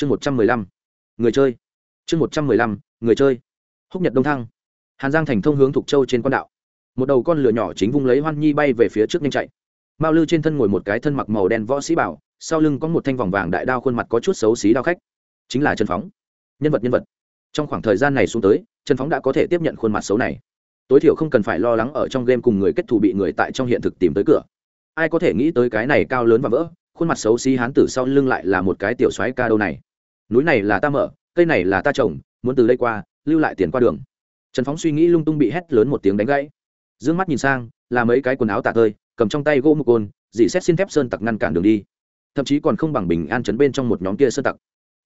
chương một trăm mười lăm. Người chơi. Chương một trăm mười lăm, người chơi. Húc nhật đông thăng. Hàn giang thành thông hướng thục châu trên con đạo. Một đầu con lửa nhỏ chính vung lấy hoan nhi bay về phía trước nhanh chạy. Mao lư trên thân ngồi một cái thân mặc màu đen võ sĩ bảo, sau lưng có một thanh vòng vàng đại đao khuôn mặt có chút xấu xí đao khách. Chính là trần phóng. Nhân vật nhân vật. Trong khoảng thời gian này xuống tới, trần phóng đã có thể tiếp nhận khuôn mặt xấu này. Tối thiểu không cần phải lo lắng ở trong game cùng người kết thù bị người tại trong hiện thực tìm tới cửa. Ai có thể nghĩ tới cái này cao lớn và vỡ, khuôn mặt xấu xí hán tử sau lưng lại là một cái tiểu soái ca đâu này núi này là ta mở, cây này là ta trồng, muốn từ đây qua, lưu lại tiền qua đường. Trần phóng suy nghĩ lung tung bị hét lớn một tiếng đánh gãy. D ư ơ n g mắt nhìn sang, là mấy cái quần áo tạ tơi, cầm trong tay gỗ một côn, dì xét xin thép sơn tặc ngăn cản đường đi. Thậm chí còn không bằng bình an chấn bên trong một nhóm kia sơn tặc.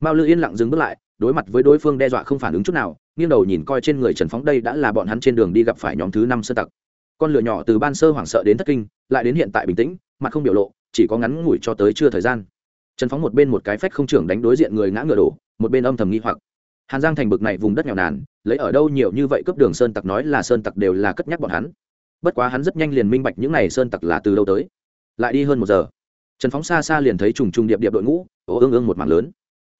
Mao lư yên lặng dừng bước lại, đối mặt với đối phương đe dọa không phản ứng chút nào, nghiêng đầu nhìn coi trên người trần phóng đây đã là bọn hắn trên đường đi gặp phải nhóm thứ năm sơn tặc. Con lửa nhỏ từ ban sơ hoảng sợ đến thất kinh, lại đến hiện tại bình tĩnh, mặt không biểu lộ, chỉ có ngắn ngủi cho tới chưa thời gian trần phóng một bên một cái phách không trưởng đánh đối diện người ngã ngựa đổ, một bên âm thầm nghi hoặc. Hàn giang thành bực này vùng đất nghèo nàn, lấy ở đâu nhiều như vậy cướp đường sơn tặc nói là sơn tặc đều là cất nhắc bọn hắn. Bất quá hắn rất nhanh liền minh bạch những n à y sơn tặc là từ đâu tới. Lại đi hơn một giờ, trần phóng xa xa liền thấy trùng trùng điệp điệp đội ngũ, ố ương ương một mảng lớn.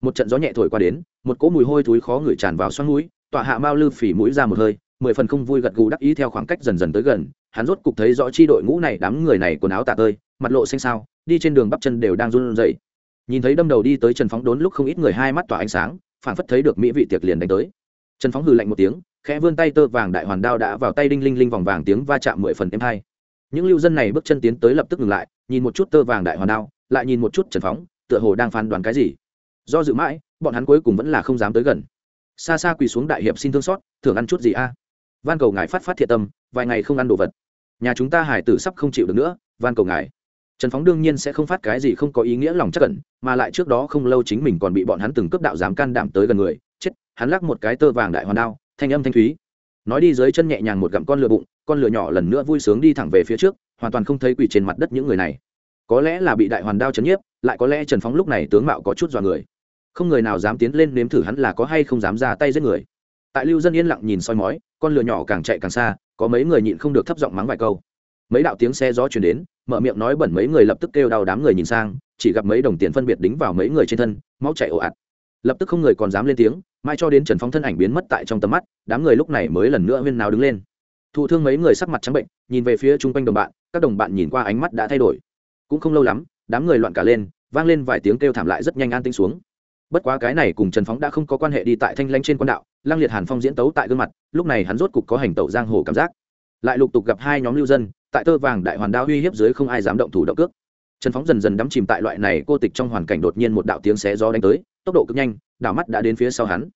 Một trận gió nhẹ thổi qua đến, một cỗ mùi hôi thúi khó ngửi tràn vào xoắn mũi, tọa hạ mao lư phỉ mũi ra một hơi, mười phần không vui gật gù đắc ý theo khoảng cách dần dần tới gần, hắn rốt cục thấy rõ chi đội ngũ này đám người này quần áo tạ tơi, mặt lộ xanh sao đi trên đường bắp chân đều đang run rẩy nhìn thấy đâm đầu đi tới trần phóng đốn lúc không ít người hai mắt tỏa ánh sáng phản phất thấy được mỹ vị tiệc liền đánh tới. Trần phóng hừ lạnh một tiếng, khẽ vươn tay tơ vàng đại hoàn đao đã vào tay đinh linh linh vòng vàng tiếng va chạm mười phần êm hai những lưu dân này bước chân tiến tới lập tức ngừng lại, nhìn một chút tơ vàng đại hoàn đao, lại nhìn một chút trần phóng, tựa hồ đang phán đoán cái gì. Do dự mãi, bọn hắn cuối cùng vẫn là không dám tới gần. Xa xa quỳ xuống đại hiệp xin thương xót thường ăn chút gì a? Van cầu ngài phát phát thiệt tâm, vài ngày không ăn đồ vật. Nhà chúng ta hải tử sắp không chịu được nữa, van cầu ngài trần phóng đương nhiên sẽ không phát cái gì không có ý nghĩa lòng chắc cẩn mà lại trước đó không lâu chính mình còn bị bọn hắn từng cướp đạo dám can đảm tới gần người. Chết, hắn lắc một cái tơ vàng đại hoàn đao, thanh âm thanh thúy. Nói đi dưới chân nhẹ nhàng một gặm con lửa bụng, con lửa nhỏ lần nữa vui sướng đi thẳng về phía trước, hoàn toàn không thấy quỳ trên mặt đất những người này. Có lẽ là bị đại hoàn đao chấn nhiếp, lại có lẽ trần phóng lúc này tướng mạo có chút dọa người. Không người nào dám tiến lên nếm thử hắn là có hay không dám ra tay giết người. Tại lưu dân yên lặng nhìn soi mói, con lửa nhỏ càng chạy càng xa, có mấy người nhịn không được thấp giọng mắng vài câu mấy đạo tiếng xe gió chuyển đến, mở miệng nói bẩn mấy người lập tức kêu đau đám người nhìn sang, chỉ gặp mấy đồng tiền phân biệt đính vào mấy người trên thân, máu chảy ồ ạt. Lập tức không người còn dám lên tiếng, mai cho đến trần phóng thân ảnh biến mất tại trong tầm mắt, đám người lúc này mới lần nữa huyên nào đứng lên. Thụ thương mấy người sắc mặt trắng bệnh, nhìn về phía chung quanh đồng bạn, các đồng bạn nhìn qua ánh mắt đã thay đổi. Cũng không lâu lắm, đám người loạn cả lên, vang lên vài tiếng kêu thảm lại rất nhanh an tinh xuống. Bất quá cái này cùng trần phóng đã không có quan hệ đi tại thanh lanh trên quan đạo lang liệt hàn phong diễn tấu tại gương mặt, lúc này hắn rốt cục có hành tẩu giang hồ cảm giác. Lại lục tục gặp hai nhóm lưu dân tại tơ vàng đại hoàn đao uy hiếp dưới không ai dám động thủ động cước. Trần phóng dần dần đắm chìm tại loại này cô tịch trong hoàn cảnh đột nhiên một đạo tiếng xé gió đánh tới, tốc độ cực nhanh, đảo mắt đã đến phía sau hắn.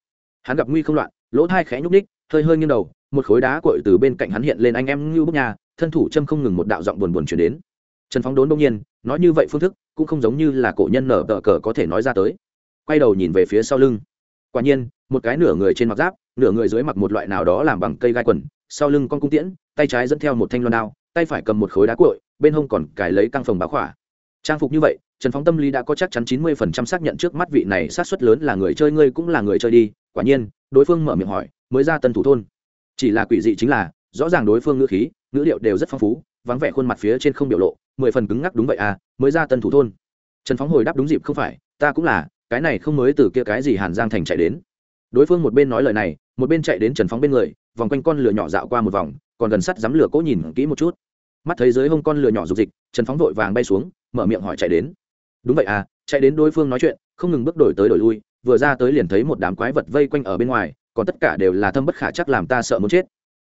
Hắn gặp nguy không loạn, lỗ thai khẽ nhúc ních hơi hơi nghiêng đầu, một khối đá cội từ bên cạnh hắn hiện lên anh em ngưu bức nhà, thân thủ châm không ngừng một đạo giọng buồn buồn chuyển đến. Trần phóng đốn đông nhiên, nói như vậy phương thức, cũng không giống như là cổ nhân nở tờ cờ có thể nói ra tới. Quay đầu nhìn về phía sau lưng. Quả nhiên, một cái nửa người trên mặc giáp, nửa người dưới mặc một loại nào đó làm bằng cây gai quần, sau lưng con cung tiễn, tay trái dẫn theo một thanh loan đao tay phải cầm một khối đá cuội, bên hông còn cài lấy căng phòng báo khỏa. Trang phục như vậy trần phóng tâm lý đã có chắc chắn chín mươi phần trăm xác nhận trước mắt vị này sát xuất lớn là người chơi ngươi cũng là người chơi đi. Quả nhiên đối phương mở miệng hỏi mới ra tân thủ thôn. Chỉ là quỷ dị chính là rõ ràng đối phương ngữ khí ngữ liệu đều rất phong phú vắng vẻ khuôn mặt phía trên không biểu lộ mười phần cứng ngắc đúng vậy à mới ra tân thủ thôn. Trần phóng hồi đáp đúng dịp không phải ta cũng là cái này không mới từ kia cái gì hàn giang thành chạy đến. Đối phương một bên nói lời này một bên chạy đến trần phóng bên người vòng quanh con lửa nhỏ dạo qua một vòng còn gần sắt dám lửa cố nhìn kỹ một chút mắt thấy dưới hông con lửa nhỏ rục dịch, trần phóng vội vàng bay xuống, mở miệng hỏi chạy đến. Đúng vậy à chạy đến đối phương nói chuyện, không ngừng bước đổi tới đổi lui, vừa ra tới liền thấy một đám quái vật vây quanh ở bên ngoài, còn tất cả đều là thâm bất khả chắc làm ta sợ muốn chết.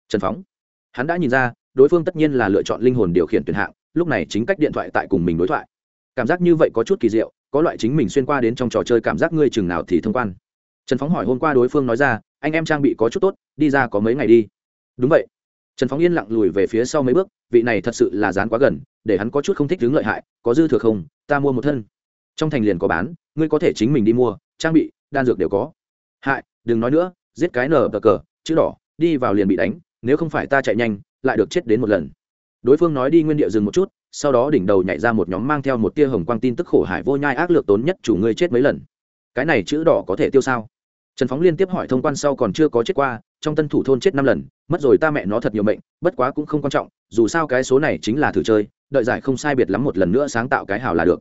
Trần phóng, hắn đã nhìn ra, đối phương tất nhiên là lựa chọn linh hồn điều khiển tuyển hạng, lúc này chính cách điện thoại tại cùng mình đối thoại. Cảm giác như vậy có chút kỳ diệu, có loại chính mình xuyên qua đến trong trò chơi cảm giác ngươi chừng nào thì thông quan. Trần phóng hỏi hôm qua đối phương nói ra, anh em trang bị có chút tốt, đi ra có mấy ngày đi. Đúng vậy trần phóng yên lặng lùi về phía sau mấy bước, vị này thật sự là dán quá gần, để hắn có chút không thích đứng lợi hại, có dư thừa không, ta mua một thân. Trong thành liền có bán, ngươi có thể chính mình đi mua, trang bị, đan dược đều có. Hại, đừng nói nữa, giết cái nở cờ cờ, chữ đỏ, đi vào liền bị đánh, nếu không phải ta chạy nhanh, lại được chết đến một lần. Đối phương nói đi nguyên địa dừng một chút, sau đó đỉnh đầu nhảy ra một nhóm mang theo một tia hồng quang tin tức khổ hải vô nhai ác lược tốn nhất chủ ngươi chết mấy lần. Cái này chữ đỏ có thể tiêu sao? Trần phóng liên tiếp hỏi thông quan sau còn chưa có chết qua, trong tân thủ thôn chết năm lần, mất rồi ta mẹ nó thật nhiều mệnh, bất quá cũng không quan trọng, dù sao cái số này chính là thử chơi, đợi giải không sai biệt lắm một lần nữa sáng tạo cái hào là được.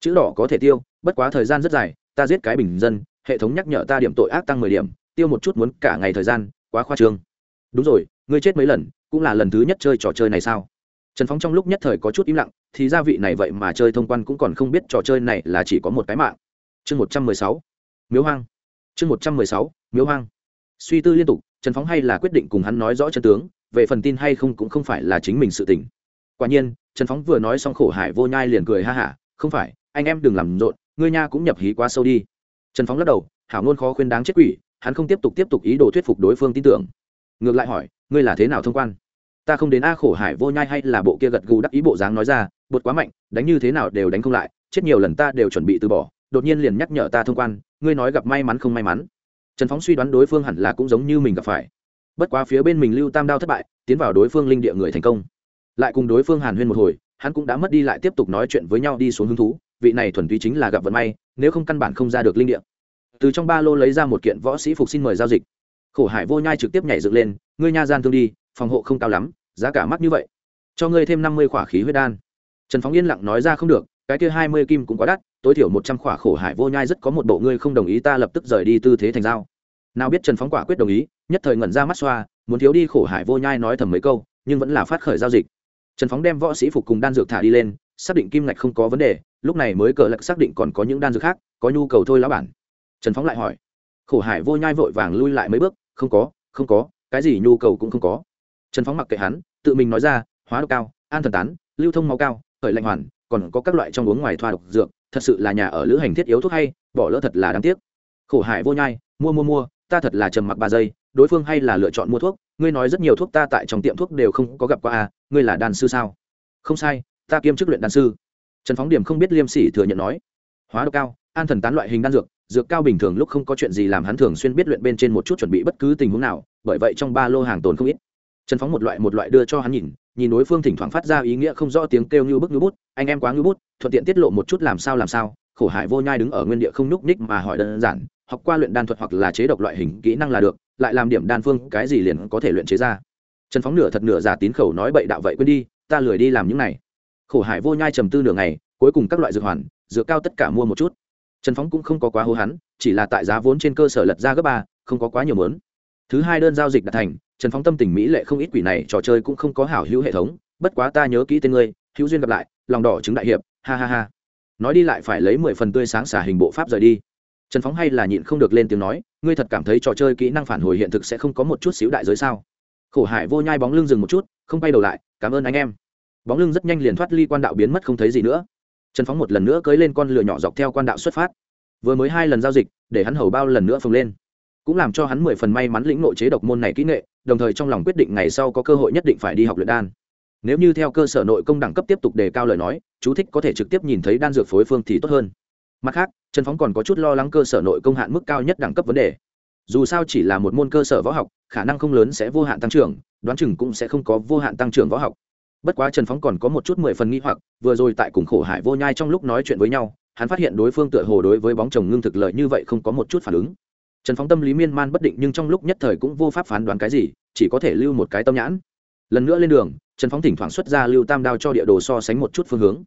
Chữ đỏ có thể tiêu, bất quá thời gian rất dài, ta giết cái bình dân, hệ thống nhắc nhở ta điểm tội ác tăng mười điểm, tiêu một chút muốn cả ngày thời gian, quá khoa trương. Đúng rồi, ngươi chết mấy lần, cũng là lần thứ nhất chơi trò chơi này sao? Trần phóng trong lúc nhất thời có chút im lặng, thì gia vị này vậy mà chơi thông quan cũng còn không biết trò chơi này là chỉ có một cái mạng. Chương một trăm mười sáu. Miếu hoang chương một trăm mười sáu, miếu hoang. Suy tư liên tục, trần phóng hay là quyết định cùng hắn nói rõ chân tướng, về phần tin hay không cũng không phải là chính mình sự tỉnh quả nhiên, trần phóng vừa nói xong khổ hải vô nhai liền cười ha hả, không phải, anh em đừng làm rộn, ngươi nha cũng nhập hí quá sâu đi. Trần phóng lắc đầu, hảo ngôn khó khuyên đáng chết quỷ, hắn không tiếp tục tiếp tục ý đồ thuyết phục đối phương tin tưởng. Ngược lại hỏi, ngươi là thế nào thông quan? Ta không đến a khổ hải vô nhai hay là bộ kia gật gù đắc ý bộ dáng nói ra, bột quá mạnh, đánh như thế nào đều đánh không lại, chết nhiều lần ta đều chuẩn bị từ bỏ đột nhiên liền nhắc nhở ta thông quan, ngươi nói gặp may mắn không may mắn. Trần phóng suy đoán đối phương hẳn là cũng giống như mình gặp phải. Bất quá phía bên mình lưu tam đao thất bại, tiến vào đối phương linh địa người thành công. Lại cùng đối phương hàn huyên một hồi, hắn cũng đã mất đi lại tiếp tục nói chuyện với nhau đi xuống hứng thú, vị này thuần túy chính là gặp vận may, nếu không căn bản không ra được linh địa. Từ trong ba lô lấy ra một kiện võ sĩ phục xin mời giao dịch. Khổ hải vô nhai trực tiếp nhảy dựng lên, ngươi nha gian thương đi, phòng hộ không cao lắm, giá cả mắc như vậy. Cho ngươi thêm năm mươi khỏa khí huyết đan. Trần phóng yên lặng nói ra không được cái kia hai mươi kim cũng quá đắt, tối thiểu một trăm khỏa khổ hải vô nhai rất có một bộ, ngươi không đồng ý ta lập tức rời đi tư thế thành giao. Nào biết trần phóng quả quyết đồng ý, nhất thời ngẩn ra mắt xoa, muốn thiếu đi khổ hải vô nhai nói thầm mấy câu, nhưng vẫn là phát khởi giao dịch. Trần phóng đem võ sĩ phục cùng đan dược thả đi lên, xác định kim ngạch không có vấn đề, lúc này mới cờ lạch xác định còn có những đan dược khác, có nhu cầu thôi lão bản. Trần phóng lại hỏi, khổ hải vô nhai vội vàng lui lại mấy bước, không có không có, cái gì nhu cầu cũng không có. Trần phóng mặc kệ hắn, tự mình nói ra, hóa độc cao, an thần tán, lưu thông máu cao, khởi lạnh hoàn còn có các loại trong uống ngoài thoa độc dược, thật sự là nhà ở lữ hành thiết yếu thuốc hay, bỏ lỡ thật là đáng tiếc. Khổ hải vô nhai, mua mua mua, ta thật là trầm mặc ba giây, đối phương hay là lựa chọn mua thuốc, ngươi nói rất nhiều thuốc ta tại trong tiệm thuốc đều không có gặp qua à ngươi là đàn sư sao? Không sai, ta kiêm chức luyện đàn sư. Trần phóng điểm không biết liêm sỉ thừa nhận nói. Hóa độc cao, an thần tán loại hình đan dược dược cao bình thường lúc không có chuyện gì làm hắn thường xuyên biết luyện bên trên một chút chuẩn bị bất cứ tình huống nào, bởi vậy trong ba lô hàng tồn không ít. Trần phóng một loại một loại đưa cho hắn nhìn nhìn đối phương thỉnh thoảng phát ra ý nghĩa không rõ tiếng kêu như bức như bút, anh em quá như bút, thuận tiện tiết lộ một chút làm sao làm sao, khổ hải vô nhai đứng ở nguyên địa không nhúc ních mà hỏi đơn giản, học qua luyện đan thuật hoặc là chế độc loại hình kỹ năng là được, lại làm điểm đan phương, cái gì liền có thể luyện chế ra. Trần phóng nửa thật nửa giả tín khẩu nói bậy đạo vậy quên đi, ta lười đi làm những này. Khổ hải vô nhai trầm tư nửa ngày, cuối cùng các loại dược hoàn, dược cao tất cả mua một chút. Trần phóng cũng không có quá hô hắn, chỉ là tại giá vốn trên cơ sở lật ra gấp ba, không có quá nhiều mớn thứ hai đơn giao dịch đã thành trần phóng tâm tình mỹ lệ không ít quỷ này trò chơi cũng không có hảo hữu hệ thống, bất quá ta nhớ kỹ tên ngươi, hữu duyên gặp lại, lòng đỏ chứng đại hiệp, ha ha ha. Nói đi lại phải lấy mười phần tươi sáng xả hình bộ pháp rời đi. Trần phóng hay là nhịn không được lên tiếng nói, ngươi thật cảm thấy trò chơi kỹ năng phản hồi hiện thực sẽ không có một chút xíu đại giới sao? Khổ hải vô nhai bóng lưng dừng một chút, không bay đầu lại, cảm ơn anh em. Bóng lưng rất nhanh liền thoát ly quan đạo biến mất không thấy gì nữa. Trần phóng một lần nữa cưới lên con lửa nhỏ dọc theo quan đạo xuất phát. Vừa mới hai lần giao dịch, để hắn hầu bao lần nữa phồng lên. Cũng làm cho hắn mười phần may mắn lĩnh nội chế độc môn này kỹ nghệ đồng thời trong lòng quyết định ngày sau có cơ hội nhất định phải đi học luyện đan. Nếu như theo cơ sở nội công đẳng cấp tiếp tục đề cao lời nói, chú thích có thể trực tiếp nhìn thấy đan dược phối phương thì tốt hơn. Mặt khác, trần phóng còn có chút lo lắng cơ sở nội công hạn mức cao nhất đẳng cấp vấn đề. Dù sao chỉ là một môn cơ sở võ học, khả năng không lớn sẽ vô hạn tăng trưởng, đoán chừng cũng sẽ không có vô hạn tăng trưởng võ học. Bất quá trần phóng còn có một chút mười phần nghĩ hoặc, vừa rồi tại cùng khổ hải vô nhai trong lúc nói chuyện với nhau, hắn phát hiện đối phương tựa hồ đối với bóng chồng ngưng thực lợi như vậy không có một chút phản ứng trần phóng tâm lý miên man bất định nhưng trong lúc nhất thời cũng vô pháp phán đoán cái gì, chỉ có thể lưu một cái tâm nhãn. Lần nữa lên đường, trần phóng thỉnh thoảng xuất ra lưu tam đao cho địa đồ so sánh một chút phương hướng.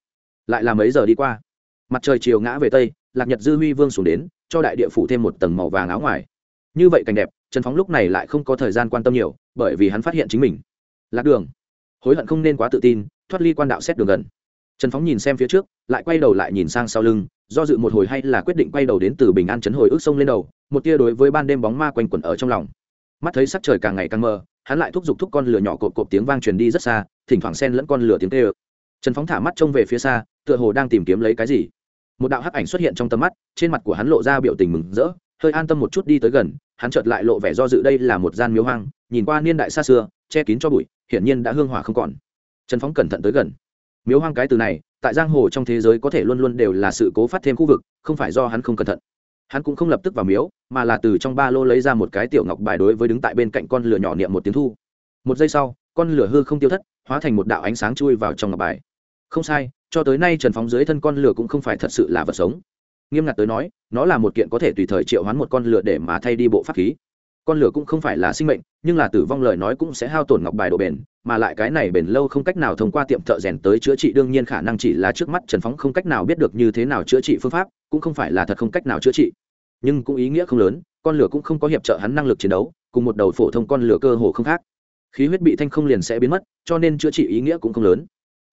Lại là mấy giờ đi qua? Mặt trời chiều ngã về tây, lạc nhật dư huy vương xuống đến, cho đại địa phủ thêm một tầng màu vàng áo ngoài. Như vậy cảnh đẹp, trần phóng lúc này lại không có thời gian quan tâm nhiều, bởi vì hắn phát hiện chính mình. Lạc đường. Hối hận không nên quá tự tin, thoát ly quan đạo xét đường gần trần phóng nhìn xem phía trước, lại quay đầu lại nhìn sang sau lưng, do dự một hồi hay là quyết định quay đầu đến từ bình an chấn hồi ước sông lên đầu, một tia đối với ban đêm bóng ma quanh quẩn ở trong lòng. Mắt thấy sắc trời càng ngày càng mờ, hắn lại thúc giục thúc con lửa nhỏ cộp cộp tiếng vang truyền đi rất xa, thỉnh thoảng sen lẫn con lửa tiếng tê ơ trần phóng thả mắt trông về phía xa, tựa hồ đang tìm kiếm lấy cái gì. Một đạo hắc ảnh xuất hiện trong tầm mắt, trên mặt của hắn lộ ra biểu tình mừng rỡ, hơi an tâm một chút đi tới gần, hắn chợt lại lộ vẻ do dự đây là một gian miếu hoang, nhìn qua niên đại xa xưa, che kín cho bụi, hiển nhiên đã hương hỏa không còn. Trần phóng cẩn thận tới gần miếu hoang cái từ này, tại giang hồ trong thế giới có thể luôn luôn đều là sự cố phát thêm khu vực, không phải do hắn không cẩn thận. Hắn cũng không lập tức vào miếu, mà là từ trong ba lô lấy ra một cái tiểu ngọc bài đối với đứng tại bên cạnh con lửa nhỏ niệm một tiếng thu. Một giây sau, con lửa hư không tiêu thất, hóa thành một đạo ánh sáng chui vào trong ngọc bài. Không sai, cho tới nay trần phóng dưới thân con lửa cũng không phải thật sự là vật sống. Nghiêm ngặt tới nói, nó là một kiện có thể tùy thời triệu hoán một con lửa để mà thay đi bộ pháp khí con lửa cũng không phải là sinh mệnh, nhưng là tử vong lời nói cũng sẽ hao tổn ngọc bài độ bền, mà lại cái này bền lâu không cách nào thông qua tiệm thợ rèn tới chữa trị, đương nhiên khả năng chỉ là trước mắt trần phóng không cách nào biết được như thế nào chữa trị phương pháp, cũng không phải là thật không cách nào chữa trị. Nhưng cũng ý nghĩa không lớn, con lửa cũng không có hiệp trợ hắn năng lực chiến đấu, cùng một đầu phổ thông con lửa cơ hồ không khác. Khí huyết bị thanh không liền sẽ biến mất, cho nên chữa trị ý nghĩa cũng không lớn.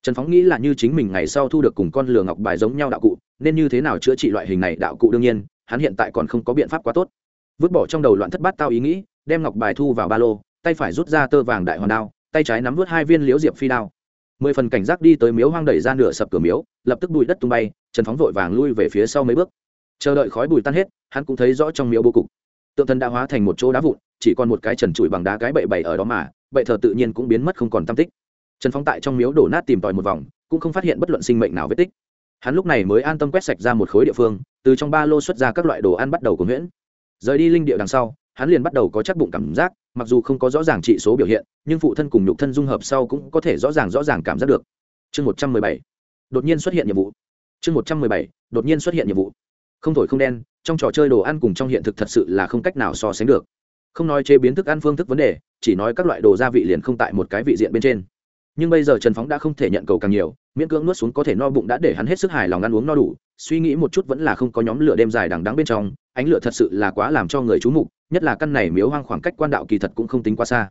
Trần phóng nghĩ là như chính mình ngày sau thu được cùng con lửa ngọc bài giống nhau đạo cụ, nên như thế nào chữa trị loại hình này đạo cụ đương nhiên, hắn hiện tại còn không có biện pháp quá tốt vứt bỏ trong đầu loạn thất bát tao ý nghĩ, đem ngọc bài thu vào ba lô, tay phải rút ra tơ vàng đại hoàn đao, tay trái nắm vớt hai viên liễu diệp phi đao. Mười phần cảnh giác đi tới miếu hoang đẩy ra nửa sập cửa miếu, lập tức bụi đất tung bay, trần phóng vội vàng lui về phía sau mấy bước. Chờ đợi khói bụi tan hết, hắn cũng thấy rõ trong miếu bô cục. Tượng thần đã hóa thành một chỗ đá vụn, chỉ còn một cái trần trụi bằng đá cái bậy bậy ở đó mà, bậy thờ tự nhiên cũng biến mất không còn tam tích. Trần phóng tại trong miếu đổ nát tìm tòi một vòng, cũng không phát hiện bất luận sinh mệnh nào vết tích. Hắn lúc này mới an tâm quét sạch ra một khối địa phương, từ trong ba lô xuất ra các loại đồ ăn bắt đầu của nguyễn rời đi linh địa đằng sau, hắn liền bắt đầu có chắc bụng cảm giác, mặc dù không có rõ ràng trị số biểu hiện, nhưng phụ thân cùng nhục thân dung hợp sau cũng có thể rõ ràng rõ ràng cảm giác được. Chương một trăm mười bảy. Đột nhiên xuất hiện nhiệm vụ. Chương một trăm mười bảy. Đột nhiên xuất hiện nhiệm vụ. Không thổi không đen, trong trò chơi đồ ăn cùng trong hiện thực thật sự là không cách nào so sánh được. Không nói chế biến thức ăn phương thức vấn đề, chỉ nói các loại đồ gia vị liền không tại một cái vị diện bên trên. Nhưng bây giờ trần phóng đã không thể nhận cầu càng nhiều, miễn cưỡng nuốt xuống có thể no bụng đã để hắn hết sức hài lòng ăn uống no đủ, suy nghĩ một chút vẫn là không có nhóm lửa đêm dài đằng đắng bên trong ánh lửa thật sự là quá làm cho người chú mục, nhất là căn này miếu hoang khoảng cách quan đạo kỳ thật cũng không tính quá xa.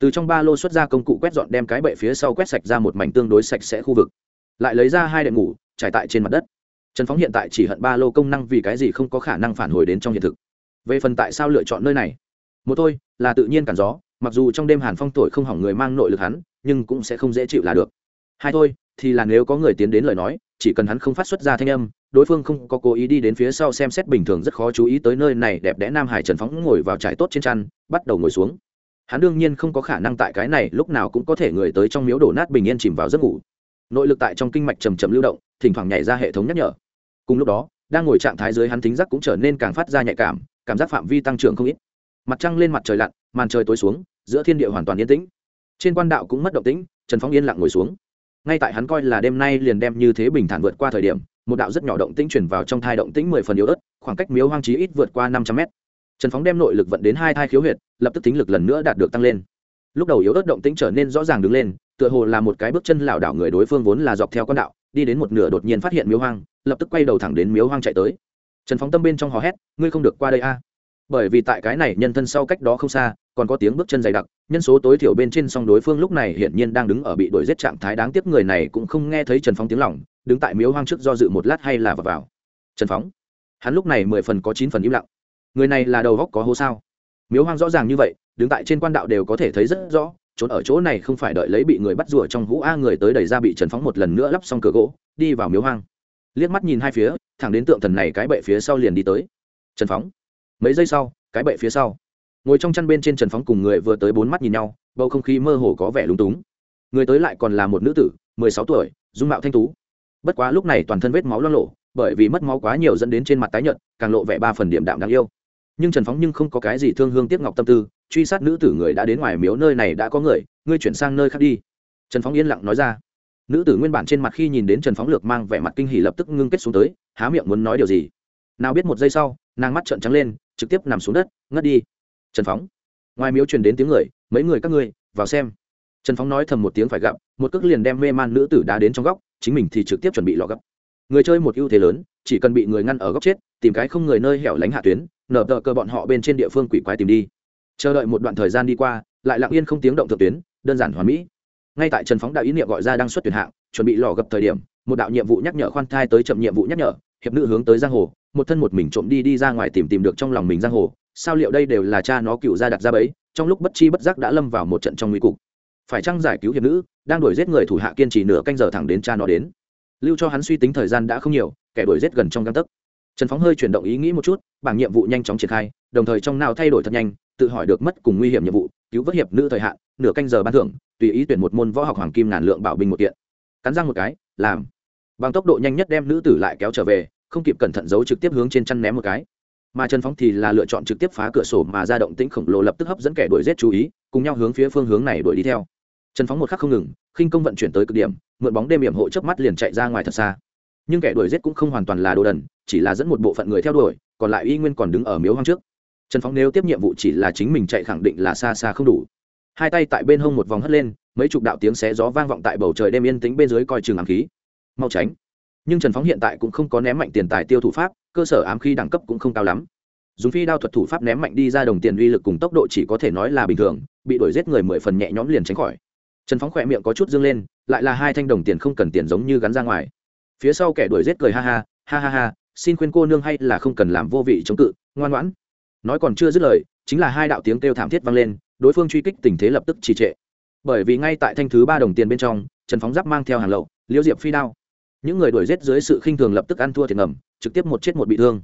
Từ trong ba lô xuất ra công cụ quét dọn đem cái bệ phía sau quét sạch ra một mảnh tương đối sạch sẽ khu vực. Lại lấy ra hai đệm ngủ, trải tại trên mặt đất. Trần phóng hiện tại chỉ hận ba lô công năng vì cái gì không có khả năng phản hồi đến trong hiện thực. Về phần tại sao lựa chọn nơi này? Một thôi, là tự nhiên cản gió, mặc dù trong đêm hàn phong tuổi không hỏng người mang nội lực hắn, nhưng cũng sẽ không dễ chịu là được. Hai thôi, thì là nếu có người tiến đến lời nói, chỉ cần hắn không phát xuất ra thanh âm đối phương không có cố ý đi đến phía sau xem xét bình thường rất khó chú ý tới nơi này đẹp đẽ nam hải trần phóng ngồi vào trải tốt trên chăn, bắt đầu ngồi xuống. Hắn đương nhiên không có khả năng tại cái này, lúc nào cũng có thể người tới trong miếu đổ nát bình yên chìm vào giấc ngủ. Nội lực tại trong kinh mạch trầm trầm lưu động, thỉnh thoảng nhảy ra hệ thống nhắc nhở. Cùng lúc đó, đang ngồi trạng thái dưới hắn thính giác cũng trở nên càng phát ra nhạy cảm cảm giác phạm vi tăng trưởng không ít. Mặt trăng lên mặt trời lặn, màn trời tối xuống, giữa thiên địa hoàn toàn yên tĩnh. Trên quan đạo cũng mất động tĩnh, trần phóng yên lặng ngồi xuống. Ngay tại hắn coi là đêm nay liền đem như thế bình thản vượt qua thời điểm một đạo rất nhỏ động tĩnh chuyển vào trong thai động tĩnh mười phần yếu ớt, khoảng cách miếu hoang trí ít vượt qua năm trăm mét. Trần phóng đem nội lực vận đến hai thai khiếu huyệt, lập tức tính lực lần nữa đạt được tăng lên. Lúc đầu yếu ớt động tĩnh trở nên rõ ràng đứng lên, tựa hồ là một cái bước chân lảo đảo người đối phương vốn là dọc theo con đạo, đi đến một nửa đột nhiên phát hiện miếu hoang, lập tức quay đầu thẳng đến miếu hoang chạy tới. Trần phóng tâm bên trong hò hét, ngươi không được qua đây a. Bởi vì tại cái này nhân thân sau cách đó không xa còn có tiếng bước chân dày đặc nhân số tối thiểu bên trên song đối phương lúc này hiển nhiên đang đứng ở bị đuổi giết trạng thái đáng tiếc người này cũng không nghe thấy trần phóng tiếng lỏng đứng tại miếu hoang trước do dự một lát hay là vào, vào. trần phóng hắn lúc này mười phần có chín phần im lặng. Người này là đầu góc có hố sao? Miếu hoang rõ ràng như vậy đứng tại trên quan đạo đều có thể thấy rất rõ trốn ở chỗ này không phải đợi lấy bị người bắt rùa trong hũ a người tới đẩy ra bị trần phóng một lần nữa lắp xong cửa gỗ đi vào miếu hoang. Liếc mắt nhìn hai phía thẳng đến tượng thần này cái bệ phía sau liền đi tới. Trần phóng mấy giây sau cái bệ phía sau ngồi trong chăn bên trên trần phóng cùng người vừa tới bốn mắt nhìn nhau, bầu không khí mơ hồ có vẻ lúng túng. Người tới lại còn là một nữ tử, mười sáu tuổi, dung mạo thanh tú. Bất quá lúc này toàn thân vết máu lo lộ bởi vì mất máu quá nhiều dẫn đến trên mặt tái nhợt, càng lộ vẻ ba phần điểm đạm đáng yêu. Nhưng trần phóng nhưng không có cái gì thương hương tiếc ngọc tâm tư, truy sát nữ tử người đã đến ngoài miếu nơi này đã có người, ngươi chuyển sang nơi khác đi. Trần phóng yên lặng nói ra. Nữ tử nguyên bản trên mặt khi nhìn đến trần phóng lược mang vẻ mặt kinh hỉ lập tức ngưng kết xuống tới, há miệng muốn nói điều gì. Nào biết một giây sau, nàng mắt trợn trắng lên, trực tiếp nằm xuống đất, ngất đi trần phóng. Ngoài miếu truyền đến tiếng người, mấy người các ngươi, vào xem. Trần phóng nói thầm một tiếng phải gặp, một cước liền đem mê man nữ tử đá đến trong góc, chính mình thì trực tiếp chuẩn bị lọ gấp. Người chơi một ưu thế lớn, chỉ cần bị người ngăn ở góc chết, tìm cái không người nơi hẻo lánh hạ tuyến, nở tờ cơ bọn họ bên trên địa phương quỷ quái tìm đi. Chờ đợi một đoạn thời gian đi qua, lại lặng yên không tiếng động thượng tuyến, đơn giản hoàn mỹ. Ngay tại trần phóng đạo ý niệm gọi ra đang xuất tuyển hạng, chuẩn bị lò gập thời điểm, một đạo nhiệm vụ nhắc nhở khoan thai tới chậm nhiệm vụ nhắc nhở, hiệp nữ hướng tới giang hồ, một thân một mình trộm đi đi ra ngoài tìm tìm được trong lòng mình giang hồ sao liệu đây đều là cha nó cựu ra đặt ra bấy trong lúc bất chi bất giác đã lâm vào một trận trong nguy cục. Phải chăng giải cứu hiệp nữ, đang đuổi giết người thủ hạ kiên trì nửa canh giờ thẳng đến cha nó đến? Lưu cho hắn suy tính thời gian đã không nhiều, kẻ đuổi giết gần trong găng tấc. Trần phóng hơi chuyển động ý nghĩ một chút, bảng nhiệm vụ nhanh chóng triển khai, đồng thời trong nào thay đổi thật nhanh, tự hỏi được mất cùng nguy hiểm nhiệm vụ, cứu vớt hiệp nữ thời hạn, nửa canh giờ ban thưởng, tùy ý tuyển một môn võ học hoàng kim ngàn lượng bảo binh một kiện. Cắn răng một cái, làm. Bằng tốc độ nhanh nhất đem nữ tử lại kéo trở về, không kịp cẩn thận giấu trực tiếp hướng trên chăn ném một cái mà trần phóng thì là lựa chọn trực tiếp phá cửa sổ mà ra động tĩnh khổng lồ lập tức hấp dẫn kẻ đuổi g chú ý, cùng nhau hướng phía phương hướng này đuổi đi theo. Trần phóng một khắc không ngừng, khinh công vận chuyển tới cực điểm, mượn bóng đêm hiểm hộ chớp mắt liền chạy ra ngoài thật xa. Nhưng kẻ đuổi g cũng không hoàn toàn là đồ đần, chỉ là dẫn một bộ phận người theo đuổi, còn lại y nguyên còn đứng ở miếu hoang trước. Trần phóng nếu tiếp nhiệm vụ chỉ là chính mình chạy khẳng định là xa xa không đủ. Hai tay tại bên hông một vòng hất lên, mấy chục đạo tiếng xé gió vang vọng tại bầu trời đêm yên tĩnh bên dưới coi chừng ám khí. Mau tránh nhưng trần phóng hiện tại cũng không có ném mạnh tiền tài tiêu thủ pháp, cơ sở ám khí đẳng cấp cũng không cao lắm. Dùng phi đao thuật thủ pháp ném mạnh đi ra đồng tiền uy lực cùng tốc độ chỉ có thể nói là bình thường, bị đuổi giết người mười phần nhẹ nhõm liền tránh khỏi. Trần phóng khỏe miệng có chút dương lên, lại là hai thanh đồng tiền không cần tiền giống như gắn ra ngoài. Phía sau kẻ đuổi giết cười ha ha ha ha ha, xin khuyên cô nương hay là không cần làm vô vị chống cự, ngoan ngoãn. Nói còn chưa dứt lời, chính là hai đạo tiếng kêu thảm thiết vang lên, đối phương truy kích tình thế lập tức trì trệ. Bởi vì ngay tại thanh thứ ba đồng tiền bên trong, trần phóng giáp mang theo hàng lậu, liễu diệp phi đao những người đuổi giết dưới sự khinh thường lập tức ăn thua thiệt ngầm, trực tiếp một chết một bị thương.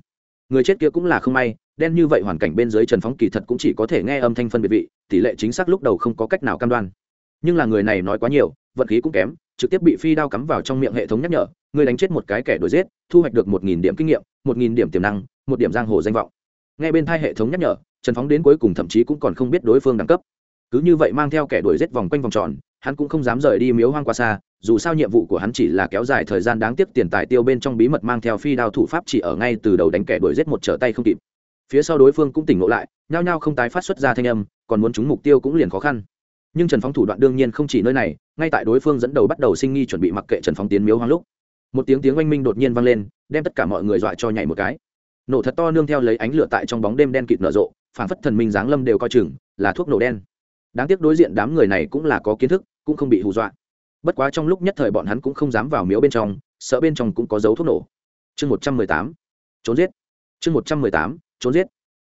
Người chết kia cũng là không may, đen như vậy hoàn cảnh bên dưới trần phóng kỳ thật cũng chỉ có thể nghe âm thanh phân biệt vị, tỷ lệ chính xác lúc đầu không có cách nào cam đoan. Nhưng là người này nói quá nhiều, vận khí cũng kém, trực tiếp bị phi đao cắm vào trong miệng hệ thống nhắc nhở, người đánh chết một cái kẻ đuổi giết, thu hoạch được một nghìn điểm kinh nghiệm, một nghìn điểm tiềm năng, một điểm giang hồ danh vọng. Ngay bên thai hệ thống nhắc nhở, trần phóng đến cuối cùng thậm chí cũng còn không biết đối phương đẳng cấp cứ như vậy mang theo kẻ đuổi giết vòng quanh vòng tròn, hắn cũng không dám rời đi miếu hoang qua xa, dù sao nhiệm vụ của hắn chỉ là kéo dài thời gian đáng tiếc tiền tài tiêu bên trong bí mật mang theo phi đao thủ pháp chỉ ở ngay từ đầu đánh kẻ đuổi giết một trở tay không kịp. Phía sau đối phương cũng tỉnh ngộ lại, nhao nhao không tái phát xuất ra thanh âm, còn muốn trúng mục tiêu cũng liền khó khăn. Nhưng trần phóng thủ đoạn đương nhiên không chỉ nơi này, ngay tại đối phương dẫn đầu bắt đầu sinh nghi chuẩn bị mặc kệ trần phóng tiến miếu hoang lúc, một tiếng tiếng oanh minh đột nhiên vang lên, đem tất cả mọi người dọa cho nhảy một cái. Nổ thật to nương theo lấy ánh lửa tại trong bóng đêm đen kịt nở rộ phản phất thần minh giáng lâm đều coi chừng, là thuốc nổ đen đáng tiếc đối diện đám người này cũng là có kiến thức, cũng không bị hù dọa. Bất quá trong lúc nhất thời bọn hắn cũng không dám vào miếu bên trong, sợ bên trong cũng có dấu thuốc nổ. Chương một trăm mười tám, trốn giết. Chương một trăm mười tám, trốn giết.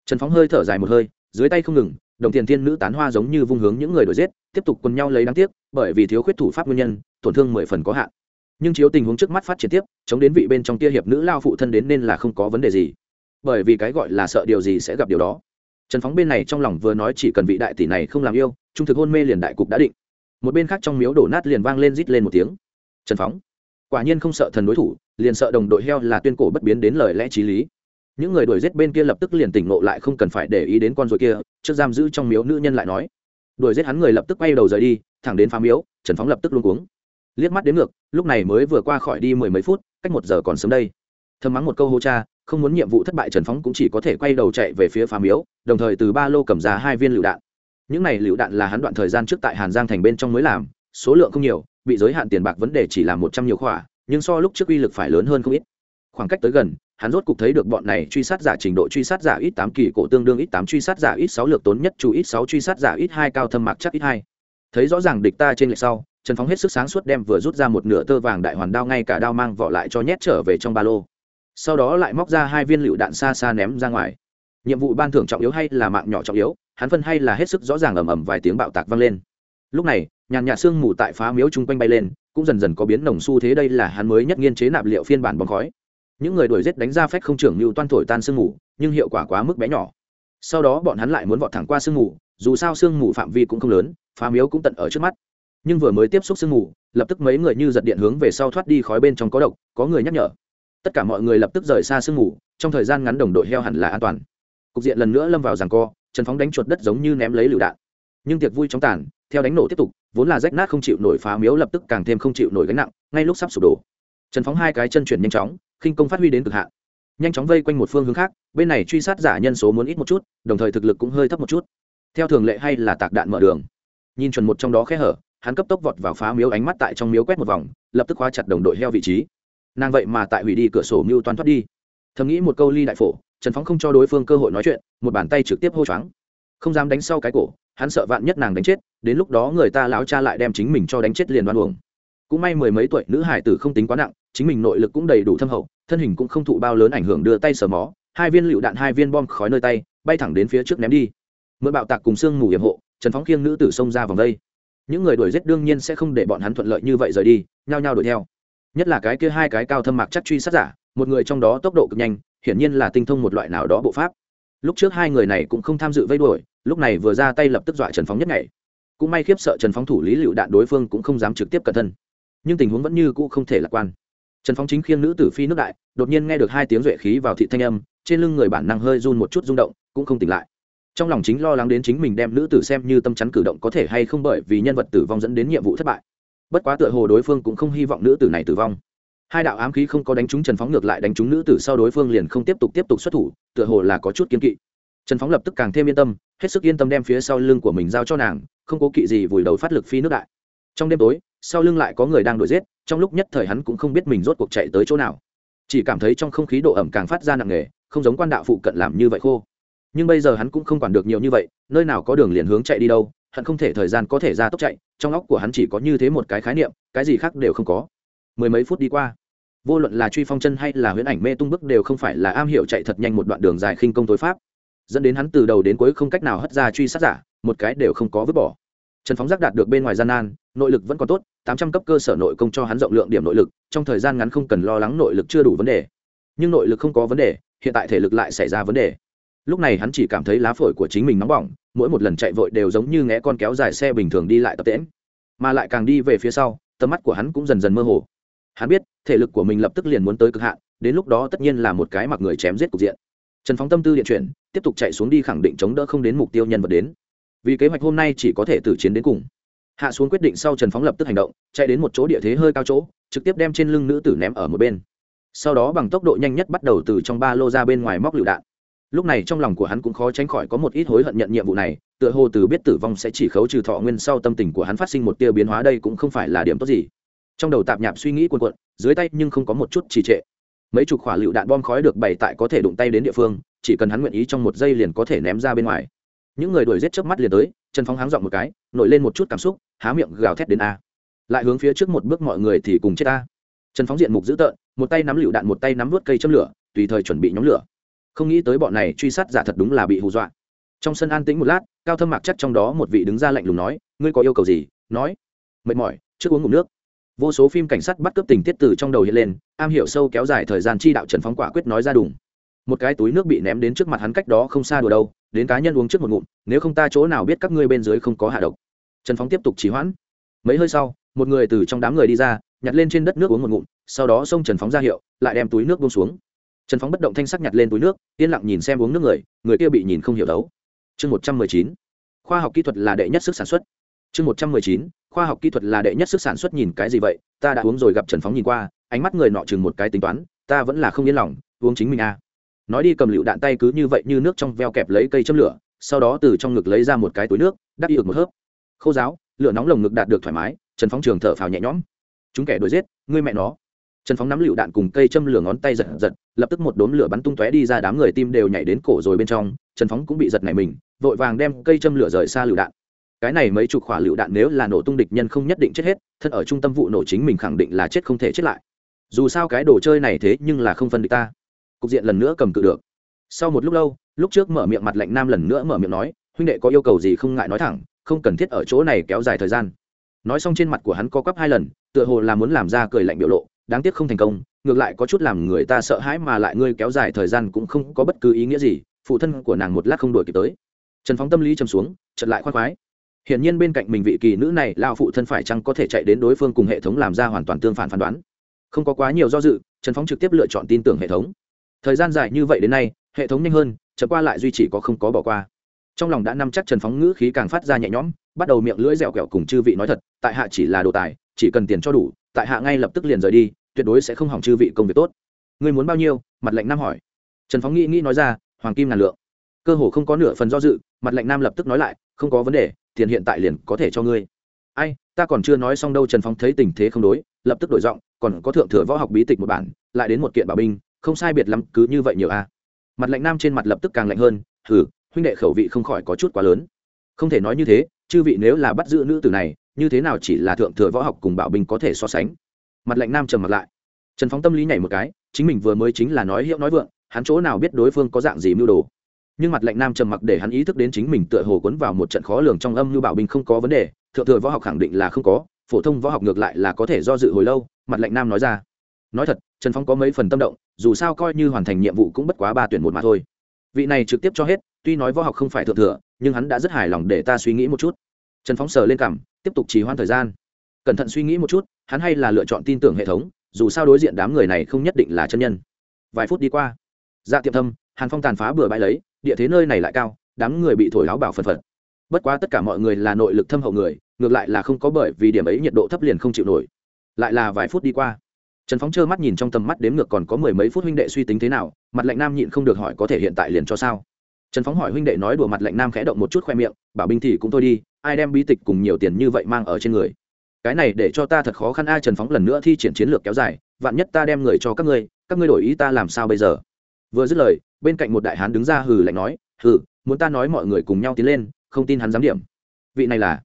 Trần phóng hơi thở dài một hơi, dưới tay không ngừng, đồng tiền thiên nữ tán hoa giống như vung hướng những người đuổi giết, tiếp tục quần nhau lấy đáng tiếc, bởi vì thiếu khuyết thủ pháp nguyên nhân, tổn thương mười phần có hạn. Nhưng chiếu tình huống trước mắt phát triển tiếp, chống đến vị bên trong kia hiệp nữ lao phụ thân đến nên là không có vấn đề gì. Bởi vì cái gọi là sợ điều gì sẽ gặp điều đó trần phóng bên này trong lòng vừa nói chỉ cần vị đại tỷ này không làm yêu, trung thực hôn mê liền đại cục đã định. Một bên khác trong miếu đổ nát liền vang lên rít lên một tiếng. Trần phóng, quả nhiên không sợ thần đối thủ, liền sợ đồng đội heo là tuyên cổ bất biến đến lời lẽ t r í lý. Những người đuổi giết bên kia lập tức liền tỉnh ngộ lại không cần phải để ý đến con ruồi kia, trước giam giữ trong miếu nữ nhân lại nói. Đuổi giết hắn người lập tức quay đầu rời đi, thẳng đến phá miếu, trần phóng lập tức luôn cuống. Liếc mắt đến ngược, lúc này mới vừa qua khỏi đi mười mấy phút, cách một giờ còn sớm đây thầm mắng một câu hô cha, không muốn nhiệm vụ thất bại trần phóng cũng chỉ có thể quay đầu chạy về phía phá miếu, đồng thời từ ba lô cầm ra hai viên lựu đạn. Những này lựu đạn là hắn đoạn thời gian trước tại hàn giang thành bên trong mới làm, số lượng không nhiều, bị giới hạn tiền bạc vấn đề chỉ là một trăm nhiều khỏa, nhưng so lúc trước uy lực phải lớn hơn không ít. Khoảng cách tới gần, hắn rốt cục thấy được bọn này truy sát giả trình độ truy sát giả ít tám kỳ cổ tương đương ít tám truy sát giả ít sáu lược tốn nhất chủ ít sáu truy sát giả ít hai cao thâm mạc chắc ít hai. Thấy rõ ràng địch ta trên lệch sau, trần phóng hết sức sáng suốt đem vừa rút ra một nửa tơ vàng đại hoàn đao ngay cả đao mang vỏ lại cho nhét trở về trong ba lô sau đó lại móc ra hai viên lựu đạn xa xa ném ra ngoài. Nhiệm vụ ban thưởng trọng yếu hay là mạng nhỏ trọng yếu, hắn phân hay là hết sức rõ ràng ầm ầm vài tiếng bạo tạc vang lên. Lúc này, nhàn nhạt sương mù tại phá miếu chung quanh bay lên, cũng dần dần có biến nồng xu thế đây là hắn mới nhất nghiên chế nạp liệu phiên bản bóng khói. Những người đuổi giết đánh ra phách không trưởng như toan thổi tan sương mù, nhưng hiệu quả quá mức bé nhỏ. Sau đó bọn hắn lại muốn vọt thẳng qua sương mù, dù sao sương mù phạm vi cũng không lớn, phá miếu cũng tận ở trước mắt. Nhưng vừa mới tiếp xúc sương mù, lập tức mấy người như giật điện hướng về sau thoát đi khói bên trong có độc, có người nhắc nhở tất cả mọi người lập tức rời xa sương mù, trong thời gian ngắn đồng đội heo hẳn là an toàn. Cục diện lần nữa lâm vào giằng co, trần phóng đánh chuột đất giống như ném lấy lựu đạn. Nhưng tiệc vui chóng tàn, theo đánh nổ tiếp tục, vốn là rách nát không chịu nổi phá miếu lập tức càng thêm không chịu nổi gánh nặng, ngay lúc sắp sụp đổ. Trần phóng hai cái chân chuyển nhanh chóng, khinh công phát huy đến cực hạn. Nhanh chóng vây quanh một phương hướng khác, bên này truy sát giả nhân số muốn ít một chút, đồng thời thực lực cũng hơi thấp một chút. Theo thường lệ hay là tạc đạn mở đường. Nhìn chuẩn một trong đó khe hở, hắn cấp tốc vọt vào phá miếu ánh mắt tại trong miếu quét một vòng, lập tức khóa chặt đồng đội heo vị trí nàng vậy mà tại hủy đi cửa sổ mưu toan thoát đi. Thầm nghĩ một câu ly đại phổ, trần phóng không cho đối phương cơ hội nói chuyện, một bàn tay trực tiếp hô choáng. Không dám đánh sau cái cổ, hắn sợ vạn nhất nàng đánh chết, đến lúc đó người ta láo cha lại đem chính mình cho đánh chết liền đoan uổng. Cũng may mười mấy tuổi nữ hải tử không tính quá nặng, chính mình nội lực cũng đầy đủ thâm hậu, thân hình cũng không thụ bao lớn ảnh hưởng đưa tay sờ mó, hai viên lựu đạn, hai viên bom khói nơi tay, bay thẳng đến phía trước ném đi. Mượn bạo tạc cùng sương mù hiểm hộ, trần phóng khiêng nữ tử xông ra vòng đây. Những người đuổi giết đương nhiên sẽ không để bọn hắn thuận lợi như vậy rời đi, nhao nhao đuổi theo nhất là cái kia hai cái cao thâm mạc chắc truy sát giả, một người trong đó tốc độ cực nhanh, hiển nhiên là tinh thông một loại nào đó bộ pháp. Lúc trước hai người này cũng không tham dự vây đuổi, lúc này vừa ra tay lập tức dọa trần phóng nhất ngày cũng may khiếp sợ trần phóng thủ lý lựu đạn đối phương cũng không dám trực tiếp cẩn thân nhưng tình huống vẫn như cũ không thể lạc quan. Trần phóng chính khiêng nữ tử phi nước đại, đột nhiên nghe được hai tiếng duệ khí vào thị thanh âm, trên lưng người bản năng hơi run một chút rung động, cũng không tỉnh lại. Trong lòng chính lo lắng đến chính mình đem nữ tử xem như tâm chắn cử động có thể hay không bởi vì nhân vật tử vong dẫn đến nhiệm vụ thất bại bất quá tựa hồ đối phương cũng không hy vọng nữ tử này tử vong. Hai đạo ám khí không có đánh trúng trần phóng ngược lại đánh trúng nữ tử sau đối phương liền không tiếp tục tiếp tục xuất thủ, tựa hồ là có chút kiên kỵ. Trần phóng lập tức càng thêm yên tâm, hết sức yên tâm đem phía sau lưng của mình giao cho nàng, không cố kỵ gì vùi đầu phát lực phi nước đại. Trong đêm tối, sau lưng lại có người đang đuổi giết, trong lúc nhất thời hắn cũng không biết mình rốt cuộc chạy tới chỗ nào. Chỉ cảm thấy trong không khí độ ẩm càng phát ra nặng nề, không giống quan đạo phụ cận làm như vậy khô. Nhưng bây giờ hắn cũng không quản được nhiều như vậy, nơi nào có đường liền hướng chạy đi đâu hận không thể thời gian có thể ra tốc chạy, trong óc của hắn chỉ có như thế một cái khái niệm, cái gì khác đều không có. Mười mấy phút đi qua, vô luận là truy phong chân hay là huyễn ảnh mê tung bức đều không phải là am hiểu chạy thật nhanh một đoạn đường dài khinh công tối pháp. Dẫn đến hắn từ đầu đến cuối không cách nào hất ra truy sát giả, một cái đều không có vứt bỏ. Trần phóng giác đạt được bên ngoài gian nan, nội lực vẫn còn tốt, tám trăm cấp cơ sở nội công cho hắn rộng lượng điểm nội lực, trong thời gian ngắn không cần lo lắng nội lực chưa đủ vấn đề. Nhưng nội lực không có vấn đề, hiện tại thể lực lại xảy ra vấn đề. Lúc này hắn chỉ cảm thấy lá phổi của chính mình nóng bỏng mỗi một lần chạy vội đều giống như ngẽ con kéo dài xe bình thường đi lại tập tễm mà lại càng đi về phía sau, tầm mắt của hắn cũng dần dần mơ hồ. Hắn biết, thể lực của mình lập tức liền muốn tới cực hạn, đến lúc đó tất nhiên là một cái mặc người chém giết cục diện. Trần phóng tâm tư điện chuyển, tiếp tục chạy xuống đi khẳng định chống đỡ không đến mục tiêu nhân vật đến. Vì kế hoạch hôm nay chỉ có thể tử chiến đến cùng. Hạ xuống quyết định sau trần phóng lập tức hành động, chạy đến một chỗ địa thế hơi cao chỗ, trực tiếp đem trên lưng nữ tử ném ở một bên. Sau đó bằng tốc độ nhanh nhất bắt đầu từ trong ba lô ra bên ngoài móc lựu đạn lúc này trong lòng của hắn cũng khó tránh khỏi có một ít hối hận nhận nhiệm vụ này, tựa hồ từ biết tử vong sẽ chỉ khấu trừ thọ nguyên sau tâm tình của hắn phát sinh một tia biến hóa đây cũng không phải là điểm tốt gì. Trong đầu tạp nhạp suy nghĩ cuồn cuộn, dưới tay nhưng không có một chút trì trệ. Mấy chục khỏa lựu đạn bom khói được bày tại có thể đụng tay đến địa phương, chỉ cần hắn nguyện ý trong một giây liền có thể ném ra bên ngoài. Những người đuổi giết trước mắt liền tới, trần phóng háng dọn một cái, nổi lên một chút cảm xúc, há miệng gào thét đến a. Lại hướng phía trước một bước mọi người thì cùng chết a. Trần phóng diện mục dữ tợn, một tay nắm lựu đạn một tay nắm vớt cây châm lửa, tùy thời chuẩn bị nhóm lửa không nghĩ tới bọn này truy sát giả thật đúng là bị hù dọa. Trong sân an tĩnh một lát, cao thâm mạc chắc trong đó một vị đứng ra lạnh lùng nói, ngươi có yêu cầu gì? Nói, mệt mỏi, trước uống ngủ nước. Vô số phim cảnh sát bắt cướp tình tiết từ trong đầu hiện lên, am hiểu sâu kéo dài thời gian chi đạo trần phóng quả quyết nói ra đùng. Một cái túi nước bị ném đến trước mặt hắn cách đó không xa đùa đâu, đến cá nhân uống trước một ngụm, nếu không ta chỗ nào biết các ngươi bên dưới không có hạ độc. Trần phóng tiếp tục trì hoãn. Mấy hơi sau, một người từ trong đám người đi ra, nhặt lên trên đất nước uống một ngụm, sau đó xông trần phóng ra hiệu, lại đem túi nước buông xuống trần phóng bất động thanh sắc nhặt lên túi nước, yên lặng nhìn xem uống nước người người kia bị nhìn không hiểu đấu. Chương một trăm mười chín, khoa học kỹ thuật là đệ nhất sức sản xuất. Chương một trăm mười chín, khoa học kỹ thuật là đệ nhất sức sản xuất nhìn cái gì vậy? Ta đã uống rồi, gặp trần phóng nhìn qua, ánh mắt người nọ chừng một cái tính toán, ta vẫn là không yên lòng, uống chính mình à. nói đi cầm lựu đạn tay cứ như vậy như nước trong veo kẹp lấy cây châm lửa, sau đó từ trong ngực lấy ra một cái túi nước, đắp y ực một hớp. Khô giáo lửa nóng lồng ngực đạt được thoải mái, trần phóng trường thở phào nhẹ nhõm. Chúng kẻ đuổi giết, ngươi mẹ nó trần phóng nắm lựu đạn cùng cây châm lửa ngón tay giật giật, lập tức một đốm lửa bắn tung tóe đi ra đám người tim đều nhảy đến cổ rồi bên trong, trần phóng cũng bị giật nảy mình, vội vàng đem cây châm lửa rời xa lựu đạn. Cái này mấy chục quả lựu đạn nếu là nổ tung địch nhân không nhất định chết hết thân ở trung tâm vụ nổ chính mình khẳng định là chết không thể chết lại. Dù sao cái đồ chơi này thế nhưng là không phân địch ta. Cục diện lần nữa cầm cự được. Sau một lúc lâu, lúc trước mở miệng mặt lạnh nam lần nữa mở miệng nói, huynh đệ có yêu cầu gì không ngại nói thẳng, không cần thiết ở chỗ này kéo dài thời gian. Nói xong trên mặt của hắn có quắp hai lần, tựa hồ là muốn làm ra cười lạnh biểu lộ đáng tiếc không thành công, ngược lại có chút làm người ta sợ hãi mà lại ngươi kéo dài thời gian cũng không có bất cứ ý nghĩa gì, phụ thân của nàng một lát không đổi kịp tới. Trần phóng tâm lý chầm xuống chật lại khoác khoái. Hiển nhiên bên cạnh mình vị kỳ nữ này lao phụ thân phải chăng có thể chạy đến đối phương cùng hệ thống làm ra hoàn toàn tương phản phán đoán. Không có quá nhiều do dự, trần phóng trực tiếp lựa chọn tin tưởng hệ thống. Thời gian dài như vậy đến nay, hệ thống nhanh hơn, chợt qua lại duy trì có không có bỏ qua. Trong lòng đã nắm chắc trần phóng ngữ khí càng phát ra nhẹ nhõm, bắt đầu miệng lưỡi dẻo kẹo cùng chư vị nói thật, tại hạ chỉ là đồ tài, chỉ cần tiền cho đủ tại hạ ngay lập tức liền rời đi, tuyệt đối sẽ không hỏng chư vị công việc tốt. Ngươi muốn bao nhiêu? Mặt lệnh nam hỏi. Trần phóng nghĩ nghĩ nói ra, hoàng kim ngàn lượng. Cơ hồ không có nửa phần do dự, mặt lệnh nam lập tức nói lại, không có vấn đề, tiền hiện tại liền có thể cho ngươi. Ai, ta còn chưa nói xong đâu, trần phóng thấy tình thế không đối, lập tức đổi giọng, còn có thượng thừa võ học bí tịch một bản, lại đến một kiện bảo binh, không sai biệt lắm, cứ như vậy nhiều a. Mặt lệnh nam trên mặt lập tức càng lạnh hơn thử huynh đệ khẩu vị không khỏi có chút quá lớn. Không thể nói như thế, chư vị nếu là bắt giữ nữ tử này như thế nào chỉ là thượng thừa võ học cùng bảo binh có thể so sánh? Mặt lệnh nam trầm mặt lại. Trần phóng tâm lý nhảy một cái, chính mình vừa mới chính là nói hiệu nói vượng, hắn chỗ nào biết đối phương có dạng gì mưu đồ. Nhưng mặt lệnh nam trầm mặc để hắn ý thức đến chính mình tựa hồ cuốn vào một trận khó lường trong âm như bảo binh không có vấn đề, thượng thừa võ học khẳng định là không có, phổ thông võ học ngược lại là có thể do dự hồi lâu, mặt lệnh nam nói ra. Nói thật, trần phong có mấy phần tâm động, dù sao coi như hoàn thành nhiệm vụ cũng bất quá ba tuyển một mà thôi. Vị này trực tiếp cho hết, tuy nói võ học không phải thượng thừa, nhưng hắn đã rất hài lòng để ta suy nghĩ một chút. Trần phóng sờ lên cảm tiếp tục trì hoãn thời gian. Cẩn thận suy nghĩ một chút, hắn hay là lựa chọn tin tưởng hệ thống, dù sao đối diện đám người này không nhất định là chân nhân. Vài phút đi qua dạ tiệm thâm, hàn phong tàn phá bừa bãi lấy, địa thế nơi này lại cao, đám người bị thổi áo bảo phần phật. Bất quá tất cả mọi người là nội lực thâm hậu người, ngược lại là không có bởi vì điểm ấy nhiệt độ thấp liền không chịu nổi. Lại là vài phút đi qua, trần phóng trơ mắt nhìn trong tầm mắt đếm ngược còn có mười mấy phút huynh đệ suy tính thế nào, mặt lạnh nam nhịn không được hỏi có thể hiện tại liền cho sao. Trần phóng hỏi huynh đệ nói đùa mặt lạnh nam khẽ động một chút khoe miệng, bảo binh thì cũng thôi đi ai đem bí tịch cùng nhiều tiền như vậy mang ở trên người? Cái này để cho ta thật khó khăn. A, trần phóng lần nữa thi triển chiến lược kéo dài, vạn nhất ta đem người cho các ngươi các ngươi đổi ý ta làm sao bây giờ? Vừa dứt lời, bên cạnh một đại hán đứng ra hừ lạnh nói, hừ, muốn ta nói mọi người cùng nhau tiến lên, không tin hắn dám điểm. Vị này là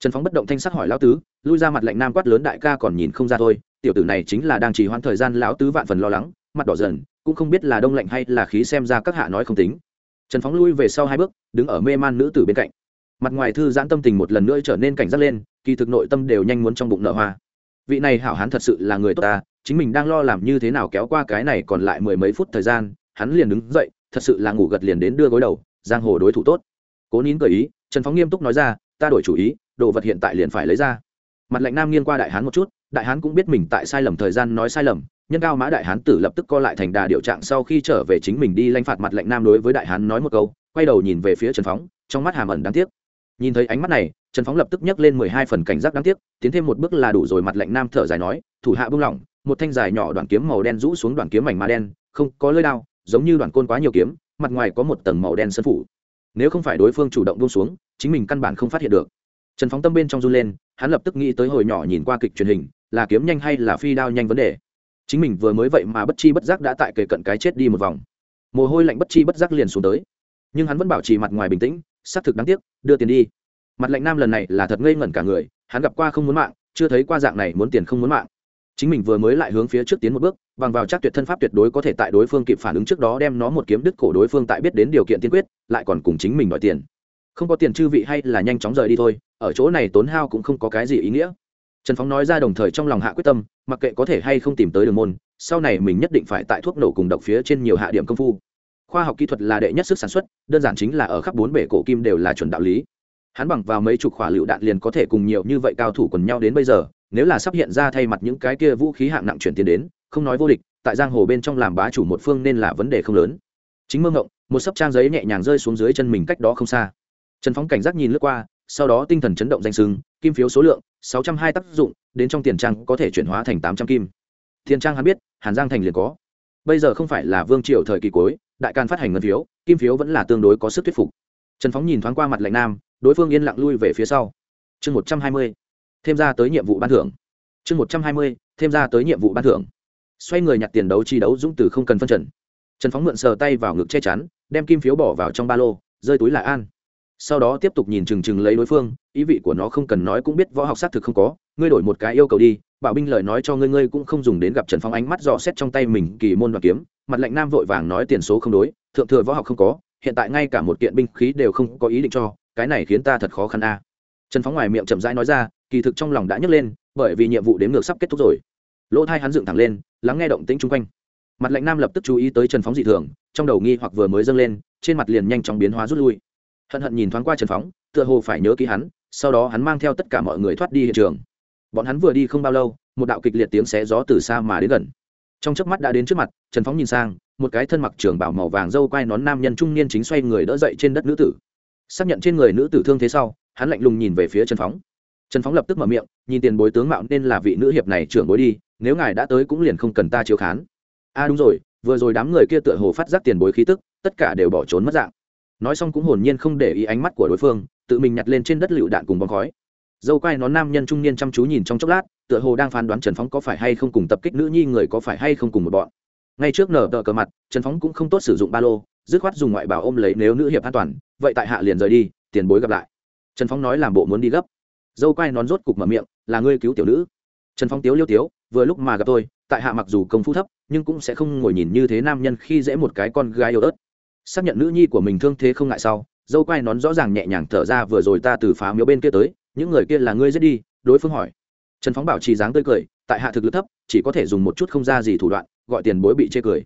trần phóng bất động thanh sắc hỏi lão tứ, lui ra mặt lạnh nam quát lớn đại ca còn nhìn không ra thôi, tiểu tử này chính là đang trì hoãn thời gian, lão tứ vạn phần lo lắng, mặt đỏ dần, cũng không biết là đông lạnh hay là khí xem ra các hạ nói không tính. Trần phóng lui về sau hai bước, đứng ở mê man nữ tử bên cạnh mặt ngoài thư giãn tâm tình một lần nữa trở nên cảnh giác lên, kỳ thực nội tâm đều nhanh muốn trong bụng nợ hoa. Vị này hảo hán thật sự là người tốt ta, chính mình đang lo làm như thế nào kéo qua cái này còn lại mười mấy phút thời gian, hắn liền đứng dậy, thật sự là ngủ gật liền đến đưa gối đầu, giang hồ đối thủ tốt. Cố nín cởi ý, trần phóng nghiêm túc nói ra, ta đổi chủ ý, đồ vật hiện tại liền phải lấy ra. Mặt lạnh nam nghiêng qua đại hán một chút, đại hán cũng biết mình tại sai lầm thời gian nói sai lầm, nhân cao mã đại hán tử lập tức co lại thành đà điều trạng sau khi trở về chính mình đi lanh phạt mặt lạnh nam đối với đại hán nói một câu, quay đầu nhìn về phía trần phóng, trong mắt hàm ẩn đáng tiếc nhìn thấy ánh mắt này, trần phóng lập tức nhấc lên mười hai phần cảnh giác đáng tiếc, tiến thêm một bước là đủ rồi, mặt lạnh nam thở dài nói, thủ hạ buông lỏng, một thanh dài nhỏ đoạn kiếm màu đen rũ xuống đoạn kiếm mảnh mà đen, không có lơi đao, giống như đoạn côn quá nhiều kiếm, mặt ngoài có một tầng màu đen sân phủ. Nếu không phải đối phương chủ động buông xuống, chính mình căn bản không phát hiện được. Trần phóng tâm bên trong run lên, hắn lập tức nghĩ tới hồi nhỏ nhìn qua kịch truyền hình, là kiếm nhanh hay là phi đao nhanh vấn đề. Chính mình vừa mới vậy mà bất chi bất giác đã tại kề cận cái chết đi một vòng. Mồ hôi lạnh bất chi bất giác liền xuống tới. Nhưng hắn vẫn bảo trì mặt ngoài bình tĩnh xác thực đáng tiếc, đưa tiền đi. Mặt lạnh nam lần này là thật ngây ngẩn cả người, hắn gặp qua không muốn mạng, chưa thấy qua dạng này muốn tiền không muốn mạng. Chính mình vừa mới lại hướng phía trước tiến một bước, bằng vào chắc tuyệt thân pháp tuyệt đối có thể tại đối phương kịp phản ứng trước đó đem nó một kiếm đứt cổ đối phương tại biết đến điều kiện tiên quyết, lại còn cùng chính mình đòi tiền. Không có tiền chư vị hay là nhanh chóng rời đi thôi, ở chỗ này tốn hao cũng không có cái gì ý nghĩa. Trần phóng nói ra đồng thời trong lòng hạ quyết tâm, mặc kệ có thể hay không tìm tới đường môn, sau này mình nhất định phải tại thuốc nổ cùng độc phía trên nhiều hạ điểm công phu khoa học kỹ thuật là đệ nhất sức sản xuất, đơn giản chính là ở khắp bốn bể cổ kim đều là chuẩn đạo lý. Hắn bằng vào mấy chục khỏa lựu đạn liền có thể cùng nhiều như vậy cao thủ quần nhau đến bây giờ, nếu là sắp hiện ra thay mặt những cái kia vũ khí hạng nặng chuyển tiền đến, không nói vô địch, tại giang hồ bên trong làm bá chủ một phương nên là vấn đề không lớn. Chính mơ ngộng, một sấp trang giấy nhẹ nhàng rơi xuống dưới chân mình cách đó không xa. Trần phóng cảnh giác nhìn lướt qua, sau đó tinh thần chấn động danh sưng, kim phiếu số lượng, sáu trăm hai tác dụng, đến trong tiền trang có thể chuyển hóa thành tám trăm kim. Tiền trang hắn biết, hàn giang thành liền có bây giờ không phải là vương triều thời kỳ cuối, đại can phát hành ngân phiếu, kim phiếu vẫn là tương đối có sức thuyết phục. Trần phóng nhìn thoáng qua mặt lạnh nam, đối phương yên lặng lui về phía sau. Chương một trăm hai mươi, thêm ra tới nhiệm vụ ban thưởng. Chương một trăm hai mươi, thêm ra tới nhiệm vụ ban thưởng. Xoay người nhặt tiền đấu chi đấu dũng từ không cần phân trần. Trần phóng mượn sờ tay vào ngực che chắn, đem kim phiếu bỏ vào trong ba lô, rơi túi lại an. Sau đó tiếp tục nhìn chừng chừng lấy đối phương, ý vị của nó không cần nói cũng biết võ học xác thực không có, ngươi đổi một cái yêu cầu đi bảo binh lời nói cho ngươi ngươi cũng không dùng đến gặp trần phong ánh mắt dò xét trong tay mình kỳ môn và kiếm, mặt lạnh nam vội vàng nói tiền số không đối, thượng thừa võ học không có, hiện tại ngay cả một kiện binh khí đều không có ý định cho, cái này khiến ta thật khó khăn a. Trần phóng ngoài miệng chậm rãi nói ra, kỳ thực trong lòng đã nhấc lên, bởi vì nhiệm vụ đếm ngược sắp kết thúc rồi. Lỗ thai hắn dựng thẳng lên, lắng nghe động tĩnh chung quanh. Mặt lạnh nam lập tức chú ý tới trần phóng dị thường, trong đầu nghi hoặc vừa mới dâng lên, trên mặt liền nhanh chóng biến hóa rút lui. Hận hận nhìn thoáng qua trần phóng tựa hồ phải nhớ ký hắn, sau đó hắn mang theo tất cả mọi người thoát đi hiện trường bọn hắn vừa đi không bao lâu, một đạo kịch liệt tiếng xé gió từ xa mà đến gần. Trong chớp mắt đã đến trước mặt, trần phóng nhìn sang, một cái thân mặc trường bảo màu vàng dâu quai nón nam nhân trung niên chính xoay người đỡ dậy trên đất nữ tử. Xác nhận trên người nữ tử thương thế sau, hắn lạnh lùng nhìn về phía trần phóng. Trần phóng lập tức mở miệng, nhìn tiền bối tướng mạo nên là vị nữ hiệp này trưởng bối đi, nếu ngài đã tới cũng liền không cần ta chiếu khán. A à đúng rồi, vừa rồi đám người kia tựa hồ phát giác tiền bối khí tức, tất cả đều bỏ trốn mất dạng. Nói xong cũng hồn nhiên không để ý ánh mắt của đối phương, tự mình nhặt lên trên đất lựu đạn cùng bóng khói dâu quai nón nam nhân trung niên chăm chú nhìn trong chốc lát, tựa hồ đang phán đoán trần phóng có phải hay không cùng tập kích nữ nhi người có phải hay không cùng một bọn. Ngay trước nở tờ cờ mặt, trần phóng cũng không tốt sử dụng ba lô, dứt khoát dùng ngoại bảo ôm lấy nếu nữ hiệp an toàn, vậy tại hạ liền rời đi, tiền bối gặp lại. Trần phóng nói làm bộ muốn đi gấp. Dâu quai nón rốt cục mở miệng, là ngươi cứu tiểu nữ. Trần phóng tiếu liêu tiếu, vừa lúc mà gặp tôi, tại hạ mặc dù công phu thấp, nhưng cũng sẽ không ngồi nhìn như thế nam nhân khi dễ một cái con gái yêu ớt. Xác nhận nữ nhi của mình thương thế không ngại sau, dâu quai nón rõ ràng nhẹ nhàng thở ra, vừa rồi ta từ phá miếu bên kia tới những người kia là ngươi giết đi, đối phương hỏi. Trần phóng bảo trì dáng tươi cười, tại hạ thực lực thấp, chỉ có thể dùng một chút không ra gì thủ đoạn, gọi tiền bối bị chê cười.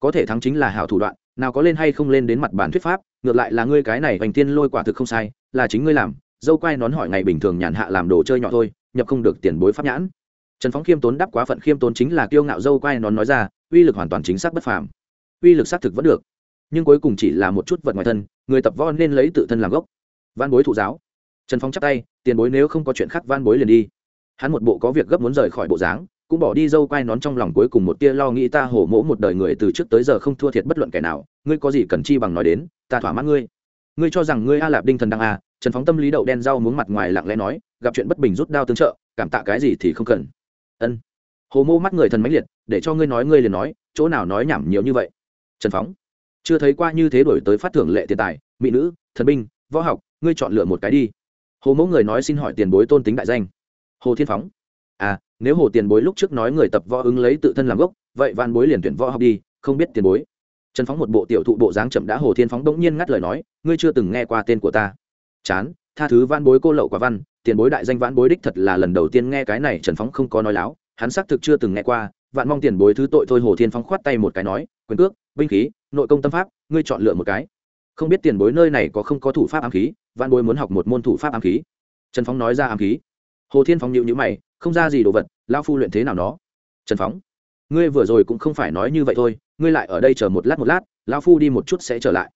Có thể thắng chính là hảo thủ đoạn, nào có lên hay không lên đến mặt bản thuyết pháp, ngược lại là ngươi cái này hoành tiên lôi quả thực không sai, là chính ngươi làm, dâu quai nón hỏi ngày bình thường nhàn hạ làm đồ chơi nhỏ thôi, nhập không được tiền bối pháp nhãn. Trần phóng khiêm tốn đáp quá phận khiêm tốn chính là kiêu ngạo dâu quai nón nói ra, uy lực hoàn toàn chính xác bất phàm. Uy lực xác thực vẫn được, nhưng cuối cùng chỉ là một chút vật ngoài thân, người tập võ nên lấy tự thân làm gốc. Văn bối thụ giáo trần phong chắp tay, tiền bối nếu không có chuyện khác van bối liền đi. Hắn một bộ có việc gấp muốn rời khỏi bộ dáng, cũng bỏ đi dâu quai nón trong lòng cuối cùng một tia lo nghĩ ta hổ mỗ một đời người từ trước tới giờ không thua thiệt bất luận kẻ nào, ngươi có gì cần chi bằng nói đến, ta thỏa mãn ngươi. Ngươi cho rằng ngươi a lạp đinh thần đăng a, trần phóng tâm lý đậu đen rau muốn mặt ngoài lặng lẽ nói, gặp chuyện bất bình rút đao tương trợ, cảm tạ cái gì thì không cần. Ân. Hồ mô mắt người thần mãnh liệt, để cho ngươi nói ngươi liền nói, chỗ nào nói nhảm nhiều như vậy. Trần phóng chưa thấy qua như thế đổi tới phát thưởng lệ tiền tài, mỹ nữ, thần binh, võ học, ngươi chọn lựa một cái đi hồ mẫu người nói xin hỏi tiền bối tôn tính đại danh. Hồ thiên phóng. À nếu hồ tiền bối lúc trước nói người tập võ ứng lấy tự thân làm gốc, vậy van bối liền tuyển võ học đi, không biết tiền bối. Trần phóng một bộ tiểu thụ bộ dáng chậm đã hồ thiên phóng bỗng nhiên ngắt lời nói, ngươi chưa từng nghe qua tên của ta. Chán, tha thứ van bối cô lậu quả văn, tiền bối đại danh vãn bối đích thật là lần đầu tiên nghe cái này trần phóng không có nói láo, hắn xác thực chưa từng nghe qua, vạn mong tiền bối thứ tội thôi hồ thiên phóng khoát tay một cái nói, quyền cước, binh khí, nội công tâm pháp, ngươi chọn lựa một cái. Không biết tiền bối nơi này có không có thủ pháp ám khí văn bối muốn học một môn thủ pháp ám khí. Trần phóng nói ra ám khí. Hồ thiên phóng nhịu nhữ mày, không ra gì đồ vật lao phu luyện thế nào nó? Trần phóng, ngươi vừa rồi cũng không phải nói như vậy thôi, ngươi lại ở đây chờ một lát một lát lao phu đi một chút sẽ trở lại.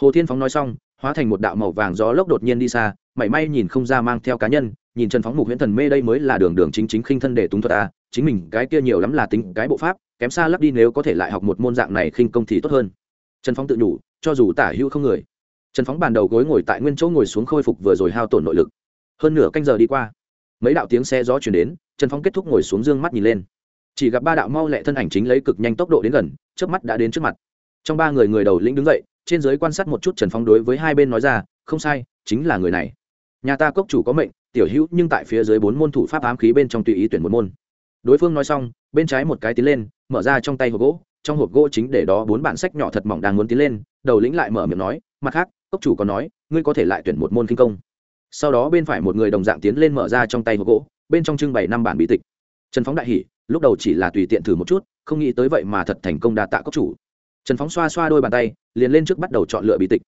Hồ thiên phóng nói xong, hóa thành một đạo màu vàng gió lốc đột nhiên đi xa, mảy may nhìn không ra mang theo cá nhân, nhìn trần phóng mục huyễn thần mê đây mới là đường đường chính chính khinh thân để túng thuật à. chính mình cái kia nhiều lắm là tính cái bộ pháp, kém xa lắp đi nếu có thể lại học một môn dạng này khinh công thì tốt hơn. Trần phóng tự nhủ, cho dù tả hữu không người trần phóng bàn đầu gối ngồi tại nguyên chỗ ngồi xuống khôi phục vừa rồi hao tổn nội lực. Hơn nửa canh giờ đi qua, mấy đạo tiếng xe gió chuyển đến, trần phóng kết thúc ngồi xuống dương mắt nhìn lên. Chỉ gặp ba đạo mau lẹ thân ảnh chính lấy cực nhanh tốc độ đến gần trước mắt đã đến trước mặt. Trong ba người người đầu lĩnh đứng dậy, trên giới quan sát một chút trần phóng đối với hai bên nói ra, không sai, chính là người này. Nhà ta cốc chủ có mệnh, tiểu hữu, nhưng tại phía dưới bốn môn thủ pháp ám khí bên trong tùy ý tuyển một môn. Đối phương nói xong, bên trái một cái tiến lên, mở ra trong tay hộp gỗ, trong hộp gỗ chính để đó bốn bản sách nhỏ thật mỏng đang muốn tiến lên, đầu lĩnh lại mở miệng nói, mặt khác cốc chủ còn nói, ngươi có thể lại tuyển một môn kinh công. Sau đó bên phải một người đồng dạng tiến lên mở ra trong tay hộp gỗ, bên trong trưng bày năm bản bí tịch. Trần phóng đại hỉ, lúc đầu chỉ là tùy tiện thử một chút, không nghĩ tới vậy mà thật thành công đa tạ cốc chủ. Trần phóng xoa xoa đôi bàn tay, liền lên trước bắt đầu chọn lựa bí tịch.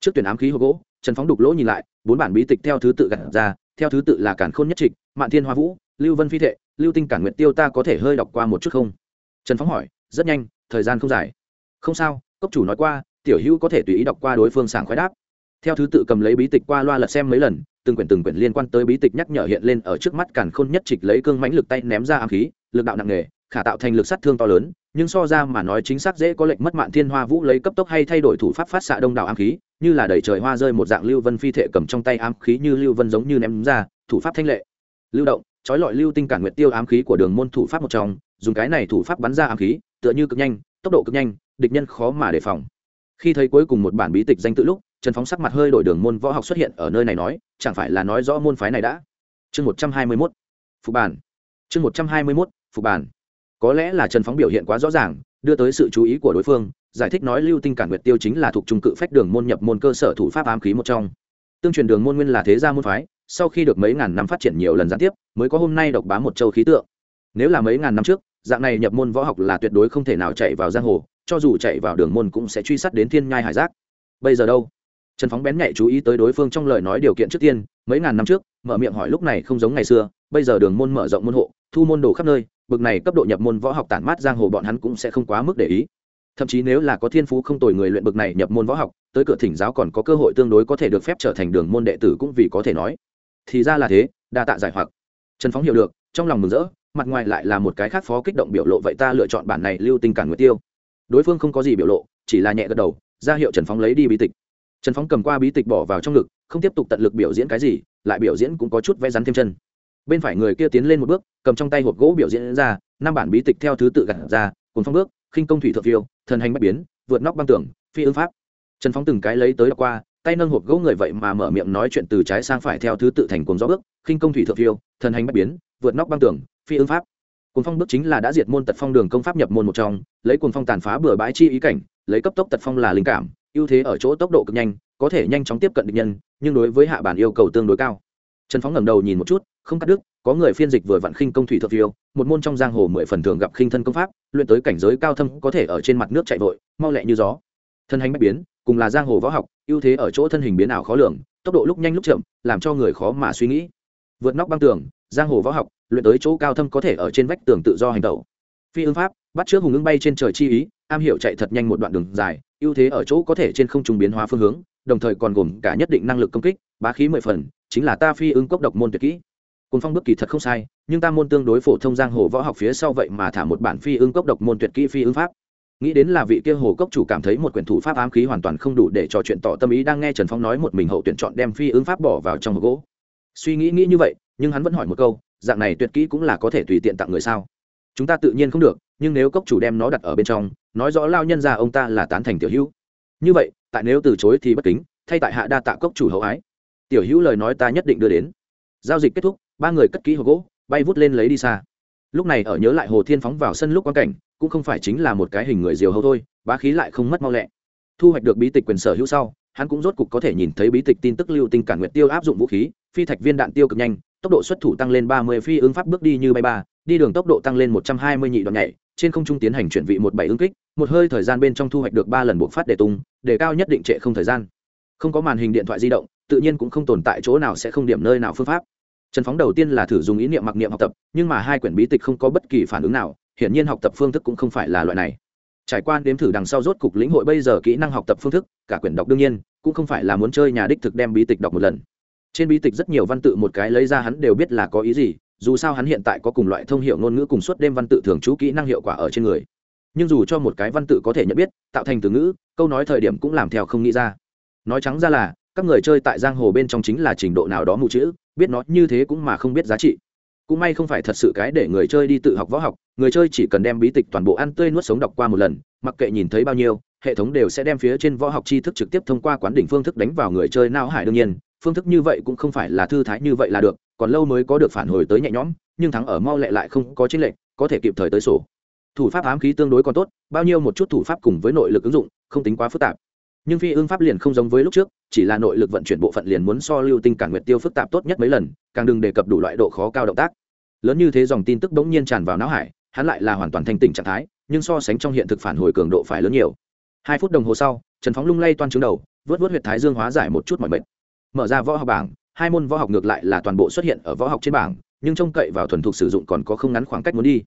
Trước tuyển ám khí hộp gỗ, trần phóng đục lỗ nhìn lại, bốn bản bí tịch theo thứ tự gặt ra, theo thứ tự là cản khôn nhất trịch, mạn thiên hoa vũ, lưu vân phi thệ, lưu tinh cản nguyện tiêu ta có thể hơi đọc qua một chút không? Trần phóng hỏi, rất nhanh, thời gian không dài. Không sao, cốc chủ nói qua tiểu hữu có thể tùy ý đọc qua đối phương sảng khoái đáp. Theo thứ tự cầm lấy bí tịch qua loa lật xem mấy lần, từng quyển từng quyển liên quan tới bí tịch nhắc nhở hiện lên ở trước mắt càn khôn nhất trịch lấy cương mãnh lực tay ném ra ám khí, lực đạo nặng nề, khả tạo thành lực sát thương to lớn, nhưng so ra mà nói chính xác dễ có lệnh mất mạng thiên hoa vũ lấy cấp tốc hay thay đổi thủ pháp phát xạ đông đảo ám khí, như là đẩy trời hoa rơi một dạng lưu vân phi thể cầm trong tay ám khí như lưu vân giống như ném ra, thủ pháp thanh lệ. Lưu động, trói lọi lưu tinh cản nguyện tiêu ám khí của đường môn thủ pháp một trong, dùng cái này thủ pháp bắn ra ám khí, tựa như cực nhanh, tốc độ cực nhanh, địch nhân khó mà đề phòng khi thấy cuối cùng một bản bí tịch danh tự lúc, trần phóng sắc mặt hơi đổi đường môn võ học xuất hiện ở nơi này nói, chẳng phải là nói rõ môn phái này đã? Chương một trăm hai mươi mốt. Phục bản. Chương một trăm hai mươi mốt, phục bản. Có lẽ là trần phóng biểu hiện quá rõ ràng, đưa tới sự chú ý của đối phương, giải thích nói lưu tinh cản nguyệt tiêu chính là thuộc trung cự phách đường môn nhập môn cơ sở thủ pháp ám khí một trong. Tương truyền đường môn nguyên là thế gia môn phái, sau khi được mấy ngàn năm phát triển nhiều lần gián tiếp, mới có hôm nay độc bá một châu khí tượng. Nếu là mấy ngàn năm trước, dạng này nhập môn võ học là tuyệt đối không thể nào chạy vào giang hồ cho dù chạy vào đường môn cũng sẽ truy sát đến thiên nhai hải giác. Bây giờ đâu? Trần phóng bén nhạy chú ý tới đối phương trong lời nói điều kiện trước tiên, mấy ngàn năm trước, mở miệng hỏi lúc này không giống ngày xưa, bây giờ đường môn mở rộng môn hộ, thu môn đồ khắp nơi, bực này cấp độ nhập môn võ học tản mát giang hồ bọn hắn cũng sẽ không quá mức để ý. Thậm chí nếu là có thiên phú không tồi người luyện bực này nhập môn võ học, tới cửa thỉnh giáo còn có cơ hội tương đối có thể được phép trở thành đường môn đệ tử cũng vì có thể nói. Thì ra là thế, đa tạ giải hoặc. Trần phóng hiểu được, trong lòng mừng rỡ, mặt ngoài lại là một cái khác phó kích động biểu lộ vậy ta lựa chọn bản này lưu tình cản nguyệt tiêu đối phương không có gì biểu lộ, chỉ là nhẹ gật đầu, ra hiệu trần phóng lấy đi bí tịch. Trần phóng cầm qua bí tịch bỏ vào trong ngực, không tiếp tục tận lực biểu diễn cái gì, lại biểu diễn cũng có chút vẽ rắn thêm chân. Bên phải người kia tiến lên một bước, cầm trong tay hộp gỗ biểu diễn ra, năm bản bí tịch theo thứ tự gặt ra cùng phong bước, khinh công thủy thượng phiêu, thần hành bất biến, vượt nóc băng tường, phi ứng pháp. Trần phóng từng cái lấy tới đọc qua, tay nâng hộp gỗ người vậy mà mở miệng nói chuyện từ trái sang phải theo thứ tự thành cuồng gió bước, khinh công thủy thượng phiêu, thần hành bất biến, vượt nóc băng tường, phi ứng pháp cuồng phong bước chính là đã diệt môn tật phong đường công pháp nhập môn một trong, lấy cuồng phong tàn phá bừa bãi chi ý cảnh, lấy cấp tốc tật phong là linh cảm, ưu thế ở chỗ tốc độ cực nhanh, có thể nhanh chóng tiếp cận địch nhân, nhưng đối với hạ bản yêu cầu tương đối cao. Trần phóng ngẩng đầu nhìn một chút, không cắt đứt, có người phiên dịch vừa vặn khinh công thủy thượng phiêu, một môn trong giang hồ mười phần thường gặp khinh thân công pháp, luyện tới cảnh giới cao thâm có thể ở trên mặt nước chạy vội, mau lẹ như gió. Thân hành bách biến, cùng là giang hồ võ học, ưu thế ở chỗ thân hình biến ảo khó lường, tốc độ lúc nhanh lúc chậm, làm cho người khó mà suy nghĩ. Vượt nóc băng tường, giang hồ võ học luyện tới chỗ cao thâm có thể ở trên vách tường tự do hành tẩu. Phi ứng pháp, bắt trước hùng ứng bay trên trời chi ý, am hiểu chạy thật nhanh một đoạn đường dài, ưu thế ở chỗ có thể trên không trung biến hóa phương hướng, đồng thời còn gồm cả nhất định năng lực công kích, bá khí mười phần, chính là ta phi ứng cốc độc môn tuyệt kỹ. Cùng phong bước kỳ thật không sai, nhưng ta môn tương đối phổ thông giang hồ võ học phía sau vậy mà thả một bản phi ứng cốc độc môn tuyệt kỹ phi ứng pháp. Nghĩ đến là vị kia hồ cốc chủ cảm thấy một quyển thủ pháp ám khí hoàn toàn không đủ để trò chuyện tỏ tâm ý đang nghe trần phong nói một mình hậu tuyển chọn đem phi ứng pháp bỏ vào trong một gỗ. Suy nghĩ nghĩ như vậy, nhưng hắn vẫn hỏi một câu dạng này tuyệt kỹ cũng là có thể tùy tiện tặng người sao? Chúng ta tự nhiên không được, nhưng nếu cốc chủ đem nó đặt ở bên trong, nói rõ lao nhân ra ông ta là tán thành tiểu hữu. Như vậy, tại nếu từ chối thì bất kính, thay tại hạ đa tạ cốc chủ hậu ái. Tiểu hữu lời nói ta nhất định đưa đến. Giao dịch kết thúc, ba người cất kỹ hộp gỗ, bay vút lên lấy đi xa. Lúc này ở nhớ lại hồ thiên phóng vào sân lúc quan cảnh, cũng không phải chính là một cái hình người diều hâu thôi, bá khí lại không mất mau lẹ. Thu hoạch được bí tịch quyền sở hữu sau, hắn cũng rốt cục có thể nhìn thấy bí tịch tin tức lưu tinh cản nguyệt tiêu áp dụng vũ khí, phi thạch viên đạn tiêu cực nhanh tốc độ xuất thủ tăng lên ba mươi phi ứng pháp bước đi như bay ba, đi đường tốc độ tăng lên một trăm hai mươi nhị đoạn nhảy, trên không trung tiến hành chuyển vị một bảy ứng kích, một hơi thời gian bên trong thu hoạch được ba lần buộc phát để tung, để cao nhất định trệ không thời gian. Không có màn hình điện thoại di động, tự nhiên cũng không tồn tại chỗ nào sẽ không điểm nơi nào phương pháp. Trần phóng đầu tiên là thử dùng ý niệm mặc niệm học tập, nhưng mà hai quyển bí tịch không có bất kỳ phản ứng nào, hiển nhiên học tập phương thức cũng không phải là loại này. Trải qua đếm thử đằng sau rốt cục lĩnh hội bây giờ kỹ năng học tập phương thức, cả quyển đọc đương nhiên, cũng không phải là muốn chơi nhà đích thực đem bí tịch đọc một lần trên bí tịch rất nhiều văn tự một cái lấy ra hắn đều biết là có ý gì, dù sao hắn hiện tại có cùng loại thông hiệu ngôn ngữ cùng suốt đêm văn tự thường trú kỹ năng hiệu quả ở trên người. Nhưng dù cho một cái văn tự có thể nhận biết, tạo thành từ ngữ, câu nói thời điểm cũng làm theo không nghĩ ra. Nói trắng ra là, các người chơi tại giang hồ bên trong chính là trình độ nào đó mù chữ, biết nó như thế cũng mà không biết giá trị. Cũng may không phải thật sự cái để người chơi đi tự học võ học, người chơi chỉ cần đem bí tịch toàn bộ ăn tươi nuốt sống đọc qua một lần, mặc kệ nhìn thấy bao nhiêu, hệ thống đều sẽ đem phía trên võ học tri thức trực tiếp thông qua quán đỉnh phương thức đánh vào người chơi não hải đương nhiên phương thức như vậy cũng không phải là thư thái như vậy là được, còn lâu mới có được phản hồi tới nhẹ nhõm, nhưng thắng ở mau lẹ lại không có chiến lệnh có thể kịp thời tới sổ. Thủ pháp ám khí tương đối còn tốt, bao nhiêu một chút thủ pháp cùng với nội lực ứng dụng, không tính quá phức tạp. Nhưng phi ương pháp liền không giống với lúc trước, chỉ là nội lực vận chuyển bộ phận liền muốn so lưu tinh cản nguyệt tiêu phức tạp tốt nhất mấy lần, càng đừng đề cập đủ loại độ khó cao động tác. Lớn như thế dòng tin tức bỗng nhiên tràn vào não hải, hắn lại là hoàn toàn thanh tỉnh trạng thái, nhưng so sánh trong hiện thực phản hồi cường độ phải lớn nhiều. Hai phút đồng hồ sau, trần phóng lung lay toan trứng đầu, vớt vớt huyệt thái dương hóa giải một chút mọi bệnh mở ra võ học bảng, hai môn võ học ngược lại là toàn bộ xuất hiện ở võ học trên bảng, nhưng trông cậy vào thuần thục sử dụng còn có không ngắn khoảng cách muốn đi.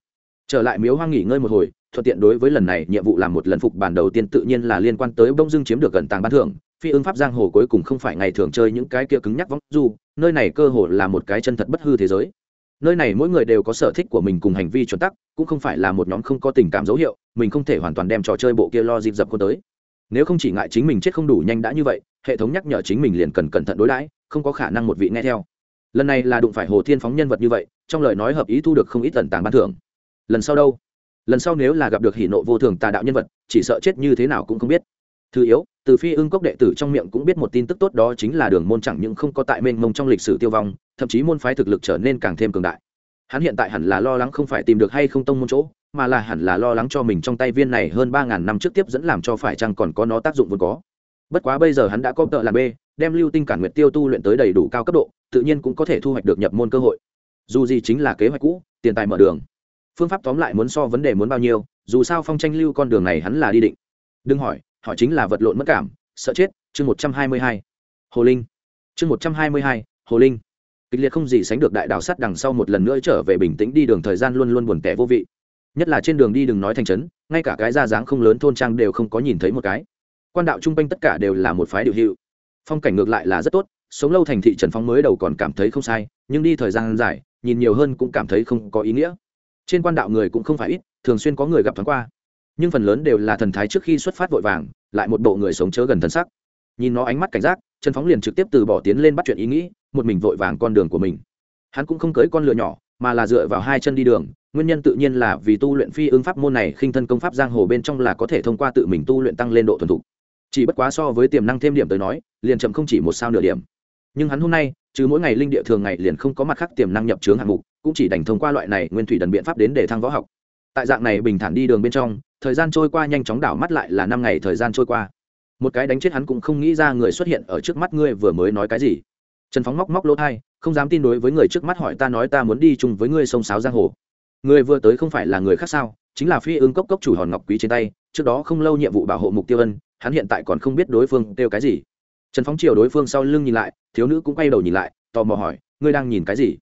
Trở lại miếu hoang nghỉ ngơi một hồi, thuận tiện đối với lần này nhiệm vụ làm một lần phục bản đầu tiên tự nhiên là liên quan tới bông dưng chiếm được gần tàng ban thưởng, phi ứng pháp giang hồ cuối cùng không phải ngày thường chơi những cái kia cứng nhắc vóng du, nơi này cơ hồ là một cái chân thật bất hư thế giới. Nơi này mỗi người đều có sở thích của mình cùng hành vi chuẩn tắc, cũng không phải là một nhóm không có tình cảm dấu hiệu, mình không thể hoàn toàn đem trò chơi bộ kia lo dịp dập cô tới nếu không chỉ ngại chính mình chết không đủ nhanh đã như vậy, hệ thống nhắc nhở chính mình liền cần cẩn thận đối đãi, không có khả năng một vị nghe theo. Lần này là đụng phải hồ thiên phóng nhân vật như vậy, trong lời nói hợp ý thu được không ít tần tàng ban thưởng. Lần sau đâu? Lần sau nếu là gặp được hỷ nộ vô thường tà đạo nhân vật, chỉ sợ chết như thế nào cũng không biết. Thứ yếu, từ phi ưng cốc đệ tử trong miệng cũng biết một tin tức tốt đó chính là đường môn chẳng những không có tại mênh mông trong lịch sử tiêu vong, thậm chí môn phái thực lực trở nên càng thêm cường đại. Hắn hiện tại hẳn là lo lắng không phải tìm được hay không tông môn chỗ mà là hẳn là lo lắng cho mình trong tay viên này hơn ba ngàn năm trước tiếp dẫn làm cho phải chăng còn có nó tác dụng vốn có. Bất quá bây giờ hắn đã có tợ làm b, đem lưu tinh cản nguyệt tiêu tu luyện tới đầy đủ cao cấp độ, tự nhiên cũng có thể thu hoạch được nhập môn cơ hội. Dù gì chính là kế hoạch cũ, tiền tài mở đường. Phương pháp tóm lại muốn so vấn đề muốn bao nhiêu, dù sao phong tranh lưu con đường này hắn là đi định. Đừng hỏi hỏi chính là vật lộn mất cảm, sợ chết, chương một trăm hai mươi hai. Hồ linh. Chương một trăm hai mươi hai, hồ linh. Kịch liệt không gì sánh được đại đào sắt đằng sau một lần nữa trở về bình tĩnh đi đường thời gian luôn luôn buồn tẻ vô vị nhất là trên đường đi đừng nói thành trấn, ngay cả cái ra dáng không lớn thôn trang đều không có nhìn thấy một cái. Quan đạo chung quanh tất cả đều là một phái điều hiệu. Phong cảnh ngược lại là rất tốt, sống lâu thành thị trần phong mới đầu còn cảm thấy không sai, nhưng đi thời gian dài, nhìn nhiều hơn cũng cảm thấy không có ý nghĩa. Trên quan đạo người cũng không phải ít, thường xuyên có người gặp thoáng qua. Nhưng phần lớn đều là thần thái trước khi xuất phát vội vàng, lại một bộ người sống chớ gần thân sắc. Nhìn nó ánh mắt cảnh giác, trần phóng liền trực tiếp từ bỏ tiến lên bắt chuyện ý nghĩ, một mình vội vàng con đường của mình. Hắn cũng không cưới con lựa nhỏ, mà là dựa vào hai chân đi đường nguyên nhân tự nhiên là vì tu luyện phi ứng pháp môn này khinh thân công pháp giang hồ bên trong là có thể thông qua tự mình tu luyện tăng lên độ thuần thục. Chỉ bất quá so với tiềm năng thêm điểm tới nói, liền chậm không chỉ một sao nửa điểm. Nhưng hắn hôm nay chứ mỗi ngày linh địa thường ngày liền không có mặt khác tiềm năng nhập trướng hạng mục, cũng chỉ đành thông qua loại này nguyên thủy đần biện pháp đến để thăng võ học. Tại dạng này bình thản đi đường bên trong, thời gian trôi qua nhanh chóng đảo mắt lại là năm ngày thời gian trôi qua. Một cái đánh chết hắn cũng không nghĩ ra người xuất hiện ở trước mắt ngươi vừa mới nói cái gì. Trần phóng móc móc lỗ thai không dám tin đối với người trước mắt hỏi ta nói ta muốn đi chung với ngươi sông sáo giang hồ người vừa tới không phải là người khác sao? Chính là phi ứng cốc cốc chủ hòn ngọc quý trên tay, trước đó không lâu nhiệm vụ bảo hộ mục tiêu ân, hắn hiện tại còn không biết đối phương kêu cái gì. Trần phóng chiều đối phương sau lưng nhìn lại, thiếu nữ cũng quay đầu nhìn lại, tò mò hỏi, ngươi đang nhìn cái gì?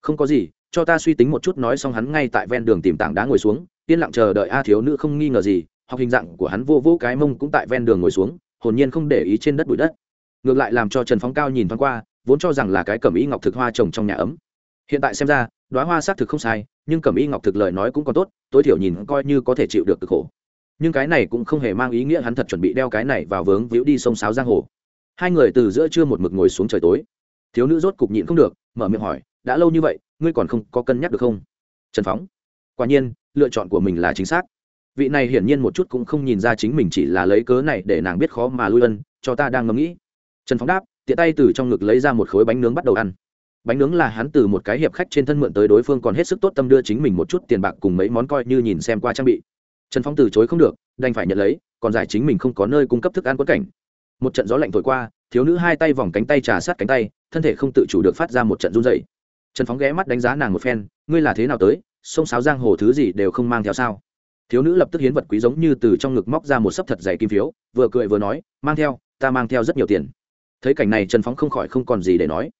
Không có gì, cho ta suy tính một chút nói xong hắn ngay tại ven đường tìm tảng đá ngồi xuống, yên lặng chờ đợi a thiếu nữ không nghi ngờ gì, học hình dạng của hắn vô vô cái mông cũng tại ven đường ngồi xuống, hồn nhiên không để ý trên đất bụi đất. Ngược lại làm cho trần phóng cao nhìn thoáng qua, vốn cho rằng là cái cẩm y ngọc thực hoa trồng trong nhà ấm hiện tại xem ra đoá hoa xác thực không sai, nhưng cẩm y ngọc thực lời nói cũng còn tốt, tối thiểu nhìn coi như có thể chịu được cực khổ. Nhưng cái này cũng không hề mang ý nghĩa hắn thật chuẩn bị đeo cái này vào vướng víu đi sông sáo giang hồ. Hai người từ giữa trưa một mực ngồi xuống trời tối. Thiếu nữ rốt cục nhịn không được, mở miệng hỏi, đã lâu như vậy, ngươi còn không có cân nhắc được không? Trần phóng. Quả nhiên, lựa chọn của mình là chính xác. Vị này hiển nhiên một chút cũng không nhìn ra chính mình chỉ là lấy cớ này để nàng biết khó mà lui ân cho ta đang ngẫm nghĩ. Trần phóng đáp, tiện tay từ trong ngực lấy ra một khối bánh nướng bắt đầu ăn bánh nướng là hắn từ một cái hiệp khách trên thân mượn tới đối phương còn hết sức tốt tâm đưa chính mình một chút tiền bạc cùng mấy món coi như nhìn xem qua trang bị. Trần Phong từ chối không được, đành phải nhận lấy, còn giải chính mình không có nơi cung cấp thức ăn quất cảnh. Một trận gió lạnh thổi qua, thiếu nữ hai tay vòng cánh tay trà sát cánh tay, thân thể không tự chủ được phát ra một trận run dày trần phóng ghé mắt đánh giá nàng một phen, ngươi là thế nào tới? Sông sáo giang hồ thứ gì đều không mang theo sao? Thiếu nữ lập tức hiến vật quý giống như từ trong ngực móc ra một sấp thật dày kim phiếu, vừa cười vừa nói, mang theo, ta mang theo rất nhiều tiền. Thấy cảnh này trần phóng không khỏi không còn gì để nói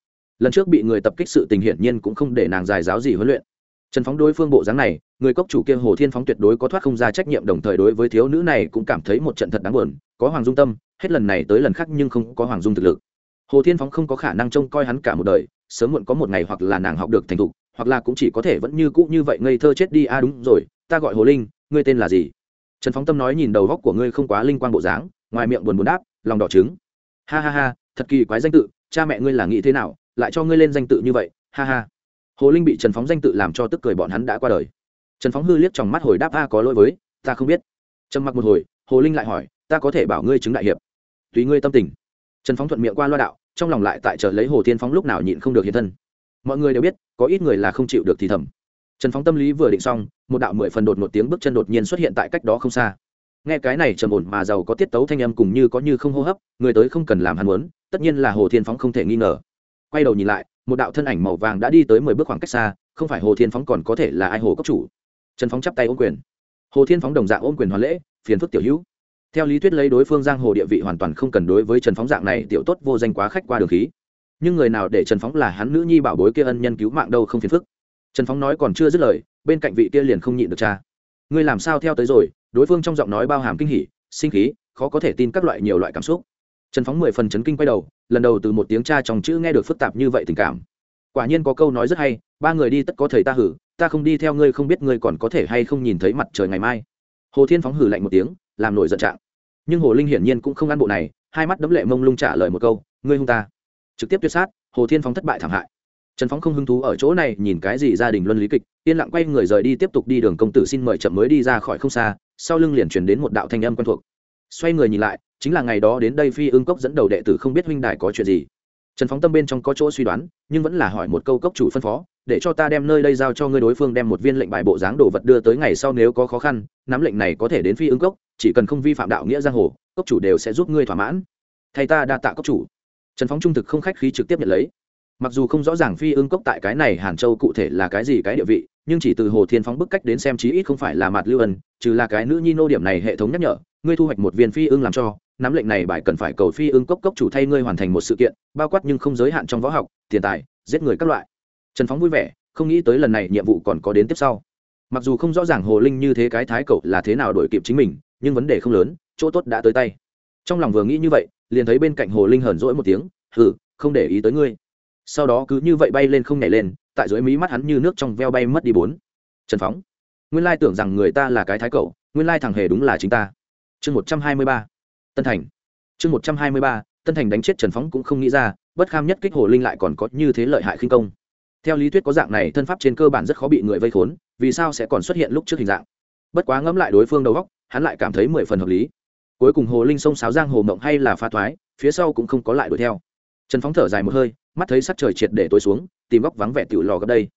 lần trước bị người tập kích sự tình hiển nhiên cũng không để nàng dài giáo gì huấn luyện. Trần phóng đối phương bộ dáng này, người cốc chủ kia hồ thiên phóng tuyệt đối có thoát không ra trách nhiệm đồng thời đối với thiếu nữ này cũng cảm thấy một trận thật đáng buồn, có hoàng dung tâm, hết lần này tới lần khác nhưng không có hoàng dung thực lực. Hồ thiên phóng không có khả năng trông coi hắn cả một đời, sớm muộn có một ngày hoặc là nàng học được thành thục, hoặc là cũng chỉ có thể vẫn như cũ như vậy ngây thơ chết đi, a à đúng rồi, ta gọi hồ linh, ngươi tên là gì? Trần phóng tâm nói nhìn đầu góc của ngươi không quá linh quan bộ dáng, ngoài miệng buồn buồn đáp, lòng đỏ trứng. Ha ha ha, thật kỳ quái danh tự, cha mẹ ngươi là nghĩ thế nào? Lại cho ngươi lên danh tự như vậy, ha ha. Hồ linh bị trần phóng danh tự làm cho tức cười bọn hắn đã qua đời. Trần phóng hư liếc trong mắt hồi đáp, a, có lỗi với, ta không biết. Trầm mặc một hồi, hồ linh lại hỏi, ta có thể bảo ngươi chứng đại hiệp? Tùy ngươi tâm tình. Trần phóng thuận miệng qua loa đạo, trong lòng lại tại chờ lấy hồ thiên phóng lúc nào nhịn không được hiện thân. Mọi người đều biết, có ít người là không chịu được thì thầm. Trần phóng tâm lý vừa định xong, một đạo mười phần đột một tiếng bước chân đột nhiên xuất hiện tại cách đó không xa. Nghe cái này trầm ổn mà giàu có tiết tấu thanh âm cùng như có như không hô hấp, người tới không cần làm hắn muốn, tất nhiên là hồ thiên phóng không thể nghi ngờ quay đầu nhìn lại, một đạo thân ảnh màu vàng đã đi tới mười bước khoảng cách xa, không phải hồ thiên phóng còn có thể là ai hồ cấp chủ? Trần phóng chắp tay ôm quyền. Hồ thiên phóng đồng dạng ôm quyền hoàn lễ, phiền phức tiểu hữu. Theo lý thuyết lấy đối phương giang hồ địa vị hoàn toàn không cần đối với trần phóng dạng này tiểu tốt vô danh quá khách qua đường khí. Nhưng người nào để trần phóng là hắn nữ nhi bảo bối kia ân nhân cứu mạng đâu không phiền phức. Trần phóng nói còn chưa dứt lời, bên cạnh vị kia liền không nhịn được cha. Ngươi làm sao theo tới rồi? Đối phương trong giọng nói bao hàm kinh hỉ, sinh khí, khó có thể tin các loại nhiều loại cảm xúc. Trần phóng mười phần chấn kinh quay đầu lần đầu từ một tiếng cha trong chữ nghe được phức tạp như vậy tình cảm. Quả nhiên có câu nói rất hay, ba người đi tất có thầy ta hử, ta không đi theo ngươi không biết ngươi còn có thể hay không nhìn thấy mặt trời ngày mai. Hồ thiên phóng hử lạnh một tiếng, làm nổi giận trạng. Nhưng hồ linh hiển nhiên cũng không ăn bộ này, hai mắt đấm lệ mông lung trả lời một câu, ngươi hung ta. Trực tiếp tuyệt sát, hồ thiên phóng thất bại thảm hại. Trần phóng không hứng thú ở chỗ này, nhìn cái gì gia đình luân lý kịch, yên lặng quay người rời đi tiếp tục đi đường công tử xin mời chậm mới đi ra khỏi không xa, sau lưng liền truyền đến một đạo thanh âm quen thuộc. Xoay người nhìn lại chính là ngày đó đến đây phi ương cốc dẫn đầu đệ tử không biết huynh đài có chuyện gì. Trần phóng tâm bên trong có chỗ suy đoán, nhưng vẫn là hỏi một câu cốc chủ phân phó, để cho ta đem nơi đây giao cho ngươi đối phương đem một viên lệnh bài bộ dáng đồ vật đưa tới ngày sau nếu có khó khăn, nắm lệnh này có thể đến phi ương cốc, chỉ cần không vi phạm đạo nghĩa giang hồ, cốc chủ đều sẽ giúp ngươi thỏa mãn. Thay ta đa tạ cốc chủ. Trần phóng trung thực không khách khí trực tiếp nhận lấy. Mặc dù không rõ ràng phi ương cốc tại cái này hàn châu cụ thể là cái gì cái địa vị nhưng chỉ từ hồ thiên phóng bức cách đến xem chí ít không phải là mặt lưu ân, trừ là cái nữ nhi nô điểm này hệ thống nhắc nhở, ngươi thu hoạch một viên phi ương làm cho, nắm lệnh này bài cần phải cầu phi ương cốc cốc chủ thay ngươi hoàn thành một sự kiện, bao quát nhưng không giới hạn trong võ học, tiền tài, giết người các loại. Trần phóng vui vẻ, không nghĩ tới lần này nhiệm vụ còn có đến tiếp sau. Mặc dù không rõ ràng hồ linh như thế cái thái cậu là thế nào đổi kịp chính mình, nhưng vấn đề không lớn, chỗ tốt đã tới tay. Trong lòng vừa nghĩ như vậy, liền thấy bên cạnh hồ linh hờn rỗi một tiếng, hừ, không để ý tới ngươi. Sau đó cứ như vậy bay lên không nhảy lên tại dưới mí mắt hắn như nước trong veo bay mất đi bốn. Trần phóng, nguyên lai tưởng rằng người ta là cái thái cậu, nguyên lai thằng hề đúng là chính ta. Chương một trăm hai mươi ba, tân thành. Chương một trăm hai mươi ba, tân thành đánh chết trần phóng cũng không nghĩ ra, bất kham nhất kích hồ linh lại còn có như thế lợi hại khinh công. Theo lý thuyết có dạng này, thân pháp trên cơ bản rất khó bị người vây khốn, vì sao sẽ còn xuất hiện lúc trước hình dạng? Bất quá ngẫm lại đối phương đầu góc, hắn lại cảm thấy mười phần hợp lý. Cuối cùng hồ linh sông sáo giang hồ mộng hay là pha thoái, phía sau cũng không có lại đuổi theo. Trần phóng thở dài một hơi, mắt thấy sắc trời triệt để tối xuống tìm góc vắng vẻ tiểu lò gấp đây.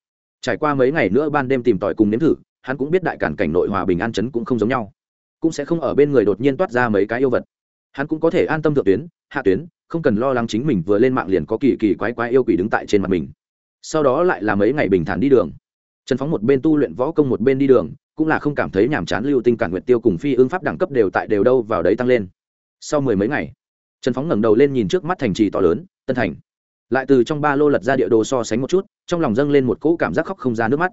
Trải qua mấy ngày nữa ban đêm tìm tòi cùng nếm thử, hắn cũng biết đại cản cảnh nội hòa bình an chấn cũng không giống nhau. Cũng sẽ không ở bên người đột nhiên toát ra mấy cái yêu vật. Hắn cũng có thể an tâm thượng tuyến, hạ tuyến, không cần lo lắng chính mình vừa lên mạng liền có kỳ kỳ quái quái yêu quỷ đứng tại trên mặt mình. Sau đó lại là mấy ngày bình thản đi đường. Trần phóng một bên tu luyện võ công một bên đi đường, cũng là không cảm thấy nhàm chán lưu tinh cản nguyệt tiêu cùng phi ương pháp đẳng cấp đều tại đều đâu vào đấy tăng lên. Sau mười mấy ngày, trần phóng ngẩng đầu lên nhìn trước mắt thành trì to lớn, tân thành lại từ trong ba lô lật ra địa đồ so sánh một chút, trong lòng dâng lên một cỗ cảm giác khóc không ra nước mắt.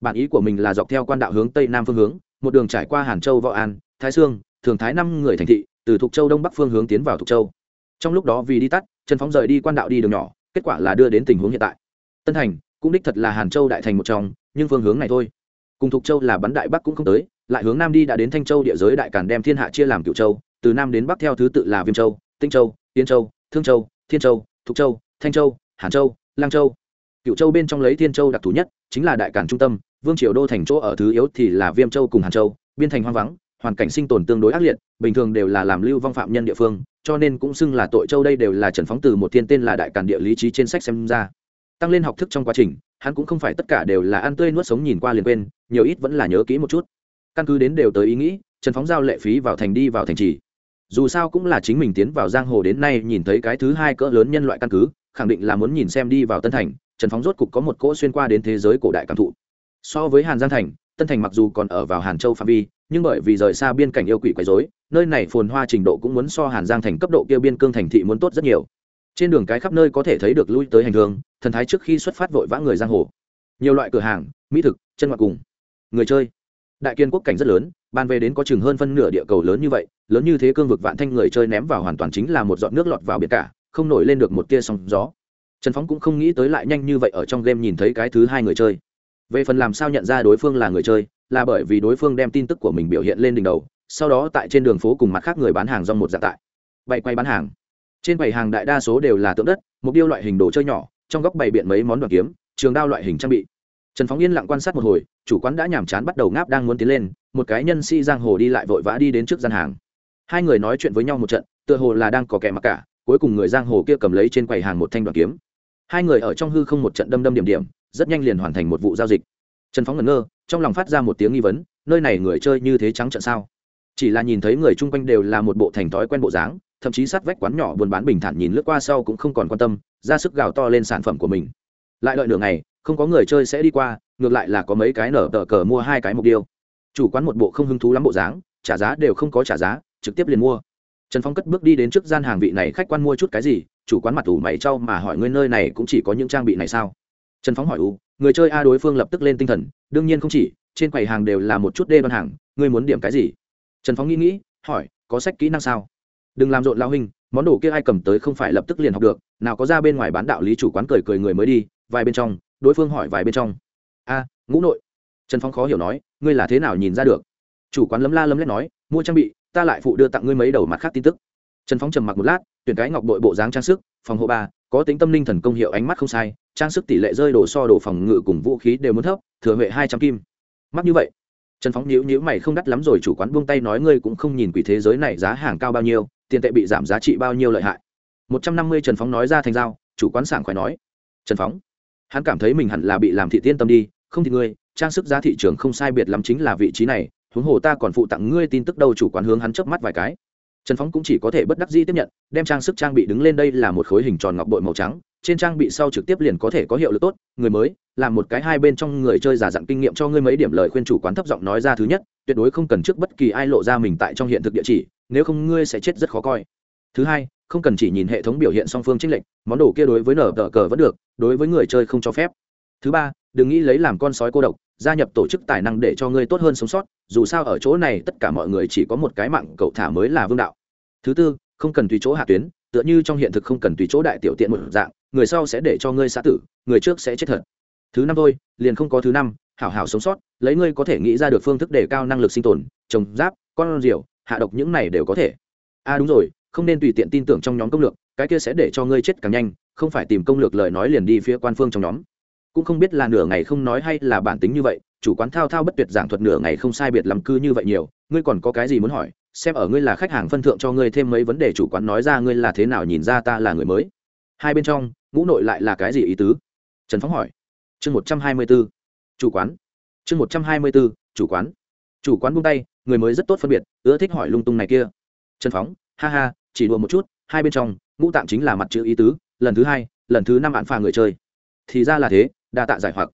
Bản ý của mình là dọc theo quan đạo hướng tây nam phương hướng, một đường trải qua hàn châu, võ an, thái sương, thường thái năm người thành thị, từ thục châu đông bắc phương hướng tiến vào thục châu. Trong lúc đó vì đi tắt, trần phóng rời đi quan đạo đi đường nhỏ, kết quả là đưa đến tình huống hiện tại. Tân thành cũng đích thật là hàn châu đại thành một trong, nhưng phương hướng này thôi. Cùng thục châu là bắn đại bắc cũng không tới, lại hướng nam đi đã đến thanh châu địa giới đại càn đem thiên hạ chia làm cựu châu, từ nam đến bắc theo thứ tự là viêm châu, tinh châu, yên châu, thương châu, thiên châu, thục châu thanh châu, hàn châu lang châu. Cựu châu bên trong lấy thiên châu đặc thù nhất, chính là đại cản trung tâm, vương triều đô thành chỗ ở thứ yếu thì là viêm châu cùng hàn châu, biên thành hoang vắng, hoàn cảnh sinh tồn tương đối ác liệt, bình thường đều là làm lưu vong phạm nhân địa phương, cho nên cũng xưng là tội châu đây đều là trần phóng từ một thiên tên là đại cản địa lý trí trên sách xem ra. Tăng lên học thức trong quá trình, hắn cũng không phải tất cả đều là ăn tươi nuốt sống nhìn qua liền quên, nhiều ít vẫn là nhớ kỹ một chút. Căn cứ đến đều tới ý nghĩ, trần phóng giao lệ phí vào thành đi vào thành trì. Dù sao cũng là chính mình tiến vào giang hồ đến nay nhìn thấy cái thứ hai cỡ lớn nhân loại căn cứ khẳng định là muốn nhìn xem đi vào tân thành, trần phóng rốt cục có một cỗ xuyên qua đến thế giới cổ đại cảm thụ. So với hàn giang thành, tân thành mặc dù còn ở vào hàn châu phạm vi, nhưng bởi vì rời xa biên cảnh yêu quỷ quấy dối nơi này phồn hoa trình độ cũng muốn so hàn giang thành cấp độ kia biên cương thành thị muốn tốt rất nhiều. Trên đường cái khắp nơi có thể thấy được lui tới hành hương, thần thái trước khi xuất phát vội vã người giang hồ. Nhiều loại cửa hàng, mỹ thực, chân ngoại cùng. Người chơi. Đại kiên quốc cảnh rất lớn, ban về đến có chừng hơn phân nửa địa cầu lớn như vậy, lớn như thế cương vực vạn thanh người chơi ném vào hoàn toàn chính là một giọt nước lọt vào biển cả không nổi lên được một tia sóng gió. Trần phóng cũng không nghĩ tới lại nhanh như vậy ở trong game nhìn thấy cái thứ hai người chơi. Về phần làm sao nhận ra đối phương là người chơi, là bởi vì đối phương đem tin tức của mình biểu hiện lên đỉnh đầu, sau đó tại trên đường phố cùng mặt khác người bán hàng rong một dạng tại. Bày quay bán hàng. Trên quầy hàng đại đa số đều là tượng đất, mục điêu loại hình đồ chơi nhỏ, trong góc bày biện mấy món đoàn kiếm, trường đao loại hình trang bị. Trần phóng yên lặng quan sát một hồi, chủ quán đã nhàm chán bắt đầu ngáp đang muốn tiến lên, một cái nhân sĩ giang hồ đi lại vội vã đi đến trước gian hàng. Hai người nói chuyện với nhau một trận, tựa hồ là đang có kẻ mặc cả cuối cùng người giang hồ kia cầm lấy trên quầy hàng một thanh đoạn kiếm. Hai người ở trong hư không một trận đâm đâm điểm điểm, rất nhanh liền hoàn thành một vụ giao dịch. Trần phóng ngẩn ngơ, trong lòng phát ra một tiếng nghi vấn, nơi này người chơi như thế trắng trận sao? Chỉ là nhìn thấy người chung quanh đều là một bộ thành thói quen bộ dáng, thậm chí sát vách quán nhỏ buôn bán bình thản nhìn lướt qua sau cũng không còn quan tâm, ra sức gào to lên sản phẩm của mình. Lại đợi nửa ngày, không có người chơi sẽ đi qua, ngược lại là có mấy cái nở tờ cờ mua hai cái mục tiêu. Chủ quán một bộ không hứng thú lắm bộ dáng, trả giá đều không có trả giá, trực tiếp liền mua trần phong cất bước đi đến trước gian hàng vị này, khách quan mua chút cái gì? Chủ quán mặt ủ mày trau mà hỏi ngươi nơi này cũng chỉ có những trang bị này sao? Trần Phong hỏi u người chơi a đối phương lập tức lên tinh thần, đương nhiên không chỉ, trên quầy hàng đều là một chút đê đoan hàng, ngươi muốn điểm cái gì? Trần Phong nghĩ nghĩ, hỏi, có sách kỹ năng sao? Đừng làm rộn lao hình món đồ kia ai cầm tới không phải lập tức liền học được, nào có ra bên ngoài bán đạo lý chủ quán cười cười người mới đi, vài bên trong, đối phương hỏi vài bên trong. A, ngũ nội. Trần phong khó hiểu nói, ngươi là thế nào nhìn ra được? Chủ quán lấm la lấm lét nói, mua trang bị ta lại phụ đưa tặng ngươi mấy đầu mặt khác tin tức. Trần phong trầm mặc một lát, tuyển cái ngọc bội bộ dáng trang sức, phòng hộ ba, có tính tâm linh thần công hiệu ánh mắt không sai, trang sức tỷ lệ rơi đổ so đồ phòng ngự cùng vũ khí đều muốn thấp, thừa huệ hai trăm kim. Mắc như vậy, trần phóng nhíu nhíu mày không đắt lắm rồi chủ quán buông tay nói ngươi cũng không nhìn quỷ thế giới này giá hàng cao bao nhiêu, tiền tệ bị giảm giá trị bao nhiêu lợi hại. Một trăm năm mươi trần phóng nói ra thành giao, chủ quán sảng khoái nói. Trần phóng hắn cảm thấy mình hẳn là bị làm thị tiên tâm đi, không thì ngươi, trang sức giá thị trường không sai biệt lắm chính là vị trí này huống hồ ta còn phụ tặng ngươi tin tức đâu chủ quán hướng hắn chớp mắt vài cái. Trần phóng cũng chỉ có thể bất đắc dĩ tiếp nhận, đem trang sức trang bị đứng lên đây là một khối hình tròn ngọc bội màu trắng, trên trang bị sau trực tiếp liền có thể có hiệu lực tốt, người mới, làm một cái hai bên trong người chơi giả dặn kinh nghiệm cho ngươi mấy điểm lời khuyên chủ quán thấp giọng nói ra thứ nhất, tuyệt đối không cần trước bất kỳ ai lộ ra mình tại trong hiện thực địa chỉ, nếu không ngươi sẽ chết rất khó coi. Thứ hai, không cần chỉ nhìn hệ thống biểu hiện song phương trích lệnh món đồ kia đối với nở tờ cờ vẫn được, đối với người chơi không cho phép. Thứ ba, đừng nghĩ lấy làm con sói cô độc gia nhập tổ chức tài năng để cho ngươi tốt hơn sống sót, dù sao ở chỗ này tất cả mọi người chỉ có một cái mạng, cậu thả mới là vương đạo. Thứ tư, không cần tùy chỗ hạ tuyến, tựa như trong hiện thực không cần tùy chỗ đại tiểu tiện một dạng, người sau sẽ để cho ngươi xã tử, người trước sẽ chết thật. Thứ năm thôi, liền không có thứ năm, hảo hảo sống sót, lấy ngươi có thể nghĩ ra được phương thức đề cao năng lực sinh tồn, trồng giáp, con rượu hạ độc những này đều có thể. A à đúng rồi, không nên tùy tiện tin tưởng trong nhóm công lược, cái kia sẽ để cho ngươi chết càng nhanh, không phải tìm công lược lời nói liền đi phía quan phương trong nhóm cũng không biết là nửa ngày không nói hay là bản tính như vậy, chủ quán thao thao bất tuyệt giảng thuật nửa ngày không sai biệt làm cư như vậy nhiều. Ngươi còn có cái gì muốn hỏi? Xem ở ngươi là khách hàng phân thượng cho ngươi thêm mấy vấn đề chủ quán nói ra ngươi là thế nào nhìn ra ta là người mới. Hai bên trong, ngũ nội lại là cái gì ý tứ? Trần phóng hỏi. Chương một trăm hai mươi b ố chủ quán. Chương một trăm hai mươi b ố chủ quán. Chủ quán buông tay, người mới rất tốt phân biệt, ưa thích hỏi lung tung này kia. Trần phóng ha ha, chỉ đùa một chút, hai bên trong, ngũ tạm chính là mặt chữ ý tứ, lần thứ hai, lần thứ năm bạn phà người chơi. Thì ra là thế đa tạ giải hoặc.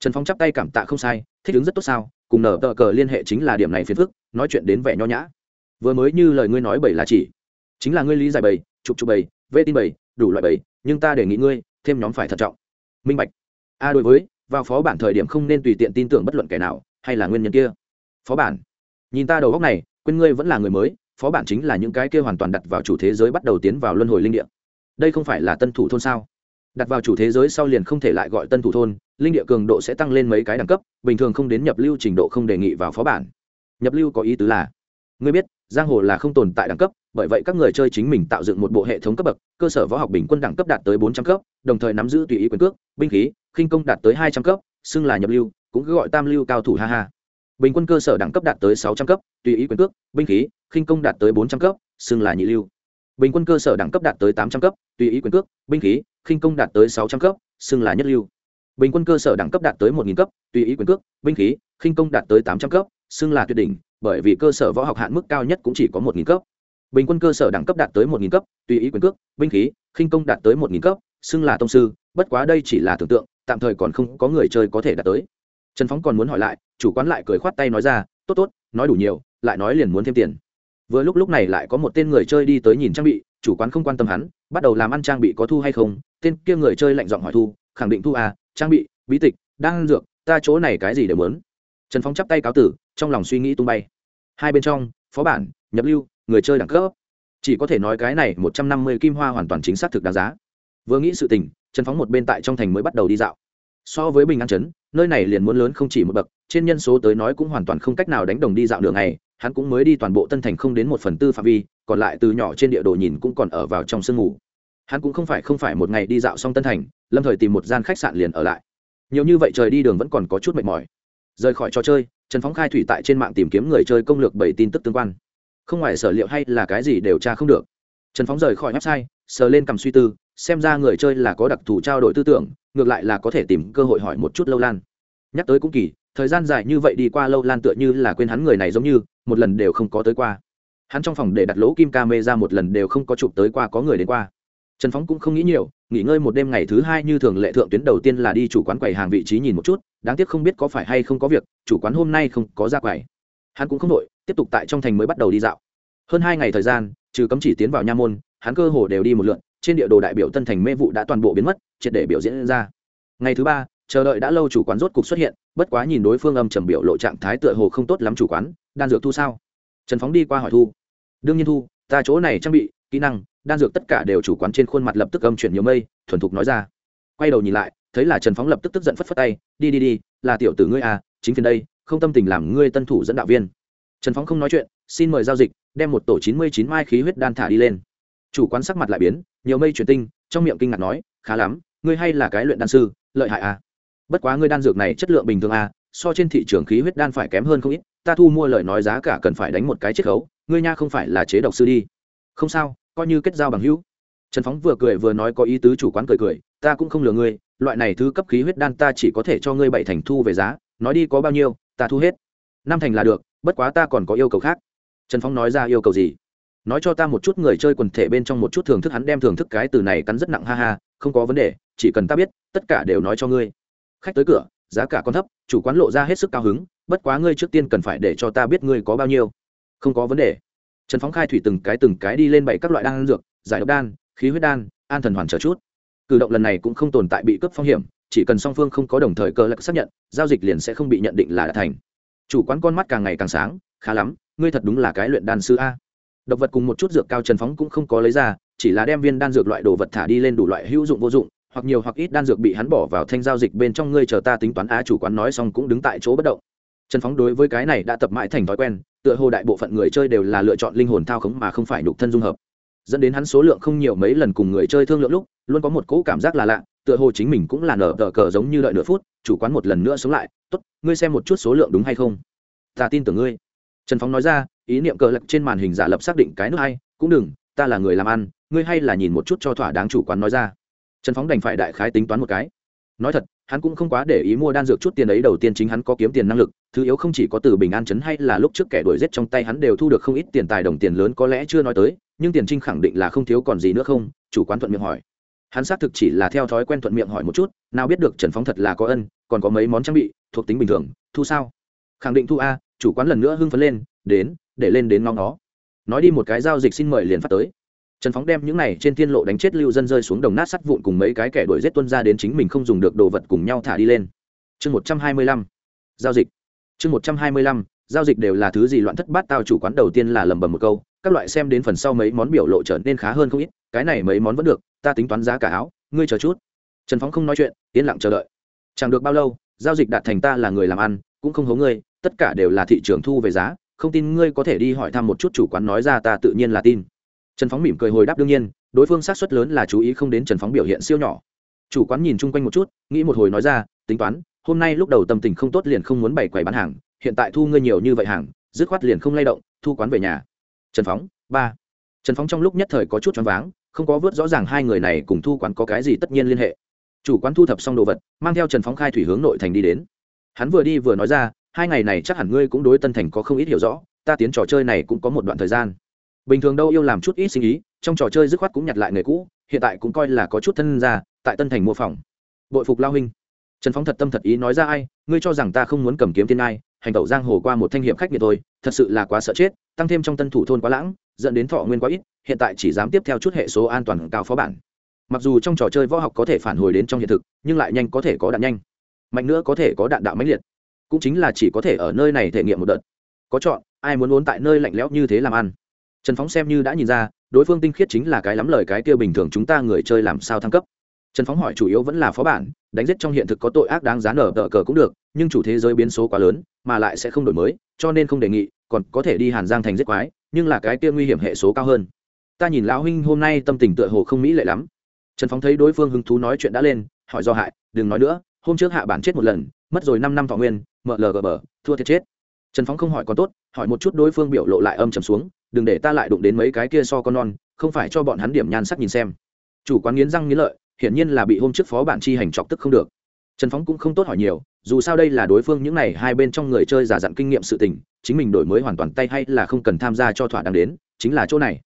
Trần phóng chắp tay cảm tạ không sai, thích ứng rất tốt sao? Cùng nở tờ cờ liên hệ chính là điểm này phiền phức, nói chuyện đến vẻ nho nhã. Vừa mới như lời ngươi nói bảy là chỉ. Chính là ngươi lý giải bảy, chụp chụp bảy, vê tin bảy, đủ loại bảy, nhưng ta đề nghị ngươi thêm nhóm phải thận trọng. Minh bạch. A, đối với, vào phó bản thời điểm không nên tùy tiện tin tưởng bất luận kẻ nào, hay là nguyên nhân kia? Phó bản. Nhìn ta đầu góc này, quên ngươi vẫn là người mới, phó bản chính là những cái kia hoàn toàn đặt vào chủ thế giới bắt đầu tiến vào luân hồi linh địa. Đây không phải là tân thủ thôn sao? Đặt vào chủ thế giới sau liền không thể lại gọi tân thủ thôn, linh địa cường độ sẽ tăng lên mấy cái đẳng cấp, bình thường không đến nhập lưu trình độ không đề nghị vào phó bản. Nhập lưu có ý tứ là, ngươi biết, giang hồ là không tồn tại đẳng cấp, bởi vậy các người chơi chính mình tạo dựng một bộ hệ thống cấp bậc, cơ sở võ học bình quân đẳng cấp đạt tới bốn trăm cấp, đồng thời nắm giữ tùy ý quyền cước, binh khí, khinh công đạt tới hai trăm cấp, xưng là nhập lưu, cũng cứ gọi tam lưu cao thủ ha ha. Bình quân cơ sở đẳng cấp đạt tới sáu trăm cấp, tùy ý quyền cước, binh khí, khinh công đạt tới bốn trăm cấp, xưng là nhị lưu. Bình quân cơ sở đẳng cấp đạt tới tám trăm cấp, tùy ý quyền cước, binh khí khinh công đạt tới sáu trăm cấp, xưng là nhất lưu. Bình quân cơ sở đẳng cấp đạt tới một nghìn cấp, tùy ý quyền cước, binh khí, khinh công đạt tới tám trăm cấp, xưng là tuyệt đỉnh, bởi vì cơ sở võ học hạn mức cao nhất cũng chỉ có một nghìn cấp. Bình quân cơ sở đẳng cấp đạt tới một nghìn cấp, tùy ý quyền cước, binh khí, khinh công đạt tới một nghìn cấp, xưng là tông sư, bất quá đây chỉ là tưởng tượng, tạm thời còn không có người chơi có thể đạt tới. Trần phóng còn muốn hỏi lại, chủ quán lại cười khoát tay nói ra, tốt tốt, nói đủ nhiều, lại nói liền muốn thêm tiền. Vừa lúc lúc này lại có một tên người chơi đi tới nhìn trang bị chủ quán không quan tâm hắn, bắt đầu làm ăn trang bị có thu hay không, tên kia người chơi lạnh giọng hỏi thu, khẳng định thu à trang bị, bí tịch đang dược, ta chỗ này cái gì đều muốn. Trần phóng chắp tay cáo tử, trong lòng suy nghĩ tung bay. Hai bên trong, phó bản, nhập lưu, người chơi đẳng cấp. Chỉ có thể nói cái này một trăm năm mươi kim hoa hoàn toàn chính xác thực đáng giá. Vừa nghĩ sự tình, trần phóng một bên tại trong thành mới bắt đầu đi dạo. So với bình an chấn nơi này liền muốn lớn không chỉ một bậc, trên nhân số tới nói cũng hoàn toàn không cách nào đánh đồng đi dạo đường này hắn cũng mới đi toàn bộ tân thành không đến một phần tư phạm vi, còn lại từ nhỏ trên địa đồ nhìn cũng còn ở vào trong sương ngủ hắn cũng không phải không phải một ngày đi dạo xong tân thành, lâm thời tìm một gian khách sạn liền ở lại. Nhiều như vậy trời đi đường vẫn còn có chút mệt mỏi. Rời khỏi trò chơi, trần phóng khai thủy tại trên mạng tìm kiếm người chơi công lược bảy tin tức tương quan. Không ngoài sở liệu hay là cái gì đều tra không được. Trần phóng rời khỏi website, sờ lên cầm suy tư, xem ra người chơi là có đặc thù trao đổi tư tưởng, ngược lại là có thể tìm cơ hội hỏi một chút lâu lan. Nhắc tới cũng kỳ thời gian dài như vậy đi qua lâu lan tựa như là quên hắn người này giống như, một lần đều không có tới qua. Hắn trong phòng để đặt lỗ kim ca mê ra một lần đều không có chụp tới qua, có người đến qua. Trần phóng cũng không nghĩ nhiều, nghỉ ngơi một đêm ngày thứ hai như thường lệ thượng tuyến đầu tiên là đi chủ quán quầy hàng vị trí nhìn một chút, đáng tiếc không biết có phải hay không có việc, chủ quán hôm nay không có ra quầy. Hắn cũng không đội tiếp tục tại trong thành mới bắt đầu đi dạo. Hơn hai ngày thời gian, trừ cấm chỉ tiến vào nha môn, hắn cơ hồ đều đi một lượn, trên địa đồ đại biểu tân thành mê vụ đã toàn bộ biến mất, triệt để biểu diễn ra. Ngày thứ ba, chờ đợi đã lâu chủ quán rốt cục xuất hiện bất quá nhìn đối phương âm trầm biểu lộ trạng thái tựa hồ không tốt lắm chủ quán, đan dược thu sao? Trần phóng đi qua hỏi thu. Đương nhiên thu, ta chỗ này trang bị, kỹ năng, đan dược tất cả đều chủ quán trên khuôn mặt lập tức âm chuyển nhiều mây, thuần thục nói ra. Quay đầu nhìn lại, thấy là trần phóng lập tức tức giận phất phất tay, đi đi đi, là tiểu tử ngươi à chính phiền đây, không tâm tình làm ngươi tân thủ dẫn đạo viên. Trần phóng không nói chuyện, xin mời giao dịch, đem một tổ chín mươi chín mai khí huyết đan thả đi lên. Chủ quán sắc mặt lại biến, nhiều mây chuyển tinh, trong miệng kinh ngạc nói, khá lắm, ngươi hay là cái luyện đan sư, lợi hại à bất quá ngươi đan dược này chất lượng bình thường à so trên thị trường khí huyết đan phải kém hơn không ít, ta thu mua lời nói giá cả cần phải đánh một cái chiết khấu, ngươi nha không phải là chế độc sư đi. Không sao, coi như kết giao bằng hữu. Trần phóng vừa cười vừa nói có ý tứ chủ quán cười cười, ta cũng không lừa ngươi, loại này thứ cấp khí huyết đan ta chỉ có thể cho ngươi bảy thành thu về giá, nói đi có bao nhiêu, ta thu hết. Năm thành là được, bất quá ta còn có yêu cầu khác. Trần phóng nói ra yêu cầu gì? Nói cho ta một chút người chơi quần thể bên trong một chút thưởng thức hắn đem thưởng thức cái từ này cắn rất nặng, ha ha, không có vấn đề, chỉ cần ta biết, tất cả đều nói cho ngươi khách tới cửa, giá cả còn thấp, chủ quán lộ ra hết sức cao hứng, bất quá ngươi trước tiên cần phải để cho ta biết ngươi có bao nhiêu. Không có vấn đề. Trần phóng khai thủy từng cái từng cái đi lên bảy các loại đan dược, giải độc đan, khí huyết đan, an thần hoàn trở chút. Cử động lần này cũng không tồn tại bị cướp phong hiểm, chỉ cần song phương không có đồng thời cơ lạc xác nhận, giao dịch liền sẽ không bị nhận định là đã thành. Chủ quán con mắt càng ngày càng sáng, khá lắm, ngươi thật đúng là cái luyện đan sư a. Độc vật cùng một chút dược cao trần phóng cũng không có lấy ra, chỉ là đem viên đan dược loại đồ vật thả đi lên đủ loại hữu dụng vô dụng hoặc nhiều hoặc ít đan dược bị hắn bỏ vào thanh giao dịch bên trong, ngươi chờ ta tính toán á chủ quán nói xong cũng đứng tại chỗ bất động. Trần phóng đối với cái này đã tập mãi thành thói quen, tựa hồ đại bộ phận người chơi đều là lựa chọn linh hồn thao khống mà không phải nhục thân dung hợp. Dẫn đến hắn số lượng không nhiều mấy lần cùng người chơi thương lượng lúc, luôn có một cỗ cảm giác là lạ, tựa hồ chính mình cũng là nở tờ cờ giống như đợi nửa phút, chủ quán một lần nữa sống lại, tốt, ngươi xem một chút số lượng đúng hay không? Ta tin tưởng ngươi. Trần phóng nói ra, ý niệm cờ lật trên màn hình giả lập xác định cái nước hay, cũng đừng, ta là người làm ăn, ngươi hay là nhìn một chút cho thỏa đáng chủ quán nói ra trần phóng đành phải đại khái tính toán một cái. Nói thật, hắn cũng không quá để ý mua đan dược chút tiền ấy, đầu tiên chính hắn có kiếm tiền năng lực, thứ yếu không chỉ có từ bình an chấn hay là lúc trước kẻ đuổi giết trong tay hắn đều thu được không ít tiền tài đồng tiền lớn có lẽ chưa nói tới, nhưng tiền trinh khẳng định là không thiếu còn gì nữa không, chủ quán thuận miệng hỏi. Hắn xác thực chỉ là theo thói quen thuận miệng hỏi một chút, nào biết được trần phóng thật là có ân, còn có mấy món trang bị, thuộc tính bình thường, thu sao? Khẳng định thu a, chủ quán lần nữa hưng phấn lên, đến, để lên đến ngóng nó nói đi một cái giao dịch xin mời liền phát tới trần phóng đem những này trên thiên lộ đánh chết lưu dân rơi xuống đồng nát sắt vụn cùng mấy cái kẻ đuổi rết tuân ra đến chính mình không dùng được đồ vật cùng nhau thả đi lên. Chương một trăm hai mươi lăm, giao dịch. Chương một trăm hai mươi lăm, giao dịch đều là thứ gì loạn thất bát tao chủ quán đầu tiên là lầm bầm một câu, các loại xem đến phần sau mấy món biểu lộ trở nên khá hơn không ít, cái này mấy món vẫn được, ta tính toán giá cả áo, ngươi chờ chút. Trần phóng không nói chuyện, yên lặng chờ đợi. Chẳng được bao lâu, giao dịch đạt thành ta là người làm ăn, cũng không hố ngươi, tất cả đều là thị trường thu về giá, không tin ngươi có thể đi hỏi thăm một chút chủ quán nói ra ta tự nhiên là tin trần phóng mỉm cười hồi đáp đương nhiên, đối phương sát suất lớn là chú ý không đến trần phóng biểu hiện siêu nhỏ. Chủ quán nhìn chung quanh một chút, nghĩ một hồi nói ra, tính toán, hôm nay lúc đầu tâm tình không tốt liền không muốn bày quầy bán hàng, hiện tại thu ngươi nhiều như vậy hàng, dứt khoát liền không lay động, thu quán về nhà. Trần phóng, ba. Trần phóng trong lúc nhất thời có chút choáng váng, không có vớt rõ ràng hai người này cùng thu quán có cái gì tất nhiên liên hệ. Chủ quán thu thập xong đồ vật, mang theo trần phóng khai thủy hướng nội thành đi đến. Hắn vừa đi vừa nói ra, hai ngày này chắc hẳn ngươi cũng đối tân thành có không ít hiểu rõ, ta tiến trò chơi này cũng có một đoạn thời gian bình thường đâu yêu làm chút ít sinh ý trong trò chơi dứt khoát cũng nhặt lại nghề cũ, hiện tại cũng coi là có chút thân ra, tại tân thành mua phòng. Bội phục lao huynh. Trần phóng thật tâm thật ý nói ra ai, ngươi cho rằng ta không muốn cầm kiếm tiên ai, hành tẩu giang hồ qua một thanh hiệp khách nghiệt thôi, thật sự là quá sợ chết, tăng thêm trong tân thủ thôn quá lãng, dẫn đến thọ nguyên quá ít, hiện tại chỉ dám tiếp theo chút hệ số an toàn cao phó bản. Mặc dù trong trò chơi võ học có thể phản hồi đến trong hiện thực, nhưng lại nhanh có thể có đạn nhanh. Mạnh nữa có thể có đạn đạo mãnh liệt. Cũng chính là chỉ có thể ở nơi này thể nghiệm một đợt. Có chọn, ai muốn muốn tại nơi lạnh lẽo như thế làm ăn? Trần phóng xem như đã nhìn ra, đối phương tinh khiết chính là cái lắm lời cái kia bình thường chúng ta người chơi làm sao thăng cấp. Trần phóng hỏi chủ yếu vẫn là phó bản, đánh giết trong hiện thực có tội ác đáng giá nở tờ cờ cũng được, nhưng chủ thế giới biến số quá lớn, mà lại sẽ không đổi mới, cho nên không đề nghị, còn có thể đi hàn giang thành giết quái, nhưng là cái kia nguy hiểm hệ số cao hơn. Ta nhìn lão huynh hôm nay tâm tình tựa hồ không mỹ lệ lắm. Trần phóng thấy đối phương hứng thú nói chuyện đã lên, hỏi do hại, đừng nói nữa, hôm trước hạ bản chết một lần, mất rồi năm năm thọ nguyên mlg bờ, thua thiệt chết. Trần phóng không hỏi còn tốt, hỏi một chút đối phương biểu lộ lại âm trầm xuống đừng để ta lại đụng đến mấy cái kia so con non, không phải cho bọn hắn điểm nhan sắc nhìn xem. Chủ quán nghiến răng nghiến lợi, hiển nhiên là bị hôm trước phó bản chi hành chọc tức không được. Trần phóng cũng không tốt hỏi nhiều, dù sao đây là đối phương những n à y hai bên trong người chơi giả dặn kinh nghiệm sự tình, chính mình đổi mới hoàn toàn tay hay là không cần tham gia cho thỏa đáng đến, chính là chỗ này.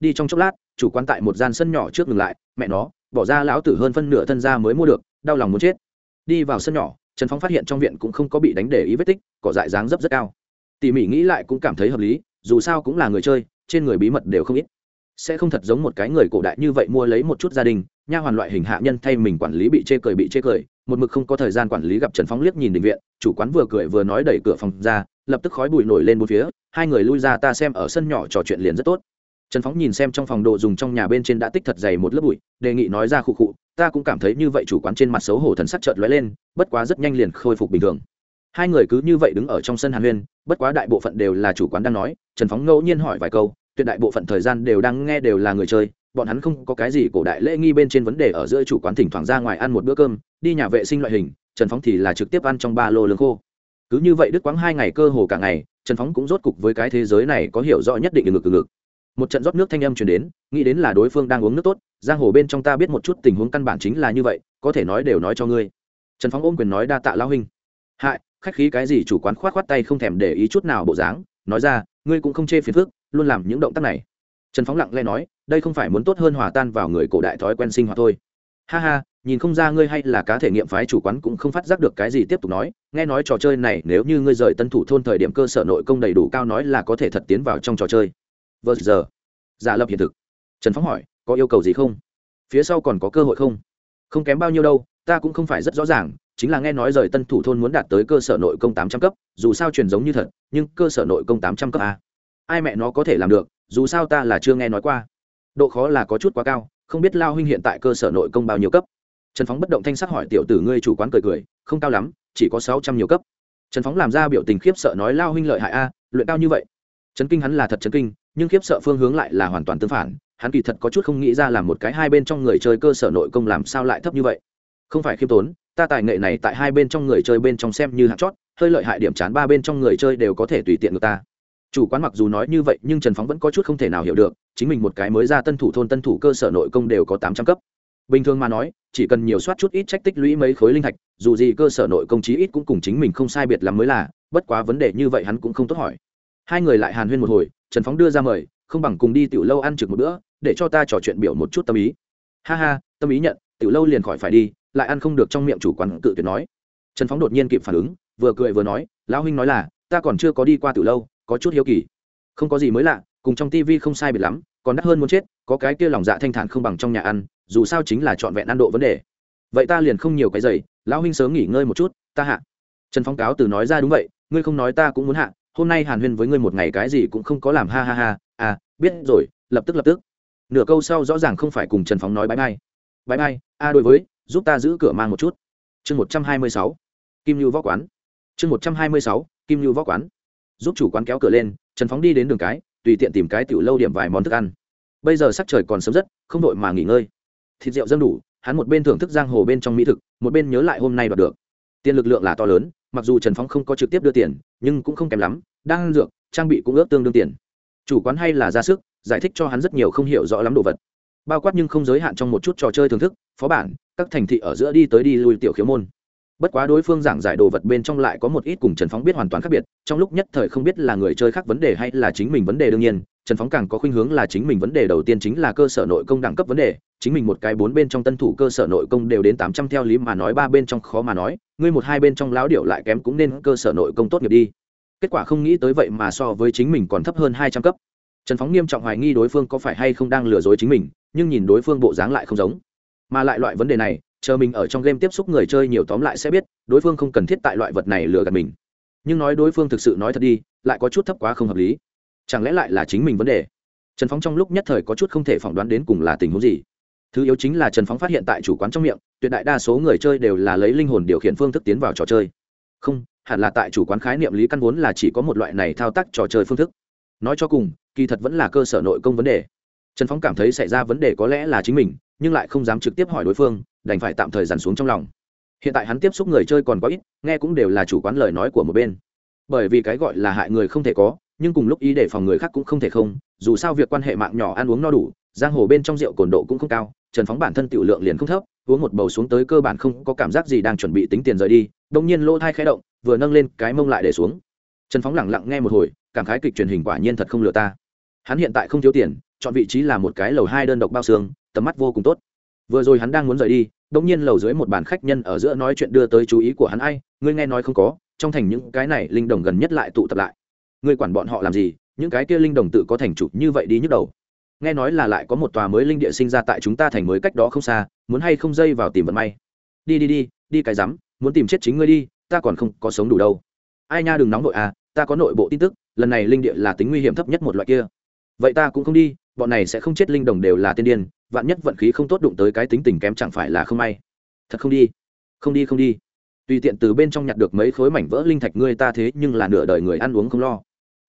Đi trong chốc lát, chủ quán tại một gian sân nhỏ trước ngừng lại, mẹ nó, bỏ ra lão tử hơn phân nửa thân ra mới mua được, đau lòng muốn chết. Đi vào sân nhỏ, trần phóng phát hiện trong viện cũng không có bị đánh để ý vết tích, cỏ dại dáng dấp rất cao. Tỉ mỉ nghĩ lại cũng cảm thấy hợp lý dù sao cũng là người chơi, trên người bí mật đều không ít. Sẽ không thật giống một cái người cổ đại như vậy mua lấy một chút gia đình, nha hoàn loại hình hạ nhân thay mình quản lý bị chê cười bị chê cười, một mực không có thời gian quản lý gặp trần phóng liếc nhìn định viện, chủ quán vừa cười vừa nói đẩy cửa phòng ra, lập tức khói bụi nổi lên bốn phía, hai người lui ra ta xem ở sân nhỏ trò chuyện liền rất tốt. Trần phóng nhìn xem trong phòng đồ dùng trong nhà bên trên đã tích thật dày một lớp bụi, đề nghị nói ra khụ khụ, ta cũng cảm thấy như vậy chủ quán trên mặt xấu hổ thần sắc trợn lóe lên, bất quá rất nhanh liền khôi phục bình thường hai người cứ như vậy đứng ở trong sân hàn huyên, bất quá đại bộ phận đều là chủ quán đang nói, trần phóng ngẫu nhiên hỏi vài câu, tuyệt đại bộ phận thời gian đều đang nghe đều là người chơi, bọn hắn không có cái gì cổ đại lễ nghi bên trên vấn đề ở giữa chủ quán thỉnh thoảng ra ngoài ăn một bữa cơm, đi nhà vệ sinh loại hình, trần phóng thì là trực tiếp ăn trong ba lô lương khô. Cứ như vậy đứt quãng hai ngày cơ hồ cả ngày, trần phóng cũng rốt cục với cái thế giới này có hiểu rõ nhất định ngực ngực. Một trận rót nước thanh âm chuyển đến, nghĩ đến là đối phương đang uống nước tốt, giang hồ bên trong ta biết một chút tình huống căn bản chính là như vậy, có thể nói đều nói cho ngươi. Trần phóng ôm quyền nói đa tạ lao huynh. Hại khách khí cái gì chủ quán khoát khoát tay không thèm để ý chút nào bộ dáng, nói ra, ngươi cũng không chê phiền phức, luôn làm những động tác này. Trần phóng lặng lẽ nói, đây không phải muốn tốt hơn hòa tan vào người cổ đại thói quen sinh hoạt thôi. Ha ha, nhìn không ra ngươi hay là cá thể nghiệm phái chủ quán cũng không phát giác được cái gì tiếp tục nói, nghe nói trò chơi này nếu như ngươi rời tân thủ thôn thời điểm cơ sở nội công đầy đủ cao nói là có thể thật tiến vào trong trò chơi. Vừa giờ giả lập hiện thực. Trần phóng hỏi, có yêu cầu gì không? Phía sau còn có cơ hội không? Không kém bao nhiêu đâu, ta cũng không phải rất rõ ràng chính là nghe nói rời tân thủ thôn muốn đạt tới cơ sở nội công tám trăm cấp, dù sao truyền giống như thật, nhưng cơ sở nội công tám trăm cấp a ai mẹ nó có thể làm được, dù sao ta là chưa nghe nói qua. Độ khó là có chút quá cao, không biết lao huynh hiện tại cơ sở nội công bao nhiêu cấp? Trần phóng bất động thanh sắc hỏi tiểu tử ngươi chủ quán cười cười, không cao lắm, chỉ có sáu trăm nhiều cấp. Trần phóng làm ra biểu tình khiếp sợ nói lao huynh lợi hại a, luyện cao như vậy. Trấn kinh hắn là thật chấn kinh, nhưng khiếp sợ phương hướng lại là hoàn toàn tương phản, hắn kỳ thật có chút không nghĩ ra làm một cái hai bên trong người chơi cơ sở nội công làm sao lại thấp như vậy. Không phải khiêm tốn ta tài nghệ này tại hai bên trong người chơi bên trong xem như hạt chót, hơi lợi hại điểm chán ba bên trong người chơi đều có thể tùy tiện người ta. Chủ quán mặc dù nói như vậy, nhưng trần phóng vẫn có chút không thể nào hiểu được, chính mình một cái mới ra tân thủ thôn tân thủ cơ sở nội công đều có tám trăm cấp. Bình thường mà nói, chỉ cần nhiều soát chút ít trách tích lũy mấy khối linh thạch, dù gì cơ sở nội công chí ít cũng cùng chính mình không sai biệt lắm mới là, bất quá vấn đề như vậy hắn cũng không tốt hỏi. Hai người lại hàn huyên một hồi, trần phóng đưa ra mời, không bằng cùng đi tiểu lâu ăn trực một bữa, để cho ta trò chuyện biểu một chút tâm ý. Ha ha, tâm ý nhận, tiểu lâu liền khỏi phải đi lại ăn không được trong miệng chủ quán cự tuyệt nói. Trần phóng đột nhiên kịp phản ứng, vừa cười vừa nói, lão huynh nói là, ta còn chưa có đi qua tiểu lâu, có chút hiếu kỳ. Không có gì mới lạ, cùng trong tivi không sai biệt lắm, còn đắt hơn muốn chết, có cái kia lòng dạ thanh thản không bằng trong nhà ăn, dù sao chính là trọn vẹn ăn độ vấn đề. Vậy ta liền không nhiều cái giày, lão huynh sớm nghỉ ngơi một chút, ta hạ. Trần phong cáo từ nói ra đúng vậy, ngươi không nói ta cũng muốn hạ, hôm nay hàn huyên với ngươi một ngày cái gì cũng không có làm, ha ha ha à biết rồi, lập tức lập tức. Nửa câu sau rõ ràng không phải cùng trần phóng nói bãi mai bãi mai a đối với giúp ta giữ cửa mang một chút. Chương một trăm hai mươi sáu, kim lưu võ quán. Chương một trăm hai mươi sáu, kim lưu võ quán. Giúp chủ quán kéo cửa lên, trần phóng đi đến đường cái, tùy tiện tìm cái tiểu lâu điểm vài món thức ăn. Bây giờ sắc trời còn sớm rất, không đội mà nghỉ ngơi. Thịt rượu dâng đủ, hắn một bên thưởng thức giang hồ bên trong mỹ thực, một bên nhớ lại hôm nay đoạt được. Tiền lực lượng là to lớn, mặc dù trần phóng không có trực tiếp đưa tiền, nhưng cũng không kém lắm, đang dược, trang bị cũng ước tương đương tiền. Chủ quán hay là ra sức, giải thích cho hắn rất nhiều không hiểu rõ lắm đồ vật bao quát nhưng không giới hạn trong một chút trò chơi thưởng thức, phó bản, các thành thị ở giữa đi tới đi lui tiểu khiếu môn. Bất quá đối phương giảng giải đồ vật bên trong lại có một ít cùng trần phóng biết hoàn toàn khác biệt, trong lúc nhất thời không biết là người chơi khác vấn đề hay là chính mình vấn đề đương nhiên, trần phóng càng có khuynh hướng là chính mình vấn đề đầu tiên chính là cơ sở nội công đẳng cấp vấn đề, chính mình một cái bốn bên trong tân thủ cơ sở nội công đều đến tám trăm theo lý mà nói, ba bên trong khó mà nói, ngươi một hai bên trong lão điệu lại kém cũng nên cơ sở nội công tốt nghiệp đi. Kết quả không nghĩ tới vậy mà so với chính mình còn thấp hơn hai trăm cấp. Trần phóng nghiêm trọng hoài nghi đối phương có phải hay không đang lừa dối chính mình nhưng nhìn đối phương bộ dáng lại không giống. Mà lại loại vấn đề này, chờ mình ở trong game tiếp xúc người chơi nhiều tóm lại sẽ biết, đối phương không cần thiết tại loại vật này lừa gạt mình. Nhưng nói đối phương thực sự nói thật đi, lại có chút thấp quá không hợp lý. Chẳng lẽ lại là chính mình vấn đề? Trần phóng trong lúc nhất thời có chút không thể phỏng đoán đến cùng là tình huống gì. Thứ yếu chính là trần phóng phát hiện tại chủ quán trong miệng, tuyệt đại đa số người chơi đều là lấy linh hồn điều khiển phương thức tiến vào trò chơi. Không, hẳn là tại chủ quán khái niệm lý căn vốn là chỉ có một loại này thao tác trò chơi phương thức. Nói cho cùng, kỳ thật vẫn là cơ sở nội công vấn đề trần phóng cảm thấy xảy ra vấn đề có lẽ là chính mình, nhưng lại không dám trực tiếp hỏi đối phương, đành phải tạm thời dằn xuống trong lòng. Hiện tại hắn tiếp xúc người chơi còn có ít, nghe cũng đều là chủ quán lời nói của một bên. Bởi vì cái gọi là hại người không thể có, nhưng cùng lúc ý để phòng người khác cũng không thể không, dù sao việc quan hệ mạng nhỏ ăn uống no đủ, giang hồ bên trong rượu cồn độ cũng không cao, trần phóng bản thân tiểu lượng liền không thấp, uống một bầu xuống tới cơ bản không có cảm giác gì đang chuẩn bị tính tiền rời đi đông nhiên lỗ thai khẽ động, vừa nâng lên cái mông lại để xuống. Trần phóng lẳng lặng nghe một hồi, cảm khái kịch truyền hình quả nhiên thật không lừa ta. Hắn hiện tại không thiếu tiền chọn vị trí là một cái lầu hai đơn độc bao xương, tầm mắt vô cùng tốt. Vừa rồi hắn đang muốn rời đi đông nhiên lầu dưới một bàn khách nhân ở giữa nói chuyện đưa tới chú ý của hắn, ai, ngươi nghe nói không có, trong thành những cái này linh đồng gần nhất lại tụ tập lại. Ngươi quản bọn họ làm gì, những cái kia linh đồng tự có thành chủ như vậy đi nhức đầu. Nghe nói là lại có một tòa mới linh địa sinh ra tại chúng ta thành mới cách đó không xa, muốn hay không dây vào tìm vận may? Đi đi đi đi cái rắm, muốn tìm chết chính ngươi đi, ta còn không có sống đủ đâu. Ai nha, đừng nóng vội à ta có nội bộ tin tức, lần này linh địa là tính nguy hiểm thấp nhất một loại kia vậy ta cũng không đi, bọn này sẽ không chết, linh đồng đều là tiên điên, vạn nhất vận khí không tốt đụng tới cái tính tình kém chẳng phải là không may. Thật không đi không đi không đi. Tùy tiện từ bên trong nhặt được mấy khối mảnh vỡ linh thạch ngươi ta thế nhưng là nửa đời người ăn uống không lo.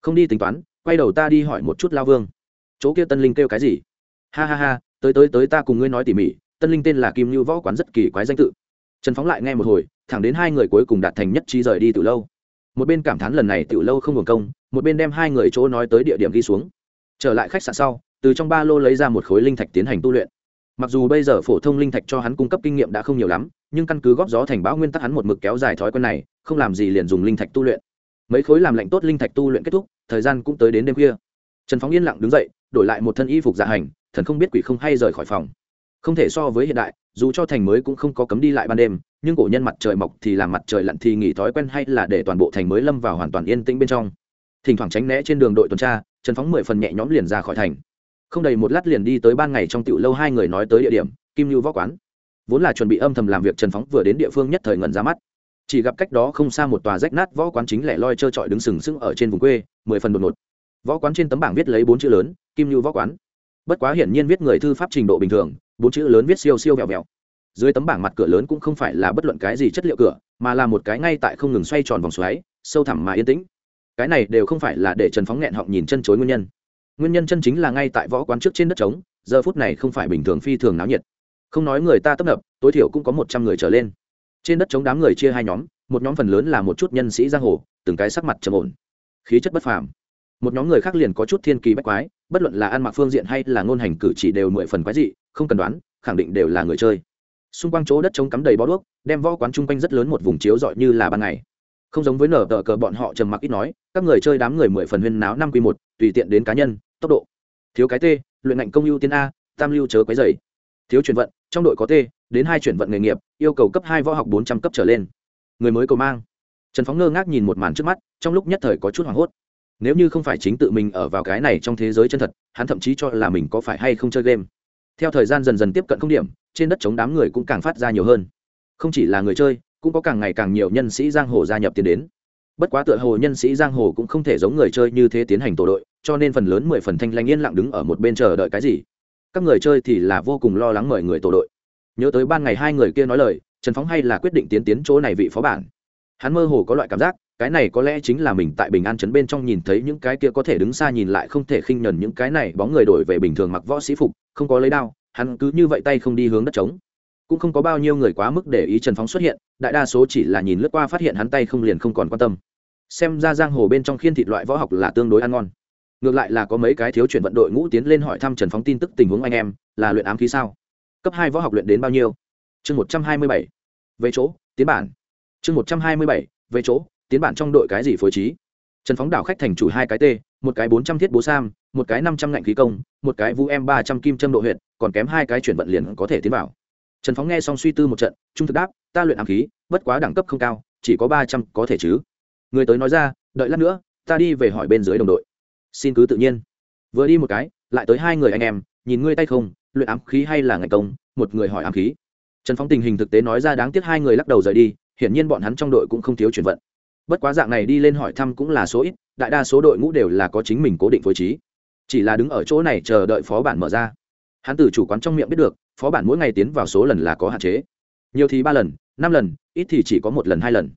Không đi tính toán, quay đầu ta đi hỏi một chút lao vương. Chỗ kia tân linh kêu cái gì? Ha ha ha, tới tới tới, ta cùng ngươi nói tỉ mỉ, tân linh tên là kim lưu võ quán rất kỳ quái danh tự. Trần phóng lại nghe một hồi, thẳng đến hai người cuối cùng đạt thành nhất trí rời đi từ lâu. Một bên cảm thán lần này từ lâu không hưởng công, một bên đem hai người chỗ nói tới địa điểm ghi xuống trở lại khách sạn sau, từ trong ba lô lấy ra một khối linh thạch tiến hành tu luyện. Mặc dù bây giờ phổ thông linh thạch cho hắn cung cấp kinh nghiệm đã không nhiều lắm, nhưng căn cứ góp gió thành bão nguyên tắc hắn một mực kéo dài thói quen này, không làm gì liền dùng linh thạch tu luyện. Mấy khối làm lạnh tốt linh thạch tu luyện kết thúc, thời gian cũng tới đến đêm khuya. Trần phóng yên lặng đứng dậy, đổi lại một thân y phục dạ hành, thần không biết quỷ không hay rời khỏi phòng. Không thể so với hiện đại, dù cho thành mới cũng không có cấm đi lại ban đêm, nhưng cổ nhân mặt trời mọc thì làm mặt trời lặn thì nghỉ thói quen hay là để toàn bộ thành mới lâm vào hoàn toàn yên tĩnh bên trong. Thỉnh thoảng tránh né trên đường đội tuần tra trần phóng mười phần nhẹ nhõm liền ra khỏi thành. Không đầy một lát liền đi tới ban ngày trong tiểu lâu hai người nói tới địa điểm, kim lưu võ quán. Vốn là chuẩn bị âm thầm làm việc, trần phóng vừa đến địa phương nhất thời ngẩn ra mắt. Chỉ gặp cách đó không xa một tòa rách nát võ quán chính lẻ loi trơ trọi đứng sừng sững ở trên vùng quê, mười phần đột ngột. Võ quán trên tấm bảng viết lấy bốn chữ lớn, kim lưu võ quán. Bất quá hiển nhiên viết người thư pháp trình độ bình thường, bốn chữ lớn viết siêu siêu vẹo vẹo. Dưới tấm bảng mặt cửa lớn cũng không phải là bất luận cái gì chất liệu cửa, mà là một cái ngay tại không ngừng xoay tròn vòng xoáy, sâu thẳm mà yên tĩnh cái này đều không phải là để trần phóng nghẹn họng nhìn chân chối nguyên nhân. Nguyên nhân chân chính là ngay tại võ quán trước trên đất trống, giờ phút này không phải bình thường phi thường náo nhiệt. Không nói người ta tấp nập, tối thiểu cũng có một trăm người trở lên. Trên đất trống đám người chia hai nhóm, một nhóm phần lớn là một chút nhân sĩ giang hồ, từng cái sắc mặt trầm ổn. Khí chất bất phàm. Một nhóm người khác liền có chút thiên kỳ bách quái, bất luận là ăn mặc phương diện hay là ngôn hành cử chỉ đều mười phần quái dị, không cần đoán, khẳng định đều là người chơi. Xung quanh chỗ đất trống cắm đầy bó đuốc, đem võ quán chung quanh rất lớn một vùng chiếu rọi như là ban ngày không giống với nở tờ cờ bọn họ trầm mặc ít nói, các người chơi đám người mười phần huyên náo năm q một, tùy tiện đến cá nhân, tốc độ. Thiếu cái t luyện ngạnh công ưu tiên a, tam lưu chớ quấy dày thiếu chuyển vận, trong đội có t đến hai chuyển vận nghề nghiệp, yêu cầu cấp hai võ học bốn trăm cấp trở lên. Người mới cầu mang. Trần phóng ngơ ngác nhìn một màn trước mắt, trong lúc nhất thời có chút hoảng hốt. Nếu như không phải chính tự mình ở vào cái này trong thế giới chân thật, hắn thậm chí cho là mình có phải hay không chơi game. Theo thời gian dần dần tiếp cận không điểm, trên đất chống đám người cũng càng phát ra nhiều hơn. Không chỉ là người chơi cũng có càng ngày càng nhiều nhân sĩ giang hồ gia nhập tiến đến. Bất quá tựa hồ nhân sĩ giang hồ cũng không thể giống người chơi như thế tiến hành tổ đội, cho nên phần lớn mười phần thanh lanh yên lặng đứng ở một bên chờ đợi cái gì. Các người chơi thì là vô cùng lo lắng mời người tổ đội. Nhớ tới ban ngày hai người kia nói lời, trần phóng hay là quyết định tiến tiến chỗ này vị phó bản. Hắn mơ hồ có loại cảm giác, cái này có lẽ chính là mình tại bình an trấn bên trong nhìn thấy những cái kia có thể đứng xa nhìn lại không thể khinh nhẫn những cái này bóng người đổi về bình thường mặc võ sĩ phục, không có lấy đao, hắn cứ như vậy tay không đi hướng đất trống cũng không có bao nhiêu người quá mức để ý trần phóng xuất hiện, đại đa số chỉ là nhìn lướt qua phát hiện hắn tay không liền không còn quan tâm. Xem ra giang hồ bên trong khiên thịt loại võ học là tương đối ăn ngon. Ngược lại là có mấy cái thiếu chuyển vận đội ngũ tiến lên hỏi thăm trần phóng tin tức tình huống anh em, là luyện ám khí sao? Cấp hai võ học luyện đến bao nhiêu? Chương một trăm hai mươi bảy. Về chỗ, tiến bản. Chương một trăm hai mươi bảy, về chỗ, tiến bản trong đội cái gì phối trí? Trần phóng đảo khách thành chủ hai cái t, một cái bốn trăm thiết bố sam, một cái năm trăm ngạnh khí công, một cái vũ em ba trăm kim châm độ huyện còn kém hai cái chuyển vận liền có thể tiến vào trần phóng nghe xong suy tư một trận, trung thực đáp, ta luyện ám khí, bất quá đẳng cấp không cao, chỉ có ba trăm có thể chứ. Người tới nói ra, đợi lát nữa, ta đi về hỏi bên dưới đồng đội. Xin cứ tự nhiên. Vừa đi một cái, lại tới hai người anh em, nhìn ngươi tay không, luyện ám khí hay là ngành công, một người hỏi ám khí. Trần phóng tình hình thực tế nói ra đáng tiếc hai người lắc đầu rời đi, hiển nhiên bọn hắn trong đội cũng không thiếu chuyển vận. Bất quá dạng này đi lên hỏi thăm cũng là số ít, đại đa số đội ngũ đều là có chính mình cố định phối trí. Chỉ là đứng ở chỗ này chờ đợi phó bản mở ra. Hắn từ chủ quán trong miệng biết được phó bản mỗi ngày tiến vào số lần là có hạn chế. Nhiều thì ba lần, năm lần, ít thì chỉ có một lần, hai lần.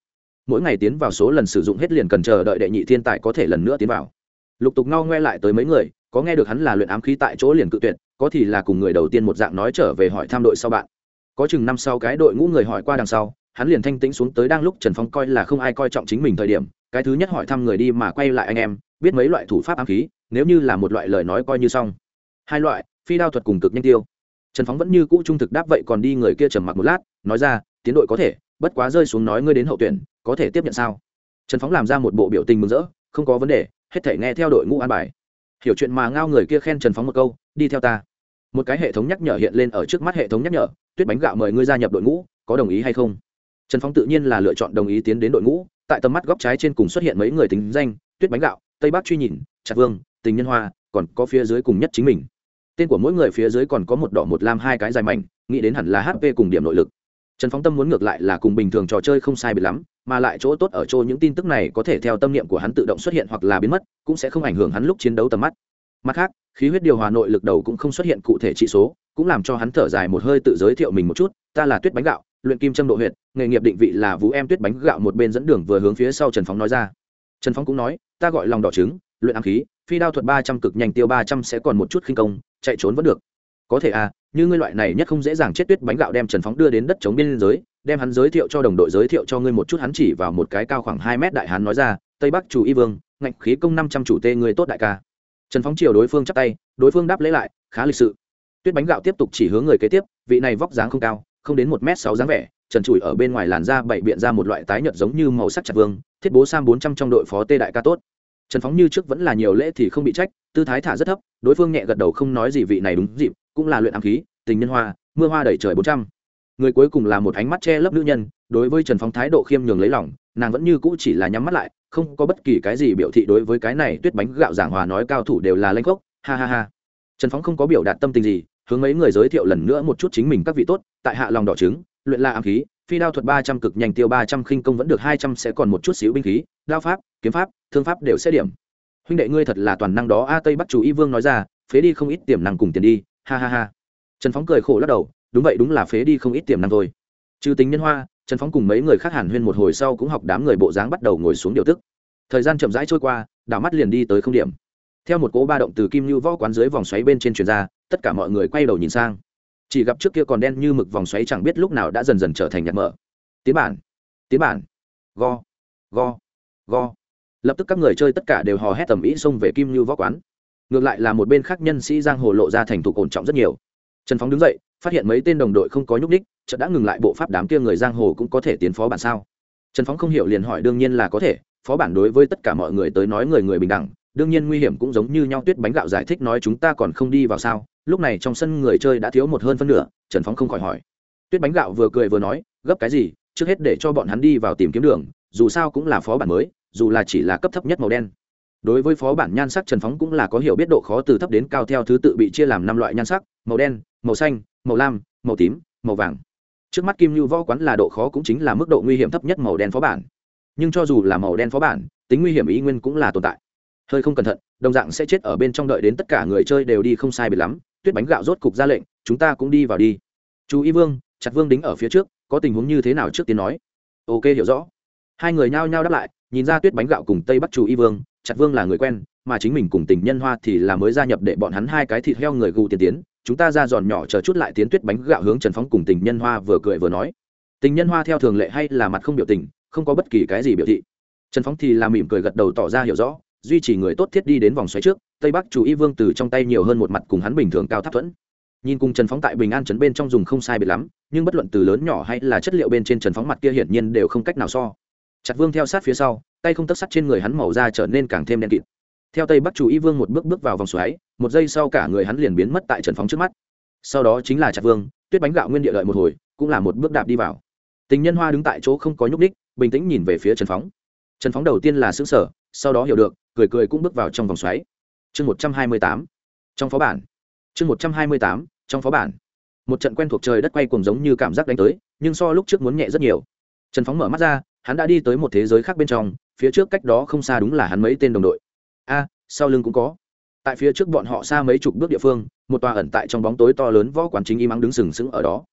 Mỗi ngày tiến vào số lần sử dụng hết liền cần chờ đợi đệ nhị thiên tài có thể lần nữa tiến vào. Lục tục ngao ngoe lại tới mấy người, có nghe được hắn là luyện ám khí tại chỗ liền cự tuyệt, có thì là cùng người đầu tiên một dạng nói trở về hỏi tham đội sau bạn. Có chừng năm sau cái đội ngũ người hỏi qua đằng sau, hắn liền thanh tĩnh xuống tới đang lúc trần phong coi là không ai coi trọng chính mình thời điểm, cái thứ nhất hỏi thăm người đi mà quay lại anh em, biết mấy loại thủ pháp ám khí, nếu như là một loại lời nói coi như xong. Hai loại, phi đao thuật cùng cực nhanh tiêu trần phóng vẫn như cũ trung thực đáp vậy còn đi người kia trầm mặc một lát, nói ra, tiến đội có thể, bất quá rơi xuống nói ngươi đến hậu tuyển, có thể tiếp nhận sao? Trần phóng làm ra một bộ biểu tình mừng rỡ, không có vấn đề, hết thể nghe theo đội ngũ an bài. Hiểu chuyện mà ngao người kia khen trần phóng một câu, đi theo ta. Một cái hệ thống nhắc nhở hiện lên ở trước mắt hệ thống nhắc nhở, tuyết bánh gạo mời ngươi gia nhập đội ngũ, có đồng ý hay không? Trần phóng tự nhiên là lựa chọn đồng ý tiến đến đội ngũ, tại tầm mắt góc trái trên cùng xuất hiện mấy người tính danh, tuyết bánh gạo, tây bắc truy nhìn chặt vương, tình nhân hoa, còn có phía dưới cùng nhất chính mình tên của mỗi người phía dưới còn có một đỏ, một lam, hai cái dài mảnh, nghĩ đến hẳn là hp cùng điểm nội lực. Trần phóng tâm muốn ngược lại là cùng bình thường trò chơi không sai biệt lắm, mà lại chỗ tốt ở chỗ những tin tức này có thể theo tâm niệm của hắn tự động xuất hiện hoặc là biến mất, cũng sẽ không ảnh hưởng hắn lúc chiến đấu tầm mắt. Mặt khác, khí huyết điều hòa nội lực đầu cũng không xuất hiện cụ thể trị số, cũng làm cho hắn thở dài một hơi tự giới thiệu mình một chút, ta là tuyết bánh gạo, luyện kim châm độ huyện nghề nghiệp định vị là vũ em tuyết bánh gạo một bên dẫn đường vừa hướng phía sau trần phóng nói ra. Trần phóng cũng nói, ta gọi lòng đỏ trứng, luyện ám khí, phi đao thuật ba trăm cực nhanh tiêu ba trăm sẽ còn một chút khinh công chạy trốn vẫn được. Có thể à như ngươi loại này nhất không dễ dàng chết tuyết bánh gạo đem trần phóng đưa đến đất chống biên giới, đem hắn giới thiệu cho đồng đội giới thiệu cho ngươi một chút, hắn chỉ vào một cái cao khoảng hai mét đại hắn nói ra, tây bắc chủ y vương, ngạnh khí công năm trăm chủ tê người tốt đại ca. Trần phóng chiều đối phương chắp tay, đối phương đáp lấy lại, khá lịch sự. Tuyết bánh gạo tiếp tục chỉ hướng người kế tiếp, vị này vóc dáng không cao, không đến một m sáu dáng vẻ, trần trụi ở bên ngoài làn da bậy biện ra một loại tái nhợt giống như màu sắc chặt vương, thiết bố sam bốn trăm trong đội phó tê đại ca tốt trần phóng như trước vẫn là nhiều lễ thì không bị trách, tư thái thả rất thấp, đối phương nhẹ gật đầu không nói gì vị này đúng dịp, cũng là luyện ám khí, tình nhân hoa, mưa hoa đẩy trời bốn trăm. Người cuối cùng là một ánh mắt che lấp nữ nhân, đối với trần phóng thái độ khiêm nhường lấy lòng, nàng vẫn như cũ chỉ là nhắm mắt lại, không có bất kỳ cái gì biểu thị đối với cái này tuyết bánh gạo giảng hòa nói cao thủ đều là lanh gốc ha ha ha. Trần phóng không có biểu đạt tâm tình gì, hướng mấy người giới thiệu lần nữa một chút chính mình các vị tốt tại hạ lòng đỏ trứng, luyện la ám khí, phi đao thuật ba trăm cực nhanh tiêu ba trăm khinh công vẫn được hai trăm sẽ còn một chút xíu binh khí, đao pháp, kiếm pháp, thương pháp đều sẽ điểm. Huynh đệ ngươi thật là toàn năng đó, a tây bắc chủ y vương nói ra, phế đi không ít tiềm năng cùng tiền đi, ha ha ha. Trần phóng cười khổ lắc đầu, đúng vậy đúng là phế đi không ít tiềm năng thôi. Trừ tính nhân hoa, trần phóng cùng mấy người khác hàn huyên một hồi sau cũng học đám người bộ dáng bắt đầu ngồi xuống điều tức. Thời gian chậm rãi trôi qua, đảo mắt liền đi tới không điểm. Theo một cỗ ba động từ kim lưu võ quán dưới vòng xoáy bên trên truyền ra, tất cả mọi người quay đầu nhìn sang chỉ gặp trước kia còn đen như mực vòng xoáy chẳng biết lúc nào đã dần dần trở thành nhạt mở tiến bản tiến bản. Go go go. Lập tức các người chơi tất cả đều hò hét tầm ý xông về kim như võ quán. Ngược lại là một bên khác nhân sĩ giang hồ lộ ra thành thục ổn trọng rất nhiều. Trần phóng đứng dậy, phát hiện mấy tên đồng đội không có nhúc ních chợt đã ngừng lại bộ pháp đám kia người giang hồ cũng có thể tiến phó bản sao? Trần phóng không hiểu liền hỏi đương nhiên là có thể, phó bản đối với tất cả mọi người tới nói người người bình đẳng đương nhiên nguy hiểm cũng giống như nhau, tuyết bánh gạo giải thích nói, chúng ta còn không đi vào sao? Lúc này trong sân người chơi đã thiếu một hơn phân nửa, trần phóng không khỏi hỏi. Tuyết bánh gạo vừa cười vừa nói, gấp cái gì? Trước hết để cho bọn hắn đi vào tìm kiếm đường, dù sao cũng là phó bản mới, dù là chỉ là cấp thấp nhất màu đen. Đối với phó bản nhan sắc, trần phóng cũng là có hiểu biết độ khó từ thấp đến cao theo thứ tự bị chia làm năm loại nhan sắc, màu đen, màu xanh, màu lam, màu tím, màu vàng. Trước mắt kim lưu võ quán là độ khó cũng chính là mức độ nguy hiểm thấp nhất màu đen phó bản. Nhưng cho dù là màu đen phó bản, tính nguy hiểm ý nguyên cũng là tồn tại hơi không cẩn thận, đồng dạng sẽ chết ở bên trong đợi đến tất cả người chơi đều đi không sai biệt lắm, tuyết bánh gạo rốt cục ra lệnh, chúng ta cũng đi vào đi. Chú y vương, chặt vương đính ở phía trước, có tình huống như thế nào trước tiên nói. Ok, hiểu rõ. Hai người nhao nhao đáp lại, nhìn ra tuyết bánh gạo cùng tây bắc chú y vương, chặt vương là người quen, mà chính mình cùng tình nhân hoa thì là mới gia nhập để bọn hắn hai cái thịt heo người gù tiền tiến. Chúng ta ra giòn nhỏ chờ chút lại tiến tuyết bánh gạo hướng trần phóng cùng tình nhân hoa vừa cười vừa nói. Tình nhân hoa theo thường lệ hay là mặt không biểu tình, không có bất kỳ cái gì biểu thị. Trần phóng thì là mỉm cười gật đầu tỏ ra hiểu rõ duy trì người tốt thiết đi đến vòng xoáy trước, tây bắc chủ y vương từ trong tay nhiều hơn một mặt cùng hắn bình thường cao tháp thuẫn. Nhìn cùng trần phóng tại bình an trấn bên trong dùng không sai biệt lắm, nhưng bất luận từ lớn nhỏ hay là chất liệu bên trên trần phóng mặt kia hiển nhiên đều không cách nào so. Chặt vương theo sát phía sau, tay không tấc sắt trên người hắn màu da trở nên càng thêm đen kịt. Theo tây bắc chủ y vương một bước bước vào vòng xoáy, một giây sau cả người hắn liền biến mất tại trần phóng trước mắt. Sau đó chính là chặt vương, tuyết bánh gạo nguyên địa lợi một hồi, cũng là một bước đạp đi vào. Tình nhân hoa đứng tại chỗ không có nhúc ních bình tĩnh nhìn về phía trần phóng. Trần phóng đầu tiên là xứ sở sau đó hiểu được cười cười cũng bước vào trong vòng xoáy. Chương một trăm hai mươi tám, trong phó bản. Chương một trăm hai mươi tám, trong phó bản. Một trận quen thuộc trời đất quay cùng giống như cảm giác đánh tới, nhưng so lúc trước muốn nhẹ rất nhiều. Trần phóng mở mắt ra, hắn đã đi tới một thế giới khác bên trong, phía trước cách đó không xa đúng là hắn mấy tên đồng đội. A, sau lưng cũng có. Tại phía trước bọn họ xa mấy chục bước địa phương, một tòa ẩn tại trong bóng tối to lớn võ quán chính y mắng đứng sừng sững ở đó.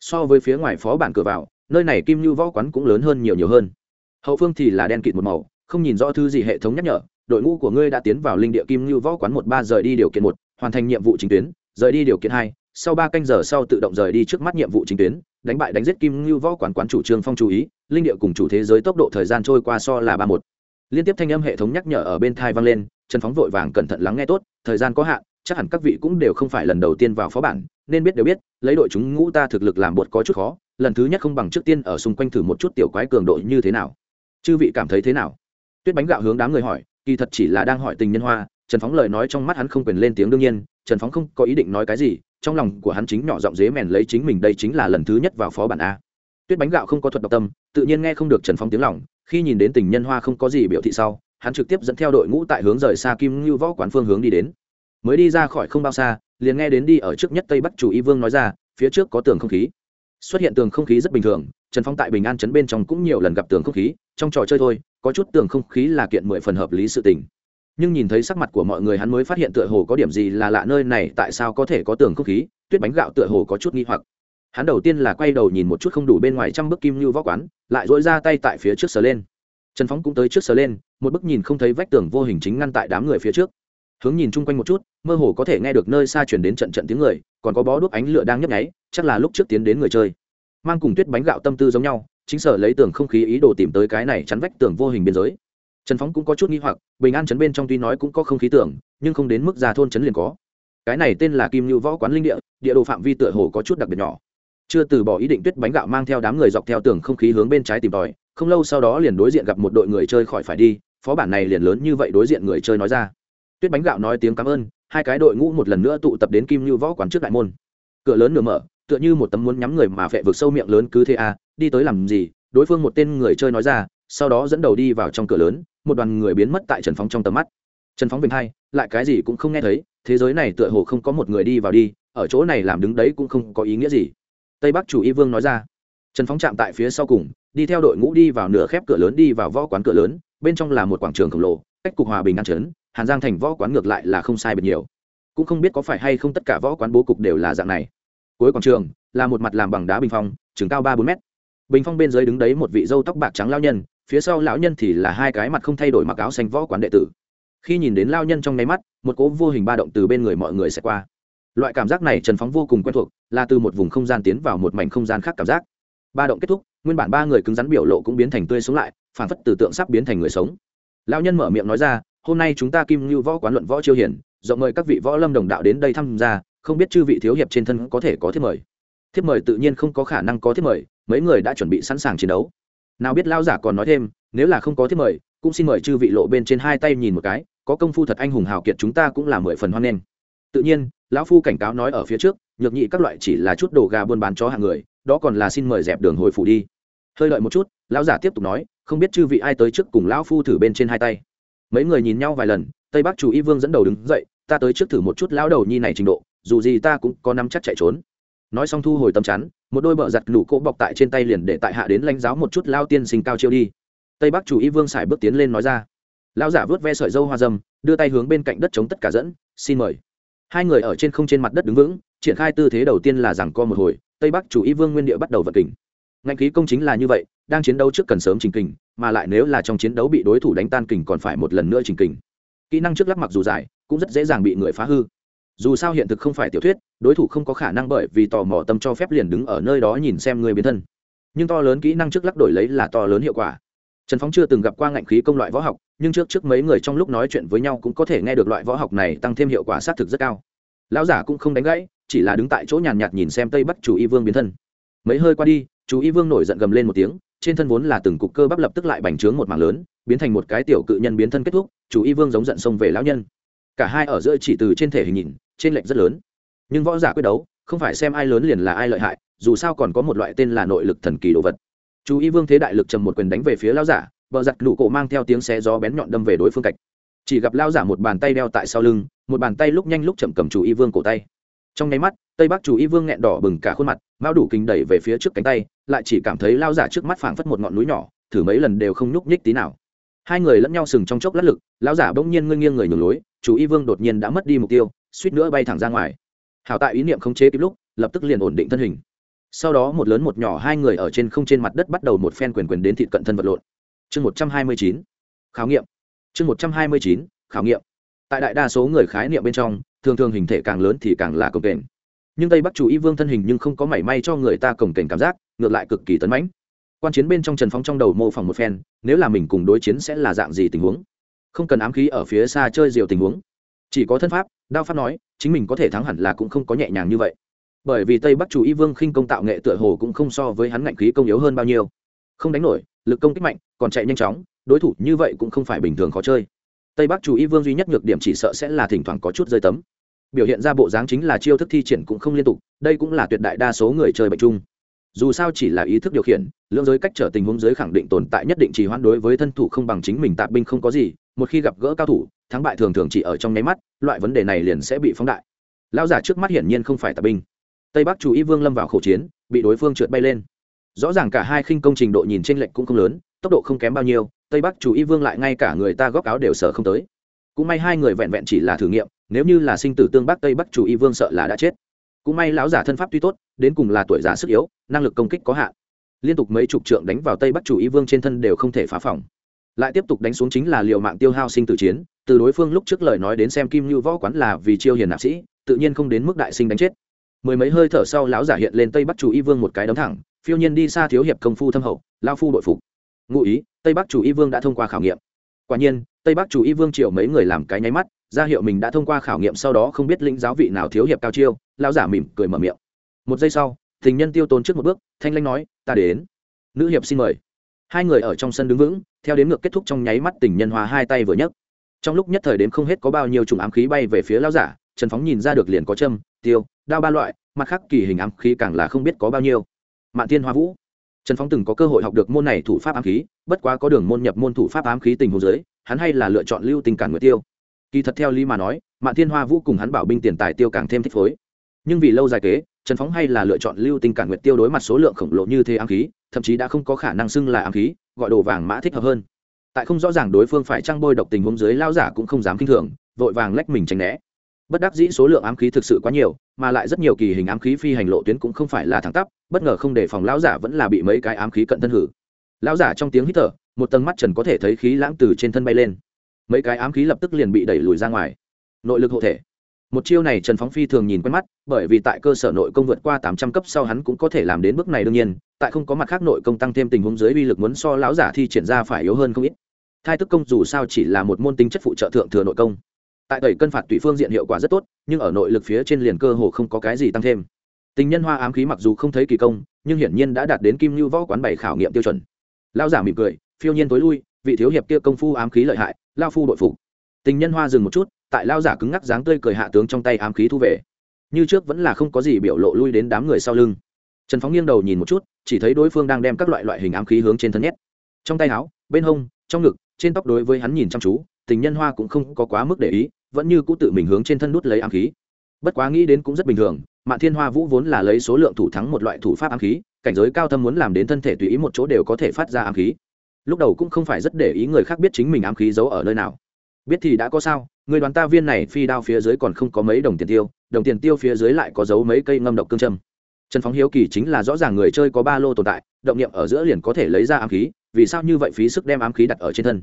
So với phía ngoài phó bản cửa vào, nơi này kim như võ quán cũng lớn hơn nhiều nhiều hơn. Hậu phương thì là đen kịt một màu, không nhìn rõ thứ gì hệ thống nhắc nhở đội ngũ của ngươi đã tiến vào linh địa kim như võ quán một ba rời đi điều kiện một, hoàn thành nhiệm vụ chính tuyến, rời đi điều kiện hai, sau ba canh giờ sau tự động rời đi trước mắt nhiệm vụ chính tuyến, đánh bại đánh giết kim như võ quán quán chủ trương phong chú ý, linh địa cùng chủ thế giới tốc độ thời gian trôi qua so là ba một. Liên tiếp thanh âm hệ thống nhắc nhở ở bên thai vang lên, trần phóng vội vàng cẩn thận lắng nghe tốt, thời gian có hạn, chắc hẳn các vị cũng đều không phải lần đầu tiên vào phó bản, nên biết đều biết, lấy đội chúng ngũ ta thực lực làm bột có chút khó, lần thứ nhất không bằng trước tiên ở xung quanh thử một chút tiểu quái cường độ như thế nào. Chư vị cảm thấy thế nào? Tuyết bánh gạo hướng đám người hỏi kỳ thật chỉ là đang hỏi tình nhân hoa, trần phóng lời nói trong mắt hắn không quyền lên tiếng đương nhiên, trần phóng không có ý định nói cái gì, trong lòng của hắn chính nhỏ giọng dế mèn lấy chính mình đây chính là lần thứ nhất vào phó bản a. Tuyết bánh gạo không có thuật độc tâm, tự nhiên nghe không được trần phóng tiếng lòng, khi nhìn đến tình nhân hoa không có gì biểu thị sau, hắn trực tiếp dẫn theo đội ngũ tại hướng rời xa kim ngưu võ quán phương hướng đi đến. Mới đi ra khỏi không bao xa, liền nghe đến đi ở trước nhất tây bắc chủ y vương nói ra, phía trước có tường không khí. Xuất hiện tường không khí rất bình thường, trần phong tại bình an chấn bên trong cũng nhiều lần gặp tường không khí, trong trò chơi thôi có chút tường không khí là kiện mười phần hợp lý sự tình. Nhưng nhìn thấy sắc mặt của mọi người hắn mới phát hiện tựa hồ có điểm gì là lạ nơi này, tại sao có thể có tường không khí? Tuyết bánh gạo tựa hồ có chút nghi hoặc. Hắn đầu tiên là quay đầu nhìn một chút không đủ bên ngoài trăm bức kim như võ quán, lại dỗi ra tay tại phía trước sờ lên. Trần phóng cũng tới trước sờ lên, một bức nhìn không thấy vách tường vô hình chính ngăn tại đám người phía trước. Hướng nhìn chung quanh một chút, mơ hồ có thể nghe được nơi xa chuyển đến trận trận tiếng người, còn có bó đuốc ánh lửa đang nhấp nháy, chắc là lúc trước tiến đến người chơi. Mang cùng tuyết bánh gạo tâm tư giống nhau chính sở lấy tường không khí ý đồ tìm tới cái này chắn vách tường vô hình biên giới. Trần phóng cũng có chút nghi hoặc, bình an chấn bên trong tuy nói cũng có không khí tưởng nhưng không đến mức già thôn chấn liền có. Cái này tên là kim ngưu võ quán linh địa địa đồ phạm vi tựa hồ có chút đặc biệt nhỏ. Chưa từ bỏ ý định tuyết bánh gạo mang theo đám người dọc theo tường không khí hướng bên trái tìm tòi, không lâu sau đó liền đối diện gặp một đội người chơi khỏi phải đi, phó bản này liền lớn như vậy đối diện người chơi nói ra. Tuyết bánh gạo nói tiếng cảm ơn, hai cái đội ngũ một lần nữa tụ tập đến kim như võ quán trước đại môn. Cửa lớn nửa mở tựa như một tấm muốn nhắm người mà phệ vực sâu miệng lớn cứ thế à đi tới làm gì? Đối phương một tên người chơi nói ra, sau đó dẫn đầu đi vào trong cửa lớn, một đoàn người biến mất tại trần phóng trong tầm mắt. Trần phóng bình hai lại cái gì cũng không nghe thấy, thế giới này tựa hồ không có một người đi vào đi, ở chỗ này làm đứng đấy cũng không có ý nghĩa gì. Tây bắc chủ y vương nói ra. Trần phóng chạm tại phía sau cùng, đi theo đội ngũ đi vào nửa khép cửa lớn đi vào võ quán cửa lớn, bên trong là một quảng trường khổng lồ, cách cục hòa bình ngăn trấn, hàn giang thành võ quán ngược lại là không sai biệt nhiều. Cũng không biết có phải hay không tất cả võ quán bố cục đều là dạng này cuối quảng trường, là một mặt làm bằng đá bình phong chừng cao ba bốn mét. Bình phong bên dưới đứng đấy một vị dâu tóc bạc trắng lao nhân, phía sau lão nhân thì là hai cái mặt không thay đổi mặc áo xanh võ quán đệ tử. Khi nhìn đến lao nhân trong nháy mắt, một cố vô hình ba động từ bên người mọi người sẽ qua. Loại cảm giác này trần phóng vô cùng quen thuộc, là từ một vùng không gian tiến vào một mảnh không gian khác cảm giác. Ba động kết thúc, nguyên bản ba người cứng rắn biểu lộ cũng biến thành tươi sống lại, phản phất từ tượng sắp biến thành người sống. Lão nhân mở miệng nói ra, hôm nay chúng ta kim như võ quán luận võ chiêu hiển, rộng mời các vị võ lâm đồng đạo đến đây tham gia không biết chư vị thiếu hiệp trên thân có thể có thiết mời. Thiết mời tự nhiên không có khả năng có thiết mời, mấy người đã chuẩn bị sẵn sàng chiến đấu. Nào biết lao giả còn nói thêm, nếu là không có thiết mời, cũng xin mời chư vị lộ bên trên hai tay nhìn một cái, có công phu thật anh hùng hào kiệt chúng ta cũng là mười phần hoan nghênh. Tự nhiên, lão phu cảnh cáo nói ở phía trước, nhược nhị các loại chỉ là chút đồ gà buôn bán chó hàng người, đó còn là xin mời dẹp đường hồi phủ đi. Hơi lợi một chút, lão giả tiếp tục nói, không biết chư vị ai tới trước cùng lão phu thử bên trên hai tay. Mấy người nhìn nhau vài lần, tây bắc chủ y vương dẫn đầu đứng dậy, ta tới trước thử một chút lão đầu nhi này trình độ dù gì ta cũng có nắm chắc chạy trốn. Nói xong thu hồi tâm chắn, một đôi bờ giặt nụ cỗ bọc tại trên tay liền để tại hạ đến lãnh giáo một chút lao tiên sinh cao chiêu đi. Tây bắc chủ y vương xài bước tiến lên nói ra. Lão giả vớt ve sợi dâu hoa dâm, đưa tay hướng bên cạnh đất chống tất cả dẫn, xin mời. Hai người ở trên không trên mặt đất đứng vững, triển khai tư thế đầu tiên là rằng co một hồi, tây bắc chủ y vương nguyên địa bắt đầu vận kình. Ngạnh khí công chính là như vậy, đang chiến đấu trước cần sớm trình kình, mà lại nếu là trong chiến đấu bị đối thủ đánh tan kình còn phải một lần nữa trình kình. Kỹ năng trước lắc mặc dù dài, cũng rất dễ dàng bị người phá hư dù sao hiện thực không phải tiểu thuyết, đối thủ không có khả năng bởi vì tò mò tâm cho phép liền đứng ở nơi đó nhìn xem người biến thân. Nhưng to lớn kỹ năng trước lắc đổi lấy là to lớn hiệu quả. Trần phóng chưa từng gặp qua ngạnh khí công loại võ học, nhưng trước trước mấy người trong lúc nói chuyện với nhau cũng có thể nghe được loại võ học này tăng thêm hiệu quả xác thực rất cao. Lão giả cũng không đánh gãy, chỉ là đứng tại chỗ nhàn nhạt nhìn xem tây bắc chủ y vương biến thân. Mấy hơi qua đi chú y vương nổi giận gầm lên một tiếng, trên thân vốn là từng cục cơ bắp lập tức lại bành trướng một mảng lớn, biến thành một cái tiểu cự nhân biến thân kết thúc, chủ y vương giống giận xông về lão nhân. Cả hai ở giữa chỉ từ trên thể hình nhìn trên lệnh rất lớn. Nhưng võ giả quyết đấu, không phải xem ai lớn liền là ai lợi hại, dù sao còn có một loại tên là nội lực thần kỳ đồ vật. Chú y vương thế đại lực trầm một quyền đánh về phía lao giả vợ giặt lũ cổ mang theo tiếng xe gió bén nhọn đâm về đối phương cạch chỉ gặp lao giả một bàn tay đeo tại sau lưng, một bàn tay lúc nhanh lúc chậm cầm chú y vương cổ tay. Trong nháy mắt, tây bắc chú y vương nghẹn đỏ bừng cả khuôn mặt, mao đủ kinh đẩy về phía trước cánh tay, lại chỉ cảm thấy lao giả trước mắt phảng phất một ngọn núi nhỏ, thử mấy lần đều không nhúc nhích tí nào. Hai người lẫn nhau sừng trong chốc lát lực lao giả bỗng nhiên ngưng nghiêng người nhường lối, chú y vương đột nhiên đã mất đi mục tiêu suýt nữa bay thẳng ra ngoài. Hảo tại ý niệm không chế kịp lúc, lập tức liền ổn định thân hình. Sau đó một lớn một nhỏ hai người ở trên không trên mặt đất bắt đầu một phen quyền quyền đến thịt cận thân vật lộn. Chương một trăm hai mươi chín, khảo nghiệm. Chương một trăm hai mươi chín, khảo nghiệm. Tại đại đa số người khái niệm bên trong, thường thường hình thể càng lớn thì càng là cồng kềnh. Nhưng tây bắc chủ y vương thân hình nhưng không có mảy may cho người ta cồng kềnh cảm giác, ngược lại cực kỳ tấn mãnh. Quan chiến bên trong trần phóng trong đầu mô phỏng một phen, nếu là mình cùng đối chiến sẽ là dạng gì tình huống? Không cần ám khí ở phía xa chơi diều tình huống. Chỉ có thân pháp đao pháp nói, chính mình có thể thắng hẳn là cũng không có nhẹ nhàng như vậy. Bởi vì tây bắc chủ y vương khinh công tạo nghệ tựa hồ cũng không so với hắn ngạnh khí công yếu hơn bao nhiêu. Không đánh nổi, lực công kích mạnh, còn chạy nhanh chóng, đối thủ như vậy cũng không phải bình thường khó chơi. Tây bắc chủ y vương duy nhất nhược điểm chỉ sợ sẽ là thỉnh thoảng có chút rơi tấm. Biểu hiện ra bộ dáng chính là chiêu thức thi triển cũng không liên tục, đây cũng là tuyệt đại đa số người chơi bệnh chung. Dù sao chỉ là ý thức điều khiển, lưỡng giới cách trở tình huống giới khẳng định tồn tại nhất định chỉ hoãn đối với thân thủ không bằng chính mình tạp binh không có gì một khi gặp gỡ cao thủ, thắng bại thường thường chỉ ở trong nháy mắt, loại vấn đề này liền sẽ bị phóng đại. Lao giả trước mắt hiển nhiên không phải tạp binh. Tây bắc chủ y vương lâm vào khẩu chiến, bị đối phương trượt bay lên. Rõ ràng cả hai khinh công trình độ nhìn trên lệnh cũng không lớn, tốc độ không kém bao nhiêu, tây bắc chủ y vương lại ngay cả người ta góp áo đều sở không tới. Cũng may hai người vẹn vẹn chỉ là thử nghiệm, nếu như là sinh tử tương bắc tây bắc chủ y vương sợ là đã chết. Cũng may lão giả thân pháp tuy tốt, đến cùng là tuổi già sức yếu, năng lực công kích có hạn. Liên tục mấy chục trượng đánh vào tây bắc chủ y vương trên thân đều không thể phá phòng lại tiếp tục đánh xuống chính là liều mạng tiêu hao sinh tử chiến, từ đối phương lúc trước lời nói đến xem kim như võ quán là vì chiêu hiền nạp sĩ, tự nhiên không đến mức đại sinh đánh chết. Mười mấy hơi thở sau lão giả hiện lên tây bắc chủ y vương một cái đấm thẳng, phiêu nhiên đi xa thiếu hiệp công phu thâm hậu lao phu đội phục. Ngụ ý, tây bắc chủ y vương đã thông qua khảo nghiệm. Quả nhiên, tây bắc chủ y vương triệu mấy người làm cái nháy mắt, ra hiệu mình đã thông qua khảo nghiệm sau đó không biết lĩnh giáo vị nào thiếu hiệp cao chiêu, lão giả mỉm cười mở miệng. Một giây sau, tình nhân tiêu tốn trước một bước, thanh lanh nói, ta đến. Nữ hiệp xin mời hai người ở trong sân đứng vững, theo đến ngược kết thúc trong nháy mắt tình nhân hòa hai tay vừa nhấc. Trong lúc nhất thời đến không hết có bao nhiêu chủng ám khí bay về phía lao giả, trần phóng nhìn ra được liền có châm, tiêu, đao ba loại, mặt khác kỳ hình ám khí càng là không biết có bao nhiêu. Mạn thiên hoa vũ. Trần phóng từng có cơ hội học được môn này thủ pháp ám khí, bất quá có đường môn nhập môn thủ pháp ám khí tình hồ dưới, hắn hay là lựa chọn lưu tình cảm nguyệt tiêu. Kỳ thật theo lý mà nói, mạn thiên hoa vũ cùng hắn bảo binh tiền tài tiêu càng thêm thích phối. Nhưng vì lâu dài kế, trần phóng hay là lựa chọn lưu tình cảm nguyệt tiêu đối mặt số lượng khổng lồ như thế ám khí thậm chí đã không có khả năng xưng là ám khí, gọi đồ vàng mã thích hợp hơn. Tại không rõ ràng đối phương phải trăng bôi độc tình huống dưới lao giả cũng không dám kinh thường, vội vàng lách mình tránh né. Bất đắc dĩ số lượng ám khí thực sự quá nhiều, mà lại rất nhiều kỳ hình ám khí phi hành lộ tuyến cũng không phải là thẳng tắp, bất ngờ không đề phòng lão giả vẫn là bị mấy cái ám khí cận thân hử. Lão giả trong tiếng hít thở, một tầng mắt trần có thể thấy khí lãng từ trên thân bay lên. Mấy cái ám khí lập tức liền bị đẩy lùi ra ngoài. Nội lực hộ thể một chiêu này trần phóng phi thường nhìn quen mắt, bởi vì tại cơ sở nội công vượt qua tám trăm cấp sau hắn cũng có thể làm đến bước này đương nhiên, tại không có mặt khác nội công tăng thêm tình huống dưới uy lực muốn so lão giả thi triển ra phải yếu hơn không ít. Thai tức công dù sao chỉ là một môn tính chất phụ trợ thượng thừa nội công. Tại tẩy cân phạt tùy phương diện hiệu quả rất tốt, nhưng ở nội lực phía trên liền cơ hồ không có cái gì tăng thêm. Tình nhân hoa ám khí mặc dù không thấy kỳ công, nhưng hiển nhiên đã đạt đến kim như võ quán bảy khảo nghiệm tiêu chuẩn. Lao giả mỉm cười, phiêu nhiên tối lui, vị thiếu hiệp kia công phu ám khí lợi hại, lao phu đội phục. Tình nhân hoa dừng một chút tại lao giả cứng ngắc dáng tươi cười hạ tướng trong tay ám khí thu về. Như trước vẫn là không có gì biểu lộ lui đến đám người sau lưng. Trần phóng nghiêng đầu nhìn một chút, chỉ thấy đối phương đang đem các loại loại hình ám khí hướng trên thân nhét. Trong tay áo, bên hông, trong ngực, trên tóc đối với hắn nhìn chăm chú, tình nhân hoa cũng không có quá mức để ý, vẫn như cũ tự mình hướng trên thân đút lấy ám khí. Bất quá nghĩ đến cũng rất bình thường, mạn thiên hoa vũ vốn là lấy số lượng thủ thắng một loại thủ pháp ám khí, cảnh giới cao thâm muốn làm đến thân thể tùy ý một chỗ đều có thể phát ra ám khí. Lúc đầu cũng không phải rất để ý người khác biết chính mình ám khí giấu ở nơi nào biết thì đã có sao, người đoàn ta viên này phi đao phía dưới còn không có mấy đồng tiền tiêu, đồng tiền tiêu phía dưới lại có giấu mấy cây ngâm độc cương châm. Trần phóng hiếu kỳ chính là rõ ràng người chơi có ba lô tồn tại, động niệm ở giữa liền có thể lấy ra ám khí, vì sao như vậy phí sức đem ám khí đặt ở trên thân?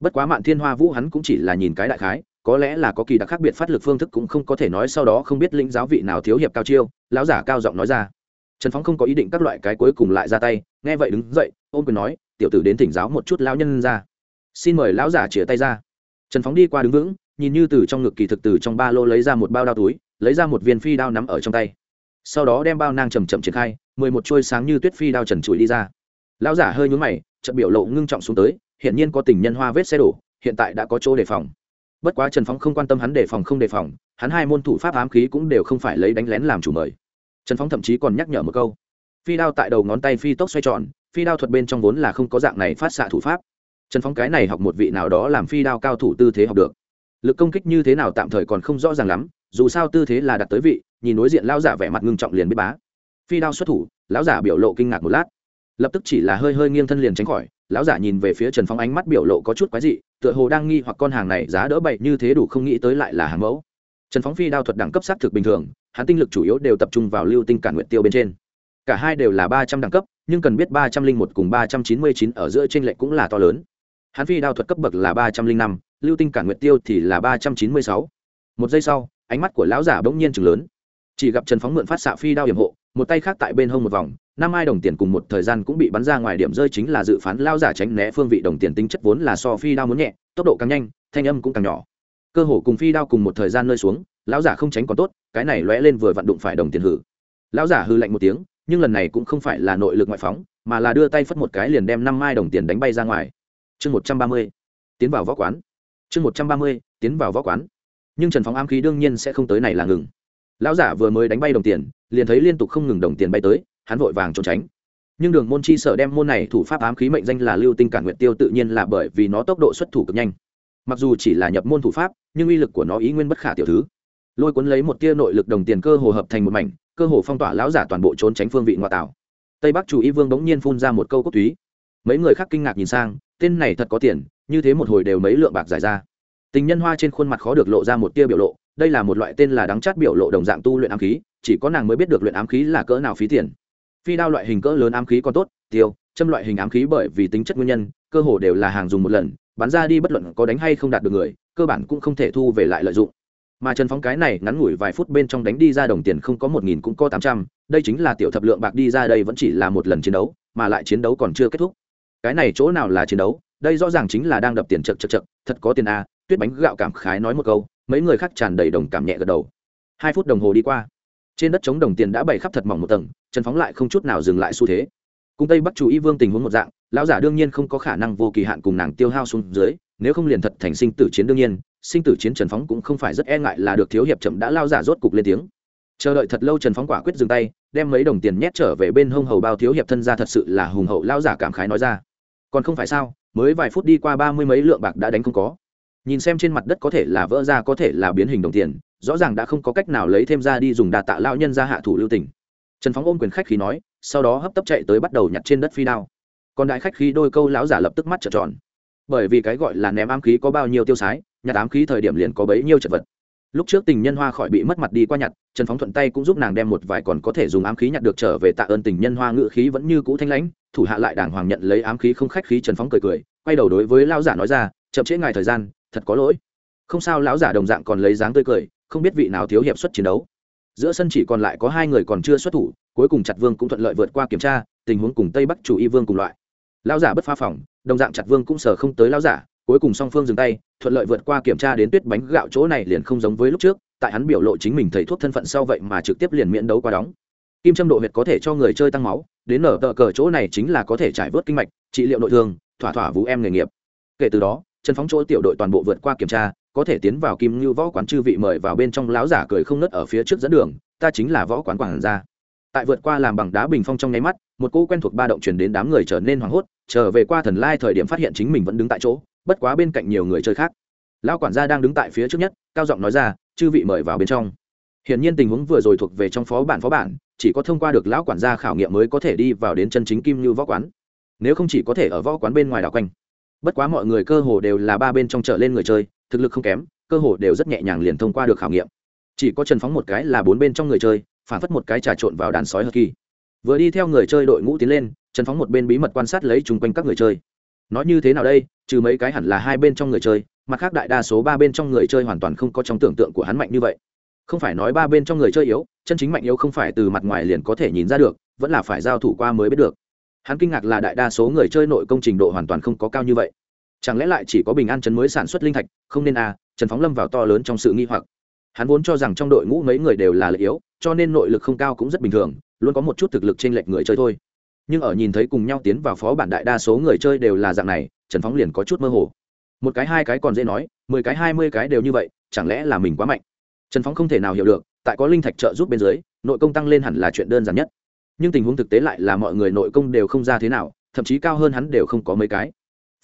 Bất quá mạn thiên hoa vũ hắn cũng chỉ là nhìn cái đại khái, có lẽ là có kỳ đặc khác biệt phát lực phương thức cũng không có thể nói sau đó không biết lĩnh giáo vị nào thiếu hiệp cao chiêu, lão giả cao giọng nói ra. Trần phóng không có ý định các loại cái cuối cùng lại ra tay, nghe vậy đứng dậy, ôm quyền nói, tiểu tử đến thỉnh giáo một chút lão nhân ra. Xin mời lão giả chĩa tay ra trần phóng đi qua đứng vững, nhìn như từ trong ngực kỳ thực từ trong ba lô lấy ra một bao đao túi, lấy ra một viên phi đao nắm ở trong tay. Sau đó đem bao nang chầm chậm triển khai, mười một chuôi sáng như tuyết phi đao trần trụi đi ra. Lão giả hơi nhún mày, chợt biểu lộ ngưng trọng xuống tới hiện nhiên có tình nhân hoa vết xe đổ, hiện tại đã có chỗ đề phòng. Bất quá trần phóng không quan tâm hắn đề phòng không đề phòng, hắn hai môn thủ pháp ám khí cũng đều không phải lấy đánh lén làm chủ mời. Trần phóng thậm chí còn nhắc nhở một câu. Phi đao tại đầu ngón tay phi tốc xoay tròn, phi đao thuật bên trong vốn là không có dạng này phát xạ thủ pháp trần Phong cái này học một vị nào đó làm phi đao cao thủ tư thế học được. Lực công kích như thế nào tạm thời còn không rõ ràng lắm, dù sao tư thế là đặt tới vị, nhìn đối diện lão giả vẻ mặt ngưng trọng liền biết bá. Phi đao xuất thủ, lão giả biểu lộ kinh ngạc một lát. Lập tức chỉ là hơi hơi nghiêng thân liền tránh khỏi, lão giả nhìn về phía trần phong ánh mắt biểu lộ có chút quái dị, tựa hồ đang nghi hoặc con hàng này giá đỡ bậy như thế đủ không nghĩ tới lại là hàng mẫu. Trần phóng phi đao thuật đẳng cấp xác thực bình thường, hắn tinh lực chủ yếu đều tập trung vào lưu tinh cản nguyện tiêu bên trên. Cả hai đều là ba trăm đẳng cấp, nhưng cần biết ba trăm linh một cùng ba trăm chín mươi chín ở giữa t r ê n lệch cũng là to lớn hắn phi đao thuật cấp bậc là ba trăm linh năm, lưu tinh cản nguyệt tiêu thì là ba trăm chín mươi sáu. Một giây sau, ánh mắt của lão giả bỗng nhiên chừng lớn. Chỉ gặp trần phóng mượn phát xạ phi đao hiểm hộ, một tay khác tại bên hông một vòng, năm ai đồng tiền cùng một thời gian cũng bị bắn ra ngoài điểm rơi chính là dự phán lao giả tránh né phương vị đồng tiền tính chất vốn là so phi đao muốn nhẹ, tốc độ càng nhanh, thanh âm cũng càng nhỏ. Cơ hồ cùng phi đao cùng một thời gian nơi xuống, lão giả không tránh còn tốt, cái này lóe lên vừa vặn đụng phải đồng tiền hử. Lão giả hư lạnh một tiếng, nhưng lần này cũng không phải là nội lực ngoại phóng, mà là đưa tay phất một cái liền đem năm mai đồng tiền đánh bay ra ngoài chương một trăm ba mươi, tiến vào võ quán. Chương một trăm ba mươi, tiến vào võ quán. Nhưng trần phóng ám khí đương nhiên sẽ không tới này là ngừng. Lão giả vừa mới đánh bay đồng tiền, liền thấy liên tục không ngừng đồng tiền bay tới, hắn vội vàng trốn tránh. Nhưng đường môn chi sở đem môn này thủ pháp ám khí mệnh danh là lưu tinh cản nguyện tiêu tự nhiên là bởi vì nó tốc độ xuất thủ cực nhanh. Mặc dù chỉ là nhập môn thủ pháp, nhưng uy lực của nó ý nguyên bất khả tiểu thứ. Lôi cuốn lấy một tia nội lực đồng tiền cơ hồ hợp thành một mảnh, cơ hồ phong tỏa lão giả toàn bộ trốn tránh phương vị ngoại tảo tây bắc chủ y vương bỗng nhiên phun ra một câu cốt túy mấy người khác kinh ngạc nhìn sang tên này thật có tiền, như thế một hồi đều mấy lượng bạc giải ra. Tình nhân hoa trên khuôn mặt khó được lộ ra một tia biểu lộ, đây là một loại tên là đắng chát biểu lộ đồng dạng tu luyện ám khí, chỉ có nàng mới biết được luyện ám khí là cỡ nào phí tiền. Phi đao loại hình cỡ lớn ám khí còn tốt, tiêu, châm loại hình ám khí bởi vì tính chất nguyên nhân, cơ hồ đều là hàng dùng một lần, bắn ra đi bất luận có đánh hay không đạt được người, cơ bản cũng không thể thu về lại lợi dụng. Mà trần phóng cái này ngắn ngủi vài phút bên trong đánh đi ra đồng tiền không có một nghìn cũng có tám trăm, đây chính là tiểu thập lượng bạc đi ra đây vẫn chỉ là một lần chiến đấu, mà lại chiến đấu còn chưa kết thúc cái này chỗ nào là chiến đấu, đây rõ ràng chính là đang đập tiền chật chật chật, thật có tiền a à. tuyết bánh gạo cảm khái nói một câu, mấy người khác tràn đầy đồng cảm nhẹ gật đầu. Hai phút đồng hồ đi qua, trên đất chống đồng tiền đã bày khắp thật mỏng một tầng, trần phóng lại không chút nào dừng lại xu thế. Cung tây bắc chú y vương tình huống một dạng, lão giả đương nhiên không có khả năng vô kỳ hạn cùng nàng tiêu hao xuống dưới, nếu không liền thật thành sinh tử chiến đương nhiên, sinh tử chiến trần phóng cũng không phải rất e ngại là được thiếu hiệp chậm đã lao giả rốt cục lên tiếng. Chờ đợi thật lâu trần phóng quả quyết dừng tay, đem mấy đồng tiền nhét trở về bên hông hầu bao thiếu hiệp thân ra thật sự là hùng hậu lao giả cảm khái nói ra còn không phải sao, mới vài phút đi qua ba mươi mấy lượng bạc đã đánh không có. Nhìn xem trên mặt đất có thể là vỡ ra có thể là biến hình đồng tiền, rõ ràng đã không có cách nào lấy thêm ra đi dùng đà tạ lao nhân ra hạ thủ lưu tình. Trần phóng ôm quyền khách khí nói, sau đó hấp tấp chạy tới bắt đầu nhặt trên đất phi đao. Còn đại khách khí đôi câu lão giả lập tức mắt trợn tròn. Bởi vì cái gọi là ném ám khí có bao nhiêu tiêu sái, nhặt ám khí thời điểm liền có bấy nhiêu chật vật. Lúc trước tình nhân hoa khỏi bị mất mặt đi qua nhặt, trần phóng thuận tay cũng giúp nàng đem một vài còn có thể dùng ám khí nhặt được trở về tạ ơn tình nhân hoa ngự khí vẫn như cũ thanh lãnh thủ hạ lại đàng hoàng nhận lấy ám khí không khách khí trần phóng cười cười, quay đầu đối với lão giả nói ra, chậm trễ ngài thời gian, thật có lỗi. Không sao, lão giả đồng dạng còn lấy dáng tươi cười, không biết vị nào thiếu hiệp xuất chiến đấu. Giữa sân chỉ còn lại có hai người còn chưa xuất thủ, cuối cùng chặt vương cũng thuận lợi vượt qua kiểm tra, tình huống cùng tây bắc chủ y vương cùng loại. Lão giả bất phá phòng, đồng dạng chặt vương cũng sờ không tới lão giả, cuối cùng song phương dừng tay, thuận lợi vượt qua kiểm tra đến tuyết bánh gạo chỗ này liền không giống với lúc trước, tại hắn biểu lộ chính mình thầy thuốc thân phận sau vậy mà trực tiếp liền miễn đấu qua đóng. Kim châm độ huyệt có thể cho người chơi tăng máu đến nở tờ cờ chỗ này chính là có thể trải vớt kinh mạch, trị liệu nội thương, thỏa thỏa vũ em nghề nghiệp. Kể từ đó, trần phóng chỗ tiểu đội toàn bộ vượt qua kiểm tra, có thể tiến vào kim như võ quán chư vị mời vào bên trong láo giả cười không nớt ở phía trước dẫn đường, ta chính là võ quán quảng gia. Tại vượt qua làm bằng đá bình phong trong nháy mắt, một cô quen thuộc ba động chuyển đến đám người trở nên hoảng hốt, trở về qua thần lai thời điểm phát hiện chính mình vẫn đứng tại chỗ, bất quá bên cạnh nhiều người chơi khác. Lão quản gia đang đứng tại phía trước nhất, cao giọng nói ra, chư vị mời vào bên trong. Hiển nhiên tình huống vừa rồi thuộc về trong phó bản phó bản chỉ có thông qua được lão quản gia khảo nghiệm mới có thể đi vào đến chân chính kim như võ quán. Nếu không chỉ có thể ở võ quán bên ngoài đảo quanh. Bất quá mọi người cơ hồ đều là ba bên trong chợ lên người chơi, thực lực không kém, cơ hồ đều rất nhẹ nhàng liền thông qua được khảo nghiệm. Chỉ có trần phóng một cái là bốn bên trong người chơi, phản phất một cái trà trộn vào đàn sói hờ kỳ. Vừa đi theo người chơi đội ngũ tiến lên, trần phóng một bên bí mật quan sát lấy chung quanh các người chơi. Nói như thế nào đây, trừ mấy cái hẳn là hai bên trong người chơi, mặt khác đại đa số ba bên trong người chơi hoàn toàn không có trong tưởng tượng của hắn mạnh như vậy không phải nói ba bên trong người chơi yếu, chân chính mạnh yếu không phải từ mặt ngoài liền có thể nhìn ra được, vẫn là phải giao thủ qua mới biết được. Hắn kinh ngạc là đại đa số người chơi nội công trình độ hoàn toàn không có cao như vậy. Chẳng lẽ lại chỉ có bình an chấn mới sản xuất linh thạch, không nên à trần phóng lâm vào to lớn trong sự nghi hoặc. Hắn vốn cho rằng trong đội ngũ mấy người đều là lợi yếu, cho nên nội lực không cao cũng rất bình thường, luôn có một chút thực lực trên lệch người chơi thôi. Nhưng ở nhìn thấy cùng nhau tiến vào phó bản đại đa số người chơi đều là dạng này, trần phóng liền có chút mơ hồ. Một cái hai cái còn dễ nói, mười cái hai mươi cái đều như vậy, chẳng lẽ là mình quá mạnh? Trần phóng không thể nào hiểu được, tại có linh thạch trợ giúp bên dưới, nội công tăng lên hẳn là chuyện đơn giản nhất. Nhưng tình huống thực tế lại là mọi người nội công đều không ra thế nào, thậm chí cao hơn hắn đều không có mấy cái.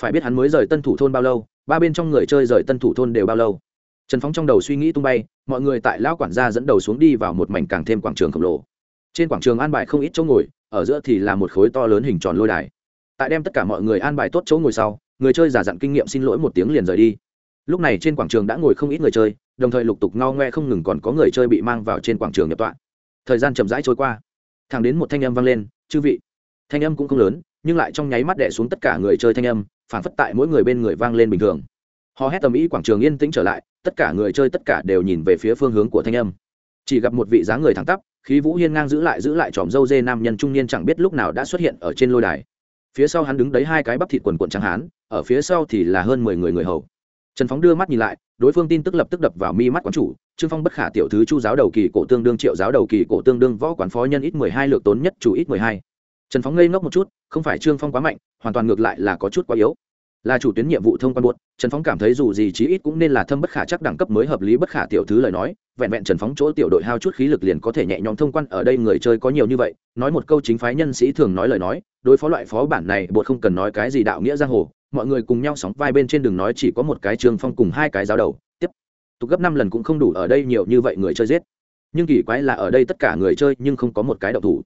Phải biết hắn mới rời tân thủ thôn bao lâu, ba bên trong người chơi rời tân thủ thôn đều bao lâu. Trần phóng trong đầu suy nghĩ tung bay, mọi người tại lão quản gia dẫn đầu xuống đi vào một mảnh càng thêm quảng trường khổng lồ. Trên quảng trường an bài không ít chỗ ngồi, ở giữa thì là một khối to lớn hình tròn lôi đài. Tại đem tất cả mọi người an bài tốt chỗ ngồi sau, người chơi giả dặn kinh nghiệm xin lỗi một tiếng liền rời đi. Lúc này trên quảng trường đã ngồi không ít người chơi đồng thời lục tục ngao ngoe không ngừng còn có người chơi bị mang vào trên quảng trường nhập tọa. Thời gian chậm rãi trôi qua. Thẳng đến một thanh âm vang lên, chư vị. Thanh âm cũng không lớn, nhưng lại trong nháy mắt đẻ xuống tất cả người chơi thanh âm, phản phất tại mỗi người bên người vang lên bình thường. Họ hét tầm ý quảng trường yên tĩnh trở lại, tất cả người chơi tất cả đều nhìn về phía phương hướng của thanh âm. Chỉ gặp một vị dáng người thẳng tắp, khí vũ hiên ngang giữ lại giữ lại tròm dâu dê nam nhân trung niên chẳng biết lúc nào đã xuất hiện ở trên lôi đài. Phía sau hắn đứng đấy hai cái bắp thịt quần quần trắng hán, ở phía sau thì là hơn mười người người hầu. Trần phóng đưa mắt nhìn lại đối phương tin tức lập tức đập vào mi mắt quán chủ, trương phong bất khả tiểu thứ chu giáo đầu kỳ cổ tương đương triệu giáo đầu kỳ cổ tương đương võ quán phó nhân ít mười hai lược tốn nhất chủ ít mười hai. Trần phóng ngây ngốc một chút, không phải trương phong quá mạnh, hoàn toàn ngược lại là có chút quá yếu. Là chủ tuyến nhiệm vụ thông quan buốt trần phóng cảm thấy dù gì chí ít cũng nên là thâm bất khả chắc đẳng cấp mới hợp lý bất khả tiểu thứ lời nói, vẹn vẹn trần phóng chỗ tiểu đội hao chút khí lực liền có thể nhẹ nhõm thông quan, ở đây người chơi có nhiều như vậy, nói một câu chính phái nhân sĩ thường nói lời nói, đối phó loại phó bản này bột không cần nói cái gì đạo nghĩa giang hồ mọi người cùng nhau sóng vai bên trên đường nói chỉ có một cái trường phong cùng hai cái giáo đầu. Tiếp tục gấp năm lần cũng không đủ ở đây nhiều như vậy người chơi giết. Nhưng kỳ quái là ở đây tất cả người chơi nhưng không có một cái đậu thủ.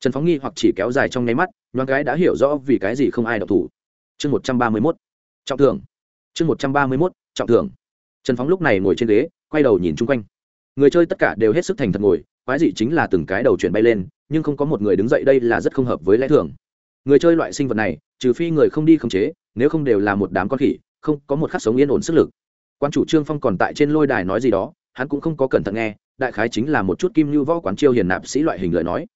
Trần phóng nghi hoặc chỉ kéo dài trong nháy mắt, nhoáng cái đã hiểu rõ vì cái gì không ai đậu thủ. Chương một trăm ba mươi mốt, trọng thưởng. Chương một trăm ba mươi mốt, trọng thưởng. Trần phóng lúc này ngồi trên ghế, quay đầu nhìn chung quanh. Người chơi tất cả đều hết sức thành thật ngồi, quái dị chính là từng cái đầu chuyển bay lên, nhưng không có một người đứng dậy đây là rất không hợp với lẽ thường người chơi loại sinh vật này, trừ phi người không đi khống chế, nếu không đều là một đám con khỉ, không có một khắc sống yên ổn sức lực. Quan chủ trương phong còn tại trên lôi đài nói gì đó, hắn cũng không có cẩn thận nghe, đại khái chính là một chút kim như võ quán chiêu hiền nạp sĩ loại hình lời nói.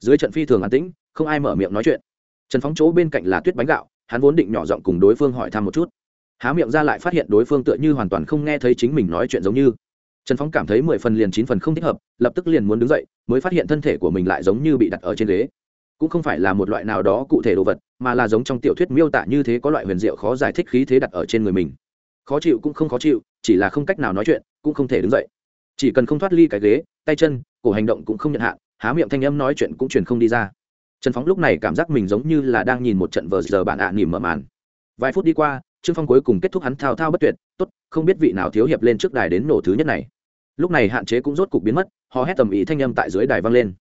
Dưới trận phi thường an tĩnh, không ai mở miệng nói chuyện. Trần phóng chỗ bên cạnh là tuyết bánh gạo, hắn vốn định nhỏ giọng cùng đối phương hỏi thăm một chút. Há miệng ra lại phát hiện đối phương tựa như hoàn toàn không nghe thấy chính mình nói chuyện giống như. Trần phóng cảm thấy mười phần liền chín phần không thích hợp, lập tức liền muốn đứng dậy, mới phát hiện thân thể của mình lại giống như bị đặt ở trên ghế cũng không phải là một loại nào đó cụ thể đồ vật, mà là giống trong tiểu thuyết miêu tả như thế có loại huyền diệu khó giải thích khí thế đặt ở trên người mình. Khó chịu cũng không khó chịu, chỉ là không cách nào nói chuyện, cũng không thể đứng dậy. Chỉ cần không thoát ly cái ghế, tay chân, cổ hành động cũng không nhận hạn, há miệng thanh âm nói chuyện cũng truyền không đi ra. Trần phóng lúc này cảm giác mình giống như là đang nhìn một trận vờ giờ bạn ạ à nỉm mở màn. Vài phút đi qua, trương phong cuối cùng kết thúc hắn thao thao bất tuyệt, tốt, không biết vị nào thiếu hiệp lên trước đài đến nổ thứ nhất này. Lúc này hạn chế cũng rốt cục biến mất họ hét tầm ý thanh âm tại dưới đài vang lên.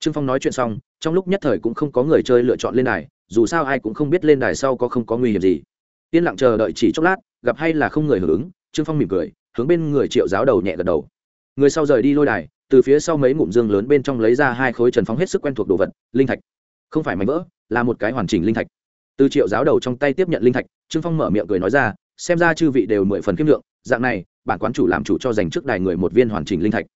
Trương phong nói chuyện xong trong lúc nhất thời cũng không có người chơi lựa chọn lên đài, dù sao ai cũng không biết lên đài sau có không có nguy hiểm gì. Yên lặng chờ đợi chỉ chốc lát, gặp hay là không người hưởng ứng, trương phong mỉm cười, hướng bên người triệu giáo đầu nhẹ gật đầu. Người sau rời đi lôi đài, từ phía sau mấy ngụm dương lớn bên trong lấy ra hai khối trần phóng hết sức quen thuộc đồ vật, linh thạch. Không phải mảnh vỡ, là một cái hoàn chỉnh linh thạch. Từ triệu giáo đầu trong tay tiếp nhận linh thạch, trương phong mở miệng cười nói ra, xem ra chư vị đều mười phần kiếm lượng, dạng này, bản quán chủ làm chủ cho dành trước đài người một viên hoàn chỉnh linh thạch.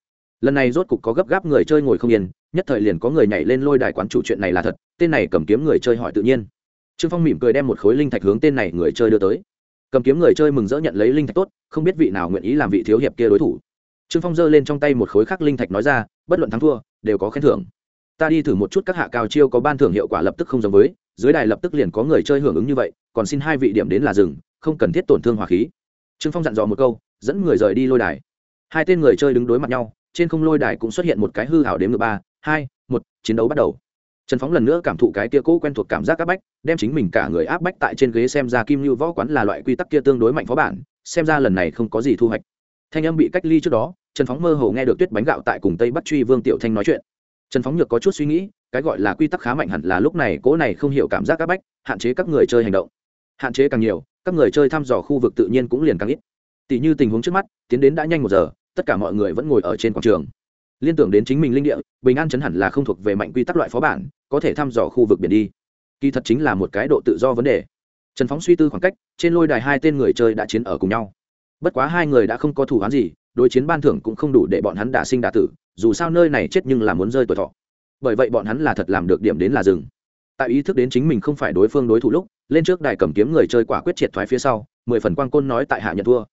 Lần này rốt cục có gấp gáp người chơi ngồi không yên nhất thời liền có người nhảy lên lôi đài quán chủ chuyện này là thật, tên này cầm kiếm người chơi hỏi tự nhiên. Trương phong mỉm cười đem một khối linh thạch hướng tên này người chơi đưa tới. Cầm kiếm người chơi mừng rỡ nhận lấy linh thạch tốt, không biết vị nào nguyện ý làm vị thiếu hiệp kia đối thủ. Trương phong giơ lên trong tay một khối khắc linh thạch nói ra, bất luận thắng thua, đều có khen thưởng. Ta đi thử một chút các hạ cao chiêu có ban thưởng hiệu quả lập tức không giống với, dưới đài lập tức liền có người chơi hưởng ứng như vậy, còn xin hai vị điểm đến là rừng không cần thiết tổn thương hỏa khí. Trương phong dặn dò một câu, dẫn người rời đi lôi đài. Hai tên người chơi đứng đối mặt nhau, trên không lôi đài cũng xuất hiện một cái hư hảo đếm ngược ba hai, một, chiến đấu bắt đầu. Trần phóng lần nữa cảm thụ cái kia cũ quen thuộc cảm giác áp bách, đem chính mình cả người áp bách tại trên ghế xem ra kim lưu võ quán là loại quy tắc kia tương đối mạnh phó bản, xem ra lần này không có gì thu hoạch. Thanh âm bị cách ly trước đó, trần phóng mơ hồ nghe được tuyết bánh gạo tại cùng tây bắc truy vương tiểu thanh nói chuyện. Trần phóng nhược có chút suy nghĩ, cái gọi là quy tắc khá mạnh hẳn là lúc này cỗ này không hiểu cảm giác áp bách, hạn chế các người chơi hành động. Hạn chế càng nhiều, các người chơi thăm dò khu vực tự nhiên cũng liền càng ít. Tỷ như tình huống trước mắt, tiến đến đã nhanh một giờ, tất cả mọi người vẫn ngồi ở trên quảng trường liên tưởng đến chính mình linh địa, bình an chấn hẳn là không thuộc về mạnh quy tắc loại phó bản, có thể thăm dò khu vực biển đi. Kỳ thật chính là một cái độ tự do vấn đề. Trần phóng suy tư khoảng cách, trên lôi đài hai tên người chơi đã chiến ở cùng nhau. Bất quá hai người đã không có thủ án gì, đối chiến ban thưởng cũng không đủ để bọn hắn đả sinh đả tử, dù sao nơi này chết nhưng là muốn rơi tuổi thọ. Bởi vậy bọn hắn là thật làm được điểm đến là rừng tại ý thức đến chính mình không phải đối phương đối thủ lúc, lên trước đài cầm kiếm người chơi quả quyết triệt thoái phía sau, mười phần quan côn nói tại hạ nhận thua.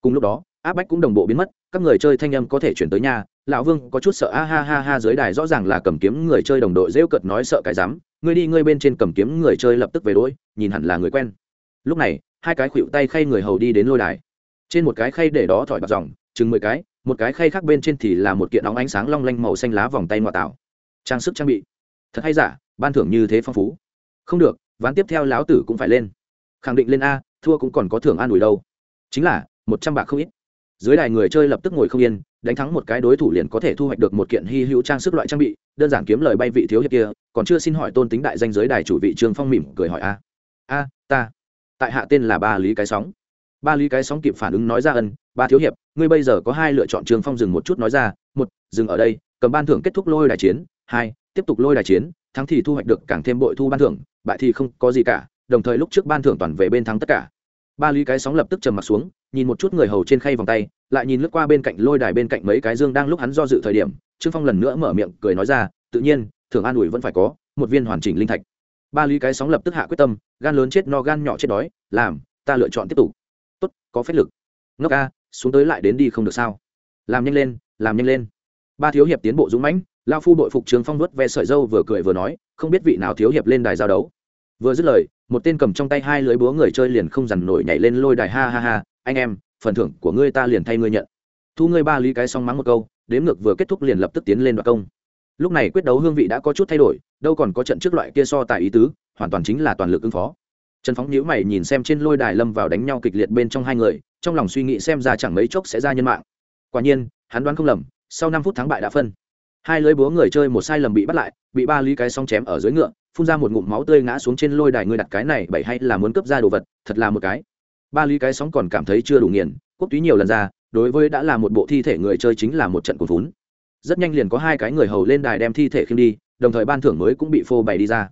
Cùng lúc đó, áp bách cũng đồng bộ biến mất các người chơi thanh âm có thể chuyển tới nhà lão vương có chút sợ, a ha ha ha, dưới đài rõ ràng là cầm kiếm người chơi đồng đội rêu cợt nói sợ cái dám ngươi đi, ngươi bên trên cầm kiếm người chơi lập tức về đôi nhìn hẳn là người quen. Lúc này, hai cái khuỵu tay khay người hầu đi đến lôi đài. Trên một cái khay để đó thỏi bạc dòng, chừng mười cái, một cái khay khác bên trên thì là một kiện óng ánh sáng long lanh màu xanh lá vòng tay ngoại tạo. Trang sức trang bị. Thật hay giả, ban thưởng như thế phong phú. Không được, ván tiếp theo lão tử cũng phải lên. Khẳng định lên a, thua cũng còn có thưởng an ủi đâu. Chính là, một trăm bạc không ít dưới đài người chơi lập tức ngồi không yên, đánh thắng một cái đối thủ liền có thể thu hoạch được một kiện hy hữu trang sức loại trang bị, đơn giản kiếm lời bay vị thiếu hiệp kia, còn chưa xin hỏi tôn tính đại danh giới đài chủ vị trương phong mỉm cười hỏi a. A, ta. Tại hạ tên là ba lý cái sóng. Ba lý cái sóng kịp phản ứng nói ra ân, ba thiếu hiệp, ngươi bây giờ có hai lựa chọn. Trương phong dừng một chút nói ra, một, dừng ở đây, cầm ban thưởng kết thúc lôi đài chiến. Hai, tiếp tục lôi đài chiến, thắng thì thu hoạch được càng thêm bội thu ban thưởng, bại thì không có gì cả, đồng thời lúc trước ban thưởng toàn về bên thắng tất cả. Ba lý cái sóng lập tức trầm mặt xuống nhìn một chút người hầu trên khay vòng tay, lại nhìn lướt qua bên cạnh lôi đài bên cạnh mấy cái dương đang lúc hắn do dự thời điểm, trương phong lần nữa mở miệng cười nói ra, tự nhiên thường an ủi vẫn phải có, một viên hoàn chỉnh linh thạch. Ba lý cái sóng lập tức hạ quyết tâm, gan lớn chết no gan nhỏ chết đói, làm, ta lựa chọn tiếp tục. Tốt, có phép lực. Ngốc ca xuống tới lại đến đi không được sao. Làm nhanh lên, làm nhanh lên. Ba thiếu hiệp tiến bộ dũng mãnh, lao phu đội phục trường phong nuốt ve sợi dâu vừa cười vừa nói, không biết vị nào thiếu hiệp lên đài giao đấu. Vừa dứt lời, một tên cầm trong tay hai lưới búa người chơi liền không dằn nổi nhảy lên lôi đài, ha ha ha anh em, phần thưởng của ngươi ta liền thay ngươi nhận. Thu ngươi ba lý cái xong mắng một câu, đếm ngược vừa kết thúc liền lập tức tiến lên đoạt công. Lúc này quyết đấu hương vị đã có chút thay đổi, đâu còn có trận trước loại kia so tài ý tứ, hoàn toàn chính là toàn lực ứng phó. Trần phóng nhíu mày nhìn xem trên lôi đài lâm vào đánh nhau kịch liệt bên trong hai người, trong lòng suy nghĩ xem ra chẳng mấy chốc sẽ ra nhân mạng. Quả nhiên, hắn đoán không lầm, sau năm phút thắng bại đã phân. Hai lưới búa người chơi một sai lầm bị bắt lại, bị ba lý cái xong chém ở dưới ngựa, phun ra một ngụm máu tươi ngã xuống trên lôi đài người đặt cái này bảy hay là muốn cướp ra đồ vật, thật là một cái ba lý cái sóng còn cảm thấy chưa đủ nghiền, quốc túy nhiều lần ra, đối với đã là một bộ thi thể người chơi chính là một trận cuốn vốn rất nhanh liền có hai cái người hầu lên đài đem thi thể khiêng đi, đồng thời ban thưởng mới cũng bị phô bày đi ra.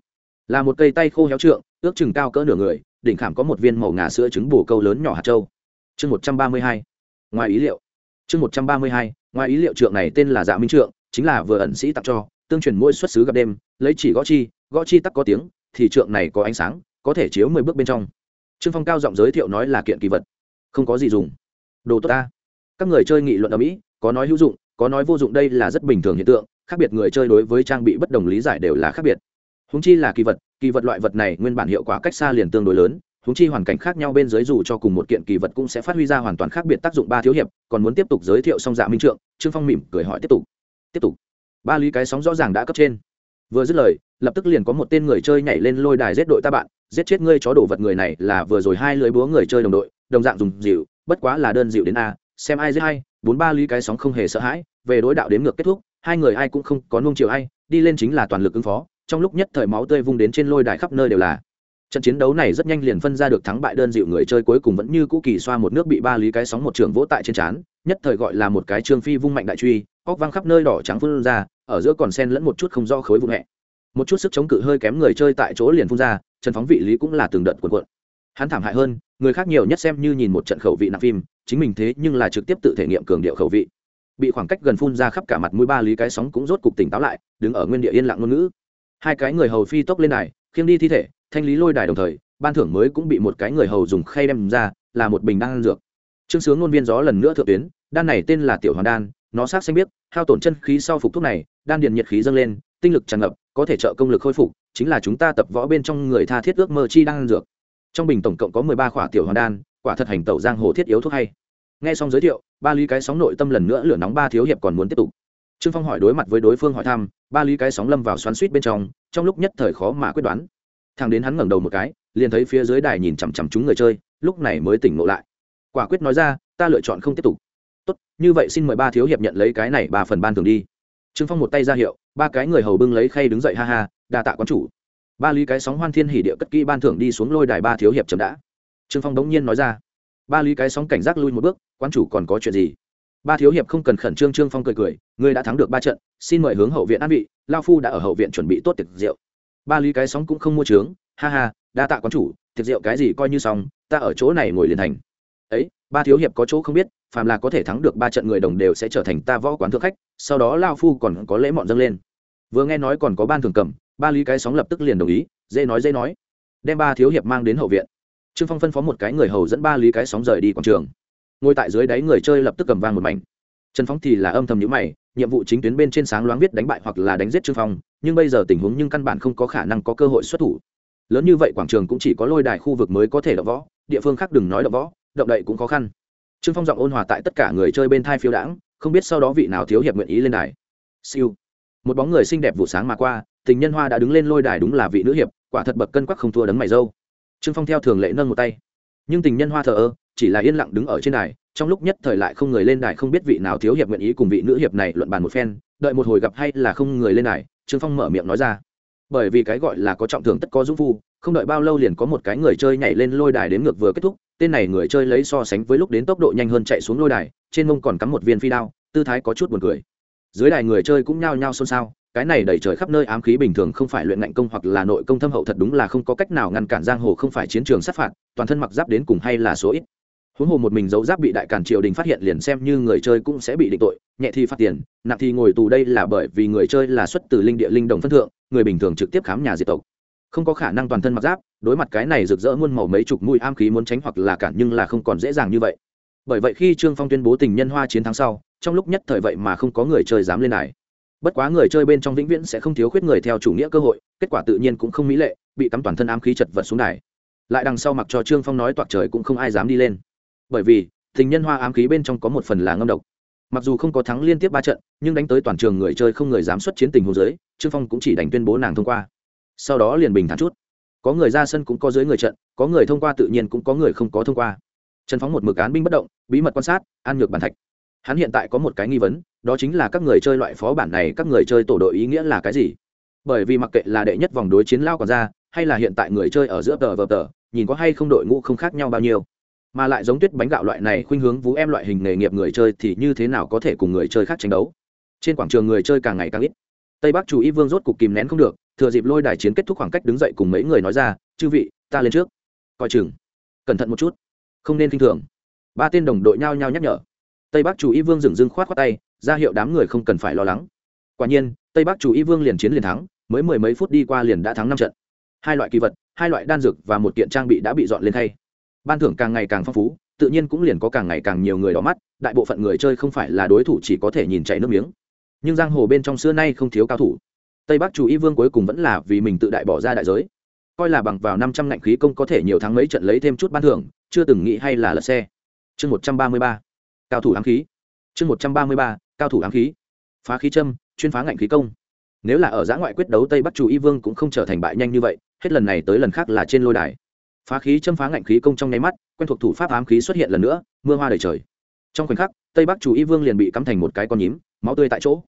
Là một cây tay khô héo trượng, ước chừng cao cỡ nửa người, đỉnh khảm có một viên màu ngà sữa trứng bù câu lớn nhỏ hạt châu. Chương một trăm ba mươi hai. Ngoài ý liệu. Chương một trăm ba mươi hai, ngoài ý liệu trượng này tên là dạ minh trượng, chính là vừa ẩn sĩ tặng cho, tương truyền mỗi xuất xứ gặp đêm, lấy chỉ gõ chi gõ chi tắc có tiếng, thì trượng này có ánh sáng, có thể chiếu mười bước bên trong trương phong cao giọng giới thiệu nói là kiện kỳ vật. Không có gì dùng. Đồ tốt ta. Các người chơi nghị luận ở mỹ, có nói hữu dụng, có nói vô dụng đây là rất bình thường hiện tượng, khác biệt người chơi đối với trang bị bất đồng lý giải đều là khác biệt. Húng chi là kỳ vật kỳ vật loại vật này nguyên bản hiệu quả cách xa liền tương đối lớn húng chi hoàn cảnh khác nhau bên dưới dù cho cùng một kiện kỳ vật cũng sẽ phát huy ra hoàn toàn khác biệt tác dụng ba thiếu hiệp, còn muốn tiếp tục giới thiệu song dạ minh trượng, trương phong mỉm cười hỏi tiếp tục. Tiếp tục. Ba lý cái sóng rõ ràng đã cấp trên vừa dứt lời, lập tức liền có một tên người chơi nhảy lên lôi đài giết đội ta bạn. Giết chết ngươi chó đổ vật người này là vừa rồi hai lưới búa người chơi đồng đội, đồng dạng dùng dịu, bất quá là đơn dịu đến a, xem ai giết hay bốn ba lý cái sóng không hề sợ hãi, về đối đạo đến ngược kết thúc, hai người ai cũng không có nung chiều ai, đi lên chính là toàn lực ứng phó, trong lúc nhất thời máu tươi vung đến trên lôi đài khắp nơi đều là. Trận chiến đấu này rất nhanh liền phân ra được thắng bại đơn dịu người chơi cuối cùng vẫn như cũ kỳ xoa một nước bị ba lý cái sóng một trường vỗ tại trên trán, nhất thời gọi là một cái trương phi vung mạnh đại truy óc văng khắp nơi đỏ trắng phun ra, ở giữa còn sen lẫn một chút không do khối vụn hẹ một chút sức chống cự hơi kém người chơi tại chỗ liền phun ra, trần phóng vị lý cũng là từng đợt cuộn cuộn. Hắn thảm hại hơn, người khác nhiều nhất xem như nhìn một trận khẩu vị nạp phim, chính mình thế nhưng là trực tiếp tự thể nghiệm cường điệu khẩu vị. Bị khoảng cách gần phun ra khắp cả mặt mũi ba lý cái sóng cũng rốt cục tỉnh táo lại, đứng ở nguyên địa yên lặng ngôn ngữ. Hai cái người hầu phi tốc lên đài, khiêng đi thi thể, thanh lý lôi đài đồng thời, ban thưởng mới cũng bị một cái người hầu dùng khay đem ra, là một bình đan dược. Trương sướng ngôn viên gió lần nữa thượng tuyến, đan này tên là tiểu hoàn đan nó sát xanh biết, hao tổn chân khí sau phục thuốc này đan điền nhiệt khí dâng lên tinh lực tràn ngập có thể trợ công lực khôi phục chính là chúng ta tập võ bên trong người tha thiết ước mơ chi đan dược. Trong bình tổng cộng có mười ba khỏa tiểu hoàn đan quả thật hành tẩu giang hồ thiết yếu thuốc hay. Nghe xong giới thiệu ba lý cái sóng nội tâm lần nữa lửa nóng ba thiếu hiệp còn muốn tiếp tục. Trương phong hỏi đối mặt với đối phương hỏi thăm ba lý cái sóng lâm vào xoắn suýt bên trong trong lúc nhất thời khó mà quyết đoán. Thằng đến hắn ngẩng đầu một cái liền thấy phía dưới đài nhìn chằm chằm chúng người chơi lúc này mới tỉnh ngộ lại. Quả quyết nói ra ta lựa chọn không tiếp tục tốt, như vậy xin mời ba thiếu hiệp nhận lấy cái này ba phần ban thường đi. Trương phong một tay ra hiệu, ba cái người hầu bưng lấy khay đứng dậy ha ha, đa tạ quán chủ. Ba lý cái sóng hoan thiên hỉ địa cất kỹ ban thưởng đi xuống lôi đài ba thiếu hiệp chậm đã. Trương phong đống nhiên nói ra. Ba lý cái sóng cảnh giác lui một bước, quán chủ còn có chuyện gì? Ba thiếu hiệp không cần khẩn trương trương phong cười cười ngươi đã thắng được ba trận, xin mời hướng hậu viện an vị, lao phu đã ở hậu viện chuẩn bị tốt tiệc rượu. Ba lý cái sóng cũng không mua trướng, ha ha, đa tạ quán chủ, tiệc rượu cái gì coi như xong, ta ở chỗ này ngồi liền thành ấy, ba thiếu hiệp có chỗ không biết, phàm là có thể thắng được ba trận người đồng đều sẽ trở thành ta võ quán thượng khách, sau đó lao phu còn có lễ mọn dâng lên. Vừa nghe nói còn có ban thường cầm, ba lý cái sóng lập tức liền đồng ý, dễ nói dễ nói. Đem ba thiếu hiệp mang đến hậu viện. Trương phong phân phó một cái người hầu dẫn ba lý cái sóng rời đi quảng trường. Ngồi tại dưới đáy người chơi lập tức cầm vang một mảnh. Trần phóng thì là âm thầm nhữ mày, nhiệm vụ chính tuyến bên trên sáng loáng viết đánh bại hoặc là đánh giết trương phong, nhưng bây giờ tình huống nhưng căn bản không có khả năng có cơ hội xuất thủ. Lớn như vậy quảng trường cũng chỉ có lôi đài khu vực mới có thể đập võ, địa phương khác đừng nói đập võ động đậy cũng khó khăn. Trương phong giọng ôn hòa tại tất cả người chơi bên thai phiêu đãng, không biết sau đó vị nào thiếu hiệp nguyện ý lên đài. Siêu. Một bóng người xinh đẹp vụ sáng mà qua, tình nhân hoa đã đứng lên lôi đài đúng là vị nữ hiệp, quả thật bậc cân quắc không thua đấng mày dâu. Trương phong theo thường lệ nâng một tay. Nhưng tình nhân hoa thờ ơ, chỉ là yên lặng đứng ở trên đài, trong lúc nhất thời lại không người lên đài, không biết vị nào thiếu hiệp nguyện ý cùng vị nữ hiệp này luận bàn một phen, đợi một hồi gặp hay là không người lên đài, trương phong mở miệng nói ra. Bởi vì cái gọi là có trọng thưởng tất có dũng phu, không đợi bao lâu liền có một cái người chơi nhảy lên lôi đài đến ngược vừa kết thúc tên này người chơi lấy so sánh với lúc đến tốc độ nhanh hơn chạy xuống lôi đài, trên mông còn cắm một viên phi đao, tư thái có chút buồn cười. Dưới đài người chơi cũng nhao nhao xôn xao, cái này đẩy trời khắp nơi ám khí bình thường không phải luyện ngạnh công hoặc là nội công thâm hậu thật đúng là không có cách nào ngăn cản giang hồ không phải chiến trường sát phạt, toàn thân mặc giáp đến cùng hay là số ít. Huống hồ một mình giấu giáp bị đại cản triều đình phát hiện liền xem như người chơi cũng sẽ bị định tội, nhẹ thì phạt tiền, nặng thì ngồi tù đây là bởi vì người chơi là xuất từ linh địa linh đồng phân thượng, người bình thường trực tiếp khám nhà diệt tộc. Không có khả năng toàn thân mặc giáp đối mặt cái này rực rỡ muôn màu mấy chục mũi am khí muốn tránh hoặc là cản nhưng là không còn dễ dàng như vậy. Bởi vậy khi trương phong tuyên bố tình nhân hoa chiến thắng sau, trong lúc nhất thời vậy mà không có người chơi dám lên này. Bất quá người chơi bên trong vĩnh viễn sẽ không thiếu khuyết người theo chủ nghĩa cơ hội, kết quả tự nhiên cũng không mỹ lệ, bị cắm toàn thân ám khí chật vật xuống đài. Lại đằng sau mặc cho trương phong nói toạc trời cũng không ai dám đi lên. Bởi vì, tình nhân hoa ám khí bên trong có một phần là ngâm độc. Mặc dù không có thắng liên tiếp ba trận, nhưng đánh tới toàn trường người chơi không người dám xuất chiến tình hồ dưới, trương phong cũng chỉ đánh tuyên bố nàng thông qua. Sau đó liền bình thản chút có người ra sân cũng có dưới người trận, có người thông qua tự nhiên cũng có người không có thông qua. Trần phóng một mực án binh bất động, bí mật quan sát, an nhược bản thạch. Hắn hiện tại có một cái nghi vấn, đó chính là các người chơi loại phó bản này, các người chơi tổ đội ý nghĩa là cái gì? Bởi vì mặc kệ là đệ nhất vòng đối chiến lao còn ra, hay là hiện tại người chơi ở giữa tờ vờ tờ, nhìn có hay không đội ngũ không khác nhau bao nhiêu. Mà lại giống tuyết bánh gạo loại này khuynh hướng vú em loại hình nghề nghiệp người chơi thì như thế nào có thể cùng người chơi khác tranh đấu? Trên quảng trường người chơi càng ngày càng ít. Tây bắc chủ y vương rốt cục kìm nén không được thừa dịp lôi đài chiến kết thúc khoảng cách đứng dậy cùng mấy người nói ra, chư vị, ta lên trước. Coi chừng. Cẩn thận một chút. Không nên k i n h thường. Ba tên đồng đội nhao nhao nhắc nhở. Tây bắc chủ y vương dừng dưng khoát khoát tay, ra hiệu đám người không cần phải lo lắng. Quả nhiên, tây bắc chủ y vương liền chiến liền thắng, mới mười mấy phút đi qua liền đã thắng năm trận. Hai loại kỳ vật, hai loại đan dược và một kiện trang bị đã bị dọn lên thay ban thưởng càng ngày càng phong phú, tự nhiên cũng liền có càng ngày càng nhiều người đỏ mắt, đại bộ phận người chơi không phải là đối thủ chỉ có thể nhìn chạy nước miếng. Nhưng giang hồ bên trong xưa nay không thiếu cao thủ tây bắc chủ y vương cuối cùng vẫn là vì mình tự đại bỏ ra đại giới. Coi là bằng vào năm trăm ngạnh khí công có thể nhiều tháng mấy trận lấy thêm chút ban thưởng, chưa từng nghĩ hay là lật xe. Chương một trăm ba mươi ba, cao thủ ám khí. Chương một trăm ba mươi ba, cao thủ ám khí. Phá khí châm, chuyên phá ngạnh khí công. Nếu là ở giã ngoại quyết đấu tây bắc chủ y vương cũng không trở thành bại nhanh như vậy, hết lần này tới lần khác là trên lôi đài. Phá khí châm phá ngạnh khí công trong nháy mắt, quen thuộc thủ pháp ám khí xuất hiện lần nữa, mưa hoa đầy trời. Trong khoảnh khắc, tây bắc chủ y vương liền bị cắm thành một cái con nhím, máu tươi tại chỗ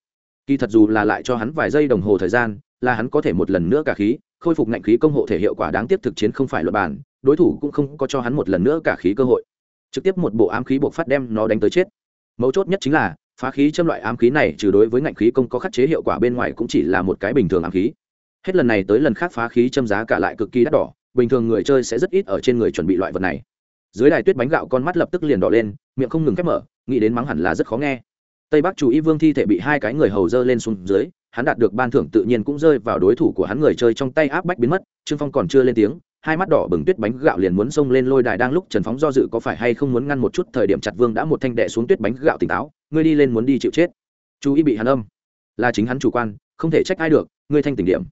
kỳ thật dù là lại cho hắn vài giây đồng hồ thời gian, là hắn có thể một lần nữa cả khí, khôi phục ngạnh khí công hộ thể hiệu quả đáng tiếc thực chiến không phải luật bản, đối thủ cũng không có cho hắn một lần nữa cả khí cơ hội. Trực tiếp một bộ ám khí buộc phát đem nó đánh tới chết. Mấu chốt nhất chính là, phá khí châm loại ám khí này trừ đối với ngạnh khí công có khắc chế hiệu quả bên ngoài cũng chỉ là một cái bình thường ám khí. Hết lần này tới lần khác phá khí châm giá cả lại cực kỳ đắt đỏ, bình thường người chơi sẽ rất ít ở trên người chuẩn bị loại vật này. Dưới đài tuyết bánh gạo con mắt lập tức liền đỏ lên, miệng không ngừng khép mở, nghĩ đến mắng hẳn là rất khó nghe tây bắc chủ y vương thi thể bị hai cái người hầu dơ lên xuống dưới, hắn đạt được ban thưởng tự nhiên cũng rơi vào đối thủ của hắn người chơi trong tay áp bách biến mất, trương phong còn chưa lên tiếng, hai mắt đỏ bừng tuyết bánh gạo liền muốn xông lên lôi đài đang lúc trần phóng do dự có phải hay không muốn ngăn một chút thời điểm chặt vương đã một thanh đệ xuống tuyết bánh gạo tỉnh táo, ngươi đi lên muốn đi chịu chết. Chú ý bị hắn âm. Là chính hắn chủ quan, không thể trách ai được, ngươi thanh tỉnh điểm.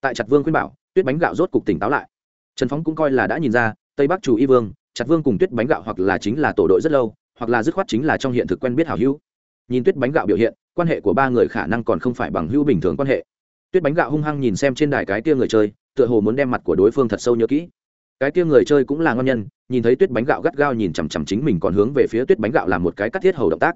Tại chặt vương khuyên bảo, tuyết bánh gạo rốt cục tỉnh táo lại. Trần phóng cũng coi là đã nhìn ra, tây bắc chủ y vương, chặt vương cùng tuyết bánh gạo hoặc là chính là tổ đội rất lâu, hoặc là dứt khoát chính là trong hiện thực quen biết hảo hữu nhìn tuyết bánh gạo biểu hiện, quan hệ của ba người khả năng còn không phải bằng hữu bình thường quan hệ. Tuyết bánh gạo hung hăng nhìn xem trên đài cái tia người chơi, tựa hồ muốn đem mặt của đối phương thật sâu nhớ kỹ. Cái tia người chơi cũng là ngon nhân, nhìn thấy tuyết bánh gạo gắt gao nhìn chằm chằm chính mình còn hướng về phía tuyết bánh gạo làm một cái cắt thiết hầu động tác.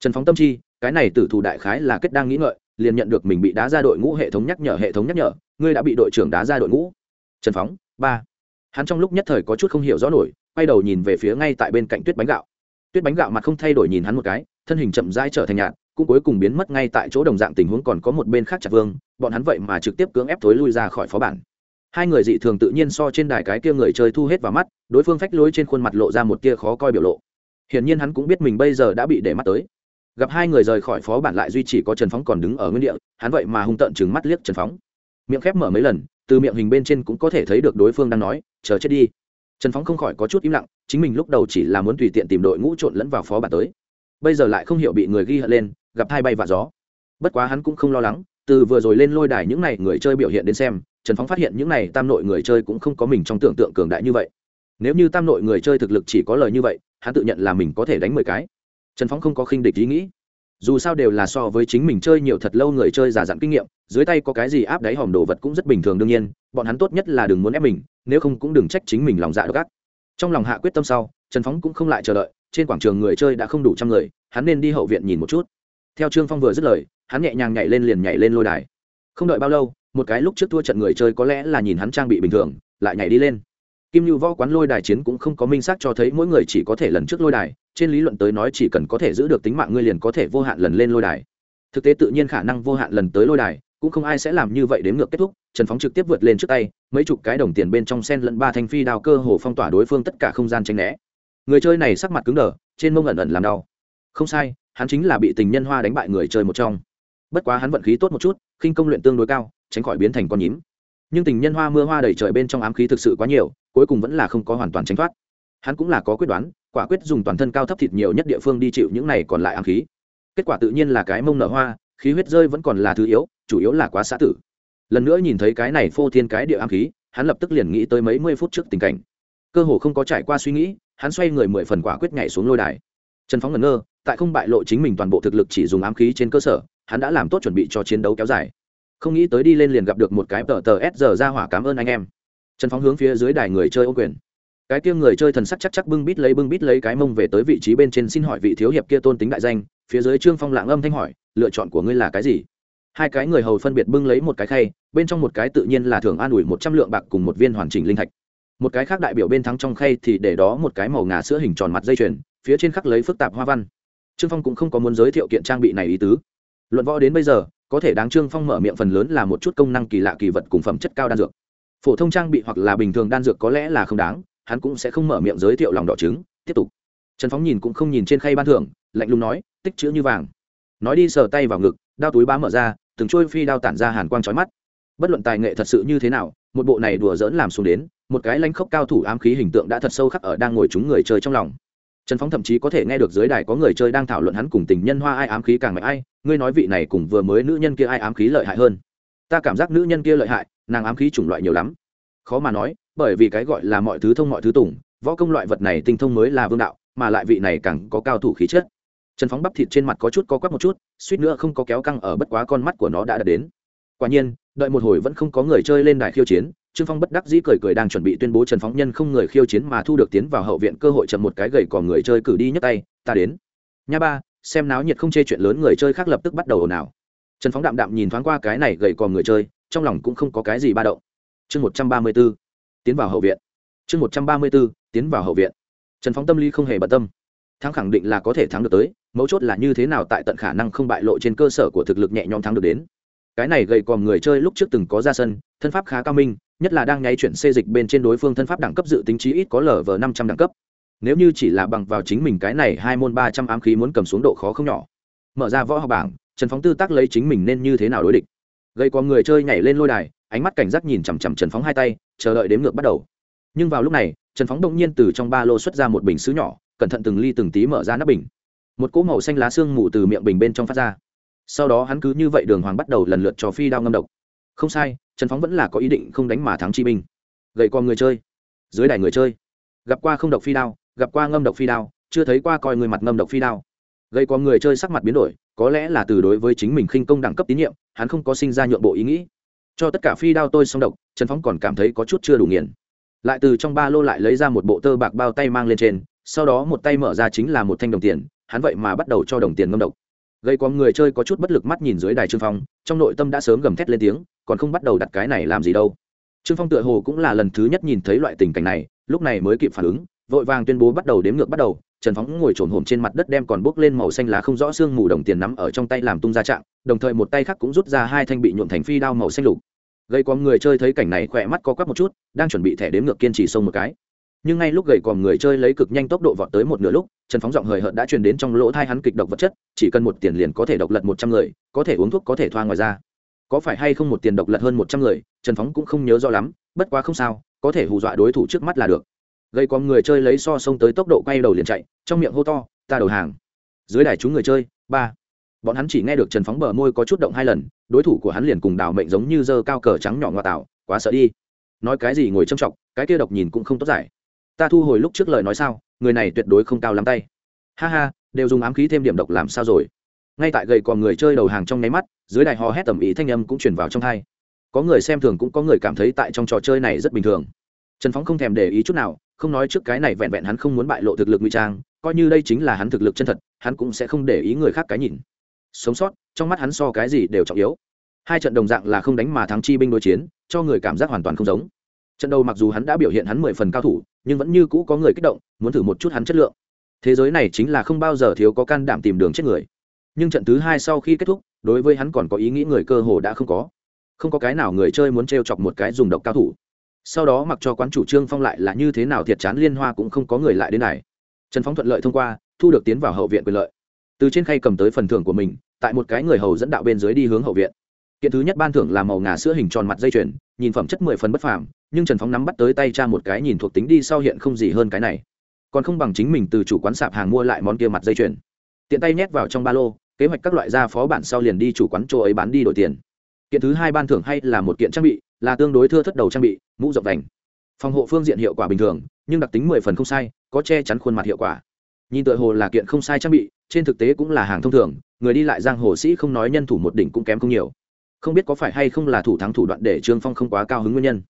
Trần phóng tâm chi, cái này tử thủ đại khái là kết đang nghĩ ngợi, liền nhận được mình bị đá ra đội ngũ hệ thống nhắc nhở, hệ thống nhắc nhở, ngươi đã bị đội trưởng đá ra đội ngũ. Trần phóng, ba. Hắn trong lúc nhất thời có chút không hiểu rõ nổi, quay đầu nhìn về phía ngay tại bên cạnh tuyết bánh gạo. Tuyết bánh gạo mặt không thay đổi nhìn hắn một cái thân hình chậm rãi trở thành nhạt, cũng cuối cùng biến mất ngay tại chỗ đồng dạng tình huống còn có một bên khác chặt vương, bọn hắn vậy mà trực tiếp cưỡng ép thối lui ra khỏi phó bản. Hai người dị thường tự nhiên so trên đài cái kia người chơi thu hết vào mắt, đối phương phách lối trên khuôn mặt lộ ra một tia khó coi biểu lộ. Hiển nhiên hắn cũng biết mình bây giờ đã bị để mắt tới. Gặp hai người rời khỏi phó bản lại duy chỉ có trần phóng còn đứng ở nguyên địa, hắn vậy mà hung tợn chừng mắt liếc trần phóng. Miệng khép mở mấy lần, từ miệng hình bên trên cũng có thể thấy được đối phương đang nói, chờ chết đi. Trần phóng không khỏi có chút im lặng, chính mình lúc đầu chỉ là muốn tùy tiện tìm đội ngũ trộn lẫn vào phó bản tới bây giờ lại không hiểu bị người ghi hận lên, gặp hai bay và gió. Bất quá hắn cũng không lo lắng, từ vừa rồi lên lôi đài những n à y người chơi biểu hiện đến xem, trần phóng phát hiện những n à y tam nội người chơi cũng không có mình trong tưởng tượng cường đại như vậy. Nếu như tam nội người chơi thực lực chỉ có lời như vậy, hắn tự nhận là mình có thể đánh mười cái. Trần phóng không có khinh địch ý nghĩ. Dù sao đều là so với chính mình chơi nhiều thật lâu người chơi giả dặn kinh nghiệm, dưới tay có cái gì áp đáy hòm đồ vật cũng rất bình thường đương nhiên, bọn hắn tốt nhất là đừng muốn ép mình, nếu không cũng đừng trách chính mình lòng dạ độc ác. Trong lòng hạ quyết tâm sau, trần phóng cũng không lại chờ đợi trên quảng trường người chơi đã không đủ trăm người, hắn nên đi hậu viện nhìn một chút. Theo trương phong vừa dứt lời, hắn nhẹ nhàng nhảy lên liền nhảy lên lôi đài. Không đợi bao lâu, một cái lúc trước thua trận người chơi có lẽ là nhìn hắn trang bị bình thường, lại nhảy đi lên. Kim lưu võ quán lôi đài chiến cũng không có minh xác cho thấy mỗi người chỉ có thể lần trước lôi đài, trên lý luận tới nói chỉ cần có thể giữ được tính mạng ngươi liền có thể vô hạn lần lên lôi đài. Thực tế tự nhiên khả năng vô hạn lần tới lôi đài, cũng không ai sẽ làm như vậy đến ngược kết thúc, trần phóng trực tiếp vượt lên trước tay, mấy chục cái đồng tiền bên trong sen lẫn ba thanh phi đào cơ hồ phong tỏa đối phương tất cả không gian tranh né người chơi này sắc mặt cứng đờ, trên mông ẩn ẩn làm đau. Không sai, hắn chính là bị tình nhân hoa đánh bại người chơi một trong. Bất quá hắn vận khí tốt một chút, khinh công luyện tương đối cao, tránh khỏi biến thành con nhím. Nhưng tình nhân hoa mưa hoa đầy trời bên trong ám khí thực sự quá nhiều, cuối cùng vẫn là không có hoàn toàn tránh thoát. Hắn cũng là có quyết đoán, quả quyết dùng toàn thân cao thấp thịt nhiều nhất địa phương đi chịu những này còn lại ám khí. Kết quả tự nhiên là cái mông nở hoa, khí huyết rơi vẫn còn là thứ yếu, chủ yếu là quá xã tử. Lần nữa nhìn thấy cái này phô thiên cái địa ám khí, hắn lập tức liền nghĩ tới mấy mươi phút trước tình cảnh cơ hồ không có trải qua suy nghĩ, hắn xoay người mười phần quả quyết nhảy xuống lôi đài. Trần phóng ngẩn ngơ, tại không bại lộ chính mình toàn bộ thực lực chỉ dùng ám khí trên cơ sở, hắn đã làm tốt chuẩn bị cho chiến đấu kéo dài. Không nghĩ tới đi lên liền gặp được một cái tờ tờ s giờ ra hỏa, cảm ơn anh em. Trần phóng hướng phía dưới đài người chơi ô quyền. Cái kia người chơi thần sắc chắc chắc bưng bít lấy bưng bít lấy cái mông về tới vị trí bên trên xin hỏi vị thiếu hiệp kia tôn tính đại danh, phía dưới trương phong lạng âm thanh hỏi, lựa chọn của ngươi là cái gì? Hai cái người hầu phân biệt bưng lấy một cái khay, bên trong một cái tự nhiên là thưởng an ủi một trăm lượng bạc cùng một viên hoàn chỉnh linh thạch một cái khác đại biểu bên thắng trong khay thì để đó một cái màu ngà sữa hình tròn mặt dây chuyền, phía trên khắc lấy phức tạp hoa văn. Trương phong cũng không có muốn giới thiệu kiện trang bị này ý tứ. Luận võ đến bây giờ, có thể đáng trương phong mở miệng phần lớn là một chút công năng kỳ lạ kỳ vật cùng phẩm chất cao đan dược. Phổ thông trang bị hoặc là bình thường đan dược có lẽ là không đáng, hắn cũng sẽ không mở miệng giới thiệu lòng đỏ trứng, tiếp tục. Trần phóng nhìn cũng không nhìn trên khay ban thưởng, lạnh lùng nói, tích chữ như vàng. Nói đi sờ tay vào ngực, đao túi bá mở ra, từng trôi phi đao tản ra hàn quang trói mắt bất luận tài nghệ thật sự như thế nào, một bộ này đùa dỡn làm xuống đến, một cái lanh khốc cao thủ ám khí hình tượng đã thật sâu khắc ở đang ngồi chúng người chơi trong lòng. Trần phóng thậm chí có thể nghe được dưới đài có người chơi đang thảo luận hắn cùng tình nhân hoa ai ám khí càng mạnh ai, ngươi nói vị này cùng vừa mới nữ nhân kia ai ám khí lợi hại hơn. Ta cảm giác nữ nhân kia lợi hại, nàng ám khí chủng loại nhiều lắm. Khó mà nói, bởi vì cái gọi là mọi thứ thông mọi thứ tùng, võ công loại vật này tinh thông mới là vương đạo, mà lại vị này càng có cao thủ khí chất. Trần phóng bắp thịt trên mặt có chút có quắc một chút, suýt nữa không có kéo căng ở bất quá con mắt của nó đã đạt đến quả nhiên, đợi một hồi vẫn không có người chơi lên đài khiêu chiến, trương phong bất đắc dĩ cười cười đang chuẩn bị tuyên bố trần phóng nhân không người khiêu chiến mà thu được tiến vào hậu viện cơ hội chậm một cái gậy còn người chơi cử đi nhấc tay, ta đến. Nha ba, xem náo nhiệt không chê chuyện lớn người chơi khác lập tức bắt đầu ồn ào. Trần phóng đạm đạm nhìn thoáng qua cái này gậy còn người chơi, trong lòng cũng không có cái gì ba động. Chương một trăm ba mươi b ố tiến vào hậu viện. Chương một trăm ba mươi b ố tiến vào hậu viện. Trần phóng tâm lý không hề bận tâm. Thắng khẳng định là có thể thắng được tới, mấu chốt là như thế nào tại tận khả năng không bại lộ trên cơ sở của thực lực nhẹ nhõm thắng được đến cái này gầy còm người chơi lúc trước từng có ra sân, thân pháp khá cao minh, nhất là đang nháy chuyển xê dịch bên trên đối phương thân pháp đẳng cấp dự tính chí ít có lv năm trăm đẳng cấp. Nếu như chỉ là bằng vào chính mình cái này hai môn ba trăm ám khí muốn cầm xuống độ khó không nhỏ. Mở ra võ học bảng, trần phóng tư tác lấy chính mình nên như thế nào đối địch. Gây có người chơi nhảy lên lôi đài, ánh mắt cảnh giác nhìn chằm chằm trần phóng hai tay, chờ đợi đếm ngược bắt đầu. Nhưng vào lúc này, trần phóng động nhiên từ trong ba lô xuất ra một bình xứ nhỏ, cẩn thận từng ly từng tí mở ra nắp bình. Một cỗ màu xanh lá xương mù từ miệng bình bên trong phát ra sau đó hắn cứ như vậy đường hoàng bắt đầu lần lượt cho phi đao ngâm độc. Không sai, trần phóng vẫn là có ý định không đánh mà thắng chi binh gậy con người chơi. Dưới đài người chơi. Gặp qua không độc phi đao, gặp qua ngâm độc phi đao, chưa thấy qua coi người mặt ngâm độc phi đao. Gây con người chơi sắc mặt biến đổi, có lẽ là từ đối với chính mình khinh công đẳng cấp tín nhiệm, hắn không có sinh ra nhượng bộ ý nghĩ. Cho tất cả phi đao tôi xong độc, trần phóng còn cảm thấy có chút chưa đủ nghiền. Lại từ trong ba lô lại lấy ra một bộ tơ bạc bao tay mang lên trên, sau đó một tay mở ra chính là một thanh đồng tiền, hắn vậy mà bắt đầu cho đồng tiền ngâm độc gây có người chơi có chút bất lực mắt nhìn dưới đài trương phong, trong nội tâm đã sớm gầm thét lên tiếng, còn không bắt đầu đặt cái này làm gì đâu. Trương phong tựa hồ cũng là lần thứ nhất nhìn thấy loại tình cảnh này, lúc này mới kịp phản ứng, vội vàng tuyên bố bắt đầu đếm ngược bắt đầu, trần phóng ngồi trồn hổm trên mặt đất đem còn bốc lên màu xanh lá không rõ xương mù đồng tiền nắm ở trong tay làm tung ra trạng, đồng thời một tay khác cũng rút ra hai thanh bị nhuộm thành phi đao màu xanh lục. Gây có người chơi thấy cảnh này khỏe mắt co quắp một chút, đang chuẩn bị thẻ đếm ngược kiên trì xông một cái nhưng ngay lúc gầy còm người chơi lấy cực nhanh tốc độ vọt tới một nửa lúc trần phóng giọng hời hợt đã truyền đến trong lỗ thai hắn kịch độc vật chất, chỉ cần một tiền liền có thể độc lật một trăm người, có thể uống thuốc có thể thoa ngoài ra có phải hay không một tiền độc lật hơn một trăm người trần phóng cũng không nhớ rõ lắm, bất quá không sao, có thể hù dọa đối thủ trước mắt là được. Gây còm người chơi lấy so sông tới tốc độ quay đầu liền chạy, trong miệng hô to, ta đầu hàng. Dưới đài chúng người chơi, ba. Bọn hắn chỉ nghe được trần phóng bờ môi có chút động hai lần, đối thủ của hắn liền cùng đào mệnh giống như dơ cao cờ trắng nhỏ ngoa tạo, quá sợ đi. Nói cái gì ngồi trầm trọng cái kia độc nhìn cũng không tốt giải ta thu hồi lúc trước lời nói sao, người này tuyệt đối không cao lắm tay. Ha ha, đều dùng ám khí thêm điểm độc làm sao rồi. Ngay tại gầy còn người chơi đầu hàng trong nháy mắt, dưới đài hò hét tầm ý thanh âm cũng chuyển vào trong hai có người xem thường cũng có người cảm thấy tại trong trò chơi này rất bình thường. Trần phóng không thèm để ý chút nào, không nói trước cái này vẹn vẹn hắn không muốn bại lộ thực lực ngụy trang, coi như đây chính là hắn thực lực chân thật, hắn cũng sẽ không để ý người khác cái nhìn. Sống sót, trong mắt hắn so cái gì đều trọng yếu. Hai trận đồng dạng là không đánh mà thắng chi binh đối chiến, cho người cảm giác hoàn toàn không giống. Trận đầu mặc dù hắn đã biểu hiện hắn mười phần cao thủ nhưng vẫn như cũ có người kích động, muốn thử một chút hắn chất lượng. Thế giới này chính là không bao giờ thiếu có can đảm tìm đường chết người. Nhưng trận thứ hai sau khi kết thúc, đối với hắn còn có ý nghĩ người cơ hồ đã không có. Không có cái nào người chơi muốn t r e o chọc một cái dùng độc cao thủ. Sau đó mặc cho quán chủ trương phong lại là như thế nào thiệt chán liên hoa cũng không có người lại đến này. Trần phóng thuận lợi thông qua, thu được tiến vào hậu viện quyền lợi. Từ trên khay cầm tới phần thưởng của mình, tại một cái người hầu dẫn đạo bên dưới đi hướng hậu viện. Kiện thứ nhất ban thưởng là màu ngà sữa hình tròn mặt dây chuyền, nhìn phẩm chất mười phần bất phàm nhưng trần phóng nắm bắt tới tay cha một cái nhìn thuộc tính đi sau hiện không gì hơn cái này. Còn không bằng chính mình từ chủ quán sạp hàng mua lại món kia mặt dây chuyền. Tiện tay nhét vào trong ba lô, kế hoạch các loại gia phó bản sau liền đi chủ quán chỗ ấy bán đi đổi tiền. Kiện thứ hai ban thưởng hay là một kiện trang bị, là tương đối thưa thất đầu trang bị, mũ rộng vành. Phòng hộ phương diện hiệu quả bình thường, nhưng đặc tính mười phần không sai, có che chắn khuôn mặt hiệu quả. Nhìn tựa hồ là kiện không sai trang bị, trên thực tế cũng là hàng thông thường, người đi lại giang hồ sĩ không nói nhân thủ một đỉnh cũng kém không nhiều. Không biết có phải hay không là thủ thắng thủ đoạn để trương phong không quá cao hứng nguyên nhân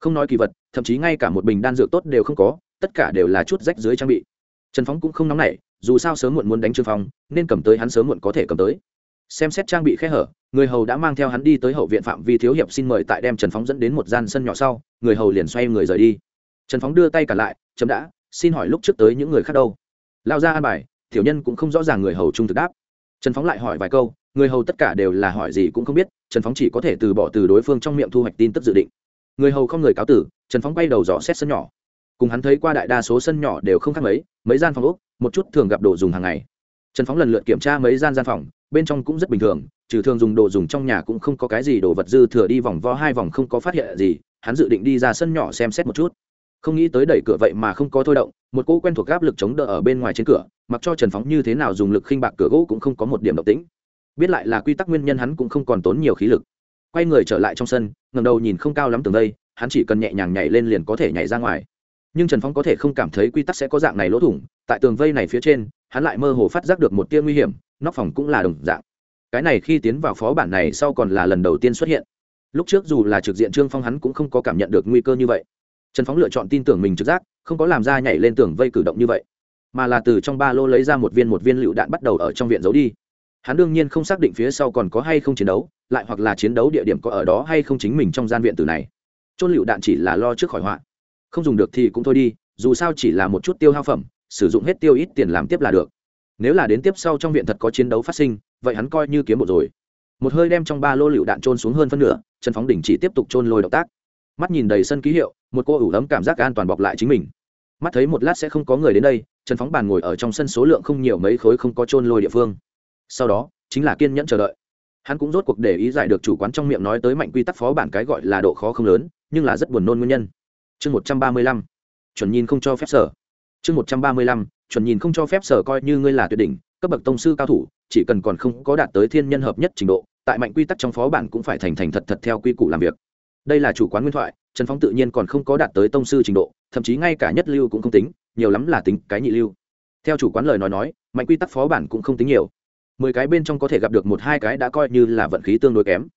không nói kỳ vật, thậm chí ngay cả một bình đan dược tốt đều không có, tất cả đều là chút rách dưới trang bị. Trần phóng cũng không nóng nảy, dù sao sớm muộn muốn đánh trương phong, nên cầm tới hắn sớm muộn có thể cầm tới. Xem xét trang bị khe hở, người hầu đã mang theo hắn đi tới hậu viện phạm vi thiếu hiệp xin mời tại đem trần phóng dẫn đến một gian sân nhỏ sau, người hầu liền xoay người rời đi. Trần phóng đưa tay cả lại, chấm đã, xin hỏi lúc trước tới những người khác đâu? Lao ra an bài, tiểu nhân cũng không rõ ràng người hầu trung thực đáp. Trần phóng lại hỏi vài câu, người hầu tất cả đều là hỏi gì cũng không biết, trần phóng chỉ có thể từ bỏ từ đối phương trong miệng thu hoạch tin tức dự định người hầu không người cáo tử, trần phóng quay đầu dò xét sân nhỏ. Cùng hắn thấy qua đại đa số sân nhỏ đều không khác mấy mấy gian phòng úc một chút thường gặp đồ dùng hàng ngày. Trần phóng lần lượt kiểm tra mấy gian gian phòng, bên trong cũng rất bình thường, trừ thường dùng đồ dùng trong nhà cũng không có cái gì đồ vật dư thừa đi vòng vo hai vòng không có phát hiện gì, hắn dự định đi ra sân nhỏ xem xét một chút. Không nghĩ tới đẩy cửa vậy mà không có thôi động, một cô quen thuộc áp lực chống đỡ ở bên ngoài trên cửa, mặc cho trần phóng như thế nào dùng lực khinh bạc cửa gỗ cũng không có một điểm động tĩnh. Biết lại là quy tắc nguyên nhân hắn cũng không còn tốn nhiều khí lực quay người trở lại trong sân ngầm đầu nhìn không cao lắm tường đây, hắn chỉ cần nhẹ nhàng nhảy lên liền có thể nhảy ra ngoài. Nhưng trần phong có thể không cảm thấy quy tắc sẽ có dạng này lỗ thủng, tại tường vây này phía trên, hắn lại mơ hồ phát giác được một tia nguy hiểm, nóc phòng cũng là đồng dạng. Cái này khi tiến vào phó bản này sau còn là lần đầu tiên xuất hiện. Lúc trước dù là trực diện trương phong hắn cũng không có cảm nhận được nguy cơ như vậy. Trần phóng lựa chọn tin tưởng mình trực giác, không có làm ra nhảy lên tường vây cử động như vậy, mà là từ trong ba lô lấy ra một viên một viên lựu đạn bắt đầu ở trong viện giấu đi. Hắn đương nhiên không xác định phía sau còn có hay không chiến đấu lại hoặc là chiến đấu địa điểm có ở đó hay không chính mình trong gian viện từ này. Trôn lựu đạn chỉ là lo trước khỏi họa. Không dùng được thì cũng thôi đi, dù sao chỉ là một chút tiêu hao phẩm, sử dụng hết tiêu ít tiền làm tiếp là được. Nếu là đến tiếp sau trong viện thật có chiến đấu phát sinh, vậy hắn coi như kiếm một rồi. Một hơi đem trong ba lô lựu đạn trôn xuống hơn phân nửa, trần phóng đỉnh chỉ tiếp tục trôn lôi động tác. Mắt nhìn đầy sân ký hiệu, một cô ủ ấm cảm giác an toàn bọc lại chính mình. Mắt thấy một lát sẽ không có người đến đây, trần phóng bàn ngồi ở trong sân số lượng không nhiều mấy khối không có trôn lôi địa phương. Sau đó, chính là kiên nhẫn chờ đợi hắn cũng rốt cuộc để ý giải được chủ quán trong miệng nói tới mạnh quy tắc phó bản cái gọi là độ khó không lớn, nhưng là rất buồn nôn nguyên nhân. Chương một trăm ba mươi lăm, chuẩn nhìn không cho phép sở. Chương một trăm ba mươi lăm, chuẩn nhìn không cho phép sở coi như ngươi là tuyệt đỉnh, cấp bậc tông sư cao thủ, chỉ cần còn không có đạt tới thiên nhân hợp nhất trình độ, tại mạnh quy tắc trong phó bản cũng phải thành thành thật thật theo quy củ làm việc. Đây là chủ quán nguyên thoại, trần phóng tự nhiên còn không có đạt tới tông sư trình độ, thậm chí ngay cả nhất lưu cũng không tính, nhiều lắm là tính cái nhị lưu. Theo chủ quán lời nói nói, mạnh quy tắc phó bản cũng không tính nhiều mười cái bên trong có thể gặp được một hai cái đã coi như là vận khí tương đối kém.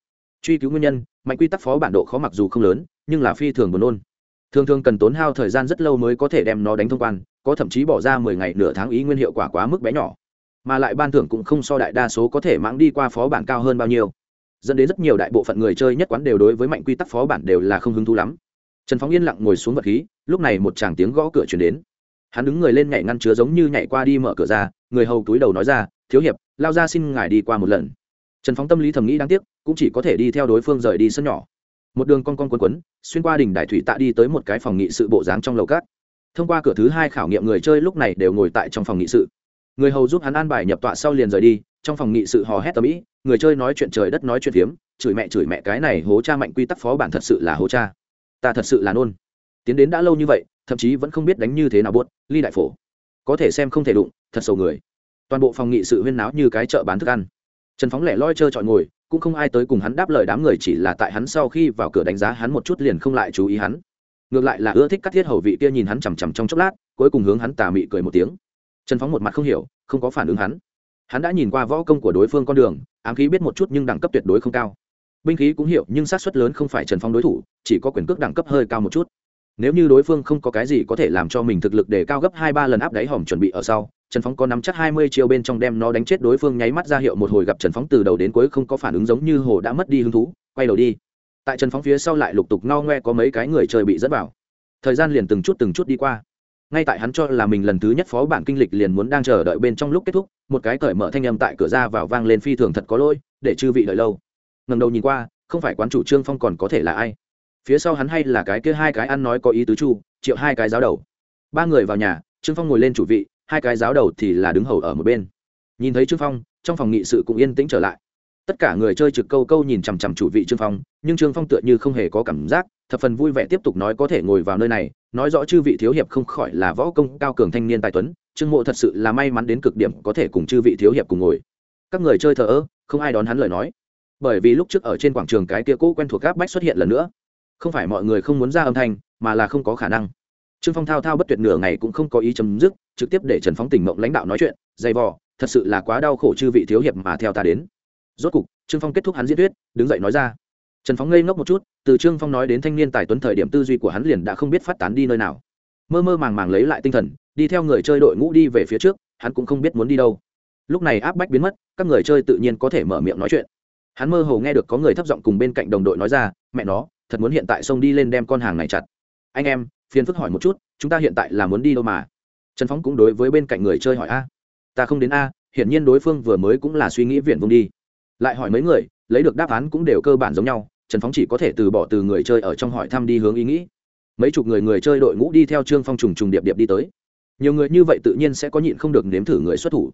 Truy cứu nguyên nhân, mạnh quy tắc phó bản độ khó mặc dù không lớn, nhưng là phi thường buồn nôn. Thường thường cần tốn hao thời gian rất lâu mới có thể đem nó đánh thông quan, có thậm chí bỏ ra mười ngày nửa tháng ý nguyên hiệu quả quá mức bé nhỏ. Mà lại ban thưởng cũng không so đại đa số có thể mãng đi qua phó bản cao hơn bao nhiêu. Dẫn đến rất nhiều đại bộ phận người chơi nhất quán đều đối với mạnh quy tắc phó bản đều là không hứng thú lắm. Trần phóng yên lặng ngồi xuống vật khí, lúc này một chàng tiếng gõ cửa chuyển đến. Hắn đứng người lên nhảy ngăn chứa giống như nhảy qua đi mở cửa ra, người hầu túi đầu nói ra thiếu hiệp, lao ra xin ngài đi qua một lần. Trần phóng tâm lý thầm nghĩ đáng tiếc, cũng chỉ có thể đi theo đối phương rời đi sân nhỏ. Một đường con con quấn quấn, xuyên qua đỉnh đại thủy tạ đi tới một cái phòng nghị sự bộ dáng trong lầu cát thông qua cửa thứ hai khảo nghiệm người chơi lúc này đều ngồi tại trong phòng nghị sự. Người hầu giúp hắn an bài nhập tọa sau liền rời đi, trong phòng nghị sự hò hét tầm ĩ, người chơi nói chuyện trời đất nói chuyện phiếm, chửi mẹ chửi mẹ cái này hố cha mạnh quy tắc phó bản thật sự là hố cha. Ta thật sự là nôn. Tiến đến đã lâu như vậy, thậm chí vẫn không biết đánh như thế nào buốt, ly đại phổ. Có thể xem không thể đụng, thật sầu người toàn bộ phòng nghị sự huyên náo như cái chợ bán thức ăn. Trần phóng lẻ loi trơ trọi ngồi, cũng không ai tới cùng hắn đáp lời đám người chỉ là tại hắn sau khi vào cửa đánh giá hắn một chút liền không lại chú ý hắn. Ngược lại là ưa thích cắt thiết hầu vị kia nhìn hắn chằm chằm trong chốc lát, cuối cùng hướng hắn tà mị cười một tiếng. Trần phóng một mặt không hiểu, không có phản ứng hắn. Hắn đã nhìn qua võ công của đối phương con đường, ám khí biết một chút nhưng đẳng cấp tuyệt đối không cao. Binh khí cũng hiểu, nhưng sát xuất lớn không phải trần phong đối thủ, chỉ có quyền cước đẳng cấp hơi cao một chút. Nếu như đối phương không có cái gì có thể làm cho mình thực lực để cao gấp hai ba lần áp đáy hòm chuẩn bị ở sau trần phóng có nắm chắc hai mươi chiêu bên trong đem nó đánh chết, đối phương nháy mắt ra hiệu một hồi gặp trần phóng từ đầu đến cuối không có phản ứng giống như hồ đã mất đi hứng thú, quay đầu đi. Tại trần phóng phía sau lại lục tục no ngoe có mấy cái người chơi bị dẫn vào. Thời gian liền từng chút từng chút đi qua. Ngay tại hắn cho là mình lần thứ nhất phó bản kinh lịch liền muốn đang chờ đợi bên trong lúc kết thúc, một cái cởi mở thanh âm tại cửa ra vào vang lên phi thường thật có lỗi, để chư vị đợi lâu. Ngần đầu nhìn qua, không phải quán chủ trương phong còn có thể là ai? Phía sau hắn hay là cái kia hai cái ăn nói có ý tứ chu, triệu hai cái giáo đầu. Ba người vào nhà, trương phong ngồi lên chủ vị hai cái giáo đầu thì là đứng hầu ở một bên. Nhìn thấy trương phong, trong phòng nghị sự cũng yên tĩnh trở lại. Tất cả người chơi trực câu câu nhìn chằm chằm chủ vị trương phong, nhưng trương phong tựa như không hề có cảm giác, thập phần vui vẻ tiếp tục nói có thể ngồi vào nơi này, nói rõ chư vị thiếu hiệp không khỏi là võ công cao cường thanh niên tài tuấn, trương mộ thật sự là may mắn đến cực điểm có thể cùng chư vị thiếu hiệp cùng ngồi. Các người chơi thờ ơ, không ai đón hắn lời nói. Bởi vì lúc trước ở trên quảng trường cái kia cũ quen thuộc gáp bách xuất hiện lần nữa. Không phải mọi người không muốn ra âm thanh, mà là không có khả năng trương phong thao thao bất tuyệt nửa ngày cũng không có ý chấm dứt, trực tiếp để trần phóng tỉnh mộng lãnh đạo nói chuyện, dày vò, thật sự là quá đau khổ chư vị thiếu hiệp mà theo ta đến. Rốt cục, trương phong kết thúc hắn diễn thuyết, đứng dậy nói ra. Trần phóng ngây ngốc một chút, từ trương phong nói đến thanh niên tài tuấn thời điểm tư duy của hắn liền đã không biết phát tán đi nơi nào. Mơ mơ màng màng lấy lại tinh thần, đi theo người chơi đội ngũ đi về phía trước, hắn cũng không biết muốn đi đâu. Lúc này áp bách biến mất, các người chơi tự nhiên có thể mở miệng nói chuyện. Hắn mơ hồ nghe được có người thấp giọng cùng bên cạnh đồng đội nói ra, mẹ nó, thật muốn hiện tại xông đi lên đem con hàng này chặt. Anh em phiền phức hỏi một chút, chúng ta hiện tại là muốn đi đâu mà? Trần phóng cũng đối với bên cạnh người chơi hỏi a. Ta không đến a, hiển nhiên đối phương vừa mới cũng là suy nghĩ viện vung đi. Lại hỏi mấy người, lấy được đáp án cũng đều cơ bản giống nhau, trần phóng chỉ có thể từ bỏ từ người chơi ở trong hỏi thăm đi hướng ý nghĩ. Mấy chục người người chơi đội ngũ đi theo trương phong trùng trùng điệp điệp đi tới. Nhiều người như vậy tự nhiên sẽ có nhịn không được nếm thử người xuất thủ.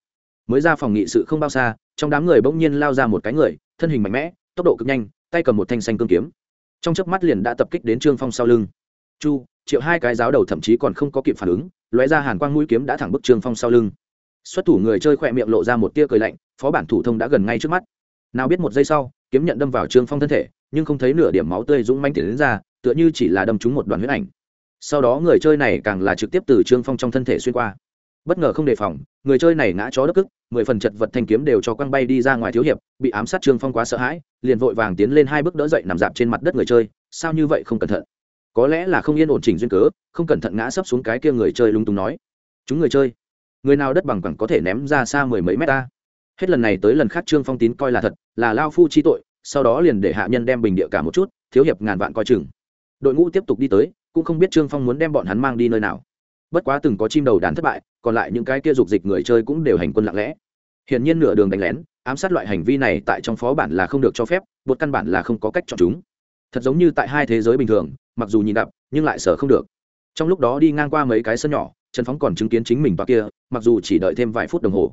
Mới ra phòng nghị sự không bao xa, trong đám người bỗng nhiên lao ra một cái người, thân hình mạnh mẽ, tốc độ cực nhanh, tay cầm một thanh xanh cương kiếm. Trong chớp mắt liền đã tập kích đến trương phong sau lưng. Chu triệu hai cái giáo đầu thậm chí còn không có kịp phản ứng, lóe ra hàn quang mũi kiếm đã thẳng bức trương phong sau lưng. Xuất thủ người chơi khỏe miệng lộ ra một tia cười lạnh, phó bản thủ thông đã gần ngay trước mắt. Nào biết một giây sau, kiếm nhận đâm vào trương phong thân thể, nhưng không thấy nửa điểm máu tươi dũng manh tiền đến ra, tựa như chỉ là đâm trúng một đoàn huyết ảnh. Sau đó người chơi này càng là trực tiếp từ trương phong trong thân thể xuyên qua. Bất ngờ không đề phòng, người chơi này ngã chó đất cức, mười phần chật vật thanh kiếm đều cho quăng bay đi ra ngoài thiếu hiệp, bị ám sát trương phong quá sợ hãi, liền vội vàng tiến lên hai bước đỡ dậy nằm dạp trên mặt đất người chơi, sao như vậy không cẩn thận? Có lẽ là không yên ổn chỉnh duyên cớ, không cẩn thận ngã sấp xuống cái kia người chơi lung tung nói. Chúng người chơi, người nào đất bằng bằng có thể ném ra xa mười mấy mét ta? Hết lần này tới lần khác trương phong tín coi là thật, là lao phu chi tội, sau đó liền để hạ nhân đem bình địa cả một chút, thiếu hiệp ngàn vạn coi chừng. Đội ngũ tiếp tục đi tới, cũng không biết trương phong muốn đem bọn hắn mang đi nơi nào. Bất quá từng có chim đầu đàn thất bại, còn lại những cái kia dục dịch người chơi cũng đều hành quân lặng lẽ. Hiển nhiên nửa đường đánh lén, ám sát loại hành vi này tại trong phó bản là không được cho phép, một căn bản là không có cách chọn chúng thật giống như tại hai thế giới bình thường, mặc dù nhìn đập nhưng lại sợ không được. Trong lúc đó đi ngang qua mấy cái sân nhỏ, trần phóng còn chứng kiến chính mình và kia, mặc dù chỉ đợi thêm vài phút đồng hồ.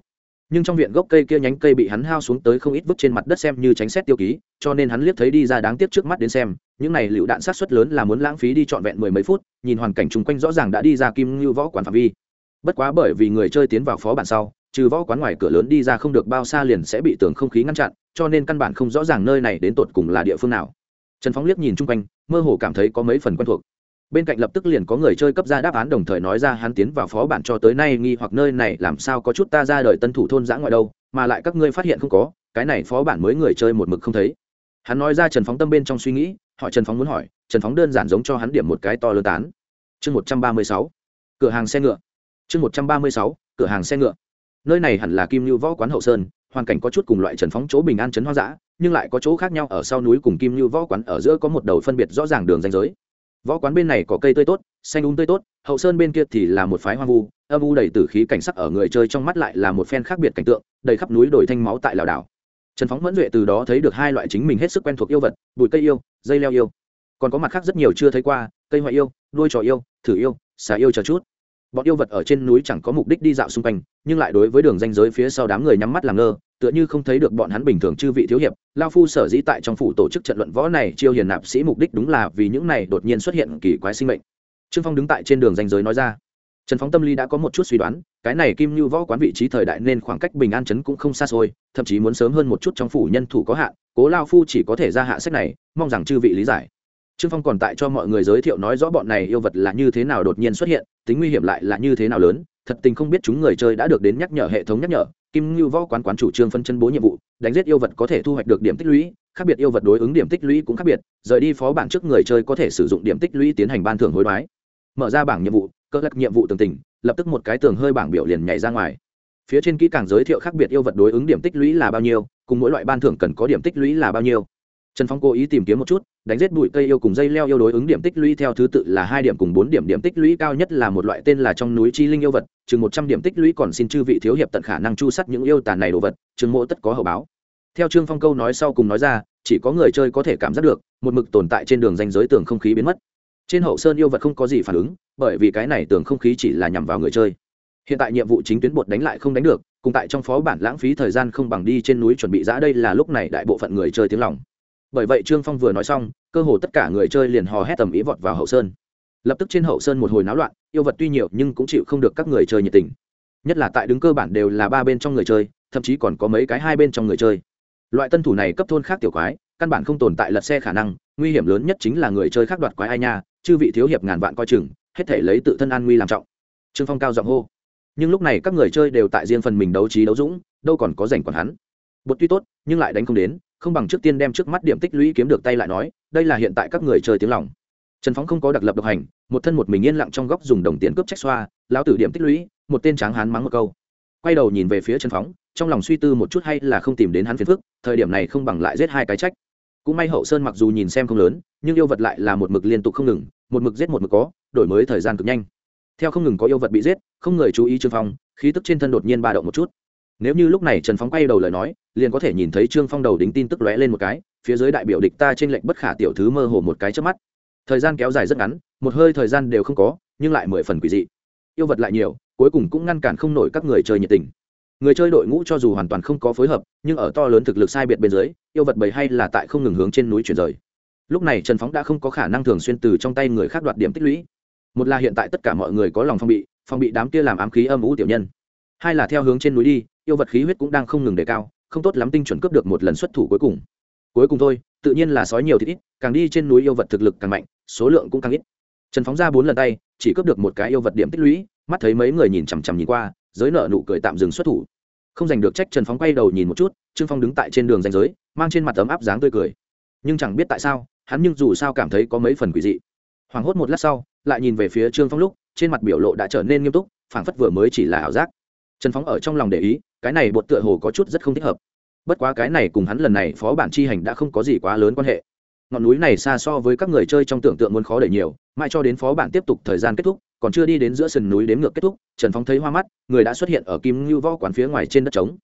Nhưng trong viện gốc cây kia nhánh cây bị hắn hao xuống tới không ít vứt trên mặt đất xem như tránh xét tiêu ký, cho nên hắn liếc thấy đi ra đáng tiếc trước mắt đến xem, những này lựu đạn sát xuất lớn là muốn lãng phí đi trọn vẹn mười mấy phút, nhìn hoàn cảnh chung quanh rõ ràng đã đi ra kim ngưu võ quán phạm vi. Bất quá bởi vì người chơi tiến vào phó bản sau, trừ võ quán ngoài cửa lớn đi ra không được bao xa liền sẽ bị tường không khí ngăn chặn, cho nên căn bản không rõ ràng nơi này đến tột cùng là địa phương nào trần phóng liếc nhìn chung quanh, mơ hồ cảm thấy có mấy phần quen thuộc. Bên cạnh lập tức liền có người chơi cấp ra đáp án đồng thời nói ra hắn tiến vào phó bản cho tới nay nghi hoặc nơi này làm sao có chút ta ra đời tân thủ thôn giã ngoại đâu, mà lại các ngươi phát hiện không có, cái này phó bản mới người chơi một mực không thấy. Hắn nói ra trần phóng tâm bên trong suy nghĩ, hỏi trần phóng muốn hỏi, trần phóng đơn giản giống cho hắn điểm một cái to lớn tán. Chương một trăm ba mươi sáu, cửa hàng xe ngựa. Chương một trăm ba mươi sáu, cửa hàng xe ngựa. Nơi này hẳn là kim lưu võ quán hậu sơn hoàn cảnh có chút cùng loại trần phóng chỗ bình an trấn hoang dã, nhưng lại có chỗ khác nhau ở sau núi cùng kim lưu võ quán ở giữa có một đầu phân biệt rõ ràng đường danh giới. Võ quán bên này có cây tươi tốt, xanh úng tươi tốt, hậu sơn bên kia thì là một phái hoang vu, âm u đầy tử khí cảnh sắc ở người chơi trong mắt lại là một phen khác biệt cảnh tượng, đầy khắp núi đồi thanh máu tại lào đảo. Trần phóng mẫn duệ từ đó thấy được hai loại chính mình hết sức quen thuộc yêu vật, bụi cây yêu, dây leo yêu. Còn có mặt khác rất nhiều chưa thấy qua, cây ngoại yêu, đuôi trò yêu, thử yêu, xà yêu chờ chút bọn yêu vật ở trên núi chẳng có mục đích đi dạo xung quanh, nhưng lại đối với đường danh giới phía sau đám người nhắm mắt làm ngơ, tựa như không thấy được bọn hắn bình thường chư vị thiếu hiệp. Lao phu sở dĩ tại trong phủ tổ chức trận luận võ này chiêu hiền nạp sĩ mục đích đúng là vì những này đột nhiên xuất hiện kỳ quái sinh mệnh. Trương phong đứng tại trên đường danh giới nói ra. Trần phóng tâm lý đã có một chút suy đoán, cái này kim như võ quán vị trí thời đại nên khoảng cách bình an chấn cũng không xa xôi, thậm chí muốn sớm hơn một chút trong phủ nhân thủ có hạn, cố lao phu chỉ có thể ra hạ sách này, mong rằng chư vị lý giải trương phong còn tại cho mọi người giới thiệu nói rõ bọn này yêu vật là như thế nào đột nhiên xuất hiện, tính nguy hiểm lại là như thế nào lớn, thật tình không biết chúng người chơi đã được đến nhắc nhở hệ thống nhắc nhở. Kim ngưu võ quán quán chủ trương phân chân bố nhiệm vụ, đánh giết yêu vật có thể thu hoạch được điểm tích lũy, khác biệt yêu vật đối ứng điểm tích lũy cũng khác biệt, rời đi phó bảng trước người chơi có thể sử dụng điểm tích lũy tiến hành ban thưởng hối đoái. Mở ra bảng nhiệm vụ, cơ lắc nhiệm vụ tường tình, lập tức một cái tường hơi bảng biểu liền nhảy ra ngoài. Phía trên kỹ càng giới thiệu khác biệt yêu vật đối ứng điểm tích lũy là bao nhiêu, cùng mỗi loại ban thưởng cần có điểm tích lũy là bao nhiêu trần phong cố ý tìm kiếm một chút, đánh giết bụi cây yêu cùng dây leo yêu đối ứng điểm tích lũy theo thứ tự là hai điểm cùng bốn điểm điểm tích lũy cao nhất là một loại tên là trong núi chi linh yêu vật, chừng một trăm điểm tích lũy còn xin chư vị thiếu hiệp tận khả năng chu sắt những yêu tàn này đồ vật, chừng mộ tất có hậu báo. Theo trương phong câu nói sau cùng nói ra, chỉ có người chơi có thể cảm giác được, một mực tồn tại trên đường danh giới tường không khí biến mất. Trên hậu sơn yêu vật không có gì phản ứng, bởi vì cái này tường không khí chỉ là nhằm vào người chơi. Hiện tại nhiệm vụ chính tuyến bột đánh lại không đánh được, cùng tại trong phó bản lãng phí thời gian không bằng đi trên núi chuẩn bị giã đây là lúc này đại bộ phận người chơi tiếng lòng bởi vậy trương phong vừa nói xong, cơ hồ tất cả người chơi liền hò hét tầm ý vọt vào hậu sơn. Lập tức trên hậu sơn một hồi náo loạn, yêu vật tuy nhiều nhưng cũng chịu không được các người chơi nhiệt tình. Nhất là tại đứng cơ bản đều là ba bên trong người chơi, thậm chí còn có mấy cái hai bên trong người chơi. Loại tân thủ này cấp thôn khác tiểu quái, căn bản không tồn tại lật xe khả năng, nguy hiểm lớn nhất chính là người chơi khác đoạt quái ai nha, chư vị thiếu hiệp ngàn vạn coi chừng, hết thể lấy tự thân an nguy làm trọng. Trương phong cao giọng hô. Nhưng lúc này các người chơi đều tại riêng phần mình đấu trí đấu dũng, đâu còn có rảnh còn hắn. Bột tuy tốt, nhưng lại đánh không đến không bằng trước tiên đem trước mắt điểm tích lũy kiếm được tay lại nói, đây là hiện tại các người chơi tiếng lòng. Trần phóng không có đặc lập độc hành, một thân một mình yên lặng trong góc dùng đồng tiền cướp trách xoa, lão tử điểm tích lũy, một tên tráng hán mắng một câu. Quay đầu nhìn về phía trần phóng, trong lòng suy tư một chút hay là không tìm đến hắn phiền phức, thời điểm này không bằng lại giết hai cái trách. Cũng may hậu sơn mặc dù nhìn xem không lớn, nhưng yêu vật lại là một mực liên tục không ngừng, một mực giết một mực có, đổi mới thời gian cực nhanh. Theo không ngừng có yêu vật bị giết, không người chú ý trương phong, khí tức trên thân đột nhiên ba động một chút nếu như lúc này trần phóng quay đầu lời nói, liền có thể nhìn thấy trương phong đầu đính tin tức lóe lên một cái, phía dưới đại biểu địch ta trên lệnh bất khả tiểu thứ mơ hồ một cái trước mắt. Thời gian kéo dài rất ngắn, một hơi thời gian đều không có, nhưng lại mười phần quỷ dị. Yêu vật lại nhiều, cuối cùng cũng ngăn cản không nổi các người chơi nhiệt tình. Người chơi đội ngũ cho dù hoàn toàn không có phối hợp, nhưng ở to lớn thực lực sai biệt bên dưới, yêu vật bầy hay là tại không ngừng hướng trên núi chuyển rời. Lúc này trần phóng đã không có khả năng thường xuyên từ trong tay người khác đoạt điểm tích lũy. Một là hiện tại tất cả mọi người có lòng phong bị phong bị đám kia làm ám khí âm ủ tiểu nhân. Hai là theo hướng trên núi đi yêu vật khí huyết cũng đang không ngừng đề cao, không tốt lắm tinh chuẩn cướp được một lần xuất thủ cuối cùng. Cuối cùng thôi, tự nhiên là sói nhiều thì ít, càng đi trên núi yêu vật thực lực càng mạnh, số lượng cũng càng ít. Trần phóng ra bốn lần tay, chỉ cướp được một cái yêu vật điểm tích lũy, mắt thấy mấy người nhìn chằm chằm nhìn qua, giới nợ nụ cười tạm dừng xuất thủ. Không giành được trách, trần phóng quay đầu nhìn một chút, trương phong đứng tại trên đường danh giới, mang trên mặt ấm áp dáng tươi cười. Nhưng chẳng biết tại sao, hắn nhưng dù sao cảm thấy có mấy phần quỷ dị. Hoảng hốt một lát sau, lại nhìn về phía trương phong lúc, trên mặt biểu lộ đã trở nên nghiêm túc, phảng phất vừa mới chỉ là ảo giác. Trần phóng ở trong lòng để ý cái này bột tựa hồ có chút rất không thích hợp. Bất quá cái này cùng hắn lần này phó bản chi hành đã không có gì quá lớn quan hệ. Ngọn núi này xa so với các người chơi trong tưởng tượng muốn khó đẩy nhiều, mãi cho đến phó bản tiếp tục thời gian kết thúc, còn chưa đi đến giữa sườn núi đếm ngược kết thúc, trần Phong thấy hoa mắt, người đã xuất hiện ở kim ngưu võ quán phía ngoài trên đất trống.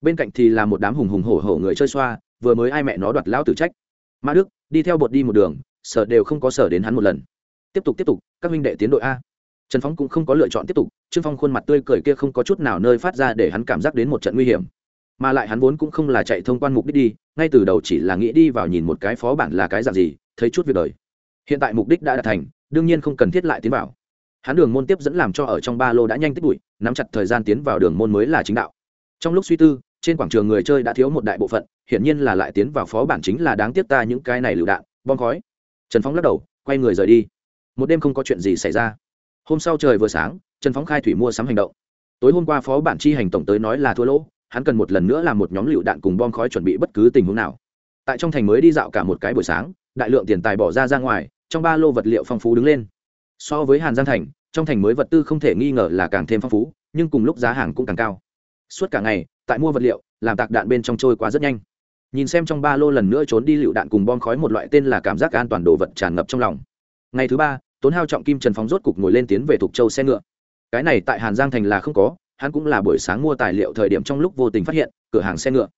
Bên cạnh thì là một đám hùng hùng hổ hổ người chơi xoa, vừa mới ai mẹ nó đoạt lao tử trách. Ma đức, đi theo bột đi một đường sở đều không có sở đến hắn một lần. Tiếp tục tiếp tục, các huynh đệ tiến đội a trần phóng cũng không có lựa chọn tiếp tục, trương phong khuôn mặt tươi cười kia không có chút nào nơi phát ra để hắn cảm giác đến một trận nguy hiểm. Mà lại hắn vốn cũng không là chạy thông quan mục đích đi, ngay từ đầu chỉ là nghĩ đi vào nhìn một cái phó bản là cái dạng gì, thấy chút việc đời. Hiện tại mục đích đã đạt thành, đương nhiên không cần thiết lại tiến vào. Hắn đường môn tiếp dẫn làm cho ở trong ba lô đã nhanh tích bụi, nắm chặt thời gian tiến vào đường môn mới là chính đạo. Trong lúc suy tư, trên quảng trường người chơi đã thiếu một đại bộ phận, hiển nhiên là lại tiến vào phó bản chính là đáng tiếc ta những cái này lựu đạn, bom khói. Trần phóng lắc đầu, quay người rời đi. Một đêm không có chuyện gì xảy ra hôm sau trời vừa sáng, trần phóng khai thủy mua sắm hành động. Tối hôm qua phó bản chi hành tổng tới nói là thua lỗ, hắn cần một lần nữa làm một nhóm lựu đạn cùng bom khói chuẩn bị bất cứ tình huống nào. Tại trong thành mới đi dạo cả một cái buổi sáng, đại lượng tiền tài bỏ ra ra ngoài, trong ba lô vật liệu phong phú đứng lên. So với hàn giang thành, trong thành mới vật tư không thể nghi ngờ là càng thêm phong phú, nhưng cùng lúc giá hàng cũng càng cao. Suốt cả ngày, tại mua vật liệu, làm tạc đạn bên trong trôi qua rất nhanh. Nhìn xem trong ba lô lần nữa trốn đi lựu đạn cùng bom khói một loại tên là cảm giác an toàn đồ vật tràn ngập trong lòng. Ngày thứ ba tốn hao trọng kim trần phóng rốt cục ngồi lên tiến về thục châu xe ngựa. Cái này tại hàn giang thành là không có, hắn cũng là buổi sáng mua tài liệu thời điểm trong lúc vô tình phát hiện, cửa hàng xe ngựa.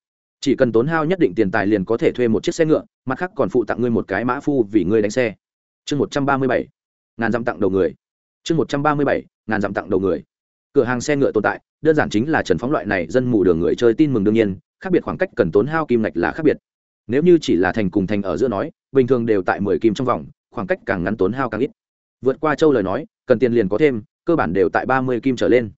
Chỉ cần tốn hao nhất định tiền tài liền có thể thuê một chiếc xe ngựa, mặt khác còn phụ tặng ngươi một cái mã phu vì ngươi đánh xe. Chương một trăm ba mươi bảy, ngàn dặm tặng đầu người. Chương một trăm ba mươi bảy, ngàn dặm tặng đầu người. Cửa hàng xe ngựa tồn tại, đơn giản chính là trần phóng loại này dân mù đường người chơi tin mừng đương nhiên, khác biệt khoảng cách cần tốn hao kim ngạch là khác biệt. Nếu như chỉ là thành cùng thành ở giữa nói, bình thường đều tại mười kim trong vòng, khoảng cách càng ngắn tốn hao càng ít vượt qua châu lời nói, cần tiền liền có thêm, cơ bản đều tại ba mươi kim trở lên.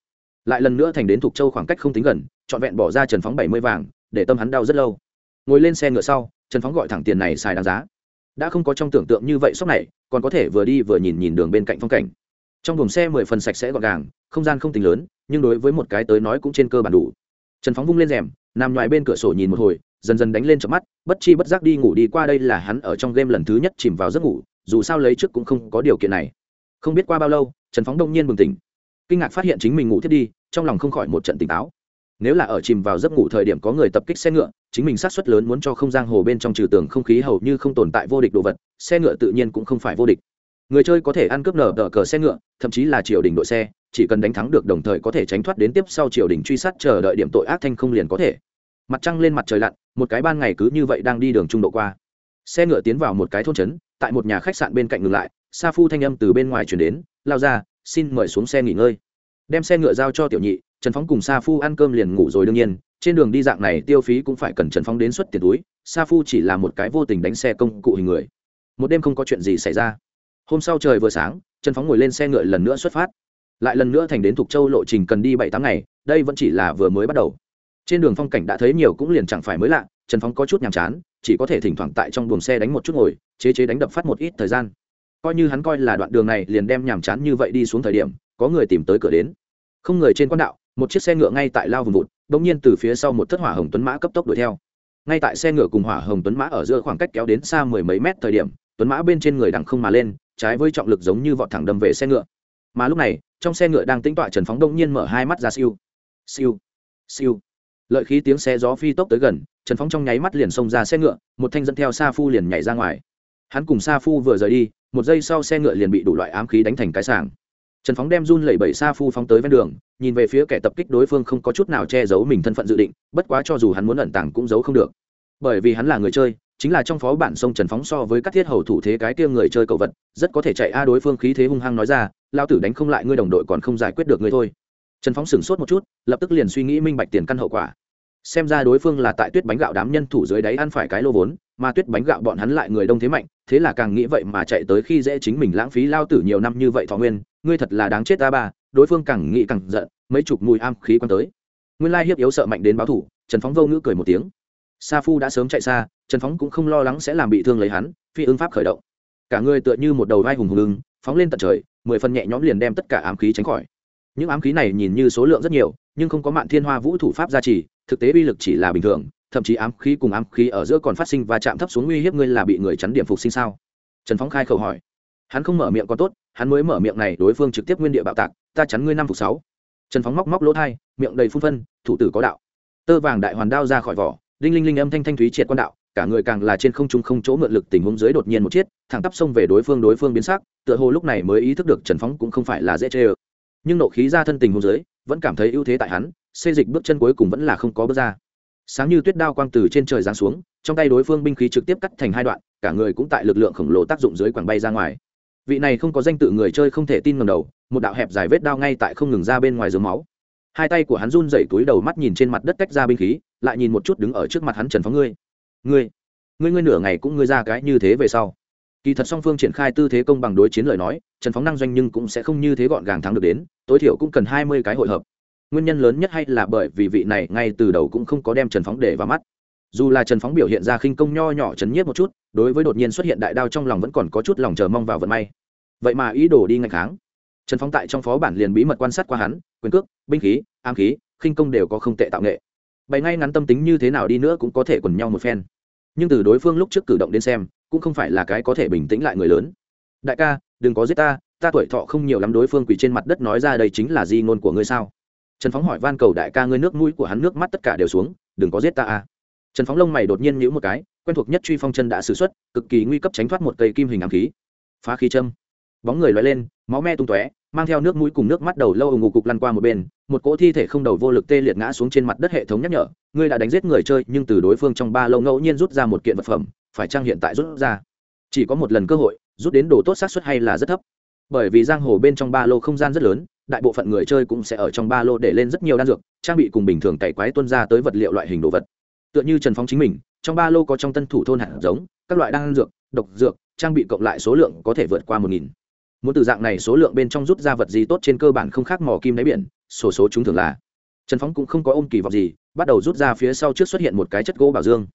Lại lần nữa thành đến thuộc châu khoảng cách không tính gần, trọn vẹn bỏ ra trần phóng bảy mươi vàng, để tâm hắn đau rất lâu. Ngồi lên xe ngựa sau, trần phóng gọi thẳng tiền này xài đáng giá. Đã không có trong tưởng tượng như vậy sốc này, còn có thể vừa đi vừa nhìn nhìn đường bên cạnh phong cảnh. Trong buồng xe mười phần sạch sẽ gọn gàng, không gian không tính lớn, nhưng đối với một cái tới nói cũng trên cơ bản đủ. Trần phóng vung lên rèm, nằm ngoài bên cửa sổ nhìn một hồi, dần dần đánh lên chợp mắt, bất chi bất giác đi ngủ đi qua đây là hắn ở trong game lần thứ nhất chìm vào giấc ngủ dù sao lấy trước cũng không có điều kiện này. Không biết qua bao lâu, trần phóng đông nhiên bừng tỉnh. Kinh ngạc phát hiện chính mình ngủ thiết đi, trong lòng không khỏi một trận tỉnh táo. Nếu là ở chìm vào giấc ngủ thời điểm có người tập kích xe ngựa, chính mình sát suất lớn muốn cho không giang hồ bên trong trừ tường không khí hầu như không tồn tại vô địch đồ vật, xe ngựa tự nhiên cũng không phải vô địch. Người chơi có thể ăn cướp nở đỡ cờ xe ngựa, thậm chí là triều đình đội xe, chỉ cần đánh thắng được đồng thời có thể tránh thoát đến tiếp sau triều đình truy sát chờ đợi điểm tội ác thanh không liền có thể. Mặt trăng lên mặt trời lặn, một cái ban ngày cứ như vậy đang đi đường trung độ qua. Xe ngựa tiến vào một cái thôn trấn tại một nhà khách sạn bên cạnh ngừng lại, sa phu thanh âm từ bên ngoài chuyển đến, lao ra, xin mời xuống xe nghỉ ngơi. Đem xe ngựa giao cho tiểu nhị, trần phóng cùng sa phu ăn cơm liền ngủ rồi đương nhiên, trên đường đi dạng này tiêu phí cũng phải cần trần phóng đến xuất tiền túi, sa phu chỉ là một cái vô tình đánh xe công cụ hình người. Một đêm không có chuyện gì xảy ra. Hôm sau trời vừa sáng, trần phóng ngồi lên xe ngựa lần nữa xuất phát. Lại lần nữa thành đến thục châu lộ trình cần đi bảy tám ngày, đây vẫn chỉ là vừa mới bắt đầu. Trên đường phong cảnh đã thấy nhiều cũng liền chẳng phải mới lạ, trần phóng có chút nhàm chán chỉ có thể thỉnh thoảng tại trong buồng xe đánh một chút ngồi, chế chế đánh đập phát một ít thời gian. Coi như hắn coi là đoạn đường này liền đem nhàm chán như vậy đi xuống thời điểm, có người tìm tới cửa đến. Không người trên quan đạo, một chiếc xe ngựa ngay tại lao vùng vụt đ ỗ n g nhiên từ phía sau một thất hỏa hồng tuấn mã cấp tốc đuổi theo. Ngay tại xe ngựa cùng hỏa hồng tuấn mã ở giữa khoảng cách kéo đến xa mười mấy mét thời điểm, tuấn mã bên trên người đằng không mà lên, trái với trọng lực giống như vọt thẳng đâm về xe ngựa. Mà lúc này, trong xe ngựa đang tính tọa trần phóng đông nhiên mở hai mắt ra, siêu siêu siêu lợi khí tiếng xe gió phi tốc tới gần, trần phóng trong nháy mắt liền xông ra xe ngựa, một thanh dẫn theo sa phu liền nhảy ra ngoài. Hắn cùng sa phu vừa rời đi, một giây sau xe ngựa liền bị đủ loại ám khí đánh thành cái sảng. Trần phóng đem run lẩy bẩy sa phu phóng tới ven đường, nhìn về phía kẻ tập kích đối phương không có chút nào che giấu mình thân phận dự định, bất quá cho dù hắn muốn ẩn tàng cũng giấu không được. Bởi vì hắn là người chơi, chính là trong phó bản sông trần phóng so với các thiết hầu thủ thế cái kia người chơi cầu vật, rất có thể chạy a đối phương khí thế hung hăng nói ra lao tử đánh không lại ngươi đồng đội còn không giải quyết được ngươi thôi trần phóng sửng sốt một chút, lập tức liền suy nghĩ minh bạch tiền căn hậu quả. Xem ra đối phương là tại tuyết bánh gạo đám nhân thủ dưới đáy ăn phải cái lô vốn, mà tuyết bánh gạo bọn hắn lại người đông thế mạnh, thế là càng nghĩ vậy mà chạy tới khi dễ chính mình lãng phí lao tử nhiều năm như vậy thọ nguyên, ngươi thật là đáng chết ta ba, đối phương càng nghĩ càng giận, mấy chục mùi am khí quan tới. Nguyên lai hiếp yếu sợ mạnh đến báo thủ, trần phóng vô ngữ cười một tiếng. Sa phu đã sớm chạy xa, trần phóng cũng không lo lắng sẽ làm bị thương lấy hắn, phi ứng pháp khởi động. Cả người tựa như một đầu vai hùng hùng lưng phóng lên tận trời, mười phần nhẹ nhõm liền đem tất cả ám khí tránh khỏi những ám khí này nhìn như số lượng rất nhiều, nhưng không có mạn thiên hoa vũ thủ pháp gia trì, thực tế uy lực chỉ là bình thường, thậm chí ám khí cùng ám khí ở giữa còn phát sinh và chạm thấp xuống uy hiếp ngươi là bị người chắn điểm phục sinh sao? Trần phóng khai khẩu hỏi. Hắn không mở miệng còn tốt, hắn mới mở miệng này đối phương trực tiếp nguyên địa bạo tạc, ta chắn ngươi năm phục sáu. Trần phóng móc móc lỗ thai, miệng đầy phun phân, thủ tử có đạo. Tơ vàng đại hoàn đao ra khỏi vỏ, đinh linh linh âm thanh thanh thúy triệt quan đạo, cả người càng là trên không trung không chỗ mượn lực tình huống dưới đột nhiên một chiếc, thẳng tắp xông về đối phương đối phương biến sắc, tựa hồ lúc này mới ý thức được trần phóng cũng không phải là dễ chê ơ nhưng nộ khí ra thân tình hôn dưới vẫn cảm thấy ưu thế tại hắn xây dịch bước chân cuối cùng vẫn là không có bước ra. Sáng như tuyết đao quang từ trên trời giáng xuống, trong tay đối phương binh khí trực tiếp cắt thành hai đoạn, cả người cũng tại lực lượng khổng lồ tác dụng dưới quảng bay ra ngoài. Vị này không có danh tự người chơi không thể tin ngầm đầu, một đạo hẹp dài vết đao ngay tại không ngừng ra bên ngoài giường máu. Hai tay của hắn run dậy túi đầu mắt nhìn trên mặt đất cách ra binh khí, lại nhìn một chút đứng ở trước mặt hắn trần phóng ngươi. Ngươi ngươi ngươi nửa ngày cũng ngươi ra cái như thế về sau kỳ thật song phương triển khai tư thế công bằng đối chiến lời nói, trần phóng năng doanh nhưng cũng sẽ không như thế gọn gàng thắng được đến, tối thiểu cũng cần hai mươi cái hội hợp. Nguyên nhân lớn nhất hay là bởi vì vị này ngay từ đầu cũng không có đem trần phóng để vào mắt. Dù là trần phóng biểu hiện ra khinh công nho nhỏ chấn nhiếp một chút, đối với đột nhiên xuất hiện đại đao trong lòng vẫn còn có chút lòng chờ mong vào vận may. Vậy mà ý đồ đi ngày kháng. Trần phóng tại trong phó bản liền bí mật quan sát qua hắn, quyền cước, binh khí am khí, khinh công đều có không tệ tạo nghệ. Bày ngay ngắn tâm tính như thế nào đi nữa cũng có thể quần nhau một phen. Nhưng từ đối phương lúc trước cử động đến xem cũng không phải là cái có thể bình tĩnh lại người lớn. Đại ca, đừng có giết ta ta tuổi thọ không nhiều lắm đối phương quỳ trên mặt đất nói ra đây chính là di ngôn của ngươi sao? Trần phóng hỏi van cầu đại ca ngươi nước mũi của hắn nước mắt tất cả đều xuống, đừng có giết ta à. Trần phóng lông mày đột nhiên nhữ một cái, quen thuộc nhất truy phong chân đã sử x u ấ t cực kỳ nguy cấp tránh thoát một cây kim hình ám khí. Phá khí châm. Bóng người loay lên, máu me tung tóe, mang theo nước mũi cùng nước mắt đầu lâu ủng ngục cục lăn qua một bên, một cỗ thi thể không đầu vô lực tê liệt ngã xuống trên mặt đất hệ thống nhắc nhở, ngươi đã đánh giết người chơi, nhưng từ đối phương trong ba lâu ngẫu nhiên rút ra một kiện vật phẩm phải trang hiện tại rút ra? Chỉ có một lần cơ hội, rút đến đồ tốt xác suất hay là rất thấp. Bởi vì giang hồ bên trong ba lô không gian rất lớn, đại bộ phận người chơi cũng sẽ ở trong ba lô để lên rất nhiều đan dược, trang bị cùng bình thường cày quái tuân ra tới vật liệu loại hình đồ vật. Tựa như trần phóng chính mình, trong ba lô có trong tân thủ thôn hạt giống, các loại đan dược, độc dược, trang bị cộng lại số lượng có thể vượt qua một nghìn. Muốn từ dạng này số lượng bên trong rút ra vật gì tốt trên cơ bản không khác mỏ kim đáy biển, sổ số chúng thường là. Trần phóng cũng không có ôm kỳ vọng gì, bắt đầu rút ra phía sau trước xuất hiện một cái chất gỗ bảo dương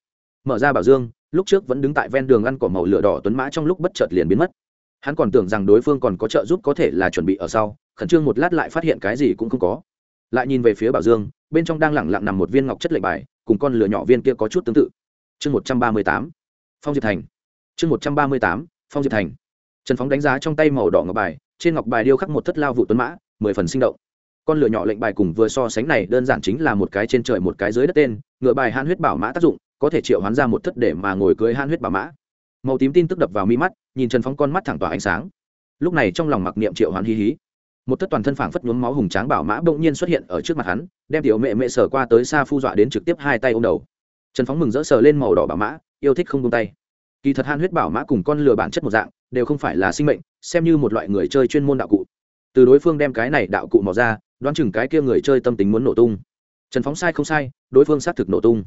mở ra bảo dương, lúc trước vẫn đứng tại ven đường ăn cỏ màu lửa đỏ tuấn mã trong lúc bất chợt liền biến mất. Hắn còn tưởng rằng đối phương còn có trợ giúp có thể là chuẩn bị ở sau, khẩn trương một lát lại phát hiện cái gì cũng không có. Lại nhìn về phía bảo dương, bên trong đang lẳng lặng nằm một viên ngọc chất lệnh bài, cùng con lửa nhỏ viên kia có chút tương tự. Chương một trăm ba mươi tám, phong diệp thành. Chương một trăm ba mươi tám, phong diệp thành. Trần phóng đánh giá trong tay màu đỏ ngọc bài, trên ngọc bài điêu khắc một thất lao vụ tuấn mã, mười phần sinh động. Con lửa nhỏ lệnh bài cùng vừa so sánh này đơn giản chính là một cái trên trời một cái dưới đất tên, ngựa bài han huyết bảo mã tác dụng có thể triệu hoán ra một thất để mà ngồi cưới han huyết bảo mã. Màu tím tin tức đập vào mi mắt, nhìn trần phóng con mắt thẳng tỏa ánh sáng. Lúc này trong lòng mặc niệm triệu hoán hí hí. Một thất toàn thân phảng phất nhuốm máu hùng tráng bảo mã bỗng nhiên xuất hiện ở trước mặt hắn, đem tiểu mẹ mẹ sở qua tới xa phu dọa đến trực tiếp hai tay ô m đầu. Trần phóng mừng rỡ sờ lên màu đỏ bảo mã, yêu thích không tung tay. Kỳ thật han huyết bảo mã cùng con lừa bản chất một dạng, đều không phải là sinh mệnh, xem như một loại người chơi chuyên môn đạo cụ. Từ đối phương đem cái này đạo cụ mò ra, đoán chừng cái kia người chơi tâm tính muốn nổ tung. Trần phóng sai không sai, đối phương xác thực nổ tung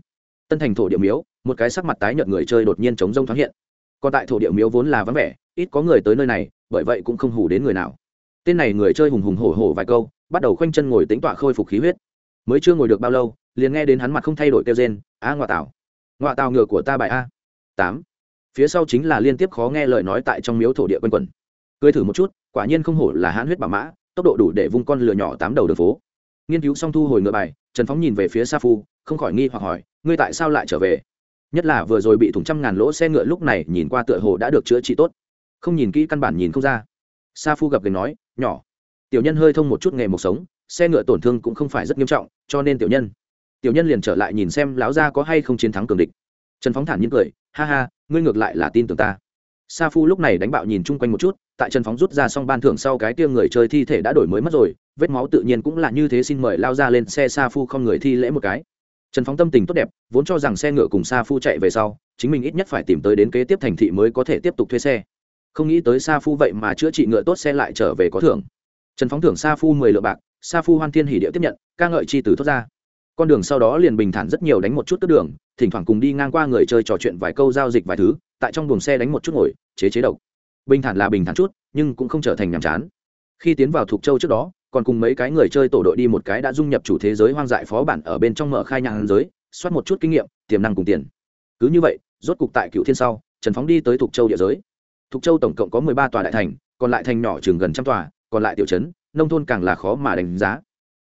tân thành thổ địa miếu, một cái sắc mặt tái nhợt người chơi đột nhiên chống rông thoáng hiện. Còn tại thổ địa miếu vốn là vắng vẻ, ít có người tới nơi này, bởi vậy cũng không hù đến người nào. Tên này người chơi hùng hùng hổ hổ vài câu, bắt đầu khoanh chân ngồi tính tọa khôi phục khí huyết. Mới chưa ngồi được bao lâu, liền nghe đến hắn mặt không thay đổi kêu rên, a ngoại tảo ngoại tảo ngựa của ta bài a! Tám. Phía sau chính là liên tiếp khó nghe lời nói tại trong miếu thổ địa quanh quẩn. Cười thử một chút, quả nhiên không hổ là hãn huyết bà mã, tốc độ đủ để vung con lừa nhỏ tám đầu đường phố. Nghiên cứu xong thu hồi ngựa bài trần phóng nhìn về phía sa phu, không khỏi nghi hoặc hỏi, ngươi tại sao lại trở về? Nhất là vừa rồi bị thủng trăm ngàn lỗ xe ngựa lúc này, nhìn qua tựa hồ đã được chữa trị tốt. Không nhìn kỹ căn bản nhìn không ra. Sa phu gặp gành nói, nhỏ, tiểu nhân hơi thông một chút nghề một sống, xe ngựa tổn thương cũng không phải rất nghiêm trọng, cho nên tiểu nhân. Tiểu nhân liền trở lại nhìn xem lão gia có hay không chiến thắng cường địch. Trần phóng thản nhiên cười, ha ha, ngươi ngược lại là tin tưởng ta sa phu lúc này đánh bạo nhìn chung quanh một chút, tại trần phóng rút ra xong ban thưởng sau cái tiêm người chơi thi thể đã đổi mới mất rồi, vết máu tự nhiên cũng là như thế xin mời lao ra lên xe sa phu không người thi lễ một cái. Trần phóng tâm tình tốt đẹp, vốn cho rằng xe ngựa cùng sa phu chạy về sau, chính mình ít nhất phải tìm tới đến kế tiếp thành thị mới có thể tiếp tục thuê xe. Không nghĩ tới sa phu vậy mà chữa trị ngựa tốt xe lại trở về có thưởng. Trần phóng thưởng sa phu mười lượng bạc, sa phu hoan thiên hỷ điệu tiếp nhận, ca ngợi chi từ thốt ra. Con đường sau đó liền bình thản rất nhiều đánh một chút tức đường, thỉnh thoảng cùng đi ngang qua người chơi trò chuyện vài câu giao dịch vài thứ tại trong buồng xe đánh một chút ngồi, chế chế độc. Bình thản là bình thản chút, nhưng cũng không trở thành nhàm chán. Khi tiến vào thuộc châu trước đó, còn cùng mấy cái người chơi tổ đội đi một cái đã dung nhập chủ thế giới hoang dại phó bản ở bên trong mở khai nhang giới, soát một chút kinh nghiệm, tiềm năng cùng tiền. Cứ như vậy, rốt cục tại cựu thiên sau, trần phóng đi tới thuộc châu địa giới. Thuộc châu tổng cộng có mười ba tòa đại thành, còn lại thành nhỏ chừng gần trăm tòa, còn lại tiểu trấn, nông thôn càng là khó mà đánh giá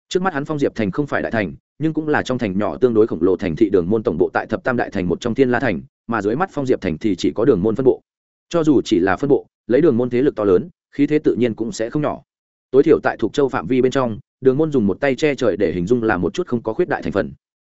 trước mắt hắn phong diệp thành không phải đại thành, nhưng cũng là trong thành nhỏ tương đối khổng lồ thành thị đường môn tổng bộ tại thập tam đại thành một trong thiên la thành, mà dưới mắt phong diệp thành thì chỉ có đường môn phân bộ. Cho dù chỉ là phân bộ, lấy đường môn thế lực to lớn, khí thế tự nhiên cũng sẽ không nhỏ. Tối thiểu tại thuộc châu phạm vi bên trong, đường môn dùng một tay che trời để hình dung là một chút không có khuyết đại thành phần.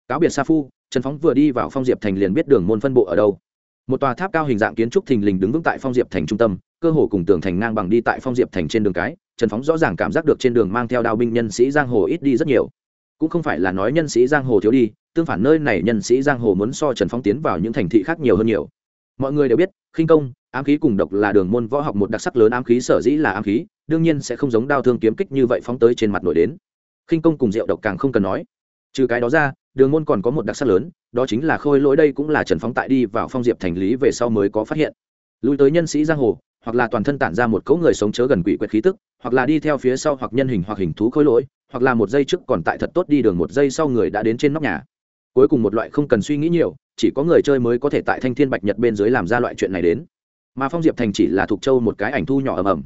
Cáo biệt sa phu, trần phóng vừa đi vào phong diệp thành liền biết đường môn phân bộ ở đâu. Một tòa tháp cao hình dạng kiến trúc thình lình đứng vững tại phong diệp thành trung tâm, cơ hồ cùng tường thành ngang bằng đi tại phong diệp thành trên đường cái trần phóng rõ ràng cảm giác được trên đường mang theo đao binh nhân sĩ giang hồ ít đi rất nhiều. Cũng không phải là nói nhân sĩ giang hồ thiếu đi, tương phản nơi này nhân sĩ giang hồ muốn so trần phóng tiến vào những thành thị khác nhiều hơn nhiều. Mọi người đều biết, khinh công, ám khí cùng độc là đường môn võ học một đặc sắc lớn ám khí sở dĩ là ám khí, đương nhiên sẽ không giống đao thương kiếm kích như vậy phóng tới trên mặt nổi đến. Khinh công cùng rượu độc càng không cần nói. Trừ cái đó ra, đường môn còn có một đặc sắc lớn, đó chính là khôi lỗi đây cũng là trần phóng tại đi vào phong diệp thành lý về sau mới có phát hiện. Lui tới nhân sĩ giang hồ hoặc là toàn thân tản ra một cấu người sống chớ gần quỷ quyệt khí tức, hoặc là đi theo phía sau hoặc nhân hình hoặc hình thú khôi lỗi, hoặc là một giây trước còn tại thật tốt đi đường một giây sau người đã đến trên nóc nhà. Cuối cùng một loại không cần suy nghĩ nhiều, chỉ có người chơi mới có thể tại thanh thiên bạch nhật bên dưới làm ra loại chuyện này đến. Mà phong diệp thành chỉ là thuộc châu một cái ảnh thu nhỏ ầm ầm.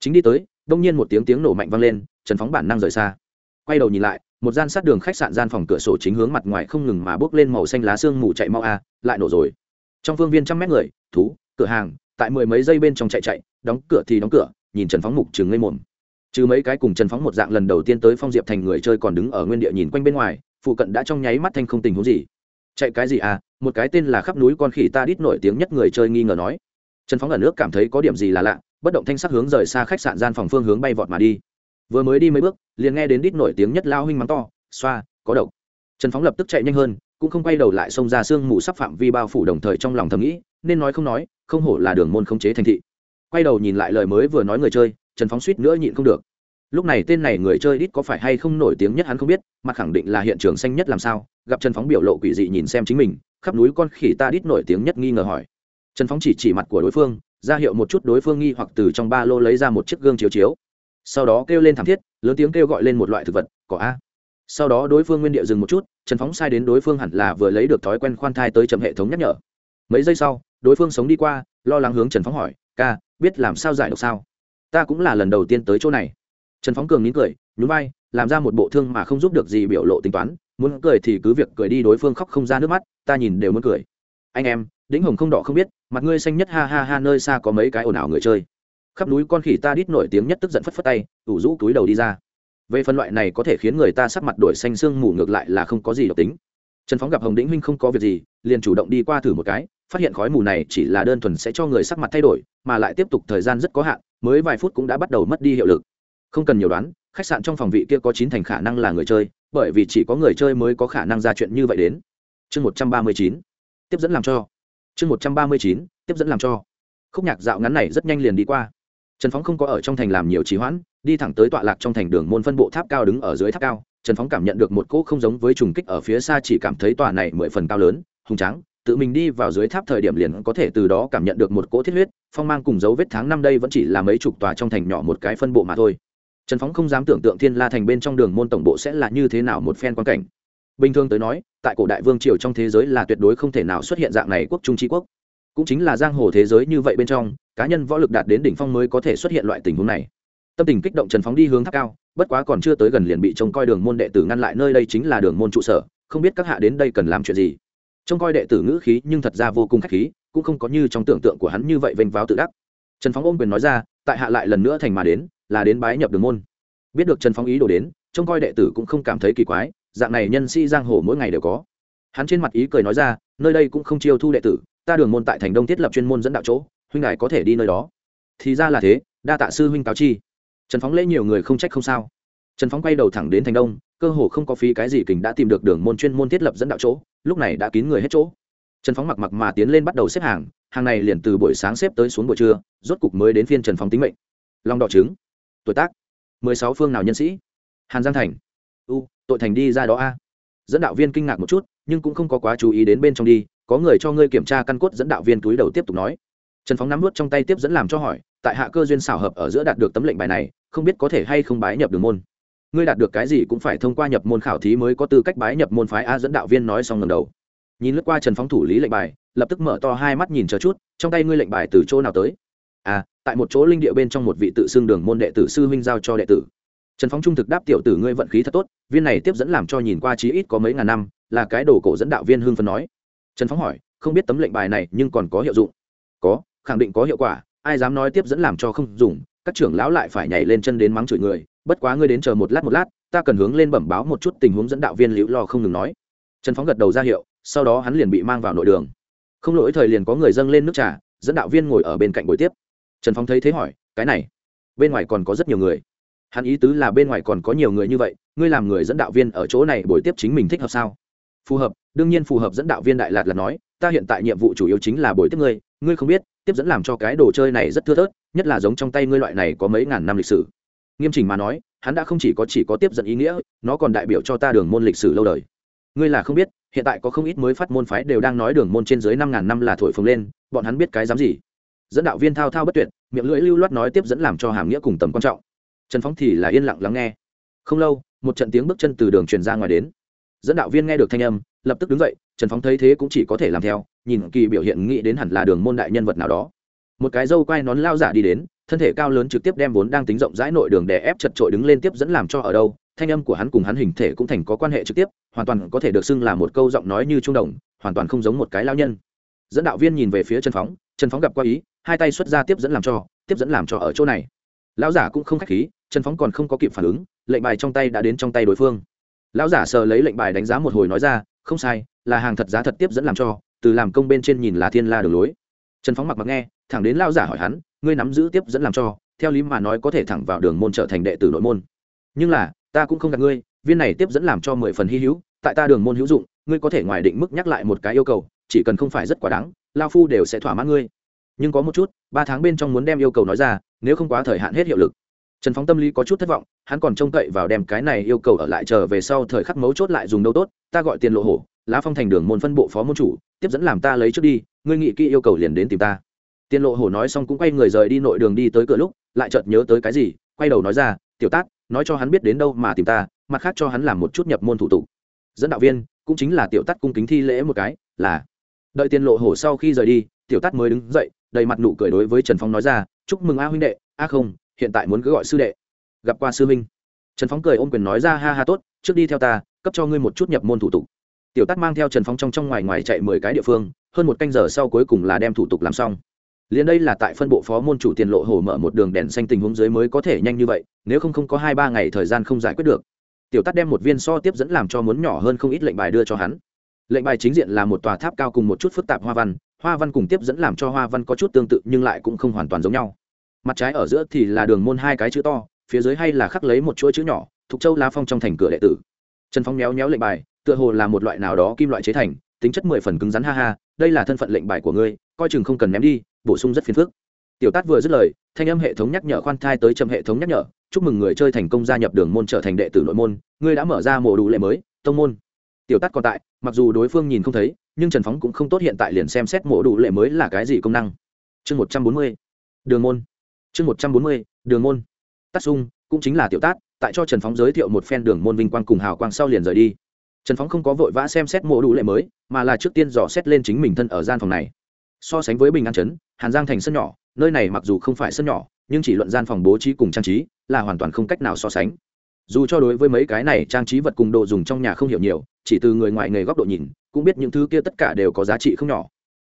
Chính đi tới, đông nhiên một tiếng tiếng nổ mạnh vang lên, trần phóng bản năng rời xa. Quay đầu nhìn lại, một gian sát đường khách sạn gian phòng cửa sổ chính hướng mặt ngoài không ngừng mà bốc lên màu xanh lá xương mù chạy mau a, lại nổ rồi. Trong phương viên trăm mét người, thú, cửa hàng tại mười mấy giây bên trong chạy chạy, đóng cửa thì đóng cửa, nhìn trần phóng mục chừng ngây mồm. Trừ mấy cái cùng trần phóng một dạng lần đầu tiên tới phong diệp thành người chơi còn đứng ở nguyên địa nhìn quanh bên ngoài, phụ cận đã trong nháy mắt thanh không tình huống gì. Chạy cái gì à? Một cái tên là khắp núi con khỉ ta đít nổi tiếng nhất người chơi nghi ngờ nói. Trần phóng ở nước cảm thấy có điểm gì là lạ, bất động thanh sắc hướng rời xa khách sạn gian phòng phương hướng bay vọt mà đi. Vừa mới đi mấy bước, liền nghe đến đít nổi tiếng nhất lao huynh mắng to, xoa, có độc. Trần phóng lập tức chạy nhanh hơn cũng không quay đầu lại xông ra sương mù sắp phạm vi bao phủ đồng thời trong lòng thầm nghĩ, nên nói không nói, không hổ là đường môn khống chế thành thị. Quay đầu nhìn lại lời mới vừa nói người chơi, trần phóng suýt nữa nhịn không được. Lúc này tên này người chơi ít có phải hay không nổi tiếng nhất hắn không biết, mà khẳng định là hiện trường xanh nhất làm sao, gặp trần phóng biểu lộ quỷ dị nhìn xem chính mình, khắp núi con khỉ ta đít nổi tiếng nhất nghi ngờ hỏi. Trần phóng chỉ chỉ mặt của đối phương, ra hiệu một chút đối phương nghi hoặc từ trong ba lô lấy ra một chiếc gương chiếu chiếu. Sau đó kêu lên thảm thiết, lớn tiếng kêu gọi lên một loại thực vật, cỏ a sau đó đối phương nguyên địa dừng một chút, trần phóng sai đến đối phương hẳn là vừa lấy được thói quen khoan thai tới chậm hệ thống nhắc nhở. Mấy giây sau, đối phương sống đi qua, lo lắng hướng trần phóng hỏi, ca, biết làm sao giải độc sao? Ta cũng là lần đầu tiên tới chỗ này. Trần phóng cường nín cười, nhún vai, làm ra một bộ thương mà không giúp được gì biểu lộ tính toán, muốn cười thì cứ việc cười đi đối phương khóc không ra nước mắt, ta nhìn đều muốn cười. Anh em, đĩnh hồng không đỏ không biết, mặt ngươi xanh nhất ha ha ha nơi xa có mấy cái ồn ào người chơi. Khắp núi con khỉ ta đít nổi tiếng nhất tức giận phất phất tay, ủ rũ túi đầu đi ra về phân loại này có thể khiến người ta sắc mặt đổi xanh xương mù ngược lại là không có gì độc tính. Trần phóng gặp hồng đĩnh huynh không có việc gì, liền chủ động đi qua thử một cái, phát hiện khói mù này chỉ là đơn thuần sẽ cho người sắc mặt thay đổi, mà lại tiếp tục thời gian rất có hạn, mới vài phút cũng đã bắt đầu mất đi hiệu lực. Không cần nhiều đoán, khách sạn trong phòng vị kia có chín thành khả năng là người chơi, bởi vì chỉ có người chơi mới có khả năng ra chuyện như vậy đến. Chương một trăm ba mươi chín, tiếp dẫn làm cho. Chương một trăm ba mươi chín, tiếp dẫn làm cho. Khúc nhạc dạo ngắn này rất nhanh liền đi qua trần phóng không có ở trong thành làm nhiều trì hoãn đi thẳng tới tọa lạc trong thành đường môn phân bộ tháp cao đứng ở dưới tháp cao. Trần phóng cảm nhận được một cỗ không giống với trùng kích ở phía xa chỉ cảm thấy tòa này mười phần cao lớn hùng Tráng, tự mình đi vào dưới tháp thời điểm liền có thể từ đó cảm nhận được một cỗ thiết huyết phong mang cùng dấu vết tháng năm đây vẫn chỉ là mấy chục tòa trong thành nhỏ một cái phân bộ mà thôi. Trần phóng không dám tưởng tượng thiên la thành bên trong đường môn tổng bộ sẽ là như thế nào một phen quan cảnh. Bình thường tới nói tại cổ đại vương triều trong thế giới là tuyệt đối không thể nào xuất hiện dạng này quốc trung tri quốc cũng chính là giang hồ thế giới như vậy bên trong, cá nhân võ lực đạt đến đỉnh phong mới có thể xuất hiện loại tình huống này. Tâm tình kích động trần phóng đi hướng tháp cao, bất quá còn chưa tới gần liền bị trông coi đường môn đệ tử ngăn lại, nơi đây chính là đường môn trụ sở, không biết các hạ đến đây cần làm chuyện gì. Trông coi đệ tử ngữ khí nhưng thật ra vô cùng k h á c h khí, cũng không có như trong tưởng tượng của hắn như vậy vênh váo tự đắc. Trần phóng ôm quyền nói ra, tại hạ lại lần nữa thành mà đến, là đến bái nhập đường môn. Biết được trần phóng ý đồ đến, trông coi đệ tử cũng không cảm thấy kỳ quái, dạng này nhân sĩ giang hồ mỗi ngày đều có. Hắn trên mặt ý cười nói ra, nơi đây cũng không chiêu thu đệ tử ta đường môn tại thành đông thiết lập chuyên môn dẫn đạo chỗ, huynh đài có thể đi nơi đó. Thì ra là thế, đa tạ sư huynh cáo chi. Trần phóng lễ nhiều người không trách không sao. Trần phóng quay đầu thẳng đến thành đông, cơ hồ không có phí cái gì kình đã tìm được đường môn chuyên môn thiết lập dẫn đạo chỗ, lúc này đã kín người hết chỗ. Trần phóng mặc mặc mà tiến lên bắt đầu xếp hàng hàng này liền từ buổi sáng xếp tới xuống buổi trưa, rốt cục mới đến phiên trần phóng tính mệnh. Long đỏ trứng. Tuổi tác. Mười sáu phương nào nhân sĩ? Hàn giang thành. U, tội thành đi ra đó a. Dẫn đạo viên kinh ngạc một chút, nhưng cũng không có quá chú ý đến bên trong đi có người cho ngươi kiểm tra căn cốt dẫn đạo viên túi đầu tiếp tục nói. Trần phóng nắm nuốt trong tay tiếp dẫn làm cho hỏi, tại hạ cơ duyên xảo hợp ở giữa đạt được tấm lệnh bài này, không biết có thể hay không bái nhập đường môn. Ngươi đạt được cái gì cũng phải thông qua nhập môn khảo thí mới có tư cách bái nhập môn phái a dẫn đạo viên nói xong lần đầu. Nhìn lướt qua trần phóng thủ lý lệnh bài, lập tức mở to hai mắt nhìn chờ chút, trong tay ngươi lệnh bài từ chỗ nào tới? À tại một chỗ linh địa bên trong một vị tự xưng đường môn đệ tử sư huynh giao cho đệ tử. Trần phóng trung thực đáp tiểu tử ngươi vận khí thật tốt, viên này tiếp dẫn làm cho nhìn qua chí ít có mấy ngàn năm, là cái đồ cổ dẫn đạo viên hương phân nói trần phóng hỏi, không biết tấm lệnh bài này nhưng còn có hiệu dụng? Có, khẳng định có hiệu quả, ai dám nói tiếp dẫn làm cho không dùng, các trưởng lão lại phải nhảy lên chân đến mắng chửi người, bất quá ngươi đến chờ một lát một lát, ta cần hướng lên bẩm báo một chút tình huống dẫn đạo viên liễu lo không ngừng nói. Trần phóng gật đầu ra hiệu, sau đó hắn liền bị mang vào nội đường. Không lỗi thời liền có người dâng lên nước trà, dẫn đạo viên ngồi ở bên cạnh buổi tiếp. Trần phóng thấy thế hỏi, cái này, bên ngoài còn có rất nhiều người. Hắn ý tứ là bên ngoài còn có nhiều người như vậy, ngươi làm người dẫn đạo viên ở chỗ này buổi tiếp chính mình thích hợp sao? Phù hợp, đương nhiên phù hợp dẫn đạo viên đại lạt là nói, ta hiện tại nhiệm vụ chủ yếu chính là buổi tiếp ngươi ngươi không biết, tiếp dẫn làm cho cái đồ chơi này rất thưa thớt, nhất là giống trong tay ngươi loại này có mấy ngàn năm lịch sử. Nghiêm chỉnh mà nói, hắn đã không chỉ có chỉ có tiếp dẫn ý nghĩa, nó còn đại biểu cho ta đường môn lịch sử lâu đời. Ngươi là không biết, hiện tại có không ít mới phát môn phái đều đang nói đường môn trên dưới năm ngàn năm là thổi phồng lên, bọn hắn biết cái dám gì? Dẫn đạo viên thao thao bất tuyệt, miệng lưỡi lưu loát nói tiếp dẫn làm cho hàm nghĩa cùng tầm quan trọng. Trần phóng thì là yên lặng lắng nghe. Không lâu, một trận tiếng bước chân từ đường truyền ra ngoài đến dẫn đạo viên nghe được thanh âm, lập tức đứng dậy, trần phóng thấy thế cũng chỉ có thể làm theo, nhìn kỳ biểu hiện nghĩ đến hẳn là đường môn đại nhân vật nào đó. Một cái dâu quai nón lao giả đi đến, thân thể cao lớn trực tiếp đem vốn đang tính rộng rãi nội đường để ép chật trội đứng lên tiếp dẫn làm cho ở đâu, thanh âm của hắn cùng hắn hình thể cũng thành có quan hệ trực tiếp, hoàn toàn có thể được xưng là một câu giọng nói như trung đồng, hoàn toàn không giống một cái lao nhân. Dẫn đạo viên nhìn về phía trần phóng trần phóng gặp qua ý, hai tay xuất ra tiếp dẫn làm cho, tiếp dẫn làm cho ở chỗ này. Lão giả cũng không k h á c h khí, trần phóng còn không có kịp phản ứng, lệnh bài trong tay đã đến trong tay đối phương lão giả sờ lấy lệnh bài đánh giá một hồi nói ra, không sai, là hàng thật giá thật tiếp dẫn làm cho, từ làm công bên trên nhìn là thiên la đường lối. Trần phóng mặc mặc nghe, thẳng đến lao giả hỏi hắn, ngươi nắm giữ tiếp dẫn làm cho, theo lý mà nói có thể thẳng vào đường môn trở thành đệ tử nội môn. Nhưng là, ta cũng không gặp ngươi, viên này tiếp dẫn làm cho mười phần hy hữu, tại ta đường môn hữu dụng, ngươi có thể ngoài định mức nhắc lại một cái yêu cầu, chỉ cần không phải rất quá đáng lao phu đều sẽ thỏa mãn ngươi. Nhưng có một chút, ba tháng bên trong muốn đem yêu cầu nói ra, nếu không quá thời hạn hết hiệu lực. Trần phóng tâm lý có chút thất vọng hắn còn trông cậy vào đem cái này yêu cầu ở lại chờ về sau thời khắc mấu chốt lại dùng đâu tốt, ta gọi tiền lộ hổ, lá phong thành đường môn phân bộ phó môn chủ, tiếp dẫn làm ta lấy trước đi, ngươi nghị kỹ yêu cầu liền đến tìm ta. Tiền lộ hổ nói xong cũng quay người rời đi nội đường đi tới cửa lúc, lại chợt nhớ tới cái gì, quay đầu nói ra, tiểu tác nói cho hắn biết đến đâu mà tìm ta, mặt khác cho hắn làm một chút nhập môn thủ tục. Dẫn đạo viên, cũng chính là tiểu tắt cung kính thi lễ một cái, là, đợi tiền lộ hổ sau khi rời đi, tiểu tắt mới đứng dậy, đầy mặt nụ cười đối với trần phong nói ra, chúc mừng a huynh đệ, a không, hiện tại muốn cứ gọi sư đệ gặp qua sư minh trần phong cười ôm quyền nói ra, ha ha, tốt, trước đi theo ta, cấp cho ngươi một chút nhập môn thủ tục. Tiểu tắt mang theo trần phong trong trong ngoài ngoài chạy mười cái địa phương, hơn một canh giờ sau cuối cùng là đem thủ tục làm xong. Liền đây là tại phân bộ phó môn chủ tiền lộ hồ mở một đường đèn xanh tình huống dưới mới có thể nhanh như vậy, nếu không không có hai ba ngày thời gian không giải quyết được. Tiểu tắt đem một viên so tiếp dẫn làm cho muốn nhỏ hơn không ít lệnh bài đưa cho hắn. Lệnh bài chính diện là một tòa tháp cao cùng một chút phức tạp hoa văn hoa văn cùng tiếp dẫn làm cho hoa văn có chút tương tự nhưng lại cũng không hoàn toàn giống nhau. Mặt trái ở giữa thì là đường môn hai cái chữ to phía dưới hay là khắc lấy một chuỗi chữ nhỏ thục châu La phong trong thành cửa đệ tử. Trần phong méo méo lệnh bài, tựa hồ là một loại nào đó kim loại chế thành, tính chất mười phần cứng rắn ha ha, đây là thân phận lệnh bài của ngươi, coi chừng không cần ném đi, bổ sung rất phiền phức. Tiểu tát vừa dứt lời, thanh âm hệ thống nhắc nhở khoan thai tới chậm hệ thống nhắc nhở, chúc mừng người chơi thành công gia nhập đường môn trở thành đệ tử nội môn, ngươi đã mở ra mổ đủ lệ mới, tông môn. Tiểu tát còn tại, mặc dù đối phương nhìn không thấy, nhưng trần phóng cũng không tốt hiện tại liền xem xét mổ đủ lệ mới là cái gì công năng. Chương một trăm bốn mươi, đường môn. Chương một trăm bốn mươi, đường môn tát sung, cũng chính là tiểu tát, tại cho trần phóng giới thiệu một phen đường môn vinh quang cùng hào quang sau liền rời đi. Trần phóng không có vội vã xem xét mộ đủ lệ mới, mà là trước tiên dò xét lên chính mình thân ở gian phòng này. So sánh với bình an chấn, hàn giang thành sân nhỏ, nơi này mặc dù không phải sân nhỏ, nhưng chỉ luận gian phòng bố trí cùng trang trí, là hoàn toàn không cách nào so sánh. Dù cho đối với mấy cái này trang trí vật cùng đồ dùng trong nhà không hiểu nhiều, chỉ từ người ngoài nghề góc độ nhìn, cũng biết những thứ kia tất cả đều có giá trị không nhỏ.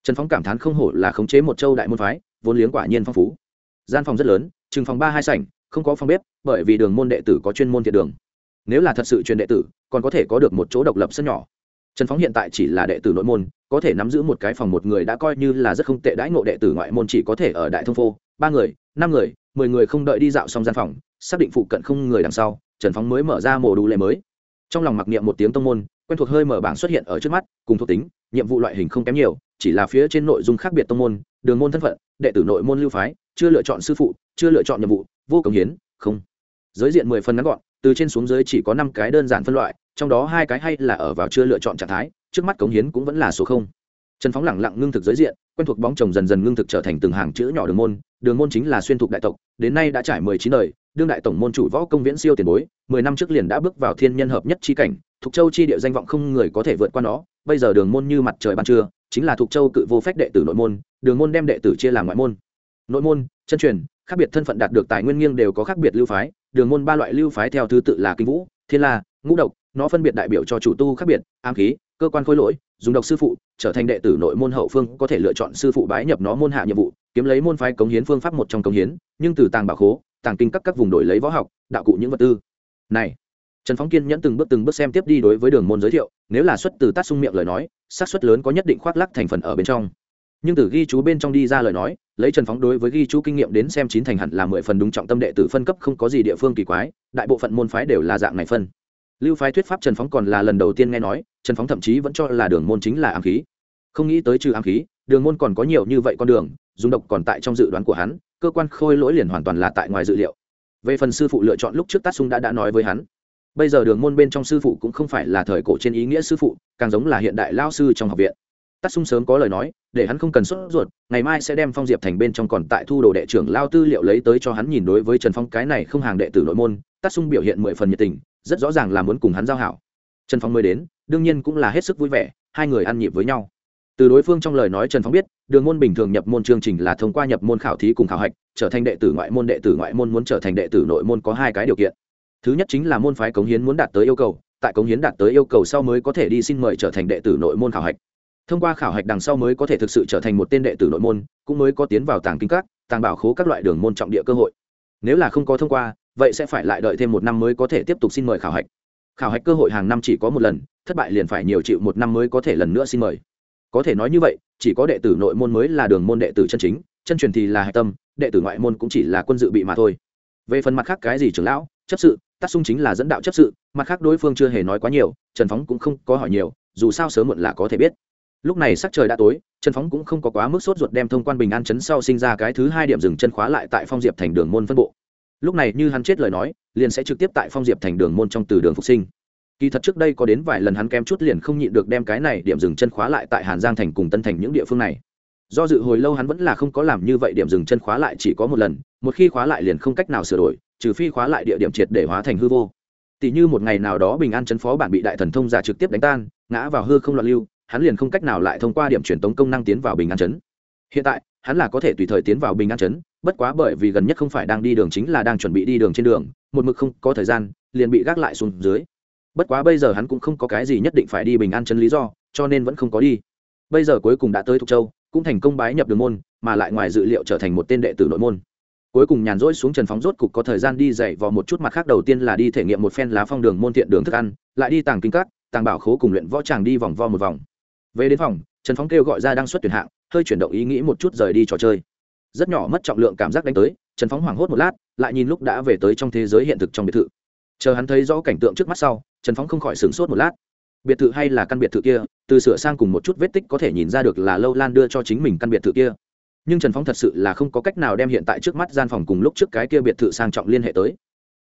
Trần phóng cảm thán không hổ là khống chế một châu đại môn phái, vốn liếng quả nhiên phong phú. Gian phòng rất lớn, chừng phòng ba hai sảnh không có phòng bếp, bởi vì đường môn đệ tử có chuyên môn thiện đường. Nếu là thật sự truyền đệ tử, còn có thể có được một chỗ độc lập sân nhỏ. Trần phóng hiện tại chỉ là đệ tử nội môn, có thể nắm giữ một cái phòng một người đã coi như là rất không tệ đãi ngộ đệ tử ngoại môn chỉ có thể ở đại thông phô, ba người, năm người, mười người không đợi đi dạo xong gian phòng, xác định phụ cận không người đằng sau, trần phóng mới mở ra mổ đủ lệ mới. Trong lòng mặc niệm một tiếng tông môn, quen thuộc hơi mở bảng xuất hiện ở trước mắt, cùng thuộc tính, nhiệm vụ loại hình không kém nhiều, chỉ là phía trên nội dung khác biệt tông môn, đường môn thân phận, đệ tử nội môn lưu phái, chưa lựa chọn sư phụ, chưa lựa chọn nhiệm vụ vô cống hiến, không. Giới diện mười phần ngắn gọn, từ trên xuống dưới chỉ có năm cái đơn giản phân loại, trong đó hai cái hay là ở vào chưa lựa chọn trạng thái, trước mắt cống hiến cũng vẫn là số không. Trần phóng lẳng lặng ngưng thực giới diện, quen thuộc bóng chồng dần dần ngưng thực trở thành từng hàng chữ nhỏ đường môn đường môn chính là xuyên thục đại tộc, đến nay đã trải mười chín đời, đương đại tổng môn chủ võ công viễn siêu tiền bối, mười năm trước liền đã bước vào thiên nhân hợp nhất chi cảnh, thục châu chi địa danh vọng không người có thể vượt qua nó, bây giờ đường môn như mặt trời ban trưa, chính là thục châu cự vô phép đệ tử nội môn, đường môn đem đệ tử chia làm ngoại môn. Nội môn, chân truyền khác biệt thân phận đạt được tài nguyên nghiêng đều có khác biệt lưu phái, đường môn ba loại lưu phái theo thứ tự là kinh vũ, thiên la, ngũ độc, nó phân biệt đại biểu cho chủ tu khác biệt, ám khí, cơ quan khối lỗi, dùng độc sư phụ, trở thành đệ tử nội môn hậu phương, có thể lựa chọn sư phụ bái nhập nó môn hạ nhiệm vụ, kiếm lấy môn phái cống hiến phương pháp một trong cống hiến, nhưng từ tàng bảo khố, tàng kinh các các vùng đổi lấy võ học, đạo cụ những vật tư. Này, trần phóng kiên nhẫn từng bước từng bước xem tiếp đi đối với đường môn giới thiệu, nếu là xuất từ tát sung miệng lời nói, xác suất lớn có nhất định khoác lắc thành phần ở bên trong nhưng từ ghi chú bên trong đi ra lời nói, lấy trần phóng đối với ghi chú kinh nghiệm đến xem chín thành hẳn là mười phần đúng trọng tâm đệ tử phân cấp không có gì địa phương kỳ quái, đại bộ phận môn phái đều là dạng này phân. Lưu phái thuyết pháp trần phóng còn là lần đầu tiên nghe nói, trần phóng thậm chí vẫn cho là đường môn chính là ám khí. Không nghĩ tới trừ ám khí, đường môn còn có nhiều như vậy con đường, dùng độc còn tại trong dự đoán của hắn, cơ quan khôi lỗi liền hoàn toàn là tại ngoài dự liệu. Về phần sư phụ lựa chọn lúc trước tát sung đã đã nói với hắn, bây giờ đường môn bên trong sư phụ cũng không phải là thời cổ trên ý nghĩa sư phụ, càng giống là hiện đại lao sư trong học viện tát sung sớm có lời nói, để hắn không cần sốt ruột, ngày mai sẽ đem phong diệp thành bên trong còn tại thu đồ đệ trưởng lao tư liệu lấy tới cho hắn nhìn đối với trần phong cái này không hàng đệ tử nội môn, tát sung biểu hiện mười phần nhiệt tình, rất rõ ràng là muốn cùng hắn giao hảo. Trần phong mới đến, đương nhiên cũng là hết sức vui vẻ, hai người ăn nhịp với nhau. Từ đối phương trong lời nói trần phong biết, đường môn bình thường nhập môn chương trình là thông qua nhập môn khảo thí cùng khảo hạch, trở thành đệ tử ngoại môn, đệ tử ngoại môn muốn trở thành đệ tử nội môn có hai cái điều kiện. Thứ nhất chính là môn phái cống hiến muốn đạt tới yêu cầu, tại cống hiến đạt tới yêu cầu sau mới có thể đi xin mời trở thành đệ tử nội môn khảo hạch thông qua khảo hạch đằng sau mới có thể thực sự trở thành một tên đệ tử nội môn, cũng mới có tiến vào tàng kinh các, tàng bảo khố các loại đường môn trọng địa cơ hội. Nếu là không có thông qua, vậy sẽ phải lại đợi thêm một năm mới có thể tiếp tục xin mời khảo hạch. Khảo hạch cơ hội hàng năm chỉ có một lần, thất bại liền phải nhiều chịu một năm mới có thể lần nữa xin mời. Có thể nói như vậy, chỉ có đệ tử nội môn mới là đường môn đệ tử chân chính, chân truyền thì là hạch tâm, đệ tử ngoại môn cũng chỉ là quân dự bị mà thôi. Về phần mặt khác cái gì trưởng lão, chấp sự, tác sung chính là dẫn đạo chấp sự, mặt khác đối phương chưa hề nói quá nhiều, trần phóng cũng không có hỏi nhiều, dù sao sớm muộn là có thể biết lúc này sắc trời đã tối, trần phóng cũng không có quá mức sốt ruột đem thông quan bình an chấn sau sinh ra cái thứ hai điểm dừng chân khóa lại tại phong diệp thành đường môn phân bộ. Lúc này như hắn chết lời nói, liền sẽ trực tiếp tại phong diệp thành đường môn trong từ đường phục sinh. Kỳ thật trước đây có đến vài lần hắn kém chút liền không nhịn được đem cái này điểm dừng chân khóa lại tại hàn giang thành cùng tân thành những địa phương này. Do dự hồi lâu hắn vẫn là không có làm như vậy điểm dừng chân khóa lại chỉ có một lần, một khi khóa lại liền không cách nào sửa đổi, trừ phi khóa lại địa điểm triệt để hóa thành hư vô. Tỷ như một ngày nào đó bình an chấn phó bản bị đại thần thông giả trực tiếp đánh tan, ngã vào hư không loạn lưu hắn liền không cách nào lại thông qua điểm truyền tống công năng tiến vào bình an chấn. Hiện tại, hắn là có thể tùy thời tiến vào bình an chấn, bất quá bởi vì gần nhất không phải đang đi đường chính là đang chuẩn bị đi đường trên đường, một mực không có thời gian, liền bị gác lại xuống dưới. Bất quá bây giờ hắn cũng không có cái gì nhất định phải đi bình an chấn lý do, cho nên vẫn không có đi. Bây giờ cuối cùng đã tới thục châu, cũng thành công bái nhập đường môn, mà lại ngoài dự liệu trở thành một tên đệ tử nội môn. Cuối cùng nhàn rỗi xuống trần phóng rốt cục có thời gian đi dạy vào một chút mặt khác đầu tiên là đi thể nghiệm một phen lá phong đường môn thiện đường thức ăn, lại đi tàng kinh các, tàng bảo khố cùng luyện võ tràng đi vòng vo một vòng về đến phòng, trần phóng kêu gọi ra đang xuất tuyển hạng, hơi chuyển động ý nghĩ một chút rời đi trò chơi. Rất nhỏ mất trọng lượng cảm giác đánh tới, trần phóng hoảng hốt một lát, lại nhìn lúc đã về tới trong thế giới hiện thực trong biệt thự. Chờ hắn thấy rõ cảnh tượng trước mắt sau, trần phóng không khỏi sửng sốt một lát. Biệt thự hay là căn biệt thự kia, từ sửa sang cùng một chút vết tích có thể nhìn ra được là lâu lan đưa cho chính mình căn biệt thự kia. Nhưng trần phóng thật sự là không có cách nào đem hiện tại trước mắt gian phòng cùng lúc trước cái kia biệt thự sang trọng liên hệ tới.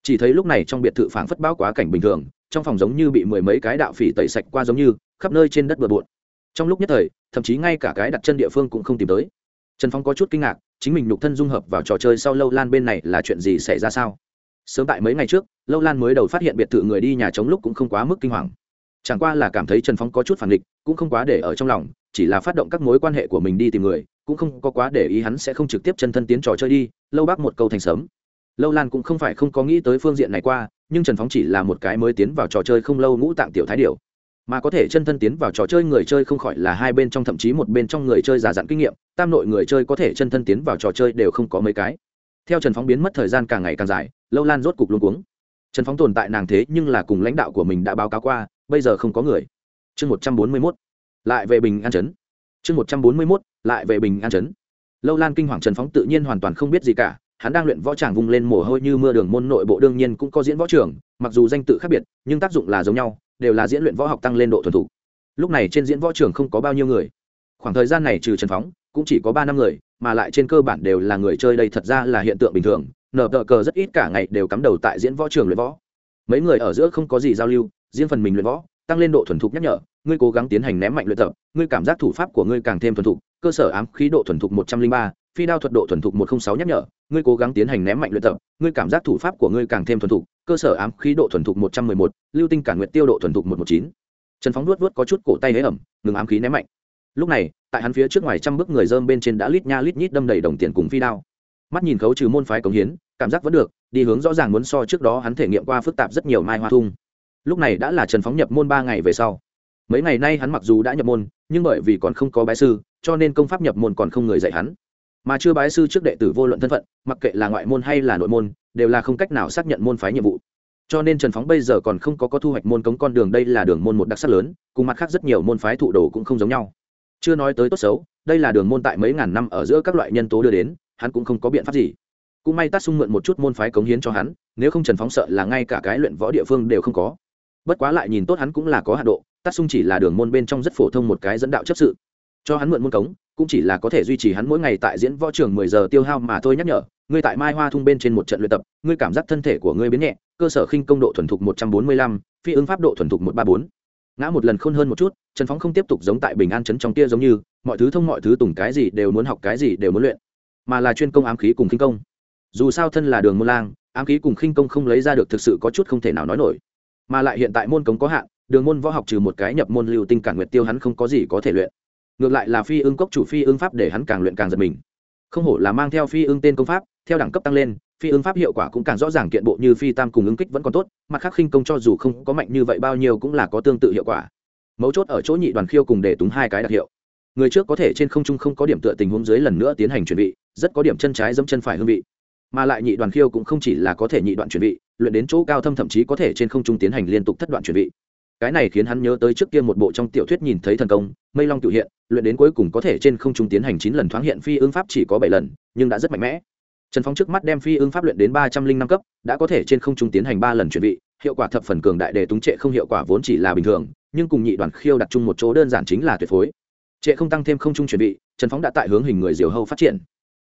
Chỉ thấy lúc này trong biệt thự phảng phất báo quá cảnh bình thường, trong phòng giống như bị mười mấy cái đạo phỉ tẩy sạch qua giống như, khắp nơi trên đất bừa bộn trong lúc nhất thời, thậm chí ngay cả cái đặt chân địa phương cũng không tìm tới. Trần phong có chút kinh ngạc, chính mình nhục thân dung hợp vào trò chơi sau lâu lan bên này là chuyện gì xảy ra sao? Sớm tại mấy ngày trước, lâu lan mới đầu phát hiện biệt thự người đi nhà trống lúc cũng không quá mức kinh hoàng. Chẳng qua là cảm thấy trần phong có chút phản địch cũng không quá để ở trong lòng, chỉ là phát động các mối quan hệ của mình đi tìm người, cũng không có quá để ý hắn sẽ không trực tiếp chân thân tiến trò chơi đi, lâu bác một câu thành sớm. Lâu lan cũng không phải không có nghĩ tới phương diện này qua, nhưng trần phóng chỉ là một cái mới tiến vào trò chơi không lâu ngũ tạng tiểu thái điều mà có thể chân thân tiến vào trò chơi người chơi không khỏi là hai bên trong thậm chí một bên trong người chơi già dặn kinh nghiệm, tam nội người chơi có thể chân thân tiến vào trò chơi đều không có mấy cái. Theo trần phóng biến mất thời gian càng ngày càng dài, lâu lan rốt cục luôn cuống. Trần phóng tồn tại nàng thế nhưng là cùng lãnh đạo của mình đã báo cáo qua, bây giờ không có người. Chương một trăm bốn mươi mốt, lại về bình an chấn. Chương một trăm bốn mươi mốt, lại về bình an chấn. Lâu lan kinh hoàng trần phóng tự nhiên hoàn toàn không biết gì cả, hắn đang luyện võ tràng vung lên mồ hôi như mưa đường, môn nội bộ đương nhiên cũng có diễn võ trường, mặc dù danh tự khác biệt, nhưng tác dụng là giống nhau đều là diễn luyện võ học tăng lên độ thuần thục. Lúc này trên diễn võ trường không có bao nhiêu người. Khoảng thời gian này trừ trần phóng, cũng chỉ có ba năm người, mà lại trên cơ bản đều là người chơi đây thật ra là hiện tượng bình thường. Nở tờ cờ rất ít cả ngày đều cắm đầu tại diễn võ trường luyện võ. Mấy người ở giữa không có gì giao lưu, riêng phần mình luyện võ, tăng lên độ thuần thục nhắc nhở, ngươi cố gắng tiến hành ném mạnh luyện tập, ngươi cảm giác thủ pháp của ngươi càng thêm thuần thục cơ sở ám khí độ thuần thục một trăm linh ba, phi đao thuật độ thuần thục một trăm sáu nhắc nhở, ngươi cố gắng tiến hành ném mạnh luyện tập, ngươi cảm giác thủ pháp của ngươi càng thêm thuần thục, cơ sở ám khí độ thuần thục một trăm mười một, lưu tinh cản nguyện tiêu độ thuần thục một trăm một chín. Trần phóng luốt vuốt có chút cổ tay hế ẩm, ngừng ám khí ném mạnh. Lúc này, tại hắn phía trước ngoài trăm bước người dơm bên trên đã lít nha lít nhít đâm đầy đồng tiền cùng phi đao. Mắt nhìn khấu trừ môn phái cống hiến, cảm giác vẫn được, đi hướng rõ ràng muốn so trước đó hắn thể nghiệm qua phức tạp rất nhiều mai hoa thung. Lúc này đã là trần phóng nhập môn ba ngày về sau. Mấy ngày nay hắn mặc dù đã nhập môn, nhưng bởi vì còn không có bái sư cho nên công pháp nhập môn còn không người dạy hắn. Mà chưa bái sư trước đệ tử vô luận thân phận, mặc kệ là ngoại môn hay là nội môn, đều là không cách nào xác nhận môn phái nhiệm vụ. Cho nên trần phóng bây giờ còn không có có thu hoạch môn cống con đường đây là đường môn một đặc sắc lớn, cùng mặt khác rất nhiều môn phái thụ đồ cũng không giống nhau. Chưa nói tới tốt xấu, đây là đường môn tại mấy ngàn năm ở giữa các loại nhân tố đưa đến, hắn cũng không có biện pháp gì. Cũng may tát sung mượn một chút môn phái cống hiến cho hắn, nếu không trần phóng sợ là ngay cả cái luyện võ địa phương đều không có. Bất quá lại nhìn tốt hắn cũng là có hạ độ, tát sung chỉ là đường môn bên trong rất phổ thông một cái dẫn đạo chấp sự cho hắn mượn môn cống, cũng chỉ là có thể duy trì hắn mỗi ngày tại diễn võ trường mười giờ tiêu hao mà thôi nhắc nhở. Ngươi tại mai hoa thung bên trên một trận luyện tập, ngươi cảm giác thân thể của ngươi biến nhẹ, cơ sở khinh công độ thuần thục một trăm bốn mươi lăm, phi ứng pháp độ thuần thục một ba bốn. Ngã một lần khôn hơn một chút, trần phóng không tiếp tục giống tại bình an chấn trong kia giống như, mọi thứ thông mọi thứ tùng cái gì đều muốn học cái gì đều muốn luyện, mà là chuyên công ám khí cùng khinh công. Dù sao thân là đường môn lang, ám khí cùng khinh công không lấy ra được thực sự có chút không thể nào nói nổi. Mà lại hiện tại môn cống có hạn, đường môn võ học trừ một cái nhập môn lưu tinh cản nguyệt tiêu hắn không có gì có thể luyện ngược lại là phi ưng cốc chủ phi ưng pháp để hắn càng luyện càng giật mình. Không hổ là mang theo phi ưng tên công pháp, theo đẳng cấp tăng lên, phi ưng pháp hiệu quả cũng càng rõ ràng kiện bộ như phi tam cùng ứng kích vẫn còn tốt, mặt khác khinh công cho dù không có mạnh như vậy bao nhiêu cũng là có tương tự hiệu quả. Mấu chốt ở chỗ nhị đoàn khiêu cùng để túng hai cái đặc hiệu. Người trước có thể trên không trung không có điểm tựa tình huống dưới lần nữa tiến hành chuẩn bị rất có điểm chân trái dẫm chân phải hương vị. Mà lại nhị đoàn khiêu cũng không chỉ là có thể nhị đoạn chuẩn bị luyện đến chỗ cao thâm thậm chí có thể trên không trung tiến hành liên tục thất đoạn chuẩn bị cái này khiến hắn nhớ tới trước kia một bộ trong tiểu thuyết nhìn thấy thần công, mây long tự hiện, luyện đến cuối cùng có thể trên không trung tiến hành chín lần thoáng hiện phi ương pháp chỉ có bảy lần, nhưng đã rất mạnh mẽ. Trần phong trước mắt đem phi ương pháp luyện đến ba trăm linh năm cấp, đã có thể trên không trung tiến hành ba lần chuẩn bị hiệu quả thập phần cường đại để túng trệ không hiệu quả vốn chỉ là bình thường, nhưng cùng nhị đoàn khiêu đặt chung một chỗ đơn giản chính là tuyệt phối. Trệ không tăng thêm không trung chuẩn bị trần phóng đã tại hướng hình người diều hâu phát triển.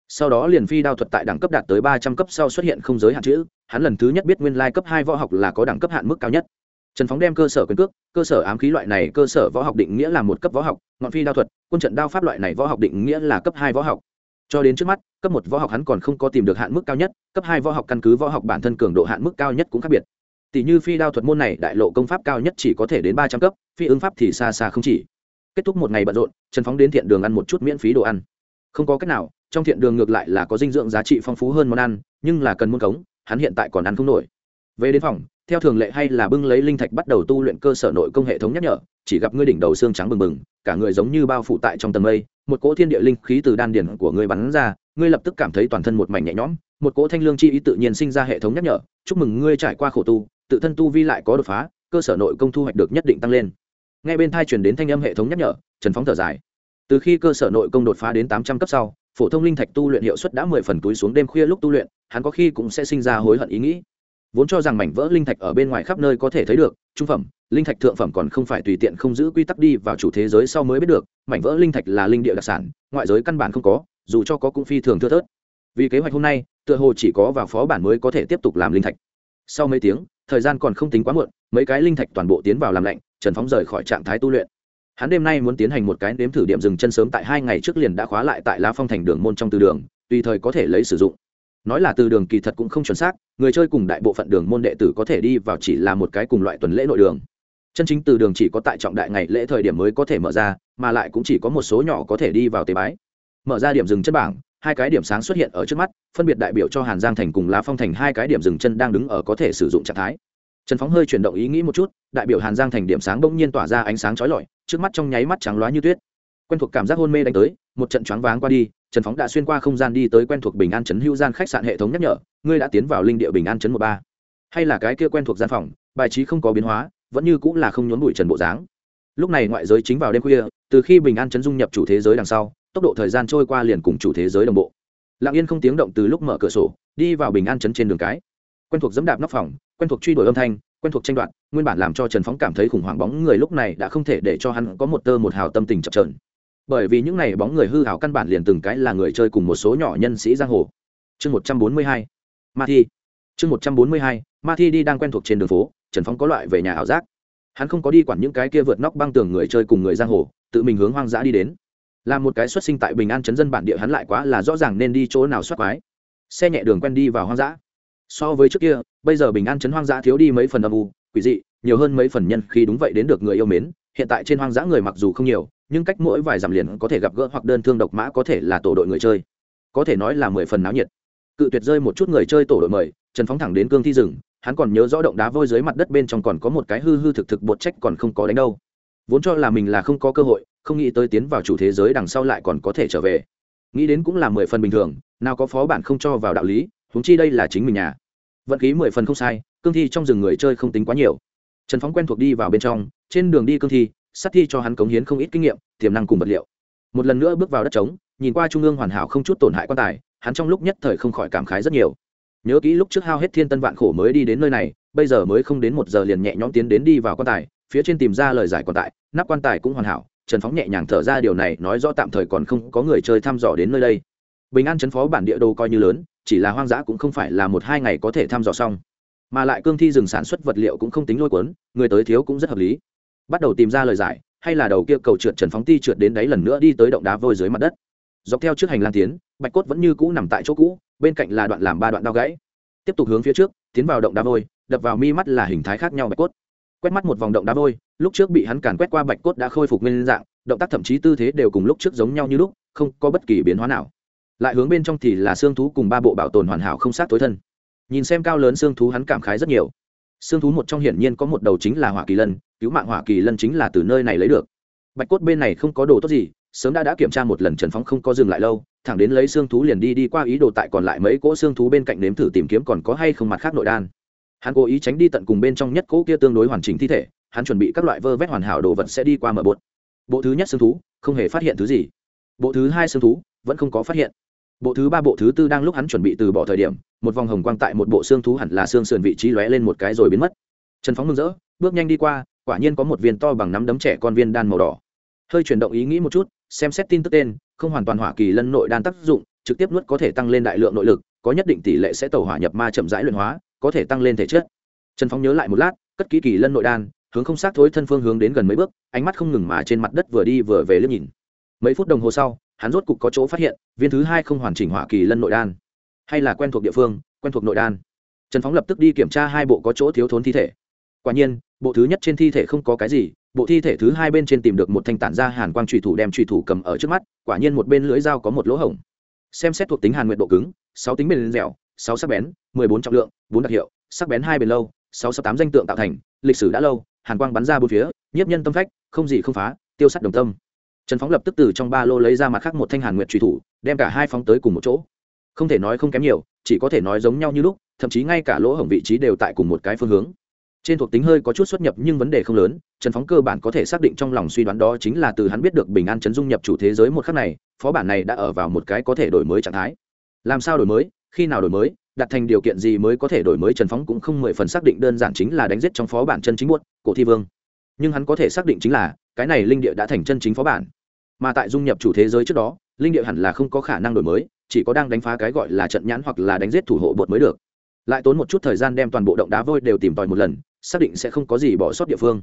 Sau đó liền phi đao thuật tại đẳng cấp đạt tới ba trăm cấp sau xuất hiện không giới hạn chữ, hắn lần thứ nhất biết nguyên lai cấp hai võ học là có đẳng cấp hạn mức cao nhất trần phóng đem cơ sở quyền cước, cơ sở ám khí loại này cơ sở võ học định nghĩa là một cấp võ học, ngọn phi đao thuật, quân trận đao pháp loại này võ học định nghĩa là cấp hai võ học. Cho đến trước mắt, cấp một võ học hắn còn không có tìm được hạn mức cao nhất, cấp hai võ học căn cứ võ học bản thân cường độ hạn mức cao nhất cũng khác biệt. Tỷ như phi đao thuật môn này đại lộ công pháp cao nhất chỉ có thể đến ba trăm cấp, phi ứng pháp thì xa xa không chỉ. Kết thúc một ngày bận rộn, trần phóng đến thiện đường ăn một chút miễn phí đồ ăn. Không có cách nào, trong thiện đường ngược lại là có dinh dưỡng giá trị phong phú hơn món ăn, nhưng là cần muôn cống, hắn hiện tại còn ăn không nổi. Về đến phòng theo thường lệ hay là bưng lấy linh thạch bắt đầu tu luyện cơ sở nội công hệ thống nhắc nhở, chỉ gặp ngươi đỉnh đầu xương trắng bừng bừng, cả người giống như bao phủ tại trong tầng mây, một cỗ thiên địa linh khí từ đan điển của ngươi bắn ra, ngươi lập tức cảm thấy toàn thân một mảnh nhẹ nhõm, một cỗ thanh lương chi ý tự nhiên sinh ra hệ thống nhắc nhở, chúc mừng ngươi trải qua khổ tu, tự thân tu vi lại có đột phá, cơ sở nội công thu hoạch được nhất định tăng lên. Ngay bên thai truyền đến thanh âm hệ thống nhắc nhở, trần phóng thở dài. Từ khi cơ sở nội công đột phá đến tám trăm cấp sau, phổ thông linh thạch tu luyện hiệu suất đã mười phần túi xuống đêm khuya lúc tu luyện, hắn có khi cũng sẽ sinh ra hối hận ý nghĩ vốn cho rằng mảnh vỡ linh thạch ở bên ngoài khắp nơi có thể thấy được, trung phẩm, linh thạch thượng phẩm còn không phải tùy tiện không giữ quy tắc đi vào chủ thế giới sau mới biết được, mảnh vỡ linh thạch là linh địa đặc sản, ngoại giới căn bản không có, dù cho có cũng phi thường thưa thớt. Vì kế hoạch hôm nay, tựa hồ chỉ có vào phó bản mới có thể tiếp tục làm linh thạch. Sau mấy tiếng, thời gian còn không tính quá muộn, mấy cái linh thạch toàn bộ tiến vào làm lạnh, trần phóng rời khỏi trạng thái tu luyện. Hắn đêm nay muốn tiến hành một cái nếm thử điểm dừng chân sớm tại hai ngày trước liền đã khóa lại tại lá phong thành đường môn trong từ đường, tùy thời có thể lấy sử dụng nói là từ đường kỳ thật cũng không chuẩn xác, người chơi cùng đại bộ phận đường môn đệ tử có thể đi vào chỉ là một cái cùng loại tuần lễ nội đường. Chân chính từ đường chỉ có tại trọng đại ngày lễ thời điểm mới có thể mở ra, mà lại cũng chỉ có một số nhỏ có thể đi vào tế bái. Mở ra điểm dừng chân bảng, hai cái điểm sáng xuất hiện ở trước mắt, phân biệt đại biểu cho hàn giang thành cùng lá phong thành hai cái điểm dừng chân đang đứng ở có thể sử dụng trạng thái. Trần phóng hơi chuyển động ý nghĩ một chút, đại biểu hàn giang thành điểm sáng bỗng nhiên tỏa ra ánh sáng trói lọi, trước mắt trong nháy mắt trắng loá như tuyết. Quen thuộc cảm giác hôn mê đánh tới, một trận choáng váng qua đi trần phóng đã xuyên qua không gian đi tới quen thuộc bình an trấn hữu gian khách sạn hệ thống nhắc nhở, ngươi đã tiến vào linh địa bình an trấn một ba. Hay là cái kia quen thuộc gian phòng, bài trí không có biến hóa, vẫn như cũng là không nhốn bụi trần bộ dáng. Lúc này ngoại giới chính vào đêm khuya, từ khi bình an trấn dung nhập chủ thế giới đằng sau, tốc độ thời gian trôi qua liền cùng chủ thế giới đồng bộ. Lặng yên không tiếng động từ lúc mở cửa sổ, đi vào bình an trấn trên đường cái. Quen thuộc dẫm đạp nóc phòng, quen thuộc truy đuổi âm thanh, quen thuộc tranh đoạt, nguyên bản làm cho trần phóng cảm thấy khủng hoảng bóng người lúc này đã không thể để cho hắn có một tơ một hào tâm tình chập trờn bởi vì những này bóng người hư hảo căn bản liền từng cái là người chơi cùng một số nhỏ nhân sĩ giang hồ. Chương một trăm bốn mươi hai, ma thi. Chương một trăm bốn mươi hai, ma thi đi đang quen thuộc trên đường phố, trần phong có loại về nhà ảo giác. Hắn không có đi quản những cái kia vượt nóc băng tường người chơi cùng người giang hồ, tự mình hướng hoang dã đi đến. Là một cái xuất sinh tại bình an chấn dân bản địa hắn lại quá là rõ ràng nên đi chỗ nào xuất quái. Xe nhẹ đường quen đi vào hoang dã. So với trước kia, bây giờ bình an chấn hoang dã thiếu đi mấy phần âm u, quỷ dị, nhiều hơn mấy phần nhân khi đúng vậy đến được người yêu mến. Hiện tại trên hoang dã người mặc dù không nhiều nhưng cách mỗi vài dặm liền có thể gặp gỡ hoặc đơn thương độc mã có thể là tổ đội người chơi. Có thể nói là mười phần náo nhiệt. Cự tuyệt rơi một chút người chơi tổ đội mời, trần phóng thẳng đến cương thi rừng, hắn còn nhớ rõ động đá vôi dưới mặt đất bên trong còn có một cái hư hư thực thực bột trách còn không có đánh đâu. Vốn cho là mình là không có cơ hội, không nghĩ tới tiến vào chủ thế giới đằng sau lại còn có thể trở về. Nghĩ đến cũng là mười phần bình thường, nào có phó bản không cho vào đạo lý húng chi đây là chính mình nhà. Vận khí mười phần không sai, cương thi trong rừng người chơi không tính quá nhiều. Trần phóng quen thuộc đi vào bên trong, trên đường đi cương thi sát thi cho hắn cống hiến không ít kinh nghiệm tiềm năng cùng vật liệu. Một lần nữa bước vào đất trống nhìn qua trung ương hoàn hảo không chút tổn hại quan tài hắn trong lúc nhất thời không khỏi cảm khái rất nhiều. Nhớ kỹ lúc trước hao hết thiên tân vạn khổ mới đi đến nơi này bây giờ mới không đến một giờ liền nhẹ nhõm tiến đến đi vào quan tài phía trên tìm ra lời giải quan tài, nắp quan tài cũng hoàn hảo trần phóng nhẹ nhàng thở ra điều này nói rõ tạm thời còn không có người chơi thăm dò đến nơi đây. Bình an Trấn phó bản địa đồ coi như lớn chỉ là hoang dã cũng không phải là một hai ngày có thể thăm dò xong. Mà lại cương thi rừng sản xuất vật liệu cũng không tính lôi cuốn người tới thiếu cũng rất hợp lý bắt đầu tìm ra lời giải, hay là đầu kia cầu trượt trần phóng ti trượt đến đấy lần nữa đi tới động đá vôi dưới mặt đất. Dọc theo trước hành lang tiến, bạch cốt vẫn như cũ nằm tại chỗ cũ, bên cạnh là đoạn làm ba đoạn đao gãy. Tiếp tục hướng phía trước, tiến vào động đá vôi, đập vào mi mắt là hình thái khác nhau bạch cốt. Quét mắt một vòng động đá vôi, lúc trước bị hắn càn quét qua bạch cốt đã khôi phục nguyên dạng, động tác thậm chí tư thế đều cùng lúc trước giống nhau như lúc, không có bất kỳ biến hóa nào. Lại hướng bên trong thì là xương thú cùng ba bộ bảo tồn hoàn hảo không sát tối thân. Nhìn xem cao lớn xương thú hắn cảm khái rất nhiều xương thú một trong hiển nhiên có một đầu chính là hỏa kỳ lân, cứu mạng hỏa kỳ lân chính là từ nơi này lấy được. Bạch cốt bên này không có đồ tốt gì, sớm đã đã kiểm tra một lần trần phóng không có dừng lại lâu, thẳng đến lấy xương thú liền đi đi qua ý đồ tại còn lại mấy cỗ xương thú bên cạnh nếm thử tìm kiếm còn có hay không mặt khác nội đan. Hắn cố ý tránh đi tận cùng bên trong nhất cỗ kia tương đối hoàn chỉnh thi thể, hắn chuẩn bị các loại vơ vét hoàn hảo đồ vật sẽ đi qua mở bột. Bộ thứ nhất xương thú, không hề phát hiện thứ gì. Bộ thứ hai xương thú, vẫn không có phát hiện bộ thứ ba bộ thứ tư đang lúc hắn chuẩn bị từ bỏ thời điểm, một vòng hồng quang tại một bộ xương thú hẳn là xương sườn vị trí lóe lên một cái rồi biến mất. Trần phóng mừng rỡ, bước nhanh đi qua, quả nhiên có một viên to bằng nắm đấm trẻ con viên đan màu đỏ. Hơi chuyển động ý nghĩ một chút, xem xét tin tức tên, không hoàn toàn hỏa kỳ lân nội đan tác dụng, trực tiếp nuốt có thể tăng lên đại lượng nội lực, có nhất định tỷ lệ sẽ tẩu hỏa nhập ma chậm rãi luyện hóa, có thể tăng lên thể chất. Trần phóng nhớ lại một lát, cất kỹ kỳ lân nội đan, hướng không sát thối thân phương hướng đến gần mấy bước, ánh mắt không ngừng mà trên mặt đất vừa đi vừa về liếc nhìn. Mấy phút đồng hồ sau hắn rốt cục có chỗ phát hiện, viên thứ hai không hoàn chỉnh hỏa kỳ lân nội đan. Hay là quen thuộc địa phương, quen thuộc nội đan. Trần phóng lập tức đi kiểm tra hai bộ có chỗ thiếu thốn thi thể. Quả nhiên, bộ thứ nhất trên thi thể không có cái gì, bộ thi thể thứ hai bên trên tìm được một thanh tản ra hàn quang trùy thủ đem trùy thủ cầm ở trước mắt, quả nhiên một bên lưỡi dao có một lỗ hổng. Xem xét thuộc tính hàn nguyện độ cứng, sáu tính bền dẻo, sáu sắc bén, mười bốn trọng lượng, bốn đặc hiệu, sắc bén hai bền lâu, sáu sáu tám danh tượng tạo thành, lịch sử đã lâu, hàn quang bắn ra bốn phía, nhiếp nhân tâm phách, không gì không phá, tiêu sắt đồng tâm trần phóng lập tức từ trong ba lô lấy ra mặt khác một thanh hàn nguyện truy thủ, đem cả hai phóng tới cùng một chỗ. Không thể nói không kém nhiều, chỉ có thể nói giống nhau như lúc, thậm chí ngay cả lỗ hổng vị trí đều tại cùng một cái phương hướng. Trên thuộc tính hơi có chút xuất nhập nhưng vấn đề không lớn, trần phóng cơ bản có thể xác định trong lòng suy đoán đó chính là từ hắn biết được bình an chấn dung nhập chủ thế giới một khắc này, phó bản này đã ở vào một cái có thể đổi mới trạng thái. Làm sao đổi mới? Khi nào đổi mới? Đặt thành điều kiện gì mới có thể đổi mới? Trần phóng cũng không mười phần xác định đơn giản chính là đánh giết trong phó bản chân chính buốt, cổ thi vương. Nhưng hắn có thể xác định chính là, cái này linh địa đã thành chân chính phó bản mà tại dung nhập chủ thế giới trước đó, linh địa hẳn là không có khả năng đổi mới, chỉ có đang đánh phá cái gọi là trận nhãn hoặc là đánh giết thủ hộ bột mới được. Lại tốn một chút thời gian đem toàn bộ động đá vôi đều tìm tòi một lần, xác định sẽ không có gì bỏ sót địa phương.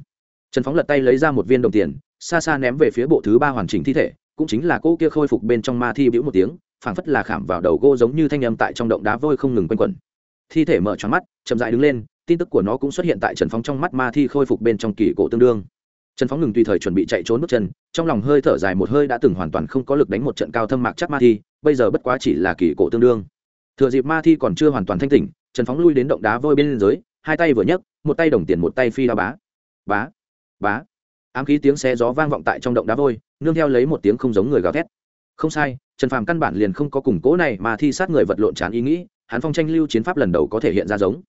Trần phóng lật tay lấy ra một viên đồng tiền, xa xa ném về phía bộ thứ ba hoàn chỉnh thi thể, cũng chính là cô kia khôi phục bên trong ma thi bĩu một tiếng, phảng phất là khảm vào đầu gô giống như thanh âm tại trong động đá vôi không ngừng quanh quẩn. Thi thể mở tròn mắt, chậm dại đứng lên, tin tức của nó cũng xuất hiện tại trần phóng trong mắt ma thi khôi phục bên trong kỳ cổ tương đương trần phóng ngừng tùy thời chuẩn bị chạy trốn bước chân, trong lòng hơi thở dài một hơi đã từng hoàn toàn không có lực đánh một trận cao thâm mạc chắc ma thi, bây giờ bất quá chỉ là kỳ cổ tương đương. Thừa dịp ma thi còn chưa hoàn toàn thanh tỉnh, trần phóng lui đến động đá vôi bên dưới, hai tay vừa nhấc, một tay đồng tiền một tay phi đao bá. Bá bá. Ám khí tiếng xe gió vang vọng tại trong động đá vôi, nương theo lấy một tiếng không giống người gào thét. Không sai, trần phàm căn bản liền không có củng cố này mà thi sát người vật lộn chán ý nghĩ, hắn phong tranh lưu chiến pháp lần đầu có thể hiện ra giống.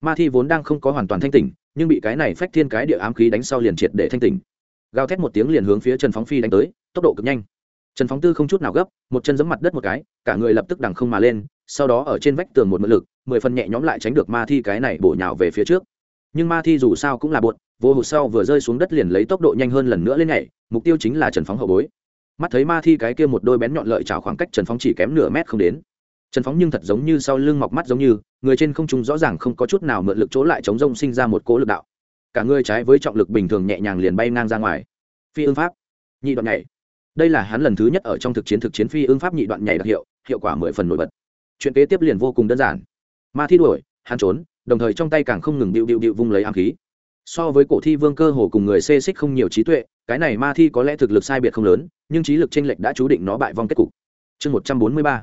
Ma thi vốn đang không có hoàn toàn thanh tỉnh nhưng bị cái này phách thiên cái địa ám khí đánh sau liền triệt để thanh tỉnh. Gào thét một tiếng liền hướng phía trần phóng phi đánh tới, tốc độ cực nhanh. Trần phóng tư không chút nào gấp, một chân giấm mặt đất một cái, cả người lập tức đằng không mà lên, sau đó ở trên vách tường một mượn lực, mười phần nhẹ nhõm lại tránh được ma thi cái này bổ nhào về phía trước. Nhưng ma thi dù sao cũng là bột, vô hụt sau vừa rơi xuống đất liền lấy tốc độ nhanh hơn lần nữa lên nhảy, mục tiêu chính là trần phóng hậu bối. Mắt thấy ma thi cái kia một đôi bén nhọn lợi trào khoảng cách trần phóng chỉ kém nửa mét không đến trần phóng nhưng thật giống như sau lưng mọc mắt giống như, người trên không trung rõ ràng không có chút nào mượn lực chỗ lại chống rông sinh ra một cỗ lực đạo. Cả người trái với trọng lực bình thường nhẹ nhàng liền bay ngang ra ngoài. Phi ương pháp, nhị đoạn nhảy. Đây là hắn lần thứ nhất ở trong thực chiến thực chiến phi ương pháp nhị đoạn nhảy đặc hiệu hiệu quả mười phần nổi bật. Chuyện kế tiếp liền vô cùng đơn giản. Ma thi đuổi, hắn trốn, đồng thời trong tay càng không ngừng điệu điệu điệu vung lấy ám khí. So với cổ thi vương cơ hồ cùng người xê xích không nhiều trí tuệ, cái này ma thi có lẽ thực lực sai biệt không lớn, nhưng trí lực tranh lệch đã chú định nó bại vong kết cục. Chương một trăm bốn mươi ba.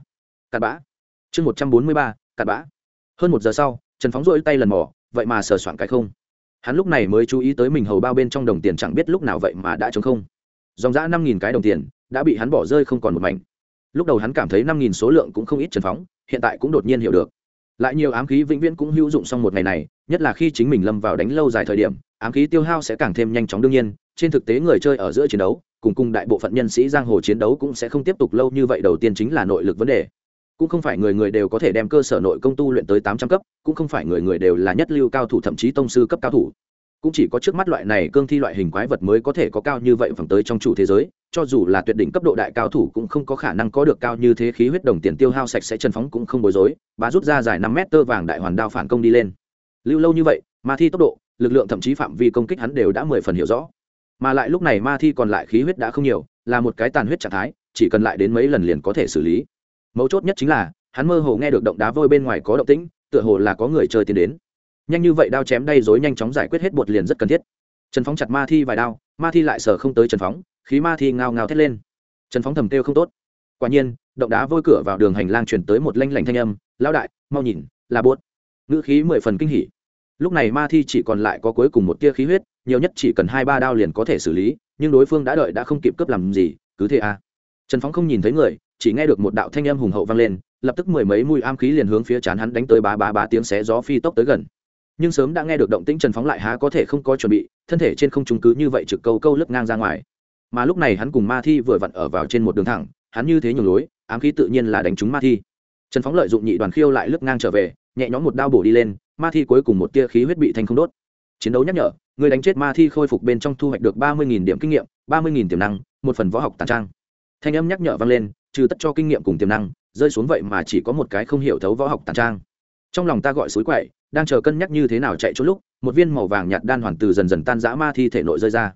Cặn bã chương một trăm bốn mươi ba, cặn bã. Hơn một giờ sau, trần phóng rỗi tay lần mò, vậy mà sờ soạn cái không. Hắn lúc này mới chú ý tới mình hầu bao bên trong đồng tiền chẳng biết lúc nào vậy mà đã chống không. Dòng giã năm nghìn cái đồng tiền đã bị hắn bỏ rơi không còn một mảnh. Lúc đầu hắn cảm thấy năm nghìn số lượng cũng không ít trần phóng, hiện tại cũng đột nhiên hiểu được. Lại nhiều ám khí vĩnh viễn cũng hữu dụng xong một ngày này, nhất là khi chính mình lâm vào đánh lâu dài thời điểm, ám khí tiêu hao sẽ càng thêm nhanh chóng đương nhiên, trên thực tế người chơi ở giữa chiến đấu, cùng cùng đại bộ phận nhân sĩ giang hồ chiến đấu cũng sẽ không tiếp tục lâu như vậy, đầu tiên chính là nội lực vấn đề cũng không phải người người đều có thể đem cơ sở nội công tu luyện tới tám trăm cấp, cũng không phải người người đều là nhất lưu cao thủ, thậm chí tông sư cấp cao thủ. Cũng chỉ có trước mắt loại này cương thi loại hình quái vật mới có thể có cao như vậy phẩm tới trong chủ thế giới, cho dù là tuyệt đỉnh cấp độ đại cao thủ cũng không có khả năng có được cao như thế khí huyết đồng tiền tiêu hao sạch sẽ chân phóng cũng không bối rối bà rút ra dài năm mét tơ vàng đại hoàn đao phản công đi lên. Lưu lâu như vậy, ma thi tốc độ, lực lượng thậm chí phạm vi công kích hắn đều đã mười phần hiểu rõ. Mà lại lúc này ma thi còn lại khí huyết đã không nhiều, là một cái tàn huyết trạng thái, chỉ cần lại đến mấy lần liền có thể xử lý mấu chốt nhất chính là, hắn mơ hồ nghe được động đá vôi bên ngoài có động tĩnh, tựa hồ là có người chơi tiến đến. Nhanh như vậy đao chém đay dối nhanh chóng giải quyết hết bột liền rất cần thiết. Trần phóng chặt ma thi vài đao, ma thi lại sờ không tới trần phóng, khí ma thi ngao ngao thét lên. Trần phóng thầm kêu không tốt. Quả nhiên, động đá vôi cửa vào đường hành lang chuyển tới một lanh lảnh thanh âm, lão đại, mau nhìn, là buốt ngữ khí mười phần kinh hỉ. Lúc này ma thi chỉ còn lại có cuối cùng một tia khí huyết, nhiều nhất chỉ cần hai ba đao liền có thể xử lý, nhưng đối phương đã đợi đã không kịp cướp làm gì, cứ thế à. Trần phóng không nhìn thấy người chỉ nghe được một đạo thanh âm hùng hậu vang lên, lập tức mười mấy mùi am khí liền hướng phía chán hắn đánh tới bá bá bá tiếng xé gió phi tốc tới gần. Nhưng sớm đã nghe được động tĩnh trần phóng lại há có thể không có chuẩn bị, thân thể trên không trung cứ như vậy trực câu câu lướt ngang ra ngoài. Mà lúc này hắn cùng ma thi vừa vặn ở vào trên một đường thẳng, hắn như thế nhường lối, ám khí tự nhiên là đánh trúng ma thi. Trần phóng lợi dụng nhị đoàn khiêu lại lướt ngang trở về, nhẹ nhõm một đao bổ đi lên, ma thi cuối cùng một tia khí huyết bị thành không đốt. Chiến đấu nhắc nhở, người đánh chết ma thi khôi phục bên trong thu hoạch được ba mươi điểm kinh nghiệm, ba mươi tiềm năng, một phần võ học tàn trang. Thanh âm nhắc nhở vang lên trừ tất cho kinh nghiệm cùng tiềm năng, rơi xuống vậy mà chỉ có một cái không hiểu thấu võ học tàn trang. Trong lòng ta gọi suối quậy, đang chờ cân nhắc như thế nào chạy trốn lúc, một viên màu vàng nhạt đan hoàn từ dần dần tan rã ma thi thể nội rơi ra.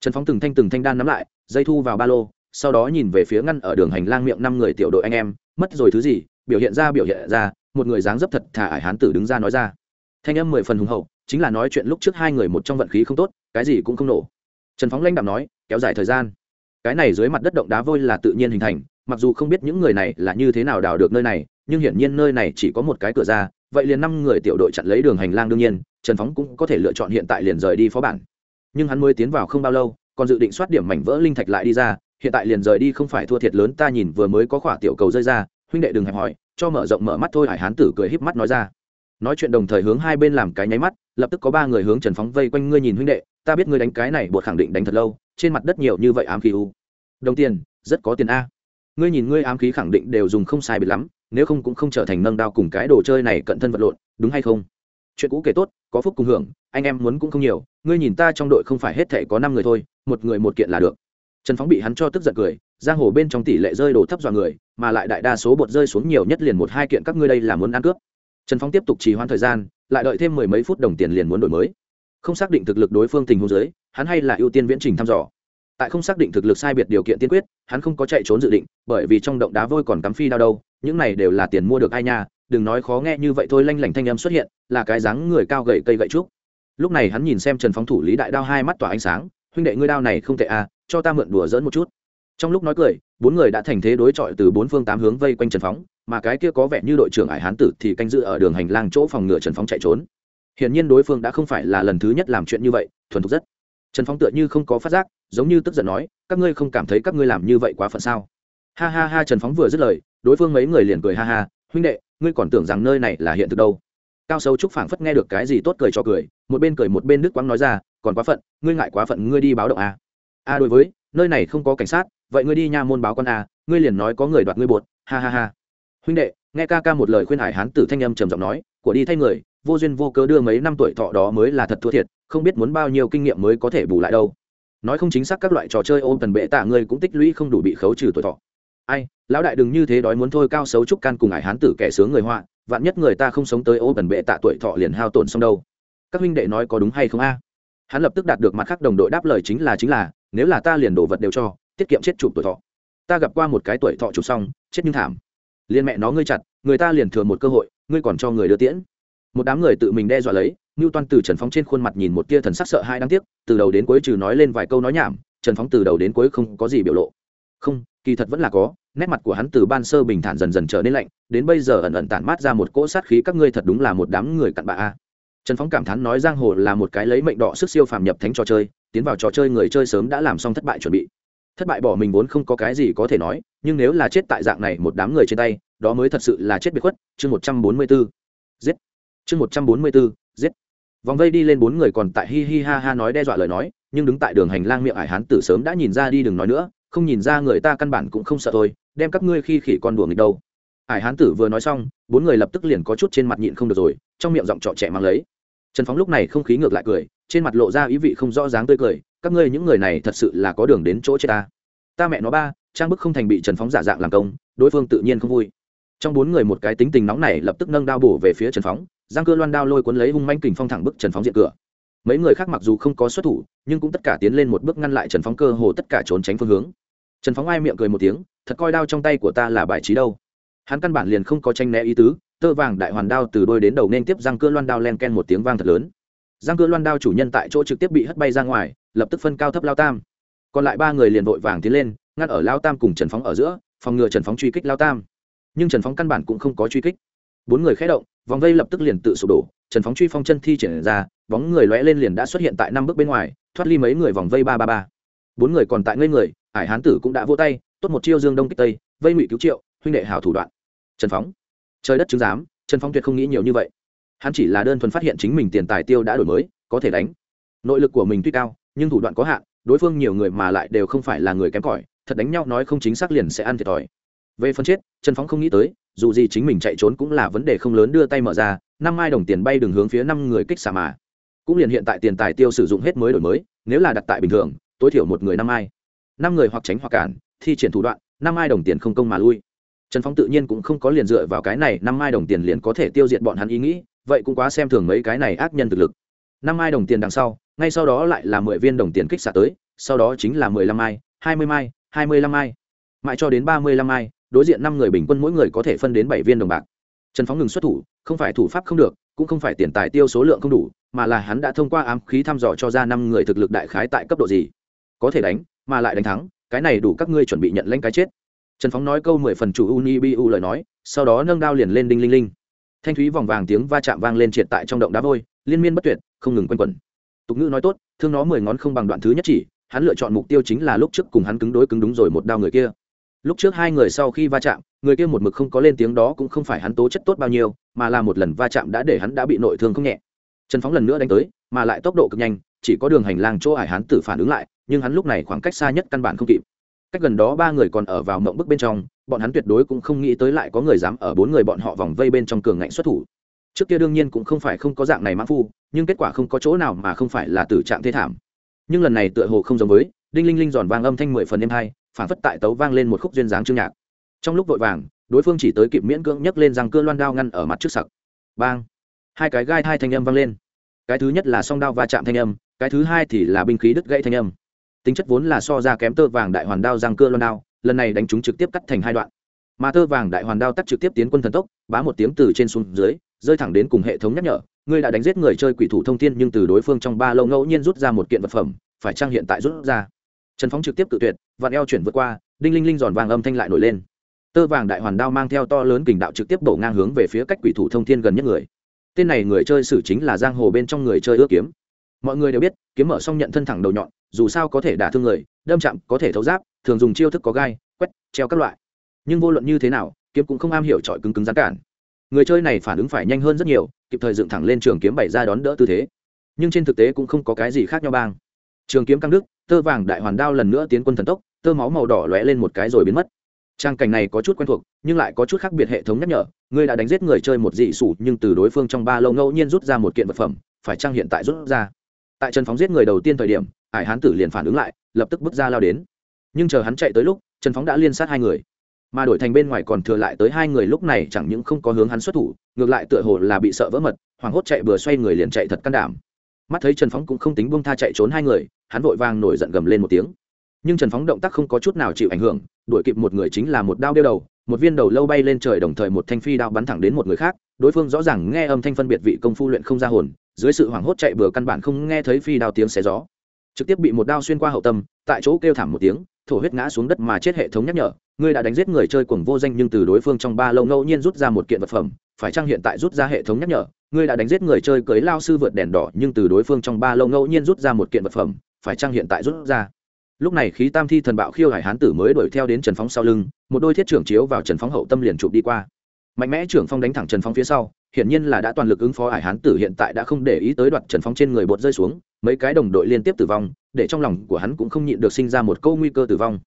Trần phóng từng thanh từng thanh đan nắm lại, dây thu vào ba lô, sau đó nhìn về phía ngăn ở đường hành lang miệng năm người tiểu đội anh em, mất rồi thứ gì, biểu hiện ra biểu hiện ra, một người dáng dấp thật thả ải hán tử đứng ra nói ra. Thanh âm mười phần hùng hậu, chính là nói chuyện lúc trước hai người một trong vận khí không tốt, cái gì cũng không nổ. Trần phóng lãnh đạm nói, kéo dài thời gian. Cái này dưới mặt đất động đá vôi là tự nhiên hình thành mặc dù không biết những người này là như thế nào đào được nơi này, nhưng hiển nhiên nơi này chỉ có một cái cửa ra, vậy liền năm người tiểu đội chặn lấy đường hành lang đương nhiên, trần phóng cũng có thể lựa chọn hiện tại liền rời đi phó bản. Nhưng hắn mới tiến vào không bao lâu, còn dự định soát điểm mảnh vỡ linh thạch lại đi ra, hiện tại liền rời đi không phải thua thiệt lớn, ta nhìn vừa mới có khỏa tiểu cầu rơi ra, huynh đệ đừng hẹp hỏi, cho mở rộng mở mắt thôi, hải hán tử cười híp mắt nói ra. Nói chuyện đồng thời hướng hai bên làm cái nháy mắt, lập tức có ba người hướng trần phóng vây quanh ngươi nhìn huynh đệ, ta biết ngươi đánh cái này buộc khẳng định đánh thật lâu, trên mặt đất nhiều như vậy ám khí u. Đồng tiền, rất có tiền a ngươi nhìn ngươi ám khí khẳng định đều dùng không sai biệt lắm, nếu không cũng không trở thành nâng đao cùng cái đồ chơi này cận thân vật lộn, đúng hay không? Chuyện cũ kể tốt, có phúc cùng hưởng, anh em muốn cũng không nhiều, ngươi nhìn ta trong đội không phải hết thể có năm người thôi, một người một kiện là được. Trần phóng bị hắn cho tức giận cười, giang hồ bên trong tỷ lệ rơi đồ thấp dọa người, mà lại đại đa số bột rơi xuống nhiều nhất liền một hai kiện các ngươi đây là muốn ăn cướp. Trần phóng tiếp tục trì hoãn thời gian, lại đợi thêm mười mấy phút đồng tiền liền muốn đổi mới. Không xác định thực lực đối phương tình huống dưới, hắn hay là ưu tiên viễn trình thăm dò. Tại không xác định thực lực sai biệt điều kiện tiên quyết hắn không có chạy trốn dự định, bởi vì trong động đá vôi còn cắm phi đao đâu, những này đều là tiền mua được ai nha, đừng nói khó nghe như vậy thôi, lanh lảnh thanh âm xuất hiện, là cái dáng người cao gậy cây gậy trúc. Lúc này hắn nhìn xem trần phóng thủ lý đại đao hai mắt tỏa ánh sáng, huynh đệ, ngươi đao này không tệ à cho ta mượn đùa dỡn một chút. Trong lúc nói cười, bốn người đã thành thế đối chọi từ bốn phương tám hướng vây quanh trần phóng mà cái kia có vẻ như đội trưởng ải hán tử thì canh giữ ở đường hành lang chỗ phòng ngừa trần phóng chạy trốn. Hiển nhiên đối phương đã không phải là lần thứ nhất làm chuyện như vậy, thuần thục rất trần phóng tựa như không có phát giác giống như tức giận nói các ngươi không cảm thấy các ngươi làm như vậy quá phận sao? Ha ha ha trần phóng vừa dứt lời đối phương mấy người liền cười ha ha huynh đệ ngươi còn tưởng rằng nơi này là hiện thực đâu? Cao sâu trúc phảng phất nghe được cái gì tốt cười cho cười một bên cười một bên nước quáng nói ra còn quá phận ngươi ngại quá phận ngươi đi báo động à. a đối với nơi này không có cảnh sát vậy ngươi đi nha môn báo con à, ngươi liền nói có người đoạt ngươi bột ha ha ha. Huynh đệ nghe ca ca một lời khuyên hải hán tử thanh âm trầm giọng nói của đi thay người vô duyên vô cớ đưa mấy năm tuổi thọ đó mới là thật thua thiệt, không biết muốn bao nhiêu kinh nghiệm mới có thể bù lại đâu. Nói không chính xác các loại trò chơi ôm tần bệ tạ ngươi cũng tích lũy không đủ bị khấu trừ tuổi thọ. Ai, lão đại đừng như thế đói muốn thôi cao xấu trúc can cùng ải hán tử kẻ sướng người họa, vạn nhất người ta không sống tới ôm tần bệ tạ tuổi thọ liền hao tổn xong đâu. Các huynh đệ nói có đúng hay không a? Hắn lập tức đạt được mặt khác đồng đội đáp lời chính là chính là, nếu là ta liền đổ vật đều cho, tiết kiệm chết chụp tuổi thọ. Ta gặp qua một cái tuổi thọ chụp xong, chết nhưng thảm. Liên mẹ nó ngươi chặt, người ta liền thừa một cơ hội, ngươi còn cho người đưa tiễn một đám người tự mình đe dọa lấy ngưu toan từ trần phóng trên khuôn mặt nhìn một tia thần sắc sợ hai đáng tiếc, từ đầu đến cuối trừ nói lên vài câu nói nhảm, trần phóng từ đầu đến cuối không có gì biểu lộ. Không, kỳ thật vẫn là có, nét mặt của hắn từ ban sơ bình thản dần dần trở nên lạnh, đến bây giờ ẩn ẩn tản mát ra một cỗ sát khí các ngươi thật đúng là một đám người cặn bạ a. Trần phóng cảm thán nói giang hồ là một cái lấy mệnh đỏ sức siêu phàm nhập thánh trò chơi, tiến vào trò chơi người chơi sớm đã làm xong thất bại chuẩn bị. Thất bại bỏ mình vốn không có cái gì có thể nói, nhưng nếu là chết tại dạng này một đám người trên tay, đó mới thật sự là chết biệt khuất, chương một trăm bốn mươi b ố giết chương một trăm bốn mươi b ố giết. Vòng vây đi lên bốn người còn tại hi hi ha ha nói đe dọa lời nói, nhưng đứng tại đường hành lang miệng ải hán tử sớm đã nhìn ra đi đừng nói nữa, không nhìn ra người ta căn bản cũng không sợ thôi, đem các ngươi khi khỉ con đùa nghịch đâu. Ải hán tử vừa nói xong, bốn người lập tức liền có chút trên mặt nhịn không được rồi, trong miệng giọng trọ trẻ mang lấy. Trần phóng lúc này không khí ngược lại cười, trên mặt lộ ra ý vị không rõ dáng tươi cười, các ngươi những người này thật sự là có đường đến chỗ chết ta. Ta mẹ nó ba, trang bức không thành bị trần phóng giả dạng làm công, đối phương tự nhiên không vui. Trong bốn người một cái tính tình nóng này lập tức nâng đao bổ về phía trần phóng giang cơ loan đao lôi cuốn lấy hung manh kình phong thẳng bức trần phóng diện cửa. Mấy người khác mặc dù không có xuất thủ, nhưng cũng tất cả tiến lên một bước ngăn lại trần phóng cơ hồ tất cả trốn tránh phương hướng. Trần phóng ai miệng cười một tiếng, thật coi đao trong tay của ta là bài trí đâu. Hắn căn bản liền không có tranh né ý tứ, tơ vàng đại hoàn đao từ đôi đến đầu nên tiếp giang cơ loan đao len ken một tiếng vang thật lớn. Giang cơ loan đao chủ nhân tại chỗ trực tiếp bị hất bay ra ngoài, lập tức phân cao thấp lao tam. Còn lại ba người liền vội vàng tiến lên, ngăn ở lao tam cùng trần phóng ở giữa, phòng ngừa trần phóng truy kích lao tam. Nhưng trần phóng căn bản cũng không có truy kích bốn người khé động, vòng vây lập tức liền tự sụp đổ, trần phóng truy phong chân thi triển ra, bóng người lóe lên liền đã xuất hiện tại năm bước bên ngoài, thoát ly mấy người vòng vây ba ba ba. Bốn người còn tại ngây người ải hán tử cũng đã vô tay, tốt một chiêu dương đông kích tây, vây ngụy cứu triệu, huynh đệ hảo thủ đoạn. Trần phóng. Trời đất chứng giám, trần phóng tuyệt không nghĩ nhiều như vậy. Hắn chỉ là đơn thuần phát hiện chính mình tiền tài tiêu đã đổi mới, có thể đánh. Nội lực của mình tuy cao, nhưng thủ đoạn có hạn, đối phương nhiều người mà lại đều không phải là người kém cỏi, thật đánh nhau nói không chính xác liền sẽ ăn thiệt thòi về phần chết, trần phóng không nghĩ tới, dù gì chính mình chạy trốn cũng là vấn đề không lớn đưa tay mở ra, năm mai đồng tiền bay đường hướng phía năm người kích xả mà. Cũng liền hiện tại tiền tài tiêu sử dụng hết mới đổi mới, nếu là đặt tại bình thường, tối thiểu một người năm mai. Năm người hoặc tránh hoặc cản, thi triển thủ đoạn, năm mai đồng tiền không công mà lui. Trần phóng tự nhiên cũng không có liền dựa vào cái này, năm mai đồng tiền liền có thể tiêu diệt bọn hắn ý nghĩ, vậy cũng quá xem thường mấy cái này ác nhân thực lực. Năm mai đồng tiền đằng sau, ngay sau đó lại là mười viên đồng tiền kích xả tới, sau đó chính là mười lăm mai, hai mươi mai, hai mươi lăm mai. Mãi cho đến ba mươi lăm mai đối diện năm người bình quân mỗi người có thể phân đến bảy viên đồng bạc. Trần phóng ngừng xuất thủ, không phải thủ pháp không được, cũng không phải tiền tài tiêu số lượng không đủ, mà là hắn đã thông qua ám khí thăm dò cho ra năm người thực lực đại khái tại cấp độ gì. Có thể đánh, mà lại đánh thắng, cái này đủ các ngươi chuẩn bị nhận lãnh cái chết. Trần phóng nói câu mười phần chủ unibu lời nói, sau đó nâng đao liền lên đinh linh linh. Thanh thúy vòng vàng tiếng va chạm vang lên triệt tại trong động đá vôi, liên miên bất tuyệt, không ngừng quanh quẩn. Tục ngữ nói tốt, thương nó mười ngón không bằng đoạn thứ nhất chỉ, hắn lựa chọn mục tiêu chính là lúc trước cùng hắn cứng đối cứng đúng rồi một đao người kia lúc trước hai người sau khi va chạm, người kia một mực không có lên tiếng đó cũng không phải hắn tố chất tốt bao nhiêu, mà là một lần va chạm đã để hắn đã bị nội thương không nhẹ. Trần phóng lần nữa đánh tới, mà lại tốc độ cực nhanh, chỉ có đường hành lang chỗ ải hắn tự phản ứng lại, nhưng hắn lúc này khoảng cách xa nhất căn bản không kịp. Cách gần đó ba người còn ở vào mộng bức bên trong, bọn hắn tuyệt đối cũng không nghĩ tới lại có người dám ở bốn người bọn họ vòng vây bên trong cường ngạnh xuất thủ. Trước kia đương nhiên cũng không phải không có dạng này mãn phu, nhưng kết quả không có chỗ nào mà không phải là tử trạng thế thảm. Nhưng lần này tựa hồ không giống với, đinh linh linh giòn vang âm thanh mười phần êm hai phản phất tại tấu vang lên một khúc duyên dáng chương nhạc. Trong lúc vội vàng, đối phương chỉ tới kịp miễn cưỡng nhấc lên răng cưa loan đao ngăn ở mặt trước sặc. Bang! Hai cái gai hai thanh âm vang lên. Cái thứ nhất là song đao va chạm thanh âm, cái thứ hai thì là binh khí đứt gãy thanh âm. Tính chất vốn là so ra kém tơ vàng đại hoàn đao răng cưa loan đao, lần này đánh chúng trực tiếp cắt thành hai đoạn. Mà tơ vàng đại hoàn đao tắt trực tiếp tiến quân thần tốc, bá một tiếng từ trên xuống dưới, rơi thẳng đến cùng hệ thống nhắc nhở, ngươi đã đánh giết người chơi quỷ thủ thông thiên, nhưng từ đối phương trong ba lâu ngẫu nhiên rút ra một kiện vật phẩm, phải trang hiện tại rút ra? Trần phóng trực tiếp tự tuyệt, vạn eo chuyển vượt qua, đinh linh linh giòn vàng âm thanh lại nổi lên. Tơ vàng đại hoàn đao mang theo to lớn kình đạo trực tiếp bổ ngang hướng về phía cách quỷ thủ thông thiên gần nhất người. Tên này người chơi sử chính là giang hồ bên trong người chơi ước kiếm. Mọi người đều biết, kiếm mở xong nhận thân thẳng đầu nhọn, dù sao có thể đả thương người, đâm chạm có thể thấu giáp, thường dùng chiêu thức có gai, quét, treo các loại. Nhưng vô luận như thế nào, kiếm cũng không am hiểu trọi cứng cứng gián cản. Người chơi này phản ứng phải nhanh hơn rất nhiều, kịp thời dựng thẳng lên trường kiếm bày ra đón đỡ tư thế. Nhưng trên thực tế cũng không có cái gì khác nhau bang trường kiếm căng đức tơ vàng đại hoàn đao lần nữa tiến quân thần tốc, tơ máu màu đỏ lóe lên một cái rồi biến mất. Trang cảnh này có chút quen thuộc, nhưng lại có chút khác biệt hệ thống nhắc nhở, ngươi đã đánh giết người chơi một dị sủ, nhưng từ đối phương trong ba lâu ngẫu nhiên rút ra một kiện vật phẩm, phải trang hiện tại rút ra? Tại trần phóng giết người đầu tiên thời điểm ải hán tử liền phản ứng lại, lập tức bước ra lao đến. Nhưng chờ hắn chạy tới lúc, trần phóng đã liên sát hai người. Mà đổi thành bên ngoài còn thừa lại tới hai người lúc này chẳng những không có hướng hắn xuất thủ, ngược lại tựa hồ là bị sợ vỡ mật, hoảng hốt chạy vừa xoay người liền chạy thật can đảm mắt thấy trần phóng cũng không tính buông tha chạy trốn hai người, hắn vội vàng nổi giận gầm lên một tiếng. Nhưng trần phóng động tác không có chút nào chịu ảnh hưởng, đuổi kịp một người chính là một đao đeo đầu, một viên đầu lâu bay lên trời đồng thời một thanh phi đao bắn thẳng đến một người khác, đối phương rõ ràng nghe âm thanh phân biệt vị công phu luyện không ra hồn, dưới sự hoảng hốt chạy bừa căn bản không nghe thấy phi đao tiếng xé gió. Trực tiếp bị một đao xuyên qua hậu tâm, tại chỗ kêu thảm một tiếng, thổ huyết ngã xuống đất mà chết hệ thống nhắc nhở, ngươi đã đánh giết người chơi cuồng vô danh nhưng từ đối phương trong ba lâu ngẫu nhiên rút ra một kiện vật phẩm phải chăng hiện tại rút ra hệ thống nhắc nhở? Ngươi đã đánh giết người chơi cưới lao sư vượt đèn đỏ, nhưng từ đối phương trong ba lâu ngẫu nhiên rút ra một kiện vật phẩm, phải chăng hiện tại rút ra? Lúc này khí tam thi thần bạo khiêu hải hán tử mới đuổi theo đến trần phóng sau lưng, một đôi thiết trưởng chiếu vào trần phóng hậu tâm liền chụp đi qua. Mạnh mẽ trưởng phong đánh thẳng trần phóng phía sau, hiển nhiên là đã toàn lực ứng phó hải hán tử hiện tại đã không để ý tới đoạt trần phóng trên người bột rơi xuống, mấy cái đồng đội liên tiếp tử vong, để trong lòng của hắn cũng không nhịn được sinh ra một câu nguy cơ tử vong.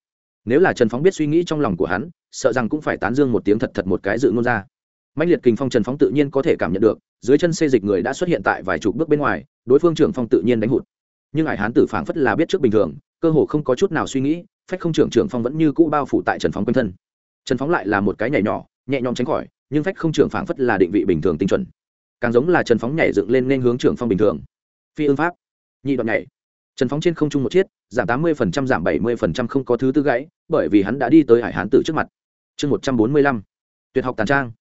Nếu là trần phóng biết suy nghĩ trong lòng của hắn, sợ rằng cũng phải tán dương một tiếng thật thật một cái dự ngôn ra mạnh liệt kình phong trần phóng tự nhiên có thể cảm nhận được, dưới chân xê dịch người đã xuất hiện tại vài chục bước bên ngoài, đối phương trưởng phong tự nhiên đánh hụt. Nhưng hải hán tử phảng phất là biết trước bình thường, cơ hồ không có chút nào suy nghĩ, phách không trưởng trưởng phong vẫn như cũ bao phủ tại trần phóng quanh thân. Trần phóng lại là một cái nhảy nhỏ, nhẹ nhõm tránh khỏi, nhưng phách không trưởng phảng phất là định vị bình thường tinh chuẩn. Càng giống là trần phóng nhảy dựng lên nên hướng trưởng phong bình thường. Phi ương pháp. Nhị đoạn nhảy. Trần phóng trên không trung một chiết, giảm tám mươi giảm bảy mươi không có thứ tư gãy, bởi vì hắn đã đi tới hải hán tử trước mặt. Chương một trăm bốn mươi lăm. Tuyệt học tàn trang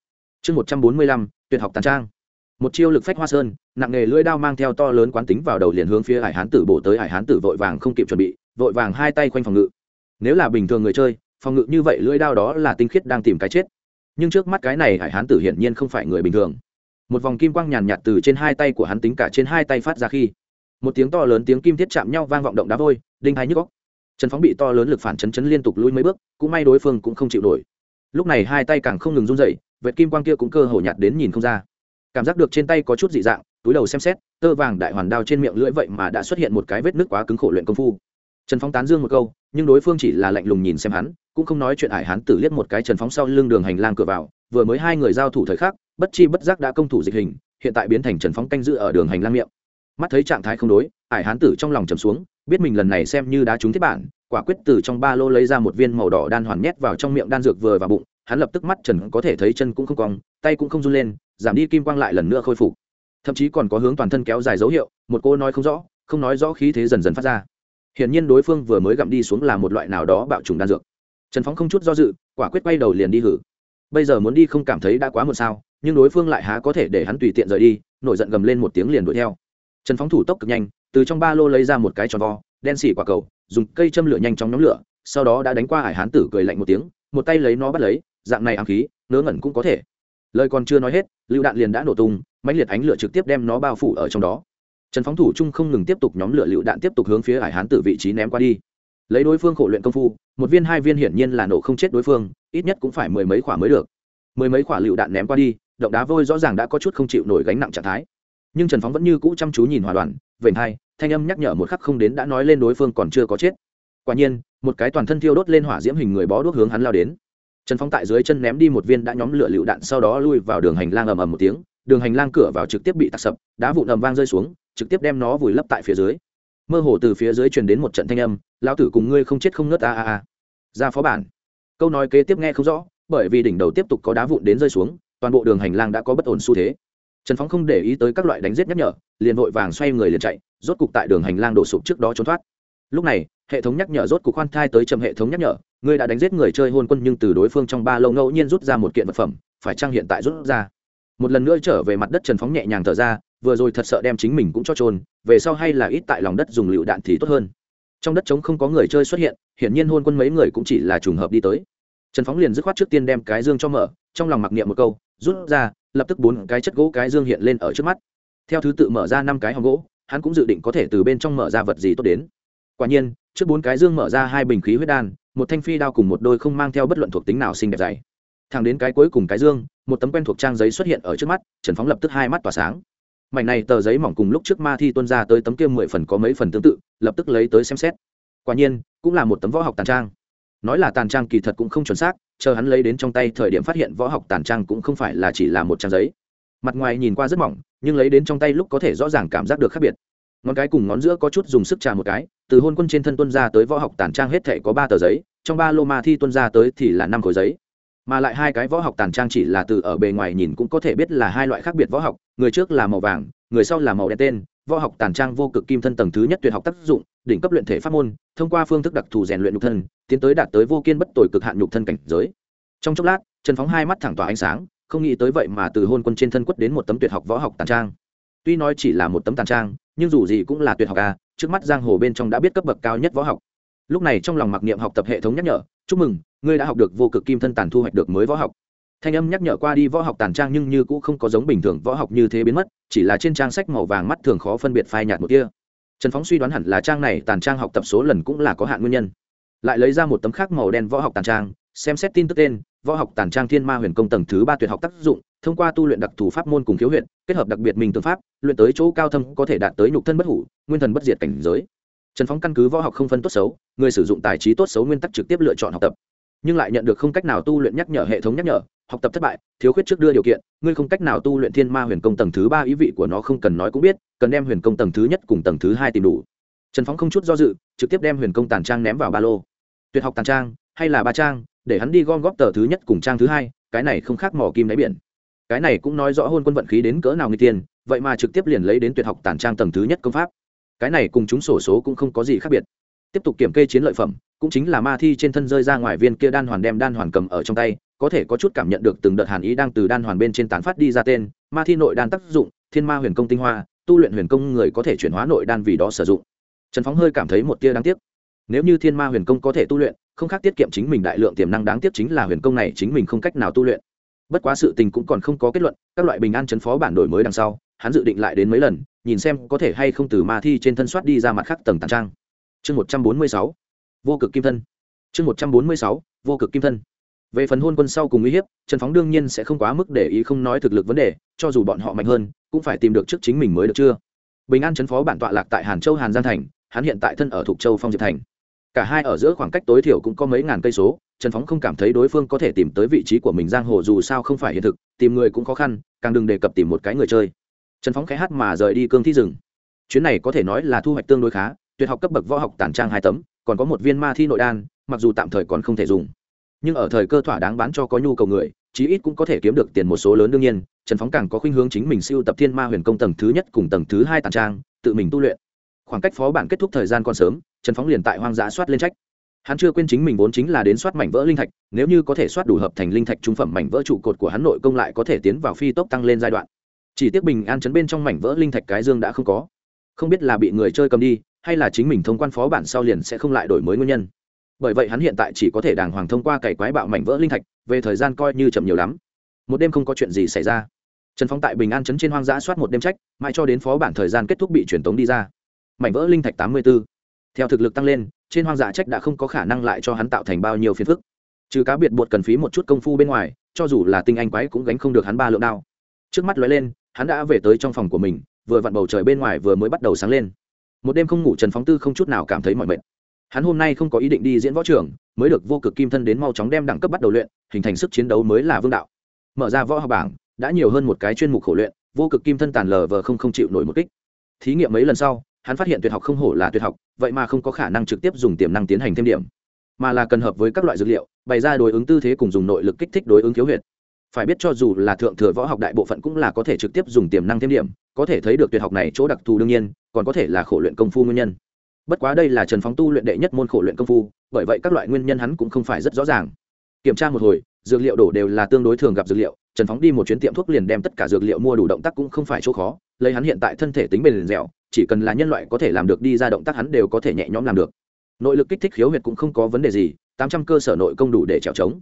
chương một trăm bốn mươi lăm, tuyệt học tàn trang. Một chiêu lực phách hoa sơn, nặng nghề lưỡi đao mang theo to lớn quán tính vào đầu liền hướng phía hải hán tử bổ tới. Hải hán tử vội vàng không kịp chuẩn bị, vội vàng hai tay quanh phòng ngự. Nếu là bình thường người chơi, phòng ngự như vậy lưỡi đao đó là tinh khiết đang tìm cái chết. Nhưng trước mắt cái này hải hán tử hiển nhiên không phải người bình thường. Một vòng kim quang nhàn nhạt từ trên hai tay của hắn tính cả trên hai tay phát ra khi, một tiếng to lớn tiếng kim thiết chạm nhau vang vọng động đá vôi, đinh hai nhức góc trần phóng bị to lớn lực phản chấn chấn liên tục lui mấy bước, cũng may đối phương cũng không chịu nổi. Lúc này hai tay càng không ngừng run dậy vệt kim quang kia cũng cơ hồ nhạt đến nhìn không ra. Cảm giác được trên tay có chút dị dạng, túi đầu xem xét, tơ vàng đại hoàn đao trên miệng lưỡi vậy mà đã xuất hiện một cái vết nước quá cứng khổ luyện công phu. Trần phóng tán dương một câu, nhưng đối phương chỉ là lạnh lùng nhìn xem hắn, cũng không nói chuyện ải hắn tử liếc một cái trần phóng sau lưng đường hành lang cửa vào, vừa mới hai người giao thủ thời khắc, bất chi bất giác đã công thủ dịch hình, hiện tại biến thành trần phóng canh giữ ở đường hành lang miệng. Mắt thấy trạng thái không đối, ải hán tử trong lòng trầm xuống, biết mình lần này xem như đá trúng thiết bản, quả quyết từ trong ba lô lấy ra một viên màu đỏ đan hoàn nhét vào trong miệng đan dược vừa vào bụng hắn lập tức mắt trần có thể thấy chân cũng không cong, tay cũng không run lên, giảm đi kim quang lại lần nữa khôi phục. Thậm chí còn có hướng toàn thân kéo dài dấu hiệu, một cô nói không rõ, không nói rõ khí thế dần dần phát ra. Hiển nhiên đối phương vừa mới gặm đi xuống là một loại nào đó bạo trùng đan dược. Trần phóng không chút do dự, quả quyết bay đầu liền đi hử. Bây giờ muốn đi không cảm thấy đã quá một sao, nhưng đối phương lại há có thể để hắn tùy tiện rời đi, nổi giận gầm lên một tiếng liền đuổi theo. Trần phóng thủ tốc cực nhanh, từ trong ba lô lấy ra một cái tròn vo, đen xỉ quả cầu, dùng cây châm lửa nhanh trong nhóm lửa, sau đó đã đánh qua hải hán tử cười lạnh một tiếng, một tay lấy nó bắt lấy dạng này ám khí, ngớ ngẩn cũng có thể. Lời còn chưa nói hết lưu đạn liền đã nổ tung, mãnh liệt ánh lửa trực tiếp đem nó bao phủ ở trong đó. Trần phóng thủ trung không ngừng tiếp tục nhóm lửa lựu đạn tiếp tục hướng phía hải hán tử vị trí ném qua đi. Lấy đối phương khổ luyện công phu, một viên hai viên hiển nhiên là nổ không chết đối phương, ít nhất cũng phải mười mấy quả mới được. Mười mấy quả lựu đạn ném qua đi, động đá vôi rõ ràng đã có chút không chịu nổi gánh nặng trạng thái. Nhưng trần phóng vẫn như cũ chăm chú nhìn hòa đoàn, vểnh hai, thanh âm nhắc nhở một khắc không đến đã nói lên đối phương còn chưa có chết. Quả nhiên, một cái toàn thân thiêu đốt lên hỏa diễm hình người bó đuốc hướng hắn lao đến trần phóng tại dưới chân ném đi một viên đã nhóm lửa lựu đạn, sau đó lui vào đường hành lang ầm ầm một tiếng. Đường hành lang cửa vào trực tiếp bị tạc sập, đá vụn ầm vang rơi xuống, trực tiếp đem nó vùi lấp tại phía dưới. Mơ hồ từ phía dưới truyền đến một trận thanh âm, lão tử cùng ngươi không chết không ngớt a a a. Ra phó bản. Câu nói kế tiếp nghe không rõ, bởi vì đỉnh đầu tiếp tục có đá vụn đến rơi xuống, toàn bộ đường hành lang đã có bất ổn xu thế. Trần phóng không để ý tới các loại đánh giết nhắc nhở, liền vội vàng xoay người liền chạy, rốt cục tại đường hành lang đổ sụp trước đó trốn thoát lúc này, hệ thống nhắc nhở rốt cục khoan thai tới chậm hệ thống nhắc nhở, ngươi đã đánh giết người chơi hôn quân nhưng từ đối phương trong ba lâu ngẫu nhiên rút ra một kiện vật phẩm, phải chăng hiện tại rút ra? Một lần nữa trở về mặt đất trần phóng nhẹ nhàng thở ra, vừa rồi thật sợ đem chính mình cũng cho trôn về sau hay là ít tại lòng đất dùng lựu đạn thì tốt hơn. Trong đất trống không có người chơi xuất hiện, hiển nhiên hôn quân mấy người cũng chỉ là trùng hợp đi tới. Trần phóng liền dứt khoát trước tiên đem cái dương cho mở, trong lòng mặc niệm một câu, rút ra, lập tức bốn cái chất gỗ cái dương hiện lên ở trước mắt. Theo thứ tự mở ra năm cái hòm gỗ, hắn cũng dự định có thể từ bên trong mở ra vật gì tốt đến quả nhiên, trước bốn cái dương mở ra hai bình khí huyết đan, một thanh phi đao cùng một đôi không mang theo bất luận thuộc tính nào xinh đẹp dày. Thẳng đến cái cuối cùng cái dương, một tấm quen thuộc trang giấy xuất hiện ở trước mắt, trần phóng lập tức hai mắt tỏa sáng. Mảnh này tờ giấy mỏng cùng lúc trước ma thi tuân ra tới tấm kia mười phần có mấy phần tương tự, lập tức lấy tới xem xét. Quả nhiên, cũng là một tấm võ học tàn trang. Nói là tàn trang kỳ thật cũng không chuẩn xác, chờ hắn lấy đến trong tay thời điểm phát hiện võ học tàn trang cũng không phải là chỉ là một trang giấy. Mặt ngoài nhìn qua rất mỏng, nhưng lấy đến trong tay lúc có thể rõ ràng cảm giác được khác biệt ngón cái cùng ngón giữa có chút dùng sức trà một cái, từ hôn quân trên thân tuân ra tới võ học tàn trang hết thể có ba tờ giấy, trong ba lô ma thi tuân ra tới thì là năm khối giấy. Mà lại hai cái võ học tàn trang chỉ là từ ở bề ngoài nhìn cũng có thể biết là hai loại khác biệt võ học, người trước là màu vàng, người sau là màu đen tên. Võ học tàn trang vô cực kim thân tầng thứ nhất tuyệt học tác dụng, đỉnh cấp luyện thể pháp môn, thông qua phương thức đặc thù rèn luyện nhục thân, tiến tới đạt tới vô kiên bất tồi cực hạn nhục thân cảnh giới. Trong chốc lát, trần phóng hai mắt thẳng tỏa ánh sáng, không nghĩ tới vậy mà từ hôn quân trên thân quất đến một tấm tuyệt học võ học tàn trang tuy nói chỉ là một tấm tàn trang, nhưng dù gì cũng là tuyệt học à trước mắt giang hồ bên trong đã biết cấp bậc cao nhất võ học. Lúc này trong lòng mặc niệm học tập hệ thống nhắc nhở, chúc mừng, ngươi đã học được vô cực kim thân tàn thu hoạch được mới võ học. Thanh âm nhắc nhở qua đi võ học tàn trang nhưng như cũng không có giống bình thường võ học như thế biến mất, chỉ là trên trang sách màu vàng mắt thường khó phân biệt phai nhạt một kia trần phóng suy đoán hẳn là trang này tàn trang học tập số lần cũng là có hạn nguyên nhân. Lại lấy ra một tấm khác màu đen võ học tàn trang, xem xét tin tức tên võ học tàn trang thiên ma huyền công tầng thứ ba tuyệt học tác dụng, thông qua tu luyện đặc thù pháp môn cùng khiếu huyện kết hợp đặc biệt mình tương pháp, luyện tới chỗ cao thâm có thể đạt tới nhục thân bất hủ, nguyên thần bất diệt cảnh giới. Trần phóng căn cứ võ học không phân tốt xấu, người sử dụng tài trí tốt xấu nguyên tắc trực tiếp lựa chọn học tập. Nhưng lại nhận được không cách nào tu luyện nhắc nhở hệ thống nhắc nhở, học tập thất bại, thiếu khuyết trước đưa điều kiện, ngươi không cách nào tu luyện thiên ma huyền công tầng thứ ba ý vị của nó không cần nói cũng biết, cần đem huyền công tầng thứ nhất cùng tầng thứ hai tìm đủ. Trần phóng không chút do dự, trực tiếp đem huyền công tàn trang ném vào ba lô. Tuyệt học tàn trang, hay là ba trang để hắn đi gom góp tờ thứ nhất cùng trang thứ hai, cái này không khác mỏ kim đáy biển. Cái này cũng nói rõ hôn quân vận khí đến cỡ nào người tiền, vậy mà trực tiếp liền lấy đến tuyệt học tàn trang tầng thứ nhất công pháp. Cái này cùng chúng sổ số cũng không có gì khác biệt. Tiếp tục kiểm kê chiến lợi phẩm, cũng chính là ma thi trên thân rơi ra ngoài viên kia đan hoàn đem đan hoàn cầm ở trong tay, có thể có chút cảm nhận được từng đợt hàn ý đang từ đan hoàn bên trên tán phát đi ra tên, ma thi nội đan tác dụng, thiên ma huyền công tinh hoa, tu luyện huyền công người có thể chuyển hóa nội đan vì đó sử dụng. Trần phóng hơi cảm thấy một tia đáng tiếc. Nếu như thiên ma huyền công có thể tu luyện không khác tiết kiệm chính mình đại lượng tiềm năng đáng tiếc chính là huyền công này chính mình không cách nào tu luyện. Bất quá sự tình cũng còn không có kết luận, các loại bình an chấn phó bản đổi mới đằng sau, hắn dự định lại đến mấy lần, nhìn xem có thể hay không từ ma thi trên thân soát đi ra mặt khác tầng tàn trang. Chương một trăm bốn mươi sáu, vô cực kim thân. Chương một trăm bốn mươi sáu, vô cực kim thân. Về phần hôn quân sau cùng uy hiếp, trần phóng đương nhiên sẽ không quá mức để ý không nói thực lực vấn đề, cho dù bọn họ mạnh hơn, cũng phải tìm được trước chính mình mới được chưa? Bình an chấn phó bản tọa lạc tại hàn châu, hàn giang thành, hắn hiện tại thân ở thục châu phong diệp thành cả hai ở giữa khoảng cách tối thiểu cũng có mấy ngàn cây số, trần phóng không cảm thấy đối phương có thể tìm tới vị trí của mình giang hồ dù sao không phải hiện thực, tìm người cũng khó khăn, càng đừng đề cập tìm một cái người chơi. Trần phóng khẽ hát mà rời đi cương thi rừng. Chuyến này có thể nói là thu hoạch tương đối khá, tuyệt học cấp bậc võ học tản trang hai tấm, còn có một viên ma thi nội đan, mặc dù tạm thời còn không thể dùng. Nhưng ở thời cơ thỏa đáng bán cho có nhu cầu người, chí ít cũng có thể kiếm được tiền một số lớn đương nhiên, trần phóng càng có khuynh hướng chính mình siêu tập thiên ma huyền công tầng thứ nhất cùng tầng thứ hai tàn trang, tự mình tu luyện khoảng cách phó bản kết thúc thời gian còn sớm, trần phóng liền tại hoang dã soát lên trách. Hắn chưa quên chính mình vốn chính là đến soát mảnh vỡ linh thạch, nếu như có thể soát đủ hợp thành linh thạch trung phẩm mảnh vỡ trụ cột của hắn nội công lại có thể tiến vào phi tốc tăng lên giai đoạn. Chỉ tiếc bình an chấn bên trong mảnh vỡ linh thạch cái dương đã không có. Không biết là bị người chơi cầm đi, hay là chính mình thông quan phó bản sau liền sẽ không lại đổi mới nguyên nhân. Bởi vậy hắn hiện tại chỉ có thể đàng hoàng thông qua cày quái bạo mảnh vỡ linh thạch, về thời gian coi như chậm nhiều lắm. Một đêm không có chuyện gì xảy ra. Trần phong tại bình an chấn trên hoang dã soát một đêm trách, mãi cho đến phó bản thời gian kết thúc bị truyền tống đi ra mảnh vỡ linh thạch tám mươi b ố theo thực lực tăng lên, trên hoang dã trách đã không có khả năng lại cho hắn tạo thành bao nhiêu phiền phức. Trừ cá biệt bột cần phí một chút công phu bên ngoài, cho dù là tinh anh quái cũng gánh không được hắn ba lượng đao. Trước mắt lóe lên, hắn đã về tới trong phòng của mình, vừa vặn bầu trời bên ngoài vừa mới bắt đầu sáng lên. Một đêm không ngủ trần phóng tư không chút nào cảm thấy mọi mệt. Hắn hôm nay không có ý định đi diễn võ trường mới được vô cực kim thân đến mau chóng đem đẳng cấp bắt đầu luyện, hình thành sức chiến đấu mới là vương đạo. Mở ra võ học bảng, đã nhiều hơn một cái chuyên mục khổ luyện, vô cực kim thân tàn lờ vờ không không chịu nổi một kích. Thí nghiệm mấy lần sau hắn phát hiện tuyệt học không hổ là tuyệt học, vậy mà không có khả năng trực tiếp dùng tiềm năng tiến hành thêm điểm, mà là cần hợp với các loại dược liệu, bày ra đối ứng tư thế cùng dùng nội lực kích thích đối ứng thiếu huyệt. Phải biết cho dù là thượng thừa võ học đại bộ phận cũng là có thể trực tiếp dùng tiềm năng thêm điểm, có thể thấy được tuyệt học này chỗ đặc thù đương nhiên, còn có thể là khổ luyện công phu nguyên nhân. Bất quá đây là trần phóng tu luyện đệ nhất môn khổ luyện công phu, bởi vậy các loại nguyên nhân hắn cũng không phải rất rõ ràng. Kiểm tra một hồi, dược liệu đổ đều là tương đối thường gặp dược liệu, trần phóng đi một chuyến tiệm thuốc liền đem tất cả dược liệu mua đủ động tác cũng không phải chỗ khó, lấy hắn hiện tại thân thể tính bền dẻo chỉ cần là nhân loại có thể làm được đi ra động tác hắn đều có thể nhẹ nhõm làm được. Nội lực kích thích khiếu huyệt cũng không có vấn đề gì, tám trăm cơ sở nội công đủ để trèo trống.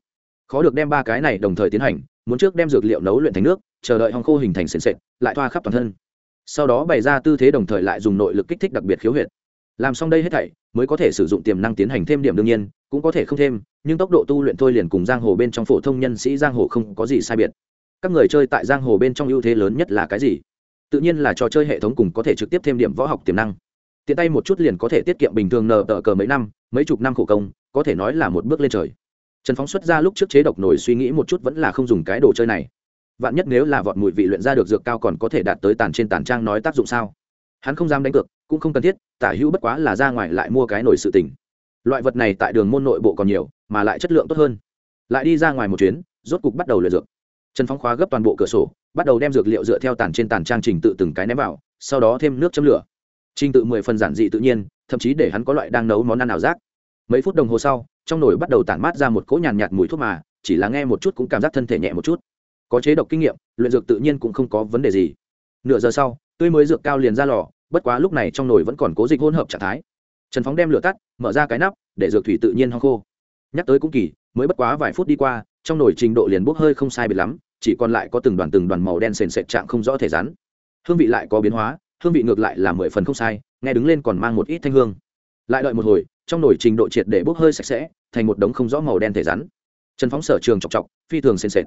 Khó được đem ba cái này đồng thời tiến hành, muốn trước đem dược liệu nấu luyện thành nước, chờ đợi hòng khô hình thành sền sệt, lại thoa khắp toàn thân. Sau đó bày ra tư thế đồng thời lại dùng nội lực kích thích đặc biệt khiếu huyệt. Làm xong đây hết thảy, mới có thể sử dụng tiềm năng tiến hành thêm điểm đương nhiên, cũng có thể không thêm, nhưng tốc độ tu luyện thôi liền cùng giang hồ bên trong phổ thông nhân sĩ giang hồ không có gì sai biệt. Các người chơi tại giang hồ bên trong ưu thế lớn nhất là cái gì? Tự nhiên là trò chơi hệ thống cùng có thể trực tiếp thêm điểm võ học tiềm năng. Tiện tay một chút liền có thể tiết kiệm bình thường nờ tờ cờ mấy năm, mấy chục năm khổ công, có thể nói là một bước lên trời. Trần phóng xuất ra lúc trước chế độc nổi suy nghĩ một chút vẫn là không dùng cái đồ chơi này. Vạn nhất nếu là vọt mùi vị luyện ra được dược cao còn có thể đạt tới tàn trên tàn trang nói tác dụng sao? Hắn không dám đánh cược, cũng không cần thiết, tả hữu bất quá là ra ngoài lại mua cái nổi sự tình. Loại vật này tại đường môn nội bộ còn nhiều, mà lại chất lượng tốt hơn. Lại đi ra ngoài một chuyến, rốt cục bắt đầu luyện dược. Trần phóng khóa gấp toàn bộ cửa sổ bắt đầu đem dược liệu dựa theo tàn trên tàn trang trình tự từng cái ném vào sau đó thêm nước châm lửa. Trình tự mười phần giản dị tự nhiên thậm chí để hắn có loại đang nấu món ăn ảo giác. Mấy phút đồng hồ sau trong nồi bắt đầu tản mát ra một cỗ nhàn nhạt, nhạt mùi thuốc mà chỉ là nghe một chút cũng cảm giác thân thể nhẹ một chút. Có chế độc kinh nghiệm luyện dược tự nhiên cũng không có vấn đề gì. Nửa giờ sau tươi mới dược cao liền ra lò bất quá lúc này trong nồi vẫn còn cố dịch hỗn hợp trạng thái. Trần phóng đem lửa tắt mở ra cái nắp để dược thủy tự nhiên hong khô. Nhắc tới cũng kỳ mới bất quá vài phút đi qua trong nồi trình độ liền bốc hơi không sai biệt lắm chỉ còn lại có từng đoàn từng đoàn màu đen sền sệt trạng không rõ thể rắn. Hương vị lại có biến hóa, hương vị ngược lại là mười phần không sai, nghe đứng lên còn mang một ít thanh hương. Lại đợi một hồi, trong nồi trình độ triệt để bốc hơi sạch sẽ, thành một đống không rõ màu đen thể rắn. Trần phóng sở trường chọc chọc, phi thường sền sệt.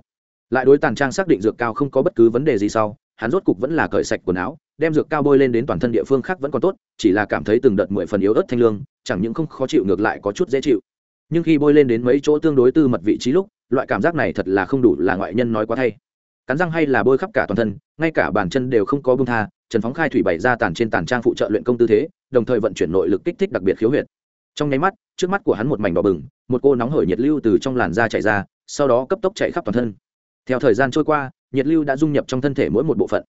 Lại đối tàn trang xác định dược cao không có bất cứ vấn đề gì sau, hắn rốt cục vẫn là cởi sạch quần áo, đem dược cao bôi lên đến toàn thân địa phương khác vẫn còn tốt, chỉ là cảm thấy từng đợt mười phần yếu ớt thanh lương, chẳng những không khó chịu ngược lại có chút dễ chịu. Nhưng khi bôi lên đến mấy chỗ tương đối tư mật vị trí lúc loại cảm giác này thật là không đủ là ngoại nhân nói quá thay. Cắn răng hay là bôi khắp cả toàn thân, ngay cả bàn chân đều không có bông tha, trần phóng khai thủy bày ra tàn trên tàn trang phụ trợ luyện công tư thế, đồng thời vận chuyển nội lực kích thích đặc biệt khiếu huyệt. Trong nháy mắt, trước mắt của hắn một mảnh đỏ bừng, một cô nóng hởi nhiệt lưu từ trong làn da chạy ra, sau đó cấp tốc chạy khắp toàn thân. Theo thời gian trôi qua, nhiệt lưu đã dung nhập trong thân thể mỗi một bộ phận.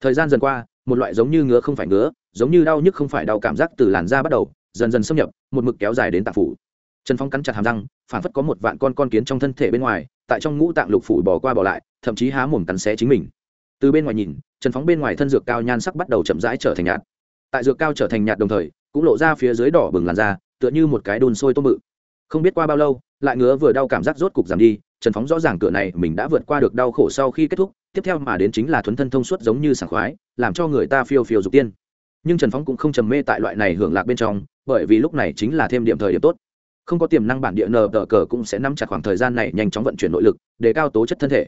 Thời gian dần qua, một loại giống như ngứa không phải ngứa, giống như đau nhức không phải đau cảm giác từ làn da bắt đầu, dần dần xâm nhập, một mực kéo dài đến tạng phủ trần phong cắn chặt hàm răng phản phất có một vạn con con kiến trong thân thể bên ngoài, tại trong ngũ tạng lục phủ bỏ qua bỏ lại, thậm chí há mồm cắn xé chính mình. Từ bên ngoài nhìn, trần phóng bên ngoài thân dược cao nhan sắc bắt đầu chậm rãi trở thành nhạt. Tại dược cao trở thành nhạt đồng thời, cũng lộ ra phía dưới đỏ bừng làn da, tựa như một cái đun sôi tôm mự không biết qua bao lâu, lại ngứa vừa đau cảm giác rốt cục giảm đi, trần phóng rõ ràng cửa này mình đã vượt qua được đau khổ sau khi kết thúc, tiếp theo mà đến chính là thuấn thân thông suốt giống như sảng khoái, làm cho người ta phiêu phiêu dục tiên. Nhưng trần phóng cũng không trầm mê tại loại này hưởng lạc bên trong, bởi vì lúc này chính là thêm điểm thời điểm tốt không có tiềm năng bản địa nờ tờ cờ cũng sẽ nắm chặt khoảng thời gian này nhanh chóng vận chuyển nội lực, để cao tố chất thân thể.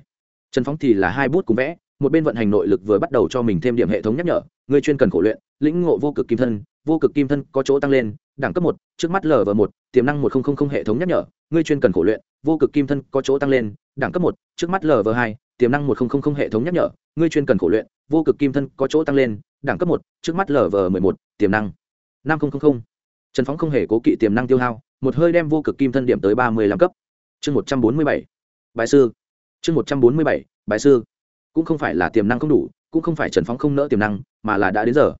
Trần phóng thì là hai bút cùng vẽ, một bên vận hành nội lực vừa bắt đầu cho mình thêm điểm hệ thống nhắc nhở, người chuyên cần khổ luyện, lĩnh ngộ vô cực kim thân, vô cực kim thân có chỗ tăng lên, đẳng cấp một, trước mắt lv một, tiềm năng một nghìn hệ thống nhắc nhở ngươi chuyên cần khổ luyện, vô cực kim thân có chỗ tăng lên, đẳng cấp một, trước mắt lv hai, tiềm năng một nghìn hệ thống nhắc nhở ngươi chuyên cần khổ luyện, vô cực kim thân có chỗ tăng lên, đẳng cấp một, trước mắt lv m một, tiềm năng năm nghìn trần phóng không hề cố kỵ tiềm năng tiêu hao một hơi đem vô cực kim thân điểm tới ba mươi lăm cấp. Chương một trăm bốn mươi bảy. Bài sư. Chương một trăm bốn mươi bảy bài sư. Cũng không phải là tiềm năng không đủ, cũng không phải trần phóng không nỡ tiềm năng, mà là đã đến giờ.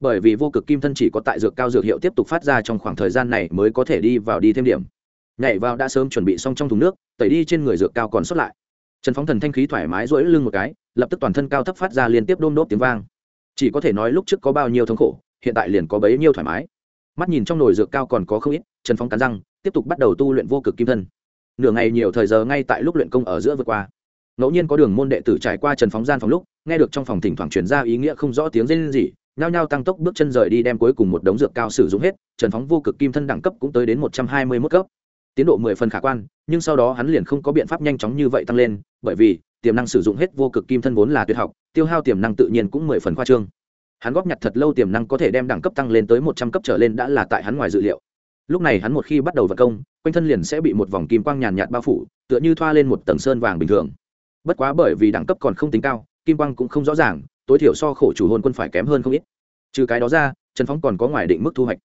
Bởi vì vô cực kim thân chỉ có tại dược cao dược hiệu tiếp tục phát ra trong khoảng thời gian này mới có thể đi vào đi thêm điểm. Nhảy vào đã sớm chuẩn bị xong trong thùng nước, tẩy đi trên người dược cao còn sót lại. Trần phóng thần thanh khí thoải mái rỗi lưng một cái, lập tức toàn thân cao thấp phát ra liên tiếp đôm đốp tiếng vang. Chỉ có thể nói lúc trước có bao nhiêu thống khổ, hiện tại liền có bấy nhiêu thoải mái. Mắt nhìn trong nồi dược cao còn có không ít trần Phong cắn răng, tiếp tục bắt đầu tu luyện vô cực kim thân. Nửa ngày nhiều thời giờ ngay tại lúc luyện công ở giữa vượt qua. Ngẫu nhiên có đường môn đệ tử trải qua trần phóng gian phòng lúc, nghe được trong phòng thỉnh thoảng truyền ra ý nghĩa không rõ tiếng rên gì nhao nhao tăng tốc bước chân rời đi đem cuối cùng một đống dược cao sử dụng hết, trần phóng vô cực kim thân đẳng cấp cũng tới đến một trăm hai mươi mức cấp. Tiến độ mười phần khả quan, nhưng sau đó hắn liền không có biện pháp nhanh chóng như vậy tăng lên, bởi vì, tiềm năng sử dụng hết vô cực kim thân vốn là tuyệt học, tiêu hao tiềm năng tự nhiên cũng mười phần khoa trương. Hắn góp nhặt thật lâu tiềm năng có thể đem đẳng cấp tăng lên tới một trăm cấp trở lên đã là tại hắn ngoài dự liệu lúc này hắn một khi bắt đầu vật công, quanh thân liền sẽ bị một vòng kim quang nhàn nhạt bao phủ, tựa như thoa lên một tầng sơn vàng bình thường. Bất quá bởi vì đẳng cấp còn không tính cao, kim quang cũng không rõ ràng, tối thiểu so khổ chủ hôn quân phải kém hơn không ít. Trừ cái đó ra, trần phóng còn có ngoài định mức thu hoạch.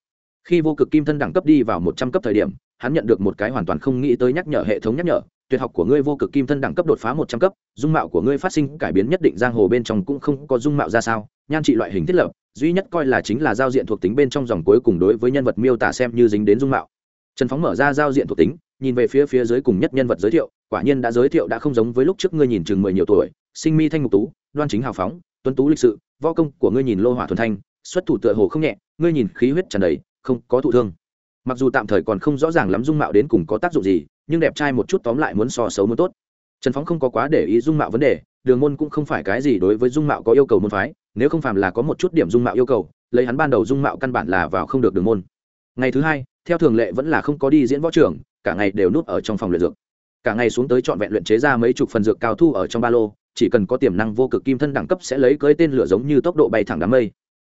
Khi vô cực kim thân đẳng cấp đi vào một trăm cấp thời điểm, hắn nhận được một cái hoàn toàn không nghĩ tới nhắc nhở, hệ thống nhắc nhở, tuyệt học của ngươi vô cực kim thân đẳng cấp đột phá một trăm cấp, dung mạo của ngươi phát sinh cải biến nhất định giang hồ bên trong cũng không có dung mạo ra sao, nhan trị loại hình thiết lập duy nhất coi là chính là giao diện thuộc tính bên trong dòng cuối cùng đối với nhân vật miêu tả xem như dính đến dung mạo. Trần phóng mở ra giao diện thuộc tính, nhìn về phía phía dưới cùng nhất nhân vật giới thiệu, quả nhiên đã giới thiệu đã không giống với lúc trước ngươi nhìn chừng mười nhiều tuổi, sinh mi thanh ngục tú, đoan chính hào phóng, tuấn tú lịch sự, võ công của ngươi nhìn lô hỏa thuần thanh, xuất thủ tựa hồ không nhẹ, ngươi nhìn khí huyết tràn đầy, không có thụ thương. Mặc dù tạm thời còn không rõ ràng lắm dung mạo đến cùng có tác dụng gì, nhưng đẹp trai một chút tóm lại muốn so xấu muốn tốt. Trần phóng không có quá để ý dung mạo vấn đề đường môn cũng không phải cái gì đối với dung mạo có yêu cầu môn phái, nếu không phàm là có một chút điểm dung mạo yêu cầu, lấy hắn ban đầu dung mạo căn bản là vào không được đường môn. Ngày thứ hai, theo thường lệ vẫn là không có đi diễn võ trường cả ngày đều núp ở trong phòng luyện dược. Cả ngày xuống tới trọn vẹn luyện chế ra mấy chục phần dược cao thu ở trong ba lô, chỉ cần có tiềm năng vô cực kim thân đẳng cấp sẽ lấy cưới tên lửa giống như tốc độ bay thẳng đám mây.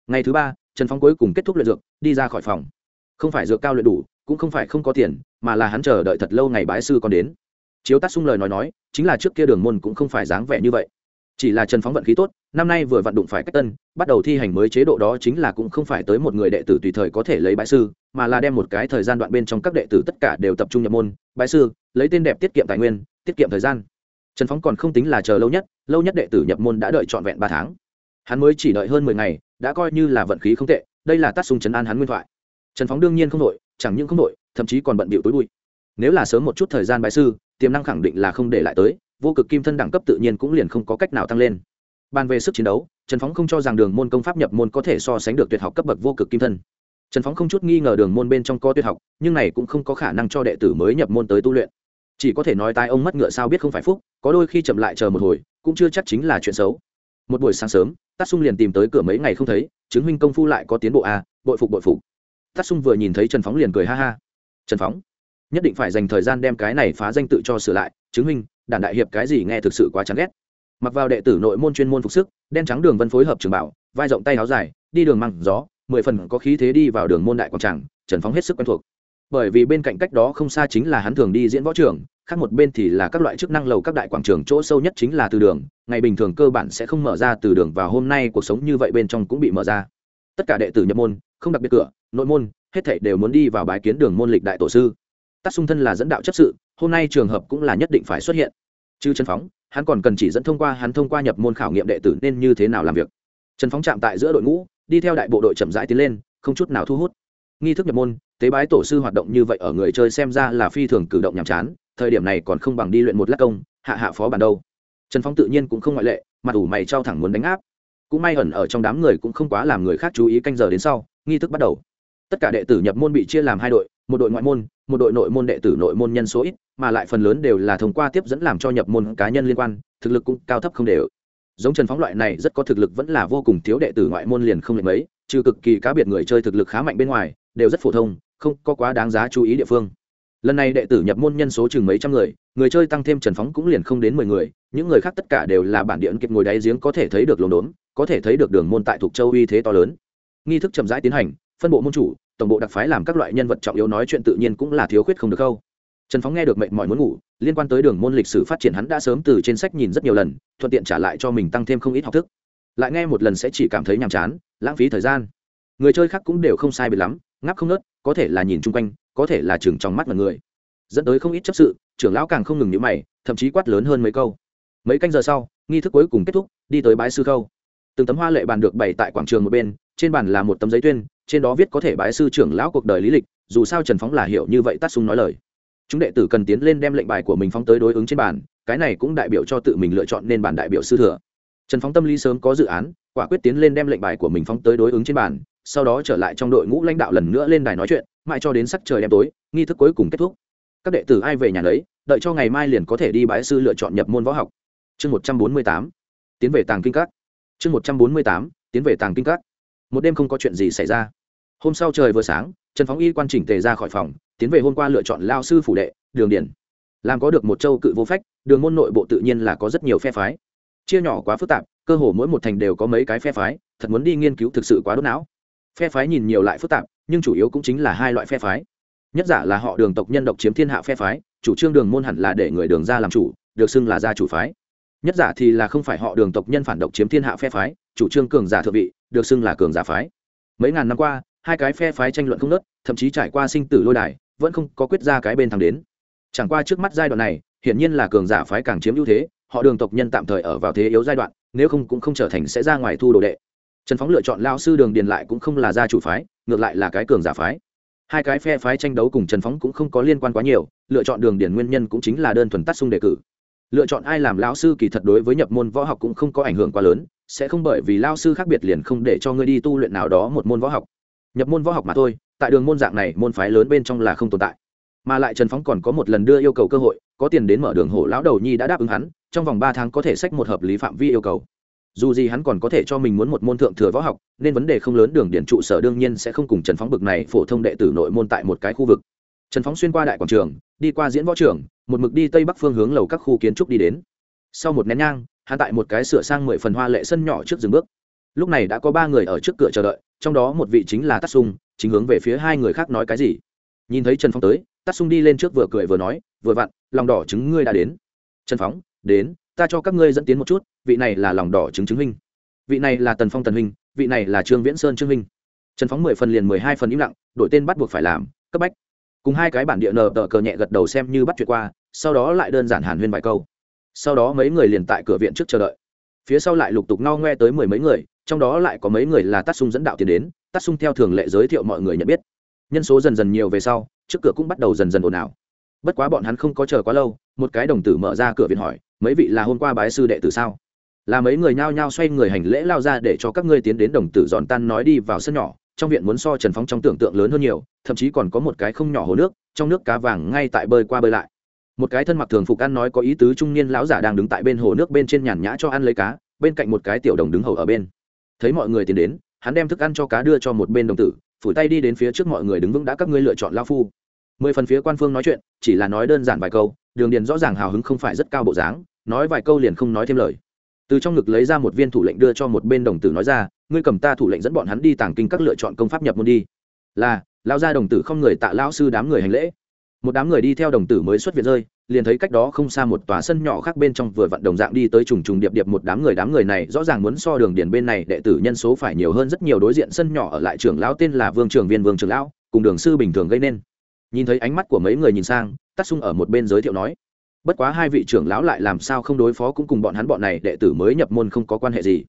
Ngày thứ ba, trần phong cuối cùng kết thúc luyện dược, đi ra khỏi phòng. Không phải dược cao luyện đủ, cũng không phải không có tiền, mà là hắn chờ đợi thật lâu ngày bái sư còn đến chiếu tát sung lời nói nói, chính là trước kia đường môn cũng không phải dáng vẻ như vậy. Chỉ là trần phóng vận khí tốt, năm nay vừa vận đụng phải cách tân, bắt đầu thi hành mới chế độ đó chính là cũng không phải tới một người đệ tử tùy thời có thể lấy bãi sư, mà là đem một cái thời gian đoạn bên trong các đệ tử tất cả đều tập trung nhập môn bãi sư, lấy tên đẹp tiết kiệm tài nguyên, tiết kiệm thời gian. Trần phóng còn không tính là chờ lâu nhất lâu nhất đệ tử nhập môn đã đợi trọn vẹn ba tháng. Hắn mới chỉ đợi hơn mười ngày, đã coi như là vận khí không tệ, đây là tác sung trấn an hắn nguyên thoại. Trần phóng đương nhiên không đội, chẳng những không đội, thậm chí còn bận bịu tối bụi nếu là sớm một chút thời gian bãi sư tiềm năng khẳng định là không để lại tới vô cực kim thân đẳng cấp tự nhiên cũng liền không có cách nào tăng lên. Bàn về sức chiến đấu trần phóng không cho rằng đường môn công pháp nhập môn có thể so sánh được tuyệt học cấp bậc vô cực kim thân. Trần phóng không chút nghi ngờ đường môn bên trong có tuyệt học nhưng này cũng không có khả năng cho đệ tử mới nhập môn tới tu luyện. Chỉ có thể nói tai ông mất ngựa sao biết không phải phúc có đôi khi chậm lại chờ một hồi cũng chưa chắc chính là chuyện xấu. Một buổi sáng sớm tát sung liền tìm tới cửa mấy ngày không thấy chứng minh công phu lại có tiến bộ à, bội phục bội phục. Tát sung vừa nhìn thấy trần phóng liền cười ha ha. Trần phóng nhất định phải dành thời gian đem cái này phá danh tự cho sửa lại, chứng minh đản đại hiệp cái gì nghe thực sự quá chán ghét. Mặc vào đệ tử nội môn chuyên môn phục sức, đen trắng đường vân phối hợp trường bảo, vai rộng tay áo dài, đi đường măng gió, mười phần có khí thế đi vào đường môn đại quảng tràng, trần phóng hết sức quen thuộc. Bởi vì bên cạnh cách đó không xa chính là hắn thường đi diễn võ trường, khác một bên thì là các loại chức năng lầu các đại quảng trường chỗ sâu nhất chính là từ đường, ngày bình thường cơ bản sẽ không mở ra từ đường và hôm nay cuộc sống như vậy bên trong cũng bị mở ra. Tất cả đệ tử nhập môn, không đặc biệt cửa, nội môn, hết thảy đều muốn đi vào bái kiến đường môn lịch đại tổ sư tác sung thân là dẫn đạo chấp sự, hôm nay trường hợp cũng là nhất định phải xuất hiện. Chứ trần phóng, hắn còn cần chỉ dẫn thông qua, hắn thông qua nhập môn khảo nghiệm đệ tử nên như thế nào làm việc. Trần phóng chạm tại giữa đội ngũ, đi theo đại bộ đội chậm rãi tiến lên, không chút nào thu hút. Nghi thức nhập môn, tế bái tổ sư hoạt động như vậy ở người chơi xem ra là phi thường cử động nhàm chán, thời điểm này còn không bằng đi luyện một lát công, hạ hạ phó bản đâu. Trần phóng tự nhiên cũng không ngoại lệ, mặt ủ mày trao thẳng muốn đánh áp. Cũng may ẩn ở trong đám người cũng không quá làm người khác chú ý canh giờ đến sau, nghi thức bắt đầu tất cả đệ tử nhập môn bị chia làm hai đội, một đội ngoại môn, một đội nội môn đệ tử nội môn nhân số ít, mà lại phần lớn đều là thông qua tiếp dẫn làm cho nhập môn cá nhân liên quan, thực lực cũng cao thấp không đều. Giống trần phóng loại này rất có thực lực vẫn là vô cùng thiếu đệ tử ngoại môn liền không lệ mấy, trừ cực kỳ cá biệt người chơi thực lực khá mạnh bên ngoài, đều rất phổ thông, không có quá đáng giá chú ý địa phương. Lần này đệ tử nhập môn nhân số chừng mấy trăm người người chơi tăng thêm trần phóng cũng liền không đến mười người, những người khác tất cả đều là bản địa ấn kiệt ngồi đáy giếng có thể thấy được lồn đốn, có thể thấy được đường môn tại thuộc châu uy thế to lớn. Nghi thức chậm rãi tiến hành phân bộ môn chủ, tổng bộ đặc phái làm các loại nhân vật trọng yếu nói chuyện tự nhiên cũng là thiếu khuyết không được khâu. Trần phóng nghe được mệnh mọi muốn ngủ, liên quan tới đường môn lịch sử phát triển hắn đã sớm từ trên sách nhìn rất nhiều lần, thuận tiện trả lại cho mình tăng thêm không ít học thức. Lại nghe một lần sẽ chỉ cảm thấy nhàm chán, lãng phí thời gian. Người chơi khác cũng đều không sai biệt lắm, ngáp không nớt có thể là nhìn chung quanh, có thể là chừng trong mắt mọi người. Dẫn tới không ít chấp sự, trưởng lão càng không ngừng nhữ mày, thậm chí quát lớn hơn mấy câu. Mấy canh giờ sau, nghi thức cuối cùng kết thúc, đi tới bái sư khâu. Từng tấm hoa lệ bàn được bày tại quảng trường một bên, trên bàn là một tấm giấy tuyên trên đó viết có thể bái sư trưởng lão cuộc đời lý lịch, dù sao trần phóng là hiểu như vậy tát sung nói lời. Chúng đệ tử cần tiến lên đem lệnh bài của mình phóng tới đối ứng trên bàn, cái này cũng đại biểu cho tự mình lựa chọn nên bản đại biểu sư thừa. Trần phóng tâm lý sớm có dự án, quả quyết tiến lên đem lệnh bài của mình phóng tới đối ứng trên bàn, sau đó trở lại trong đội ngũ lãnh đạo lần nữa lên đài nói chuyện, mãi cho đến sắc trời đêm tối, nghi thức cuối cùng kết thúc. Các đệ tử ai về nhà lấy đợi cho ngày mai liền có thể đi bái sư lựa chọn nhập môn võ học. Chương một trăm bốn mươi tám, tiến về tàng kinh các. Chương một trăm bốn mươi tám, tiến về tàng kinh các một đêm không có chuyện gì xảy ra. Hôm sau trời vừa sáng, trần phóng y quan chỉnh tề ra khỏi phòng, tiến về hôm qua lựa chọn lao sư phủ đệ, đường điển. Làm có được một châu cự vô phách, đường môn nội bộ tự nhiên là có rất nhiều phe phái. Chia nhỏ quá phức tạp, cơ hồ mỗi một thành đều có mấy cái phe phái, thật muốn đi nghiên cứu thực sự quá đốt não. Phe phái nhìn nhiều lại phức tạp, nhưng chủ yếu cũng chính là hai loại phe phái. Nhất giả là họ đường tộc nhân độc chiếm thiên hạ phe phái, chủ trương đường môn hẳn là để người đường ra làm chủ, được xưng là gia chủ phái. Nhất giả thì là không phải họ đường tộc nhân phản độc chiếm thiên hạ phe phái, chủ trương cường giả thượng vị được xưng là cường giả phái. Mấy ngàn năm qua, hai cái phe phái tranh luận không nớt thậm chí trải qua sinh tử lôi đài, vẫn không có quyết ra cái bên thắng đến. Chẳng qua trước mắt giai đoạn này, hiển nhiên là cường giả phái càng chiếm ưu thế, họ đường tộc nhân tạm thời ở vào thế yếu giai đoạn, nếu không cũng không trở thành sẽ ra ngoài thu đồ đệ. Trần phóng lựa chọn lao sư đường điền lại cũng không là gia chủ phái, ngược lại là cái cường giả phái. Hai cái phe phái tranh đấu cùng trần phóng cũng không có liên quan quá nhiều, lựa chọn đường điền nguyên nhân cũng chính là đơn thuần tắt xung đề cử lựa chọn ai làm lão sư kỳ thật đối với nhập môn võ học cũng không có ảnh hưởng quá lớn, sẽ không bởi vì lao sư khác biệt liền không để cho ngươi đi tu luyện nào đó một môn võ học. Nhập môn võ học mà thôi, tại đường môn dạng này, môn phái lớn bên trong là không tồn tại. Mà lại trần phóng còn có một lần đưa yêu cầu cơ hội, có tiền đến mở đường hổ lão đầu nhi đã đáp ứng hắn, trong vòng ba tháng có thể sách một hợp lý phạm vi yêu cầu. Dù gì hắn còn có thể cho mình muốn một môn thượng thừa võ học, nên vấn đề không lớn, đường điển trụ sở đương nhiên sẽ không cùng trần phóng bực này phổ thông đệ tử nội môn tại một cái khu vực trần phóng xuyên qua đại quảng trường đi qua diễn võ trường một mực đi tây bắc phương hướng lầu các khu kiến trúc đi đến. Sau một nén nhang hắn tại một cái sửa sang mười phần hoa lệ sân nhỏ trước dừng bước. Lúc này đã có ba người ở trước cửa chờ đợi trong đó một vị chính là tát sung chính hướng về phía hai người khác nói cái gì. Nhìn thấy trần phóng tới tát sung đi lên trước vừa cười vừa nói vừa vặn lòng đỏ chứng ngươi đã đến. Trần phóng đến ta cho các ngươi dẫn tiến một chút vị này là lòng đỏ chứng chứng minh. Vị này là tần phong tần Minh, vị này là trương viễn sơn trương minh trần phóng mười phần liền mười hai phần im lặng đổi tên bắt buộc phải làm cấp bách cùng hai cái bản địa nờ tờ cờ nhẹ gật đầu xem như bắt chuyện qua, sau đó lại đơn giản hàn huyên vài câu. Sau đó mấy người liền tại cửa viện trước chờ đợi. Phía sau lại lục tục no ngoe tới mười mấy người, trong đó lại có mấy người là tát sung dẫn đạo tiền đến, tát sung theo thường lệ giới thiệu mọi người nhận biết. Nhân số dần dần nhiều về sau, trước cửa cũng bắt đầu dần dần ồn ào. Bất quá bọn hắn không có chờ quá lâu, một cái đồng tử mở ra cửa viện hỏi, mấy vị là hôm qua bái sư đệ tử sao? Là mấy người nhao nhao xoay người hành lễ lao ra để cho các ngươi tiến đến đồng tử giòn tan nói đi vào sân nhỏ trong viện muốn so trần phóng trong tưởng tượng lớn hơn nhiều, thậm chí còn có một cái không nhỏ hồ nước, trong nước cá vàng ngay tại bơi qua bơi lại. Một cái thân mặc thường phục ăn nói có ý tứ trung niên lão giả đang đứng tại bên hồ nước bên trên nhàn nhã cho ăn lấy cá, bên cạnh một cái tiểu đồng đứng hầu ở bên. Thấy mọi người tiến đến, hắn đem thức ăn cho cá đưa cho một bên đồng tử, phủi tay đi đến phía trước mọi người đứng vững đã các ngươi lựa chọn lao phu. Mười phần phía quan phương nói chuyện, chỉ là nói đơn giản vài câu, đường điền rõ ràng hào hứng không phải rất cao bộ dáng, nói vài câu liền không nói thêm lời. Từ trong ngực lấy ra một viên thủ lệnh đưa cho một bên đồng tử nói ra ngươi cầm ta thủ lệnh dẫn bọn hắn đi tàng kinh các lựa chọn công pháp nhập môn đi. Là lao ra đồng tử không người tạ lão sư đám người hành lễ. Một đám người đi theo đồng tử mới xuất viện rơi, liền thấy cách đó không xa một tòa sân nhỏ khác bên trong vừa vặn đồng dạng đi tới trùng trùng điệp điệp một đám người đám người này rõ ràng muốn so đường điền bên này đệ tử nhân số phải nhiều hơn rất nhiều đối diện sân nhỏ ở lại trưởng lão tên là vương trường viên vương trường lão, cùng đường sư bình thường gây nên. Nhìn thấy ánh mắt của mấy người nhìn sang tắt sung ở một bên giới thiệu nói, bất quá hai vị trưởng lão lại làm sao không đối phó cũng cùng bọn hắn bọn này đệ tử mới nhập môn không có quan hệ gì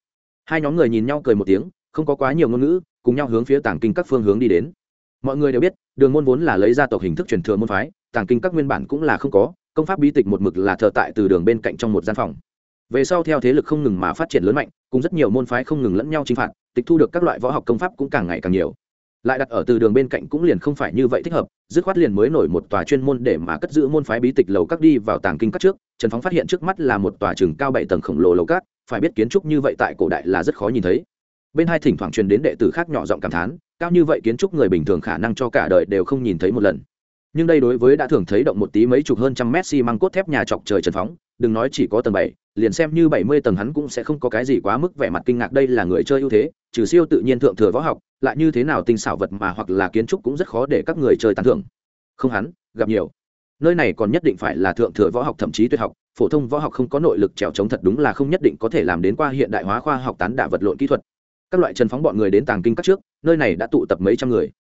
hai nhóm người nhìn nhau cười một tiếng, không có quá nhiều ngôn ngữ, cùng nhau hướng phía tàng kinh các phương hướng đi đến. Mọi người đều biết, đường môn vốn là lấy gia tộc hình thức truyền thừa môn phái, tàng kinh các nguyên bản cũng là không có, công pháp bí tịch một mực là thờ tại từ đường bên cạnh trong một gian phòng. Về sau theo thế lực không ngừng mà phát triển lớn mạnh, cùng rất nhiều môn phái không ngừng lẫn nhau chinh phạt, tịch thu được các loại võ học công pháp cũng càng ngày càng nhiều. Lại đặt ở từ đường bên cạnh cũng liền không phải như vậy thích hợp, dứt khoát liền mới nổi một tòa chuyên môn để mà cất giữ môn phái bí tịch lầu các đi vào tàng kinh các trước, trần phóng phát hiện trước mắt là một tòa trường cao bảy tầng khổng lồ lầu các phải biết kiến trúc như vậy tại cổ đại là rất khó nhìn thấy. Bên hai thỉnh thoảng truyền đến đệ tử khác nhỏ giọng cảm thán, cao như vậy kiến trúc người bình thường khả năng cho cả đời đều không nhìn thấy một lần. Nhưng đây đối với đã thường thấy động một tí mấy chục hơn trăm mét xi măng cốt thép nhà trọc trời trần phóng, đừng nói chỉ có tầng bảy, liền xem như bảy mươi tầng hắn cũng sẽ không có cái gì quá mức vẻ mặt kinh ngạc đây là người chơi ưu thế, trừ siêu tự nhiên thượng thừa võ học, lại như thế nào tinh xảo vật mà hoặc là kiến trúc cũng rất khó để các người chơi tán thưởng. Không hắn, gặp nhiều nơi này còn nhất định phải là thượng thừa võ học, thậm chí tuyệt học. Phổ thông võ học không có nội lực trèo trống thật đúng là không nhất định có thể làm đến qua hiện đại hóa khoa học tán đả vật lộn kỹ thuật. Các loại trần phóng bọn người đến tàng kinh các trước, nơi này đã tụ tập mấy trăm người.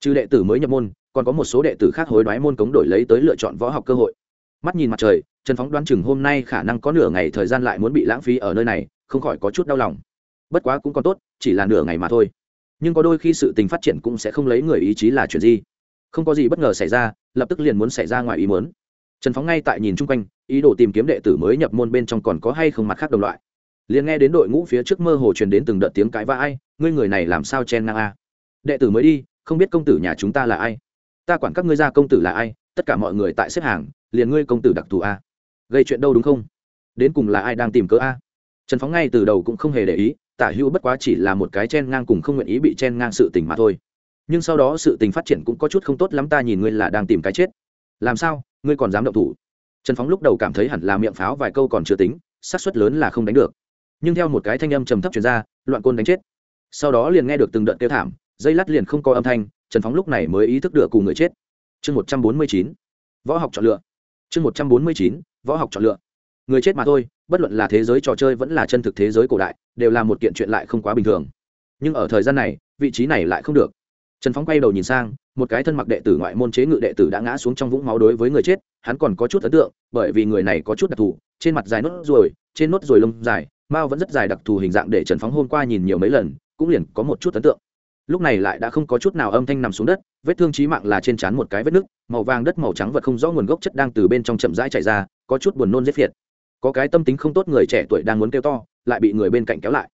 Trừ đệ tử mới nhập môn, còn có một số đệ tử khác hối đoái môn cống đổi lấy tới lựa chọn võ học cơ hội. Mắt nhìn mặt trời, trần phóng đoán chừng hôm nay khả năng có nửa ngày thời gian lại muốn bị lãng phí ở nơi này, không khỏi có chút đau lòng. Bất quá cũng còn tốt, chỉ là nửa ngày mà thôi. Nhưng có đôi khi sự tình phát triển cũng sẽ không lấy người ý chí là chuyện gì không có gì bất ngờ xảy ra, lập tức liền muốn xảy ra ngoài ý muốn. Trần phóng ngay tại nhìn chung quanh, ý đồ tìm kiếm đệ tử mới nhập môn bên trong còn có hay không mặt khác đồng loại. Liền nghe đến đội ngũ phía trước mơ hồ truyền đến từng đợt tiếng cãi vã ai, ngươi người này làm sao chen ngang a? Đệ tử mới đi, không biết công tử nhà chúng ta là ai? Ta quản các ngươi ra công tử là ai, tất cả mọi người tại xếp hàng, liền ngươi công tử đặc thù a? Gây chuyện đâu đúng không? Đến cùng là ai đang tìm cớ a? Trần phóng ngay từ đầu cũng không hề để ý, tả hữu bất quá chỉ là một cái chen ngang cùng không nguyện ý bị chen ngang sự tình mà thôi nhưng sau đó sự tình phát triển cũng có chút không tốt lắm, ta nhìn ngươi là đang tìm cái chết. Làm sao? Ngươi còn dám động thủ? Trần phóng lúc đầu cảm thấy hẳn là miệng pháo vài câu còn chưa tính, xác suất lớn là không đánh được. Nhưng theo một cái thanh âm trầm thấp chuyển ra, loạn côn đánh chết. Sau đó liền nghe được từng đợt kêu thảm, dây lát liền không có âm thanh, trần phóng lúc này mới ý thức được cùng người chết. Chương một trăm bốn mươi chín, võ học chọn lựa. Chương một trăm bốn mươi chín, võ học chọn lựa. Người chết mà thôi, bất luận là thế giới trò chơi vẫn là chân thực thế giới cổ đại, đều là một kiện chuyện lại không quá bình thường. Nhưng ở thời gian này, vị trí này lại không được trần phóng quay đầu nhìn sang, một cái thân mặc đệ tử ngoại môn chế ngự đệ tử đã ngã xuống trong vũng máu đối với người chết, hắn còn có chút ấn tượng, bởi vì người này có chút đặc thù, trên mặt dài nốt ruồi, trên nốt ruồi lông dài, mao vẫn rất dài đặc thù hình dạng để trần phóng hôm qua nhìn nhiều mấy lần, cũng liền có một chút ấn tượng. Lúc này lại đã không có chút nào âm thanh nằm xuống đất, vết thương trí mạng là trên trán một cái vết nứt, màu vàng đất màu trắng vật không rõ nguồn gốc chất đang từ bên trong chậm rãi chạy ra, có chút buồn nôn giết phiệt. Có cái tâm tính không tốt người trẻ tuổi đang muốn kêu to, lại bị người bên cạnh kéo lại.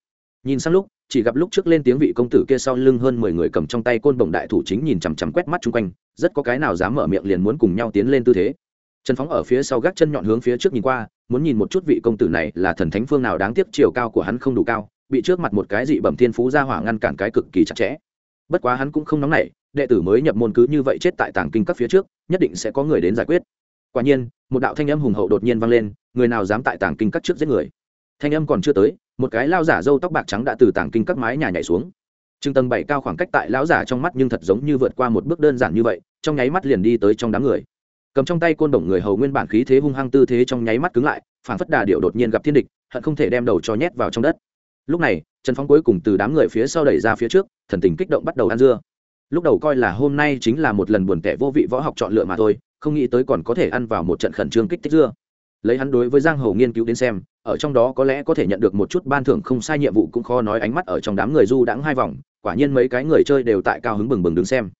Nhìn sang lúc chỉ gặp lúc trước lên tiếng vị công tử kia sau lưng hơn mười người cầm trong tay côn bổng đại thủ chính nhìn chằm chằm quét mắt chung quanh, rất có cái nào dám mở miệng liền muốn cùng nhau tiến lên tư thế. Trần phóng ở phía sau gác chân nhọn hướng phía trước nhìn qua, muốn nhìn một chút vị công tử này là thần thánh phương nào đáng tiếc chiều cao của hắn không đủ cao, bị trước mặt một cái dị bẩm thiên phú ra hỏa ngăn cản cái cực kỳ chặt chẽ. Bất quá hắn cũng không nóng nảy, đệ tử mới nhập môn cứ như vậy chết tại tàng kinh các phía trước, nhất định sẽ có người đến giải quyết. Quả nhiên, một đạo thanh âm hùng hậu đột nhiên vang lên, người nào dám tại tàng kinh các trước giết người? Thanh âm còn chưa tới, một cái lao giả râu tóc bạc trắng đã từ tảng kinh các mái nhà nhảy xuống. Trưng tầng bảy cao khoảng cách tại lão giả trong mắt nhưng thật giống như vượt qua một bước đơn giản như vậy, trong nháy mắt liền đi tới trong đám người. Cầm trong tay côn đồng người hầu nguyên bản khí thế hung hăng tư thế trong nháy mắt cứng lại phản phất đà điệu đột nhiên gặp thiên địch, hận không thể đem đầu cho nhét vào trong đất. Lúc này, trần phong cuối cùng từ đám người phía sau đẩy ra phía trước, thần tình kích động bắt đầu ăn dưa. Lúc đầu coi là hôm nay chính là một lần buồn tẻ vô vị võ học chọn lựa mà thôi, không nghĩ tới còn có thể ăn vào một trận khẩn trương kích thích dưa lấy hắn đối với giang hồ nghiên cứu đến xem, ở trong đó có lẽ có thể nhận được một chút ban thưởng không sai nhiệm vụ cũng khó nói ánh mắt ở trong đám người du đãng hai vòng, quả nhiên mấy cái người chơi đều tại cao hứng bừng bừng đứng xem.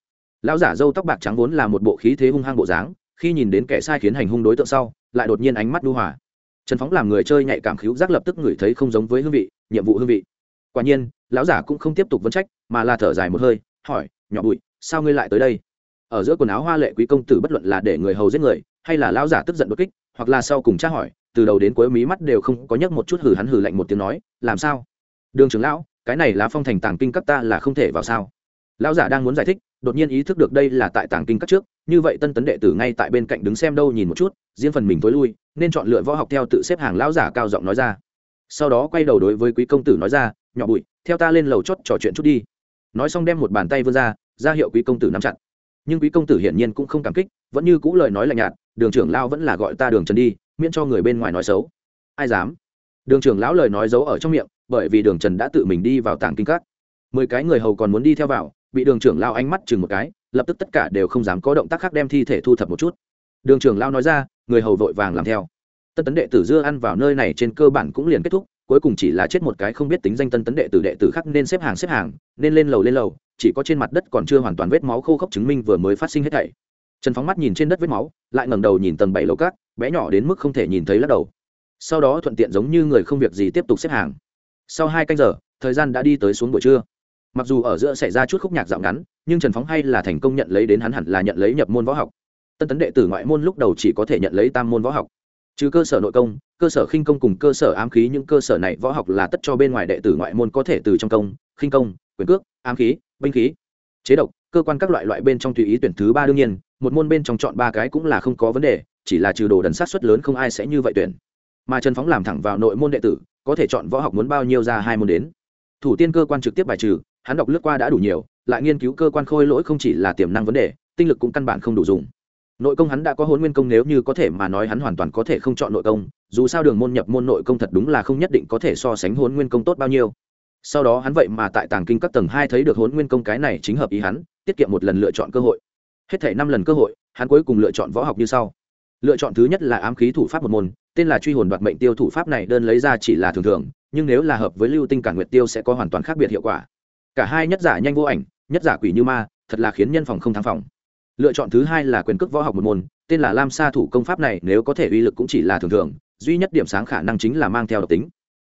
Lão giả dâu tóc bạc trắng vốn là một bộ khí thế hung hăng bộ dáng, khi nhìn đến kẻ sai khiến hành hung đối tượng sau, lại đột nhiên ánh mắt đu hòa. Trần phóng làm người chơi nhạy cảm khíu giác lập tức ngửi thấy không giống với hương vị, nhiệm vụ hương vị. Quả nhiên, lão giả cũng không tiếp tục vấn trách, mà là thở dài một hơi, hỏi, nhỏ bụi, sao ngươi lại tới đây? Ở giữa quần áo hoa lệ quý công tử bất luận là để người hầu giết người, hay là lão giả tức giận đột kích hoặc là sau cùng tra hỏi, từ đầu đến cuối mí mắt đều không có nhấc một chút hử hắn hử lạnh một tiếng nói, làm sao? Đường trưởng lão, cái này là phong thành tàng kinh các ta là không thể vào sao? Lão giả đang muốn giải thích, đột nhiên ý thức được đây là tại tàng kinh các trước, như vậy tân tấn đệ tử ngay tại bên cạnh đứng xem đâu nhìn một chút, riêng phần mình tối lui, nên chọn lựa võ học theo tự xếp hàng lão giả cao giọng nói ra. Sau đó quay đầu đối với quý công tử nói ra, nhỏ bụi, theo ta lên lầu chót trò chuyện chút đi. Nói xong đem một bàn tay vươn ra ra hiệu quý công tử nắm chặt nhưng quý công tử hiển nhiên cũng không cảm kích, vẫn như cũ lời nói lạnh nhạt, đường trưởng lao vẫn là gọi ta đường trần đi, miễn cho người bên ngoài nói xấu. Ai dám? Đường trưởng lão lời nói giấu ở trong miệng, bởi vì đường trần đã tự mình đi vào tảng kinh các. Mười cái người hầu còn muốn đi theo vào, bị đường trưởng lao ánh mắt chừng một cái, lập tức tất cả đều không dám có động tác khác đem thi thể thu thập một chút. Đường trưởng lao nói ra, người hầu vội vàng làm theo. Tân tấn đệ tử dưa ăn vào nơi này trên cơ bản cũng liền kết thúc, cuối cùng chỉ là chết một cái không biết tính danh tân tấn đệ tử đệ tử khác nên xếp hàng xếp hàng, nên lên lầu lên lầu chỉ có trên mặt đất còn chưa hoàn toàn vết máu khô khốc chứng minh vừa mới phát sinh hết thảy. Trần phóng mắt nhìn trên đất vết máu, lại ngẩng đầu nhìn tầng bảy lầu cát, bé nhỏ đến mức không thể nhìn thấy lắc đầu. Sau đó thuận tiện giống như người không việc gì tiếp tục xếp hàng. Sau hai canh giờ, thời gian đã đi tới xuống buổi trưa. Mặc dù ở giữa xảy ra chút khúc nhạc dạo ngắn, nhưng trần phóng hay là thành công nhận lấy đến hắn hẳn là nhận lấy nhập môn võ học. Tân tấn đệ tử ngoại môn lúc đầu chỉ có thể nhận lấy tam môn võ học. Trừ cơ sở nội công, cơ sở khinh công cùng cơ sở ám khí, những cơ sở này võ học là tất cho bên ngoài đệ tử ngoại môn có thể từ trong công, khinh công, quyền cước ám khí, binh khí, chế độc, cơ quan các loại loại bên trong tùy ý tuyển thứ ba đương nhiên, một môn bên trong chọn ba cái cũng là không có vấn đề, chỉ là trừ đồ đần sát xuất lớn không ai sẽ như vậy tuyển. Mà trần phóng làm thẳng vào nội môn đệ tử, có thể chọn võ học muốn bao nhiêu ra hai môn đến. Thủ tiên cơ quan trực tiếp bài trừ, hắn đọc lướt qua đã đủ nhiều, lại nghiên cứu cơ quan khôi lỗi không chỉ là tiềm năng vấn đề, tinh lực cũng căn bản không đủ dùng. Nội công hắn đã có hôn nguyên công nếu như có thể mà nói hắn hoàn toàn có thể không chọn nội công, dù sao đường môn nhập môn nội công thật đúng là không nhất định có thể so sánh hôn nguyên công tốt bao nhiêu sau đó hắn vậy mà tại tàng kinh các tầng hai thấy được hốn nguyên công cái này chính hợp ý hắn, tiết kiệm một lần lựa chọn cơ hội. Hết thể năm lần cơ hội, hắn cuối cùng lựa chọn võ học như sau. Lựa chọn thứ nhất là ám khí thủ pháp một môn, tên là truy hồn đoạt mệnh tiêu thủ pháp này đơn lấy ra chỉ là thường thường, nhưng nếu là hợp với lưu tinh cản nguyệt tiêu sẽ có hoàn toàn khác biệt hiệu quả. Cả hai nhất giả nhanh vô ảnh, nhất giả quỷ như ma, thật là khiến nhân phòng không thắng phòng. Lựa chọn thứ hai là quyền cước võ học một môn, tên là lam sa thủ công pháp này nếu có thể uy lực cũng chỉ là thường thường, duy nhất điểm sáng khả năng chính là mang theo độc tính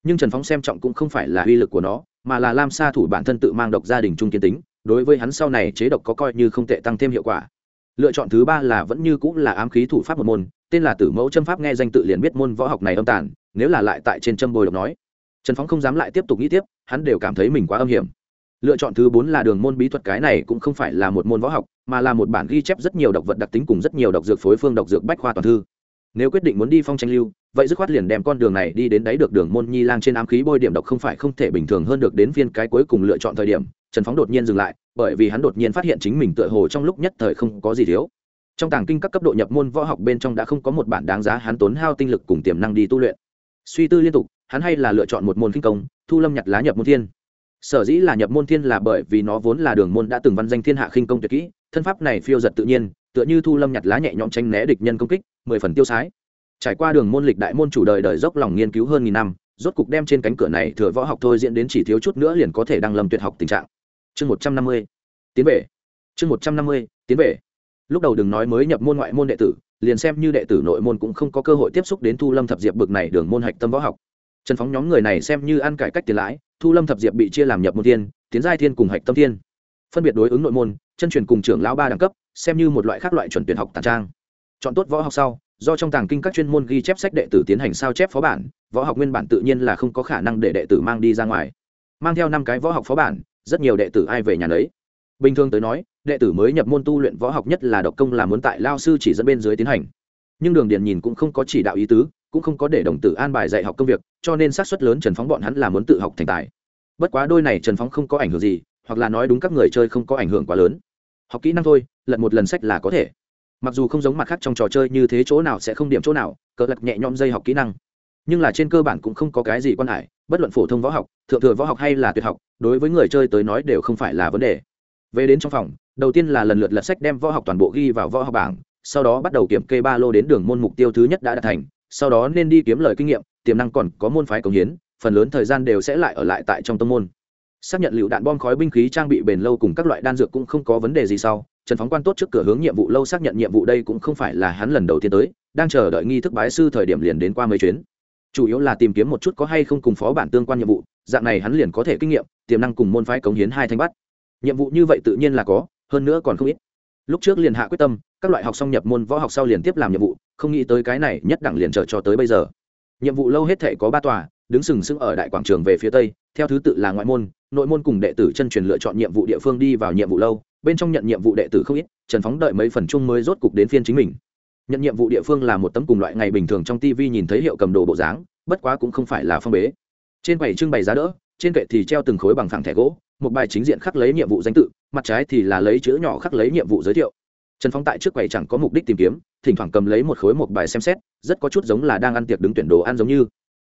nhưng trần phóng xem trọng cũng không phải là uy lực của nó, mà là lam sa thủ bản thân tự mang độc gia đình trung kiến tính, đối với hắn sau này chế độc có coi như không tệ tăng thêm hiệu quả. Lựa chọn thứ ba là vẫn như cũng là ám khí thủ pháp một môn, tên là tử mẫu châm pháp nghe danh tự liền biết môn võ học này âm tản nếu là lại tại trên châm bồi độc nói. Trần phóng không dám lại tiếp tục nghĩ tiếp, hắn đều cảm thấy mình quá âm hiểm. Lựa chọn thứ bốn là đường môn bí thuật cái này cũng không phải là một môn võ học, mà là một bản ghi chép rất nhiều độc vật đặc tính cùng rất nhiều độc dược phối phương độc dược bách khoa toàn thư nếu quyết định muốn đi phong tranh lưu, vậy dứt khoát liền đem con đường này đi đến đấy được đường môn nhi lang trên ám khí bôi điểm độc không phải không thể bình thường hơn được đến viên cái cuối cùng lựa chọn thời điểm. Trần phóng đột nhiên dừng lại, bởi vì hắn đột nhiên phát hiện chính mình tựa hồ trong lúc nhất thời không có gì thiếu. Trong tàng kinh các cấp độ nhập môn võ học bên trong đã không có một bản đáng giá hắn tốn hao tinh lực cùng tiềm năng đi tu luyện. Suy tư liên tục, hắn hay là lựa chọn một môn kinh công, thu lâm nhặt lá nhập môn thiên. Sở dĩ là nhập môn thiên là bởi vì nó vốn là đường môn đã từng văn danh thiên hạ khinh công tuyệt kỹ, thân pháp này phiêu giật tự nhiên tựa như thu lâm nhặt lá nhẹ nhõm tránh né địch nhân công kích, mười phần tiêu sái. Trải qua đường môn lịch đại môn chủ đời đời dốc lòng nghiên cứu hơn nghìn năm, rốt cục đem trên cánh cửa này thừa võ học thôi diễn đến chỉ thiếu chút nữa liền có thể đăng lâm tuyệt học tình trạng. Chương một trăm năm mươi, tiến về. Chương một trăm năm mươi, tiến về. Lúc đầu đừng nói mới nhập môn ngoại môn đệ tử, liền xem như đệ tử nội môn cũng không có cơ hội tiếp xúc đến thu lâm thập diệp bực này đường môn hạch tâm võ học. Trần phóng nhóm người này xem như ăn cải cách tiền lãi, thu lâm thập diệp bị chia làm nhập môn thiên, tiến giai thiên cùng hạch tâm thiên. Phân biệt đối ứng nội môn chân truyền cùng trưởng lão ba đẳng cấp, xem như một loại khác loại chuẩn tuyển học tàn trang. Chọn tốt võ học sau, do trong tàng kinh các chuyên môn ghi chép sách đệ tử tiến hành sao chép phó bản, võ học nguyên bản tự nhiên là không có khả năng để đệ tử mang đi ra ngoài. Mang theo năm cái võ học phó bản, rất nhiều đệ tử ai về nhà lấy bình thường tới nói, đệ tử mới nhập môn tu luyện võ học nhất là độc công là muốn tại lao sư chỉ dẫn bên dưới tiến hành. Nhưng đường điền nhìn cũng không có chỉ đạo ý tứ, cũng không có để đồng tử an bài dạy học công việc, cho nên xác suất lớn trần phóng bọn hắn là muốn tự học thành tài. Bất quá đôi này trần phóng không có ảnh hưởng gì, hoặc là nói đúng các người chơi không có ảnh hưởng quá lớn học kỹ năng thôi, lật một lần sách là có thể. Mặc dù không giống mặt khác trong trò chơi như thế chỗ nào sẽ không điểm chỗ nào cỡ lật nhẹ nhõm dây học kỹ năng. Nhưng là trên cơ bản cũng không có cái gì quan hải bất luận phổ thông võ học, thượng thừa võ học hay là tuyệt học, đối với người chơi tới nói đều không phải là vấn đề. Về đến trong phòng, đầu tiên là lần lượt lật sách đem võ học toàn bộ ghi vào võ học bảng, sau đó bắt đầu kiểm kê ba lô đến đường môn mục tiêu thứ nhất đã đạt thành, sau đó nên đi kiếm lời kinh nghiệm, tiềm năng còn có môn phái công hiến, phần lớn thời gian đều sẽ lại ở lại tại trong tâm môn xác nhận lựu đạn bom khói binh khí trang bị bền lâu cùng các loại đan dược cũng không có vấn đề gì sau, trần phóng quan tốt trước cửa hướng nhiệm vụ lâu xác nhận nhiệm vụ đây cũng không phải là hắn lần đầu tiên tới, đang chờ đợi nghi thức bái sư thời điểm liền đến qua mấy chuyến. Chủ yếu là tìm kiếm một chút có hay không cùng phó bản tương quan nhiệm vụ, dạng này hắn liền có thể kinh nghiệm, tiềm năng cùng môn phái cống hiến hai thanh bắt. Nhiệm vụ như vậy tự nhiên là có, hơn nữa còn không ít. Lúc trước liền hạ quyết tâm, các loại học xong nhập môn võ học sau liền tiếp làm nhiệm vụ, không nghĩ tới cái này nhất đẳng liền chờ cho tới bây giờ. Nhiệm vụ lâu hết thể có ba tòa đứng sừng sững ở đại quảng trường về phía tây, theo thứ tự là ngoại môn, nội môn cùng đệ tử chân truyền lựa chọn nhiệm vụ địa phương đi vào nhiệm vụ lâu, bên trong nhận nhiệm vụ đệ tử không ít, trần phóng đợi mấy phần chung mới rốt cục đến phiên chính mình. Nhận nhiệm vụ địa phương là một tấm cùng loại ngày bình thường trong tv nhìn thấy hiệu cầm đồ bộ dáng, bất quá cũng không phải là phong bế. Trên quầy trưng bày giá đỡ, trên kệ thì treo từng khối bằng phẳng thẻ gỗ, một bài chính diện khắc lấy nhiệm vụ danh tự, mặt trái thì là lấy chữ nhỏ khắc lấy nhiệm vụ giới thiệu. Trần phóng tại trước quầy chẳng có mục đích tìm kiếm, thỉnh thoảng cầm lấy một khối một bài xem xét, rất có chút giống là đang ăn tiệc đứng tuyển đồ ăn giống như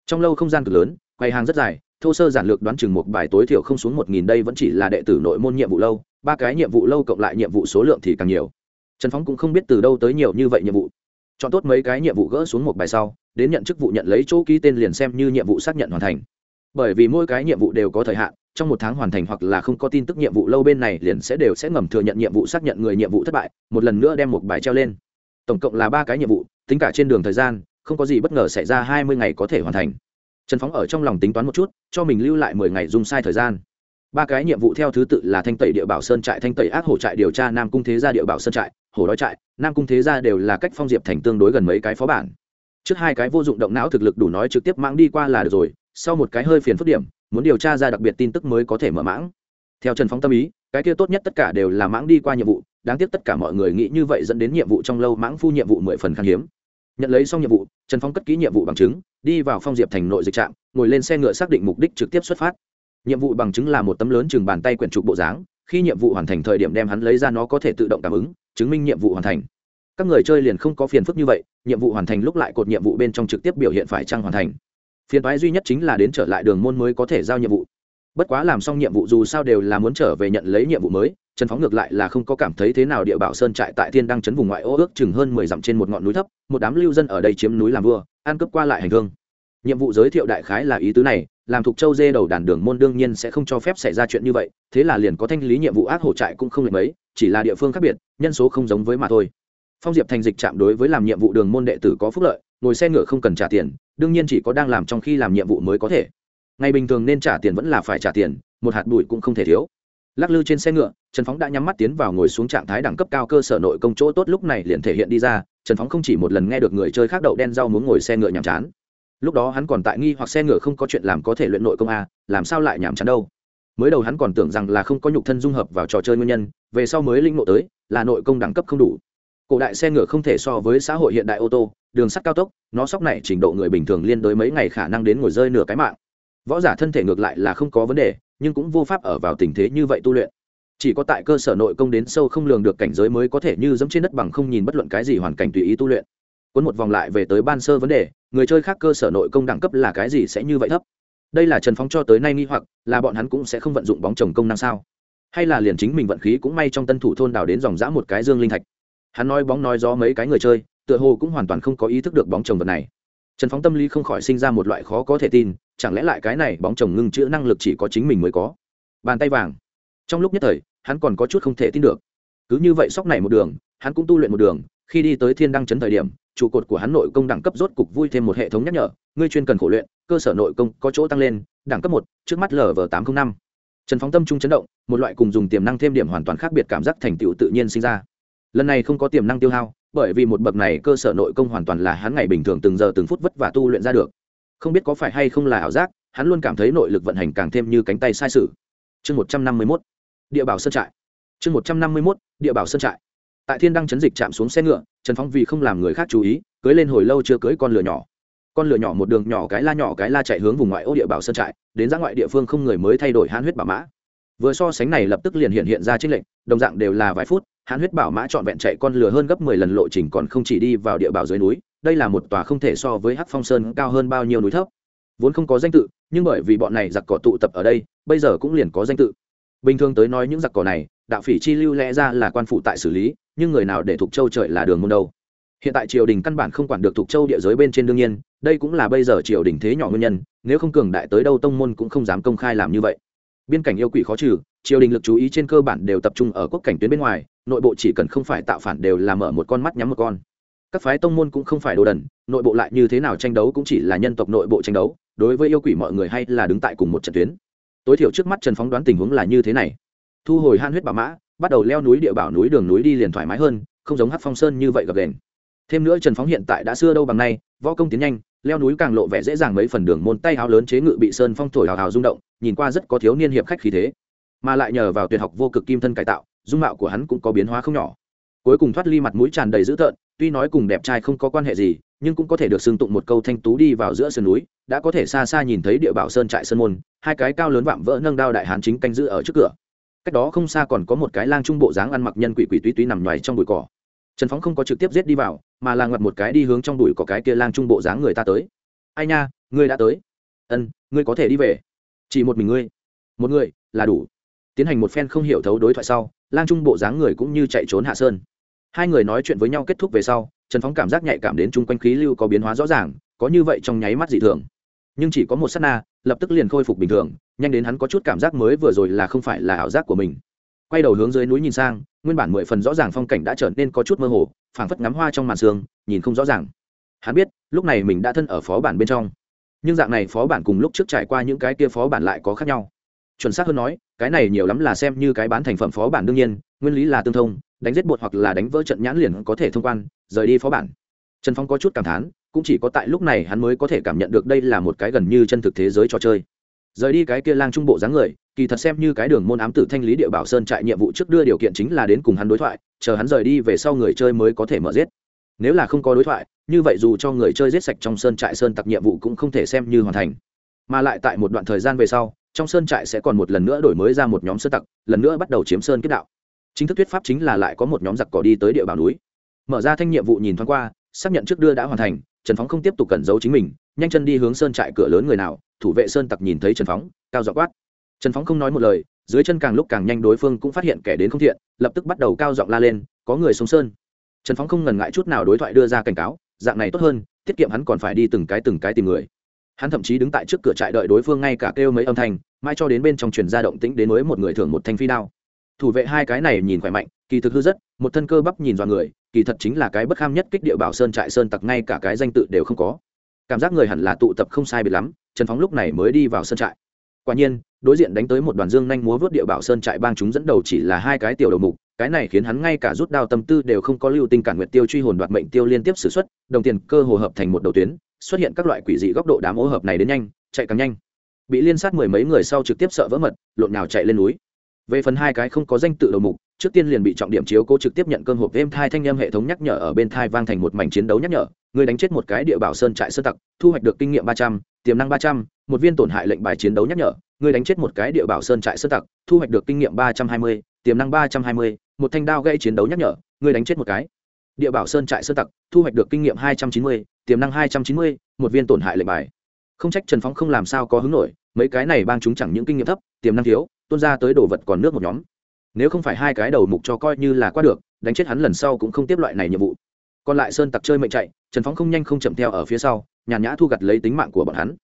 trong lâu không gian cực lớn, quầy hàng rất dài, thô sơ giản lược đoán chừng một bài tối thiểu không xuống một nghìn đây vẫn chỉ là đệ tử nội môn nhiệm vụ lâu, ba cái nhiệm vụ lâu cộng lại nhiệm vụ số lượng thì càng nhiều. Trần phóng cũng không biết từ đâu tới nhiều như vậy nhiệm vụ. Chọn tốt mấy cái nhiệm vụ gỡ xuống một bài sau, đến nhận chức vụ nhận lấy chỗ ký tên liền xem như nhiệm vụ xác nhận hoàn thành. Bởi vì mỗi cái nhiệm vụ đều có thời hạn, trong một tháng hoàn thành hoặc là không có tin tức nhiệm vụ lâu bên này liền sẽ đều sẽ ngầm thừa nhận nhiệm vụ xác nhận người nhiệm vụ thất bại, một lần nữa đem một bài treo lên. Tổng cộng là ba cái nhiệm vụ, tính cả trên đường thời gian không có gì bất ngờ xảy ra hai mươi ngày có thể hoàn thành. Trần phóng ở trong lòng tính toán một chút, cho mình lưu lại mười ngày dùng sai thời gian. Ba cái nhiệm vụ theo thứ tự là thanh tẩy địa bảo sơn trại, thanh tẩy ác hổ trại điều tra nam cung thế gia địa bảo sơn trại hổ đói trại. Nam cung thế gia đều là cách phong diệp thành tương đối gần mấy cái phó bản. Trước hai cái vô dụng động não thực lực đủ nói trực tiếp mãng đi qua là được rồi, sau một cái hơi phiền phức điểm, muốn điều tra ra đặc biệt tin tức mới có thể mở mãng. Theo trần phóng tâm ý, cái kia tốt nhất tất cả đều là mãng đi qua nhiệm vụ, đáng tiếc tất cả mọi người nghĩ như vậy dẫn đến nhiệm vụ trong lâu mãng phu nhiệm vụ mười phần khan hiếm nhận lấy xong nhiệm vụ, trần phong cất ký nhiệm vụ bằng chứng, đi vào phong diệp thành nội dịch trạm, ngồi lên xe ngựa xác định mục đích trực tiếp xuất phát. Nhiệm vụ bằng chứng là một tấm lớn chừng bàn tay quyển trục bộ dáng, khi nhiệm vụ hoàn thành thời điểm đem hắn lấy ra nó có thể tự động cảm ứng, chứng minh nhiệm vụ hoàn thành. Các người chơi liền không có phiền phức như vậy, nhiệm vụ hoàn thành lúc lại cột nhiệm vụ bên trong trực tiếp biểu hiện phải trăng hoàn thành. Phiền toái duy nhất chính là đến trở lại đường môn mới có thể giao nhiệm vụ. Bất quá làm xong nhiệm vụ dù sao đều là muốn trở về nhận lấy nhiệm vụ mới trần phóng ngược lại là không có cảm thấy thế nào địa bảo sơn trại tại thiên đăng chấn vùng ngoại ô ước chừng hơn mười dặm trên một ngọn núi thấp, một đám lưu dân ở đây chiếm núi làm vua, ăn cướp qua lại hành hương. Nhiệm vụ giới thiệu đại khái là ý tứ này, làm thuộc châu dê đầu đàn đường môn đương nhiên sẽ không cho phép xảy ra chuyện như vậy, thế là liền có thanh lý nhiệm vụ ác hổ trại cũng không lệch mấy, chỉ là địa phương khác biệt, nhân số không giống với mà thôi. Phong diệp thành dịch chạm đối với làm nhiệm vụ đường môn đệ tử có phúc lợi, ngồi xe ngựa không cần trả tiền, đương nhiên chỉ có đang làm trong khi làm nhiệm vụ mới có thể. Ngày bình thường nên trả tiền vẫn là phải trả tiền, một hạt bụi cũng không thể thiếu lắc lư trên xe ngựa, trần phóng đã nhắm mắt tiến vào ngồi xuống trạng thái đẳng cấp cao cơ sở nội công chỗ tốt lúc này liền thể hiện đi ra, trần phóng không chỉ một lần nghe được người chơi khác đậu đen rau muốn ngồi xe ngựa nhàm chán. Lúc đó hắn còn tại nghi hoặc xe ngựa không có chuyện làm có thể luyện nội công a làm sao lại nhàm chán đâu. Mới đầu hắn còn tưởng rằng là không có nhục thân dung hợp vào trò chơi nguyên nhân, về sau mới linh ngộ tới, là nội công đẳng cấp không đủ. Cổ đại xe ngựa không thể so với xã hội hiện đại ô tô, đường sắt cao tốc, nó sóc này trình độ người bình thường liên đối mấy ngày khả năng đến ngồi rơi nửa cái mạng. Võ giả thân thể ngược lại là không có vấn đề nhưng cũng vô pháp ở vào tình thế như vậy tu luyện. Chỉ có tại cơ sở nội công đến sâu không lường được cảnh giới mới có thể như dẫm trên đất bằng không nhìn bất luận cái gì hoàn cảnh tùy ý tu luyện. Cuốn một vòng lại về tới ban sơ vấn đề, người chơi khác cơ sở nội công đẳng cấp là cái gì sẽ như vậy thấp? Đây là trần phóng cho tới nay nghi hoặc, là bọn hắn cũng sẽ không vận dụng bóng chồng công năng sao? Hay là liền chính mình vận khí cũng may trong tân thủ thôn đào đến dòng dã một cái dương linh thạch? Hắn nói bóng nói gió mấy cái người chơi, tựa hồ cũng hoàn toàn không có ý thức được bóng chồng vật này. Trần phóng tâm lý không khỏi sinh ra một loại khó có thể tin chẳng lẽ lại cái này bóng chồng ngưng chữ năng lực chỉ có chính mình mới có? Bàn tay vàng. Trong lúc nhất thời, hắn còn có chút không thể tin được. Cứ như vậy sóc này một đường, hắn cũng tu luyện một đường, khi đi tới thiên đăng chấn thời điểm, trụ cột của hắn nội công đẳng cấp rốt cục vui thêm một hệ thống nhắc nhở, ngươi chuyên cần khổ luyện, cơ sở nội công có chỗ tăng lên, đẳng cấp một, trước mắt lv tám trăm linh năm. Trần phóng tâm trung chấn động, một loại cùng dùng tiềm năng thêm điểm hoàn toàn khác biệt cảm giác thành tựu tự nhiên sinh ra. Lần này không có tiềm năng tiêu hao, bởi vì một bậc này cơ sở nội công hoàn toàn là hắn ngày bình thường từng giờ từng phút vất và tu luyện ra được không biết có phải hay không là ảo giác, hắn luôn cảm thấy nội lực vận hành càng thêm như cánh tay sai sự. Chương một trăm năm mươi mốt, địa bảo sơn trại. Chương một trăm năm mươi mốt, địa bảo sơn trại. Tại thiên đăng chấn dịch chạm xuống xe ngựa, trần phóng vì không làm người khác chú ý, cưới lên hồi lâu chưa cưới con lửa nhỏ. Con lửa nhỏ một đường nhỏ cái la nhỏ cái la chạy hướng vùng ngoại ô địa bảo sơn trại, đến ra ngoại địa phương không người mới thay đổi hãn huyết bảo mã. Vừa so sánh này lập tức liền hiện hiện ra trên lệnh đồng dạng đều là vài phút, hãn huyết bảo mã trọn vẹn chạy con lửa hơn gấp mười lần, lộ trình còn không chỉ đi vào địa bảo dưới núi đây là một tòa không thể so với hắc phong sơn cao hơn bao nhiêu núi thấp. Vốn không có danh tự, nhưng bởi vì bọn này giặc cỏ tụ tập ở đây, bây giờ cũng liền có danh tự. Bình thường tới nói những giặc cỏ này, đạo phỉ chi lưu lẽ ra là quan phụ tại xử lý, nhưng người nào để thuộc châu trời là đường môn đâu. Hiện tại triều đình căn bản không quản được thuộc châu địa giới bên trên đương nhiên, đây cũng là bây giờ triều đình thế nhỏ nguyên nhân, nếu không cường đại tới đâu tông môn cũng không dám công khai làm như vậy. Biên cảnh yêu quỷ khó trừ, triều đình lực chú ý trên cơ bản đều tập trung ở quốc cảnh tuyến bên ngoài, nội bộ chỉ cần không phải tạo phản đều là mở một con mắt nhắm một con các phái tông môn cũng không phải đồ đần, nội bộ lại như thế nào tranh đấu cũng chỉ là nhân tộc nội bộ tranh đấu, đối với yêu quỷ mọi người hay là đứng tại cùng một trận tuyến. Tối thiểu trước mắt trần phóng đoán tình huống là như thế này. Thu hồi han huyết bà mã, bắt đầu leo núi địa bảo núi đường núi đi liền thoải mái hơn, không giống hát phong sơn như vậy gập đền thêm nữa trần phóng hiện tại đã xưa đâu bằng nay, võ công tiến nhanh, leo núi càng lộ vẻ dễ dàng mấy phần đường môn tay áo lớn chế ngự bị sơn phong thổi hào hào rung động, nhìn qua rất có thiếu niên hiệp khách khí thế. Mà lại nhờ vào tuyệt học vô cực kim thân cải tạo, dung mạo của hắn cũng có biến hóa không nhỏ. Cuối cùng thoát ly mặt mũi tràn đầy dữ tợn tuy nói cùng đẹp trai không có quan hệ gì, nhưng cũng có thể được xưng tụng một câu thanh tú đi vào giữa sườn núi, đã có thể xa xa nhìn thấy địa bảo sơn trại sơn môn, hai cái cao lớn vạm vỡ nâng đao đại hán chính canh giữ ở trước cửa. Cách đó không xa còn có một cái lang trung bộ dáng ăn mặc nhân quỷ quỷ túy túy nằm nhoài trong bụi cỏ. Trần phóng không có trực tiếp giết đi vào, mà là ngoặt một cái đi hướng trong bụi có cái kia lang trung bộ dáng người ta tới. Ai nha, ngươi đã tới. Ân, ngươi có thể đi về. Chỉ một mình ngươi. Một người, là đủ. Tiến hành một phen không hiểu thấu đối thoại sau, lang trung bộ dáng người cũng như chạy trốn hạ sơn hai người nói chuyện với nhau kết thúc về sau, trần phóng cảm giác nhạy cảm đến chung quanh khí lưu có biến hóa rõ ràng, có như vậy trong nháy mắt dị thường. Nhưng chỉ có một s á t na, lập tức liền khôi phục bình thường, nhanh đến hắn có chút cảm giác mới vừa rồi là không phải là ảo giác của mình. Quay đầu hướng dưới núi nhìn sang, nguyên bản mười phần rõ ràng phong cảnh đã trở nên có chút mơ hồ, phảng phất ngắm hoa trong màn sương, nhìn không rõ ràng. Hắn biết, lúc này mình đã thân ở phó bản bên trong. Nhưng dạng này phó bản cùng lúc trước trải qua những cái kia phó bản lại có khác nhau. Chuẩn xác hơn nói, cái này nhiều lắm là xem như cái bán thành phẩm phó bản đương nhiên, nguyên lý là tương thông đánh giết bột hoặc là đánh vỡ trận nhãn liền có thể thông quan, rời đi phó bản. Trần phong có chút cảm thán, cũng chỉ có tại lúc này hắn mới có thể cảm nhận được đây là một cái gần như chân thực thế giới trò chơi. Rời đi cái kia lang trung bộ dáng người, kỳ thật xem như cái đường môn ám tử thanh lý địa bảo sơn trại nhiệm vụ trước đưa điều kiện chính là đến cùng hắn đối thoại, chờ hắn rời đi về sau người chơi mới có thể mở giết. Nếu là không có đối thoại, như vậy dù cho người chơi giết sạch trong sơn trại sơn tặc nhiệm vụ cũng không thể xem như hoàn thành. Mà lại tại một đoạn thời gian về sau, trong sơn trại sẽ còn một lần nữa đổi mới ra một nhóm sơn tặc, lần nữa bắt đầu chiếm sơn kết đạo chính thức thuyết pháp chính là lại có một nhóm giặc cỏ đi tới địa bảo núi. Mở ra thanh nhiệm vụ nhìn thoáng qua, xác nhận trước đưa đã hoàn thành, trần phóng không tiếp tục cẩn giấu chính mình, nhanh chân đi hướng sơn trại cửa lớn người nào, thủ vệ sơn tặc nhìn thấy trần phóng, cao dọ quát. Trần phóng không nói một lời, dưới chân càng lúc càng nhanh đối phương cũng phát hiện kẻ đến không thiện, lập tức bắt đầu cao giọng la lên, có người xuống sơn. Trần phóng không ngần ngại chút nào đối thoại đưa ra cảnh cáo, dạng này tốt hơn, tiết kiệm hắn còn phải đi từng cái từng cái tìm người. Hắn thậm chí đứng tại trước cửa trại đợi đối phương ngay cả kêu mấy âm thanh mai cho đến bên trong truyền ra động tĩnh đến mới một người thưởng một thanh phi đao thủ vệ hai cái này nhìn khỏe mạnh, kỳ thực hư rất, một thân cơ bắp nhìn dọa người, kỳ thật chính là cái bất kham nhất kích địa bảo sơn trại sơn tặc, ngay cả cái danh tự đều không có. Cảm giác người hẳn là tụ tập không sai biệt lắm, trần phóng lúc này mới đi vào sơn trại. Quả nhiên, đối diện đánh tới một đoàn dương nhanh múa vớt địa bảo sơn trại bang chúng dẫn đầu chỉ là hai cái tiểu đầu mục, cái này khiến hắn ngay cả rút đao tâm tư đều không có lưu tinh cản nguyện tiêu truy hồn đoạt mệnh tiêu liên tiếp xử xuất, đồng tiền cơ hồ hợp thành một đầu tuyến, xuất hiện các loại quỷ dị góc độ đám ô hợp này đến nhanh, chạy càng nhanh. Bị liên sát mười mấy người sau trực tiếp sợ vỡ mật, lộn nhào chạy lên núi về phần hai cái không có danh tự đầu mục, trước tiên liền bị trọng điểm chiếu cố trực tiếp nhận cơm hộp êm thai thanh em hệ thống nhắc nhở ở bên thai vang thành một mảnh chiến đấu nhắc nhở. Người đánh chết một cái địa bảo sơn trại sơ tặc, thu hoạch được kinh nghiệm ba trăm, tiềm năng ba trăm, một viên tổn hại lệnh bài chiến đấu nhắc nhở. Người đánh chết một cái địa bảo sơn trại sơ tặc, thu hoạch được kinh nghiệm ba trăm hai mươi, tiềm năng ba trăm hai mươi, một thanh đao gây chiến đấu nhắc nhở. Người đánh chết một cái địa bảo sơn trại sơ tặc, thu hoạch được kinh nghiệm hai trăm chín mươi, tiềm năng hai trăm chín mươi, một viên tổn hại lệnh bài. Không trách trần phóng không làm sao có hứng nổi, mấy cái này bang chúng chẳng những kinh nghiệm thấp, tiềm năng thiếu tuôn ra tới đồ vật còn nước một nhóm. Nếu không phải hai cái đầu mục cho coi như là qua được, đánh chết hắn lần sau cũng không tiếp loại này nhiệm vụ. Còn lại sơn tặc chơi mệnh chạy, trần phóng không nhanh không chậm theo ở phía sau, nhàn nhã thu gặt lấy tính mạng của bọn hắn.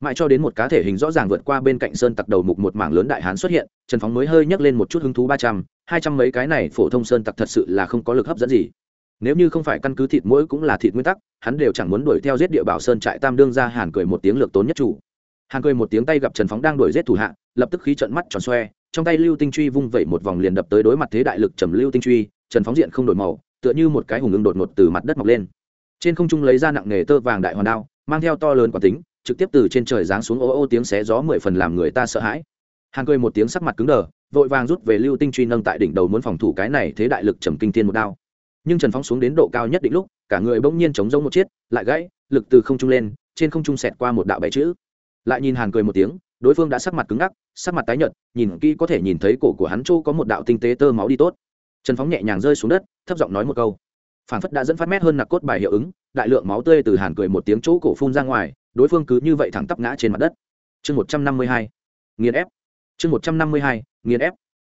Mãi cho đến một cá thể hình rõ ràng vượt qua bên cạnh sơn tặc đầu mục một mảng lớn đại hán xuất hiện, trần phóng mới hơi nhấc lên một chút hứng thú ba trăm, hai trăm mấy cái này phổ thông sơn tặc thật sự là không có lực hấp dẫn gì. Nếu như không phải căn cứ thịt mũi cũng là thịt nguyên tắc, hắn đều chẳng muốn đuổi theo giết địa bảo sơn trại tam đương ra hàn cười một tiếng lược tốn nhất chủ. Hàn cười một tiếng tay gặp trần phóng đang đuổi giết thủ hạ lập tức khí trận mắt tròn xoe, trong tay lưu tinh truy vung vẩy một vòng liền đập tới đối mặt thế đại lực trầm lưu tinh truy, trần phóng diện không đổi màu, tựa như một cái hùng ưng đột ngột từ mặt đất mọc lên. Trên không trung lấy ra nặng nghề tơ vàng đại hoàn đao, mang theo to lớn quả tính, trực tiếp từ trên trời giáng xuống ô ô tiếng xé gió mười phần làm người ta sợ hãi. Hàng cười một tiếng sắc mặt cứng đờ, vội vàng rút về lưu tinh truy nâng tại đỉnh đầu muốn phòng thủ cái này thế đại lực trầm kinh thiên một đao. Nhưng trần phóng xuống đến độ cao nhất định lúc, cả người bỗng nhiên chống giống một chiếc, lại gãy, lực từ không trung lên, trên không trung xẹt qua một đạo bảy chữ. Lại nhìn hàn cười một tiếng đối phương đã sắc mặt cứng ngắc, sắc mặt tái nhợt, nhìn kỹ có thể nhìn thấy cổ của hắn chỗ có một đạo tinh tế tơ máu đi tốt. Trần phóng nhẹ nhàng rơi xuống đất, thấp giọng nói một câu. Phản phất đã dẫn phát mét hơn nặc cốt bài hiệu ứng, đại lượng máu tươi từ hàn cười một tiếng chỗ cổ phun ra ngoài, đối phương cứ như vậy thẳng tắp ngã trên mặt đất. Chương một trăm năm mươi hai, nghiền ép. Chương một trăm năm mươi hai, nghiền ép.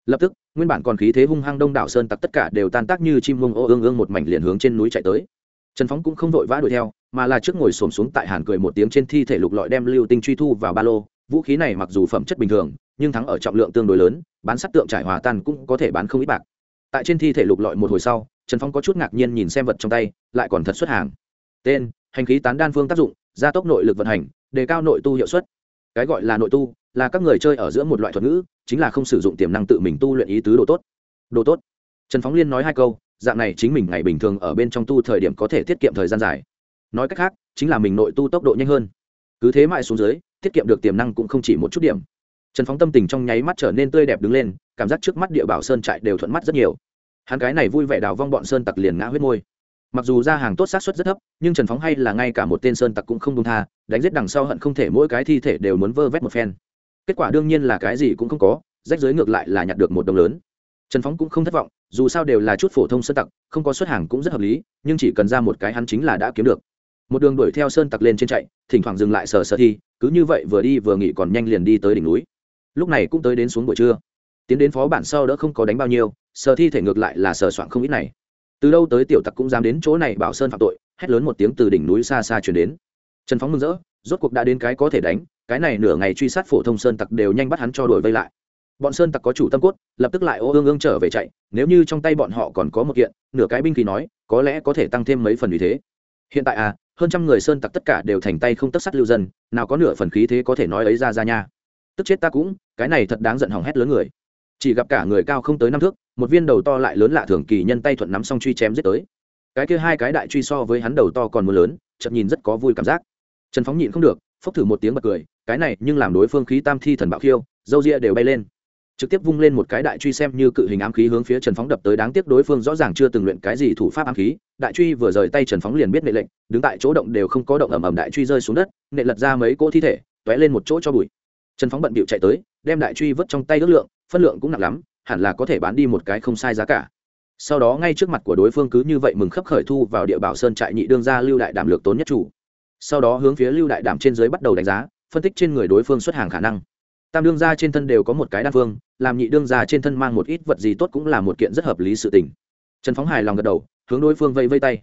Lập tức, nguyên bản còn khí thế hung hăng đông đảo sơn tặc tất cả đều tan tác như chim mông ô ương ương một mảnh liền hướng trên núi chạy tới. Trần phóng cũng không vội vã đuổi theo, mà là trước ngồi xổm xuống tại hàn cười một tiếng trên thi thể lục lọi đem lưu tinh truy thu vào ba lô vũ khí này mặc dù phẩm chất bình thường, nhưng thắng ở trọng lượng tương đối lớn, bán sắt tượng trải hòa tan cũng có thể bán không ít bạc. Tại trên thi thể lục lọi một hồi sau, trần phong có chút ngạc nhiên nhìn xem vật trong tay, lại còn thật xuất hàng. Tên, hành khí tán đan phương tác dụng, gia tốc nội lực vận hành, đề cao nội tu hiệu suất. Cái gọi là nội tu, là các người chơi ở giữa một loại thuật ngữ, chính là không sử dụng tiềm năng tự mình tu luyện ý tứ đồ tốt. Đồ tốt. Trần phóng liên nói hai câu, dạng này chính mình ngày bình thường ở bên trong tu thời điểm có thể tiết kiệm thời gian dài. Nói cách khác, chính là mình nội tu tốc độ nhanh hơn. Cứ thế mãi xuống dưới tiết kiệm được tiềm năng cũng không chỉ một chút điểm. Trần phóng tâm tình trong nháy mắt trở nên tươi đẹp đứng lên, cảm giác trước mắt địa bảo sơn trại đều thuận mắt rất nhiều. Hắn cái này vui vẻ đào vong bọn sơn tặc liền ngã huyết môi. Mặc dù ra hàng tốt sát xuất rất thấp, nhưng trần phóng hay là ngay cả một tên sơn tặc cũng không đông tha, đánh giết đằng sau hận không thể mỗi cái thi thể đều muốn vơ vét một phen. Kết quả đương nhiên là cái gì cũng không có, rách giới ngược lại là nhặt được một đồng lớn. Trần phóng cũng không thất vọng, dù sao đều là chút phổ thông sơn tặc, không có xuất hàng cũng rất hợp lý, nhưng chỉ cần ra một cái hắn chính là đã kiếm được một đường đuổi theo sơn tặc lên trên chạy, thỉnh thoảng dừng lại sờ sờ thi, cứ như vậy vừa đi vừa nghỉ còn nhanh liền đi tới đỉnh núi. Lúc này cũng tới đến xuống buổi trưa. Tiến đến phó bản sau đỡ không có đánh bao nhiêu, sờ thi thể ngược lại là sờ soạn không ít này. Từ đâu tới tiểu tặc cũng dám đến chỗ này bảo sơn phạm tội, hét lớn một tiếng từ đỉnh núi xa xa chuyển đến. Trần phóng mừng rỡ, rốt cuộc đã đến cái có thể đánh, cái này nửa ngày truy sát phổ thông sơn tặc đều nhanh bắt hắn cho đổi vây lại. Bọn sơn tặc có chủ tâm cốt, lập tức lại ô ương ương trở về chạy, nếu như trong tay bọn họ còn có một kiện, nửa cái binh khí nói, có lẽ có thể tăng thêm mấy phần vì thế. Hiện tại à hơn trăm người sơn tặc tất cả đều thành tay không tất sắt lưu dân, nào có nửa phần khí thế có thể nói ấy ra ra nha. Tức chết ta cũng, cái này thật đáng giận hỏng hét lớn người. Chỉ gặp cả người cao không tới năm thước, một viên đầu to lại lớn lạ thường kỳ nhân tay thuận nắm xong truy chém giết tới. Cái kia hai cái đại truy so với hắn đầu to còn mưa lớn chậm nhìn rất có vui cảm giác. Trần phóng nhịn không được, phốc thử một tiếng bật cười, cái này nhưng làm đối phương khí tam thi thần bạo khiêu, dâu ria đều bay lên trực tiếp vung lên một cái đại truy xem như cự hình ám khí hướng phía trần phóng đập tới. Đáng tiếc đối phương rõ ràng chưa từng luyện cái gì thủ pháp ám khí. Đại truy vừa rời tay, trần phóng liền biết nệ lệnh, đứng tại chỗ động đều không có động ầm ầm đại truy rơi xuống đất, nệ lật ra mấy cỗ thi thể t ó é lên một chỗ cho bụi. Trần phóng bận bịu chạy tới, đem đại truy vứt trong tay ước lượng, phân lượng cũng nặng lắm, hẳn là có thể bán đi một cái không sai giá cả. Sau đó ngay trước mặt của đối phương cứ như vậy mừng khấp khởi thu vào địa bảo sơn trại nhị đương ra lưu đại đảm lược tốn nhất chủ. Sau đó hướng phía lưu đại đảm trên dưới bắt đầu đánh giá, phân tích trên người đối phương xuất hàng khả năng tam đương gia trên thân đều có một cái đan phương, làm nhị đương gia trên thân mang một ít vật gì tốt cũng là một kiện rất hợp lý sự tình. Trần phóng hài lòng gật đầu, hướng đối phương vây vây tay.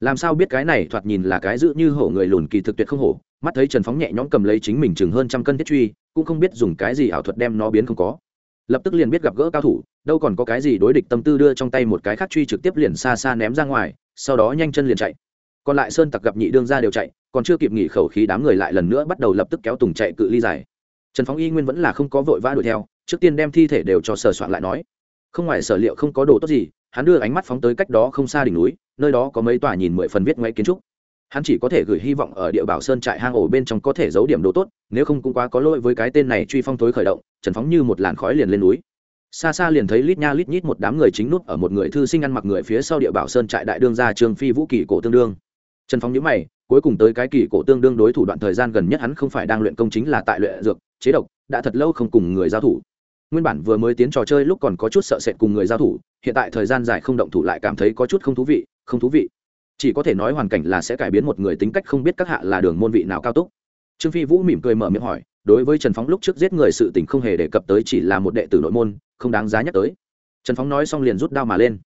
Làm sao biết cái này thoạt nhìn là cái giữ như hổ người lùn kỳ thực tuyệt không hổ, mắt thấy trần phóng nhẹ nhõm cầm lấy chính mình chừng hơn trăm cân thiết truy, cũng không biết dùng cái gì ảo thuật đem nó biến không có. Lập tức liền biết gặp gỡ cao thủ, đâu còn có cái gì đối địch tâm tư đưa trong tay một cái khác truy trực tiếp liền xa xa ném ra ngoài, sau đó nhanh chân liền chạy. Còn lại sơn tặc gặp nhị đương ra đều chạy, còn chưa kịp nghỉ khẩu khí đám người lại lần nữa bắt đầu lập tức kéo tùng chạy cự ly dài trần phóng y nguyên vẫn là không có vội vã đuổi theo, trước tiên đem thi thể đều cho sờ soạn lại nói. Không ngoài sở liệu không có đồ tốt gì, hắn đưa ánh mắt phóng tới cách đó không xa đỉnh núi, nơi đó có mấy tòa nhìn mười phần viết ngoại kiến trúc. Hắn chỉ có thể gửi hy vọng ở địa bảo sơn trại hang ổ bên trong có thể giấu điểm đồ tốt, nếu không cũng quá có lỗi với cái tên này truy phong tối khởi động, trần phóng như một làn khói liền lên núi. Xa xa liền thấy lít nha lít nhít một đám người chính nút ở một người thư sinh ăn mặc người phía sau địa bảo sơn trại đại đương gia trương phi vũ kỳ cổ tương đương trần phóng nhớ mày, cuối cùng tới cái kỳ cổ tương đương đối thủ đoạn thời gian gần nhất hắn không phải đang luyện công chính là tại luyện dược, chế độc, đã thật lâu không cùng người giao thủ. Nguyên bản vừa mới tiến trò chơi lúc còn có chút sợ sệt cùng người giao thủ, hiện tại thời gian dài không động thủ lại cảm thấy có chút không thú vị, không thú vị. Chỉ có thể nói hoàn cảnh là sẽ cải biến một người tính cách không biết các hạ là đường môn vị nào cao túc. Trương phi vũ mỉm cười mở miệng hỏi, đối với trần phóng lúc trước giết người sự tình không hề đề cập tới chỉ là một đệ tử nội môn, không đáng giá nhắc tới. Trần phóng nói xong liền rút đao mà lên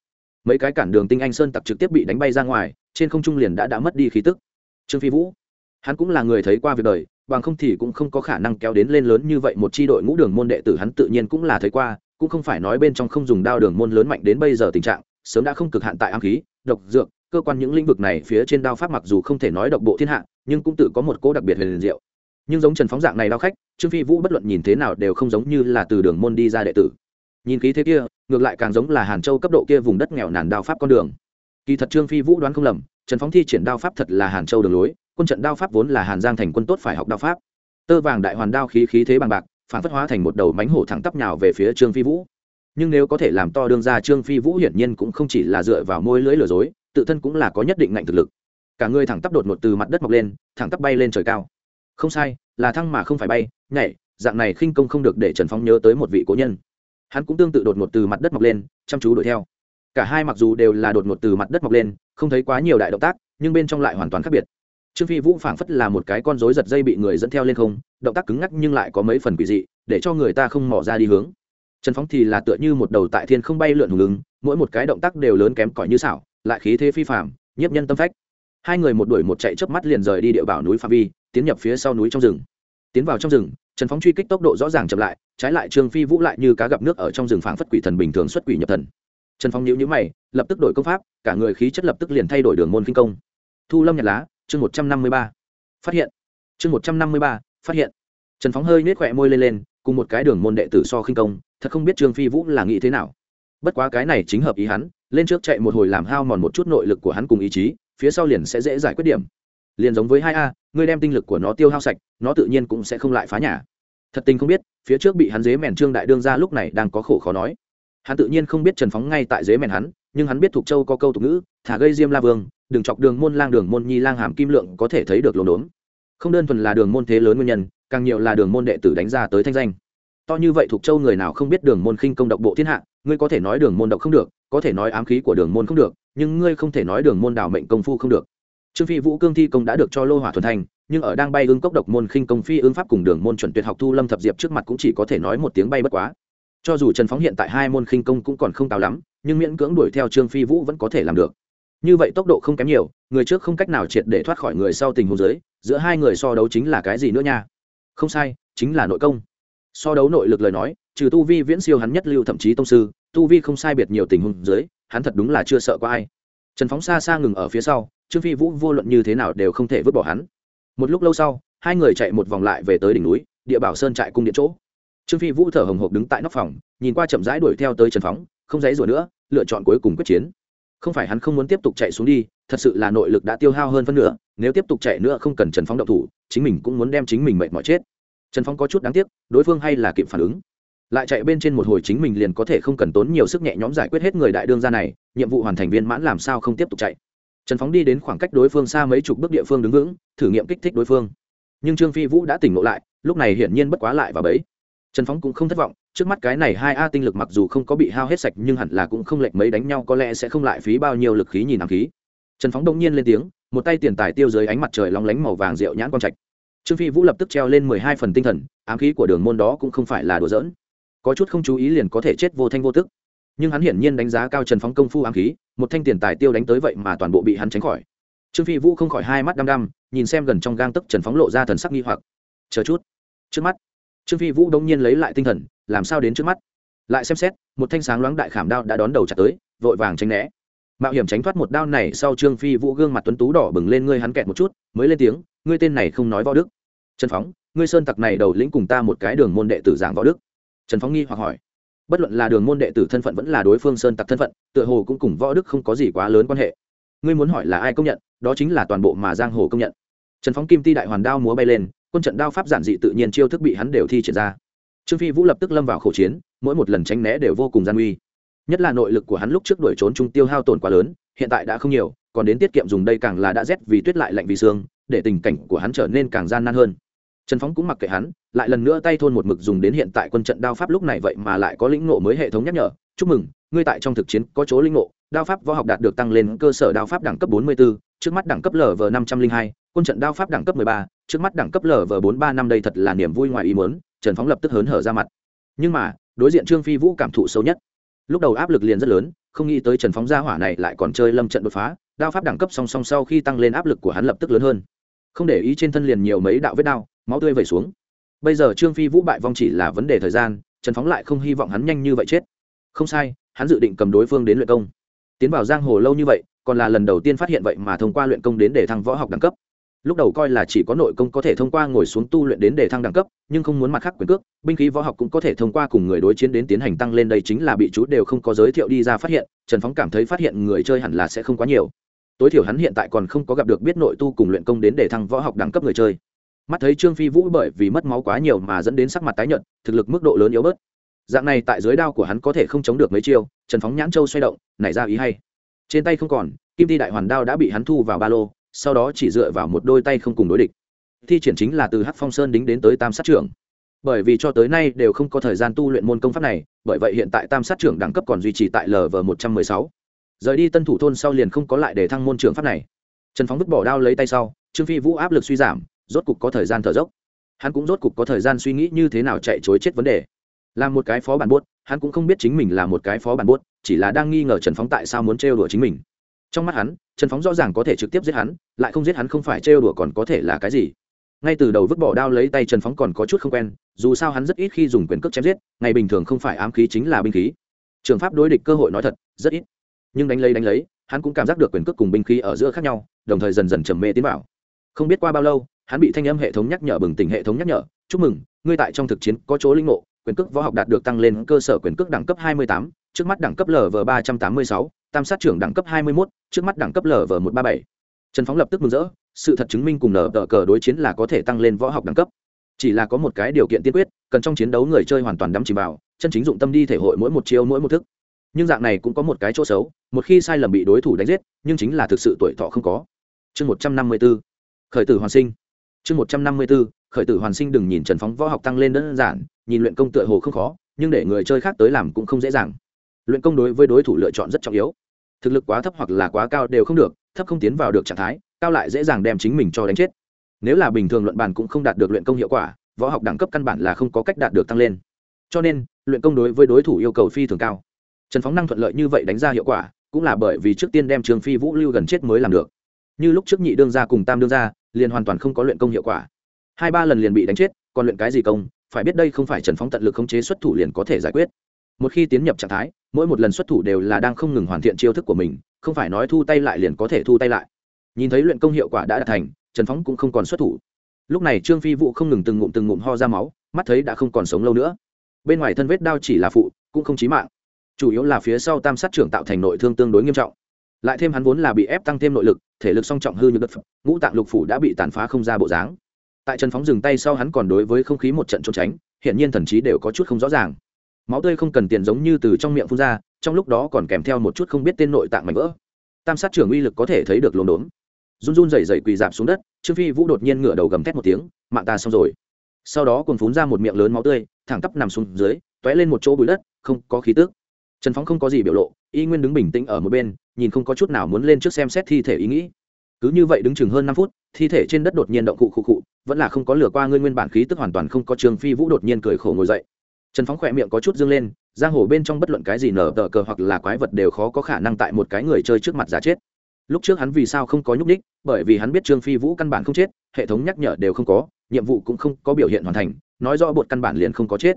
mấy cái cản đường tinh anh sơn tặc trực tiếp bị đánh bay ra ngoài, trên không trung liền đã đã mất đi khí tức. Trương phi vũ, hắn cũng là người thấy qua việc đời, bằng không thì cũng không có khả năng kéo đến lên lớn như vậy một c h i đội ngũ đường môn đệ tử hắn tự nhiên cũng là thấy qua, cũng không phải nói bên trong không dùng đao đường môn lớn mạnh đến bây giờ tình trạng, sớm đã không cực hạn tại am khí, độc dược, cơ quan những lĩnh vực này phía trên đao pháp mặc dù không thể nói độc bộ thiên hạ, nhưng cũng tự có một cỗ đặc biệt huyền diệu. Nhưng giống trần phóng dạng này đao khách, trương phi vũ bất luận nhìn thế nào đều không giống như là từ đường môn đi ra đệ tử nhìn khí thế kia, ngược lại càng giống là hàn châu cấp độ kia vùng đất nghèo nàn đao pháp con đường. Kỳ thật trương phi vũ đoán không lầm, trần phóng thi triển đao pháp thật là hàn châu đường lối, quân trận đao pháp vốn là hàn giang thành quân tốt phải học đao pháp. Tơ vàng đại hoàn đao khí khí thế bằng bạc, phản phất hóa thành một đầu mánh hổ thẳng tắp nhào về phía trương phi vũ. Nhưng nếu có thể làm to đương ra, trương phi vũ hiển nhiên cũng không chỉ là dựa vào môi lưỡi lừa dối, tự thân cũng là có nhất định ngạnh thực lực. Cả người thẳng tắp đột ngột từ mặt đất mọc lên, thẳng tắp bay lên trời cao. Không sai, là thăng mà không phải bay, nhảy, dạng này khinh công không được để trần phong nhớ tới một vị cố nhân hắn cũng tương tự đột ngột từ mặt đất mọc lên, chăm chú đuổi theo. Cả hai mặc dù đều là đột ngột từ mặt đất mọc lên, không thấy quá nhiều đại động tác, nhưng bên trong lại hoàn toàn khác biệt. Trương phi vũ phảng phất là một cái con rối giật dây bị người dẫn theo lên không, động tác cứng ngắc nhưng lại có mấy phần quỷ dị, để cho người ta không mỏ ra đi hướng. Trần phóng thì là tựa như một đầu tại thiên không bay lượn hùng ứng, mỗi một cái động tác đều lớn kém cỏi như xảo, lại khí thế phi phạm nhiếp nhân tâm phách. Hai người một đuổi một chạy chớp mắt liền rời đi địa bảo núi pha vi, tiến nhập phía sau núi trong rừng. Tiến vào trong rừng trần phóng truy kích tốc độ rõ ràng chậm lại, trái lại trương phi vũ lại như cá gặp nước ở trong rừng phảng phất quỷ thần bình thường xuất quỷ nhập thần. Trần phóng nhíu nhíu mày, lập tức đổi công pháp, cả người khí chất lập tức liền thay đổi đường môn kinh công. Thu lâm nhật lá, chương một trăm năm mươi ba. Phát hiện. Chương một trăm năm mươi ba, phát hiện. Trần phóng hơi nết khỏe môi lên lên, cùng một cái đường môn đệ tử so khinh công, thật không biết trương phi vũ là nghĩ thế nào. Bất quá cái này chính hợp ý hắn, lên trước chạy một hồi làm hao mòn một chút nội lực của hắn cùng ý chí, phía sau liền sẽ dễ giải quyết điểm liền giống với hai a, ngươi đem tinh lực của nó tiêu hao sạch, nó tự nhiên cũng sẽ không lại phá nhà. Thật tình không biết, phía trước bị hắn dế mèn trương đại đương ra lúc này đang có khổ khó nói. Hắn tự nhiên không biết trần phóng ngay tại dế mèn hắn, nhưng hắn biết thuộc châu có câu tục ngữ, thả gây diêm la vương, đừng chọc đường môn lang đường môn nhi lang hàm kim lượng có thể thấy được lồn đốn. Không đơn thuần là đường môn thế lớn nguyên nhân, càng nhiều là đường môn đệ tử đánh ra tới thanh danh. To như vậy thuộc châu người nào không biết đường môn khinh công độc bộ thiên hạ, ngươi có thể nói đường môn độc không được, có thể nói ám khí của đường môn không được, nhưng ngươi không thể nói đường môn đào mệnh công phu không được trương phi vũ cương thi công đã được cho lô hỏa thuần thành, nhưng ở đang bay ứng cốc độc môn khinh công phi ứng pháp cùng đường môn chuẩn tuyệt học thu lâm thập diệp trước mặt cũng chỉ có thể nói một tiếng bay bất quá. Cho dù trần phóng hiện tại hai môn khinh công cũng còn không cao lắm, nhưng miễn cưỡng đuổi theo trương phi vũ vẫn có thể làm được. Như vậy tốc độ không kém nhiều, người trước không cách nào triệt để thoát khỏi người sau tình huống dưới, giữa hai người so đấu chính là cái gì nữa nha? Không sai, chính là nội công. So đấu nội lực lời nói, trừ tu vi, viễn siêu hắn nhất lưu thậm chí tông sư, tu vi không sai biệt nhiều tình huống dưới, hắn thật đúng là chưa sợ có ai. Trần phóng xa xa ngừng ở phía sau trương phi vũ vô luận như thế nào đều không thể vứt bỏ hắn. Một lúc lâu sau, hai người chạy một vòng lại về tới đỉnh núi, địa bảo sơn trại cung điện chỗ. Trương phi vũ thở hồng hộc đứng tại nóc phòng, nhìn qua chậm rãi đuổi theo tới trần phóng, không dãy rủa nữa, lựa chọn cuối cùng quyết chiến. Không phải hắn không muốn tiếp tục chạy xuống đi, thật sự là nội lực đã tiêu hao hơn phân nửa, nếu tiếp tục chạy nữa không cần trần phóng động thủ, chính mình cũng muốn đem chính mình mệt mỏi chết. Trần phóng có chút đáng tiếc, đối phương hay là kịp phản ứng. Lại chạy bên trên một hồi chính mình liền có thể không cần tốn nhiều sức nhẹ nhõm giải quyết hết người đại đương ra này, nhiệm vụ hoàn thành viên mãn làm sao không tiếp tục chạy trần phóng đi đến khoảng cách đối phương xa mấy chục bước địa phương đứng vững, thử nghiệm kích thích đối phương. Nhưng trương phi vũ đã tỉnh ngộ lại, lúc này hiển nhiên bất quá lại và bấy trần phóng cũng không thất vọng, trước mắt cái này hai a tinh lực mặc dù không có bị hao hết sạch nhưng hẳn là cũng không lệch mấy đánh nhau, có lẽ sẽ không lại phí bao nhiêu lực khí nhìn ám khí. Trần phóng đông nhiên lên tiếng, một tay tiền tài tiêu dưới ánh mặt trời long lánh màu vàng rượu nhãn con trạch. Trương phi vũ lập tức treo lên mười hai phần tinh thần, ám khí của đường môn đó cũng không phải là đùa giỡn. Có chút không chú ý liền có thể chết vô thanh vô tức. Nhưng hắn hiển nhiên đánh giá cao trần phóng công phu ám khí một thanh tiền tài tiêu đánh tới vậy mà toàn bộ bị hắn tránh khỏi. Trương phi vũ không khỏi hai mắt đăm đăm, nhìn xem gần trong gang tấc trần phóng lộ ra thần sắc nghi hoặc. Chờ chút. Trước mắt. Trương phi vũ đông nhiên lấy lại tinh thần, làm sao đến trước mắt? Lại xem xét, một thanh sáng loáng đại khảm đao đã đón đầu chặt tới, vội vàng tránh né. Mạo hiểm tránh thoát một đao này sau trương phi vũ gương mặt tuấn tú đỏ bừng lên ngươi hắn kẹt một chút, mới lên tiếng, ngươi tên này không nói võ đức. Trần phóng, ngươi sơn tặc này đầu lĩnh cùng ta một cái đường môn đệ tử giảng võ đức. Trần phóng nghi hoặc hỏi bất luận là đường môn đệ tử thân phận vẫn là đối phương sơn tặc thân phận, tựa hồ cũng cùng võ đức không có gì quá lớn quan hệ. Ngươi muốn hỏi là ai công nhận, đó chính là toàn bộ mà giang hồ công nhận. Trần phóng kim ti đại hoàn đao múa bay lên, quân trận đao pháp giản dị tự nhiên chiêu thức bị hắn đều thi triển ra. Trương phi vũ lập tức lâm vào khẩu chiến, mỗi một lần tránh né đều vô cùng gian uy nhất là nội lực của hắn lúc trước đuổi trốn trung tiêu hao tổn quá lớn, hiện tại đã không nhiều, còn đến tiết kiệm dùng đây càng là đã rét vì tuyết lại lạnh vì xương, để tình cảnh của hắn trở nên càng gian nan hơn trần phóng cũng mặc kệ hắn lại lần nữa tay thôn một mực dùng đến hiện tại quân trận đao pháp lúc này vậy mà lại có lĩnh ngộ mới hệ thống nhắc nhở. Chúc mừng ngươi tại trong thực chiến có chỗ lĩnh ngộ đao pháp võ học đạt được tăng lên cơ sở đao pháp đẳng cấp 44, trước mắt đẳng cấp lv năm trăm linh hai quân trận đao pháp đẳng cấp 13, trước mắt đẳng cấp lv bốn ba năm đây thật là niềm vui ngoài ý muốn trần phóng lập tức hớn hở ra mặt. Nhưng mà đối diện trương phi vũ cảm thụ sâu nhất. Lúc đầu áp lực liền rất lớn không nghĩ tới trần phóng gia hỏa này lại còn chơi lâm trận đột phá đao pháp đẳng cấp song song sau khi tăng lên áp lực của hắn lập tức lớn hơn. Không để ý trên thân liền nhiều mấy đạo vết đao máu tươi vẩy xuống. Bây giờ trương phi vũ bại vong chỉ là vấn đề thời gian, trần phóng lại không hy vọng hắn nhanh như vậy chết. Không sai, hắn dự định cầm đối phương đến luyện công. Tiến vào giang hồ lâu như vậy, còn là lần đầu tiên phát hiện vậy mà thông qua luyện công đến để thăng võ học đẳng cấp. Lúc đầu coi là chỉ có nội công có thể thông qua ngồi xuống tu luyện đến để thăng đẳng cấp, nhưng không muốn mặt khác quyền cước, binh khí võ học cũng có thể thông qua cùng người đối chiến đến tiến hành tăng lên đây chính là bị chú đều không có giới thiệu đi ra phát hiện, trần phóng cảm thấy phát hiện người chơi hẳn là sẽ không quá nhiều. Tối thiểu hắn hiện tại còn không có gặp được biết nội tu cùng luyện công đến để thăng võ học đẳng cấp người chơi mắt thấy trương phi vũ bởi vì mất máu quá nhiều mà dẫn đến sắc mặt tái nhợt, thực lực mức độ lớn yếu bớt. Dạng này tại dưới đao của hắn có thể không chống được mấy chiêu, trần phóng nhãn châu xoay động, nảy ra ý hay. Trên tay không còn, kim thi đại hoàn đao đã bị hắn thu vào ba lô, sau đó chỉ dựa vào một đôi tay không cùng đối địch. Thi triển chính là từ hắc phong sơn đính đến tới tam sát trưởng. Bởi vì cho tới nay đều không có thời gian tu luyện môn công pháp này, bởi vậy hiện tại tam sát trưởng đẳng cấp còn duy trì tại lv một trăm mười sáu. Rời đi tân thủ thôn sau liền không có lại để thăng môn trưởng pháp này. Trần phóng vứt bỏ đao lấy tay sau, trương phi vũ áp lực suy giảm rốt cục có thời gian thở dốc. Hắn cũng rốt cục có thời gian suy nghĩ như thế nào chạy chối chết vấn đề. Làm một cái phó bản buốt, hắn cũng không biết chính mình là một cái phó bản buốt, chỉ là đang nghi ngờ trần phóng tại sao muốn trêu đùa chính mình. Trong mắt hắn, trần phóng rõ ràng có thể trực tiếp giết hắn, lại không giết hắn không phải trêu đùa còn có thể là cái gì. Ngay từ đầu vứt bỏ đao lấy tay trần phóng còn có chút không quen, dù sao hắn rất ít khi dùng quyền cước chém giết, ngày bình thường không phải ám khí chính là binh khí. Trường pháp đối địch cơ hội nói thật, rất ít. Nhưng đánh lấy đánh lấy, hắn cũng cảm giác được quyền cước cùng binh khí ở giữa khác nhau, đồng thời dần dần trầm mê tiến vào. Không biết qua bao lâu hắn bị thanh âm hệ thống nhắc nhở bừng tỉnh hệ thống nhắc nhở chúc mừng ngươi tại trong thực chiến có chỗ linh ngộ quyền cước võ học đạt được tăng lên cơ sở quyền cước đẳng cấp 28, trước mắt đẳng cấp lv 386, tam sát trưởng đẳng cấp 21, trước mắt đẳng cấp lv 137. trần phóng lập tức mừng rỡ sự thật chứng minh cùng nở tờ cờ đối chiến là có thể tăng lên võ học đẳng cấp. Chỉ là có một cái điều kiện tiên quyết cần trong chiến đấu người chơi hoàn toàn đắm chìm vào chân chính dụng tâm đi thể hội mỗi một chiêu mỗi một thức. Nhưng dạng này cũng có một cái chỗ xấu một khi sai lầm bị đối thủ đánh giết nhưng chính là thực sự tuổi thọ không có. Chương một trăm năm mươi b ố khởi tử hoàn sinh chương một trăm năm mươi b ố khởi tử hoàn sinh đừng nhìn trần phóng võ học tăng lên đơn giản, nhìn luyện công tựa hồ không khó, nhưng để người chơi khác tới làm cũng không dễ dàng. Luyện công đối với đối thủ lựa chọn rất trọng yếu. Thực lực quá thấp hoặc là quá cao đều không được, thấp không tiến vào được trạng thái, cao lại dễ dàng đem chính mình cho đánh chết. Nếu là bình thường luận bàn cũng không đạt được luyện công hiệu quả, võ học đẳng cấp căn bản là không có cách đạt được tăng lên. Cho nên, luyện công đối với đối thủ yêu cầu phi thường cao. Trần phóng năng thuận lợi như vậy đánh ra hiệu quả, cũng là bởi vì trước tiên đem trường phi vũ lưu gần chết mới làm được như lúc trước nhị đương gia cùng tam đương gia, liền hoàn toàn không có luyện công hiệu quả. Hai ba lần liền bị đánh chết, còn luyện cái gì công, phải biết đây không phải trần phóng tận lực khống chế xuất thủ liền có thể giải quyết. Một khi tiến nhập trạng thái, mỗi một lần xuất thủ đều là đang không ngừng hoàn thiện chiêu thức của mình, không phải nói thu tay lại liền có thể thu tay lại. Nhìn thấy luyện công hiệu quả đã đạt thành, trần phóng cũng không còn xuất thủ. Lúc này trương phi vũ không ngừng từng ngụm từng ngụm ho ra máu, mắt thấy đã không còn sống lâu nữa. Bên ngoài thân vết đao chỉ là phụ, cũng không chí mạng. Chủ yếu là phía sau tam sát trưởng tạo thành nội thương tương đối nghiêm trọng lại thêm hắn vốn là bị ép tăng thêm nội lực, thể lực song trọng hư như đất phẩm ngũ tạng lục phủ đã bị tàn phá không ra bộ dáng. Tại trần phóng dừng tay sau hắn còn đối với không khí một trận trốn tránh hiện nhiên thần trí đều có chút không rõ ràng. Máu tươi không cần tiền giống như từ trong miệng phun ra, trong lúc đó còn kèm theo một chút không biết tên nội tạng mảnh vỡ. Tam sát trưởng uy lực có thể thấy được lồn đốn. Run run rẩy rẩy quỳ dạp xuống đất, trương phi vũ đột nhiên ngửa đầu gầm thét một tiếng, mạng ta xong rồi. Sau đó còn phun ra một miệng lớn máu tươi, thẳng tắp nằm xuống dưới t ó é lên một chỗ bụi đất, không có khí tước trần phóng không có gì biểu lộ, y nguyên đứng bình tĩnh ở một bên nhìn không có chút nào muốn lên trước xem xét thi thể ý nghĩ. Cứ như vậy đứng chừng hơn năm phút, thi thể trên đất đột nhiên động cụ cụ cụ vẫn là không có lửa qua ngươi nguyên bản khí tức hoàn toàn không có trường phi vũ đột nhiên cười khổ ngồi dậy. Trần phóng khỏe miệng có chút dương lên, giang hồ bên trong bất luận cái gì nở tờ cờ hoặc là quái vật đều khó có khả năng tại một cái người chơi trước mặt giả chết. Lúc trước hắn vì sao không có nhúc ních bởi vì hắn biết trương phi vũ căn bản không chết, hệ thống nhắc nhở đều không có, nhiệm vụ cũng không có biểu hiện hoàn thành, nói rõ bột căn bản liền không có chết.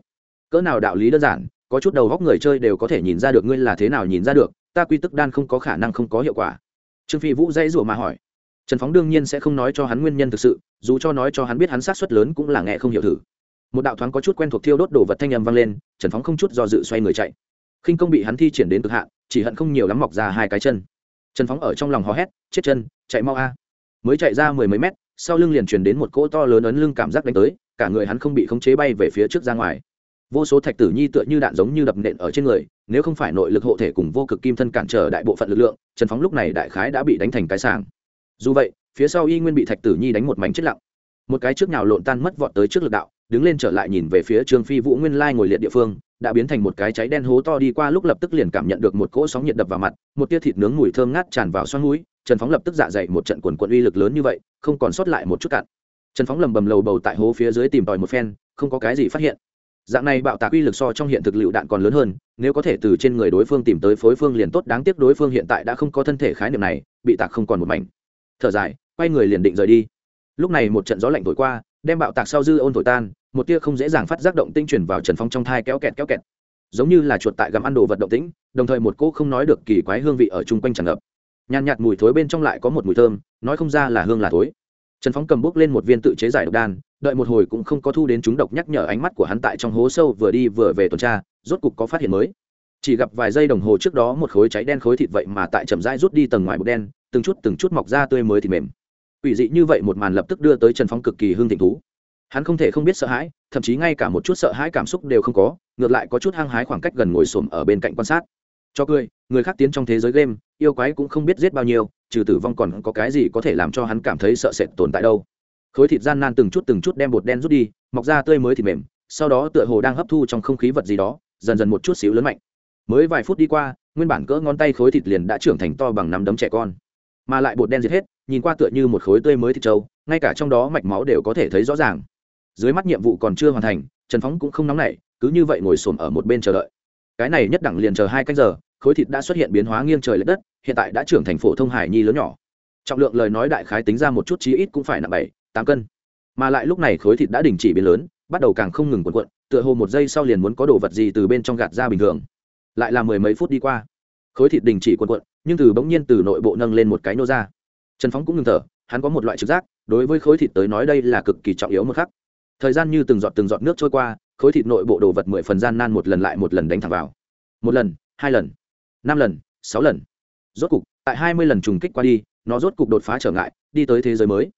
Cỡ nào đạo lý đơn giản, có chút đầu góc người chơi đều có thể nhìn ra được ngươi là thế nào nhìn ra được ta quy tức đan không có khả năng không có hiệu quả. Trương phi vũ dãy rủa mà hỏi. Trần phóng đương nhiên sẽ không nói cho hắn nguyên nhân thực sự, dù cho nói cho hắn biết hắn sát xuất lớn cũng là nghe không hiểu thử. Một đạo thoáng có chút quen thuộc thiêu đốt đồ vật thanh âm vang lên, trần phóng không chút do dự xoay người chạy. Khinh công bị hắn thi triển đến cực hạn, chỉ hận không nhiều lắm mọc ra hai cái chân. Trần phóng ở trong lòng hò hét, chết chân, chạy mau a. Mới chạy ra mười mấy mét, sau lưng liền truyền đến một cỗ to lớn ấn lưng cảm giác đánh tới, cả người hắn không bị khống chế bay về phía trước ra ngoài vô số thạch tử nhi tựa như đạn giống như đập nện ở trên người, nếu không phải nội lực hộ thể cùng vô cực kim thân cản trở đại bộ phận lực lượng, trần phóng lúc này đại khái đã bị đánh thành cái sàng dù vậy, phía sau y nguyên bị thạch tử nhi đánh một mảnh chết lặng. Một cái trước nhào lộn tan mất vọt tới trước lực đạo, đứng lên trở lại nhìn về phía trương phi vũ nguyên lai ngồi liệt địa phương, đã biến thành một cái cháy đen hố to đi qua lúc lập tức liền cảm nhận được một cỗ sóng nhiệt đập vào mặt, một tia thịt nướng mùi thơm ngát tràn vào xoăn mũi, trần phóng lập tức dạ dày một trận quần quận uy lực lớn như vậy, không còn sót lại một chút cạn. Trần phóng lầm bầm lầu bầu tại hố phía dưới tìm tòi một phen, không có cái gì phát hiện dạng này bạo tạc uy lực so trong hiện thực lựu đạn còn lớn hơn, nếu có thể từ trên người đối phương tìm tới phối phương liền tốt, đáng tiếc đối phương hiện tại đã không có thân thể khái niệm này, bị tạc không còn một mảnh. Thở dài, quay người liền định rời đi. Lúc này một trận gió lạnh thổi qua, đem bạo tạc sau dư ôn thổi tan, một tia không dễ dàng phát giác động tinh chuyển vào trần phong trong thai kéo kẹt kéo kẹt. Giống như là chuột tại gặm ăn đồ vật động tĩnh, đồng thời một cô không nói được kỳ quái hương vị ở chung quanh tràn ngập. Nhàn nhạt mùi thối bên trong lại có một mùi thơm, nói không ra là hương là thối trần phóng cầm bước lên một viên tự chế giải độc đan, đợi một hồi cũng không có thu đến chúng độc nhắc nhở ánh mắt của hắn tại trong hố sâu vừa đi vừa về tuần tra, rốt cục có phát hiện mới. Chỉ gặp vài giây đồng hồ trước đó một khối cháy đen khối thịt vậy mà tại chậm rãi rút đi tầng ngoài bột đen, từng chút từng chút mọc ra tươi mới thịt mềm. Ủy dị như vậy một màn lập tức đưa tới trần phong cực kỳ hương thịnh thú. Hắn không thể không biết sợ hãi, thậm chí ngay cả một chút sợ hãi cảm xúc đều không có, ngược lại có chút hăng hái khoảng cách gần ngồi xổm ở bên cạnh quan sát. Cho cười người khác tiến trong thế giới game, yêu quái cũng không biết giết bao nhiêu, trừ tử vong còn có cái gì có thể làm cho hắn cảm thấy sợ sệt tồn tại đâu. Khối thịt gian nan từng chút từng chút đem bột đen rút đi, mọc ra tươi mới thịt mềm, sau đó tựa hồ đang hấp thu trong không khí vật gì đó, dần dần một chút xíu lớn mạnh. Mới vài phút đi qua, nguyên bản cỡ ngón tay khối thịt liền đã trưởng thành to bằng nắm đấm trẻ con. Mà lại bột đen diệt hết, nhìn qua tựa như một khối tươi mới thịt trâu, ngay cả trong đó mạch máu đều có thể thấy rõ ràng. Dưới mắt nhiệm vụ còn chưa hoàn thành, trần phóng cũng không nóng nảy, cứ như vậy ngồi xổm ở một bên chờ đợi. Cái này nhất đẳng liền chờ hai canh giờ khối thịt đã xuất hiện biến hóa nghiêng trời l ệ đất, hiện tại đã trưởng thành phổ thông hải nhi lớn nhỏ. Trọng lượng lời nói đại khái tính ra một chút chí ít cũng phải nặng bảy, tám cân. Mà lại lúc này khối thịt đã đình chỉ biến lớn, bắt đầu càng không ngừng cuộn cuộn, tựa hồ một giây sau liền muốn có đồ vật gì từ bên trong gạt ra bình thường. Lại là mười mấy phút đi qua. Khối thịt đình chỉ cuộn cuộn, nhưng từ bỗng nhiên từ nội bộ nâng lên một cái nô ra. Trần phóng cũng ngừng thở, hắn có một loại trực giác, đối với khối thịt tới nói đây là cực kỳ trọng yếu một khắc. Thời gian như từng giọt từng giọt nước trôi qua, khối thịt nội bộ đồ vật mười phần gian nan một lần lại một lần đánh thẳng vào. Một lần, hai lần năm lần, sáu lần. Rốt cục, tại hai mươi lần trùng kích qua đi, nó rốt cục đột phá trở ngại, đi tới thế giới mới.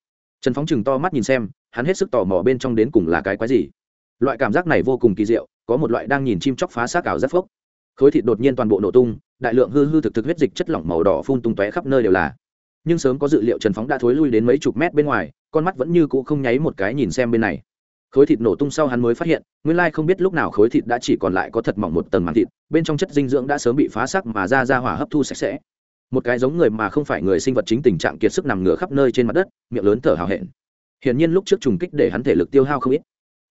Trần phóng chừng to mắt nhìn xem, hắn hết sức tò mò bên trong đến cùng là cái quái gì. Loại cảm giác này vô cùng kỳ diệu, có một loại đang nhìn chim chóc phá xác ảo rất phốc. Khối thịt đột nhiên toàn bộ nổ tung, đại lượng hư hư thực thực huyết dịch chất lỏng màu đỏ phun tung tóe khắp nơi đều là. Nhưng sớm có dự liệu trần phóng đã thối lui đến mấy chục mét bên ngoài, con mắt vẫn như cũ không nháy một cái nhìn xem bên này khối thịt nổ tung sau hắn mới phát hiện, nguyên lai không biết lúc nào khối thịt đã chỉ còn lại có thật mỏng một tầng màng thịt, bên trong chất dinh dưỡng đã sớm bị phá sắc mà ra ra hỏa hấp thu sạch sẽ. Một cái giống người mà không phải người sinh vật chính tình trạng kiệt sức nằm ngửa khắp nơi trên mặt đất, miệng lớn thở hào hẹn. Hiển nhiên lúc trước trùng kích để hắn thể lực tiêu hao không ít.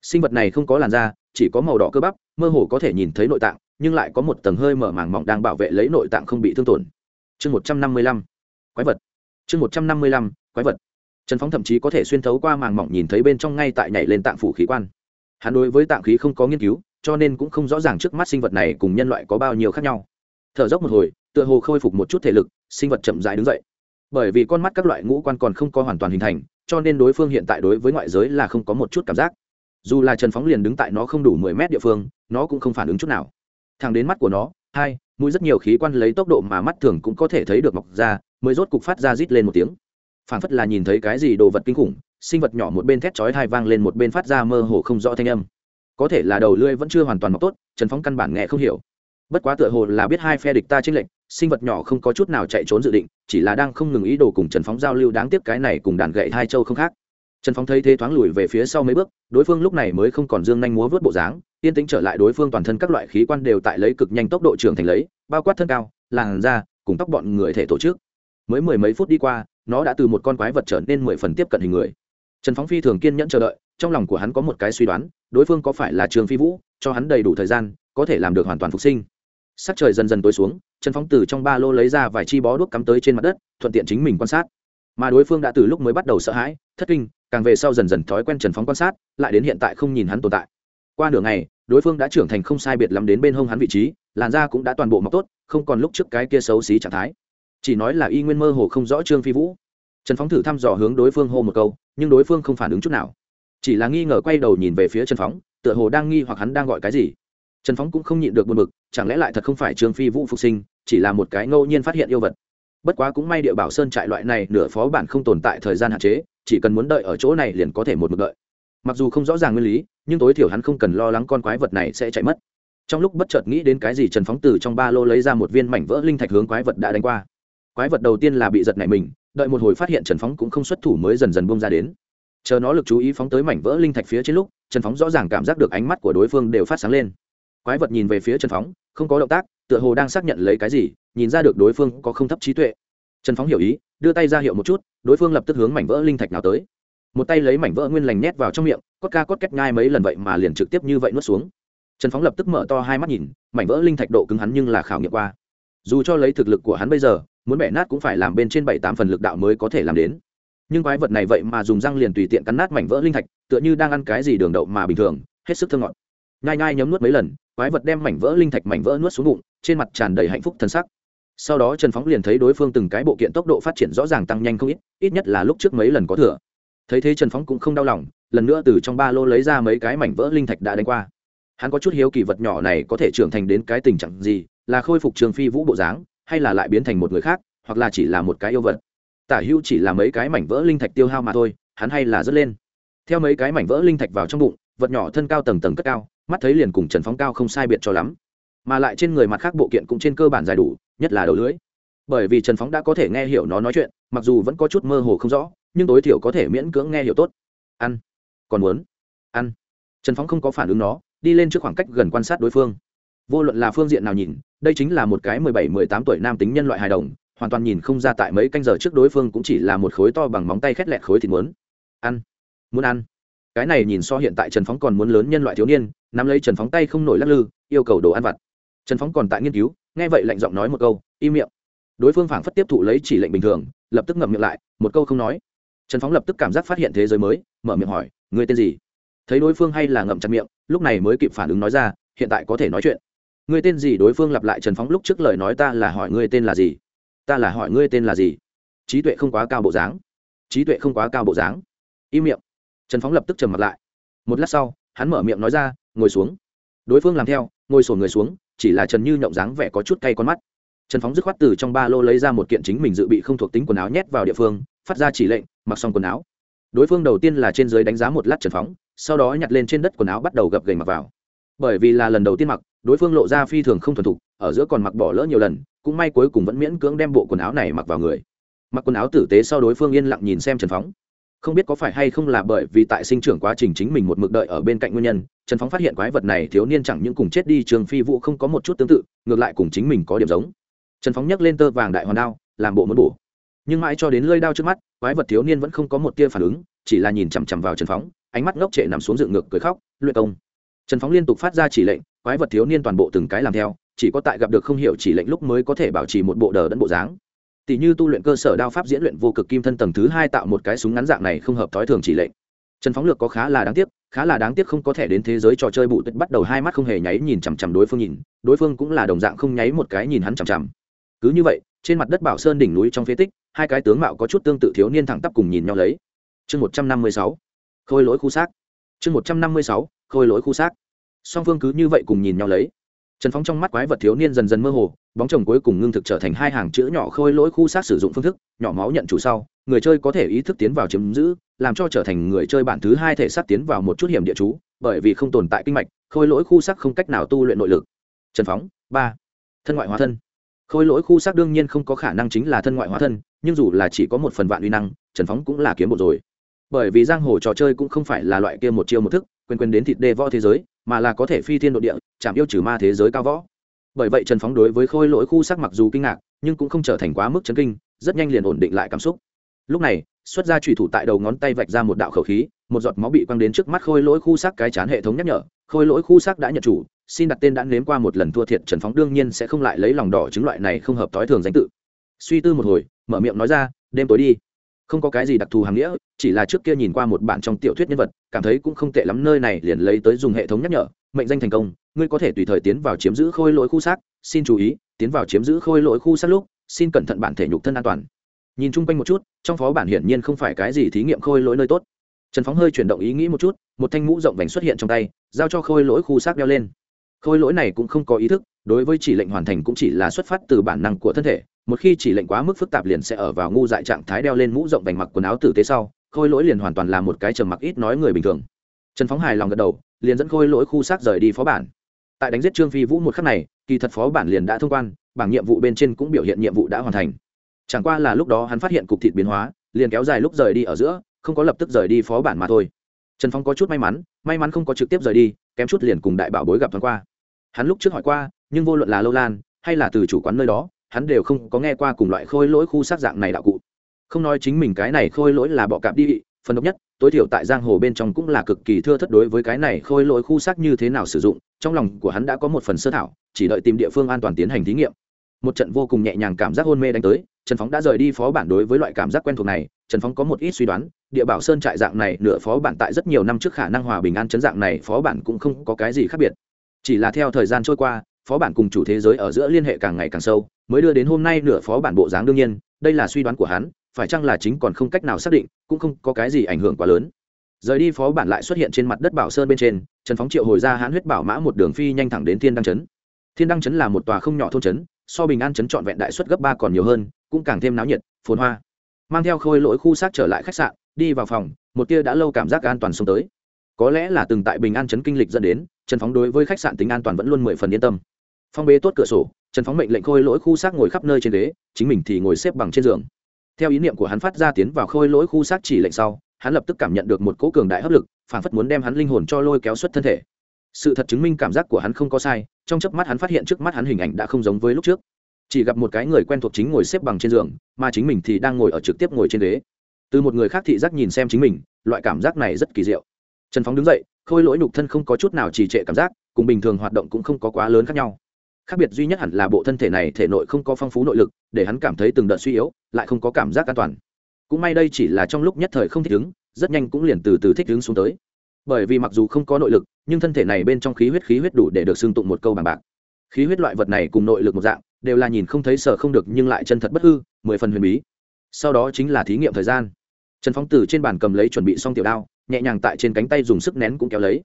Sinh vật này không có làn da, chỉ có màu đỏ cơ bắp, mơ hồ có thể nhìn thấy nội tạng, nhưng lại có một tầng hơi mở màng mỏng đang bảo vệ lấy nội tạng không bị thương tổn. Chương một trăm năm mươi lăm. Quái vật. Chương một trăm năm mươi lăm. Quái vật trần phóng thậm chí có thể xuyên thấu qua màng mỏng nhìn thấy bên trong ngay tại nhảy lên tạng phủ khí quan. Hắn đối với tạng khí không có nghiên cứu, cho nên cũng không rõ ràng trước mắt sinh vật này cùng nhân loại có bao nhiêu khác nhau. Thở dốc một hồi, tựa hồ khôi phục một chút thể lực, sinh vật chậm dại đứng dậy. Bởi vì con mắt các loại ngũ quan còn không có hoàn toàn hình thành, cho nên đối phương hiện tại đối với ngoại giới là không có một chút cảm giác. Dù là trần phóng liền đứng tại nó không đủ mười mét địa phương, nó cũng không phản ứng chút nào. Thẳng đến mắt của nó, hai, mũi rất nhiều khí quan lấy tốc độ mà mắt thường cũng có thể thấy được mọc ra, mới rốt cục phát ra rít lên một tiếng phản phất là nhìn thấy cái gì đồ vật kinh khủng, sinh vật nhỏ một bên thét chói thai vang lên một bên phát ra mơ hồ không rõ thanh âm. Có thể là đầu lưỡi vẫn chưa hoàn toàn mọc tốt, trần phóng căn bản nghe không hiểu. Bất quá tựa hồ là biết hai phe địch ta trên lệnh sinh vật nhỏ không có chút nào chạy trốn dự định, chỉ là đang không ngừng ý đồ cùng trần phóng giao lưu đáng tiếc cái này cùng đàn gậy hai châu không khác. Trần phóng thấy thế thoáng lùi về phía sau mấy bước, đối phương lúc này mới không còn dương nhanh múa vớt bộ dáng, yên tĩnh trở lại đối phương toàn thân các loại khí quan đều tại lấy cực nhanh tốc độ trưởng thành lấy, bao quát thân cao, làn da, cùng tóc bọn người thể tổ chức. Mới mười mấy phút đi qua nó đã từ một con quái vật trở nên mười phần tiếp cận hình người. Trần phóng phi thường kiên nhẫn chờ đợi, trong lòng của hắn có một cái suy đoán, đối phương có phải là trường phi vũ, cho hắn đầy đủ thời gian, có thể làm được hoàn toàn phục sinh. Sắc trời dần dần tối xuống, trần phóng từ trong ba lô lấy ra vài chi bó đuốc cắm tới trên mặt đất, thuận tiện chính mình quan sát. Mà đối phương đã từ lúc mới bắt đầu sợ hãi, thất kinh, càng về sau dần dần thói quen trần phóng quan sát, lại đến hiện tại không nhìn hắn tồn tại. Qua nửa ngày, đối phương đã trưởng thành không sai biệt lắm đến bên hông hắn vị trí, làn da cũng đã toàn bộ mọc tốt, không còn lúc trước cái kia xấu xí trạng thái chỉ nói là y nguyên mơ hồ không rõ trương phi vũ. Trần phóng thử thăm dò hướng đối phương hô một câu, nhưng đối phương không phản ứng chút nào. Chỉ là nghi ngờ quay đầu nhìn về phía trần phóng, tựa hồ đang nghi hoặc hắn đang gọi cái gì. Trần phóng cũng không nhịn được buồn b ự c chẳng lẽ lại thật không phải trương phi vũ phục sinh, chỉ là một cái ngẫu nhiên phát hiện yêu vật. Bất quá cũng may địa bảo sơn trại loại này nửa phó bản không tồn tại thời gian hạn chế, chỉ cần muốn đợi ở chỗ này liền có thể một mực đợi. Mặc dù không rõ ràng nguyên lý, nhưng tối thiểu hắn không cần lo lắng con quái vật này sẽ chạy mất. Trong lúc bất chợt nghĩ đến cái gì trần phóng từ trong ba lô lấy ra một viên mảnh vỡ linh thạch hướng quái vật đã đánh qua quái vật đầu tiên là bị giật nảy mình, đợi một hồi phát hiện trần phóng cũng không xuất thủ mới dần dần bông ra đến. Chờ nó lực chú ý phóng tới mảnh vỡ linh thạch phía trên lúc, trần phóng rõ ràng cảm giác được ánh mắt của đối phương đều phát sáng lên. Quái vật nhìn về phía trần phóng, không có động tác, tựa hồ đang xác nhận lấy cái gì, nhìn ra được đối phương có không thấp trí tuệ. Trần phóng hiểu ý, đưa tay ra hiệu một chút, đối phương lập tức hướng mảnh vỡ linh thạch nào tới. Một tay lấy mảnh vỡ nguyên lành nhét vào trong miệng, cốt ca cốt cách ngai mấy lần vậy mà liền trực tiếp như vậy nuốt xuống. Trần phóng lập tức mở to hai mắt nhìn, mảnh vỡ linh thạch độ cứng hắn nhưng là khảo nghiệm qua. Dù cho lấy thực lực của hắn bây giờ muốn bẻ nát cũng phải làm bên trên bảy tám phần lực đạo mới có thể làm đến. Nhưng quái vật này vậy mà dùng răng liền tùy tiện cắn nát mảnh vỡ linh thạch, tựa như đang ăn cái gì đường đậu mà bình thường, hết sức thơ ngọt. Nhai ngai nhấm nuốt mấy lần, quái vật đem mảnh vỡ linh thạch mảnh vỡ nuốt xuống bụng, trên mặt tràn đầy hạnh phúc thân sắc. Sau đó trần phóng liền thấy đối phương từng cái bộ kiện tốc độ phát triển rõ ràng tăng nhanh không ít ít nhất là lúc trước mấy lần có thừa. Thấy thế trần phóng cũng không đau lòng, lần nữa từ trong ba lô lấy ra mấy cái mảnh vỡ linh thạch đã đánh qua. Hắn có chút hiếu kỳ vật nhỏ này có thể trưởng thành đến cái tình trạng gì, là khôi phục trường phi vũ bộ dáng hay là lại biến thành một người khác, hoặc là chỉ là một cái yêu vật. Tả hữu chỉ là mấy cái mảnh vỡ linh thạch tiêu hao mà thôi, hắn hay là dứt lên. Theo mấy cái mảnh vỡ linh thạch vào trong bụng, vật nhỏ thân cao tầng tầng cất cao, mắt thấy liền cùng trần phóng cao không sai biệt cho lắm. Mà lại trên người mặt khác bộ kiện cũng trên cơ bản dài đủ, nhất là đầu lưới bởi vì trần phóng đã có thể nghe hiểu nó nói chuyện, mặc dù vẫn có chút mơ hồ không rõ, nhưng tối thiểu có thể miễn cưỡng nghe hiểu tốt. Ăn. Còn muốn. Ăn. Trần phóng không có phản ứng nó, đi lên trước khoảng cách gần quan sát đối phương. Vô luận là phương diện nào nhìn đây chính là một cái mười bảy, mười tám tuổi nam tính nhân loại hài đồng, hoàn toàn nhìn không ra tại mấy canh giờ trước đối phương cũng chỉ là một khối to bằng móng tay khét lẹt khối thịt muốn ăn muốn ăn. Cái này nhìn so hiện tại trần phóng còn muốn lớn nhân loại thiếu niên, nắm lấy trần phóng tay không nổi lắc lư, yêu cầu đồ ăn vặt. Trần phóng còn tại nghiên cứu, nghe vậy lạnh giọng nói một câu, im miệng. Đối phương phảng phất tiếp thụ lấy chỉ lệnh bình thường, lập tức ngậm miệng lại, một câu không nói. Trần phóng lập tức cảm giác phát hiện thế giới mới, mở miệng hỏi người tên gì? Thấy đối phương hay là ngậm chặt miệng, lúc này mới kịp phản ứng nói ra, hiện tại có thể nói chuyện người tên gì? Đối phương lặp lại trần phóng lúc trước lời nói ta là hỏi ngươi tên là gì? Ta là hỏi ngươi tên là gì? Trí tuệ không quá cao bộ dáng. Trí tuệ không quá cao bộ dáng. Im miệng. Trần phóng lập tức trầm mặt lại. Một lát sau, hắn mở miệng nói ra, ngồi xuống. Đối phương làm theo, ngồi sổ người xuống, chỉ là trần như nhộng dáng vẻ có chút cay con mắt. Trần phóng dứt khoát từ trong ba lô lấy ra một kiện chính mình dự bị không thuộc tính quần áo nhét vào địa phương, phát ra chỉ lệnh, mặc xong quần áo. Đối phương đầu tiên là trên dưới đánh giá một lát trần phóng, sau đó nhặt lên trên đất quần áo bắt đầu gập gành mặc vào bởi vì là lần đầu tiên mặc, đối phương lộ ra phi thường không thuần thục, ở giữa còn mặc bỏ lỡ nhiều lần, cũng may cuối cùng vẫn miễn cưỡng đem bộ quần áo này mặc vào người. Mặc quần áo tử tế sau đối phương yên lặng nhìn xem trần phóng. Không biết có phải hay không là bởi vì tại sinh trưởng quá trình chính mình một mực đợi ở bên cạnh nguyên nhân, trần phóng phát hiện quái vật này thiếu niên chẳng những cùng chết đi trường phi vũ không có một chút tương tự, ngược lại cùng chính mình có điểm giống. Trần phóng nhấc lên tơ vàng đại hoàn đao, làm bộ muốn bổ. Nhưng mãi cho đến lơi đao trước mắt, quái vật thiếu niên vẫn không có một tia phản ứng, chỉ là nhìn chằm chằm vào trần phóng, ánh mắt ngốc trệ nằm xuống dựng ngược cười khóc, luyện công trần phóng liên tục phát ra chỉ lệnh, quái vật thiếu niên toàn bộ từng cái làm theo, chỉ có tại gặp được không hiểu chỉ lệnh lúc mới có thể bảo trì một bộ đờ đẫn bộ dáng. Tỷ như tu luyện cơ sở đao pháp diễn luyện vô cực kim thân tầng thứ hai tạo một cái súng ngắn dạng này không hợp thói thường chỉ lệnh. Trần phóng lược có khá là đáng tiếc, khá là đáng tiếc không có thể đến thế giới trò chơi bụ tuyệt bắt đầu hai mắt không hề nháy nhìn chằm chằm đối phương nhìn, đối phương cũng là đồng dạng không nháy một cái nhìn hắn chằm chằm. Cứ như vậy, trên mặt đất bảo sơn đỉnh núi trong phế tích, hai cái tướng mạo có chút tương tự thiếu niên thẳng tắp cùng nhìn nhau lấy. Chương một trăm năm mươi sáu, khôi lỗi khu xác. Chương một trăm năm mươi sáu khôi lỗi khu xác. Song phương cứ như vậy cùng nhìn nhau lấy. Trần phóng trong mắt quái vật thiếu niên dần dần mơ hồ, bóng chồng cuối cùng ngưng thực trở thành hai hàng chữ nhỏ khôi lỗi khu xác sử dụng phương thức, nhỏ máu nhận chủ sau, người chơi có thể ý thức tiến vào chiếm giữ, làm cho trở thành người chơi bản thứ hai thể xác tiến vào một chút hiểm địa chú, bởi vì không tồn tại kinh mạch, khôi lỗi khu xác không cách nào tu luyện nội lực. Trần phóng ba. Thân ngoại hóa thân. Khôi lỗi khu xác đương nhiên không có khả năng chính là thân ngoại hóa thân, nhưng dù là chỉ có một phần vạn uy năng, trần phóng cũng là kiếm một rồi. Bởi vì giang hồ trò chơi cũng không phải là loại kia một chiêu một thức quyền quyền đến thịt đê võ thế giới, mà là có thể phi thiên độ địa, chạm yêu trừ ma thế giới cao võ. Bởi vậy trần phóng đối với khôi lỗi khu sắc mặc dù kinh ngạc, nhưng cũng không trở thành quá mức chấn kinh, rất nhanh liền ổn định lại cảm xúc. Lúc này, xuất ra trùy thủ tại đầu ngón tay vạch ra một đạo khẩu khí, một giọt máu bị quăng đến trước mắt khôi lỗi khu sắc cái chán hệ thống nhắc nhở, khôi lỗi khu sắc đã nhận chủ, xin đặt tên đã nếm qua một lần thua thiệt, trần phóng đương nhiên sẽ không lại lấy lòng đỏ chứng loại này không hợp thói thường danh tự. Suy tư một hồi, mở miệng nói ra, đêm tối đi không có cái gì đặc thù hàng nghĩa, chỉ là trước kia nhìn qua một bản trong tiểu thuyết nhân vật, cảm thấy cũng không tệ lắm, nơi này liền lấy tới dùng hệ thống nhắc nhở, mệnh danh thành công, ngươi có thể tùy thời tiến vào chiếm giữ khôi lỗi khu xác, xin chú ý, tiến vào chiếm giữ khôi lỗi khu xác lúc, xin cẩn thận bản thể nhục thân an toàn. Nhìn chung quanh một chút, trong phó bản hiển nhiên không phải cái gì thí nghiệm khôi lỗi nơi tốt. Trần phóng hơi chuyển động ý nghĩ một chút, một thanh mũ rộng vành xuất hiện trong tay, giao cho khôi lỗi khu xác đeo lên. Khôi lỗi này cũng không có ý thức, đối với chỉ lệnh hoàn thành cũng chỉ là xuất phát từ bản năng của thân thể một khi chỉ lệnh quá mức phức tạp liền sẽ ở vào ngu dại trạng thái đeo lên mũ rộng vành mặc quần áo tử tế sau, khôi lỗi liền hoàn toàn là một cái trầm mặc ít nói người bình thường. Trần phóng hài lòng gật đầu, liền dẫn khôi lỗi khu xác rời đi phó bản. Tại đánh giết trương phi vũ một khắc này, kỳ thật phó bản liền đã thông quan, bảng nhiệm vụ bên trên cũng biểu hiện nhiệm vụ đã hoàn thành. Chẳng qua là lúc đó hắn phát hiện cục thịt biến hóa, liền kéo dài lúc rời đi ở giữa, không có lập tức rời đi phó bản mà thôi. Trần phong có chút may mắn may mắn không có trực tiếp rời đi, kém chút liền cùng đại bảo bối gặp thoáng qua. Hắn lúc trước hỏi qua, nhưng vô luận là lâu lan, hay là từ chủ quán nơi đó hắn đều không có nghe qua cùng loại khôi lỗi khu sát dạng này đạo cụ. Không nói chính mình cái này khôi lỗi là bọ cạp đi, phần độc nhất, tối thiểu tại giang hồ bên trong cũng là cực kỳ thưa thất đối với cái này khôi lỗi khu xác như thế nào sử dụng, trong lòng của hắn đã có một phần sơ thảo, chỉ đợi tìm địa phương an toàn tiến hành thí nghiệm. Một trận vô cùng nhẹ nhàng cảm giác hôn mê đánh tới, trần phóng đã rời đi phó bản đối với loại cảm giác quen thuộc này, trần phóng có một ít suy đoán, địa bảo sơn trại dạng này nửa phó bản tại rất nhiều năm trước khả năng hòa bình an chấn dạng này phó bản cũng không có cái gì khác biệt. Chỉ là theo thời gian trôi qua, phó bản cùng chủ thế giới ở giữa liên hệ càng ngày càng sâu mới đưa đến hôm nay nửa phó bản bộ dáng đương nhiên, đây là suy đoán của hắn, phải chăng là chính còn không cách nào xác định, cũng không có cái gì ảnh hưởng quá lớn. Rời đi phó bản lại xuất hiện trên mặt đất bảo sơn bên trên, trần phóng triệu hồi ra hãn huyết bảo mã một đường phi nhanh thẳng đến thiên đăng trấn. Thiên đăng trấn là một tòa không nhỏ thôn trấn, so bình an trấn trọn vẹn đại suất gấp ba còn nhiều hơn, cũng càng thêm náo nhiệt, phồn hoa. Mang theo khôi lỗi khu xác trở lại khách sạn, đi vào phòng, một tia đã lâu cảm giác an toàn xông tới. Có lẽ là từng tại bình an trấn kinh lịch dẫn đến, trần phóng đối với khách sạn tính an toàn vẫn luôn mười phần yên tâm phong bế tốt cửa sổ, trần phóng mệnh lệnh khôi lỗi khu xác ngồi khắp nơi trên ghế, chính mình thì ngồi xếp bằng trên giường. Theo ý niệm của hắn phát ra tiến vào khôi lỗi khu xác chỉ lệnh sau, hắn lập tức cảm nhận được một cỗ cường đại hấp lực, phản phất muốn đem hắn linh hồn cho lôi kéo xuất thân thể. Sự thật chứng minh cảm giác của hắn không có sai, trong chớp mắt hắn phát hiện trước mắt hắn hình ảnh đã không giống với lúc trước. Chỉ gặp một cái người quen thuộc chính ngồi xếp bằng trên giường, mà chính mình thì đang ngồi ở trực tiếp ngồi trên ghế. Từ một người khác thị giác nhìn xem chính mình, loại cảm giác này rất kỳ diệu. Trần phóng đứng dậy, khôi lỗi nhục thân không có chút nào trì trệ cảm giác, cùng bình thường hoạt động cũng không có quá lớn khác nhau khác biệt duy nhất hẳn là bộ thân thể này thể nội không có phong phú nội lực, để hắn cảm thấy từng đợt suy yếu, lại không có cảm giác an toàn. Cũng may đây chỉ là trong lúc nhất thời không thích ứng, rất nhanh cũng liền từ từ thích ứng xuống tới. Bởi vì mặc dù không có nội lực, nhưng thân thể này bên trong khí huyết khí huyết đủ để được xưng tụng một câu bằng bạc. Khí huyết loại vật này cùng nội lực một dạng, đều là nhìn không thấy sợ không được nhưng lại chân thật bất hư, mười phần huyền bí. Sau đó chính là thí nghiệm thời gian. Trần phóng từ trên bàn cầm lấy chuẩn bị xong tiểu đao, nhẹ nhàng tại trên cánh tay dùng sức nén cũng kéo lấy.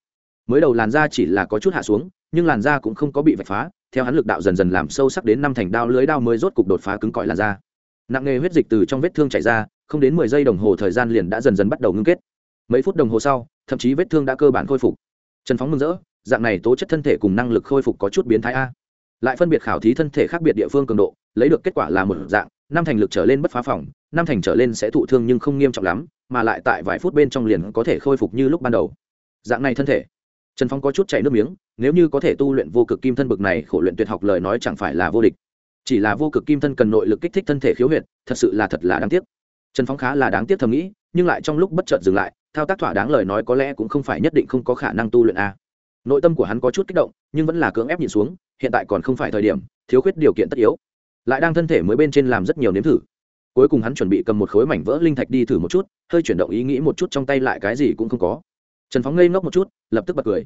Mới đầu làn da chỉ là có chút hạ xuống, nhưng làn da cũng không có bị vạch phá theo hắn lực đạo dần dần làm sâu sắc đến năm thành đao lưới đao mới rốt cục đột phá cứng cỏi làn da. Nặng nghề huyết dịch từ trong vết thương chảy ra, không đến mười giây đồng hồ thời gian liền đã dần dần bắt đầu ngưng kết. Mấy phút đồng hồ sau, thậm chí vết thương đã cơ bản khôi phục. Trần phóng mừng rỡ, dạng này tố chất thân thể cùng năng lực khôi phục có chút biến thái a. Lại phân biệt khảo thí thân thể khác biệt địa phương cường độ, lấy được kết quả là một dạng, năm thành lực trở lên bất phá phòng, năm thành trở lên sẽ thụ thương nhưng không nghiêm trọng lắm, mà lại tại vài phút bên trong liền có thể khôi phục như lúc ban đầu. Dạng này thân thể. Trần phong có chút chảy nước miếng nếu như có thể tu luyện vô cực kim thân bực này khổ luyện tuyệt học lời nói chẳng phải là vô địch. Chỉ là vô cực kim thân cần nội lực kích thích thân thể khiếu huyệt, thật sự là thật là đáng tiếc. Trần phong khá là đáng tiếc thầm nghĩ, nhưng lại trong lúc bất chợt dừng lại, thao tác thỏa đáng lời nói có lẽ cũng không phải nhất định không có khả năng tu luyện a. Nội tâm của hắn có chút kích động, nhưng vẫn là cưỡng ép nhìn xuống, hiện tại còn không phải thời điểm, thiếu khuyết điều kiện tất yếu. Lại đang thân thể mới bên trên làm rất nhiều nếm thử. Cuối cùng hắn chuẩn bị cầm một khối mảnh vỡ linh thạch đi thử một chút, hơi chuyển động ý nghĩ một chút trong tay lại cái gì cũng không có. Trần phóng ngây ngốc một chút, lập tức bật cười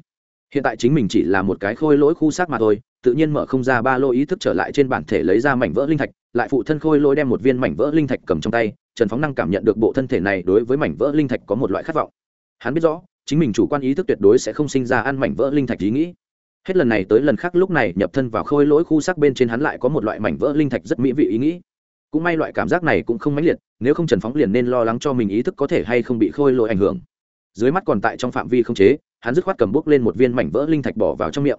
hiện tại chính mình chỉ là một cái khôi lỗi khu xác mà thôi, tự nhiên mở không ra ba lô ý thức trở lại trên bản thể lấy ra mảnh vỡ linh thạch, lại phụ thân khôi lỗi đem một viên mảnh vỡ linh thạch cầm trong tay, trần phóng năng cảm nhận được bộ thân thể này đối với mảnh vỡ linh thạch có một loại khát vọng. Hắn biết rõ, chính mình chủ quan ý thức tuyệt đối sẽ không sinh ra ăn mảnh vỡ linh thạch ý nghĩ. Hết lần này tới lần khác lúc này nhập thân vào khôi lỗi khu sắc bên trên hắn lại có một loại mảnh vỡ linh thạch rất mỹ vị ý nghĩ. Cũng may loại cảm giác này cũng không mãnh liệt, nếu không trần phóng liền nên lo lắng cho mình ý thức có thể hay không bị khôi lỗi ảnh hưởng. Dưới mắt còn tại trong phạm vi không chế hắn dứt khoát cầm bút lên một viên mảnh vỡ linh thạch bỏ vào trong miệng.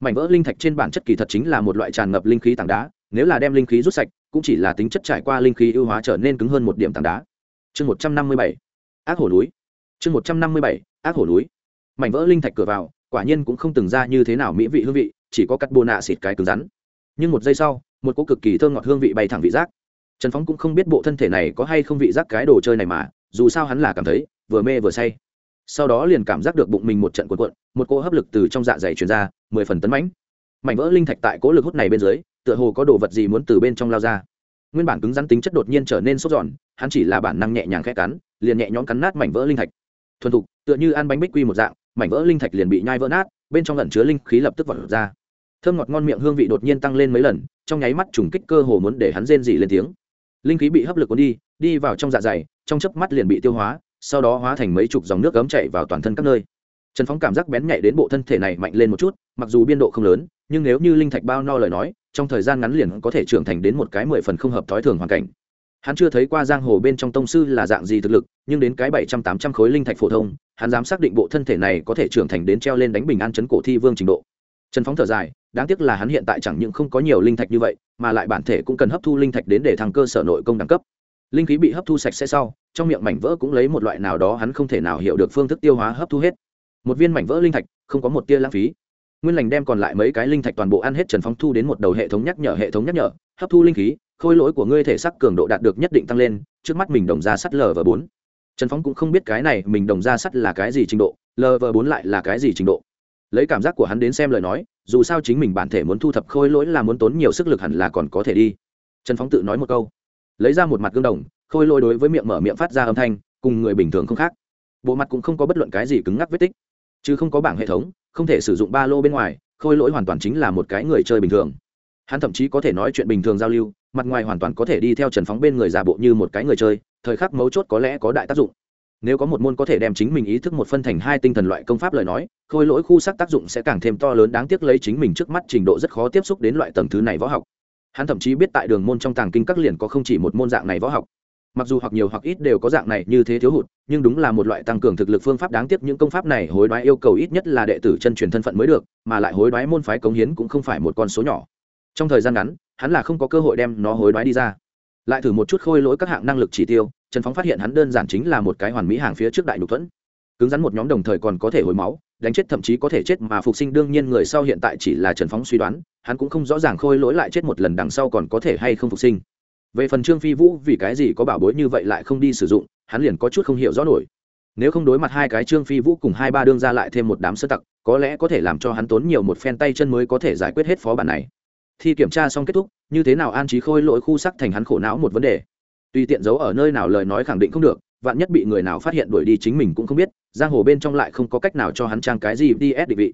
Mảnh vỡ linh thạch trên bản chất kỳ thật chính là một loại tràn ngập linh khí tảng đá, nếu là đem linh khí rút sạch, cũng chỉ là tính chất trải qua linh khí ưu hóa trở nên cứng hơn một điểm tảng đá. Chương một trăm năm mươi bảy, ác hổ núi. Chương một trăm năm mươi bảy, ác hổ núi. Mảnh vỡ linh thạch cửa vào, quả nhiên cũng không từng ra như thế nào mỹ vị hương vị, chỉ có cắt bồ nạ xịt cái cứng rắn. Nhưng một giây sau, một cỗ cực kỳ thơm ngọt hương vị bay thẳng vị giác. Trần phóng cũng không biết bộ thân thể này có hay không vị giác cái đồ chơi này mà, dù sao hắn là cảm thấy, vừa mê vừa say sau đó liền cảm giác được bụng mình một trận cuộn cuộn, một cỗ hấp lực từ trong dạ dày truyền ra, mười phần tấn mãnh. Mảnh vỡ linh thạch tại cỗ lực hút này bên dưới, tựa hồ có đồ vật gì muốn từ bên trong lao ra. Nguyên bản cứng rắn tính chất đột nhiên trở nên sốt giòn hắn chỉ là bản năng nhẹ nhàng khẽ cắn, liền nhẹ nhõm cắn nát mảnh vỡ linh thạch. Thuần thục, tựa như ăn bánh bích quy một dạng, mảnh vỡ linh thạch liền bị nhai vỡ nát, bên trong lẩn chứa linh khí lập tức vọt ra. Thơm ngọt ngon miệng hương vị đột nhiên tăng lên mấy lần, trong nháy mắt trùng kích cơ hồ muốn để hắn rên dỉ lên tiếng. Linh khí bị hấp lực cuốn đi đi vào trong dạ dày, trong chớp mắt liền bị tiêu hóa sau đó hóa thành mấy chục dòng nước cấm chảy vào toàn thân các nơi. Trần phóng cảm giác bén nhạy đến bộ thân thể này mạnh lên một chút, mặc dù biên độ không lớn, nhưng nếu như linh thạch bao no lời nói, trong thời gian ngắn liền có thể trưởng thành đến một cái mười phần không hợp thói thường hoàn cảnh. Hắn chưa thấy qua giang hồ bên trong tông sư là dạng gì thực lực, nhưng đến cái bảy trăm tám trăm khối linh thạch phổ thông, hắn dám xác định bộ thân thể này có thể trưởng thành đến treo lên đánh bình an chấn cổ thi vương trình độ. Trần phóng thở dài, đáng tiếc là hắn hiện tại chẳng những không có nhiều linh thạch như vậy, mà lại bản thể cũng cần hấp thu linh thạch đến để thăng cơ sở nội công đẳng cấp linh khí bị hấp thu sạch sẽ sau, trong miệng mảnh vỡ cũng lấy một loại nào đó hắn không thể nào hiểu được phương thức tiêu hóa hấp thu hết. Một viên mảnh vỡ linh thạch, không có một tia lãng phí. Nguyên lành đem còn lại mấy cái linh thạch toàn bộ ăn hết trần phong thu đến một đầu hệ thống nhắc nhở, hệ thống nhắc nhở, hấp thu linh khí, khôi lỗi của ngươi thể sắc cường độ đạt được nhất định tăng lên, trước mắt mình đồng ra sắt lv bốn. Trần phong cũng không biết cái này mình đồng ra sắt là cái gì trình độ lv bốn lại là cái gì trình độ. Lấy cảm giác của hắn đến xem lời nói, dù sao chính mình bản thể muốn thu thập khôi lỗi là muốn tốn nhiều sức lực hẳn là còn có thể đi. Trần phóng tự nói một câu lấy ra một mặt gương đồng, khôi lôi đối với miệng mở miệng phát ra âm thanh, cùng người bình thường không khác. Bộ mặt cũng không có bất luận cái gì cứng ngắc vết tích, chứ không có bảng hệ thống, không thể sử dụng ba lô bên ngoài, khôi lỗi hoàn toàn chính là một cái người chơi bình thường. Hắn thậm chí có thể nói chuyện bình thường giao lưu, mặt ngoài hoàn toàn có thể đi theo trần phóng bên người giả bộ như một cái người chơi, thời khắc mấu chốt có lẽ có đại tác dụng. Nếu có một môn có thể đem chính mình ý thức một phân thành hai tinh thần loại công pháp lời nói, khôi lỗi khu sắc tác dụng sẽ càng thêm to lớn đáng tiếc lấy chính mình trước mắt trình độ rất khó tiếp xúc đến loại tầng thứ này võ học hắn thậm chí biết tại đường môn trong tàng kinh các liền có không chỉ một môn dạng này võ học. Mặc dù hoặc nhiều hoặc ít đều có dạng này như thế thiếu hụt, nhưng đúng là một loại tăng cường thực lực phương pháp đáng tiếc những công pháp này hối đoái yêu cầu ít nhất là đệ tử chân truyền thân phận mới được, mà lại hối đoái môn phái cống hiến cũng không phải một con số nhỏ. Trong thời gian ngắn, hắn là không có cơ hội đem nó hối đoái đi ra. Lại thử một chút khôi lỗi các hạng năng lực chỉ tiêu, trần phóng phát hiện hắn đơn giản chính là một cái hoàn mỹ hàng phía trước đại nhục thuẫn. Cứng rắn một nhóm đồng thời còn có thể hồi máu đánh chết thậm chí có thể chết mà phục sinh đương nhiên người sau hiện tại chỉ là trần phóng suy đoán, hắn cũng không rõ ràng khôi lỗi lại chết một lần đằng sau còn có thể hay không phục sinh. Về phần trương phi vũ vì cái gì có bảo bối như vậy lại không đi sử dụng, hắn liền có chút không hiểu rõ nổi. Nếu không đối mặt hai cái trương phi vũ cùng hai ba đương ra lại thêm một đám sơ tặc, có lẽ có thể làm cho hắn tốn nhiều một phen tay chân mới có thể giải quyết hết phó bản này. Thi kiểm tra xong kết thúc, như thế nào an trí khôi lỗi khu sắc thành hắn khổ não một vấn đề. Tùy tiện giấu ở nơi nào lời nói khẳng định không được vạn nhất bị người nào phát hiện đuổi đi chính mình cũng không biết, giang hồ bên trong lại không có cách nào cho hắn trang cái gì ds định vị.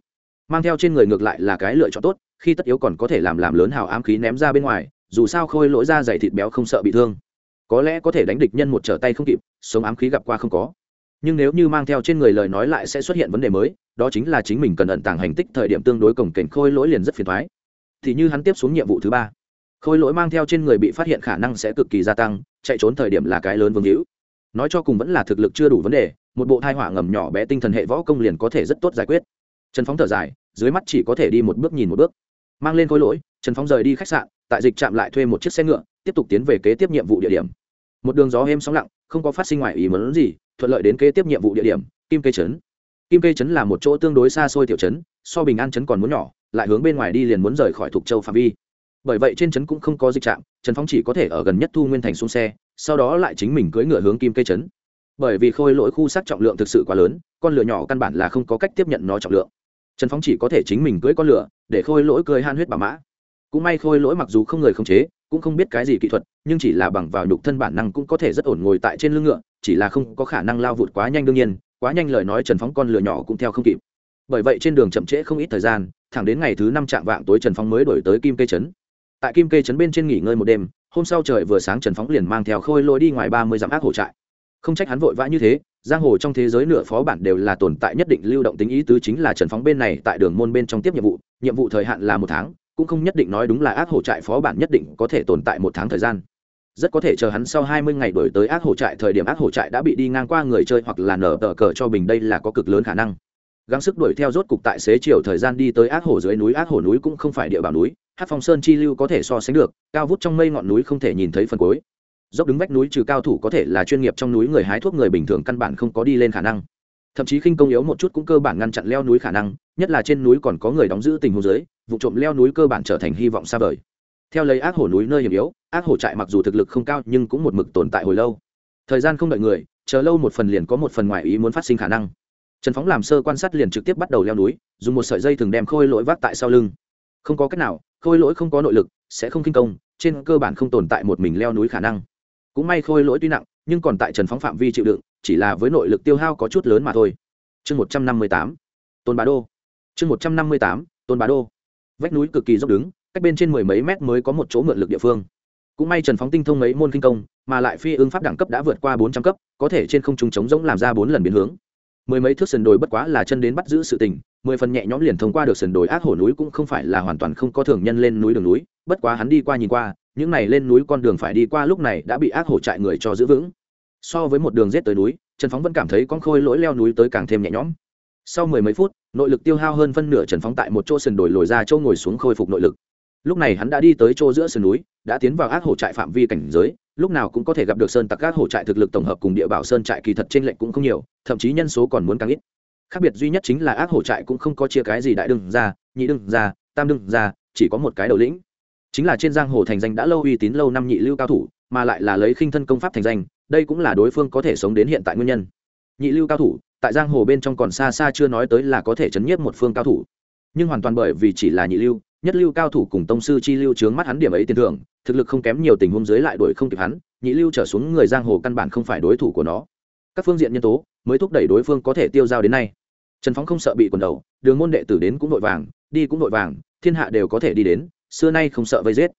Mang theo trên người ngược lại là cái lựa chọn tốt, khi tất yếu còn có thể làm làm lớn hào ám khí ném ra bên ngoài, dù sao khôi lỗi ra dày thịt béo không sợ bị thương. Có lẽ có thể đánh địch nhân một trở tay không kịp, sống ám khí gặp qua không có. Nhưng nếu như mang theo trên người lời nói lại sẽ xuất hiện vấn đề mới, đó chính là chính mình cần ẩn tàng hành tích thời điểm tương đối cổng kềnh khôi lỗi liền rất phiền thoái. Thì như hắn tiếp xuống nhiệm vụ thứ ba, khôi lỗi mang theo trên người bị phát hiện khả năng sẽ cực kỳ gia tăng, chạy trốn thời điểm là cái lớn vương hữu nói cho cùng vẫn là thực lực chưa đủ vấn đề, một bộ thai hỏa ngầm nhỏ bé tinh thần hệ võ công liền có thể rất tốt giải quyết. Trần phóng thở dài, dưới mắt chỉ có thể đi một bước nhìn một bước. Mang lên khối lỗi, trần phóng rời đi khách sạn, tại dịch trạm lại thuê một chiếc xe ngựa, tiếp tục tiến về kế tiếp nhiệm vụ địa điểm. Một đường gió êm sóng lặng, không có phát sinh ngoài ý muốn gì, thuận lợi đến kế tiếp nhiệm vụ địa điểm, kim cây trấn. Kim cây trấn là một chỗ tương đối xa xôi tiểu trấn, so bình an trấn còn muốn nhỏ, lại hướng bên ngoài đi liền muốn rời khỏi thục châu phạm vi. Bởi vậy trên trấn cũng không có dịch trạm, trần phong chỉ có thể ở gần nhất thu nguyên thành xuống xe sau đó lại chính mình cưỡi ngựa hướng kim cây trấn. Bởi vì khôi lỗi khu sắc trọng lượng thực sự quá lớn, con lửa nhỏ căn bản là không có cách tiếp nhận nó trọng lượng. Trần phong chỉ có thể chính mình cưỡi con lửa, để khôi lỗi cưỡi han huyết bà mã. Cũng may khôi lỗi mặc dù không người không chế, cũng không biết cái gì kỹ thuật, nhưng chỉ là bằng vào nhục thân bản năng cũng có thể rất ổn ngồi tại trên lưng ngựa, chỉ là không có khả năng lao vụt quá nhanh đương nhiên, quá nhanh lời nói trần phóng con lửa nhỏ cũng theo không kịp. Bởi vậy trên đường chậm trễ không ít thời gian, thẳng đến ngày thứ năm trạng vạng tối trần phóng mới đổi tới kim cây trấn. Tại kim cây trấn bên trên nghỉ ngơi một đêm hôm sau trời vừa sáng trần phóng liền mang theo khôi lôi đi ngoài ba mươi dặm ác hổ trại. Không trách hắn vội vã như thế, giang hồ trong thế giới nửa phó bản đều là tồn tại nhất định lưu động tính ý tứ chính là trần phóng bên này tại đường môn bên trong tiếp nhiệm vụ nhiệm vụ thời hạn là một tháng, cũng không nhất định nói đúng là ác hổ trại phó bản nhất định có thể tồn tại một tháng thời gian. Rất có thể chờ hắn sau hai mươi ngày đổi tới ác hổ trại thời điểm ác hổ trại đã bị đi ngang qua người chơi hoặc là nở tờ cờ cho bình đây là có cực lớn khả năng gắng sức đuổi theo rốt cục tại xế chiều thời gian đi tới ác hồ dưới núi. Ác hồ núi cũng không phải địa bàn núi, hát phong sơn chi lưu có thể so sánh được, cao vút trong mây ngọn núi không thể nhìn thấy phần cuối. Dốc đứng vách núi trừ cao thủ có thể là chuyên nghiệp trong núi, người hái thuốc người bình thường căn bản không có đi lên khả năng. Thậm chí khinh công yếu một chút cũng cơ bản ngăn chặn leo núi khả năng, nhất là trên núi còn có người đóng giữ tình hồ dưới, vụ trộm leo núi cơ bản trở thành hy vọng xa vời. Theo lấy ác hồ núi nơi hiểm yếu, ác hồ trại mặc dù thực lực không cao nhưng cũng một mực tồn tại hồi lâu. Thời gian không đợi người, chờ lâu một phần liền có một phần ngoài ý muốn phát sinh khả năng trần phóng làm sơ quan sát liền trực tiếp bắt đầu leo núi, dùng một sợi dây thường đem khôi lỗi vác tại sau lưng. Không có cách nào, khôi lỗi không có nội lực, sẽ không kinh công, trên cơ bản không tồn tại một mình leo núi khả năng. Cũng may khôi lỗi tuy nặng, nhưng còn tại trần phóng phạm vi chịu đựng, chỉ là với nội lực tiêu hao có chút lớn mà thôi. Chương một trăm năm mươi tám, tôn bá đô. Chương một trăm năm mươi tám, tôn bá đô. Vách núi cực kỳ dốc đứng, cách bên trên mười mấy mét mới có một chỗ mượn lực địa phương. Cũng may trần phóng tinh thông mấy môn kinh công, mà lại phi ứng pháp đẳng cấp đã vượt qua bốn trăm cấp, có thể trên không trung chống rỗng làm ra bốn lần biến hướng mười mấy thước sườn đồi bất quá là chân đến bắt giữ sự tình, mười phần nhẹ nhõm liền thông qua được sườn đồi ác hổ núi cũng không phải là hoàn toàn không có thường nhân lên núi đường núi, bất quá hắn đi qua nhìn qua, những này lên núi con đường phải đi qua lúc này đã bị ác hổ trại người cho giữ vững. So với một đường rết tới núi, trần phóng vẫn cảm thấy con khôi lỗi leo núi tới càng thêm nhẹ nhõm. Sau mười mấy phút, nội lực tiêu hao hơn phân nửa trần phóng tại một chỗ sườn đồi lồi ra châu ngồi xuống khôi phục nội lực. Lúc này hắn đã đi tới chỗ giữa sườn núi, đã tiến vào ác hổ trại phạm vi cảnh giới lúc nào cũng có thể gặp được sơn tặc ác hổ trại thực lực tổng hợp cùng địa bảo sơn trại kỳ thật trên lệnh cũng không nhiều, thậm chí nhân số còn muốn càng ít. Khác biệt duy nhất chính là ác hổ trại cũng không có chia cái gì đại đương ra nhị đương ra tam đương ra chỉ có một cái đầu lĩnh. Chính là trên giang hồ thành danh đã lâu uy tín lâu năm nhị lưu cao thủ, mà lại là lấy khinh thân công pháp thành danh, đây cũng là đối phương có thể sống đến hiện tại nguyên nhân. Nhị lưu cao thủ, tại giang hồ bên trong còn xa xa chưa nói tới là có thể chấn nhiếp một phương cao thủ. Nhưng hoàn toàn bởi vì chỉ là nhị lưu nhất lưu cao thủ cùng tông sư chi lưu trướng mắt hắn điểm ấy tiền thưởng, thực lực không kém nhiều tình huống dưới lại đuổi không kịp hắn, nhị lưu trở xuống người giang hồ căn bản không phải đối thủ của nó. Các phương diện nhân tố mới thúc đẩy đối phương có thể tiêu dao đến nay. Trần phóng không sợ bị quần đầu, đường môn đệ tử đến cũng vội vàng, đi cũng vội vàng, thiên hạ đều có thể đi đến, xưa nay không sợ vây giết.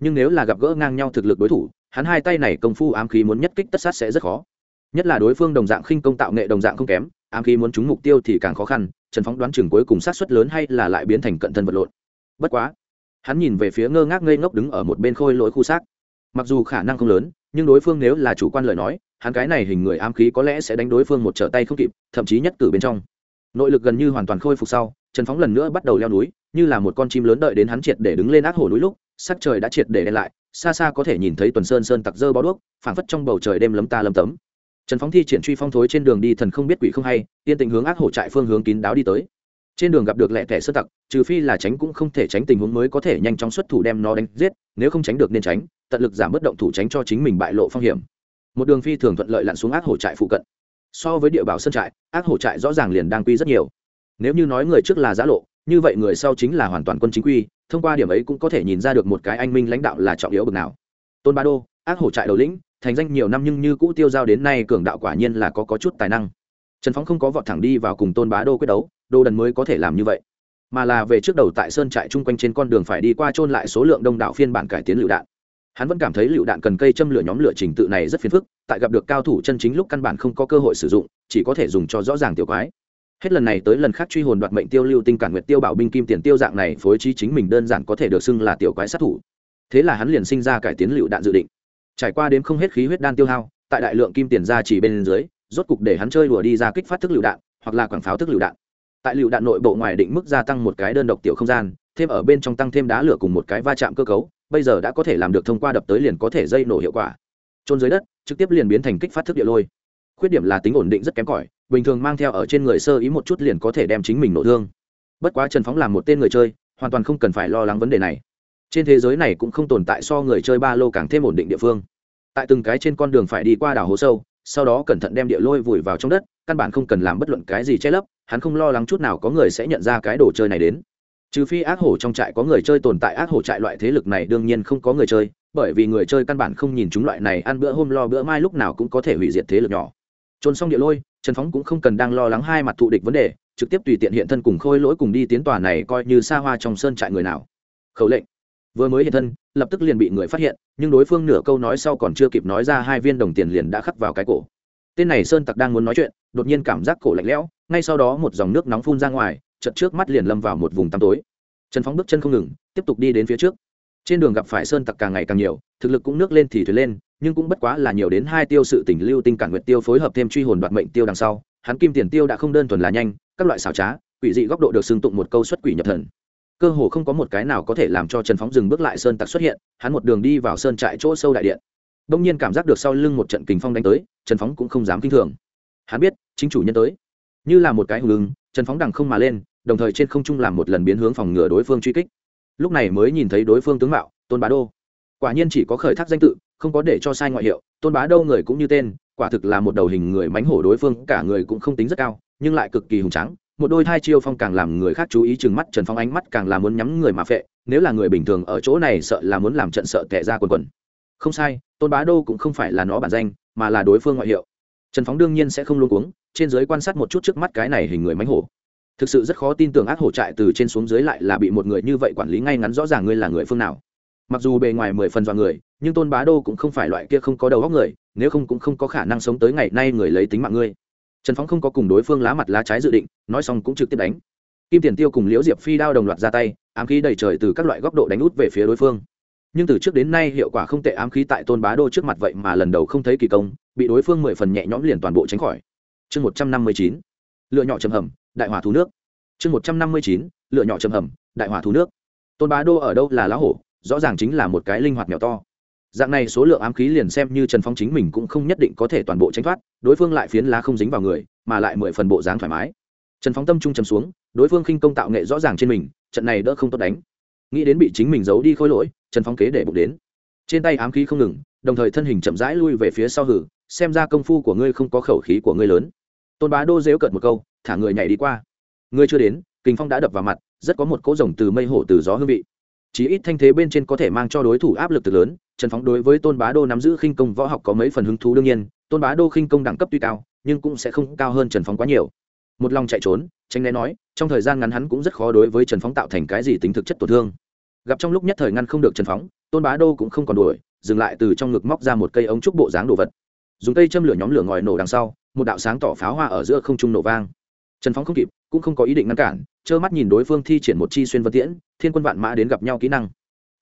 Nhưng nếu là gặp gỡ ngang nhau thực lực đối thủ, hắn hai tay này công phu ám khí muốn nhất kích tất sát sẽ rất khó. Nhất là đối phương đồng dạng khinh công tạo nghệ đồng dạng không kém, ám khí muốn trúng mục tiêu thì càng khó khăn, trần phóng đoán chừng cuối cùng sát xuất lớn hay là lại biến thành cận thân vật lộn bất quá, hắn nhìn về phía ngơ ngác ngây ngốc đứng ở một bên khôi lỗi khu xác. Mặc dù khả năng không lớn, nhưng đối phương nếu là chủ quan lời nói, hắn cái này hình người ám khí có lẽ sẽ đánh đối phương một trở tay không kịp, thậm chí nhất cử bên trong. Nội lực gần như hoàn toàn khôi phục sau, trần phóng lần nữa bắt đầu leo núi, như là một con chim lớn đợi đến hắn triệt để đứng lên ác hổ núi lúc, sắc trời đã triệt để đen lại, xa xa có thể nhìn thấy tuần sơn sơn tặc dơ bó đuốc, phảng phất trong bầu trời đêm lấm ta lấm tấm. Trần phóng thi triển truy phong thối trên đường đi thần không biết quỷ không hay, tiên tình hướng ác hổ trại phương hướng kín đáo đi tới trên đường gặp được lẹ tẻ sơ tặc trừ phi là tránh cũng không thể tránh tình huống mới có thể nhanh chóng xuất thủ đem nó đánh giết nếu không tránh được nên tránh tận lực giảm bớt động thủ tránh cho chính mình bại lộ phong hiểm. Một đường phi thường thuận lợi lặn xuống ác hổ trại phụ cận. So với địa bảo sơn trại ác hổ trại rõ ràng liền đang quy rất nhiều. Nếu như nói người trước là giã lộ như vậy người sau chính là hoàn toàn quân chính quy thông qua điểm ấy cũng có thể nhìn ra được một cái anh minh lãnh đạo là trọng yếu bực nào. Tôn ba đô ác hổ trại đầu lĩnh thành danh nhiều năm nhưng như cũ tiêu giao đến nay cường đạo quả nhiên là có, có chút tài năng. Trần phóng không có vọt thẳng đi vào cùng tôn bá đô quyết đấu đô đần mới có thể làm như vậy. Mà là về trước đầu tại sơn trại chung quanh trên con đường phải đi qua trôn lại số lượng đông đảo phiên bản cải tiến lựu đạn. Hắn vẫn cảm thấy lựu đạn cần cây châm lửa nhóm lửa trình tự này rất phiền phức, tại gặp được cao thủ chân chính lúc căn bản không có cơ hội sử dụng, chỉ có thể dùng cho rõ ràng tiểu quái. Hết lần này tới lần khác truy hồn đoạt mệnh tiêu lưu tinh cản nguyệt tiêu bảo binh kim tiền tiêu dạng này phối trí chính mình đơn giản có thể được xưng là tiểu quái sát thủ. Thế là hắn liền sinh ra cải tiến lựu đạn dự định. Trải qua đếm không hết khí huyết đan tiêu hao, tại đại lượng kim tiền ra chỉ bên dưới, rốt cục để hắn chơi đùa đi ra kích phát thức lựu đạn, hoặc là quảng pháo thức lựu đạn tại lựu đạn nội bộ ngoài định mức gia tăng một cái đơn độc tiểu không gian, thêm ở bên trong tăng thêm đá lửa cùng một cái va chạm cơ cấu, bây giờ đã có thể làm được thông qua đập tới liền có thể dây nổ hiệu quả. Trôn dưới đất, trực tiếp liền biến thành kích phát thức địa lôi. Khuyết điểm là tính ổn định rất kém cỏi, bình thường mang theo ở trên người sơ ý một chút liền có thể đem chính mình nổ thương. Bất quá trần phóng làm một tên người chơi, hoàn toàn không cần phải lo lắng vấn đề này. Trên thế giới này cũng không tồn tại so người chơi ba lô càng thêm ổn định địa phương. Tại từng cái trên con đường phải đi qua đảo hố sâu sau đó cẩn thận đem địa lôi vùi vào trong đất, căn bản không cần làm bất luận cái gì che lấp, hắn không lo lắng chút nào có người sẽ nhận ra cái đồ chơi này đến. Trừ phi ác hổ trong trại có người chơi tồn tại, ác hổ trại loại thế lực này đương nhiên không có người chơi, bởi vì người chơi căn bản không nhìn chúng loại này, ăn bữa hôm lo bữa mai lúc nào cũng có thể hủy diệt thế lực nhỏ. Trôn xong địa lôi, trần phóng cũng không cần đang lo lắng hai mặt thụ địch vấn đề, trực tiếp tùy tiện hiện thân cùng khôi lỗi cùng đi tiến tòa này coi như xa hoa trong sơn trại người nào. Khẩu lệnh vừa mới hiện thân, lập tức liền bị người phát hiện, nhưng đối phương nửa câu nói sau còn chưa kịp nói ra hai viên đồng tiền liền đã khắc vào cái cổ. Tên này sơn tặc đang muốn nói chuyện, đột nhiên cảm giác cổ lạnh lẽo, ngay sau đó một dòng nước nóng phun ra ngoài chật trước mắt liền lâm vào một vùng tăm tối. Trần phóng bước chân không ngừng, tiếp tục đi đến phía trước. Trên đường gặp phải sơn tặc càng ngày càng nhiều, thực lực cũng nước lên thì thuyền lên, nhưng cũng bất quá là nhiều đến hai tiêu sự tỉnh lưu tinh cản nguyệt tiêu phối hợp thêm truy hồn đoạt mệnh tiêu đằng sau, hắn kim tiền tiêu đã không đơn thuần là nhanh, các loại xảo trá, quỷ dị góc độ được xưng tụng một câu xuất quỷ nhập thần cơ hồ không có một cái nào có thể làm cho trần phóng dừng bước lại sơn tặc xuất hiện, hắn một đường đi vào sơn trại chỗ sâu đại điện. Đông nhiên cảm giác được sau lưng một trận kình phong đánh tới, trần phóng cũng không dám kinh thường. Hắn biết, chính chủ nhân tới. Như là một cái hùng ứng trần phóng đằng không mà lên, đồng thời trên không trung làm một lần biến hướng phòng ngừa đối phương truy kích. Lúc này mới nhìn thấy đối phương tướng mạo, tôn bá đô. Quả nhiên chỉ có khởi thác danh tự, không có để cho sai ngoại hiệu, tôn bá đâu người cũng như tên, quả thực là một đầu hình người mánh hổ đối phương, cả người cũng không tính rất cao, nhưng lại cực kỳ hùng trắng một đôi thai chiêu phong càng làm người khác chú ý chừng mắt trần phong ánh mắt càng là muốn nhắm người mà phệ, nếu là người bình thường ở chỗ này sợ là muốn làm trận sợ tệ ra quần quần. Không sai, tôn bá đô cũng không phải là nó bản danh, mà là đối phương ngoại hiệu. Trần phóng đương nhiên sẽ không luôn cuống, trên giới quan sát một chút trước mắt cái này hình người mánh hổ. Thực sự rất khó tin tưởng ác hổ trại từ trên xuống dưới lại là bị một người như vậy quản lý ngay ngắn rõ ràng ngươi là người phương nào. Mặc dù bề ngoài mười phần dọa người, nhưng tôn bá đô cũng không phải loại kia không có đầu óc người, nếu không cũng không có khả năng sống tới ngày nay người lấy tính mạng ngươi trần phóng không có cùng đối phương lá mặt lá trái dự định, nói xong cũng trực tiếp đánh. Kim tiền tiêu cùng liễu diệp phi đao đồng loạt ra tay, ám khí đầy trời từ các loại góc độ đánh út về phía đối phương. Nhưng từ trước đến nay hiệu quả không tệ ám khí tại tôn bá đô trước mặt vậy mà lần đầu không thấy kỳ công, bị đối phương mười phần nhẹ nhõm liền toàn bộ tránh khỏi. Chương một trăm năm mươi chín, lựa nhỏ trầm hầm, đại hỏa thú nước. Chương một trăm năm mươi chín, lựa nhỏ trầm hầm, đại hỏa thú nước. Tôn bá đô ở đâu là lá hổ, rõ ràng chính là một cái linh hoạt mèo to dạng này số lượng ám khí liền xem như trần phong chính mình cũng không nhất định có thể toàn bộ tránh thoát, đối phương lại phiến lá không dính vào người, mà lại mười phần bộ dáng thoải mái. Trần Phong tâm trung trầm xuống, đối phương khinh công tạo nghệ rõ ràng trên mình, trận này đỡ không tốt đánh. Nghĩ đến bị chính mình giấu đi khôi lỗi, trần Phong kế để bụng đến. Trên tay ám khí không ngừng, đồng thời thân hình chậm rãi lui về phía sau hử, xem ra công phu của ngươi không có khẩu khí của ngươi lớn. Tôn bá đô dếu cợt một câu, thả người nhảy đi qua. Ngươi chưa đến, kình phong đã đập vào mặt, rất có một cỗ rồng từ mây hổ từ gió hương vị. Chí ít thanh thế bên trên có thể mang cho đối thủ áp lực từ lớn trần phóng đối với tôn bá đô nắm giữ khinh công võ học có mấy phần hứng thú đương nhiên, tôn bá đô khinh công đẳng cấp tuy cao, nhưng cũng sẽ không cao hơn trần phóng quá nhiều. Một lòng chạy trốn, tránh né nói, trong thời gian ngắn hắn cũng rất khó đối với trần phóng tạo thành cái gì tính thực chất tổn thương. Gặp trong lúc nhất thời ngăn không được trần phóng, tôn bá đô cũng không còn đuổi, dừng lại từ trong ngực móc ra một cây ống trúc bộ dáng đồ vật. Dùng cây châm lửa nhóm lửa ngòi nổ đằng sau, một đạo sáng tỏ pháo hoa ở giữa không trung nổ vang. Trần phóng không kịp, cũng không có ý định ngăn cản, trơ mắt nhìn đối phương thi triển một chi xuyên vân tiễn, thiên quân vạn mã đến gặp nhau kỹ năng.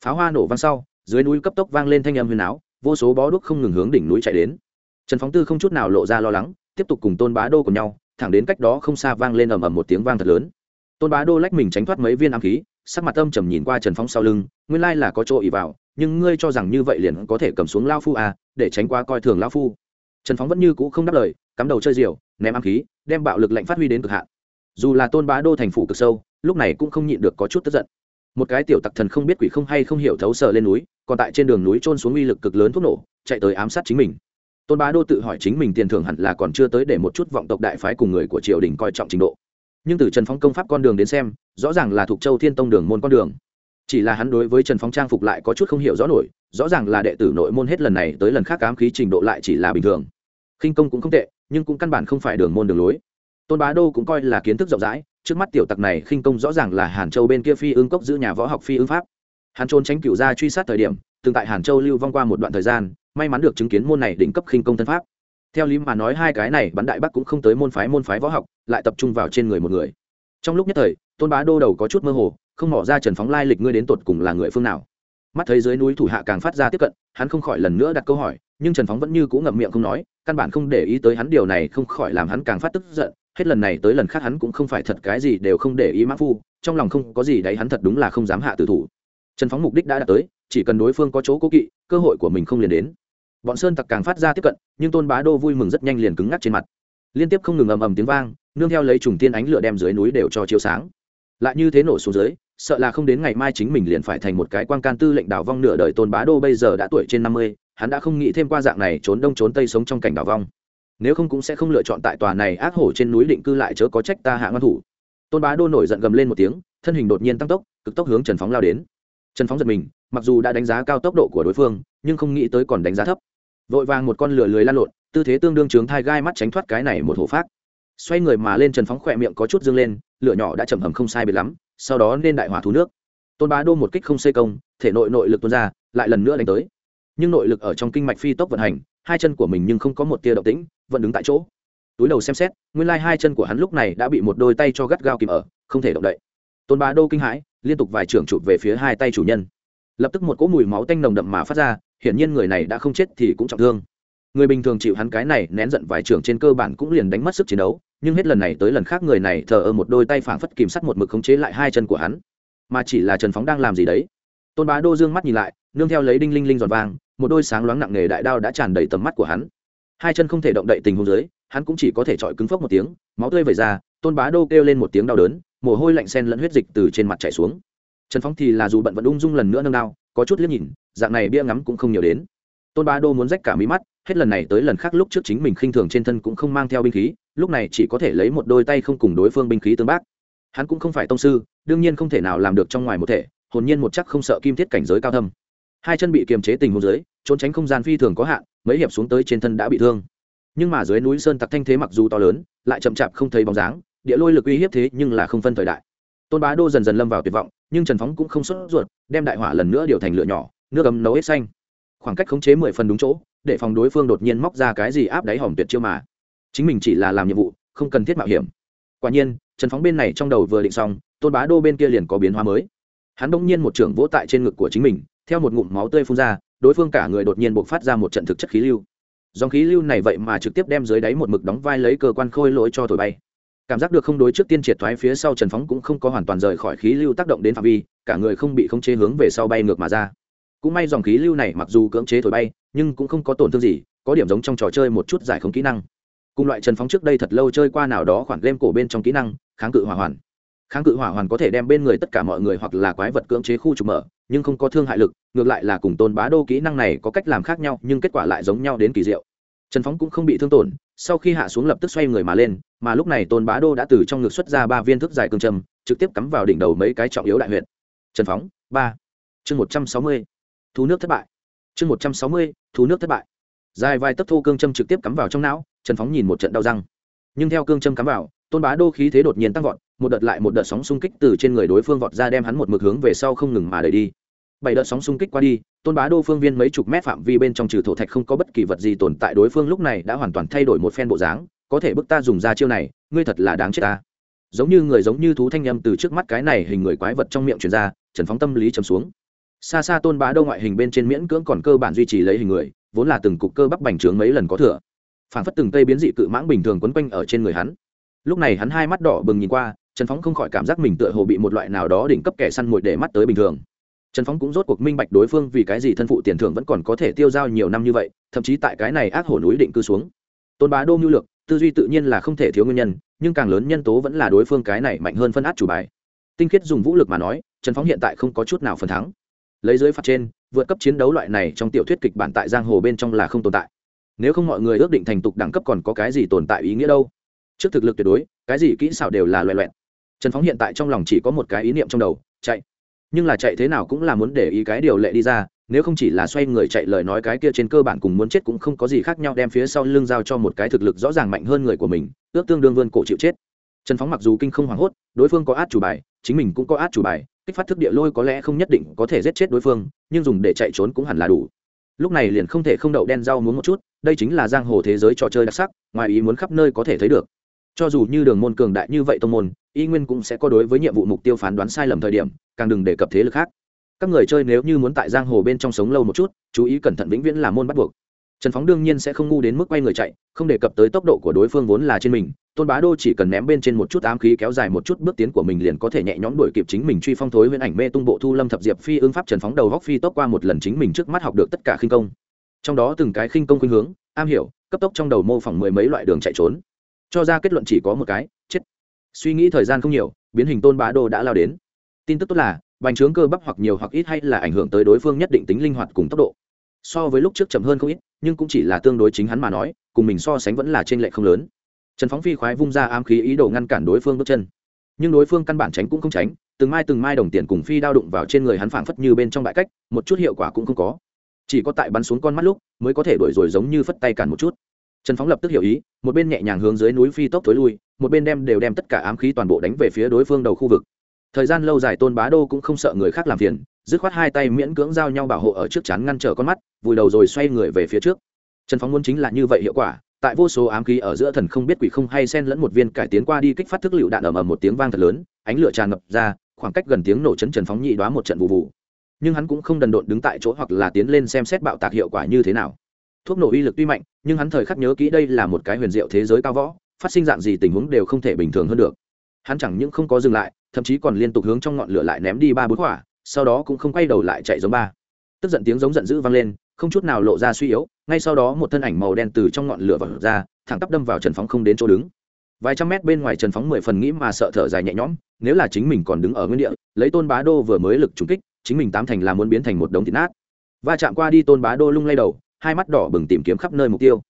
Pháo hoa nổ vang sau dưới núi cấp tốc vang lên thanh âm huyền áo vô số bó đuốc không ngừng hướng đỉnh núi chạy đến. Trần phóng tư không chút nào lộ ra lo lắng, tiếp tục cùng tôn bá đô cùng nhau, thẳng đến cách đó không xa vang lên ầm ầm một tiếng vang thật lớn. Tôn bá đô lách mình tránh thoát mấy viên ám khí, sắc mặt âm trầm nhìn qua trần phóng sau lưng, nguyên lai là có chỗ ỉ vào, nhưng ngươi cho rằng như vậy liền có thể cầm xuống lao phu à để tránh qua coi thường lao phu. Trần phóng vẫn như cũ không đáp lời, cắm đầu chơi diều ném ám khí, đem bạo lực lạnh phát huy đến cực hạn. Dù là tôn bá đô thành phủ cực sâu, lúc này cũng không nhịn được có chút tức giận. Một cái tiểu tặc thần không biết quỷ không hay không hiểu thấu sợ lên núi còn tại trên đường núi trôn xuống uy lực cực lớn thuốc nổ, chạy tới ám sát chính mình. Tôn bá đô tự hỏi chính mình tiền thưởng hẳn là còn chưa tới để một chút vọng tộc đại phái cùng người của triều đình coi trọng trình độ. Nhưng từ trần phong công pháp con đường đến xem, rõ ràng là thuộc châu thiên tông đường môn con đường. Chỉ là hắn đối với trần phong trang phục lại có chút không hiểu rõ nổi, rõ ràng là đệ tử nội môn hết lần này tới lần khác ám khí trình độ lại chỉ là bình thường. Khinh công cũng không tệ, nhưng cũng căn bản không phải đường môn đường lối. Tôn bá đô cũng coi là kiến thức rộng rãi, trước mắt tiểu tặc này khinh công rõ ràng là hàn châu bên kia phi ương cốc giữ nhà võ học phi ương pháp hắn trốn tránh cựu gia truy sát thời điểm, từng tại hàn châu lưu vong qua một đoạn thời gian, may mắn được chứng kiến môn này đỉnh cấp khinh công thân pháp. Theo lý mà nói hai cái này bắn đại bắc cũng không tới môn phái môn phái võ học, lại tập trung vào trên người một người. Trong lúc nhất thời, tôn bá đô đầu có chút mơ hồ, không mỏ ra trần phóng lai lịch ngươi đến tột cùng là người phương nào. Mắt thấy dưới núi thủ hạ càng phát ra tiếp cận, hắn không khỏi lần nữa đặt câu hỏi, nhưng trần phóng vẫn như cũ ngậm miệng không nói, căn bản không để ý tới hắn điều này, không khỏi làm hắn càng phát tức giận. Hết lần này tới lần khác hắn cũng không phải thật cái gì đều không để ý mã phu, trong lòng không có gì đấy hắn thật đúng là không dám hạ tử thủ trần phóng mục đích đã đạt tới, chỉ cần đối phương có chỗ cố kỵ, cơ hội của mình không liền đến. Bọn sơn tặc càng phát ra tiếp cận, nhưng tôn bá đô vui mừng rất nhanh liền cứng ngắc trên mặt. Liên tiếp không ngừng ầm ầm tiếng vang, nương theo lấy trùng tiên ánh lửa đem dưới núi đều cho chiếu sáng. Lại như thế nổ xuống dưới, sợ là không đến ngày mai chính mình liền phải thành một cái quan can tư lệnh đảo vong nửa đời. Tôn bá đô bây giờ đã tuổi trên năm mươi, hắn đã không nghĩ thêm qua dạng này trốn đông trốn tây sống trong cảnh đảo vong. Nếu không cũng sẽ không lựa chọn tại tòa này ác hổ trên núi định cư lại chớ có trách ta hạ ngăn thủ. Tôn bá đô nổi giận gầm lên một tiếng, thân hình đột nhiên tăng tốc, cực tốc hướng trần phóng lao đến trần phóng giật mình, mặc dù đã đánh giá cao tốc độ của đối phương, nhưng không nghĩ tới còn đánh giá thấp. Vội vàng một con lửa lười lan lộn, tư thế tương đương trướng thai gai mắt tránh thoát cái này một hộ phát xoay người mà lên trần phóng khỏe miệng có chút dương lên, lửa nhỏ đã chầm hầm không sai biệt lắm, sau đó nên đại hỏa thú nước. Tôn bá đô một kích không xây công, thể nội nội lực tuôn ra, lại lần nữa đánh tới. Nhưng nội lực ở trong kinh mạch phi tốc vận hành, hai chân của mình nhưng không có một tia động tĩnh, vẫn đứng tại chỗ. Túi đầu xem xét, nguyên lai hai chân của hắn lúc này đã bị một đôi tay cho gắt gao kìm ở, không thể động đậy. Tôn bá đô kinh hãi liên tục vài trưởng chụp về phía hai tay chủ nhân. Lập tức một cỗ mùi máu tanh nồng đậm mà phát ra, hiển nhiên người này đã không chết thì cũng trọng thương. Người bình thường chịu hắn cái này nén giận vài trưởng trên cơ bản cũng liền đánh mất sức chiến đấu, nhưng hết lần này tới lần khác người này thờ ơ một đôi tay phảng phất kìm sắt một mực khống chế lại hai chân của hắn. Mà chỉ là trần phóng đang làm gì đấy? Tôn bá đô dương mắt nhìn lại, nương theo lấy đinh linh linh giòn vang một đôi sáng loáng nặng nề đại đao đã tràn đầy tầm mắt của hắn. Hai chân không thể động đậy tình huống dưới, hắn cũng chỉ có thể chọi cứng phốc một tiếng, máu tươi vẩy ra tôn bá đô kêu lên một tiếng đau đớn, mồ hôi lạnh sen lẫn huyết dịch từ trên mặt chảy xuống. Trần phóng thì là dù bận vẫn ung dung lần nữa nâng đao, có chút liếc nhìn, dạng này bia ngắm cũng không nhiều đến. Tôn bá đô muốn rách cả mí mắt, hết lần này tới lần khác lúc trước chính mình khinh thường trên thân cũng không mang theo binh khí, lúc này chỉ có thể lấy một đôi tay không cùng đối phương binh khí tương bác. Hắn cũng không phải tông sư, đương nhiên không thể nào làm được trong ngoài một thể, hồn nhiên một chắc không sợ kim thiết cảnh giới cao thâm. Hai chân bị kiềm chế tình hồn dưới, trốn tránh không gian phi thường có hạn, mấy hiệp xuống tới trên thân đã bị thương. Nhưng mà dưới núi sơn tặc thanh thế mặc dù to lớn, lại chậm chạp không thấy bóng dáng địa lôi lực uy hiếp thế nhưng là không phân thời đại. Tôn bá đô dần dần lâm vào tuyệt vọng, nhưng trần phóng cũng không xuất ruột, đem đại hỏa lần nữa điều thành lửa nhỏ, nước ấm nấu hết xanh. Khoảng cách khống chế mười phần đúng chỗ, để phòng đối phương đột nhiên móc ra cái gì áp đáy hỏng tuyệt chiêu mà. Chính mình chỉ là làm nhiệm vụ, không cần thiết mạo hiểm. Quả nhiên, trần phóng bên này trong đầu vừa định xong, tôn bá đô bên kia liền có biến hóa mới. Hắn đ ỗ n g nhiên một trưởng vỗ tại trên ngực của chính mình, theo một ngụm máu tươi phun ra, đối phương cả người đột nhiên buộc phát ra một trận thực chất khí lưu. Dòng khí lưu này vậy mà trực tiếp đem dưới đáy một mực đóng vai lấy cơ quan khôi lỗi cho thổi bay cảm giác được không đối trước tiên triệt thoái phía sau trần phóng cũng không có hoàn toàn rời khỏi khí lưu tác động đến phạm vi, cả người không bị khống chế hướng về sau bay ngược mà ra. Cũng may dòng khí lưu này mặc dù cưỡng chế thổi bay, nhưng cũng không có tổn thương gì, có điểm giống trong trò chơi một chút giải không kỹ năng. Cùng loại trần phóng trước đây thật lâu chơi qua nào đó khoản game cổ bên trong kỹ năng, kháng cự hỏa hoàn. Kháng cự hỏa hoàn có thể đem bên người tất cả mọi người hoặc là quái vật cưỡng chế khu trục mở, nhưng không có thương hại lực, ngược lại là cùng tôn bá đô kỹ năng này có cách làm khác nhau, nhưng kết quả lại giống nhau đến kỳ diệu. Trần phóng cũng không bị thương tổn sau khi hạ xuống lập tức xoay người mà lên, mà lúc này tôn bá đô đã từ trong ngực xuất ra ba viên thức dài cương trầm trực tiếp cắm vào đỉnh đầu mấy cái trọng yếu đại huyện trần phóng, ba. Chương một trăm sáu mươi. Thú nước thất bại. Chương một trăm sáu mươi, thú nước thất bại. Dài vài tấc thô cương châm trực tiếp cắm vào trong não, trần phóng nhìn một trận đau răng. Nhưng theo cương châm cắm vào, tôn bá đô khí thế đột nhiên tăng vọt, một đợt lại một đợt sóng xung kích từ trên người đối phương vọt ra đem hắn một mực hướng về sau không ngừng mà đẩy đi bảy đợt sóng xung kích qua đi, tôn bá đô phương viên mấy chục mét phạm vi bên trong trừ thổ thạch không có bất kỳ vật gì tồn tại, đối phương lúc này đã hoàn toàn thay đổi một phen bộ dáng, có thể bức ta dùng ra chiêu này, ngươi thật là đáng chết ta. Giống như người giống như thú thanh â từ trước mắt cái này hình người quái vật trong miệng truyền ra, trần phóng tâm lý chấm xuống. Xa xa tôn bá đô ngoại hình bên trên miễn cưỡng còn cơ bản duy trì lấy hình người, vốn là từng cục cơ bắp bành trướng mấy lần có thừa. Phản phất từng cây biến dị cự mãng bình thường quấn quanh ở trên người hắn. Lúc này hắn hai mắt đỏ bừng nhìn qua, trần phóng không khỏi cảm giác mình tựa hồ bị một loại nào đó đỉnh cấp kẻ săn mồi để mắt tới bình thường trần phóng cũng rốt cuộc minh bạch đối phương vì cái gì thân phụ tiền thưởng vẫn còn có thể tiêu dao nhiều năm như vậy, thậm chí tại cái này ác hổ núi định cư xuống. Tôn bá đô mưu lược, tư duy tự nhiên là không thể thiếu nguyên nhân, nhưng càng lớn nhân tố vẫn là đối phương cái này mạnh hơn phân át chủ bài. Tinh khiết dùng vũ lực mà nói, trần phóng hiện tại không có chút nào phần thắng. Lấy dưới phạt trên, vượt cấp chiến đấu loại này trong tiểu thuyết kịch bản tại giang hồ bên trong là không tồn tại. Nếu không mọi người ước định thành tục đẳng cấp còn có cái gì tồn tại ý nghĩa đâu? Trước thực lực tuyệt đối, cái gì kỹ xảo đều là loẹ loẹn trần phóng hiện tại trong lòng chỉ có một cái ý niệm trong đầu, chạy nhưng là chạy thế nào cũng là muốn để ý cái điều lệ đi ra, nếu không chỉ là xoay người chạy lời nói cái kia trên cơ bản cùng muốn chết cũng không có gì khác nhau, đem phía sau lưng giao cho một cái thực lực rõ ràng mạnh hơn người của mình, ước tương đương vươn cổ chịu chết. Trần phóng mặc dù kinh không hoảng hốt, đối phương có át chủ bài, chính mình cũng có át chủ bài, kích phát thức địa lôi có lẽ không nhất định có thể giết chết đối phương, nhưng dùng để chạy trốn cũng hẳn là đủ. Lúc này liền không thể không đậu đen rau muốn một chút, đây chính là giang hồ thế giới trò chơi đặc sắc, ngoài ý muốn khắp nơi có thể thấy được. Cho dù như đường môn cường đại như vậy tông môn y nguyên cũng sẽ có đối với nhiệm vụ mục tiêu phán đoán sai lầm thời điểm, càng đừng đề cập thế lực khác. Các người chơi nếu như muốn tại giang hồ bên trong sống lâu một chút, chú ý cẩn thận vĩnh viễn là môn bắt buộc. Trần phóng đương nhiên sẽ không ngu đến mức quay người chạy, không đề cập tới tốc độ của đối phương vốn là trên mình, tôn bá đô chỉ cần ném bên trên một chút ám khí kéo dài một chút bước tiến của mình liền có thể nhẹ nhõm đuổi kịp chính mình truy phong thối huyễn ảnh mê tung bộ thu lâm thập diệp phi ương pháp trần phóng đầu góc phi tốc qua một lần chính mình trước mắt học được tất cả khinh công. Trong đó từng cái khinh công khuynh hướng, am hiểu, cấp tốc trong đầu mô phỏng mười mấy loại đường chạy trốn. Cho ra kết luận chỉ có một cái suy nghĩ thời gian không nhiều, biến hình tôn bá đô đã lao đến. Tin tức tốt là, bành trướng cơ bắp hoặc nhiều hoặc ít hay là ảnh hưởng tới đối phương nhất định tính linh hoạt cùng tốc độ. So với lúc trước chậm hơn không ít, nhưng cũng chỉ là tương đối chính hắn mà nói, cùng mình so sánh vẫn là trên lệ không lớn. Trần phóng phi khoái vung ra ám khí ý đồ ngăn cản đối phương bước chân. Nhưng đối phương căn bản tránh cũng không tránh, từng mai từng mai đồng tiền cùng phi đao đụng vào trên người hắn phảng phất như bên trong bãi cách, một chút hiệu quả cũng không có. Chỉ có tại bắn xuống con mắt lúc, mới có thể đổi rồi giống như phất tay cản một chút. Trần phóng lập tức hiểu ý, một bên nhẹ nhàng hướng dưới núi phi tốc thối lui một bên đem đều đem tất cả ám khí toàn bộ đánh về phía đối phương đầu khu vực. Thời gian lâu dài tôn bá đô cũng không sợ người khác làm phiền, dứt khoát hai tay miễn cưỡng giao nhau bảo hộ ở trước chắn ngăn trở con mắt, vùi đầu rồi xoay người về phía trước. Trần phóng muốn chính là như vậy hiệu quả, tại vô số ám khí ở giữa thần không biết quỷ không hay xen lẫn một viên cải tiến qua đi kích phát thức lựu đạn ầm ầm một tiếng vang thật lớn, ánh lửa tràn ngập ra, khoảng cách gần tiếng nổ chấn trần phóng nhị đoá một trận vụ vụ. Nhưng hắn cũng không đần độn đứng tại chỗ hoặc là tiến lên xem xét bạo tạc hiệu quả như thế nào. Thuốc nổ uy lực tuy mạnh, nhưng hắn thời khắc nhớ kỹ đây là một cái huyền diệu thế giới cao võ phát sinh dạng gì tình huống đều không thể bình thường hơn được. Hắn chẳng những không có dừng lại, thậm chí còn liên tục hướng trong ngọn lửa lại ném đi ba bốn quả, sau đó cũng không quay đầu lại chạy giống ba. Tức giận tiếng giống giận dữ vang lên, không chút nào lộ ra suy yếu, ngay sau đó một thân ảnh màu đen từ trong ngọn lửa vọt ra, thẳng tắp đâm vào trần phóng không đến chỗ đứng. Vài trăm mét bên ngoài trần phóng mười phần nghĩ mà sợ thở dài nhẹ nhõm, nếu là chính mình còn đứng ở nguyên địa, lấy tôn bá đô vừa mới lực trúng kích, chính mình tám thành là muốn biến thành một đống thịt nát. Va chạm qua đi tôn bá đô lung lay đầu, hai mắt đỏ bừng tìm kiếm khắp nơi mục tiêu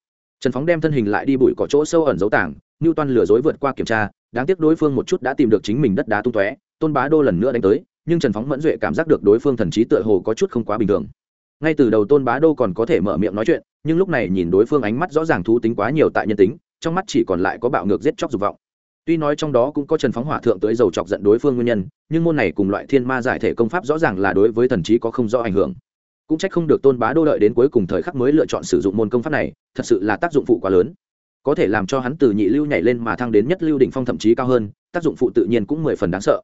trần phóng đem thân hình lại đi bụi cỏ chỗ sâu ẩn dấu tảng như toan lừa dối vượt qua kiểm tra, đáng tiếc đối phương một chút đã tìm được chính mình đất đá tung tóe, tôn bá đô lần nữa đánh tới, nhưng trần phóng mẫn duệ cảm giác được đối phương thần trí tựa hồ có chút không quá bình thường. Ngay từ đầu tôn bá đô còn có thể mở miệng nói chuyện, nhưng lúc này nhìn đối phương ánh mắt rõ ràng thú tính quá nhiều tại nhân tính, trong mắt chỉ còn lại có bạo ngược giết chóc dục vọng. Tuy nói trong đó cũng có trần phóng hỏa thượng tới dầu chọc giận đối phương nguyên nhân, nhưng môn này cùng loại thiên ma giải thể công pháp rõ ràng là đối với thần trí có không rõ ảnh hưởng cũng trách không được tôn bá đô đợi đến cuối cùng thời khắc mới lựa chọn sử dụng môn công pháp này, thật sự là tác dụng phụ quá lớn. Có thể làm cho hắn từ nhị lưu nhảy lên mà thăng đến nhất lưu đỉnh phong thậm chí cao hơn, tác dụng phụ tự nhiên cũng mười phần đáng sợ.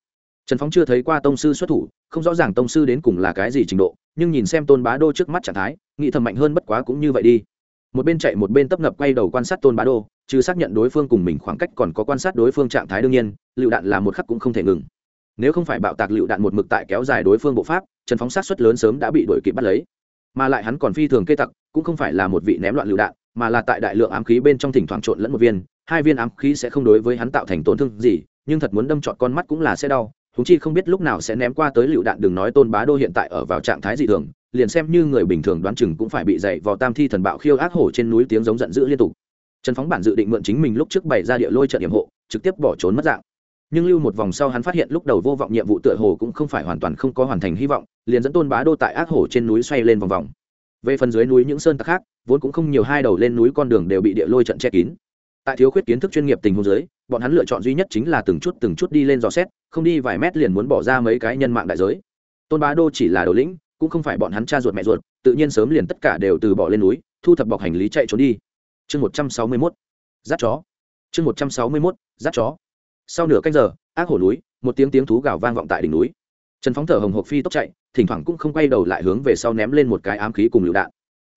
Trần phóng chưa thấy qua tông sư xuất thủ, không rõ ràng tông sư đến cùng là cái gì trình độ, nhưng nhìn xem tôn bá đô trước mắt trạng thái, nghĩ thầm mạnh hơn bất quá cũng như vậy đi. Một bên chạy một bên tấp nập quay đầu quan sát tôn bá đô chứ xác nhận đối phương cùng mình khoảng cách còn có quan sát đối phương trạng thái đương nhiên, lựu đạn là một khắc cũng không thể ngừng nếu không phải bạo tạc lựu đạn một mực tại kéo dài đối phương bộ pháp, trần phóng sát xuất lớn sớm đã bị đuổi kịp bắt lấy. Mà lại hắn còn phi thường kê tặc, cũng không phải là một vị ném loạn lựu đạn, mà là tại đại lượng ám khí bên trong thỉnh thoảng trộn lẫn một viên. Hai viên ám khí sẽ không đối với hắn tạo thành tổn thương gì, nhưng thật muốn đâm trọn con mắt cũng là sẽ đau. Húng chi không biết lúc nào sẽ ném qua tới lựu đạn, đừng nói tôn bá đô hiện tại ở vào trạng thái dị thường, liền xem như người bình thường đoán chừng cũng phải bị dày vào tam thi thần bạo khiêu ác hổ trên núi tiếng giống giận dữ liên tục. Trần phóng bản dự định mượn chính mình lúc trước bày ra địa lôi trận điểm hộ, trực tiếp bỏ trốn mất dạng nhưng lưu một vòng sau hắn phát hiện lúc đầu vô vọng nhiệm vụ tựa hồ cũng không phải hoàn toàn không có hoàn thành hy vọng, liền dẫn tôn bá đô tại ác hổ trên núi xoay lên vòng vòng. Về phần dưới núi những sơn tặc khác, vốn cũng không nhiều hai đầu lên núi con đường đều bị địa lôi trận che kín. Tại thiếu khuyết kiến thức chuyên nghiệp tình huống dưới, bọn hắn lựa chọn duy nhất chính là từng chút từng chút đi lên dò xét, không đi vài mét liền muốn bỏ ra mấy cái nhân mạng đại giới. Tôn bá đô chỉ là đầu lĩnh, cũng không phải bọn hắn cha ruột mẹ ruột, tự nhiên sớm liền tất cả đều từ bỏ lên núi, thu thập bọc hành lý chạy trốn đi. Chương một trăm sáu mươi mốt dắt chó. Chương một trăm sáu mươi mốt dắt chó sau nửa canh giờ, ác hổ núi, một tiếng tiếng thú gào vang vọng tại đỉnh núi. Trần phóng thở hồng hộc phi tốc chạy, thỉnh thoảng cũng không quay đầu lại hướng về sau ném lên một cái ám khí cùng lựu đạn.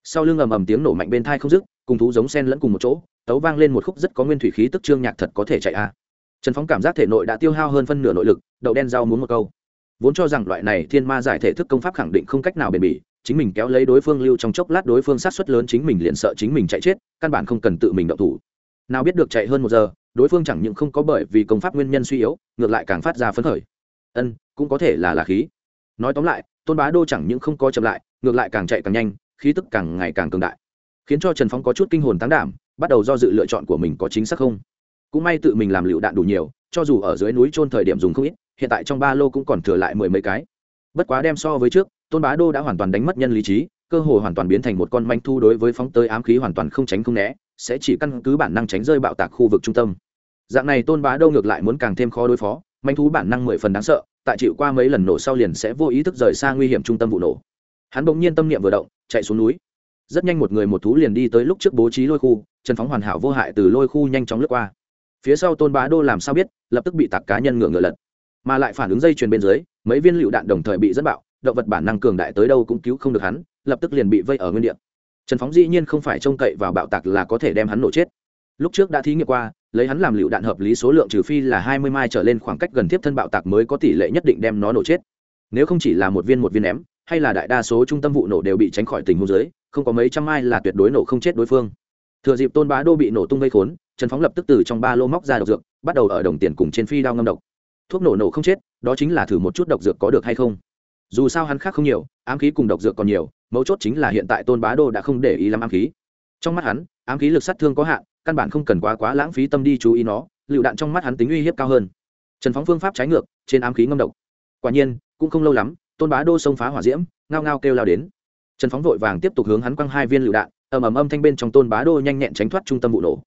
Sau lưng ầm ầm tiếng nổ mạnh bên thai không dứt, cùng thú giống sen lẫn cùng một chỗ, tấu vang lên một khúc rất có nguyên thủy khí tức trương nhạc thật có thể chạy a. Trần phóng cảm giác thể nội đã tiêu hao hơn phân nửa nội lực, đậu đen rau muốn một câu. Vốn cho rằng loại này thiên ma giải thể thức công pháp khẳng định không cách nào bền bỉ, chính mình kéo lấy đối phương lưu trong chốc lát đối phương sát xuất lớn chính mình liền sợ chính mình chạy chết, căn bản không cần tự mình động thủ. Nào biết được chạy hơn một giờ đối phương chẳng những không có bởi vì công pháp nguyên nhân suy yếu, ngược lại càng phát ra phấn khởi. Ân, cũng có thể là là khí. Nói tóm lại, tôn bá đô chẳng những không có chậm lại, ngược lại càng chạy càng nhanh, khí tức càng ngày càng cường đại. Khiến cho trần phóng có chút kinh hồn tán đảm, bắt đầu do dự lựa chọn của mình có chính xác không. Cũng may tự mình làm lựu đạn đủ nhiều, cho dù ở dưới núi trôn thời điểm dùng không ít, hiện tại trong ba lô cũng còn thừa lại mười mấy cái. Bất quá đem so với trước, tôn bá đô đã hoàn toàn đánh mất nhân lý trí, cơ hồ hoàn toàn biến thành một con manh thu đối với phóng tới ám khí hoàn toàn không tránh không né sẽ chỉ căn cứ bản năng tránh rơi bạo tạc khu vực trung tâm. Dạng này tôn bá đô ngược lại muốn càng thêm khó đối phó, manh thú bản năng mười phần đáng sợ, tại chịu qua mấy lần nổ sau liền sẽ vô ý thức rời xa nguy hiểm trung tâm vụ nổ. Hắn bỗng nhiên tâm niệm vừa động, chạy xuống núi. Rất nhanh một người một thú liền đi tới lúc trước bố trí lôi khu, trần phóng hoàn hảo vô hại từ lôi khu nhanh chóng lướt qua. Phía sau tôn bá đô làm sao biết, lập tức bị tạc cá nhân ngựa ngựa lật. Mà lại phản ứng dây chuyền bên dưới, mấy viên lựu đạn đồng thời bị dẫn bạo, động vật bản năng cường đại tới đâu cũng cứu không được hắn, lập tức liền bị vây ở nguyên địa trần phóng dĩ nhiên không phải trông cậy vào bạo tạc là có thể đem hắn nổ chết. Lúc trước đã thí nghiệm qua, lấy hắn làm lựu đạn hợp lý số lượng trừ phi là hai mươi mai trở lên khoảng cách gần tiếp thân bạo tạc mới có tỷ lệ nhất định đem nó nổ chết. Nếu không chỉ là một viên một viên ném, hay là đại đa số trung tâm vụ nổ đều bị tránh khỏi tình huống dưới, không có mấy trăm mai là tuyệt đối nổ không chết đối phương. Thừa dịp tôn bá đô bị nổ tung gây khốn, trần phóng lập tức từ trong ba lô móc ra độc dược, bắt đầu ở đồng tiền cùng trên phi đao ngâm độc. Thuốc nổ nổ không chết, đó chính là thử một chút độc dược có được hay không. Dù sao hắn khác không nhiều, ám khí cùng độc dược còn nhiều mấu chốt chính là hiện tại tôn bá đô đã không để ý làm ám khí. Trong mắt hắn, ám khí lực sát thương có hạn, căn bản không cần quá quá lãng phí tâm đi chú ý nó, lựu đạn trong mắt hắn tính uy hiếp cao hơn. Trần phóng phương pháp trái ngược, trên ám khí ngâm độc. Quả nhiên, cũng không lâu lắm, tôn bá đô xông phá hỏa diễm, ngao ngao kêu lao đến. Trần phóng vội vàng tiếp tục hướng hắn quăng hai viên lựu đạn, ầm ầm âm thanh bên trong tôn bá đô nhanh nhẹn tránh thoát trung tâm vụ nổ.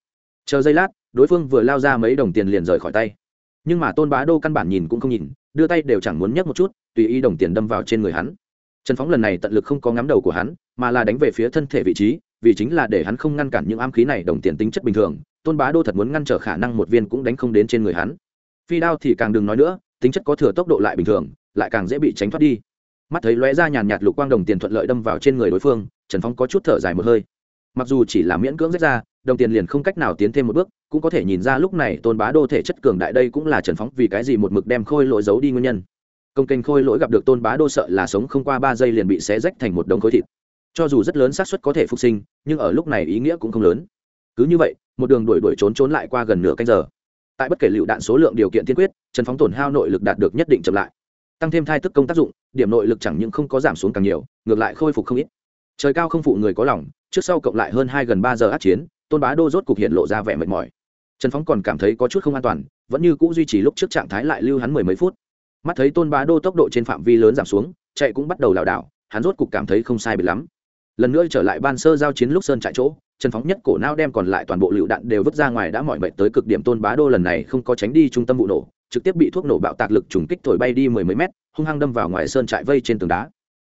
Chờ giây lát, đối phương vừa lao ra mấy đồng tiền liền rời khỏi tay. Nhưng mà tôn bá đô căn bản nhìn cũng không nhìn, đưa tay đều chẳng muốn nhấc một chút, tùy ý đồng tiền đâm vào trên người hắn trần phóng lần này tận lực không có ngắm đầu của hắn, mà là đánh về phía thân thể vị trí, vì chính là để hắn không ngăn cản những am khí này đồng tiền tính chất bình thường, tôn bá đô thật muốn ngăn trở khả năng một viên cũng đánh không đến trên người hắn. Phi đao thì càng đừng nói nữa, tính chất có thừa tốc độ lại bình thường, lại càng dễ bị tránh thoát đi. Mắt thấy lóe ra nhàn nhạt lục quang đồng tiền thuận lợi đâm vào trên người đối phương, trần phong có chút thở dài một hơi. Mặc dù chỉ là miễn cưỡng rách ra, đồng tiền liền không cách nào tiến thêm một bước, cũng có thể nhìn ra lúc này tôn bá đô thể chất cường đại đây cũng là trần phóng vì cái gì một mực đem khôi lỗi giấu đi nguyên nhân công kênh khôi lỗi gặp được tôn bá đô sợ là sống không qua ba giây liền bị xé rách thành một đống khối thịt. Cho dù rất lớn xác suất có thể phục sinh, nhưng ở lúc này ý nghĩa cũng không lớn. Cứ như vậy, một đường đuổi đuổi trốn trốn lại qua gần nửa canh giờ. Tại bất kể lựu đạn số lượng điều kiện tiên quyết, trần phóng tổn hao nội lực đạt được nhất định chậm lại. Tăng thêm thai tức công tác dụng, điểm nội lực chẳng những không có giảm xuống càng nhiều, ngược lại khôi phục không ít. Trời cao không phụ người có lòng, trước sau cộng lại hơn hai gần ba giờ át chiến, tôn bá đô rốt cục hiện lộ ra vẻ mệt mỏi. Trần phóng còn cảm thấy có chút không an toàn, vẫn như c ũ duy trì lúc trước trạng thái lại lưu hắn mười mấy phút mắt thấy tôn bá đô tốc độ trên phạm vi lớn giảm xuống, chạy cũng bắt đầu lảo đảo, hắn rốt cục cảm thấy không sai bị lắm. Lần nữa trở lại ban sơ giao chiến lúc sơn chạy chỗ, trần phóng nhất cổ nao đem còn lại toàn bộ lựu đạn đều vứt ra ngoài đã mọi mệnh tới cực điểm tôn bá đô lần này không có tránh đi trung tâm vụ nổ, trực tiếp bị thuốc nổ bạo tạc lực trùng kích thổi bay đi mười mấy mét, hung hăng đâm vào ngoài sơn trại vây trên tường đá.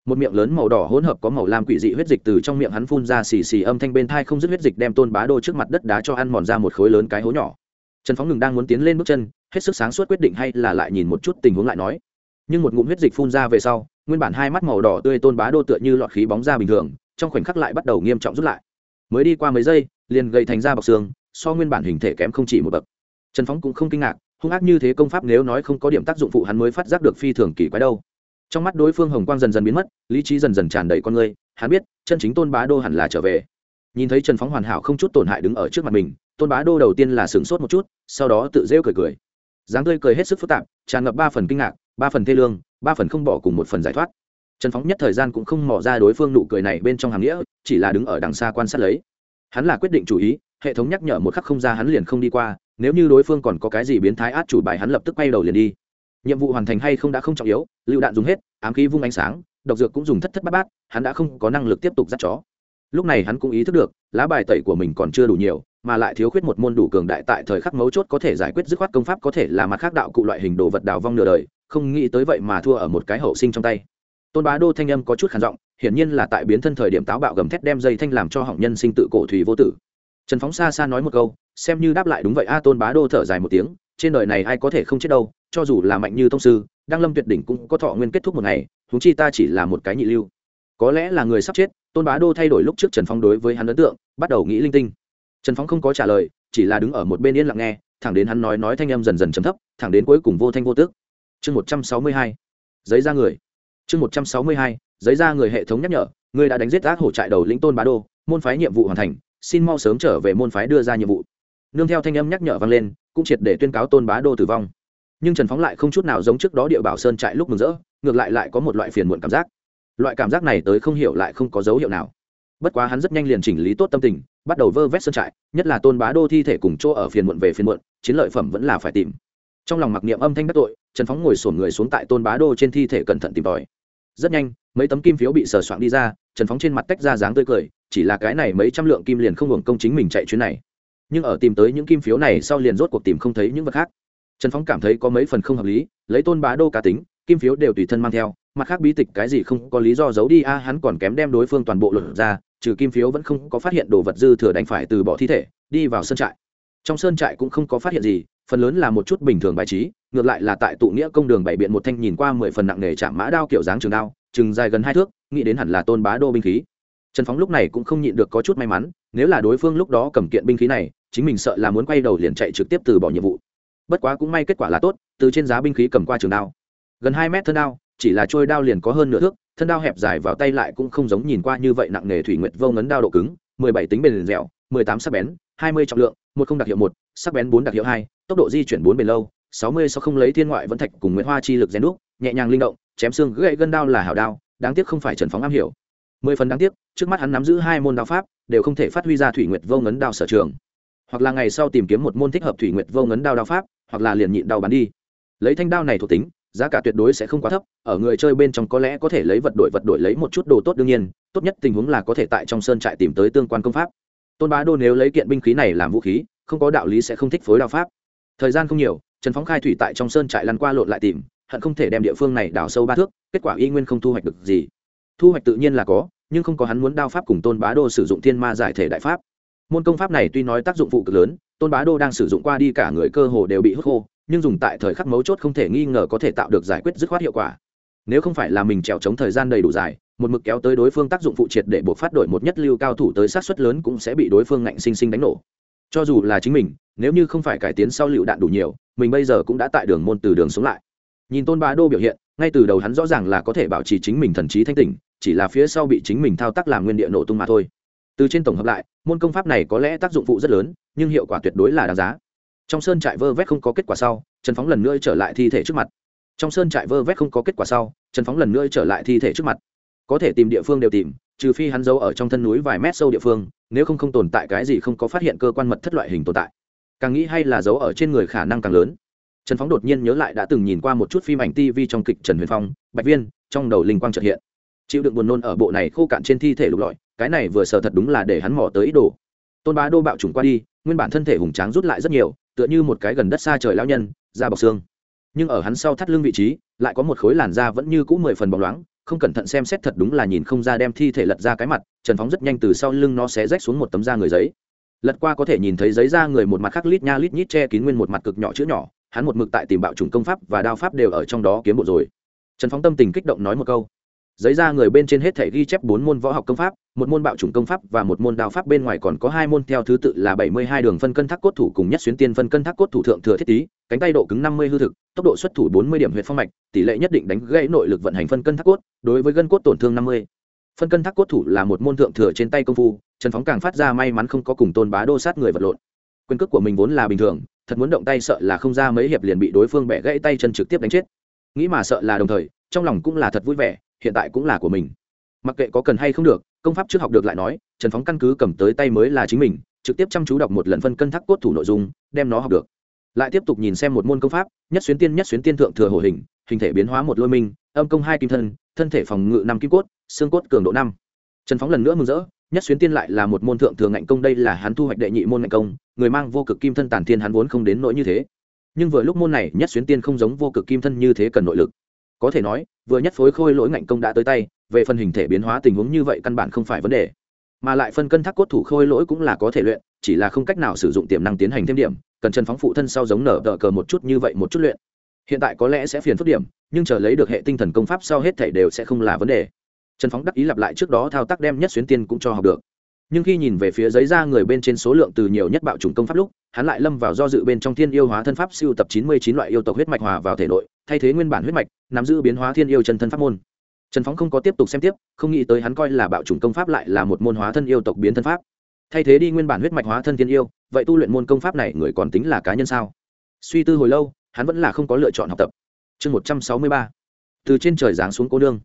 Một miệng lớn màu đỏ hỗn hợp có màu lam quỷ dị huyết dịch từ trong miệng hắn phun ra xì xì âm thanh bên thai không dứt huyết dịch đem tôn bá đô trước mặt đất đá cho ăn mòn ra một khối lớn cái hố nhỏ. Trần phóng ngừng đang muốn tiến lên bước chân hết sức sáng suốt quyết định hay là lại nhìn một chút tình huống lại nói. Nhưng một ngụm huyết dịch phun ra về sau, nguyên bản hai mắt màu đỏ tươi tôn bá đô tựa như lọt khí bóng ra bình thường, trong khoảnh khắc lại bắt đầu nghiêm trọng rút lại. Mới đi qua mấy giây, liền gầy thành ra bọc xương, so nguyên bản hình thể kém không chỉ một bậc. Trần phóng cũng không kinh ngạc, hung ác như thế công pháp nếu nói không có điểm tác dụng phụ hắn mới phát giác được phi thường kỳ quái đâu. Trong mắt đối phương hồng quang dần dần biến mất, lý trí dần dần tràn đầy con người, hắn biết, chân chính tôn bá đô hẳn là trở về. Nhìn thấy trần phóng hoàn hảo không chút tổn hại đứng ở trước mặt mình, tôn bá đô đầu tiên là sửng sốt một chút, sau đó tự rêu cười cười dáng tươi cười hết sức phức tạp, tràn ngập ba phần kinh ngạc, ba phần thê lương, ba phần không bỏ cùng một phần giải thoát. Trần phóng nhất thời gian cũng không mò ra đối phương nụ cười này bên trong hàng nghĩa, chỉ là đứng ở đằng xa quan sát lấy. Hắn là quyết định chủ ý, hệ thống nhắc nhở một khắc không ra hắn liền không đi qua, nếu như đối phương còn có cái gì biến thái át chủ bài hắn lập tức quay đầu liền đi. Nhiệm vụ hoàn thành hay không đã không trọng yếu, lựu đạn dùng hết, ám khí vung ánh sáng, độc dược cũng dùng thất thất bát bát, hắn đã không có năng lực tiếp tục dắt chó. Lúc này hắn cũng ý thức được, lá bài tẩy của mình còn chưa đủ nhiều mà lại thiếu khuyết một môn đủ cường đại tại thời khắc mấu chốt có thể giải quyết dứt khoát công pháp có thể là mặt khác đạo cụ loại hình đồ vật đào vong nửa đời, không nghĩ tới vậy mà thua ở một cái hậu sinh trong tay. Tôn bá đô thanh âm có chút khản giọng, hiển nhiên là tại biến thân thời điểm táo bạo gầm thét đem dây thanh làm cho hỏng nhân sinh tự cổ thủy vô tử. Trần phóng xa xa nói một câu, xem như đáp lại đúng vậy a, tôn bá đô thở dài một tiếng, trên đời này ai có thể không chết đâu, cho dù là mạnh như thông sư đang lâm tuyệt đỉnh cũng có thọ nguyên kết thúc một ngày, huống chi ta chỉ là một cái nhị lưu. Có lẽ là người sắp chết, tôn bá đô thay đổi lúc trước trần phong đối với hắn ấn tượng, bắt đầu nghĩ linh tinh trần phong không có trả lời, chỉ là đứng ở một bên yên lặng nghe, thẳng đến hắn nói nói thanh âm dần dần chấm thấp, thẳng đến cuối cùng vô thanh vô tước chương một trăm sáu mươi hai, giấy ra người. Chương một trăm sáu mươi hai, giấy ra người hệ thống nhắc nhở, người đã đánh giết ác hổ trại đầu lĩnh tôn bá đô, môn phái nhiệm vụ hoàn thành, xin mau sớm trở về môn phái đưa ra nhiệm vụ. Nương theo thanh âm nhắc nhở vang lên, cũng triệt để tuyên cáo tôn bá đô tử vong. Nhưng trần phóng lại không chút nào giống trước đó địa bảo sơn trại lúc mừng rỡ, ngược lại lại có một loại phiền muộn cảm giác. Loại cảm giác này tới không hiểu lại không có dấu hiệu nào bất quá hắn rất nhanh liền chỉnh lý tốt tâm tình, bắt đầu vơ vét sân trại, nhất là tôn bá đô thi thể cùng chỗ ở phiền muộn về phiền muộn, chiến lợi phẩm vẫn là phải tìm. Trong lòng mặc niệm âm thanh đắc tội, trần phóng ngồi sổn người xuống tại tôn bá đô trên thi thể cẩn thận tìm tòi. Rất nhanh, mấy tấm kim phiếu bị sờ soạn đi ra, trần phóng trên mặt tách ra dáng tươi cười, chỉ là cái này mấy trăm lượng kim liền không hưởng công chính mình chạy chuyến này. Nhưng ở tìm tới những kim phiếu này sau liền rốt cuộc tìm không thấy những vật khác. Trần phóng cảm thấy có mấy phần không hợp lý, lấy tôn bá đô cá tính kim phiếu đều tùy thân mang theo, mặt khác bí tịch cái gì không có lý do giấu đi, a, hắn còn kém đem đối phương toàn bộ luận ra, trừ kim phiếu vẫn không có phát hiện đồ vật dư thừa đành phải từ bỏ thi thể, đi vào sân trại. Trong sơn trại cũng không có phát hiện gì, phần lớn là một chút bình thường bài trí, ngược lại là tại tụ nghĩa công đường bảy biện một thanh nhìn qua mười phần nặng nề chạm mã đao kiểu dáng trường đao, chừng dài gần hai thước, nghĩ đến hẳn là tôn bá đô binh khí. Trần phóng lúc này cũng không nhịn được có chút may mắn, nếu là đối phương lúc đó cầm kiện binh khí này, chính mình sợ là muốn quay đầu liền chạy trực tiếp từ bỏ nhiệm vụ. Bất quá cũng may kết quả là tốt, từ trên giá binh khí cầm qua trường đao gần hai mét thân đao, chỉ là trôi đao liền có hơn nửa thước, thân đao hẹp dài vào tay lại cũng không giống nhìn qua như vậy nặng nề thủy nguyệt vô ngấn đao độ cứng, mười bảy tính bền dẻo, mười tám sắc bén, hai mươi trọng lượng, một không đặc hiệu một, sắc bén bốn đặc hiệu hai, tốc độ di chuyển bốn bền lâu, sáu mươi sau không lấy thiên ngoại vẫn thạch cùng nguyễn hoa chi lực rèn đúc, nhẹ nhàng linh động, chém xương gãy gân đao là hảo đao, đáng tiếc không phải trần phóng am hiểu. Mười phần đáng tiếc, trước mắt hắn nắm giữ hai môn đao pháp, đều không thể phát huy ra thủy nguyệt vô ngấn đao sở trường. Hoặc là ngày sau tìm kiếm một môn thích hợp thủy nguyệt vô ngấn đao đao pháp, hoặc là liền nhịn đao bắn đi. Lấy thanh đao này thuộc tính giá cả tuyệt đối sẽ không quá thấp, ở người chơi bên trong có lẽ có thể lấy vật đổi vật đổi lấy một chút đồ tốt đương nhiên, tốt nhất tình huống là có thể tại trong sơn trại tìm tới tương quan công pháp. Tôn bá đô nếu lấy kiện binh khí này làm vũ khí, không có đạo lý sẽ không thích phối đao pháp. Thời gian không nhiều, trần phóng khai thủy tại trong sơn trại lăn qua lộn lại tìm, hận không thể đem địa phương này đào sâu ba thước, kết quả y nguyên không thu hoạch được gì. Thu hoạch tự nhiên là có, nhưng không có hắn muốn đao pháp cùng tôn bá đô sử dụng thiên ma giải thể đại pháp. Môn công pháp này tuy nói tác dụng phụ cực lớn, tôn bá đô đang sử dụng qua đi cả người cơ hồ đều bị hút khô nhưng dùng tại thời khắc mấu chốt không thể nghi ngờ có thể tạo được giải quyết dứt khoát hiệu quả. Nếu không phải là mình trèo chống thời gian đầy đủ dài, một mực kéo tới đối phương tác dụng phụ triệt để buộc phát đổi một nhất lưu cao thủ tới sát xuất lớn cũng sẽ bị đối phương ngạnh sinh sinh đánh nổ. Cho dù là chính mình, nếu như không phải cải tiến sau lựu đạn đủ nhiều, mình bây giờ cũng đã tại đường môn từ đường sống lại. Nhìn tôn bá đô biểu hiện, ngay từ đầu hắn rõ ràng là có thể bảo trì chính mình thần trí thanh tỉnh, chỉ là phía sau bị chính mình thao tác làm nguyên địa nổ tung mà thôi. Từ trên tổng hợp lại, môn công pháp này có lẽ tác dụng phụ rất lớn, nhưng hiệu quả tuyệt đối là đáng giá trong sơn trại vơ vét không có kết quả sau, trần phóng lần nữa trở lại thi thể trước mặt. Trong sơn trại vơ vét không có kết quả sau, trần phóng lần nữa trở lại thi thể trước mặt. Có thể tìm địa phương đều tìm, trừ phi hắn giấu ở trong thân núi vài mét sâu địa phương, nếu không không tồn tại cái gì không có phát hiện cơ quan mật thất loại hình tồn tại. Càng nghĩ hay là giấu ở trên người khả năng càng lớn. Trần phóng đột nhiên nhớ lại đã từng nhìn qua một chút phim ảnh tv trong kịch trần huyền phong, bạch viên, trong đầu linh quang trật hiện. Chịu đựng buồn nôn ở bộ này khô cạn trên thi thể lục lọi, cái này vừa sờ thật đúng là để hắn mò tới ý đồ. Tôn bá đô bạo trùng qua đi, nguyên bản thân thể hùng tráng rút lại rất nhiều tựa như một cái gần đất xa trời lão nhân, da bọc xương. Nhưng ở hắn sau thắt lưng vị trí, lại có một khối làn da vẫn như cũ mười phần bóng loáng, không cẩn thận xem xét thật đúng là nhìn không ra đem thi thể lật ra cái mặt, trần phóng rất nhanh từ sau lưng nó sẽ rách xuống một tấm da người giấy. Lật qua có thể nhìn thấy giấy da người một mặt khắc lít nha lít nhít che kín nguyên một mặt cực nhỏ chữ nhỏ, hắn một mực tại tìm bạo chủng công pháp và đao pháp đều ở trong đó kiếm bộ rồi. Trần phóng tâm tình kích động nói một câu giấy ra người bên trên hết thể ghi chép bốn môn võ học công pháp, một môn bạo chủng công pháp và một môn đao pháp, bên ngoài còn có hai môn theo thứ tự là bảy mươi hai đường phân cân thác cốt thủ cùng nhất xuyến tiên phân cân thác cốt thủ thượng thừa thiết tý cánh tay độ cứng năm mươi hư thực, tốc độ xuất thủ bốn mươi điểm huyện phong mạch, tỷ lệ nhất định đánh gãy nội lực vận hành phân cân thác cốt, đối với gân cốt tổn thương năm mươi. Phân cân thác cốt thủ là một môn thượng thừa trên tay công phu, trần phóng càng phát ra may mắn không có cùng tôn bá đô sát người vật lộn. Quyền cước của mình vốn là bình thường, thật muốn động tay sợ là không ra mấy hiệp liền bị đối phương bẻ gãy tay chân trực tiếp đánh chết. Nghĩ mà sợ là đồng thời, trong lòng cũng là thật vui vẻ hiện tại cũng là của mình. Mặc kệ có cần hay không được, công pháp trước học được lại nói, trần phóng căn cứ cầm tới tay mới là chính mình, trực tiếp chăm chú đọc một lần phân cân thác cốt thủ nội dung, đem nó học được. Lại tiếp tục nhìn xem một môn công pháp, nhất xuyến tiên nhất xuyến tiên thượng thừa hồ hình hình thể biến hóa một lôi minh, âm công hai kim thân thân thể phòng ngự năm kim cốt, xương cốt cường độ năm. Trần phóng lần nữa mừng rỡ, nhất xuyến tiên lại là một môn thượng thừa ngạnh công, đây là hắn thu hoạch đệ nhị môn ngạnh công, người mang vô cực kim thân tàn thiên hắn vốn không đến nỗi như thế. Nhưng vừa lúc môn này, nhất xuyến tiên không giống vô cực kim thân như thế cần nội lực có thể nói, vừa nhất phối khôi lỗi ngạnh công đã tới tay, về phần hình thể biến hóa tình huống như vậy căn bản không phải vấn đề. Mà lại phân cân thác cốt thủ khôi lỗi cũng là có thể luyện, chỉ là không cách nào sử dụng tiềm năng tiến hành thêm điểm, cần chân phóng phụ thân sau giống nở đỡ cờ một chút như vậy một chút luyện. Hiện tại có lẽ sẽ phiền phức điểm, nhưng chờ lấy được hệ tinh thần công pháp sau hết thể đều sẽ không là vấn đề. Trần phóng đắc ý lặp lại trước đó thao tác đem nhất xuyến tiên cũng cho học được. Nhưng khi nhìn về phía giấy ra người bên trên số lượng từ nhiều nhất bạo chủng công pháp lúc hắn lại lâm vào do dự bên trong thiên yêu hóa thân pháp siêu tập chín mươi chín loại yêu tộc huyết mạch hòa vào thể nội, thay thế nguyên bản huyết mạch, nắm giữ biến hóa thiên yêu chân thân pháp môn. Trần phóng không có tiếp tục xem tiếp, không nghĩ tới hắn coi là bạo chủng công pháp lại là một môn hóa thân yêu tộc biến thân pháp. Thay thế đi nguyên bản huyết mạch hóa thân thiên yêu, vậy tu luyện môn công pháp này người còn tính là cá nhân sao? Suy tư hồi lâu, hắn vẫn là không có lựa chọn học tập. Chương một trăm sáu mươi ba. Từ trên trời giáng xuống cô nương.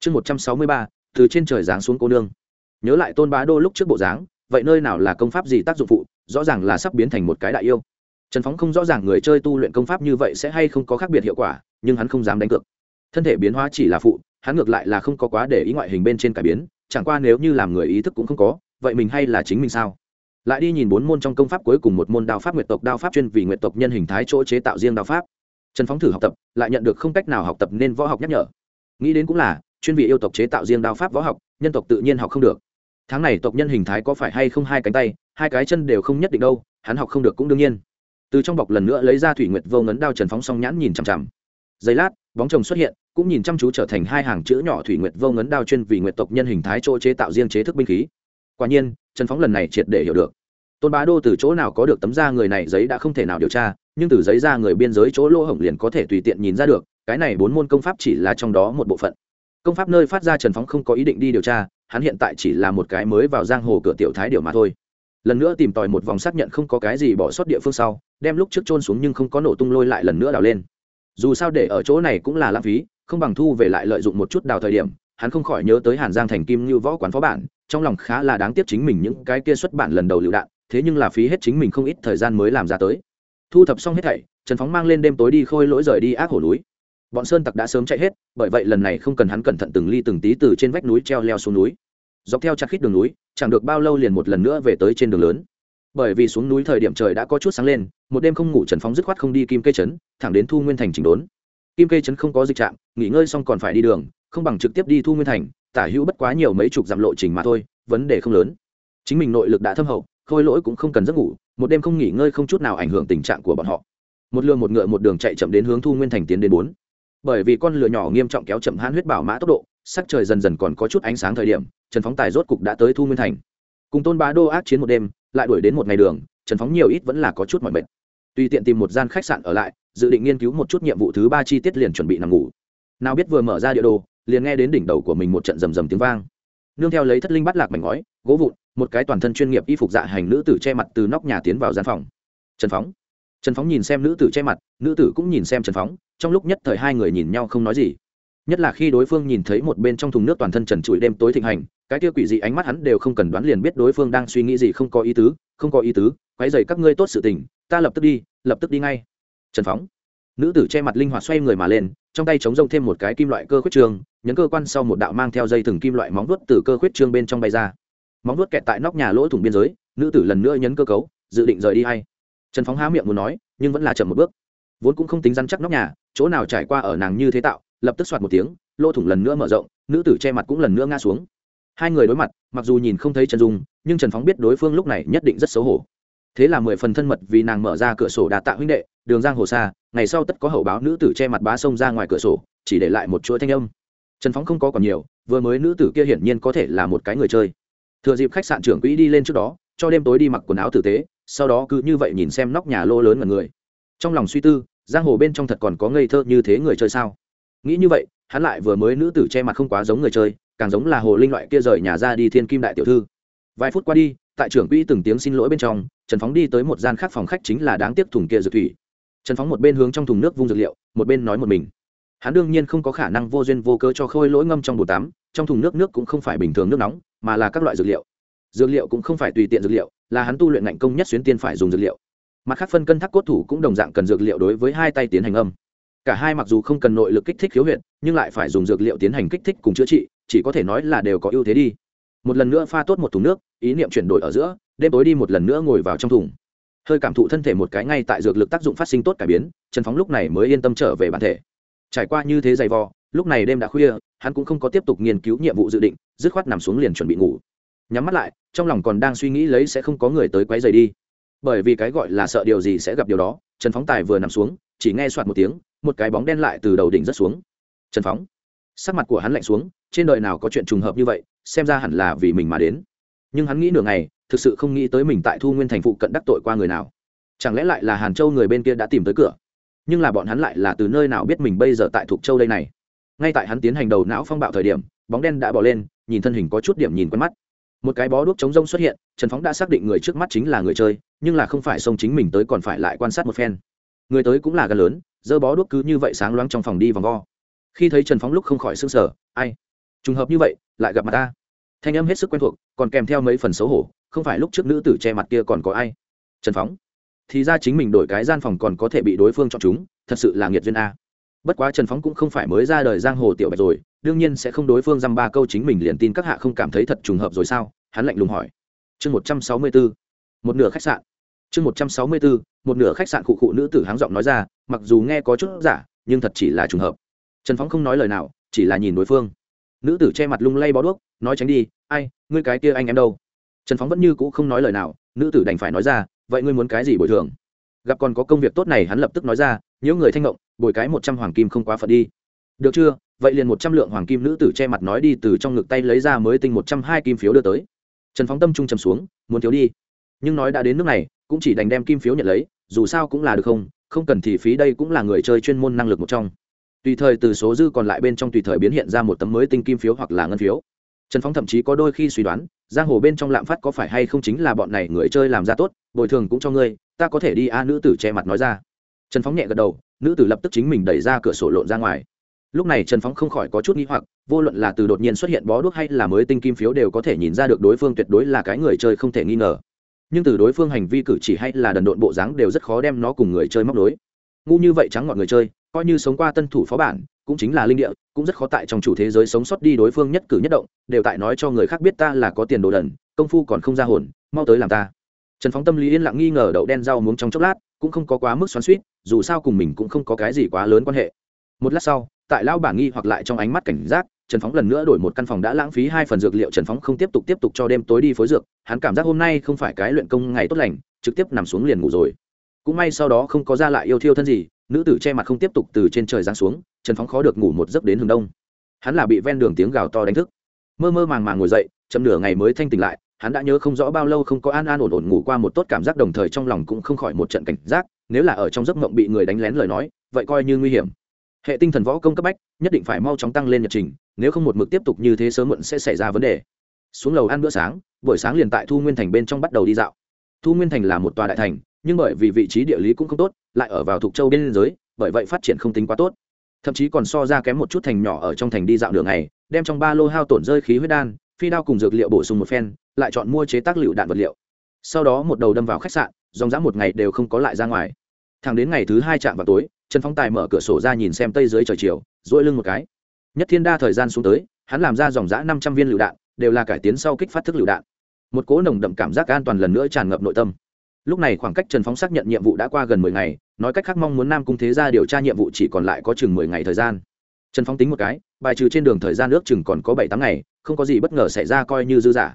Chương một trăm sáu mươi ba. Từ trên trời giáng xuống cô nương. Nhớ lại tôn bá đô lúc trước bộ dáng, vậy nơi nào là công pháp gì tác dụng phụ rõ ràng là sắp biến thành một cái đại yêu. Trần phóng không rõ ràng người chơi tu luyện công pháp như vậy sẽ hay không có khác biệt hiệu quả, nhưng hắn không dám đánh cược. Thân thể biến hóa chỉ là phụ, hắn ngược lại là không có quá để ý ngoại hình bên trên cải biến, chẳng qua nếu như làm người ý thức cũng không có, vậy mình hay là chính mình sao? Lại đi nhìn bốn môn trong công pháp cuối cùng một môn đao pháp nguyệt tộc, đao pháp chuyên vì nguyệt tộc nhân hình thái chỗ chế tạo riêng đao pháp. Trần phóng thử học tập, lại nhận được không cách nào học tập nên võ học nhắc nhở. Nghĩ đến cũng là, chuyên vị yêu tộc chế tạo riêng đao pháp võ học, nhân tộc tự nhiên học không được. Tháng này tộc nhân hình thái có phải hay không hai cánh tay hai cái chân đều không nhất định đâu, hắn học không được cũng đương nhiên. Từ trong bọc lần nữa lấy ra thủy nguyệt vô ngấn đao trần phóng song nhãn nhìn chằm chằm. Giây lát, bóng chồng xuất hiện, cũng nhìn chăm chú trở thành hai hàng chữ nhỏ thủy nguyệt vô ngấn đao chuyên vì nguyệt tộc nhân hình thái chỗ chế tạo riêng chế thức binh khí. Quả nhiên, trần phóng lần này triệt để hiểu được. Tôn bá đô từ chỗ nào có được tấm da người này giấy đã không thể nào điều tra, nhưng từ giấy ra người biên giới chỗ lỗ hổng liền có thể tùy tiện nhìn ra được, cái này bốn môn công pháp chỉ là trong đó một bộ phận. Công pháp nơi phát ra trần phóng không có ý định đi điều tra, hắn hiện tại chỉ là một cái mới vào giang hồ cửa tiểu thái điều mà thôi lần nữa tìm tòi một vòng xác nhận không có cái gì bỏ sót địa phương sau, đem lúc trước trôn xuống nhưng không có nổ tung lôi lại lần nữa đào lên. Dù sao để ở chỗ này cũng là lãng phí, không bằng thu về lại lợi dụng một chút đào thời điểm, hắn không khỏi nhớ tới hàn giang thành kim như võ quán phó bản, trong lòng khá là đáng tiếc chính mình những cái kia xuất bản lần đầu lựu đạn, thế nhưng là phí hết chính mình không ít thời gian mới làm ra tới. Thu thập xong hết thảy, trần phóng mang lên đêm tối đi khôi lỗi rời đi ác hổ núi. Bọn sơn tặc đã sớm chạy hết, bởi vậy lần này không cần hắn cẩn thận từng ly từng tí từ trên vách núi treo leo xuống núi dọc theo chặt khít đường núi, chẳng được bao lâu liền một lần nữa về tới trên đường lớn. Bởi vì xuống núi thời điểm trời đã có chút sáng lên, một đêm không ngủ trần phóng dứt khoát không đi kim cây trấn, thẳng đến thu nguyên thành chỉnh đốn. Kim cây trấn không có dịch trạm, nghỉ ngơi xong còn phải đi đường, không bằng trực tiếp đi thu nguyên thành, tả hữu bất quá nhiều mấy chục dặm lộ trình mà thôi, vấn đề không lớn. Chính mình nội lực đã thâm hậu, khôi lỗi cũng không cần giấc ngủ, một đêm không nghỉ ngơi không chút nào ảnh hưởng tình trạng của bọn họ. Một lừa một ngựa một đường chạy chậm đến hướng thu nguyên thành tiến đến bốn. Bởi vì con lừa nhỏ nghiêm trọng kéo chậm hãn huyết bảo mã tốc độ sắc trời dần dần còn có chút ánh sáng thời điểm, trần phóng tài rốt cục đã tới thu nguyên thành. Cùng tôn bá đô ác chiến một đêm, lại đuổi đến một ngày đường, trần phóng nhiều ít vẫn là có chút mọi mệt. Tùy tiện tìm một gian khách sạn ở lại, dự định nghiên cứu một chút nhiệm vụ thứ ba chi tiết liền chuẩn bị nằm ngủ. Nào biết vừa mở ra địa đồ, liền nghe đến đỉnh đầu của mình một trận rầm rầm tiếng vang. Nương theo lấy thất linh bắt lạc mảnh ngói, gỗ vụn, một cái toàn thân chuyên nghiệp y phục dạ hành nữ tử che mặt từ nóc nhà tiến vào gian phòng. Trần phóng. Trần phóng nhìn xem nữ tử che mặt, nữ tử cũng nhìn xem trần phóng, trong lúc nhất thời hai người nhìn nhau không nói gì nhất là khi đối phương nhìn thấy một bên trong thùng nước toàn thân trần trụi đêm tối thịnh hành, cái kia quỷ dị ánh mắt hắn đều không cần đoán liền biết đối phương đang suy nghĩ gì, không có ý tứ, không có ý tứ, quấy dày các ngươi tốt sự tình, ta lập tức đi, lập tức đi ngay. Trần phóng. Nữ tử che mặt linh hoạt xoay người mà lên, trong tay chống rông thêm một cái kim loại cơ khuyết trương nhấn cơ quan sau một đạo mang theo dây thừng kim loại móng vuốt từ cơ khuyết trương bên trong bay ra. Móng vuốt kẹt tại nóc nhà lỗ thủng biên giới, nữ tử lần nữa nhấn cơ cấu, dự định rời đi hay trần phóng há miệng muốn nói, nhưng vẫn là chậm một bước. Vốn cũng không tính răn chắc nóc nhà, chỗ nào trải qua ở nàng như thế tạo lập tức soạt một tiếng, lỗ thủng lần nữa mở rộng, nữ tử che mặt cũng lần nữa ngã xuống. Hai người đối mặt, mặc dù nhìn không thấy trần dung, nhưng trần phóng biết đối phương lúc này nhất định rất xấu hổ. Thế là mười phần thân mật vì nàng mở ra cửa sổ đà tạ huynh đệ, đường giang hồ xa, ngày sau tất có hậu báo nữ tử che mặt bá sông ra ngoài cửa sổ, chỉ để lại một chuỗi thanh âm. Trần phóng không có còn nhiều, vừa mới nữ tử kia hiển nhiên có thể là một cái người chơi. Thừa dịp khách sạn trưởng quỹ đi lên trước đó, cho đêm tối đi mặc quần áo tử tế, sau đó cứ như vậy nhìn xem nóc nhà lô lớn mọi người. Trong lòng suy tư, giang hồ bên trong thật còn có ngây thơ như thế người chơi sao? Nghĩ như vậy, hắn lại vừa mới nữ tử che mặt không quá giống người chơi, càng giống là hồ linh loại kia rời nhà ra đi thiên kim đại tiểu thư. Vài phút qua đi, tại trưởng quỹ từng tiếng xin lỗi bên trong, trần phóng đi tới một gian khác phòng khách chính là đáng tiếc thùng kia dược thủy. Trần phóng một bên hướng trong thùng nước vung dược liệu, một bên nói một mình. Hắn đương nhiên không có khả năng vô duyên vô cớ cho khôi lỗi ngâm trong bồn tắm, trong thùng nước nước cũng không phải bình thường nước nóng, mà là các loại dược liệu. Dược liệu cũng không phải tùy tiện dược liệu, là hắn tu luyện ngạnh công nhất xuyến tiên phải dùng dược liệu. Mặt khác phân cân thác cốt thủ cũng đồng dạng cần dược liệu đối với hai tay tiến hành âm cả hai mặc dù không cần nội lực kích thích khiếu huyện nhưng lại phải dùng dược liệu tiến hành kích thích cùng chữa trị, chỉ có thể nói là đều có ưu thế đi. Một lần nữa pha tốt một thùng nước, ý niệm chuyển đổi ở giữa, đêm tối đi một lần nữa ngồi vào trong thùng. Hơi cảm thụ thân thể một cái ngay tại dược lực tác dụng phát sinh tốt cải biến, trần phóng lúc này mới yên tâm trở về bản thể. Trải qua như thế dày vò, lúc này đêm đã khuya, hắn cũng không có tiếp tục nghiên cứu nhiệm vụ dự định, dứt khoát nằm xuống liền chuẩn bị ngủ. Nhắm mắt lại, trong lòng còn đang suy nghĩ lấy sẽ không có người tới quấy rầy đi. Bởi vì cái gọi là sợ điều gì sẽ gặp điều đó, trần phóng tài vừa nằm xuống, chỉ nghe soạt một tiếng một cái bóng đen lại từ đầu đỉnh rất xuống. Trần phóng. Sắc mặt của hắn lạnh xuống, trên đời nào có chuyện trùng hợp như vậy, xem ra hẳn là vì mình mà đến. Nhưng hắn nghĩ nửa ngày, thực sự không nghĩ tới mình tại thu nguyên thành phụ cận đắc tội qua người nào. Chẳng lẽ lại là hàn châu người bên kia đã tìm tới cửa? Nhưng là bọn hắn lại là từ nơi nào biết mình bây giờ tại thục châu đây này? Ngay tại hắn tiến hành đầu não phong bạo thời điểm, bóng đen đã bỏ lên, nhìn thân hình có chút điểm nhìn quen mắt. Một cái bó đuốc chống rông xuất hiện, trần phóng đã xác định người trước mắt chính là người chơi, nhưng là không phải xông chính mình tới còn phải lại quan sát một phen. Người tới cũng là gà lớn dơ bó đuốc cứ như vậy sáng loáng trong phòng đi vòng vo. Khi thấy trần phóng lúc không khỏi s ư n g sở ai? Trùng hợp như vậy, lại gặp mặt ta? Thanh âm hết sức quen thuộc, còn kèm theo mấy phần xấu hổ, không phải lúc trước nữ tử che mặt kia còn có ai? Trần phóng. Thì ra chính mình đổi cái gian phòng còn có thể bị đối phương chọn chúng, thật sự là nghiệt duyên a. Bất quá trần phóng cũng không phải mới ra đời giang hồ tiểu bạch rồi, đương nhiên sẽ không đối phương dăm ba câu chính mình liền tin các hạ không cảm thấy thật trùng hợp rồi sao? Hắn lạnh lùng hỏi. Chương một trăm sáu mươi bốn một nửa khách sạn. Chương một trăm sáu mươi bốn một nửa khách sạn cụ cụ nữ tử háng giọng nói ra mặc dù nghe có chút giả, nhưng thật chỉ là trùng hợp. Trần phóng không nói lời nào, chỉ là nhìn đối phương. Nữ tử che mặt lung lay bó đuốc, nói tránh đi, ai, ngươi cái kia anh em đâu? Trần phóng vẫn như cũ không nói lời nào, nữ tử đành phải nói ra, vậy ngươi muốn cái gì bồi thường? Gặp còn có công việc tốt này hắn lập tức nói ra nếu người thanh ngộng, bồi cái một trăm hoàng kim không quá phận đi. Được chưa? Vậy liền một trăm lượng hoàng kim nữ tử che mặt nói đi, từ trong ngực tay lấy ra mới tinh một trăm hai kim phiếu đưa tới. Trần phóng tâm trung trầm xuống, muốn thiếu đi. Nhưng nói đã đến nước này, cũng chỉ đành đem kim phiếu nhận lấy, dù sao cũng là được không không cần thì phí đây cũng là người chơi chuyên môn năng lực một trong. Tùy thời từ số dư còn lại bên trong tùy thời biến hiện ra một tấm mới tinh kim phiếu hoặc là ngân phiếu. Trần phóng thậm chí có đôi khi suy đoán, giang hồ bên trong lạm phát có phải hay không chính là bọn này người chơi làm ra tốt, bồi thường cũng cho ngươi, ta có thể đi a nữ tử che mặt nói ra. Trần phóng nhẹ gật đầu, nữ tử lập tức chính mình đẩy ra cửa sổ lộn ra ngoài. Lúc này trần phóng không khỏi có chút n g h i hoặc, vô luận là từ đột nhiên xuất hiện bó đuốc hay là mới tinh kim phiếu đều có thể nhìn ra được đối phương tuyệt đối là cái người chơi không thể nghi ngờ nhưng từ đối phương hành vi cử chỉ hay là đần độn bộ dáng đều rất khó đem nó cùng người chơi móc đối ngu như vậy trắng ngọn người chơi, coi như sống qua tân thủ phó bản, cũng chính là linh địa, cũng rất khó tại trong chủ thế giới sống sót đi đối phương nhất cử nhất động, đều tại nói cho người khác biết ta là có tiền đồ đần, công phu còn không ra hồn, mau tới làm ta. Trần phóng tâm lý yên lặng nghi ngờ đậu đen rau muống trong chốc lát, cũng không có quá mức xoắn suýt dù sao cùng mình cũng không có cái gì quá lớn quan hệ. Một lát sau, tại lao bảng nghi hoặc lại trong ánh mắt cảnh giác trần phóng lần nữa đổi một căn phòng đã lãng phí hai phần dược liệu, trần phóng không tiếp tục tiếp tục cho đêm tối đi phối dược, hắn cảm giác hôm nay không phải cái luyện công ngày tốt lành, trực tiếp nằm xuống liền ngủ rồi. Cũng may sau đó không có ra lại yêu thiêu thân gì, nữ tử che mặt không tiếp tục từ trên trời giáng xuống, trần phóng khó được ngủ một giấc đến hướng đông. Hắn là bị ven đường tiếng gào to đánh thức. Mơ mơ màng màng ngồi dậy, chậm nửa ngày mới thanh tỉnh lại, hắn đã nhớ không rõ bao lâu không có an an ổn ổn ngủ qua một tốt cảm giác đồng thời trong lòng cũng không khỏi một trận cảnh giác, nếu là ở trong giấc mộng bị người đánh lén lời nói, vậy coi như nguy hiểm hệ tinh thần võ công cấp bách, nhất định phải mau chóng tăng lên nhật trình, nếu không một mực tiếp tục như thế sớm muộn sẽ xảy ra vấn đề. Xuống lầu ăn bữa sáng, buổi sáng liền tại thu nguyên thành bên trong bắt đầu đi dạo. Thu nguyên thành là một tòa đại thành, nhưng bởi vì vị trí địa lý cũng không tốt, lại ở vào thuộc châu biên giới, bởi vậy phát triển không tính quá tốt. Thậm chí còn so ra kém một chút thành nhỏ ở trong thành đi dạo đường này đem trong ba lô hao tổn rơi khí huyết đan, phi đao cùng dược liệu bổ sung một phen, lại chọn mua chế tác lựu đạn vật liệu. Sau đó một đầu đâm vào khách sạn, dòng dã một ngày đều không có lại ra ngoài. Thẳng đến ngày thứ hai chạm vào tối trần phóng tài mở cửa sổ ra nhìn xem tây dưới trời chiều dỗi lưng một cái. Nhất thiên đa thời gian xuống tới, hắn làm ra dòng dã năm trăm viên lựu đạn, đều là cải tiến sau kích phát thức lựu đạn. Một cố nồng đậm cảm giác an toàn lần nữa tràn ngập nội tâm. Lúc này khoảng cách trần phóng xác nhận nhiệm vụ đã qua gần mười ngày, nói cách khác mong muốn nam cung thế ra điều tra nhiệm vụ chỉ còn lại có chừng mười ngày thời gian. Trần phóng tính một cái, bài trừ trên đường thời gian ước chừng còn có bảy tám ngày, không có gì bất ngờ xảy ra coi như dư giả.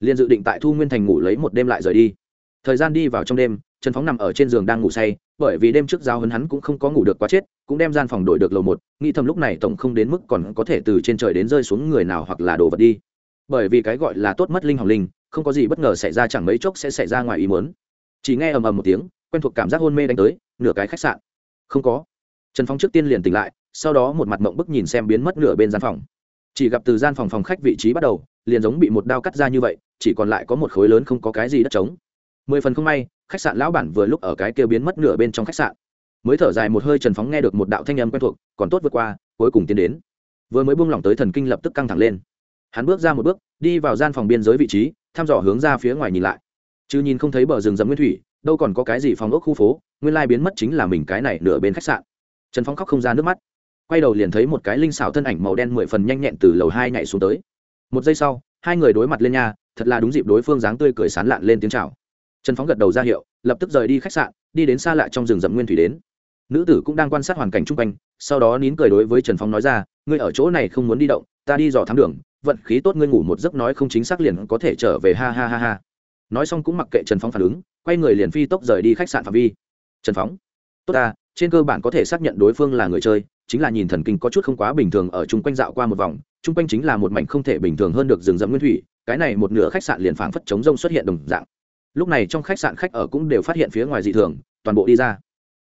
Liền dự định tại thu nguyên thành ngủ lấy một đêm lại rời đi. Thời gian đi vào trong đêm, trần phóng nằm ở trên giường đang ngủ say bởi vì đêm trước giao hấn hắn cũng không có ngủ được quá chết, cũng đem gian phòng đổi được lầu một, nghĩ thầm lúc này tổng không đến mức còn có thể từ trên trời đến rơi xuống người nào hoặc là đồ vật đi. Bởi vì cái gọi là tốt mất linh hỏng linh, không có gì bất ngờ xảy ra chẳng mấy chốc sẽ xảy ra ngoài ý muốn. Chỉ nghe ầm ầm một tiếng, quen thuộc cảm giác hôn mê đánh tới, nửa cái khách sạn. Không có. Trần phong trước tiên liền tỉnh lại, sau đó một mặt mộng bức nhìn xem biến mất nửa bên gian phòng. Chỉ gặp từ gian phòng phòng khách vị trí bắt đầu, liền giống bị một đao cắt ra như vậy, chỉ còn lại có một khối lớn không có cái gì đất trống. Mười phần không may khách sạn lão bản vừa lúc ở cái kia biến mất nửa bên trong khách sạn. Mới thở dài một hơi trần phóng nghe được một đạo thanh âm quen thuộc, còn tốt vượt qua, cuối cùng tiến đến. Vừa mới buông lỏng tới thần kinh lập tức căng thẳng lên. Hắn bước ra một bước, đi vào gian phòng biên giới vị trí, thăm dò hướng ra phía ngoài nhìn lại. Chứ nhìn không thấy bờ rừng rậm nguyên thủy, đâu còn có cái gì phòng ốc khu phố, nguyên lai biến mất chính là mình cái này nửa bên khách sạn. Trần phong khóc không ra nước mắt. Quay đầu liền thấy một cái linh xảo thân ảnh màu đen mười phần nhanh nhẹn từ lầu hai nhảy xuống tới. Một giây sau, hai người đối mặt lên nha thật là đúng dịp đối phương dáng tươi cười sán lạn lên tiếng chào trần phóng gật đầu ra hiệu, lập tức rời đi khách sạn, đi đến xa lạ trong rừng rậm nguyên thủy đến. Nữ tử cũng đang quan sát hoàn cảnh chung quanh, sau đó nín cười đối với trần phóng nói ra, ngươi ở chỗ này không muốn đi động, ta đi dò thám đường, vận khí tốt ngươi ngủ một giấc nói không chính xác liền có thể trở về, ha ha ha ha. Nói xong cũng mặc kệ trần phóng phản ứng, quay người liền phi tốc rời đi khách sạn phạm vi. Trần phóng, tốt ta, trên cơ bản có thể xác nhận đối phương là người chơi, chính là nhìn thần kinh có chút không quá bình thường ở chung quanh dạo qua một vòng, chung quanh chính là một mảnh không thể bình thường hơn được rừng rậm nguyên thủy, cái này một nửa khách sạn liền phảng phất chống rông xuất hiện đồng dạng lúc này trong khách sạn khách ở cũng đều phát hiện phía ngoài dị thường, toàn bộ đi ra.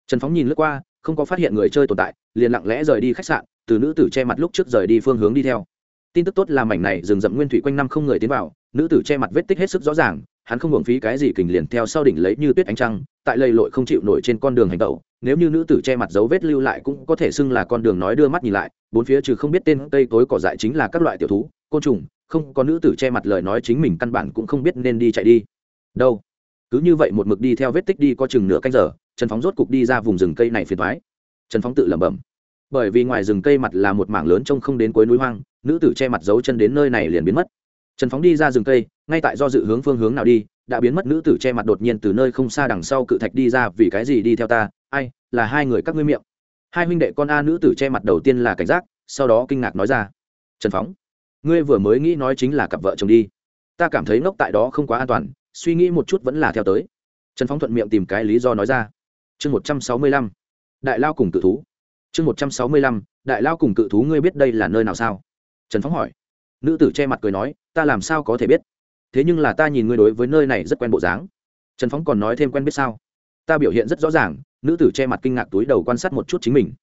Trần phóng nhìn lướt qua, không có phát hiện người chơi tồn tại, liền lặng lẽ rời đi khách sạn, từ nữ tử che mặt lúc trước rời đi phương hướng đi theo. Tin tức tốt là mảnh này rừng rậm nguyên thủy quanh năm không người tiến vào, nữ tử che mặt vết tích hết sức rõ ràng, hắn không hưởng phí cái gì kình liền theo sau đỉnh lấy như tuyết ánh trăng, tại lầy lội không chịu nổi trên con đường hành tẩu, nếu như nữ tử che mặt dấu vết lưu lại cũng có thể xưng là con đường nói đưa mắt nhìn lại, bốn phía trừ không biết tên cây cối cỏ dại chính là các loại tiểu thú, côn trùng, không có nữ tử che mặt lời nói chính mình căn bản cũng không biết nên đi chạy đi đâu? Cứ như vậy một mực đi theo vết tích đi có chừng nửa canh giờ, trần phóng rốt cục đi ra vùng rừng cây này phiền thoái trần phóng tự lẩm bẩm. Bởi vì ngoài rừng cây mặt là một mảng lớn trông không đến cuối núi hoang, nữ tử che mặt giấu chân đến nơi này liền biến mất. Trần phóng đi ra rừng cây, ngay tại do dự hướng phương hướng nào đi, đã biến mất nữ tử che mặt đột nhiên từ nơi không xa đằng sau cự thạch đi ra, vì cái gì đi theo ta? Ai, là hai người các ngươi miệng. Hai huynh đệ con a nữ tử che mặt đầu tiên là cảnh giác, sau đó kinh ngạc nói ra, trần phóng, ngươi vừa mới nghĩ nói chính là cặp vợ chồng đi. Ta cảm thấy ngốc tại đó không quá an toàn suy nghĩ một chút vẫn là theo tới. Trần phóng thuận miệng tìm cái lý do nói ra. Chương một trăm sáu mươi lăm. Đại lao cùng cự thú. Chương một trăm sáu mươi lăm. Đại lao cùng cự thú ngươi biết đây là nơi nào sao? Trần phóng hỏi. Nữ tử che mặt cười nói, ta làm sao có thể biết? Thế nhưng là ta nhìn ngươi đối với nơi này rất quen bộ dáng. Trần phóng còn nói thêm quen biết sao? Ta biểu hiện rất rõ ràng, nữ tử che mặt kinh ngạc túi đầu quan sát một chút chính mình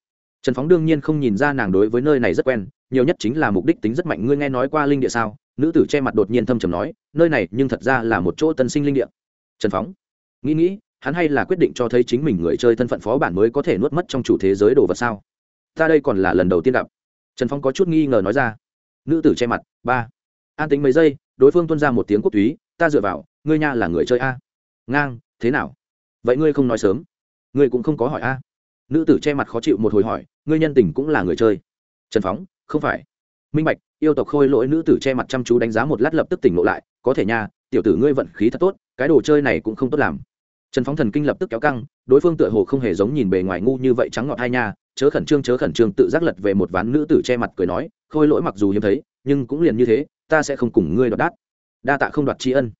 trần phóng đương nhiên không nhìn ra nàng đối với nơi này rất quen, nhiều nhất chính là mục đích tính rất mạnh. Ngươi nghe nói qua linh địa sao? Nữ tử che mặt đột nhiên thâm trầm nói, nơi này nhưng thật ra là một chỗ tân sinh linh địa. Trần phóng, nghĩ nghĩ, hắn hay là quyết định cho thấy chính mình người chơi thân phận phó bản mới có thể nuốt mất trong chủ thế giới đồ vật sao? Ta đây còn là lần đầu tiên gặp. Trần phong có chút nghi ngờ nói ra. Nữ tử che mặt, ba. An tính mấy giây, đối phương tuân ra một tiếng quốc túy, ta dựa vào, ngươi nha là người chơi a. Ngang, thế nào? Vậy ngươi không nói sớm. Ngươi cũng không có hỏi a nữ tử che mặt khó chịu một hồi hỏi, ngươi nhân tình cũng là người chơi? Trần phóng, không phải. Minh bạch, yêu tộc khôi lỗi nữ tử che mặt chăm chú đánh giá một lát lập tức tỉnh lộ lại, có thể nha, tiểu tử ngươi vận khí thật tốt, cái đồ chơi này cũng không tốt làm. Trần phóng thần kinh lập tức kéo căng, đối phương tựa hồ không hề giống nhìn bề ngoài ngu như vậy trắng ngọt hai nha, chớ khẩn trương, chớ khẩn trương, tự giác lật về một ván nữ tử che mặt cười nói, khôi lỗi mặc dù hiếm thấy, nhưng cũng liền như thế, ta sẽ không cùng ngươi đoạt đát. Đa tạ không đoạt tri ân.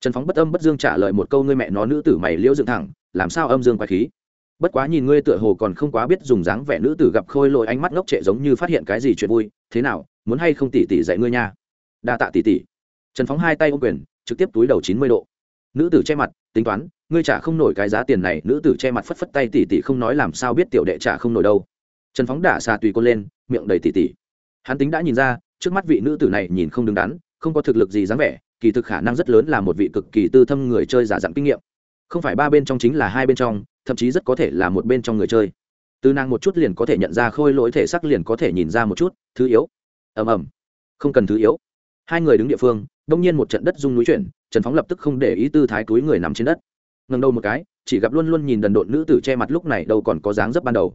Trần phóng bất âm bất dương trả lời một câu, ngươi mẹ nó nữ tử mày liễu dựng thẳng, làm sao âm dương quái khí? Bất quá nhìn ngươi tựa hồ còn không quá biết dùng dáng vẻ nữ tử gặp khôi lội, ánh mắt ngốc trệ giống như phát hiện cái gì chuyện vui thế nào muốn hay không tỉ tỉ dạy ngươi nha. Đa tạ tỉ tỉ. Trần phóng hai tay ô quyền trực tiếp túi đầu chín mươi độ. Nữ tử che mặt tính toán ngươi trả không nổi cái giá tiền này nữ tử che mặt phất phất tay tỉ tỉ không nói làm sao biết tiểu đệ trả không nổi đâu. Trần phóng đả xà tùy cô lên miệng đầy tỉ tỉ. Hắn tính đã nhìn ra trước mắt vị nữ tử này nhìn không đứng đắn không có thực lực gì dáng vẻ kỳ thực khả năng rất lớn là một vị cực kỳ tư thâm người chơi giả dặn kinh nghiệm. Không phải ba bên trong chính là hai bên trong thậm chí rất có thể là một bên trong người chơi. Từ nàng một chút liền có thể nhận ra khôi lỗi thể sắc liền có thể nhìn ra một chút, thứ yếu. Ầm ầm. Không cần thứ yếu. Hai người đứng địa phương, đông nhiên một trận đất rung núi chuyển, trần phóng lập tức không để ý tư thái túi người nằm trên đất. Ngần đầu một cái, chỉ gặp luôn luôn nhìn đần độn nữ tử che mặt lúc này đâu còn có dáng dấp ban đầu.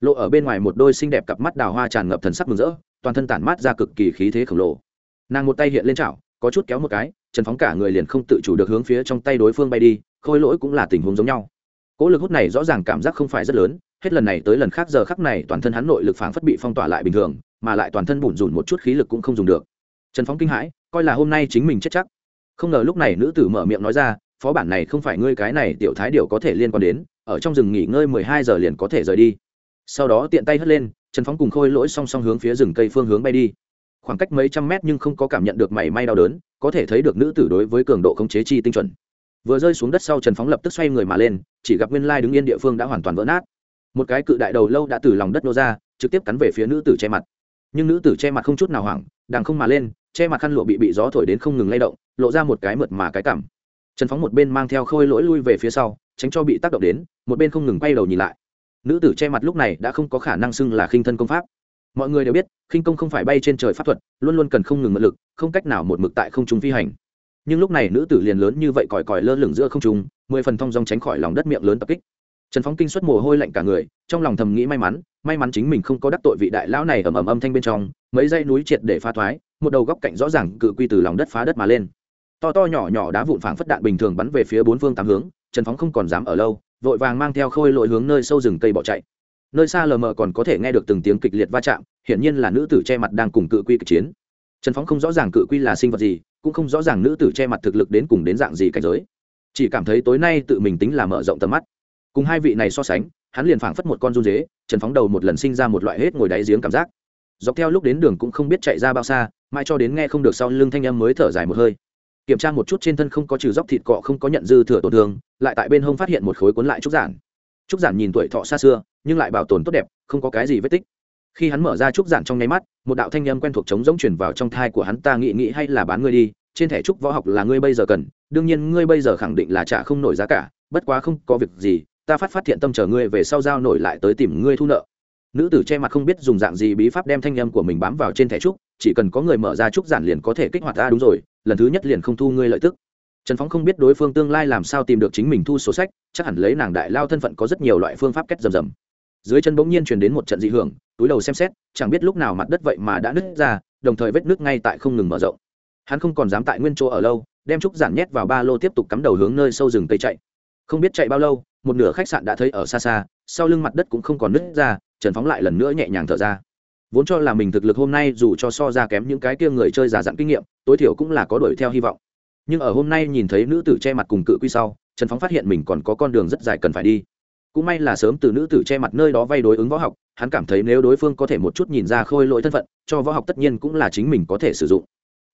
Lộ ở bên ngoài một đôi xinh đẹp cặp mắt đào hoa tràn ngập thần sắc mừng rỡ, toàn thân tản mát ra cực kỳ khí thế khổng lồ. Nàng một tay hiện lên chảo, có chút kéo một cái, trần phóng cả người liền không tự chủ được hướng phía trong tay đối phương bay đi, khôi lỗi cũng là tình huống giống nhau cỗ lực hút này rõ ràng cảm giác không phải rất lớn, hết lần này tới lần khác giờ khắc này toàn thân hắn nội lực phảng phất bị phong tỏa lại bình thường, mà lại toàn thân bủn rủn một chút khí lực cũng không dùng được. Trần phóng kinh hãi, coi là hôm nay chính mình chết chắc. Không ngờ lúc này nữ tử mở miệng nói ra, phó bản này không phải ngươi cái này tiểu thái điều có thể liên quan đến, ở trong rừng nghỉ ngơi mười hai giờ liền có thể rời đi. Sau đó tiện tay hất lên, trần phóng cùng khôi lỗi song song hướng phía rừng cây phương hướng bay đi. Khoảng cách mấy trăm mét nhưng không có cảm nhận được mảy may đau đớn, có thể thấy được nữ tử đối với cường độ khống chế chi tinh chuẩn vừa rơi xuống đất sau trần phóng lập tức xoay người mà lên chỉ gặp nguyên lai đứng yên địa phương đã hoàn toàn vỡ nát một cái cự đại đầu lâu đã từ lòng đất nô ra trực tiếp cắn về phía nữ tử che mặt nhưng nữ tử che mặt không chút nào hoảng đằng không mà lên che mặt khăn lụa bị bị gió thổi đến không ngừng lay động lộ ra một cái mượt mà cái cảm trần phóng một bên mang theo khôi lỗi lui về phía sau tránh cho bị tác động đến một bên không ngừng quay đầu nhìn lại nữ tử che mặt lúc này đã không có khả năng xưng là khinh thân công pháp mọi người đều biết khinh công không phải bay trên trời pháp thuật luôn luôn cần không ngừng mật lực không cách nào một mực tại không trung phi hành nhưng lúc này nữ tử liền lớn như vậy còi còi lơ lửng giữa không trung, mười phần thong dong tránh khỏi lòng đất miệng lớn tập kích. Trần phóng kinh xuất mồ hôi lạnh cả người, trong lòng thầm nghĩ may mắn may mắn chính mình không có đắc tội vị đại lão này ầm ầm âm thanh bên trong, mấy dây núi triệt để phá thoái, một đầu góc cạnh rõ ràng cự quy từ lòng đất phá đất mà lên. To to nhỏ nhỏ đá vụn phảng phất đạn bình thường bắn về phía bốn phương tám hướng, trần phóng không còn dám ở lâu, vội vàng mang theo khôi lội hướng nơi sâu rừng cây bỏ chạy. Nơi xa lờ mờ còn có thể nghe được từng tiếng kịch liệt va chạm, hiển nhiên là nữ tử che mặt đang cùng cự quy kịch chiến. Trần phóng không rõ ràng cự quy là sinh vật gì cũng không rõ ràng nữ tử che mặt thực lực đến cùng đến dạng gì cảnh giới. Chỉ cảm thấy tối nay tự mình tính là mở rộng tầm mắt. Cùng hai vị này so sánh, hắn liền phảng phất một con run dế trần phóng đầu một lần sinh ra một loại hết ngồi đáy giếng cảm giác. Dọc theo lúc đến đường cũng không biết chạy ra bao xa mai cho đến nghe không được sau lưng thanh âm mới thở dài một hơi. Kiểm tra một chút trên thân không có trừ dốc thịt cọ, không có nhận dư thừa tổn thương, lại tại bên hông phát hiện một khối cuốn lại trúc giản. Trúc giản nhìn tuổi thọ xa xưa, nhưng lại bảo tồn tốt đẹp, không có cái gì vết tích khi hắn mở ra trúc giản trong nháy mắt, một đạo thanh âm quen thuộc trống giống chuyển vào trong thai của hắn, ta nghĩ nghĩ hay là bán ngươi đi, trên thẻ trúc võ học là ngươi bây giờ cần, đương nhiên ngươi bây giờ khẳng định là trả không nổi giá cả, bất quá không có việc gì, ta phát phát thiện tâm chờ ngươi về sau giao nổi lại tới tìm ngươi thu nợ. Nữ tử che mặt không biết dùng dạng gì bí pháp đem thanh âm của mình bám vào trên thẻ trúc, chỉ cần có người mở ra trúc giản liền có thể kích hoạt ta đúng rồi, lần thứ nhất liền không thu ngươi lợi tức. Trần phóng không biết đối phương tương lai làm sao tìm được chính mình thu số sách, chắc hẳn lấy nàng đại lao thân phận có rất nhiều loại phương pháp kết rầm rầm dưới chân bỗng nhiên truyền đến một trận dị hưởng, túi đầu xem xét, chẳng biết lúc nào mặt đất vậy mà đã nứt ra, đồng thời vết nước ngay tại không ngừng mở rộng. Hắn không còn dám tại nguyên chỗ ở lâu, đem trúc giản nhét vào ba lô tiếp tục cắm đầu hướng nơi sâu rừng cây chạy. Không biết chạy bao lâu, một nửa khách sạn đã thấy ở xa xa, sau lưng mặt đất cũng không còn nứt ra, trần phóng lại lần nữa nhẹ nhàng thở ra. Vốn cho là mình thực lực hôm nay dù cho so ra kém những cái kia người chơi già dặn kinh nghiệm, tối thiểu cũng là có đuổi theo hy vọng. Nhưng ở hôm nay nhìn thấy nữ tử che mặt cùng cự quy sau, trần phóng phát hiện mình còn có con đường rất dài cần phải đi cũng may là sớm từ nữ tử che mặt nơi đó vay đối ứng võ học, hắn cảm thấy nếu đối phương có thể một chút nhìn ra khôi lỗi thân phận, cho võ học tất nhiên cũng là chính mình có thể sử dụng.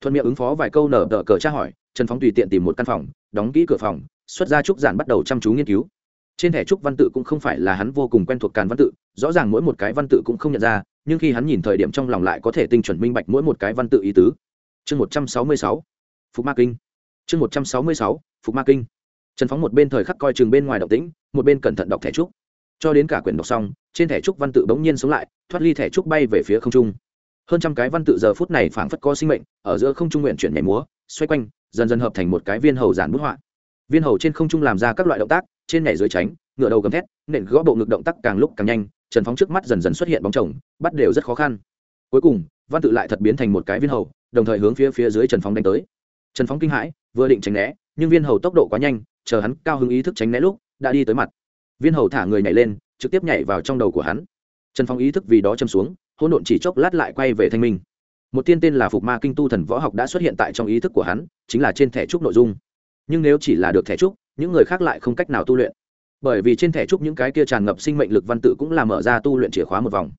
Thuận miệng ứng phó vài câu nở đỡ cờ tra hỏi, trần phóng tùy tiện tìm một căn phòng, đóng kỹ cửa phòng, xuất ra trúc giản bắt đầu chăm chú nghiên cứu. Trên thẻ trúc văn tự cũng không phải là hắn vô cùng quen thuộc càn văn tự, rõ ràng mỗi một cái văn tự cũng không nhận ra, nhưng khi hắn nhìn thời điểm trong lòng lại có thể tinh chuẩn minh bạch mỗi một cái văn tự ý tứ. Chương một trăm sáu mươi sáu, phục ma kinh. Chương một trăm sáu mươi sáu, phục ma kinh trần phóng một bên thời khắc coi chừng bên ngoài động tĩnh, một bên cẩn thận đọc thẻ trúc. Cho đến cả quyển đọc xong, trên thẻ trúc văn tự bỗng nhiên sống lại, thoát ly thẻ trúc bay về phía không trung. Hơn trăm cái văn tự giờ phút này phảng phất có sinh mệnh, ở giữa không trung nguyện chuyển nhảy múa, xoay quanh, dần dần hợp thành một cái viên hầu giản bút họa. Viên hầu trên không trung làm ra các loại động tác, trên nhảy dưới tránh ngựa đầu gầm thét, nện gõ bộ ngực động tác càng lúc càng nhanh, trần phóng trước mắt dần dần xuất hiện bóng chồng, bắt đều rất khó khăn. Cuối cùng, văn tự lại thật biến thành một cái viên hầu, đồng thời hướng phía phía dưới trần phóng đánh tới. Trần phóng kinh hãi, vừa định tránh né, nhưng viên hầu tốc độ quá nhanh chờ hắn cao hứng ý thức tránh né lúc, đã đi tới mặt. Viên hầu thả người nhảy lên, trực tiếp nhảy vào trong đầu của hắn. Trần phong ý thức vì đó châm xuống, hỗn độn chỉ chốc lát lại quay về thanh minh. Một tiên tên là phục ma kinh tu thần võ học đã xuất hiện tại trong ý thức của hắn, chính là trên thẻ trúc nội dung. Nhưng nếu chỉ là được thẻ trúc, những người khác lại không cách nào tu luyện. Bởi vì trên thẻ trúc những cái kia tràn ngập sinh mệnh lực văn tự cũng là mở ra tu luyện chìa khóa một vòng.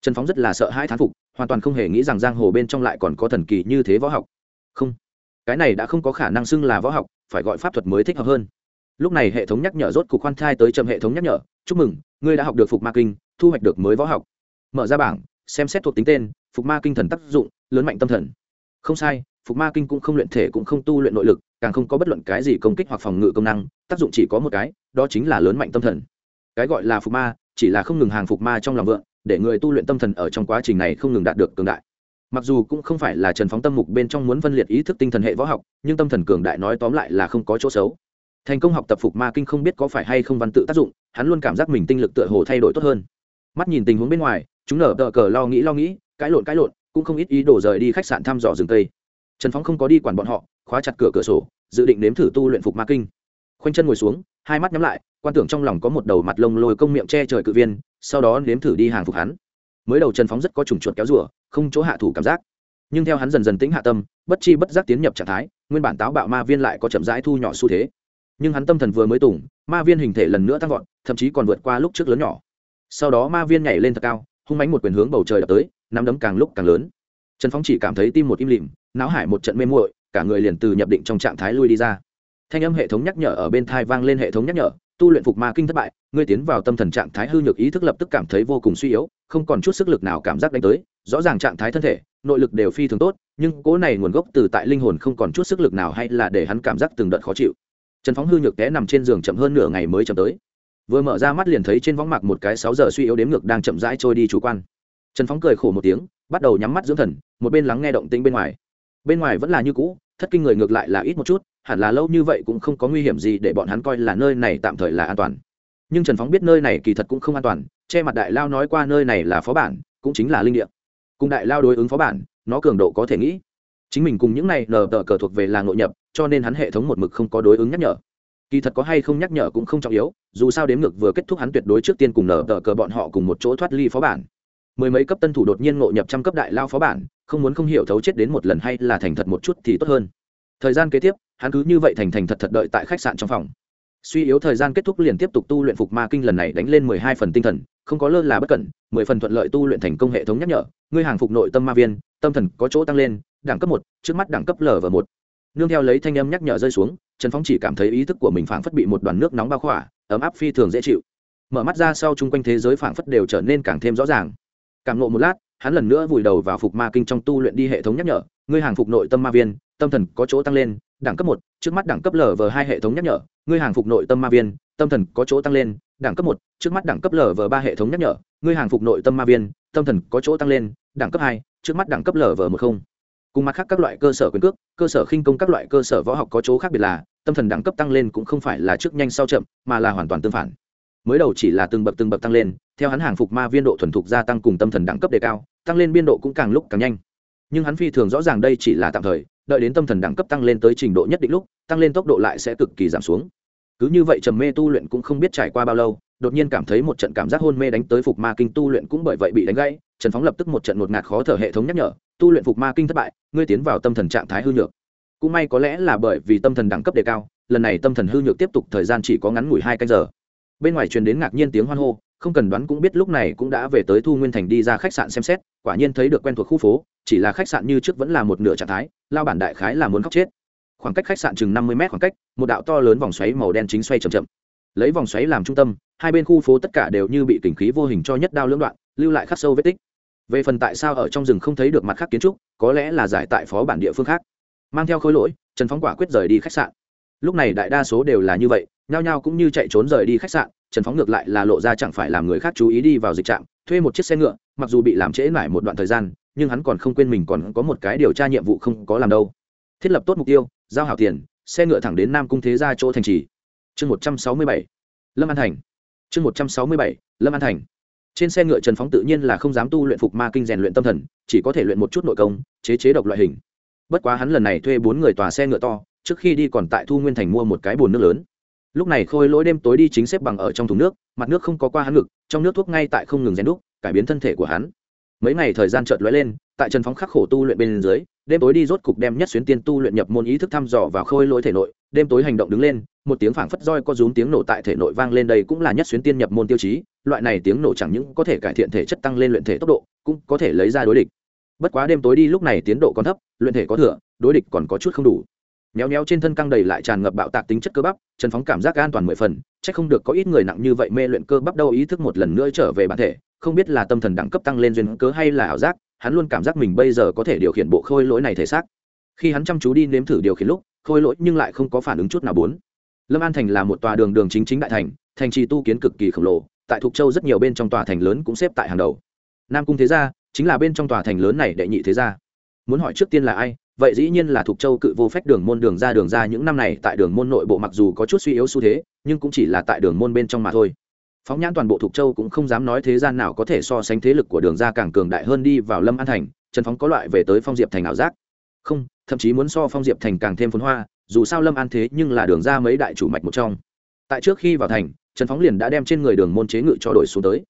Trần phóng rất là sợ hãi thán phục, hoàn toàn không hề nghĩ rằng giang hồ bên trong lại còn có thần kỳ như thế võ học. Không. Cái này đã không có khả năng xưng là võ học phải gọi pháp thuật mới thích hợp hơn. Lúc này hệ thống nhắc nhở rốt cục khoan thai tới trầm hệ thống nhắc nhở, chúc mừng, ngươi đã học được phục ma kinh, thu hoạch được mới võ học. Mở ra bảng, xem xét thuộc tính tên, phục ma kinh thần tác dụng, lớn mạnh tâm thần. Không sai, phục ma kinh cũng không luyện thể cũng không tu luyện nội lực, càng không có bất luận cái gì công kích hoặc phòng ngự công năng, tác dụng chỉ có một cái, đó chính là lớn mạnh tâm thần. Cái gọi là phục ma, chỉ là không ngừng hàng phục ma trong lòng vượng, để người tu luyện tâm thần ở trong quá trình này không ngừng đạt được cường đại mặc dù cũng không phải là trần phóng tâm mục bên trong muốn phân liệt ý thức tinh thần hệ võ học, nhưng tâm thần cường đại nói tóm lại là không có chỗ xấu. Thành công học tập phục ma kinh không biết có phải hay không văn tự tác dụng, hắn luôn cảm giác mình tinh lực tựa hồ thay đổi tốt hơn. Mắt nhìn tình huống bên ngoài, chúng nở tờ cờ lo nghĩ lo nghĩ, cãi lộn cãi lộn, cũng không ít ý đổ rời đi khách sạn thăm dò rừng tây trần phóng không có đi quản bọn họ, khóa chặt cửa cửa sổ, dự định nếm thử tu luyện phục ma kinh. Khoanh chân ngồi xuống, hai mắt nhắm lại, quan tưởng trong lòng có một đầu mặt lông lồi công miệng che trời cự viên, sau đó nếm thử đi hàng phục hắn mới đầu trần phóng rất có trùng chuột kéo rùa, không chỗ hạ thủ cảm giác. Nhưng theo hắn dần dần tính hạ tâm, bất chi bất giác tiến nhập trạng thái, nguyên bản táo bạo ma viên lại có chậm rãi thu nhỏ xu thế. Nhưng hắn tâm thần vừa mới tủng ma viên hình thể lần nữa tăng vọt, thậm chí còn vượt qua lúc trước lớn nhỏ. Sau đó ma viên nhảy lên thật cao, hung mánh một quyền hướng bầu trời đập tới, nắm đấm càng lúc càng lớn. Trần phóng chỉ cảm thấy tim một im lìm náo hải một trận mê muội, cả người liền từ nhập định trong trạng thái lui đi ra. Thanh âm hệ thống nhắc nhở ở bên thai vang lên hệ thống nhắc nhở tu luyện phục ma kinh thất bại, ngươi tiến vào tâm thần trạng thái hư nhược ý thức lập tức cảm thấy vô cùng suy yếu, không còn chút sức lực nào cảm giác đánh tới, rõ ràng trạng thái thân thể, nội lực đều phi thường tốt, nhưng cố này nguồn gốc từ tại linh hồn không còn chút sức lực nào hay là để hắn cảm giác từng đợt khó chịu. Trần phóng hư nhược té nằm trên giường chậm hơn nửa ngày mới chậm tới. Vừa mở ra mắt liền thấy trên võng mạc một cái sáu giờ suy yếu đếm ngược đang chậm rãi trôi đi chủ quan. Trần phóng cười khổ một tiếng, bắt đầu nhắm mắt dưỡng thần, một bên lắng nghe động tĩnh bên ngoài. Bên ngoài vẫn là như cũ, thất kinh người ngược lại là ít một chút hẳn là lâu như vậy cũng không có nguy hiểm gì để bọn hắn coi là nơi này tạm thời là an toàn. Nhưng trần phóng biết nơi này kỳ thật cũng không an toàn, che mặt đại lao nói qua nơi này là phó bản, cũng chính là linh địa. Cùng đại lao đối ứng phó bản, nó cường độ có thể nghĩ. Chính mình cùng những này nờ tờ cờ thuộc về làng nội nhập, cho nên hắn hệ thống một mực không có đối ứng nhắc nhở. Kỳ thật có hay không nhắc nhở cũng không trọng yếu, dù sao đếm ngược vừa kết thúc hắn tuyệt đối trước tiên cùng nở tờ cờ bọn họ cùng một chỗ thoát ly phó bản. Mười mấy cấp tân thủ đột nhiên ngộ nhập trăm cấp đại lao phó bản, không muốn không hiểu thấu chết đến một lần hay là thành thật một chút thì tốt hơn. Thời gian kế tiếp hắn cứ như vậy thành thành thật thật đợi tại khách sạn trong phòng. Suy yếu thời gian kết thúc liền tiếp tục tu luyện phục ma kinh lần này đánh lên mười hai phần tinh thần, không có lơ là bất cẩn, mười phần thuận lợi tu luyện thành công hệ thống nhắc nhở. Ngươi hàng phục nội tâm ma viên, tâm thần có chỗ tăng lên, đẳng cấp một, trước mắt đẳng cấp l và một. Nương theo lấy thanh âm nhắc nhở rơi xuống, trần phong chỉ cảm thấy ý thức của mình phảng phất bị một đoàn nước nóng bao khỏa, ấm áp phi thường dễ chịu. Mở mắt ra sau chung quanh thế giới phảng phất đều trở nên càng thêm rõ ràng. Cảm nộ một lát, hắn lần nữa vùi đầu vào phục ma kinh trong tu luyện đi hệ thống nhắc nhở. Ngươi hàng phục nội tâm ma viên, tâm thần có chỗ tăng lên đẳng cấp một, trước mắt đẳng cấp lv hai hệ thống nhắc nhở, ngươi hàng phục nội tâm ma viên, tâm thần có chỗ tăng lên, đẳng cấp một, trước mắt đẳng cấp lv ba hệ thống nhắc nhở, ngươi hàng phục nội tâm ma viên, tâm thần có chỗ tăng lên, đẳng cấp hai, trước mắt đẳng cấp lv một không. Cùng mặt khác các loại cơ sở quyền cước, cơ sở khinh công các loại cơ sở võ học có chỗ khác biệt là, tâm thần đẳng cấp tăng lên cũng không phải là trước nhanh sau chậm, mà là hoàn toàn tương phản. Mới đầu chỉ là từng bậc từng bậc tăng lên, theo hắn hàng phục ma viên độ thuần thục gia tăng cùng tâm thần đẳng cấp đề cao, tăng lên biên độ cũng càng lúc càng nhanh. Nhưng hắn phi thường rõ ràng đây chỉ là tạm thời đợi đến tâm thần đẳng cấp tăng lên tới trình độ nhất định lúc, tăng lên tốc độ lại sẽ cực kỳ giảm xuống. Cứ như vậy trầm mê tu luyện cũng không biết trải qua bao lâu, đột nhiên cảm thấy một trận cảm giác hôn mê đánh tới phục ma kinh tu luyện cũng bởi vậy bị đánh gãy, trần phóng lập tức một trận ngột ngạt khó thở hệ thống nhắc nhở, tu luyện phục ma kinh thất bại, ngươi tiến vào tâm thần trạng thái hư nhược. Cũng may có lẽ là bởi vì tâm thần đẳng cấp đề cao, lần này tâm thần hư nhược tiếp tục thời gian chỉ có ngắn ngủi hai canh giờ. Bên ngoài truyền đến ngạc nhiên tiếng hoan hô, không cần đoán cũng biết lúc này cũng đã về tới thu nguyên thành đi ra khách sạn xem xét quả nhiên thấy được quen thuộc khu phố, chỉ là khách sạn như trước vẫn là một nửa trạng thái, lao bản đại khái là muốn khóc chết. Khoảng cách khách sạn chừng năm mươi mét khoảng cách, một đạo to lớn vòng xoáy màu đen chính xoay chậm chậm. Lấy vòng xoáy làm trung tâm, hai bên khu phố tất cả đều như bị kình khí vô hình cho nhất đao lưỡng đoạn, lưu lại khắc sâu vết tích. Về phần tại sao ở trong rừng không thấy được mặt khác kiến trúc, có lẽ là giải tại phó bản địa phương khác. Mang theo khối lỗi, trần phóng quả quyết rời đi khách sạn. Lúc này đại đa số đều là như vậy, nhao nhao cũng như chạy trốn rời đi khách sạn, trần phóng ngược lại là lộ ra chẳng phải làm người khác chú ý đi vào dịch trạm, thuê một chiếc xe ngựa mặc dù bị làm trễ mãi một đoạn thời gian, nhưng hắn còn không quên mình còn có một cái điều tra nhiệm vụ không có làm đâu. Thiết lập tốt mục tiêu, giao hảo tiền, xe ngựa thẳng đến nam cung thế ra chỗ thành trì. Chương một trăm sáu mươi bảy. Lâm an thành. Chương một trăm sáu mươi bảy. Lâm an thành. Trên xe ngựa trần phóng tự nhiên là không dám tu luyện phục ma kinh rèn luyện tâm thần, chỉ có thể luyện một chút nội công, chế chế độc loại hình. Bất quá hắn lần này thuê bốn người tòa xe ngựa to, trước khi đi còn tại thu nguyên thành mua một cái bồn nước lớn. Lúc này khôi lỗi đêm tối đi chính xếp bằng ở trong thùng nước, mặt nước không có qua hắn ngực, trong nước thuốc ngay tại không ngừng rèn đúc cải biến thân thể của hắn. Mấy ngày thời gian chợt lóe lên, tại trần phóng khắc khổ tu luyện bên dưới, đêm tối đi rốt cục đem nhất xuyến tiên tu luyện nhập môn ý thức thăm dò vào khôi lỗi thể nội, đêm tối hành động đứng lên, một tiếng phảng phất roi có rúm tiếng nổ tại thể nội vang lên đây cũng là nhất xuyến tiên nhập môn tiêu chí, loại này tiếng nổ chẳng những có thể cải thiện thể chất tăng lên luyện thể tốc độ, cũng có thể lấy ra đối địch. Bất quá đêm tối đi lúc này tiến độ còn thấp, luyện thể có thừa, đối địch còn có chút không đủ. Méo méo trên thân căng đầy lại tràn ngập bạo tạc tính chất cơ bắp, trần phóng cảm giác an toàn mười phần c h ắ c không được có ít người nặng như vậy mê luyện cơ bắp đâu ý thức một lần nữa trở về bản thể không biết là tâm thần đẳng cấp tăng lên duyên cớ hay là ảo giác, hắn luôn cảm giác mình bây giờ có thể điều khiển bộ khôi lỗi này thể xác. Khi hắn chăm chú đi nếm thử điều khiển lúc, khôi lỗi nhưng lại không có phản ứng chút nào bốn. Lâm an thành là một tòa đường đường chính chính đại thành thành trì tu kiến cực kỳ khổng lồ, tại thục châu rất nhiều bên trong tòa thành lớn cũng xếp tại hàng đầu. Nam cung thế gia chính là bên trong tòa thành lớn này đệ nhị thế gia. Muốn hỏi trước tiên là ai, vậy dĩ nhiên là thục châu cự vô phách đường môn đường ra đường ra những năm này tại đường môn nội bộ mặc dù có chút suy yếu xu thế, nhưng cũng chỉ là tại đường môn bên trong mà thôi phóng nhãn toàn bộ thục châu cũng không dám nói thế gian nào có thể so sánh thế lực của đường ra càng cường đại hơn đi vào lâm an thành, trần phóng có loại về tới phong diệp thành ảo giác. Không, thậm chí muốn so phong diệp thành càng thêm phấn hoa, dù sao lâm an thế nhưng là đường ra mấy đại chủ mạch một trong. Tại trước khi vào thành, trần phóng liền đã đem trên người đường môn chế ngự cho đổi xuống tới.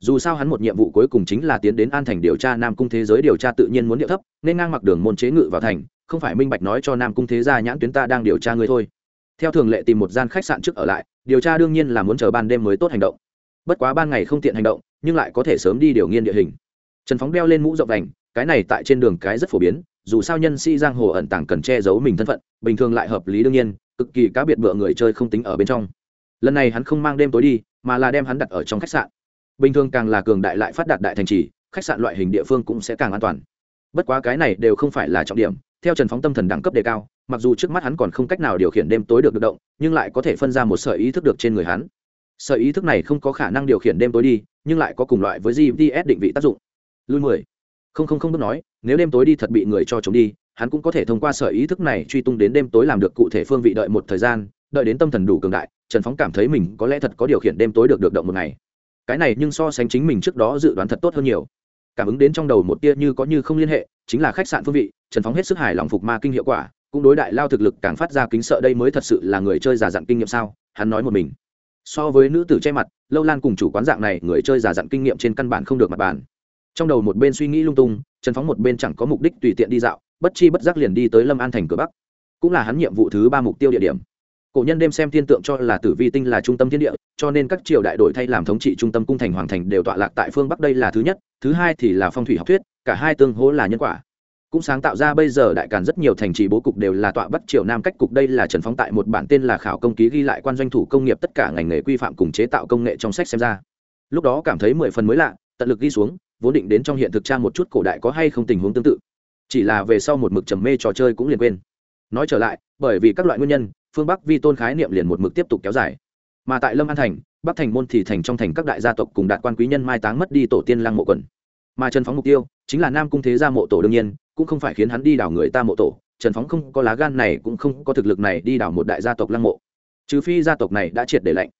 Dù sao hắn một nhiệm vụ cuối cùng chính là tiến đến an thành điều tra nam cung thế giới điều tra tự nhiên muốn điệu thấp, nên ngang mặc đường môn chế ngự vào thành, không phải minh bạch nói cho nam cung thế gia nhãn tuyến ta đang điều tra ngươi thôi. Theo thường lệ tìm một gian khách sạn trước ở lại, điều tra đương nhiên là muốn chờ ban đêm mới tốt hành động bất quá ban ngày không tiện hành động, nhưng lại có thể sớm đi điều nghiên địa hình. Trần phóng đeo lên mũ rộng đành cái này tại trên đường cái rất phổ biến, dù sao nhân sĩ giang hồ ẩn tàng cần che giấu mình thân phận, bình thường lại hợp lý đương nhiên, cực kỳ cá biệt bựa người chơi không tính ở bên trong. Lần này hắn không mang đêm tối đi, mà là đem hắn đặt ở trong khách sạn. Bình thường càng là cường đại lại phát đạt đại thành trì, khách sạn loại hình địa phương cũng sẽ càng an toàn. Bất quá cái này đều không phải là trọng điểm, theo trần phóng tâm thần đẳng cấp đề cao, mặc dù trước mắt hắn còn không cách nào điều khiển đêm tối được được động, nhưng lại có thể phân ra một sợi ý thức được trên người hắn sợi ý thức này không có khả năng điều khiển đêm tối đi, nhưng lại có cùng loại với gps định vị tác dụng. Lui mười. Không không không bước nói, nếu đêm tối đi thật bị người cho chống đi, hắn cũng có thể thông qua sợi ý thức này truy tung đến đêm tối làm được cụ thể phương vị đợi một thời gian, đợi đến tâm thần đủ cường đại, trần phóng cảm thấy mình có lẽ thật có điều khiển đêm tối được được động một ngày. Cái này nhưng so sánh chính mình trước đó dự đoán thật tốt hơn nhiều. Cảm ứng đến trong đầu một tia như có như không liên hệ, chính là khách sạn phương vị, trần phóng hết sức hài lòng phục ma kinh hiệu quả, cũng đối đại lao thực lực càng phát ra kính sợ đây mới thật sự là người chơi giả dặn kinh nghiệm sao, hắn nói một mình so với nữ tử che mặt, lâu lan cùng chủ quán dạng này, người chơi giả dặn kinh nghiệm trên căn bản không được mặt bàn. Trong đầu một bên suy nghĩ lung tung, trần phóng một bên chẳng có mục đích tùy tiện đi dạo, bất chi bất giác liền đi tới lâm an thành cửa bắc. Cũng là hắn nhiệm vụ thứ ba mục tiêu địa điểm. Cổ nhân đêm xem thiên tượng cho là tử vi tinh là trung tâm thiên địa, cho nên các triều đại đổi thay làm thống trị trung tâm cung thành hoàng thành đều tọa lạc tại phương bắc đây là thứ nhất, thứ hai thì là phong thủy học thuyết, cả hai tương hỗ là nhân quả cũng sáng tạo ra bây giờ đại càn rất nhiều thành trì bố cục đều là tọa bắc triều nam cách cục. Đây là trần phóng tại một bản tên là khảo công ký ghi lại quan doanh thủ công nghiệp tất cả ngành nghề quy phạm cùng chế tạo công nghệ trong sách xem ra. Lúc đó cảm thấy mười phần mới lạ, tận lực ghi xuống, vốn định đến trong hiện thực trang một chút cổ đại có hay không tình huống tương tự. Chỉ là về sau một mực trầm mê trò chơi cũng liền quên. Nói trở lại, bởi vì các loại nguyên nhân, phương bắc vi tôn khái niệm liền một mực tiếp tục kéo dài. Mà tại lâm an thành, bắc thành môn thì thành trong thành các đại gia tộc cùng đạt quan quý nhân mai táng mất đi tổ tiên lăng mộ quần. Mà trần phóng mục tiêu, chính là nam cung thế gia mộ tổ đương nhiên cũng không phải khiến hắn đi đào người ta mộ tổ, trần phóng không có lá gan này cũng không có thực lực này đi đào một đại gia tộc lăng mộ. Trừ phi gia tộc này đã triệt để lệnh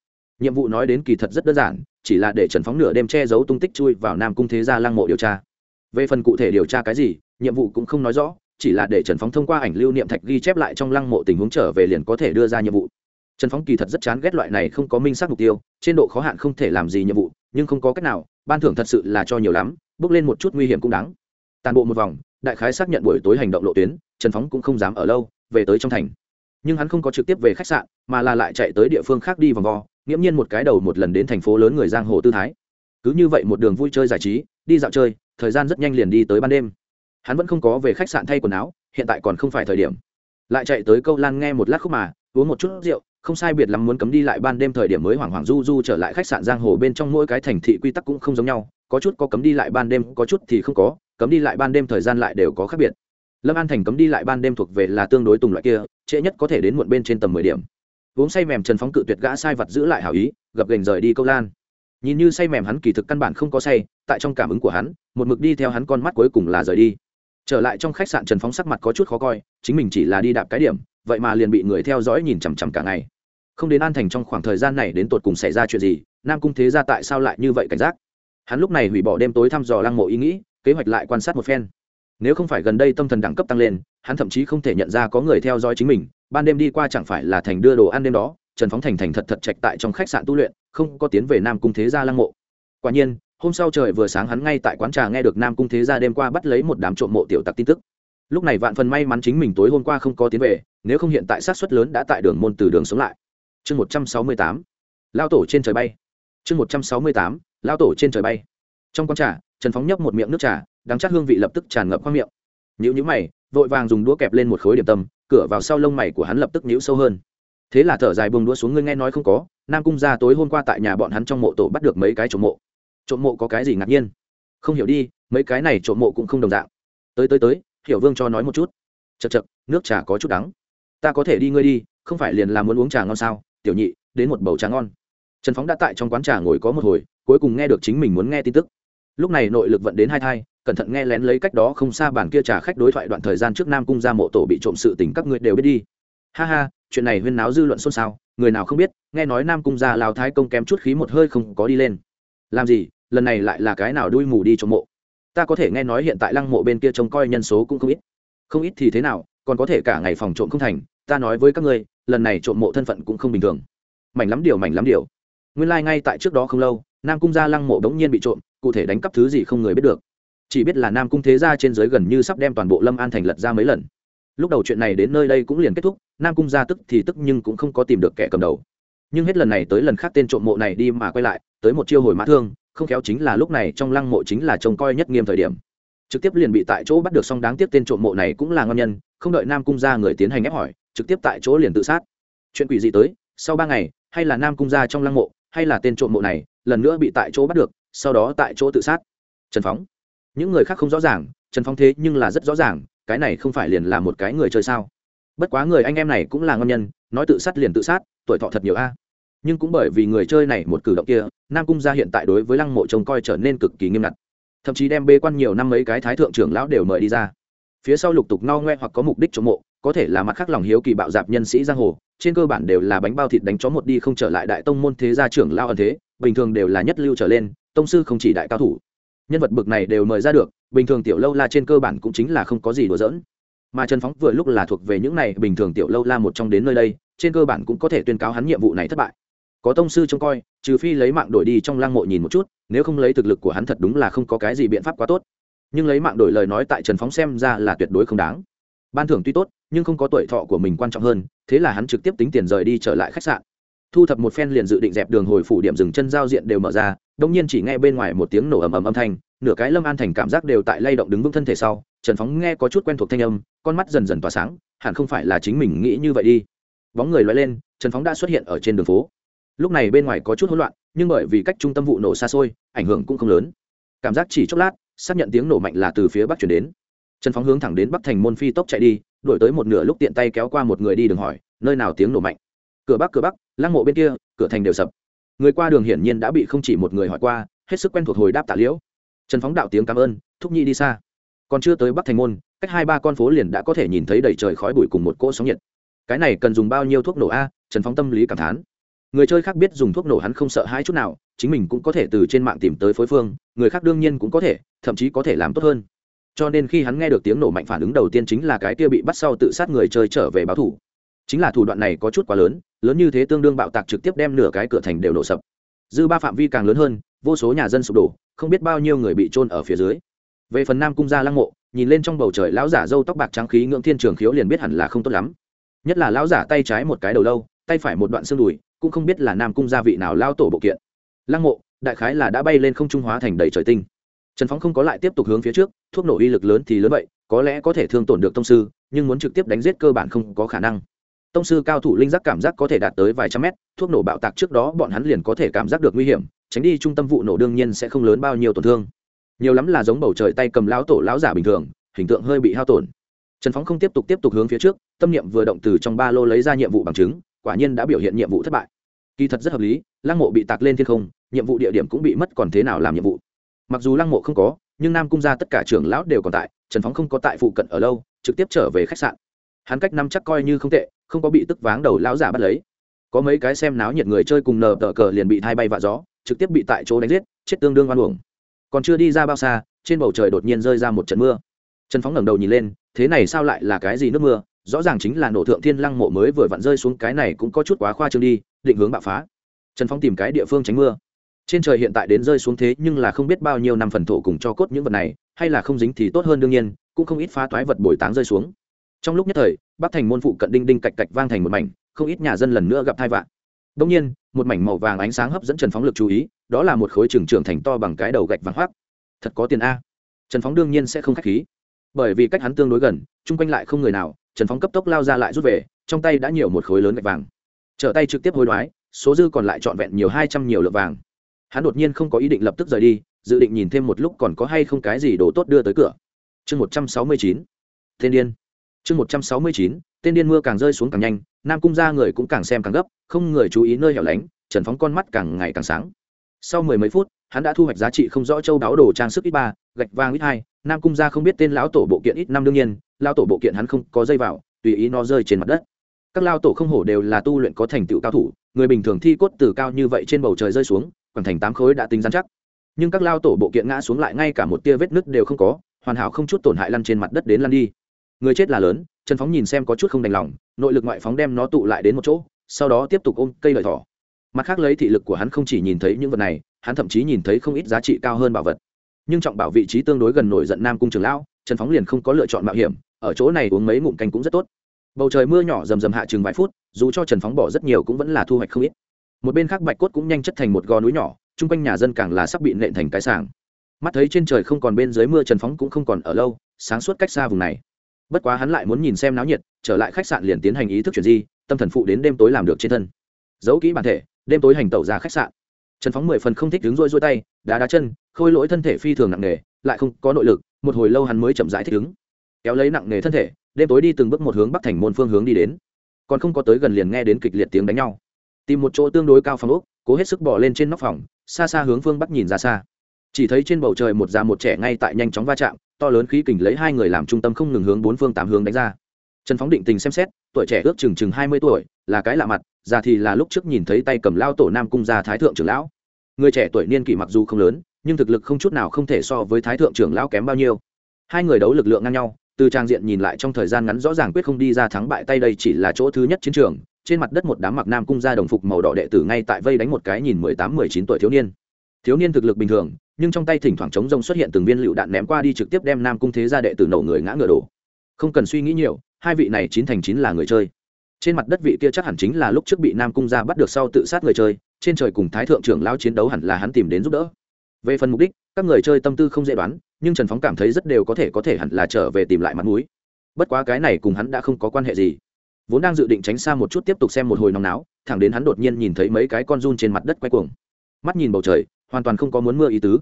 nhiệm vụ nói đến kỳ thật rất đơn giản, chỉ là để trần phóng nửa đêm che giấu tung tích chui vào nam cung thế gia lăng mộ điều tra. Về phần cụ thể điều tra cái gì, nhiệm vụ cũng không nói rõ, chỉ là để trần phóng thông qua ảnh lưu niệm thạch ghi chép lại trong lăng mộ tình huống trở về liền có thể đưa ra nhiệm vụ. Trần phóng kỳ thật rất chán ghét loại này không có minh xác mục tiêu, trên độ khó hạn không thể làm gì nhiệm vụ, nhưng không có cách nào, ban thưởng thật sự là cho nhiều lắm, bước lên một chút nguy hiểm cũng đáng. Tàn bộ một vòng đại khái xác nhận buổi tối hành động lộ tuyến, trần phóng cũng không dám ở lâu, về tới trong thành. Nhưng hắn không có trực tiếp về khách sạn, mà là lại chạy tới địa phương khác đi vòng vo, nghiễm nhiên một cái đầu một lần đến thành phố lớn người giang hồ tư thái. Cứ như vậy một đường vui chơi giải trí, đi dạo chơi, thời gian rất nhanh liền đi tới ban đêm. Hắn vẫn không có về khách sạn thay quần áo, hiện tại còn không phải thời điểm. Lại chạy tới câu lan nghe một lát khúc mà, uống một chút rượu, không sai biệt lắm muốn cấm đi lại ban đêm thời điểm mới hoảng hoảng du du trở lại khách sạn giang hồ bên trong mỗi cái thành thị quy tắc cũng không giống nhau có chút có cấm đi lại ban đêm, có chút thì không có, cấm đi lại ban đêm thời gian lại đều có khác biệt. Lâm an thành cấm đi lại ban đêm thuộc về là tương đối tùng loại kia, trễ nhất có thể đến muộn bên trên tầm mười điểm. Uống say mềm trần phóng cự tuyệt gã sai vật giữ lại hảo ý, gập gành rời đi câu lan. Nhìn như say mềm hắn kỳ thực căn bản không có say, tại trong cảm ứng của hắn, một mực đi theo hắn con mắt cuối cùng là rời đi. Trở lại trong khách sạn trần phóng sắc mặt có chút khó coi, chính mình chỉ là đi đạp cái điểm, vậy mà liền bị người theo dõi nhìn chằm chằm cả ngày. Không đến an thành trong khoảng thời gian này đến tột cùng xảy ra chuyện gì, nam cung thế ra tại sao lại như vậy cảnh giác? Hắn lúc này hủy bỏ đêm tối thăm dò lăng mộ ý nghĩ, kế hoạch lại quan sát một phen. Nếu không phải gần đây tâm thần đẳng cấp tăng lên, hắn thậm chí không thể nhận ra có người theo dõi chính mình, ban đêm đi qua chẳng phải là thành đưa đồ ăn đêm đó, trần phóng thành thành thật thật trạch tại trong khách sạn tu luyện, không có tiến về nam cung thế gia lăng mộ. Quả nhiên, hôm sau trời vừa sáng hắn ngay tại quán trà nghe được nam cung thế gia đêm qua bắt lấy một đám trộm mộ tiểu tặc tin tức. Lúc này vạn phần may mắn chính mình tối hôm qua không có tiến về, nếu không hiện tại sát xuất lớn đã tại đường môn từ đường sống lại. Chương một trăm sáu mươi tám. Lao tổ trên trời bay. Chương một trăm sáu mươi tám lao tổ trên trời bay. Trong con trà, trần phóng nhấp một miệng nước trà, đắng chắc hương vị lập tức tràn ngập khoang miệng. Nhữ nhữ mày, vội vàng dùng đũa kẹp lên một khối điểm tâm, cửa vào sau lông mày của hắn lập tức nhữ sâu hơn. Thế là thở dài buông đũa xuống, ngươi nghe nói không có, nam cung ra tối hôm qua tại nhà bọn hắn trong mộ tổ bắt được mấy cái trộm mộ. Trộm mộ có cái gì ngạc nhiên? Không hiểu đi, mấy cái này trộm mộ cũng không đồng dạng. Tới tới tới, hiểu vương cho nói một chút. Chật chật nước trà có chút đắng. Ta có thể đi ngươi đi, không phải liền là muốn uống trà ngon sao? Tiểu nhị, đến một bầu trà ngon trần phóng đã tại trong quán trà ngồi có một hồi, cuối cùng nghe được chính mình muốn nghe tin tức. Lúc này nội lực vận đến hai thai, cẩn thận nghe lén lấy cách đó không xa bản kia trà khách đối thoại đoạn thời gian trước nam cung ra mộ tổ bị trộm sự tình các ngươi đều biết đi. Ha ha, chuyện này huyên náo dư luận xôn xao, người nào không biết, nghe nói nam cung ra lao thái công kém chút khí một hơi không có đi lên. Làm gì, lần này lại là cái nào đuôi mù đi trộm mộ? Ta có thể nghe nói hiện tại lăng mộ bên kia trông coi nhân số cũng không ít. Không ít thì thế nào, còn có thể cả ngày phòng trộm không thành, ta nói với các ngươi, lần này trộm mộ thân phận cũng không bình thường. Mảnh lắm điều, mảnh lắm điều nguyên lai、like、ngay tại trước đó không lâu, nam cung gia lăng mộ đ ố n g nhiên bị trộm, cụ thể đánh cắp thứ gì không người biết được. Chỉ biết là nam cung thế gia trên giới gần như sắp đem toàn bộ lâm an thành lật ra mấy lần. Lúc đầu chuyện này đến nơi đây cũng liền kết thúc, nam cung gia tức thì tức nhưng cũng không có tìm được kẻ cầm đầu. Nhưng hết lần này tới lần khác tên trộm mộ này đi mà quay lại, tới một chiêu hồi mã thương, không khéo chính là lúc này trong lăng mộ chính là trông coi nhất nghiêm thời điểm. Trực tiếp liền bị tại chỗ bắt được xong đáng tiếc tên trộm mộ này cũng là ngon nhân, không đợi nam cung gia người tiến hành ép hỏi, trực tiếp tại chỗ liền tự sát. Chuyện quỷ gì tới, sau ba ngày, hay là nam cung gia trong lăng mộ hay là tên trộm mộ này, lần nữa bị tại chỗ bắt được, sau đó tại chỗ tự sát. Trần phóng. Những người khác không rõ ràng, trần phóng thế nhưng là rất rõ ràng, cái này không phải liền là một cái người chơi sao? Bất quá người anh em này cũng là ngon nhân, nói tự sát liền tự sát, tuổi thọ thật nhiều a. Nhưng cũng bởi vì người chơi này một cử động kia, nam cung gia hiện tại đối với lăng mộ trông coi trở nên cực kỳ nghiêm ngặt. Thậm chí đem bê quan nhiều năm mấy cái thái thượng trưởng lão đều mời đi ra phía sau lục tục no ngoe hoặc có mục đích chống mộ, có thể là mặt khác lòng hiếu kỳ bạo dạp nhân sĩ giang hồ, trên cơ bản đều là bánh bao thịt đánh chó một đi không trở lại đại tông môn thế gia trưởng lao ẩn thế, bình thường đều là nhất lưu trở lên, tông sư không chỉ đại cao thủ. Nhân vật bực này đều mời ra được, bình thường tiểu lâu la trên cơ bản cũng chính là không có gì đùa giỡn. Mà trần phóng vừa lúc là thuộc về những này bình thường tiểu lâu la một trong đến nơi đây, trên cơ bản cũng có thể tuyên cáo hắn nhiệm vụ này thất bại. Có tông sư trông coi, trừ phi lấy mạng đổi đi trong lăng mộ nhìn một chút, nếu không lấy thực lực của hắn thật đúng là không có cái gì biện pháp quá tốt nhưng lấy mạng đổi lời nói tại trần phóng xem ra là tuyệt đối không đáng. Ban thưởng tuy tốt, nhưng không có tuổi thọ của mình quan trọng hơn, thế là hắn trực tiếp tính tiền rời đi trở lại khách sạn. Thu thập một phen liền dự định dẹp đường hồi phủ điểm dừng chân giao diện đều mở ra đông nhiên chỉ nghe bên ngoài một tiếng nổ ầm ầm âm thanh, nửa cái lâm an thành cảm giác đều tại lay động đứng vững thân thể sau, trần phóng nghe có chút quen thuộc thanh âm, con mắt dần dần tỏa sáng, hẳn không phải là chính mình nghĩ như vậy đi. Bóng người loay lên, trần phóng đã xuất hiện ở trên đường phố. Lúc này bên ngoài có chút hỗn loạn, nhưng bởi vì cách trung tâm vụ nổ xa xôi, ảnh hưởng cũng không lớn. Cảm giác chỉ chốc lát xác nhận tiếng nổ mạnh là từ phía bắc chuyển đến. Trần phóng hướng thẳng đến bắc thành môn phi tốc chạy đi đổi tới một nửa lúc tiện tay kéo qua một người đi đường hỏi, nơi nào tiếng nổ mạnh? Cửa bắc cửa bắc, lăng mộ bên kia, cửa thành đều sập. Người qua đường hiển nhiên đã bị không chỉ một người hỏi qua, hết sức quen thuộc hồi đáp tạ liễu. Trần phóng đạo tiếng cảm ơn, thúc nhi đi xa. Còn chưa tới bắc thành môn, cách hai ba con phố liền đã có thể nhìn thấy đầy trời khói bụi cùng một cỗ sóng nhiệt. Cái này cần dùng bao nhiêu thuốc nổ a? Trần phóng tâm lý cảm thán. Người chơi khác biết dùng thuốc nổ hắn không sợ hai chút nào chính mình cũng có thể từ trên mạng tìm tới phối phương, người khác đương nhiên cũng có thể, thậm chí có thể làm tốt hơn. Cho nên khi hắn nghe được tiếng nổ mạnh phản ứng đầu tiên chính là cái kia bị bắt sau tự sát người chơi trở về báo thủ. Chính là thủ đoạn này có chút quá lớn lớn như thế tương đương bạo tạc trực tiếp đem nửa cái cửa thành đều nổ sập. Dư ba phạm vi càng lớn hơn, vô số nhà dân sụp đổ, không biết bao nhiêu người bị trôn ở phía dưới. Về phần nam cung gia lăng mộ, nhìn lên trong bầu trời lão giả dâu tóc bạc trắng khí ngưỡng thiên trường khiếu liền biết hẳn là không tốt lắm. Nhất là lão giả tay trái một cái đầu lâu, tay phải một đoạn xương đùi, cũng không biết là nam cung gia vị nào lao tổ bộ kiện lăng mộ, đại khái là đã bay lên không trung hóa thành đầy trời tinh. Trần phóng không có lại tiếp tục hướng phía trước, thuốc nổ uy lực lớn thì lớn vậy, có lẽ có thể thương tổn được tông sư, nhưng muốn trực tiếp đánh giết cơ bản không có khả năng. Tông sư cao thủ linh giác cảm giác có thể đạt tới vài trăm mét, thuốc nổ bạo tạc trước đó bọn hắn liền có thể cảm giác được nguy hiểm, tránh đi trung tâm vụ nổ đương nhiên sẽ không lớn bao nhiêu tổn thương. Nhiều lắm là giống bầu trời tay cầm lão tổ lão giả bình thường, hình tượng hơi bị hao tổn. Trần phóng không tiếp tục tiếp tục hướng phía trước, tâm niệm vừa động từ trong ba lô lấy ra nhiệm vụ bằng chứng, quả nhiên đã biểu hiện nhiệm vụ thất bại kỳ thật rất hợp lý, lăng mộ bị tạc lên thiên không, nhiệm vụ địa điểm cũng bị mất còn thế nào làm nhiệm vụ? Mặc dù lăng mộ không có, nhưng nam cung ra tất cả trưởng lão đều còn tại, trần phóng không có tại phụ cận ở lâu, trực tiếp trở về khách sạn. Hắn cách năm chắc coi như không tệ, không có bị tức váng đầu lão giả bắt lấy. Có mấy cái xem náo nhiệt người chơi cùng nờ tờ cờ liền bị thay bay vạ gió, trực tiếp bị tại chỗ đánh giết, chết tương đương oan uổng. Còn chưa đi ra bao xa, trên bầu trời đột nhiên rơi ra một trận mưa. Trần phóng ngẩng đầu nhìn lên, thế này sao lại là cái gì nước mưa? Rõ ràng chính là nổ thượng thiên lăng mộ mới vừa vặn rơi xuống cái này cũng có chút quá khoa trương đi, định hướng bạo phá. Trần Phong tìm cái địa phương tránh mưa. Trên trời hiện tại đến rơi xuống thế nhưng là không biết bao nhiêu năm phần thổ cùng cho cốt những vật này, hay là không dính thì tốt hơn đương nhiên, cũng không ít phá toái vật bồi táng rơi xuống. Trong lúc nhất thời, bắc thành môn phụ cận đinh đinh cạch cạch vang thành một mảnh, không ít nhà dân lần nữa gặp thai vạn đông nhiên, một mảnh màu vàng ánh sáng hấp dẫn trần phóng lực chú ý, đó là một khối trường trưởng thành to bằng cái đầu gạch vàng hoác. Thật có tiền a. Trần phóng đương nhiên sẽ không k h á c h khí. Bởi vì cách hắn tương đối gần, chung quanh lại không người nào trần phóng cấp tốc lao ra lại rút về, trong tay đã nhiều một khối lớn gạch vàng. Trở tay trực tiếp hối đoái, số dư còn lại trọn vẹn nhiều hai trăm nhiều lượng vàng. Hắn đột nhiên không có ý định lập tức rời đi, dự định nhìn thêm một lúc còn có hay không cái gì đồ tốt đưa tới cửa. Chương một trăm sáu mươi chín tên điên. Chương một trăm sáu mươi chín tên điên mưa càng rơi xuống càng nhanh, nam cung ra người cũng càng xem càng gấp, không người chú ý nơi hẻo lánh, trần phóng con mắt càng ngày càng sáng. Sau mười mấy phút, hắn đã thu hoạch giá trị không rõ châu đáo đồ trang sức ít ba, gạch vàng ít hai nam cung gia không biết tên lão tổ bộ kiện ít năm đương nhiên lao tổ bộ kiện hắn không có dây vào, tùy ý nó rơi trên mặt đất. Các lao tổ không hổ đều là tu luyện có thành tựu cao thủ, người bình thường thi cốt từ cao như vậy trên bầu trời rơi xuống còn thành tám khối đã tính dán chắc. Nhưng các lao tổ bộ kiện ngã xuống lại ngay cả một tia vết nứt đều không có, hoàn hảo không chút tổn hại lăn trên mặt đất đến lăn đi. Người chết là lớn, trần phóng nhìn xem có chút không đành lòng, nội lực ngoại phóng đem nó tụ lại đến một chỗ, sau đó tiếp tục ôm cây lợi thỏ. Mặt khác lấy thị lực của hắn không chỉ nhìn thấy những vật này, hắn thậm chí nhìn thấy không ít giá trị cao hơn bảo vật nhưng trọng bảo vị trí tương đối gần nổi giận nam cung trường lão, trần phóng liền không có lựa chọn mạo hiểm, ở chỗ này uống mấy ngụm canh cũng rất tốt. Bầu trời mưa nhỏ rầm rầm hạ chừng vài phút, dù cho trần phóng bỏ rất nhiều cũng vẫn là thu hoạch không ít. Một bên khác bạch cốt cũng nhanh chất thành một gò núi nhỏ, chung quanh nhà dân càng là sắp bị nện thành cái sàng mắt thấy trên trời không còn bên dưới mưa trần phóng cũng không còn ở lâu, sáng suốt cách xa vùng này. Bất quá hắn lại muốn nhìn xem náo nhiệt, trở lại khách sạn liền tiến hành ý thức chuyển di, tâm thần phụ đến đêm tối làm được trên thân. Giấu kỹ bản thể, đêm tối hành tẩu ra khách sạn. Trần phóng mười phần không thích đứng rôi rôi tay, đá đá chân khôi lỗi thân thể phi thường nặng nề, lại không có nội lực, một hồi lâu hắn mới chậm rãi thích ứng. Kéo lấy nặng nề thân thể, đêm tối đi từng bước một hướng bắc thành môn phương hướng đi đến. Còn không có tới gần liền nghe đến kịch liệt tiếng đánh nhau. Tìm một chỗ tương đối cao phòng ốc, cố hết sức bỏ lên trên nóc phòng, xa xa hướng phương bắc nhìn ra xa. Chỉ thấy trên bầu trời một già một trẻ ngay tại nhanh chóng va chạm, to lớn khí kình lấy hai người làm trung tâm không ngừng hướng bốn phương tám hướng đánh ra. Trần phóng định tình xem xét, tuổi trẻ ước chừng chừng hai mươi tuổi, là cái lạ mặt, già thì là lúc trước nhìn thấy tay cầm lao tổ nam cung gia thái thượng trưởng lão. Người trẻ tuổi niên kỷ mặc dù không lớn nhưng thực lực không chút nào không thể so với thái thượng trưởng lão kém bao nhiêu. Hai người đấu lực lượng ngang nhau, từ trang diện nhìn lại trong thời gian ngắn rõ ràng quyết không đi ra thắng bại tay đây chỉ là chỗ thứ nhất chiến trường, trên mặt đất một đám mặc nam cung gia đồng phục màu đỏ đệ tử ngay tại vây đánh một cái nhìn mười tám, mười chín tuổi thiếu niên. Thiếu niên thực lực bình thường, nhưng trong tay thỉnh thoảng chống rông xuất hiện từng viên lựu đạn ném qua đi trực tiếp đem nam cung thế gia đệ tử nổ người ngã ngựa đổ. Không cần suy nghĩ nhiều, hai vị này chín thành chín là người chơi. Trên mặt đất vị kia chắc hẳn chính là lúc trước bị nam cung gia bắt được sau tự sát người chơi, trên trời cùng thái thượng trưởng lao chiến đấu hẳn là hắn tìm đến giúp đỡ về phần mục đích, các người chơi tâm tư không dễ đoán, nhưng trần phóng cảm thấy rất đều có thể có thể hẳn là trở về tìm lại mặt mũi. Bất quá cái này cùng hắn đã không có quan hệ gì. Vốn đang dự định tránh xa một chút tiếp tục xem một hồi nóng náo, thẳng đến hắn đột nhiên nhìn thấy mấy cái con run trên mặt đất quay cuồng. Mắt nhìn bầu trời, hoàn toàn không có muốn mưa ý tứ.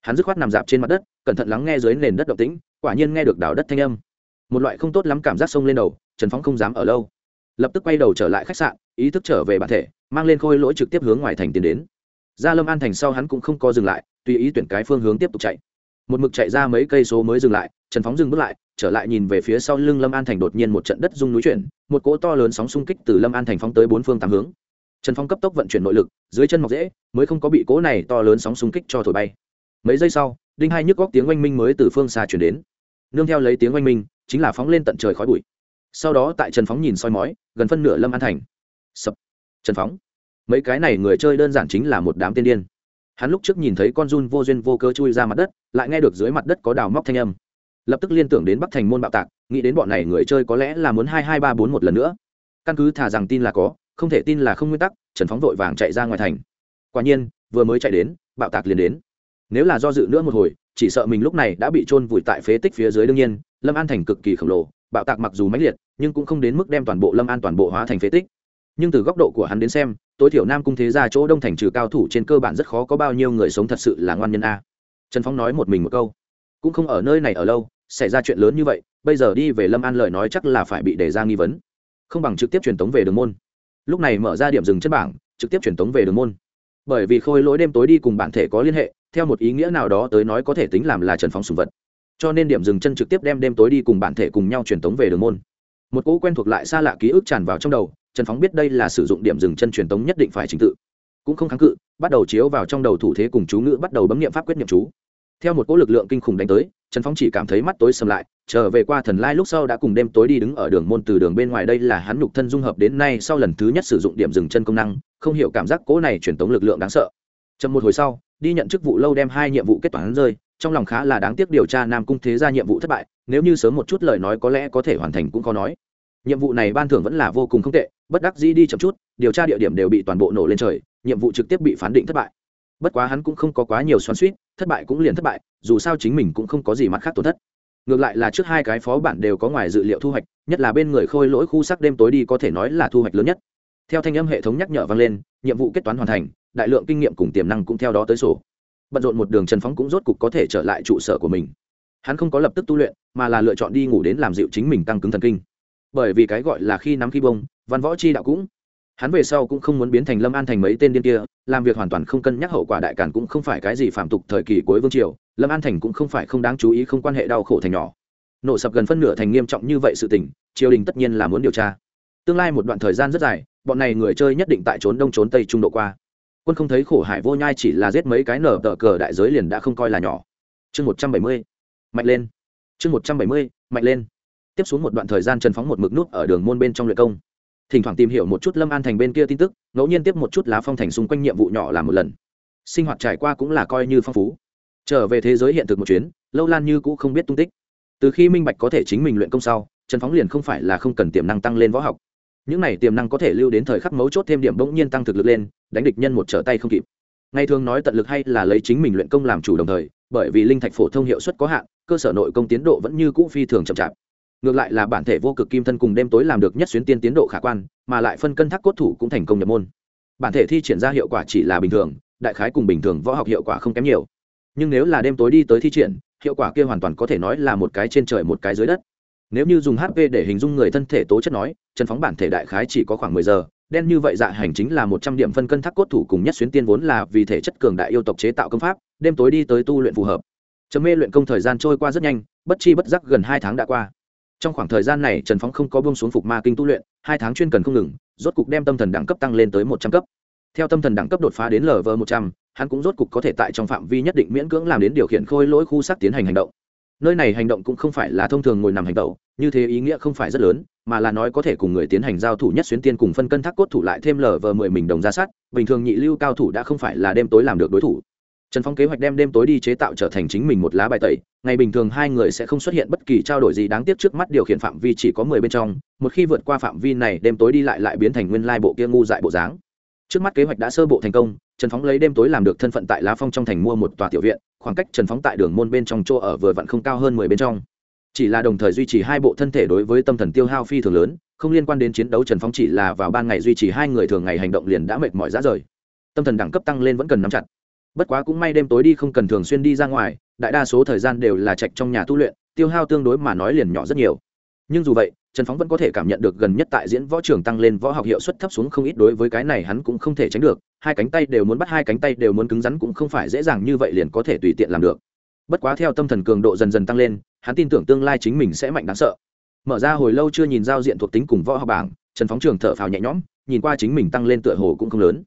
Hắn dứt khoát nằm dạp trên mặt đất, cẩn thận lắng nghe dưới nền đất động tĩnh, quả nhiên nghe được đảo đất thanh âm. Một loại không tốt lắm cảm giác sông lên đầu, trần phóng không dám ở lâu. Lập tức quay đầu trở lại khách sạn, ý thức trở về bản thể, mang lên khôi lỗi trực tiếp hướng ngoài thành tiến đến ra lâm an thành sau hắn cũng không có dừng lại, tùy ý tuyển cái phương hướng tiếp tục chạy. Một mực chạy ra mấy cây số mới dừng lại, trần phóng dừng bước lại, trở lại nhìn về phía sau lưng lâm an thành đột nhiên một trận đất rung núi chuyển, một cỗ to lớn sóng xung kích từ lâm an thành phóng tới bốn phương tám hướng. Trần phong cấp tốc vận chuyển nội lực, dưới chân mọc dễ mới không có bị cỗ này to lớn sóng xung kích cho thổi bay. Mấy giây sau, đinh hai nhức góc tiếng oanh minh mới từ phương xa chuyển đến. Nương theo lấy tiếng oanh minh, chính là phóng lên tận trời khói bụi. Sau đó tại trần phóng nhìn soi mói, gần phân nửa lâm an thành. Sập. Trần phóng mấy cái này người chơi đơn giản chính là một đám tiên điên. Hắn lúc trước nhìn thấy con run vô duyên vô cơ chui ra mặt đất, lại nghe được dưới mặt đất có đào móc thanh âm. Lập tức liên tưởng đến bắc thành môn bạo tạc, nghĩ đến bọn này người chơi có lẽ là muốn hai hai ba bốn một lần nữa. Căn cứ thả rằng tin là có, không thể tin là không nguyên tắc, trần phóng vội vàng chạy ra ngoài thành. Quả nhiên, vừa mới chạy đến, bạo tạc liền đến. Nếu là do dự nữa một hồi, chỉ sợ mình lúc này đã bị trôn vùi tại phế tích phía dưới đương nhiên, lâm an thành cực kỳ khổng lồ, bạo tạc mặc dù mãnh liệt, nhưng cũng không đến mức đem toàn bộ lâm an toàn bộ hóa thành phế tích nhưng từ góc độ của hắn đến xem, tối thiểu nam cung thế ra chỗ đông thành trừ cao thủ trên cơ bản rất khó có bao nhiêu người sống thật sự là ngoan nhân a. Trần phong nói một mình một câu. Cũng không ở nơi này ở lâu, xảy ra chuyện lớn như vậy, bây giờ đi về lâm an lời nói chắc là phải bị đề ra nghi vấn. Không bằng trực tiếp truyền tống về đường môn. Lúc này mở ra điểm dừng chất bảng, trực tiếp truyền tống về đường môn. Bởi vì khôi lỗi đêm tối đi cùng bản thể có liên hệ, theo một ý nghĩa nào đó tới nói có thể tính làm là trần phóng sùng vật. Cho nên điểm dừng chân trực tiếp đem đêm tối đi cùng bản thể cùng nhau truyền tống về đường môn. Một cỗ quen thuộc lại xa lạ ký ức tràn vào trong đầu trần phóng biết đây là sử dụng điểm dừng chân truyền tống nhất định phải trình tự. Cũng không kháng cự, bắt đầu chiếu vào trong đầu thủ thế cùng chú ngữ, bắt đầu bấm nghiệm pháp quyết nghiệm chú. Theo một cỗ lực lượng kinh khủng đánh tới, trần phóng chỉ cảm thấy mắt tối sầm lại, trở về qua thần lai lúc sau đã cùng đêm tối đi đứng ở đường môn từ đường bên ngoài, đây là hắn nhục thân dung hợp đến nay sau lần thứ nhất sử dụng điểm dừng chân công năng, không hiểu cảm giác cỗ này truyền tống lực lượng đáng sợ. Chậm một hồi sau, đi nhận chức vụ lâu đem hai nhiệm vụ kết toán rơi, trong lòng khá là đáng tiếc điều tra nam cung thế ra nhiệm vụ thất bại, nếu như sớm một chút lời nói có lẽ có thể hoàn thành cũng khó nói nhiệm vụ này ban thưởng vẫn là vô cùng không tệ, bất đắc dĩ đi chậm chút, điều tra địa điểm đều bị toàn bộ nổ lên trời, nhiệm vụ trực tiếp bị phán định thất bại. Bất quá hắn cũng không có quá nhiều xoắn suýt thất bại cũng liền thất bại, dù sao chính mình cũng không có gì mặt khác tổn thất. Ngược lại là trước hai cái phó bản đều có ngoài dự liệu thu hoạch, nhất là bên người khôi lỗi khu sắc đêm tối đi có thể nói là thu hoạch lớn nhất. Theo thanh âm hệ thống nhắc nhở vang lên, nhiệm vụ kết toán hoàn thành, đại lượng kinh nghiệm cùng tiềm năng cũng theo đó tới sổ. Bận rộn một đường trần phóng cũng rốt cục có thể trở lại trụ sở của mình. Hắn không có lập tức tu luyện, mà là lựa chọn đi ngủ đến làm dịu chính mình tăng cứng thần kinh bởi vì cái gọi là khi nắm khi bông, văn võ chi đạo cũng. Hắn về sau cũng không muốn biến thành lâm an thành mấy tên điên kia, làm việc hoàn toàn không cân nhắc hậu quả đại cản cũng không phải cái gì phạm tục thời kỳ cuối vương triều, lâm an thành cũng không phải không đáng chú ý không quan hệ đau khổ thành nhỏ. Nổ sập gần phân nửa thành nghiêm trọng như vậy sự tình, triều đình tất nhiên là muốn điều tra. Tương lai một đoạn thời gian rất dài, bọn này người chơi nhất định tại trốn đông trốn tây trung độ qua. Quân không thấy khổ hải vô nhai chỉ là giết mấy cái nở tờ cờ đại giới liền đã không coi là nhỏ. Chương một trăm bảy mươi, mạnh lên. Chương một trăm bảy mươi, mạnh lên tiếp xuống một đoạn thời gian trần phóng một mực nút ở đường môn bên trong luyện công. Thỉnh thoảng tìm hiểu một chút lâm an thành bên kia tin tức, ngẫu nhiên tiếp một chút lá phong thành xung quanh nhiệm vụ nhỏ làm một lần. Sinh hoạt trải qua cũng là coi như phong phú. Trở về thế giới hiện thực một chuyến, lâu lan như cũ không biết tung tích. Từ khi minh bạch có thể chính mình luyện công sau trần phóng liền không phải là không cần tiềm năng tăng lên võ học. Những này tiềm năng có thể lưu đến thời khắc mấu chốt thêm điểm bỗng nhiên tăng thực lực lên, đánh địch nhân một trở tay không kịp. Ngày thường nói tận lực hay là lấy chính mình luyện công làm chủ đồng thời, bởi vì linh thạch phổ thông hiệu suất có hạn, cơ sở nội công tiến độ vẫn như cũ phi thường chậm chạp ngược lại là bản thể vô cực kim thân cùng đêm tối làm được nhất xuyến tiên tiến độ khả quan, mà lại phân cân thác cốt thủ cũng thành công nhập môn. Bản thể thi triển ra hiệu quả chỉ là bình thường, đại khái cùng bình thường võ học hiệu quả không kém nhiều. Nhưng nếu là đêm tối đi tới thi triển, hiệu quả kia hoàn toàn có thể nói là một cái trên trời một cái dưới đất. Nếu như dùng hp để hình dung người thân thể tố chất nói, chân phóng bản thể đại khái chỉ có khoảng mười giờ, đen như vậy dạ hành chính là một trăm điểm phân cân thác cốt thủ cùng nhất xuyến tiên vốn là vì thể chất cường đại yêu tộc chế tạo công pháp, đêm tối đi tới tu luyện phù hợp. Chấm mê luyện công thời gian trôi qua rất nhanh, bất chi bất giác gần hai tháng đã qua trong khoảng thời gian này, trần phóng không có bông xuống phục ma kinh tu luyện, hai tháng chuyên cần không ngừng, rốt cục đem tâm thần đẳng cấp tăng lên tới một trăm cấp. Theo tâm thần đẳng cấp đột phá đến lv một trăm, hắn cũng rốt cục có thể tại trong phạm vi nhất định miễn cưỡng làm đến điều khiển khôi lỗi khu sắc tiến hành hành động. Nơi này hành động cũng không phải là thông thường ngồi nằm hành động như thế ý nghĩa không phải rất lớn, mà là nói có thể cùng người tiến hành giao thủ nhất xuyến tiên cùng phân cân thác cốt thủ lại thêm lờ vờ mười mình đồng ra sát, bình thường nhị lưu cao thủ đã không phải là đêm tối làm được đối thủ trần phong kế hoạch đem đêm tối đi chế tạo trở thành chính mình một lá bài tẩy, ngày bình thường hai người sẽ không xuất hiện bất kỳ trao đổi gì đáng tiếc trước mắt điều khiển phạm vi chỉ có mười bên trong, một khi vượt qua phạm vi này, đêm tối đi lại lại biến thành nguyên lai bộ kia ngu dại bộ dáng. Trước mắt kế hoạch đã sơ bộ thành công, trần phóng lấy đêm tối làm được thân phận tại lá phong trong thành mua một tòa tiểu viện, khoảng cách trần phóng tại đường môn bên trong chỗ ở vừa vặn không cao hơn mười bên trong. Chỉ là đồng thời duy trì hai bộ thân thể đối với tâm thần tiêu hao phi thường lớn, không liên quan đến chiến đấu trần phóng chỉ là vào ban ngày duy trì hai người thường ngày hành động liền đã mệt mỏi ra rời. Tâm thần đẳng cấp tăng lên vẫn cần nắm chặt bất quá cũng may đêm tối đi không cần thường xuyên đi ra ngoài, đại đa số thời gian đều là trạch trong nhà tu luyện, tiêu hao tương đối mà nói liền nhỏ rất nhiều. Nhưng dù vậy, trần phóng vẫn có thể cảm nhận được gần nhất tại diễn võ trường tăng lên võ học hiệu suất thấp xuống không ít đối với cái này hắn cũng không thể tránh được, hai cánh tay đều muốn bắt, hai cánh tay đều muốn cứng rắn cũng không phải dễ dàng như vậy liền có thể tùy tiện làm được. Bất quá theo tâm thần cường độ dần dần tăng lên, hắn tin tưởng tương lai chính mình sẽ mạnh đáng sợ. Mở ra hồi lâu chưa nhìn giao diện thuộc tính cùng võ học bảng, trần phóng trường thở phào nhẹ nhõm, nhìn qua chính mình tăng lên tựa hồ cũng không lớn.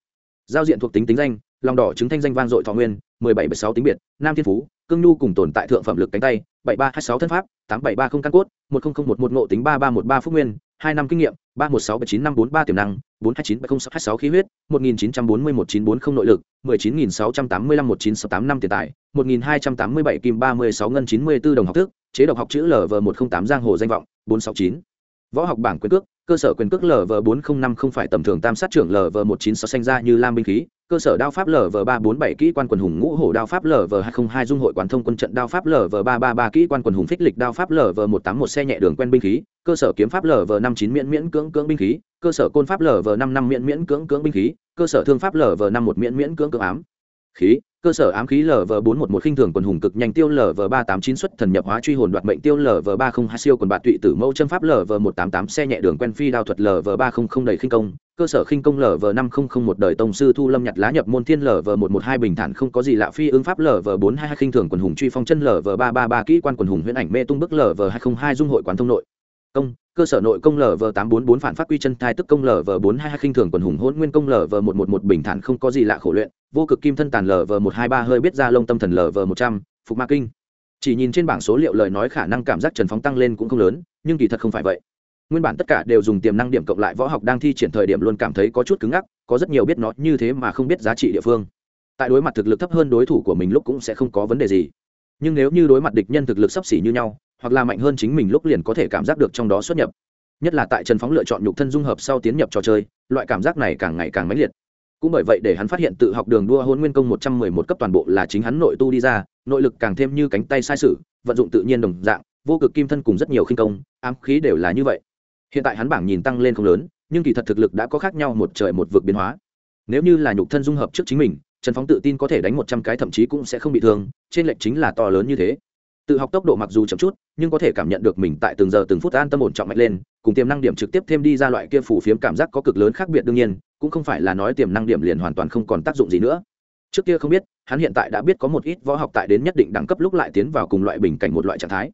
Giao diện thuộc tính tính danh lòng đỏ chứng thanh danh vang dội thọ nguyên, mười bảy bảy sáu tính biệt, nam thiên phú, cương nhu cùng tồn tại thượng phẩm lực cánh tay, bảy ba hai sáu thân pháp, tám bảy ba không căn cốt, một nghìn một một ngộ tính ba ba một ba phúc nguyên, hai năm kinh nghiệm, ba một sáu bảy chín năm bốn ba tiềm năng, bốn hai chín bảy không sáu hai sáu khí huyết, một nghìn chín trăm bốn mươi một chín bốn không nội lực, mười chín nghìn sáu trăm tám mươi lăm một chín sáu tám năm tiền tài, một nghìn hai trăm tám mươi bảy kim ba mươi sáu ngân chín mươi b ố đồng học thức, chế độc học chữ lv một trăm tám giang hồ danh vọng, bốn sáu chín võ học bảng quyền cước, cơ sở quyền cước lv bốn trăm năm không phải tầm thường tam sát trưởng lv một chín sáu xanh ra như lam binh khí, cơ sở đao pháp lv ba bốn bảy kỹ quan quần hùng ngũ hổ đao pháp lv hai trăm hai dung hội quán thông quân trận đao pháp lv ba ba ba kỹ quan quần hùng phích lịch đao pháp lv một tám một xe nhẹ đường quen binh khí, cơ sở kiếm pháp lv năm chín miễn miễn cưỡng cưỡng binh khí, cơ sở côn pháp lv năm năm miễn miễn cưỡng cưỡng binh khí, cơ sở thương pháp lv năm một miễn miễn cưỡng cưỡng ám. Khí cơ sở ám khí lv bốn một một khinh thường quần hùng cực nhanh tiêu lv ba tám chín xuất thần nhập hóa truy hồn đoạt mệnh tiêu lv ba không hai siêu quần bạt tụy tử mẫu chân pháp lv một tám tám xe nhẹ đường quen phi đao thuật lv ba không không đầy khinh công cơ sở khinh công lv năm không không một đời tông sư thu lâm nhặt lá nhập môn thiên lv một một hai bình thản không có gì lạ phi ứng pháp lv bốn hai hai khinh thường quần hùng truy phong chân lv ba ba ba kỹ quan quần hùng huyễn ảnh mê tung bức lv hai không hai dung hội quán thông nội công cơ sở nội công lv tám bốn bốn phản phát quy chân thai tức công lv bốn hai hai khinh thường quần hùng hôn nguyên công lv một một một bình thản không có gì lạ khổ luyện, vô cực kim thân tàn lv một hai ba hơi biết ra lông tâm thần lv một trăm, phục ma kinh. Chỉ nhìn trên bảng số liệu lời nói khả năng cảm giác trần phóng tăng lên cũng không lớn, nhưng kỳ thật không phải vậy. Nguyên bản tất cả đều dùng tiềm năng điểm cộng lại võ học đang thi triển thời điểm luôn cảm thấy có chút cứng ngắc, có rất nhiều biết nó như thế mà không biết giá trị địa phương. Tại đối mặt thực lực thấp hơn đối thủ của mình lúc cũng sẽ không có vấn đề gì. Nhưng nếu như đối mặt địch nhân thực lực sấp xỉ như nhau hoặc là mạnh hơn chính mình lúc liền có thể cảm giác được trong đó xuất nhập. Nhất là tại trần phóng lựa chọn nhục thân dung hợp sau tiến nhập trò chơi loại cảm giác này càng ngày càng mãnh liệt. Cũng bởi vậy để hắn phát hiện tự học đường đua hôn nguyên công một trăm mười một cấp toàn bộ là chính hắn nội tu đi ra nội lực càng thêm như cánh tay sai sử, vận dụng tự nhiên đồng dạng vô cực kim thân cùng rất nhiều khinh công ám khí đều là như vậy. Hiện tại hắn bảng nhìn tăng lên không lớn nhưng kỳ thật thực lực đã có khác nhau một trời một vực biến hóa. Nếu như là nhục thân dung hợp trước chính mình trần phóng tự tin có thể đánh một trăm cái thậm chí cũng sẽ không bị thương trên lệnh chính là to lớn như thế tự học tốc độ mặc dù chậm chút, nhưng có thể cảm nhận được mình tại từng giờ từng phút an tâm ổn trọng mạnh lên, cùng tiềm năng điểm trực tiếp thêm đi ra loại kia phủ phiếm cảm giác có cực lớn khác biệt đương nhiên, cũng không phải là nói tiềm năng điểm liền hoàn toàn không còn tác dụng gì nữa. Trước kia không biết, hắn hiện tại đã biết có một ít võ học tại đến nhất định đẳng cấp lúc lại tiến vào cùng loại bình cảnh một loại trạng thái.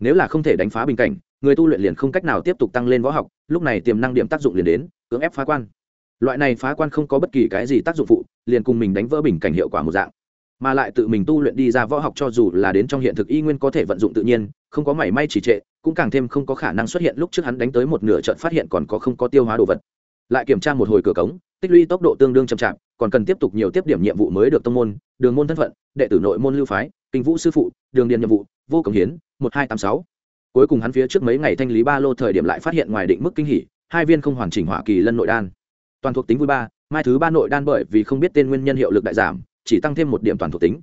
Nếu là không thể đánh phá bình cảnh, người tu luyện liền không cách nào tiếp tục tăng lên võ học, lúc này tiềm năng điểm tác dụng liền đến, cưỡng ép phá quan. Loại này phá quan không có bất kỳ cái gì tác dụng phụ, liền cùng mình đánh vỡ bình cảnh hiệu quả một dạng mà lại tự mình tu luyện đi ra võ học cho dù là đến trong hiện thực y nguyên có thể vận dụng tự nhiên, không có mảy may chỉ trệ, cũng càng thêm không có khả năng xuất hiện lúc trước hắn đánh tới một nửa trận phát hiện còn có không có tiêu hóa đồ vật. Lại kiểm tra một hồi cửa cống, tích lũy tốc độ tương đương chậm chạp, còn cần tiếp tục nhiều tiếp điểm nhiệm vụ mới được tông môn, đường môn thân phận, đệ tử nội môn lưu phái, kinh vũ sư phụ, đường điền nhiệm vụ, vô cống hiến, một hai tám sáu. Cuối cùng hắn phía trước mấy ngày thanh lý ba lô thời điểm lại phát hiện ngoài định mức kinh hỉ, hai viên không hoàn chỉnh hỏa kỳ lân nội đan. Toàn thuộc tính vui ba, mai thứ ba nội đan bởi vì không biết tên nguyên nhân hiệu lực đại giảm chỉ tăng thêm một điểm toàn thuộc tính.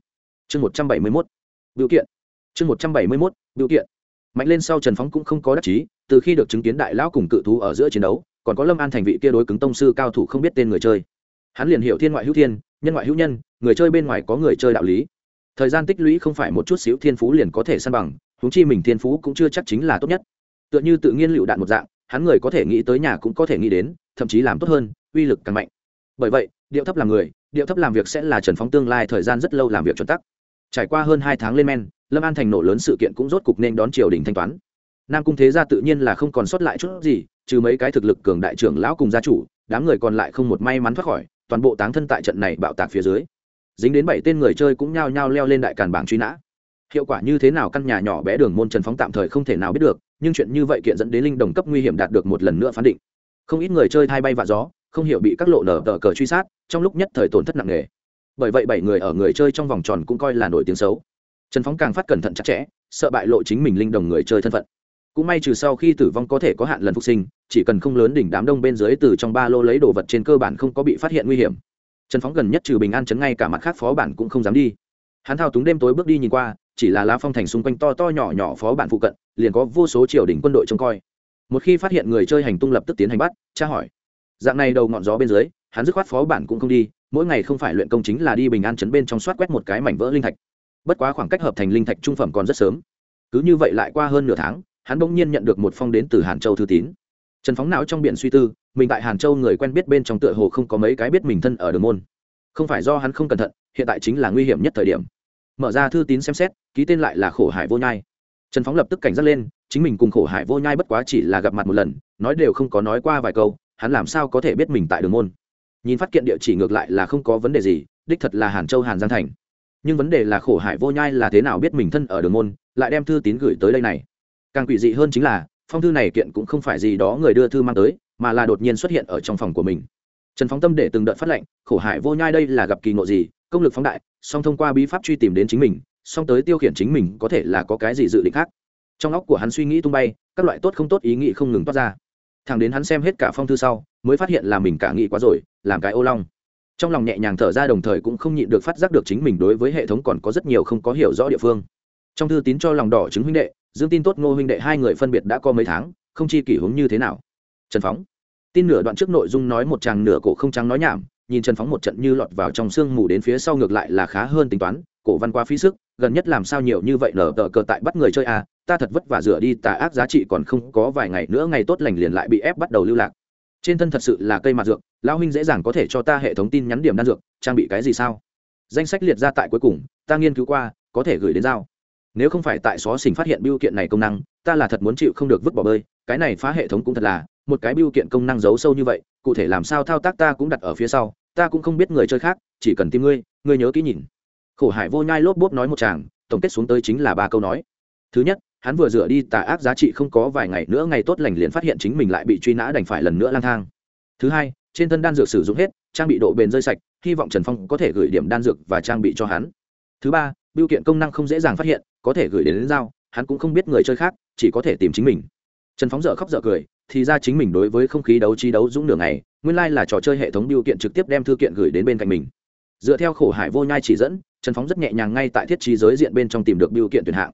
Chương một trăm bảy mươi mốt, biểu kiện. Chương một trăm bảy mươi mốt, biểu kiện. Mạnh lên sau trần phóng cũng không có đắc chí, từ khi được chứng kiến đại lão cùng cự thú ở giữa chiến đấu, còn có lâm an thành vị kia đối cứng tông sư cao thủ không biết tên người chơi. Hắn liền hiểu thiên ngoại hữu thiên, nhân ngoại hữu nhân, người chơi bên ngoài có người chơi đạo lý. Thời gian tích lũy không phải một chút xíu thiên phú liền có thể săn bằng húng chi mình thiên phú cũng chưa chắc chính là tốt nhất. Tựa như tự nhiên lựu đạn một dạng, hắn người có thể nghĩ tới nhà cũng có thể nghĩ đến, thậm chí làm tốt hơn, uy lực càng mạnh. Bởi vậy điệu thấp làm người, điệu thấp làm việc sẽ là trần phóng tương lai thời gian rất lâu làm việc chuẩn tắc. Trải qua hơn hai tháng lên men, lâm an thành nổ lớn sự kiện cũng rốt cục nên đón triều đình thanh toán. Nam cung thế gia tự nhiên là không còn sót lại chút gì, trừ mấy cái thực lực cường đại trưởng lão cùng gia chủ, đám người còn lại không một may mắn thoát khỏi, toàn bộ táng thân tại trận này bạo tạc phía dưới. Dính đến bảy tên người chơi cũng nhao nhao leo lên đại càn bảng truy nã. Hiệu quả như thế nào căn nhà nhỏ bé đường môn trần phóng tạm thời không thể nào biết được, nhưng chuyện như vậy kiện dẫn đến linh đồng cấp nguy hiểm đạt được một lần nữa phán định. Không ít người chơi thay bay vạ gió không hiểu bị các lộ nở tờ cờ truy sát, trong lúc nhất thời tổn thất nặng nề. Bởi vậy bảy người ở người chơi trong vòng tròn cũng coi là nổi tiếng xấu. Trần phóng càng phát cẩn thận chặt chẽ, sợ bại lộ chính mình linh đồng người chơi thân phận. Cũng may trừ sau khi tử vong có thể có hạn lần phục sinh, chỉ cần không lớn đỉnh đám đông bên dưới từ trong ba lô lấy đồ vật trên cơ bản không có bị phát hiện nguy hiểm. Trần phóng gần nhất trừ bình an chấn ngay cả mặt khác phó bản cũng không dám đi. Hắn thao túng đêm tối bước đi nhìn qua, chỉ là lá phong thành xung quanh to to nhỏ nhỏ phó bản phụ cận, liền có vô số triều đình quân đội trông coi. Một khi phát hiện người chơi hành tung lập tức tiến hành bắt, tra hỏi dạng này đầu ngọn gió bên dưới, hắn dứt khoát phó bản cũng không đi, mỗi ngày không phải luyện công chính là đi bình an chấn bên trong soát quét một cái mảnh vỡ linh thạch. Bất quá khoảng cách hợp thành linh thạch trung phẩm còn rất sớm. Cứ như vậy lại qua hơn nửa tháng, hắn bỗng nhiên nhận được một phong đến từ hàn châu thư tín. Trần phóng não trong biển suy tư, mình tại hàn châu người quen biết bên trong tựa hồ không có mấy cái biết mình thân ở đường môn. Không phải do hắn không cẩn thận, hiện tại chính là nguy hiểm nhất thời điểm. Mở ra thư tín xem xét, ký tên lại là khổ hải vô nhai. Trần phóng lập tức cảnh giác lên, chính mình cùng khổ hải vô nhai bất quá chỉ là gặp mặt một lần, nói đều không có nói qua vài câu hắn làm sao có thể biết mình tại đường môn? Nhìn phát kiện địa chỉ ngược lại là không có vấn đề gì, đích thật là hàn châu, hàn giang thành. Nhưng vấn đề là khổ hải vô nhai là thế nào biết mình thân ở đường môn, lại đem thư tín gửi tới đây này? Càng quỷ dị hơn chính là, phong thư này kiện cũng không phải gì đó người đưa thư mang tới, mà là đột nhiên xuất hiện ở trong phòng của mình. Trần phóng tâm để từng đợt phát lệnh, khổ hải vô nhai đây là gặp kỳ ngộ gì, công lực phóng đại, song thông qua bí pháp truy tìm đến chính mình, song tới tiêu khiển chính mình có thể là có cái gì dự định khác? Trong óc của hắn suy nghĩ tung bay, các loại tốt không tốt ý nghĩ không ngừng toát ra thằng đến hắn xem hết cả phong thư sau, mới phát hiện là mình cả nghĩ quá rồi, làm cái ô long. Trong lòng nhẹ nhàng thở ra đồng thời cũng không nhịn được phát giác được chính mình đối với hệ thống còn có rất nhiều không có hiểu rõ địa phương. Trong thư tín cho lòng đỏ chứng huynh đệ, dương tin tốt ngô huynh đệ hai người phân biệt đã có mấy tháng, không chi kỷ hướng như thế nào. Trần phóng. Tin nửa đoạn trước nội dung nói một chàng nửa cổ không trắng nói nhảm, nhìn trần phóng một trận như lọt vào trong sương mù đến phía sau ngược lại là khá hơn tính toán, cổ văn qua phí sức, gần nhất làm sao nhiều như vậy nở tờ cờ tại bắt người chơi à ta thật vất vả rửa đi, tà ác giá trị còn không có vài ngày nữa, ngày tốt lành liền lại bị ép bắt đầu lưu lạc. Trên thân thật sự là cây mặt dược, lão huynh dễ dàng có thể cho ta hệ thống tin nhắn điểm đan dược, trang bị cái gì sao? Danh sách liệt ra tại cuối cùng, ta nghiên cứu qua, có thể gửi đến giao. Nếu không phải tại xó xỉnh phát hiện biêu kiện này công năng, ta là thật muốn chịu không được vứt bỏ bơi, cái này phá hệ thống cũng thật là, một cái biêu kiện công năng giấu sâu như vậy, cụ thể làm sao thao tác ta cũng đặt ở phía sau, ta cũng không biết người chơi khác, chỉ cần tìm ngươi ngươi nhớ kỹ nhìn. Khổ hải vô nhai lốp bốp nói một chàng, tổng kết xuống tới chính là ba câu nói. Thứ nhất hắn vừa rửa đi tà ác giá trị không có vài ngày nữa ngày tốt lành liền phát hiện chính mình lại bị truy nã đành phải lần nữa lang thang. Thứ hai trên thân đan dược sử dụng hết trang bị độ bền rơi sạch hy vọng trần phong có thể gửi điểm đan dược và trang bị cho hắn. Thứ ba biêu kiện công năng không dễ dàng phát hiện có thể gửi đến, đến giao hắn cũng không biết người chơi khác chỉ có thể tìm chính mình. Trần phóng dở khóc dở cười thì ra chính mình đối với không khí đấu trí đấu dũng đường này nguyên lai là trò chơi hệ thống biêu kiện trực tiếp đem thư kiện gửi đến bên cạnh mình. Dựa theo khổ hải vô nhai chỉ dẫn trần phóng rất nhẹ nhàng ngay tại thiết trí giới diện bên trong tìm được biêu kiện tuyển hạng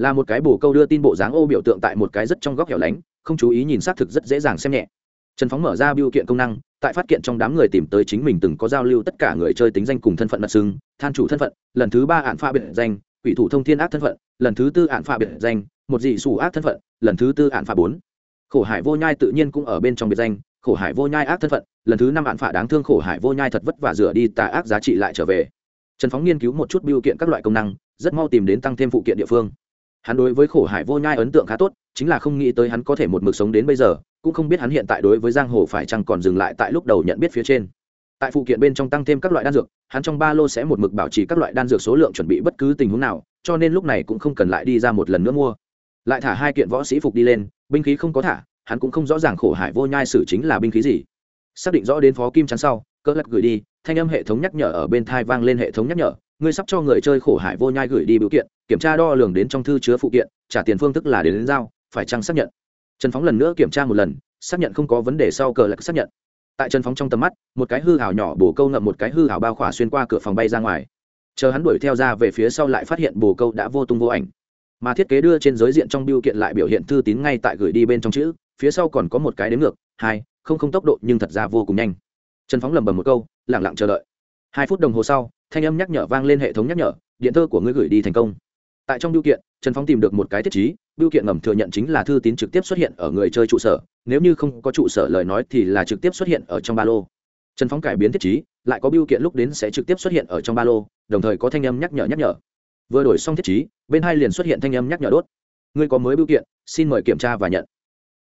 là một cái bổ câu đưa tin bộ dáng ô biểu tượng tại một cái rất trong góc hẻo lánh, không chú ý nhìn xác thực rất dễ dàng xem nhẹ. Trần phóng mở ra biêu kiện công năng, tại phát kiện trong đám người tìm tới chính mình từng có giao lưu tất cả người chơi tính danh cùng thân phận mặt xưng, than chủ thân phận, lần thứ ba hạn pha biệt danh, quỷ thủ thông thiên ác thân phận, lần thứ tư ạn pha biệt danh, một dị sủ ác thân phận, lần thứ tư ạn pha bốn. Khổ hải vô nhai tự nhiên cũng ở bên trong biệt danh, khổ hải vô nhai ác thân phận, lần thứ năm ạn phạ đáng thương khổ hải vô nhai thật vất vả rửa đi tà ác giá trị lại trở về. Trần phóng nghiên cứu một chút biêu kiện các loại công năng, rất mau tìm đến tăng thêm phụ kiện địa phương hắn đối với khổ hải vô nhai ấn tượng khá tốt, chính là không nghĩ tới hắn có thể một mực sống đến bây giờ, cũng không biết hắn hiện tại đối với giang hồ phải chăng còn dừng lại tại lúc đầu nhận biết phía trên. Tại phụ kiện bên trong tăng thêm các loại đan dược, hắn trong ba lô sẽ một mực bảo trì các loại đan dược số lượng chuẩn bị bất cứ tình huống nào, cho nên lúc này cũng không cần lại đi ra một lần nữa mua. Lại thả hai kiện võ sĩ phục đi lên, binh khí không có thả, hắn cũng không rõ ràng khổ hải vô nhai sử chính là binh khí gì. Xác định rõ đến phó kim chắn sau, cỡ lật gửi đi, thanh âm hệ thống nhắc nhở ở bên thai vang lên hệ thống nhắc nhở, ngươi sắp cho người chơi khổ hải vô nhai gửi đi biểu kiện kiểm tra đo lường đến trong thư chứa phụ kiện trả tiền phương thức là đến, đến giao phải chăng xác nhận? Trần phóng lần nữa kiểm tra một lần xác nhận không có vấn đề sau cờ lạc xác nhận. Tại trần phóng trong tầm mắt một cái hư hào nhỏ bồ câu ngậm một cái hư hào bao khỏa xuyên qua cửa phòng bay ra ngoài. Chờ hắn đuổi theo ra về phía sau lại phát hiện bồ câu đã vô tung vô ảnh. Mà thiết kế đưa trên giới diện trong biêu kiện lại biểu hiện thư tín ngay tại gửi đi bên trong chữ phía sau còn có một cái đến ngược hai không không tốc độ nhưng thật ra vô cùng nhanh. Trần phóng lầm bầm một câu lẳng lặng chờ đợi. Hai phút đồng hồ sau thanh âm nhắc nhở vang lên hệ thống nhắc nhở điện thơ của ngươi gửi đi thành công tại trong biêu kiện, trần phong tìm được một cái thiết chí biêu kiện ngầm thừa nhận chính là thư tín trực tiếp xuất hiện ở người chơi trụ sở, nếu như không có trụ sở lời nói thì là trực tiếp xuất hiện ở trong ba lô. Trần phong cải biến thiết chí lại có biêu kiện lúc đến sẽ trực tiếp xuất hiện ở trong ba lô, đồng thời có thanh âm nhắc nhở nhắc nhở. Vừa đổi xong thiết chí bên hai liền xuất hiện thanh âm nhắc nhở đốt. Ngươi có mới biêu kiện, xin mời kiểm tra và nhận.